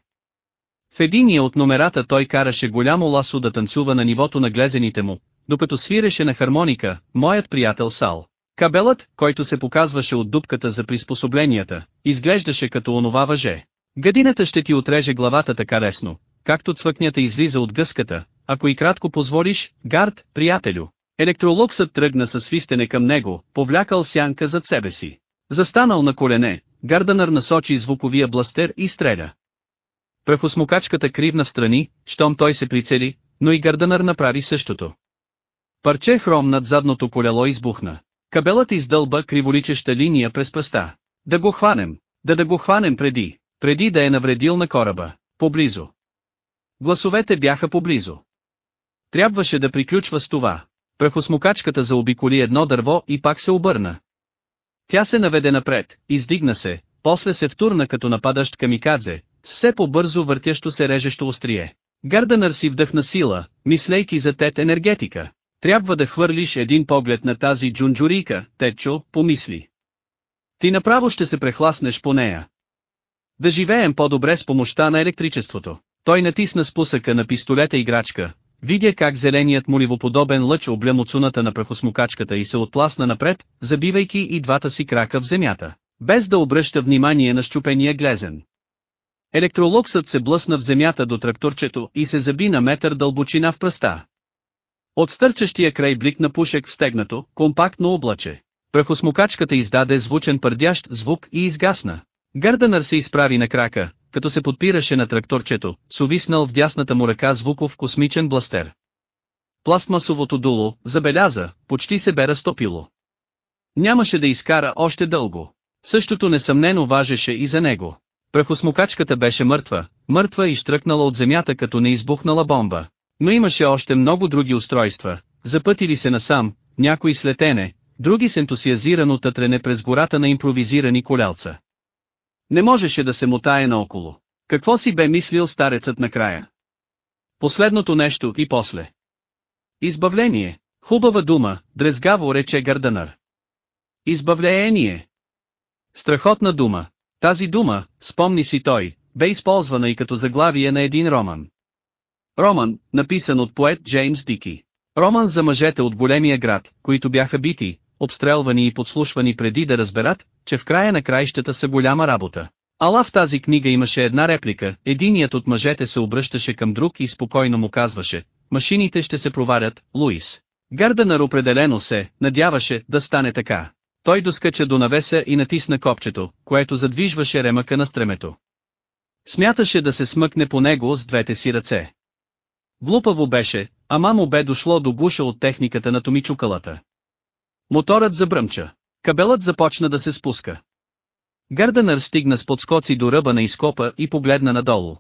В единия от номерата той караше голямо ласо да танцува на нивото на глезените му, докато свиреше на хармоника, моят приятел Сал. Кабелът, който се показваше от дупката за приспособленията, изглеждаше като онова въже. Гадината ще ти отреже главата така лесно, както цвъкнята излиза от гъската, ако и кратко позволиш, гард, приятелю. Електролуксът тръгна със свистене към него, повлякал сянка зад себе си. Застанал на колене, Гарданър насочи звуковия бластер и стреля. Прахосмокачката кривна в страни, щом той се прицели, но и Гарданър направи същото. Парче хром над задното колело избухна. Кабелът издълба криволичеща линия през пръста. Да го хванем, да да го хванем преди, преди да е навредил на кораба, поблизо. Гласовете бяха поблизо. Трябваше да приключва с това. Прахосмокачката заобиколи едно дърво и пак се обърна. Тя се наведе напред, издигна се, после се втурна като нападащ камикадзе, с все по-бързо въртящо се режещо острие. Гарданър си вдъхна сила, мислейки за тет енергетика. Трябва да хвърлиш един поглед на тази джунджурика, Течо, помисли. Ти направо ще се прехласнеш по нея. Да живеем по-добре с помощта на електричеството. Той натисна спусъка на пистолета играчка, видя как зеленият моливоподобен лъч обля муцуната на прахосмокачката и се отпласна напред, забивайки и двата си крака в земята, без да обръща внимание на щупения глезен. Електролоксът се блъсна в земята до тракторчето и се заби на метър дълбочина в пръста. От стърчащия край блик на пушек в стегнато, компактно облаче. Прахосмокачката издаде звучен пърдящ звук и изгасна. Гърданър се изправи на крака, като се подпираше на тракторчето, с увиснал в дясната му ръка звуков космичен бластер. Пластмасовото дуло, забеляза, почти се бе разтопило. Нямаше да изкара още дълго. Същото несъмнено важеше и за него. Прахосмокачката беше мъртва, мъртва и штръкнала от земята като неизбухнала бомба. Но имаше още много други устройства, запътили се насам, някои с летене, други с ентусиазирано тътрене през гората на импровизирани колялца. Не можеше да се мотае наоколо. Какво си бе мислил старецът накрая? Последното нещо и после. Избавление. Хубава дума, дрезгаво рече Гарданър. Избавление. Страхотна дума. Тази дума, спомни си той, бе използвана и като заглавие на един роман. Роман, написан от поет Джеймс Дики. Роман за мъжете от големия град, които бяха бити, обстрелвани и подслушвани преди да разберат, че в края на краищата са голяма работа. Ала в тази книга имаше една реплика, единият от мъжете се обръщаше към друг и спокойно му казваше, машините ще се проварят, Луис. Гарденър определено се, надяваше, да стане така. Той доскача до навеса и натисна копчето, което задвижваше ремъка на стремето. Смяташе да се смъкне по него с двете си ръце. Глупаво беше, ама му бе дошло до буша от техниката на томичукалата. Моторът забръмча. Кабелът започна да се спуска. Гърдънър стигна с подскоци до ръба на изкопа и погледна надолу.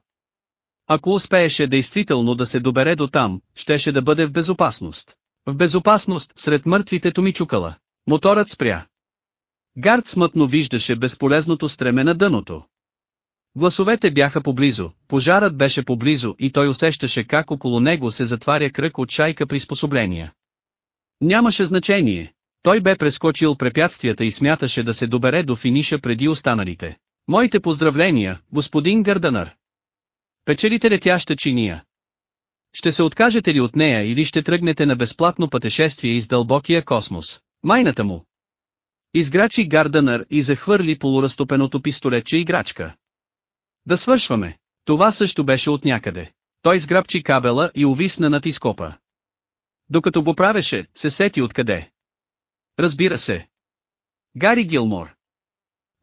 Ако успееше действително да се добере до там, щеше да бъде в безопасност. В безопасност сред мъртвите томичукала. Моторът спря. Гард смътно виждаше безполезното стреме на дъното. Гласовете бяха поблизо, пожарът беше поблизо и той усещаше как около него се затваря кръг от шайка приспособления. Нямаше значение. Той бе прескочил препятствията и смяташе да се добере до финиша преди останалите. Моите поздравления, господин Гърданър. Печелите летяща чиния. Ще се откажете ли от нея или ще тръгнете на безплатно пътешествие из дълбокия космос? Майната му. Изграчи Гардънър и захвърли полуразтопеното пистолетче играчка. Да свършваме. Това също беше от някъде. Той сграбчи кабела и увисна над изкопа. Докато го правеше, се сети откъде. Разбира се. Гари Гилмор.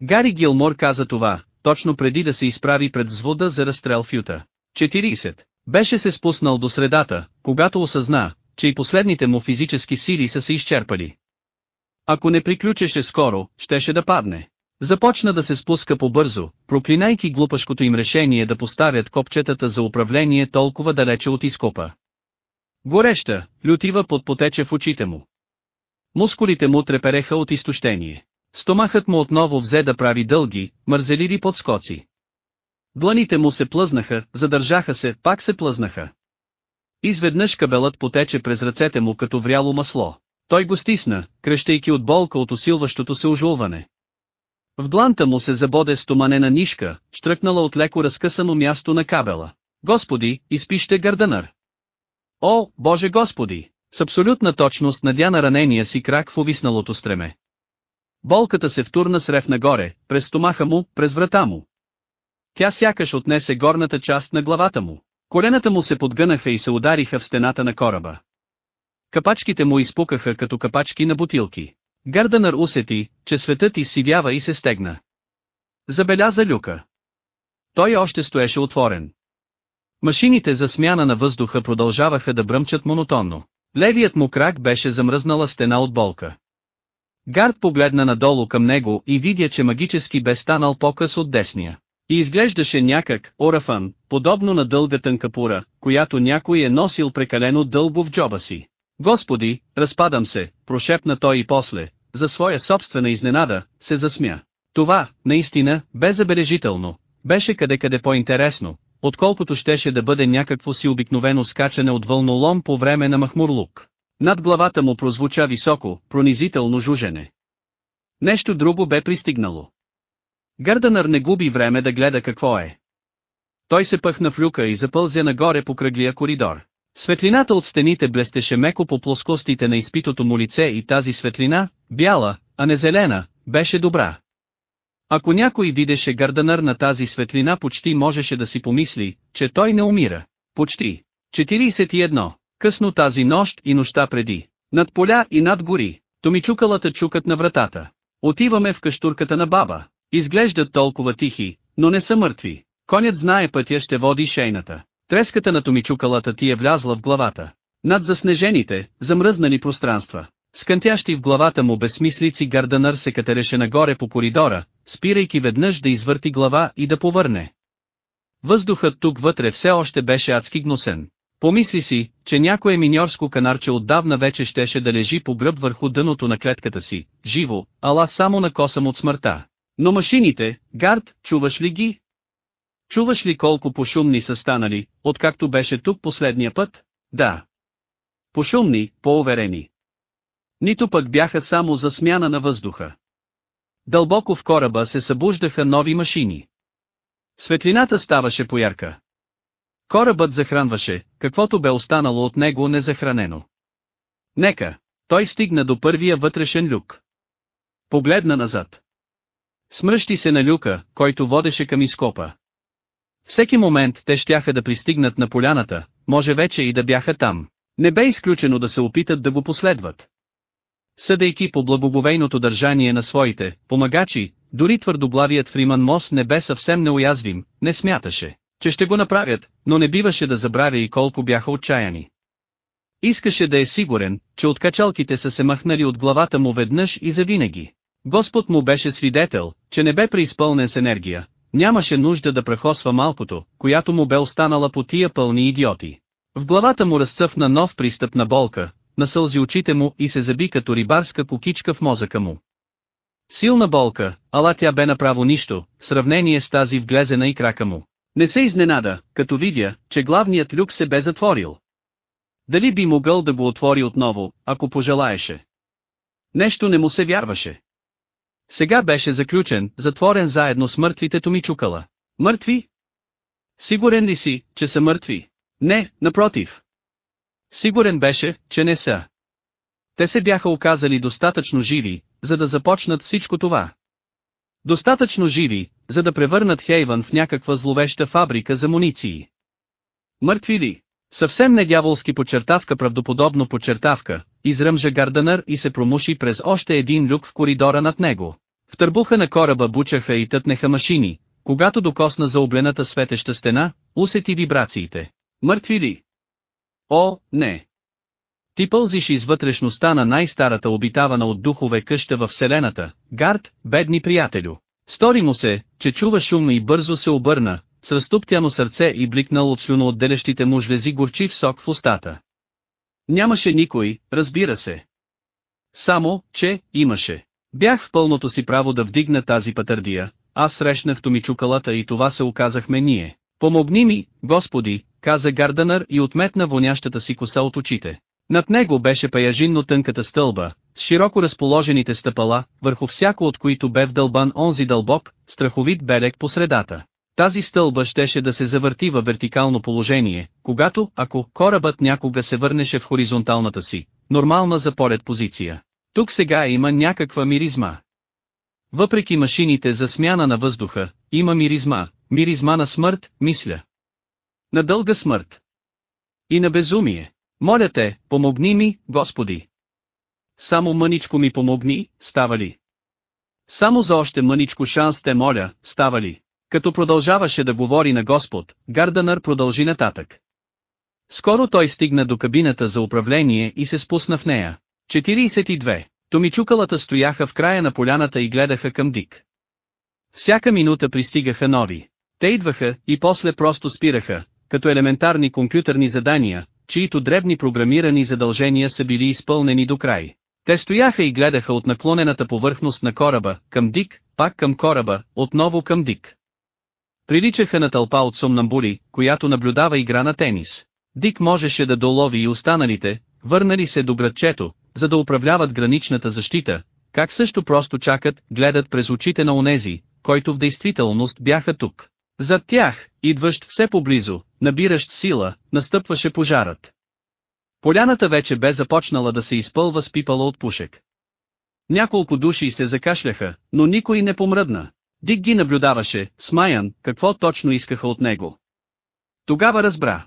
Гари Гилмор каза това, точно преди да се изправи пред взвода за разстрел в Юта. 40. Беше се спуснал до средата, когато осъзна, че и последните му физически сили са се изчерпали. Ако не приключеше скоро, щеше да падне. Започна да се спуска побързо, проклинайки глупашкото им решение да поставят копчетата за управление толкова далече от изкопа. Гореща, лютива под потече в очите му. Мускулите му трепереха от изтощение. Стомахът му отново взе да прави дълги, мързеливи подскоци. Дланите му се плъзнаха, задържаха се, пак се плъзнаха. Изведнъж кабелът потече през ръцете му като вряло масло. Той го стисна, крещейки от болка от усилващото се ожулване. В дланта му се забоде стоманена нишка, штръкнала от леко разкъсано място на кабела. Господи, изпище гърданър! О, Боже Господи! С абсолютна точност надя на ранения си крак в увисналото стреме. Болката се втурна с рев нагоре, през стомаха му, през врата му. Тя сякаш отнесе горната част на главата му. Колената му се подгънаха и се удариха в стената на кораба. Капачките му изпукаха като капачки на бутилки. Гърданър усети, че светът изсивява и се стегна. Забеляза люка. Той още стоеше отворен. Машините за смяна на въздуха продължаваха да бръмчат монотонно. Левият му крак беше замръзнала стена от болка. Гард погледна надолу към него и видя, че магически бе станал по-къс от десния. И изглеждаше някак, орафан, подобно на дълга тънкапура, която някой е носил прекалено дълго в джоба си. Господи, разпадам се, прошепна той и после, за своя собствена изненада, се засмя. Това, наистина, бе забележително, беше къде-къде по-интересно, отколкото щеше да бъде някакво си обикновено скачане от вълнолом по време на махмурлук. Над главата му прозвуча високо, пронизително жужене. Нещо друго бе пристигнало. Гърданър не губи време да гледа какво е. Той се пъхна в люка и запълзя нагоре по кръглия коридор. Светлината от стените блестеше меко по плоскостите на изпитото му лице и тази светлина, бяла, а не зелена, беше добра. Ако някой видеше Гарданър на тази светлина почти можеше да си помисли, че той не умира. Почти. 41. Късно тази нощ и нощта преди. Над поля и над гори. Томичукалата чукат на вратата. Отиваме в каштурката на баба. Изглеждат толкова тихи, но не са мъртви. Конят знае пътя ще води шейната. Треската на томичукалата ти е влязла в главата. Над заснежените, замръзнали пространства. Скънтящи в главата му безсмислици Гарданър се катереше нагоре по коридора, спирайки веднъж да извърти глава и да повърне. Въздухът тук вътре все още беше адски гносен. Помисли си, че някое миньорско канарче отдавна вече щеше да лежи по гръб върху дъното на клетката си, живо, ала само на косъм от смъртта. Но машините, Гард, чуваш ли ги? Чуваш ли колко пошумни са станали, откакто беше тук последния път? Да. Пошумни, по-уверени. Нито пък бяха само за смяна на въздуха. Дълбоко в кораба се събуждаха нови машини. Светлината ставаше поярка. Корабът захранваше, каквото бе останало от него незахранено. Нека, той стигна до първия вътрешен люк. Погледна назад. Смръщи се на люка, който водеше към изкопа. Всеки момент те щяха да пристигнат на поляната, може вече и да бяха там. Не бе изключено да се опитат да го последват. Съдейки по благоговейното държание на своите помагачи, дори твърдоглавият Фриман Мос не бе съвсем неуязвим, не смяташе, че ще го направят, но не биваше да забравя и колко бяха отчаяни. Искаше да е сигурен, че откачалките са се махнали от главата му веднъж и завинаги. Господ му беше свидетел, че не бе преизпълнен с енергия, нямаше нужда да прехосва малкото, която му бе останала по тия пълни идиоти. В главата му разцъфна нов пристъп на болка, насълзи очите му и се заби като рибарска кукичка в мозъка му. Силна болка, ала тя бе направо нищо, в сравнение с тази вглезена и крака му. Не се изненада, като видя, че главният люк се бе затворил. Дали би могъл да го отвори отново, ако пожелаеше? Нещо не му се вярваше. Сега беше заключен, затворен заедно с мъртвите Томичукала. Мъртви? Сигурен ли си, че са мъртви? Не, напротив. Сигурен беше, че не са. Те се бяха оказали достатъчно живи, за да започнат всичко това. Достатъчно живи, за да превърнат Хейвън в някаква зловеща фабрика за муниции. Мъртви ли? Съвсем не дяволски подчертавка правдоподобно подчертавка, изръмжа Гарданър и се промуши през още един люк в коридора над него. В търбуха на кораба бучаха и тътнеха машини, когато докосна за облената светеща стена, усети вибрациите. Мъртви ли? О, не! Ти пълзиш из вътрешността на най-старата обитавана от духове къща в Вселената, Гард, бедни приятелю. Стори му се, че чува шум и бързо се обърна, с разтуптяно сърце и бликнал от слюноотделящите му жлези горчив сок в устата. Нямаше никой, разбира се. Само, че, имаше. Бях в пълното си право да вдигна тази патърдия, аз срещнах Томичукалата и това се оказахме ние. Помогни ми, Господи, каза Гарданър и отметна вонящата си коса от очите. Над него беше паяжинно тънката стълба, с широко разположените стъпала, върху всяко от които бе вдълбан онзи дълбок, страховит берег по средата. Тази стълба щеше да се завърти във вертикално положение, когато, ако корабът някога се върнеше в хоризонталната си, нормална за полет позиция. Тук сега има някаква миризма. Въпреки машините за смяна на въздуха, има миризма, миризма на смърт, мисля. На дълга смърт. И на безумие. Моля те, помогни ми, Господи. Само мъничко ми помогни, става ли? Само за още мъничко шанс те моля, става ли? Като продължаваше да говори на Господ, Гарданър продължи нататък. Скоро той стигна до кабината за управление и се спусна в нея. 42. Томичукалата стояха в края на поляната и гледаха към Дик. Всяка минута пристигаха нови. Те идваха и после просто спираха, като елементарни компютърни задания, чието дребни програмирани задължения са били изпълнени до край. Те стояха и гледаха от наклонената повърхност на кораба, към Дик, пак към кораба, отново към Дик. Приличаха на тълпа от сомнамбули, която наблюдава игра на тенис. Дик можеше да долови и останалите, върнали се до градчето, за да управляват граничната защита, как също просто чакат, гледат през очите на онези, който в действителност бяха тук. Зад тях, идващ все поблизо, набиращ сила, настъпваше пожарът. Поляната вече бе започнала да се изпълва с пипала от пушек. Няколко души се закашляха, но никой не помръдна. Дик ги наблюдаваше, смаян, какво точно искаха от него. Тогава разбра.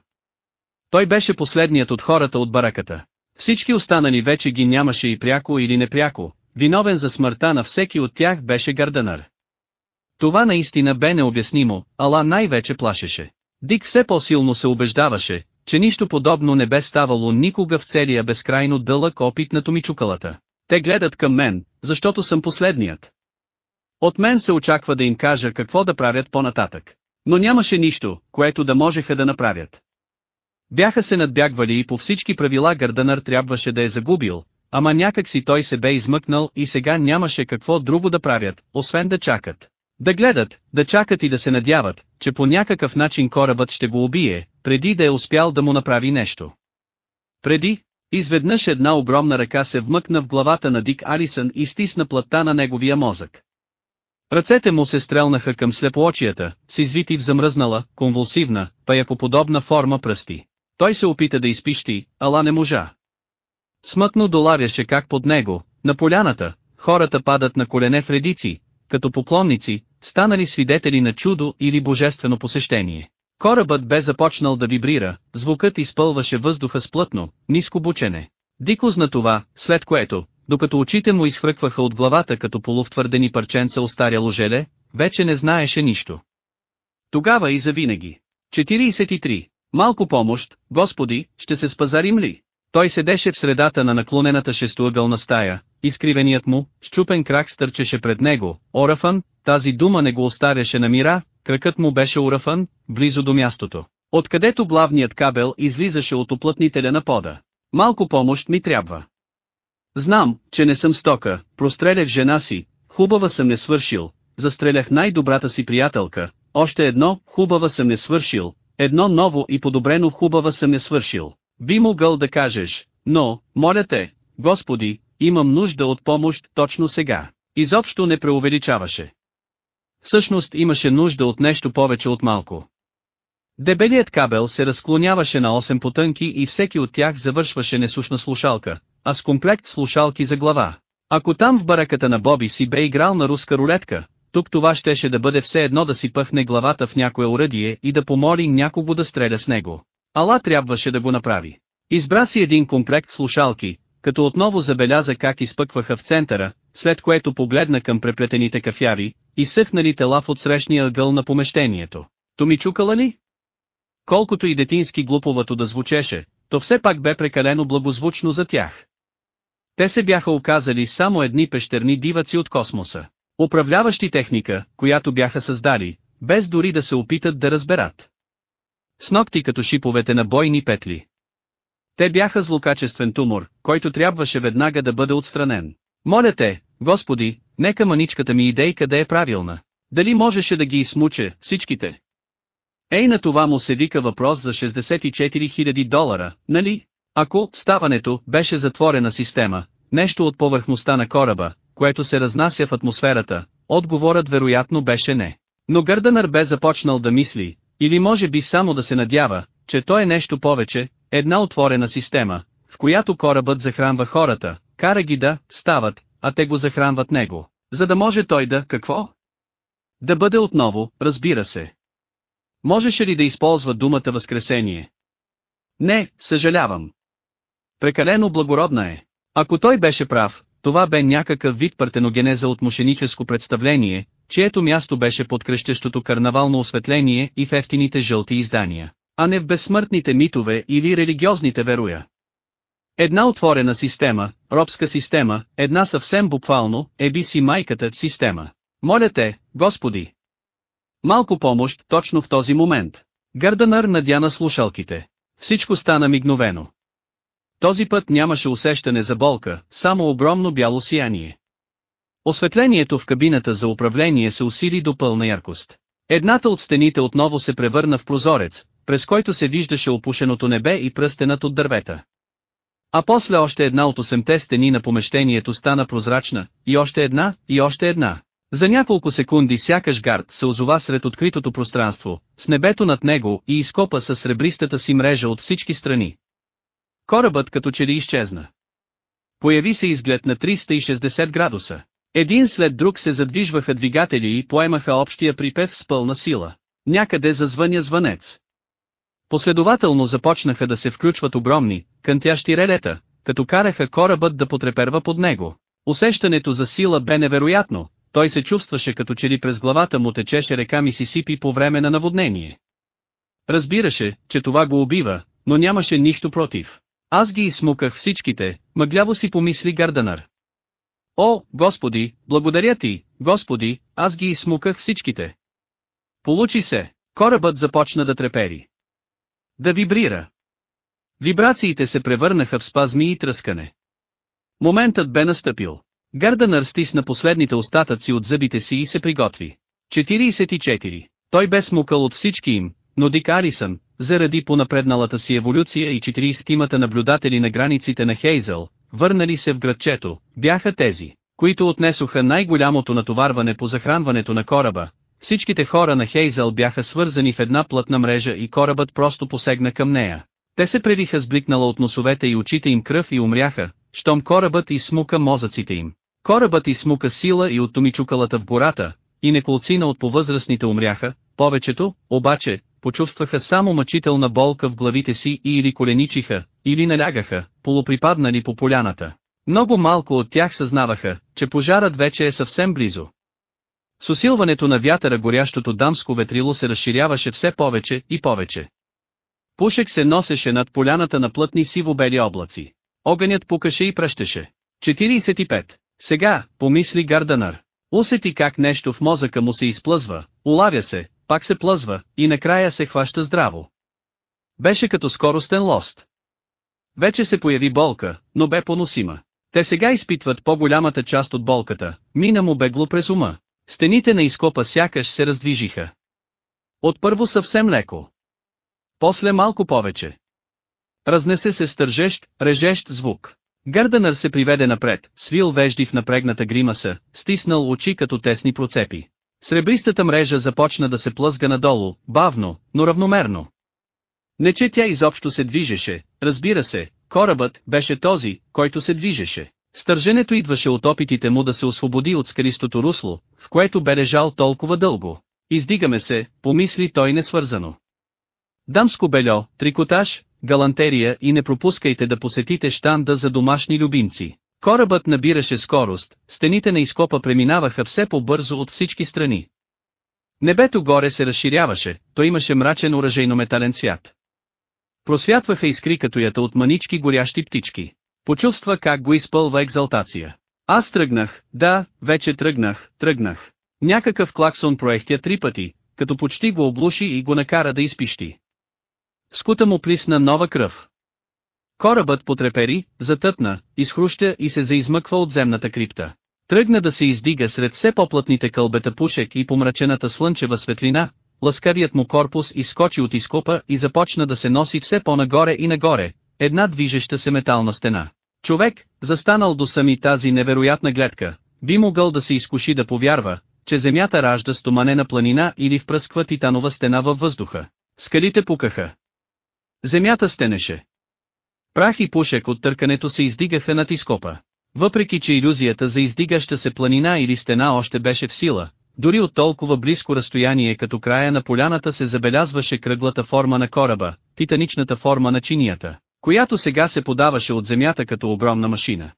Той беше последният от хората от бараката. Всички останали вече ги нямаше и пряко или непряко, виновен за смъртта на всеки от тях беше Гарданър. Това наистина бе необяснимо, ала най-вече плашеше. Дик все по-силно се убеждаваше, че нищо подобно не бе ставало никога в целия безкрайно дълъг опит на Томичукалата. Те гледат към мен, защото съм последният. От мен се очаква да им кажа какво да правят по-нататък. Но нямаше нищо, което да можеха да направят. Бяха се надбягвали и по всички правила Гърдънър трябваше да е загубил, ама някак си той се бе измъкнал и сега нямаше какво друго да правят, освен да чакат. Да гледат, да чакат и да се надяват, че по някакъв начин корабът ще го убие, преди да е успял да му направи нещо. Преди, изведнъж една огромна ръка се вмъкна в главата на Дик Алисън и стисна плътта на неговия мозък. Ръцете му се стрелнаха към слепоочията, с извити в замръзнала, конвулсивна, паякоподобна форма пръсти. Той се опита да изпищи, ала не можа. Смътно доларяше как под него, на поляната, хората падат на колене в редици, като поклонници, станали свидетели на чудо или божествено посещение. Корабът бе започнал да вибрира, звукът изпълваше въздуха с плътно, ниско бучене. Дико зна това, след което, докато очите му изхвъркваха от главата като полувтвърдени парченца остаряло желе, вече не знаеше нищо. Тогава и завинаги. 43. Малко помощ, Господи, ще се спазарим ли? Той седеше в средата на наклонената шестоъгълна стая, изкривеният му, щупен крак стърчеше пред него, Орафан, тази дума не го остаряше на мира, кракът му беше Орафан, близо до мястото, откъдето главният кабел излизаше от оплътнителя на пода. Малко помощ ми трябва. Знам, че не съм стока, прострелях жена си, хубава съм не свършил, застрелях най-добрата си приятелка, още едно, хубава съм не свършил, едно ново и подобрено хубава съм не свършил. Би могъл да кажеш, но, моля те, Господи, имам нужда от помощ точно сега. Изобщо не преувеличаваше. Всъщност имаше нужда от нещо повече от малко. Дебелият кабел се разклоняваше на 8 потънки и всеки от тях завършваше несушна слушалка, а с комплект слушалки за глава. Ако там в бараката на Боби си бе играл на руска рулетка, тук това щеше да бъде все едно да си пъхне главата в някое уръдие и да помоли някого да стреля с него. Ала трябваше да го направи. Избра си един комплект слушалки, като отново забеляза как изпъкваха в центъра, след което погледна към преплетените кафяри, и съхнали тела в отсрещния ъгъл на помещението. То ми чукала ли? Колкото и детински глуповато да звучеше, то все пак бе прекалено благозвучно за тях. Те се бяха оказали само едни пещерни диваци от космоса, управляващи техника, която бяха създали, без дори да се опитат да разберат. С ногти като шиповете на бойни петли. Те бяха злокачествен тумор, който трябваше веднага да бъде отстранен. Моля те, Господи, нека маничката ми идейка да е правилна. Дали можеше да ги измуче, всичките? Ей на това му се вика въпрос за 64 000 долара, нали? Ако ставането беше затворена система, нещо от повърхността на кораба, което се разнася в атмосферата, отговорът вероятно беше не. Но Гърдънър бе започнал да мисли, или може би само да се надява, че то е нещо повече, една отворена система, в която корабът захранва хората, кара ги да стават, а те го захранват него, за да може той да, какво? Да бъде отново, разбира се. Можеше ли да използва думата възкресение? Не, съжалявам. Прекалено благородна е. Ако той беше прав, това бе някакъв вид партеногенеза от мошеническо представление, чието място беше под кръщещото карнавално осветление и в ефтините жълти издания, а не в безсмъртните митове или религиозните веруя. Една отворена система, робска система, една съвсем буквално, еби си майката система. Моля те, Господи! Малко помощ точно в този момент. Гърданър надя на слушалките. Всичко стана мигновено. Този път нямаше усещане за болка, само огромно бяло сияние. Осветлението в кабината за управление се усили до пълна яркост. Едната от стените отново се превърна в прозорец, през който се виждаше опушеното небе и пръстенът от дървета. А после още една от осемте стени на помещението стана прозрачна, и още една, и още една. За няколко секунди сякаш гард се озова сред откритото пространство, с небето над него и изкопа със сребристата си мрежа от всички страни. Корабът като че ли изчезна. Появи се изглед на 360 градуса. Един след друг се задвижваха двигатели и поемаха общия припев с пълна сила. Някъде зазвъня звънец. Последователно започнаха да се включват огромни, кънтящи релета, като караха корабът да потреперва под него. Усещането за сила бе невероятно, той се чувстваше като че ли през главата му течеше река Мисисипи по време на наводнение. Разбираше, че това го убива, но нямаше нищо против. Аз ги изсмуках всичките, мъгляво си помисли Гарданър. О, Господи, благодаря ти, Господи, аз ги изсмуках всичките. Получи се, корабът започна да трепери. Да вибрира. Вибрациите се превърнаха в спазми и тръскане. Моментът бе настъпил. Гарданър стисна последните остатъци от зъбите си и се приготви. 44. Той бе смукал от всички им, но Дик Арисън, заради понапредналата си еволюция и 40-тимата наблюдатели на границите на Хейзъл, върнали се в градчето, бяха тези, които отнесоха най-голямото натоварване по захранването на кораба. Всичките хора на Хейзъл бяха свързани в една плътна мрежа и корабът просто посегна към нея. Те се превиха с бликнала от носовете и очите им кръв и умряха, щом корабът изсмука мозъците им. Корабът изсмука сила и от томичукалата в гората, и неколцина от повъзрастните умряха, повечето, обаче, почувстваха само мъчителна болка в главите си и или коленичиха, или налягаха, полуприпаднали по поляната. Много малко от тях съзнаваха, че пожарът вече е съвсем близо. С усилването на вятъра горящото дамско ветрило се разширяваше все повече и повече. Пушек се носеше над поляната на плътни сиво-бели облаци. Огънят пукаше и пръщеше. 45. Сега, помисли Гарданър. Усети как нещо в мозъка му се изплъзва, улавя се, пак се плъзва, и накрая се хваща здраво. Беше като скоростен лост. Вече се появи болка, но бе поносима. Те сега изпитват по-голямата част от болката, мина му бегло през ума. Стените на изкопа сякаш се раздвижиха. Отпърво съвсем леко. После малко повече. Разнесе се стържещ, режещ звук. Гърдънър се приведе напред, свил вежди в напрегната гримаса, стиснал очи като тесни процепи. Сребристата мрежа започна да се плъзга надолу, бавно, но равномерно. Не че тя изобщо се движеше, разбира се, корабът беше този, който се движеше. Стърженето идваше от опитите му да се освободи от скалистото русло, в което бе лежал толкова дълго. Издигаме се, помисли той несвързано. Дамско бельо, трикотаж, галантерия и не пропускайте да посетите штанда за домашни любимци. Корабът набираше скорост, стените на изкопа преминаваха все по-бързо от всички страни. Небето горе се разширяваше, то имаше мрачен оръжейно-метален цвят. Просвятваха искри като ята от манички горящи птички. Почувства как го изпълва екзалтация. Аз тръгнах, да, вече тръгнах, тръгнах. Някакъв клаксон проехтя три пъти, като почти го облуши и го накара да изпищи. Скута му плисна нова кръв. Корабът потрепери, затътна, изхруща и се заизмъква от земната крипта. Тръгна да се издига сред все по-плътните кълбета пушек и помрачената слънчева светлина, ласкарият му корпус изскочи от изкопа и започна да се носи все по-нагоре и нагоре, една движеща се метална стена. Човек, застанал до сами тази невероятна гледка, би могъл да се изкуши да повярва, че земята ражда стоманена планина или впръсква титанова стена във въздуха. Скалите пукаха. Земята стенеше. Прах и пушек от търкането се издигаха над изкопа. Въпреки че иллюзията за издигаща се планина или стена още беше в сила, дори от толкова близко разстояние като края на поляната се забелязваше кръглата форма на кораба, титаничната форма на чинията, която сега се подаваше от земята като огромна машина.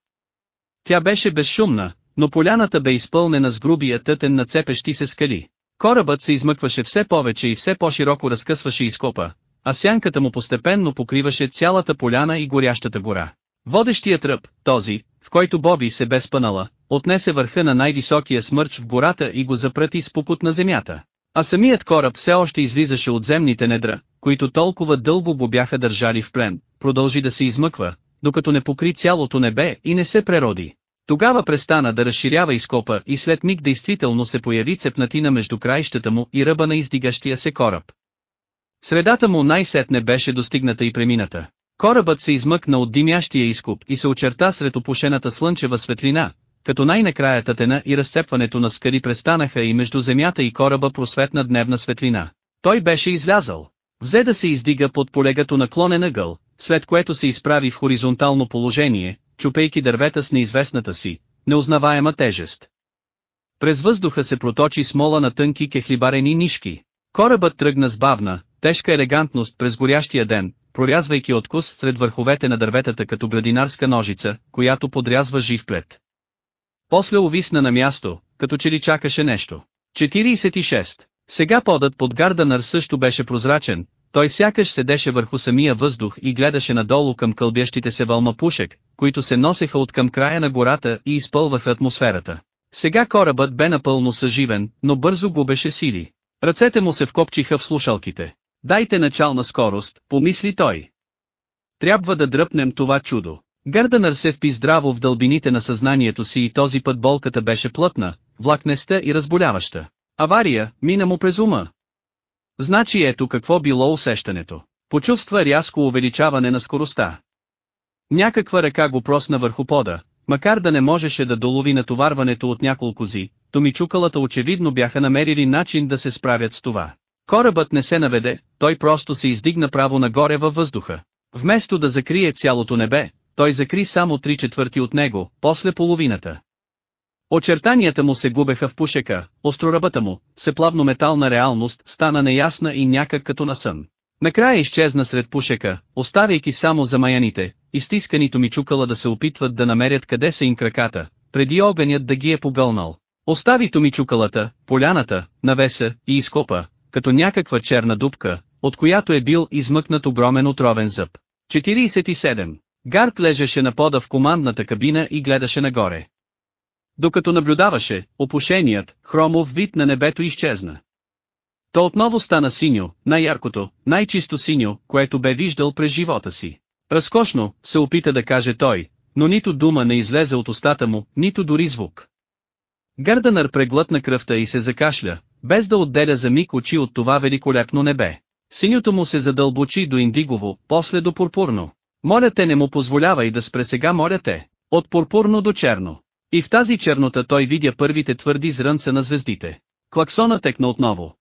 Тя беше безшумна, но поляната бе изпълнена с грубия тътен на цепещи се скали. Корабът се измъкваше все повече и все по-широко разкъсваше изкопа, а сянката му постепенно покриваше цялата поляна и горящата гора. Водещият ръб, този, в който Боби се бе спънала, отнесе върха на най-високия смърч в гората и го запрати с пукот на земята. А самият кораб все още излизаше от земните недра, които толкова дълго го бяха държали в плен, продължи да се измъква, докато не покри цялото небе и не се прероди. Тогава престана да разширява изкопа и след миг действително се появи цепнатина между краищата му и ръба на издигащия се кораб. Средата му най-сетне беше достигната и премината. Корабът се измъкна от димящия изкуп и се очерта сред опушената слънчева светлина, като най-накрая тътена и разцепването на скари престанаха и между земята и кораба просветна дневна светлина. Той беше излязъл. Взе да се издига под полегато наклонен ъгъл, след което се изправи в хоризонтално положение, чупейки дървета с неизвестната си, неузнаваема тежест. През въздуха се проточи смола на тънки кехлибарени нишки. Корабът тръгна с бавна, тежка елегантност през горящия ден, прорязвайки откус сред върховете на дърветата като градинарска ножица, която подрязва жив плет. После увисна на място, като че ли чакаше нещо. 46. Сега подът под Гарданър също беше прозрачен, той сякаш седеше върху самия въздух и гледаше надолу към кълбящите се вълмапушек, които се носеха от към края на гората и изпълваха атмосферата. Сега корабът бе напълно съживен, но бързо губеше сили. Ръцете му се вкопчиха в слушалките. Дайте начална скорост, помисли той. Трябва да дръпнем това чудо. Гърданър се впи здраво в дълбините на съзнанието си и този път болката беше плътна, влакнеста и разболяваща. Авария, мина му през ума. Значи ето какво било усещането. Почувства рязко увеличаване на скоростта. Някаква ръка го просна върху пода, макар да не можеше да долови натоварването от няколко зи, томичукалата очевидно бяха намерили начин да се справят с това. Корабът не се наведе, той просто се издигна право нагоре във въздуха. Вместо да закрие цялото небе, той закри само три четвърти от него, после половината. Очертанията му се губеха в пушека, остроръбата му, се плавно метална реалност, стана неясна и някак като на сън. Накрая изчезна сред пушека, оставяйки само замаяните, изтисканите ми чукала да се опитват да намерят къде са им краката, преди огънят да ги е погълнал. Остави ми чукалата, поляната, навеса и изкопа, като някаква черна дупка, от която е бил измъкнат огромен отровен зъб. 47. Гард лежеше на пода в командната кабина и гледаше нагоре. Докато наблюдаваше, опушеният, хромов вид на небето изчезна. То отново стана синьо, най-яркото, най-чисто синьо, което бе виждал през живота си. Разкошно, се опита да каже той, но нито дума не излезе от устата му, нито дори звук. Гърданър преглътна кръвта и се закашля, без да отделя за миг очи от това великолепно небе. Синьото му се задълбочи до индигово, после до пурпурно. Моля те не му позволява и да спре сега моля те. От пурпурно до черно. И в тази чернота той видя първите твърди зрънца на звездите. Клаксона текна отново.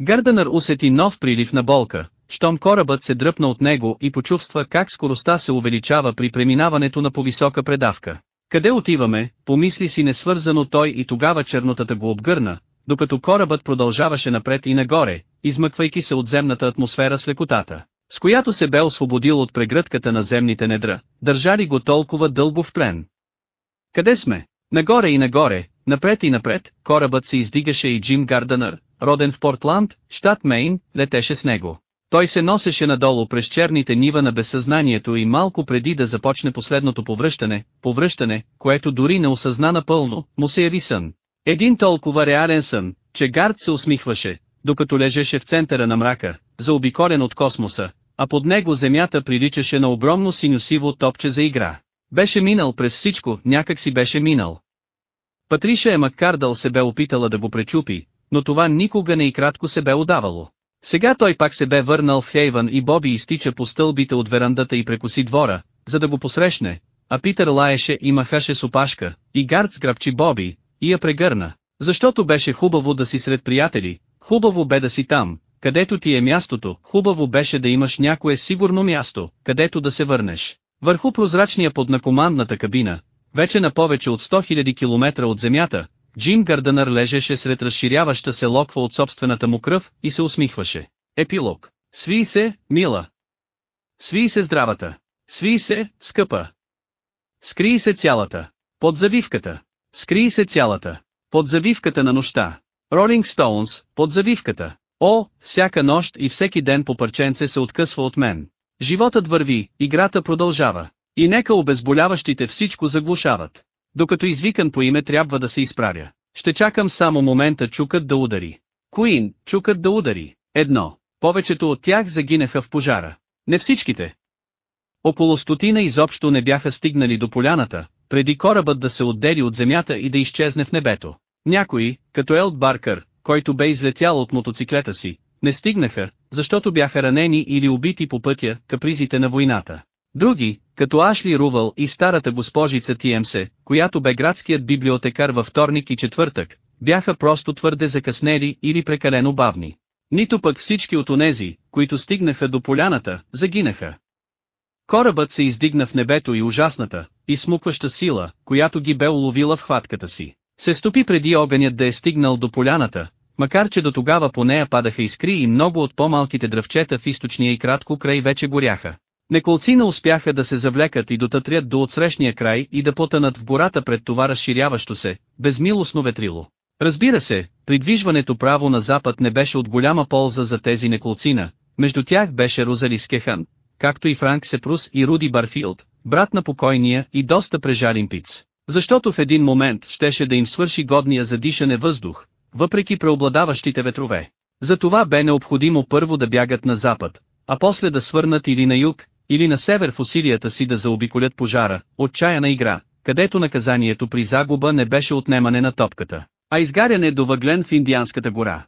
Гърданър усети нов прилив на болка, щом корабът се дръпна от него и почувства как скоростта се увеличава при преминаването на повисока предавка. Къде отиваме, помисли си несвързано той и тогава чернотата го обгърна, докато корабът продължаваше напред и нагоре, измъквайки се от земната атмосфера с лекотата, с която се бе освободил от прегръдката на земните недра, държали го толкова дълго в плен. Къде сме? Нагоре и нагоре, напред и напред, корабът се издигаше и Джим Гарденър, роден в Портланд, щат Мейн, летеше с него. Той се носеше надолу през черните нива на безсъзнанието и малко преди да започне последното повръщане, повръщане, което дори не осъзна напълно, му се яви сън. Един толкова реален сън, че Гард се усмихваше, докато лежеше в центъра на мрака, заобиколен от космоса, а под него земята приличаше на огромно синьосиво топче за игра. Беше минал през всичко, някак си беше минал. Патриша е Маккардъл се бе опитала да го пречупи, но това никога не и кратко се бе удавало. Сега той пак се бе върнал в Хейвън и Боби изтича по стълбите от верандата и прекоси двора, за да го посрещне, а Питър лаеше и махаше с опашка, и Гард сграбчи Боби, и я прегърна, защото беше хубаво да си сред приятели, хубаво бе да си там, където ти е мястото, хубаво беше да имаш някое сигурно място, където да се върнеш. Върху прозрачния под на командната кабина, вече на повече от 100 000 км от земята, Джим Гарденър лежеше сред разширяваща се локва от собствената му кръв и се усмихваше. Епилог. Сви се, мила. Сви се здравата. Сви се, скъпа. Скрий се цялата. Под завивката. Скрий се цялата. Под завивката на нощта. Ролинг Стоунс, под завивката. О, всяка нощ и всеки ден по парченце се откъсва от мен. Животът върви, играта продължава. И нека обезболяващите всичко заглушават. Докато извикан по име трябва да се изправя. Ще чакам само момента чукът да удари. Куин, чукът да удари. Едно. Повечето от тях загинаха в пожара. Не всичките. Около стотина изобщо не бяха стигнали до поляната, преди корабът да се отдели от земята и да изчезне в небето. Някои, като Елд Баркър, който бе излетял от мотоциклета си, не стигнаха, защото бяха ранени или убити по пътя, капризите на войната. Други, като Ашли Рувал и старата госпожица Тиемсе, която бе градският библиотекар във вторник и четвъртък, бяха просто твърде закъснели или прекалено бавни. Нито пък всички от онези, които стигнаха до поляната, загинаха. Корабът се издигна в небето и ужасната, изсмукваща сила, която ги бе уловила в хватката си, се стопи преди огънят да е стигнал до поляната, макар че до тогава по нея падаха искри и много от по-малките дръвчета в източния и кратко край вече горяха. Неколцина успяха да се завлекат и дотътрят до отсрещния край и да потънат в гората пред това разширяващо се, безмилостно ветрило. Разбира се, придвижването право на запад не беше от голяма полза за тези неколцина, между тях беше Розали Скехан, както и Франк Сепрус и Руди Барфилд, брат на покойния и доста прежален пиц. Защото в един момент щеше да им свърши годния за дишане въздух, въпреки преобладаващите ветрове. Затова бе необходимо първо да бягат на запад, а после да свърнат или на юг, или на север в усилията си да заобиколят пожара, отчаяна игра, където наказанието при загуба не беше отнемане на топката, а изгаряне до въглен в Индианската гора.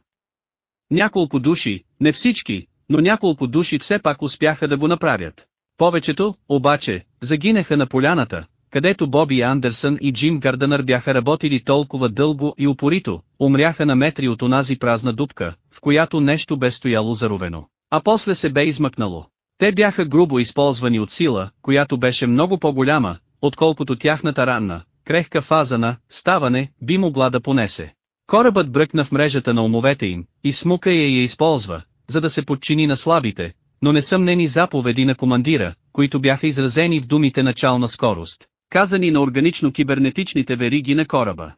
Няколко души, не всички, но няколко души все пак успяха да го направят. Повечето, обаче, загинаха на поляната, където Боби Андерсън и Джим Гарденър бяха работили толкова дълго и упорито, умряха на метри от онази празна дупка, в която нещо бе стояло заровено, а после се бе измъкнало. Те бяха грубо използвани от сила, която беше много по-голяма, отколкото тяхната ранна, крехка фаза на ставане би могла да понесе. Корабът бръкна в мрежата на умовете им, и смука я я използва, за да се подчини на слабите, но несъмнени заповеди на командира, които бяха изразени в думите начална скорост, казани на органично-кибернетичните вериги на кораба.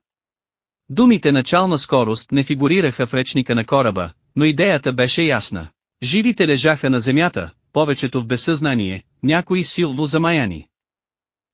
Думите начална скорост не фигурираха в речника на кораба, но идеята беше ясна. Живите лежаха на земята, повечето в безсъзнание, някои силно замаяни.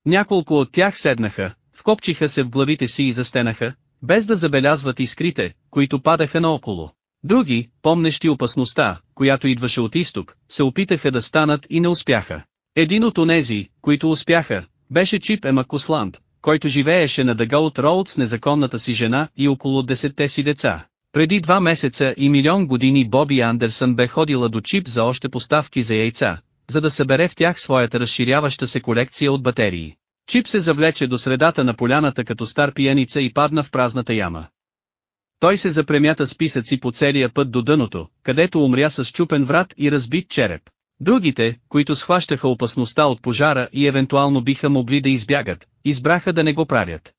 Няколко от тях седнаха, вкопчиха се в главите си и застенаха, без да забелязват искрите, които падаха наоколо. Други, помнещи опасността, която идваше от изток, се опитаха да станат и не успяха. Един от онези, които успяха, беше Чип Емакусланд, който живееше на Дъгаут Роуд с незаконната си жена и около десетте си деца. Преди два месеца и милион години Боби Андерсън бе ходила до Чип за още поставки за яйца, за да събере в тях своята разширяваща се колекция от батерии. Чип се завлече до средата на поляната като стар пияница и падна в празната яма. Той се запремята с писъци по целия път до дъното, където умря с чупен врат и разбит череп. Другите, които схващаха опасността от пожара и евентуално биха могли да избягат, избраха да не го правят.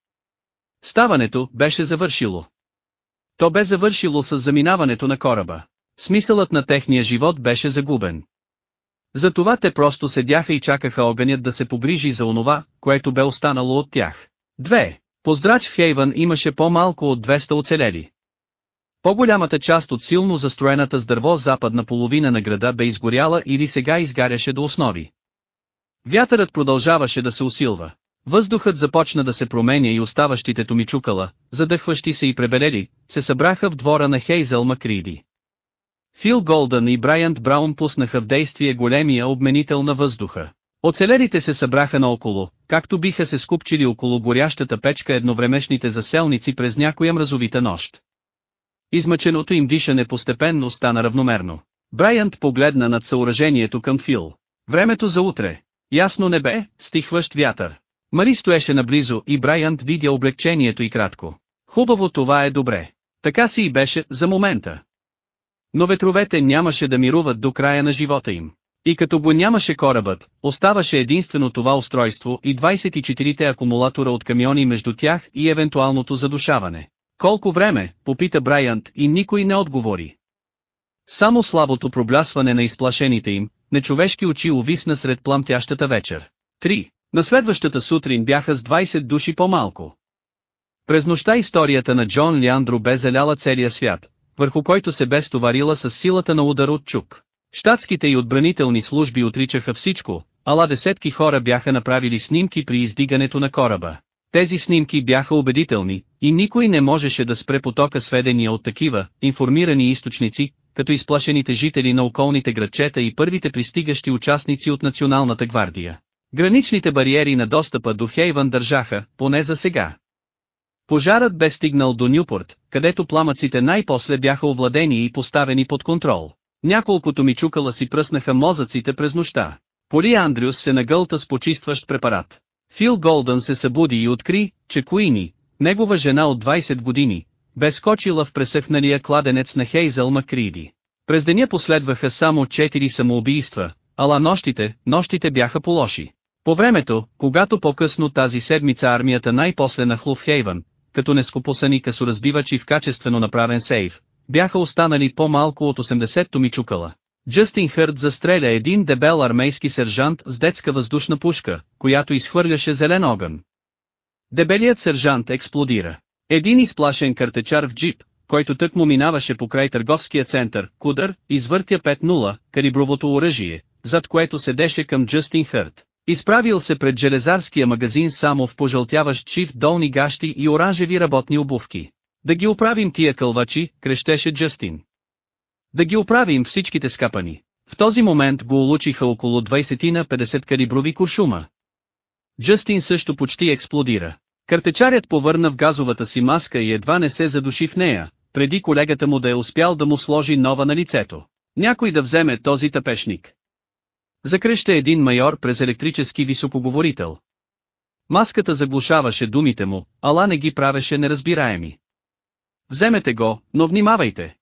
Ставането беше завършило. То бе завършило с заминаването на кораба. Смисълът на техния живот беше загубен. Затова те просто седяха и чакаха огънят да се погрижи за онова, което бе останало от тях. Две. Поздрач в Хейвън имаше по-малко от 200 оцелели. По-голямата част от силно застроената с дърво западна половина на града бе изгоряла или сега изгаряше до основи. Вятърът продължаваше да се усилва. Въздухът започна да се променя и оставащите томичукала, задъхващи се и пребелели, се събраха в двора на Хейзел Макриди. Фил Голдън и Брайант Браун пуснаха в действие големия обменител на въздуха. Оцелелите се събраха наоколо, както биха се скупчили около горящата печка едновремешните заселници през някоя мразовита нощ. Измъченото им дишане постепенно стана равномерно. Брайант погледна над съоръжението към Фил. Времето за утре. Ясно небе, стихващ вятър. Мари стоеше наблизо и Брайант видя облегчението и кратко. Хубаво това е добре. Така си и беше, за момента. Но ветровете нямаше да мируват до края на живота им. И като го нямаше корабът, оставаше единствено това устройство и 24-те акумулатора от камиони между тях и евентуалното задушаване. Колко време, попита Брайант и никой не отговори. Само слабото проблясване на изплашените им, нечовешки очи увисна сред пламтящата вечер. 3. На следващата сутрин бяха с 20 души по-малко. През нощта историята на Джон Леандро бе заляла целия свят, върху който се бе стоварила с силата на удар от чук. Штатските и отбранителни служби отричаха всичко, ала десетки хора бяха направили снимки при издигането на кораба. Тези снимки бяха убедителни, и никой не можеше да спре потока сведения от такива, информирани източници, като изплашените жители на околните градчета и първите пристигащи участници от Националната гвардия. Граничните бариери на достъпа до Хейвън държаха, поне за сега. Пожарът бе стигнал до Нюпорт, където пламъците най-после бяха овладени и поставени под контрол. Няколкото ми чукала си пръснаха мозъците през нощта. Поли Андрюс се нагълта с почистващ препарат. Фил Голдън се събуди и откри, че Куини, негова жена от 20 години, бе скочила в пресъхналия кладенец на Хейзъл Макриди. През деня последваха само 4 самоубийства, ала нощите, нощите бяха по-лоши. По времето, когато по-късно тази седмица армията най-после на Хейвън, като нескопосани късоразбивачи в качествено направен сейф, бяха останали по-малко от 80-то ми чукала. Джастин Хърт застреля един дебел армейски сержант с детска въздушна пушка, която изхвърляше зелен огън. Дебелият сержант експлодира. Един изплашен картечар в джип, който тък му минаваше по край търговския център, Кудър, извъртя 5-0, калибровото оръжие, зад което седеше към Джастин Хърт. Изправил се пред железарския магазин само в пожълтяващ чиф долни гащи и оранжеви работни обувки. Да ги оправим тия кълвачи, крещеше Джастин. Да ги оправим всичките скапани. В този момент го улучиха около 20 на 50 калиброви куршума. Джастин също почти експлодира. Картечарят повърна в газовата си маска и едва не се задуши в нея, преди колегата му да е успял да му сложи нова на лицето. Някой да вземе този тъпешник. Закръща един майор през електрически високоговорител. Маската заглушаваше думите му, ала не ги правеше неразбираеми. Вземете го, но внимавайте.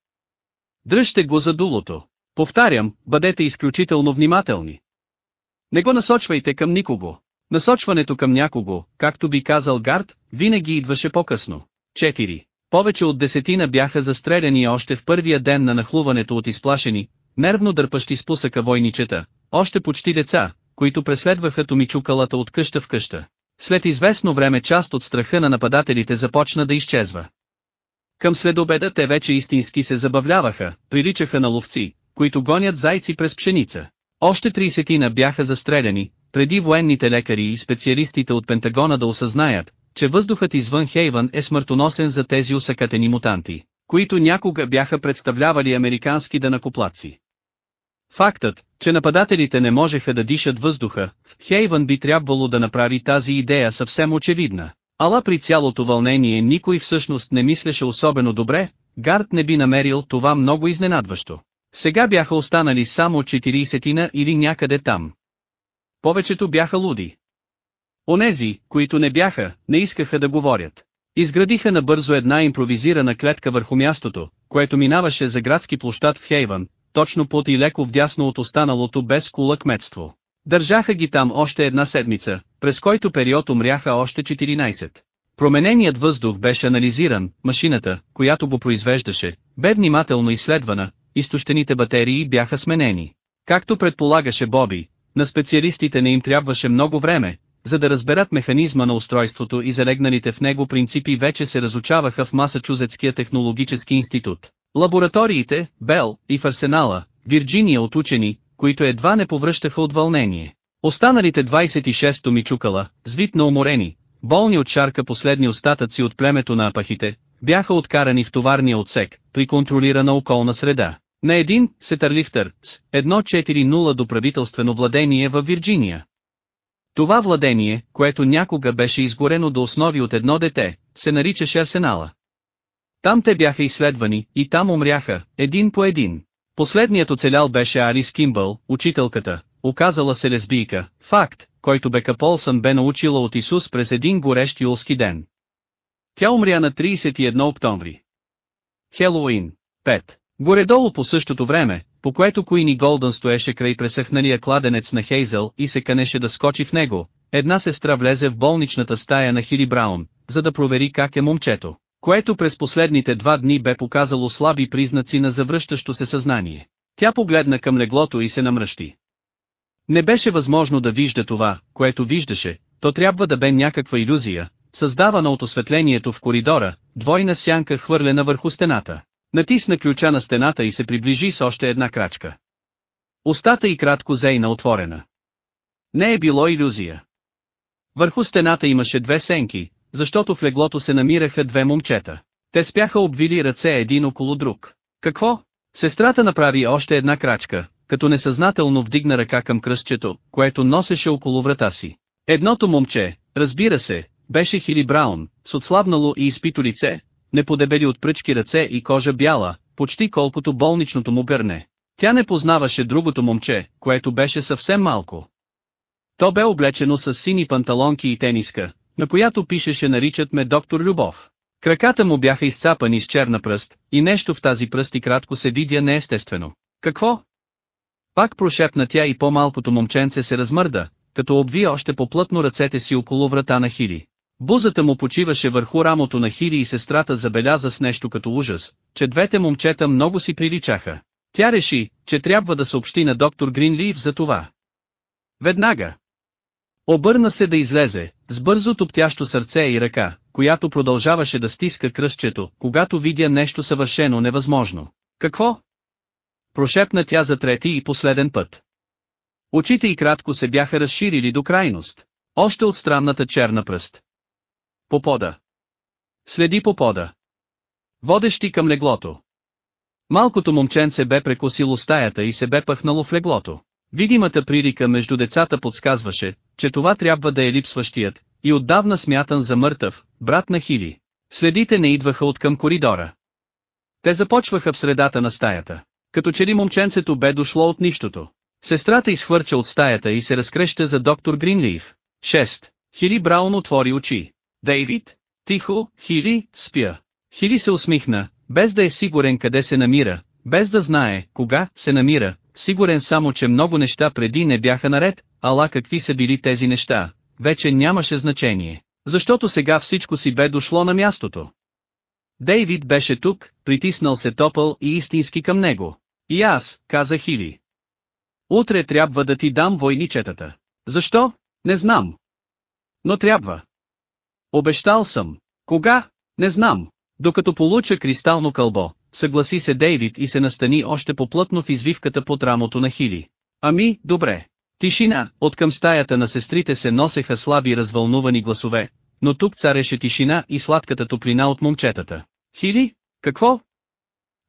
Дръжте го за дулото. Повтарям, бъдете изключително внимателни. Не го насочвайте към никого. Насочването към някого, както би казал Гард, винаги идваше по-късно. 4. Повече от десетина бяха застреляни още в първия ден на нахлуването от изплашени, нервно дърпащи спусъка войничета, още почти деца, които преследваха томичукалата от къща в къща. След известно време част от страха на нападателите започна да изчезва. Към следобеда те вече истински се забавляваха, приличаха на ловци, които гонят зайци през пшеница. Още 30 бяха застреляни, преди военните лекари и специалистите от Пентагона да осъзнаят, че въздухът извън Хейвън е смъртоносен за тези усъкатени мутанти, които някога бяха представлявали американски данакоплаци. Фактът, че нападателите не можеха да дишат въздуха, Хейвън би трябвало да направи тази идея съвсем очевидна. Ала при цялото вълнение никой всъщност не мислеше особено добре, Гард не би намерил това много изненадващо. Сега бяха останали само 40 или някъде там. Повечето бяха луди. Онези, които не бяха, не искаха да говорят. Изградиха набързо една импровизирана клетка върху мястото, което минаваше за градски площад в Хейвън, точно под и леко вдясно от останалото без кула кметство. Държаха ги там още една седмица, през който период умряха още 14. Промененият въздух беше анализиран, машината, която го произвеждаше, бе внимателно изследвана, изтощените батерии бяха сменени. Както предполагаше Боби, на специалистите не им трябваше много време, за да разберат механизма на устройството и залегналите в него принципи вече се разучаваха в Масачузетския технологически институт. Лабораториите, Бел и в Арсенала, Вирджиния от учени, които едва не повръщаха от вълнение. Останалите 26 ми чукала, с вид на уморени, болни от шарка последни остатъци от племето на апахите, бяха откарани в товарния отсек, при контролирана околна среда. На един, Сетърлифтър, с 1.4.0 до правителствено владение във Вирджиния. Това владение, което някога беше изгорено до основи от едно дете, се наричаше Арсенала. Там те бяха изследвани, и там умряха, един по един. Последният оцелял беше Арис Кимбъл, учителката, оказала се лесбийка, факт, който Бека Полсън бе научила от Исус през един горещ юлски ден. Тя умря на 31 октомври. Хелоуин. 5. Горедолу по същото време, по което Куини Голдън стоеше край пресъхналия кладенец на Хейзъл и се канеше да скочи в него, една сестра влезе в болничната стая на Хили Браун, за да провери как е момчето, което през последните два дни бе показало слаби признаци на завръщащо се съзнание. Тя погледна към леглото и се намръщи. Не беше възможно да вижда това, което виждаше, то трябва да бе някаква иллюзия, създавана от осветлението в коридора, двойна сянка хвърлена върху стената. Натисна ключа на стената и се приближи с още една крачка. Остата и кратко зейна отворена. Не е било иллюзия. Върху стената имаше две сенки, защото в леглото се намираха две момчета. Те спяха обвили ръце един около друг. Какво? Сестрата направи още една крачка, като несъзнателно вдигна ръка към кръстчето, което носеше около врата си. Едното момче, разбира се, беше Хили Браун, с отслабнало и изпито лице, неподебели от пръчки ръце и кожа бяла, почти колкото болничното му гърне. Тя не познаваше другото момче, което беше съвсем малко. То бе облечено с сини панталонки и тениска, на която пишеше наричат ме доктор Любов. Краката му бяха изцапани с черна пръст, и нещо в тази пръст и кратко се видя неестествено. Какво? Пак прошепна тя и по-малкото момченце се размърда, като обви още по-плътно ръцете си около врата на Хили. Бузата му почиваше върху рамото на Хили и сестрата забеляза с нещо като ужас, че двете момчета много си приличаха. Тя реши, че трябва да съобщи на доктор Гринлиев за това. Веднага. Обърна се да излезе, с бързо топтящо сърце и ръка, която продължаваше да стиска кръстчето, когато видя нещо съвършено невъзможно. Какво? Прошепна тя за трети и последен път. Очите и кратко се бяха разширили до крайност. Още от странната черна пръст. По пода. Следи по пода. Водещи към леглото. Малкото момченце бе прекосило стаята и се бе пъхнало в леглото. Видимата прилика между децата подсказваше, че това трябва да е липсващият, и отдавна смятан за мъртъв, брат на Хили. Следите не идваха от към коридора. Те започваха в средата на стаята. Като че ли момченцето бе дошло от нищото. Сестрата изхвърча от стаята и се разкреща за доктор Гринлиев. 6. Хили Браун отвори очи. Дейвид? Тихо, Хили, спя. Хили се усмихна, без да е сигурен къде се намира, без да знае, кога се намира, сигурен само че много неща преди не бяха наред, ала какви са били тези неща, вече нямаше значение, защото сега всичко си бе дошло на мястото. Дейвид беше тук, притиснал се топъл и истински към него. И аз, каза Хили. Утре трябва да ти дам войничетата. Защо? Не знам. Но трябва. Обещал съм. Кога? Не знам. Докато получа кристално кълбо, съгласи се Дейвид и се настани още по-плътно в извивката под рамото на Хили. Ами, добре. Тишина, от към стаята на сестрите се носеха слаби развълнувани гласове, но тук цареше тишина и сладката топлина от момчетата. Хили? Какво?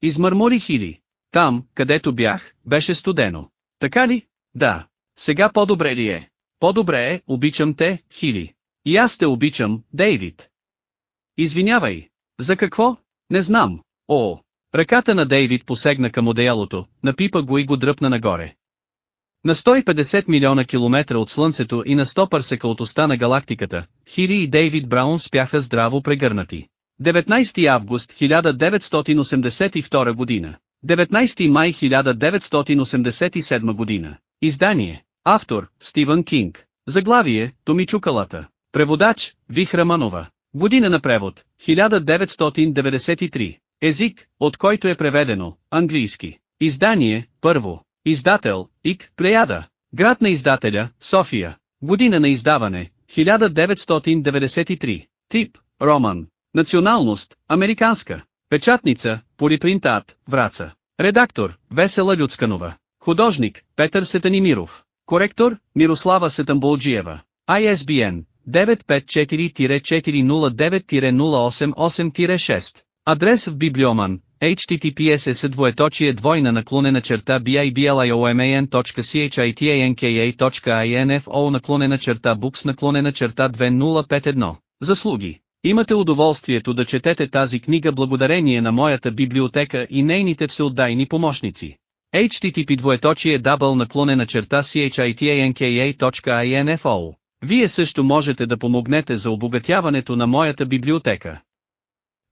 Измърмори Хили. Там, където бях, беше студено. Така ли? Да. Сега по-добре ли е? По-добре е, обичам те, Хили. И аз те обичам, Дейвид. Извинявай. За какво? Не знам. О, ръката на Дейвид посегна към одеялото, напипа го и го дръпна нагоре. На 150 милиона километра от Слънцето и на 100 парсека от оста на галактиката, Хири и Дейвид Браун спяха здраво прегърнати. 19 август 1982 година. 19 май 1987 година. Издание. Автор, Стивън Кинг. Заглавие, Томи Чукалата. Преводач, Вихра Манова. Година на превод, 1993. Език, от който е преведено, английски. Издание, първо. Издател, ИК, Плеяда. Град на издателя, София. Година на издаване, 1993. Тип, роман. Националност, американска. Печатница, Полипринтат, Враца. Редактор, Весела Люцканова. Художник, Петър Сетанимиров. Коректор, Мирослава Сетамболджиева. ISBN 954-409-088-6. Адрес в Библиоман, https двоеточие двойна наклонена черта biblion.chitanka.info наклонена черта books наклонена черта 2051. Заслуги Имате удоволствието да четете тази книга благодарение на моята библиотека и нейните всеотдайни помощници. http двоеточие дабъл наклонена черта chitanka.info Вие също можете да помогнете за обогатяването на моята библиотека.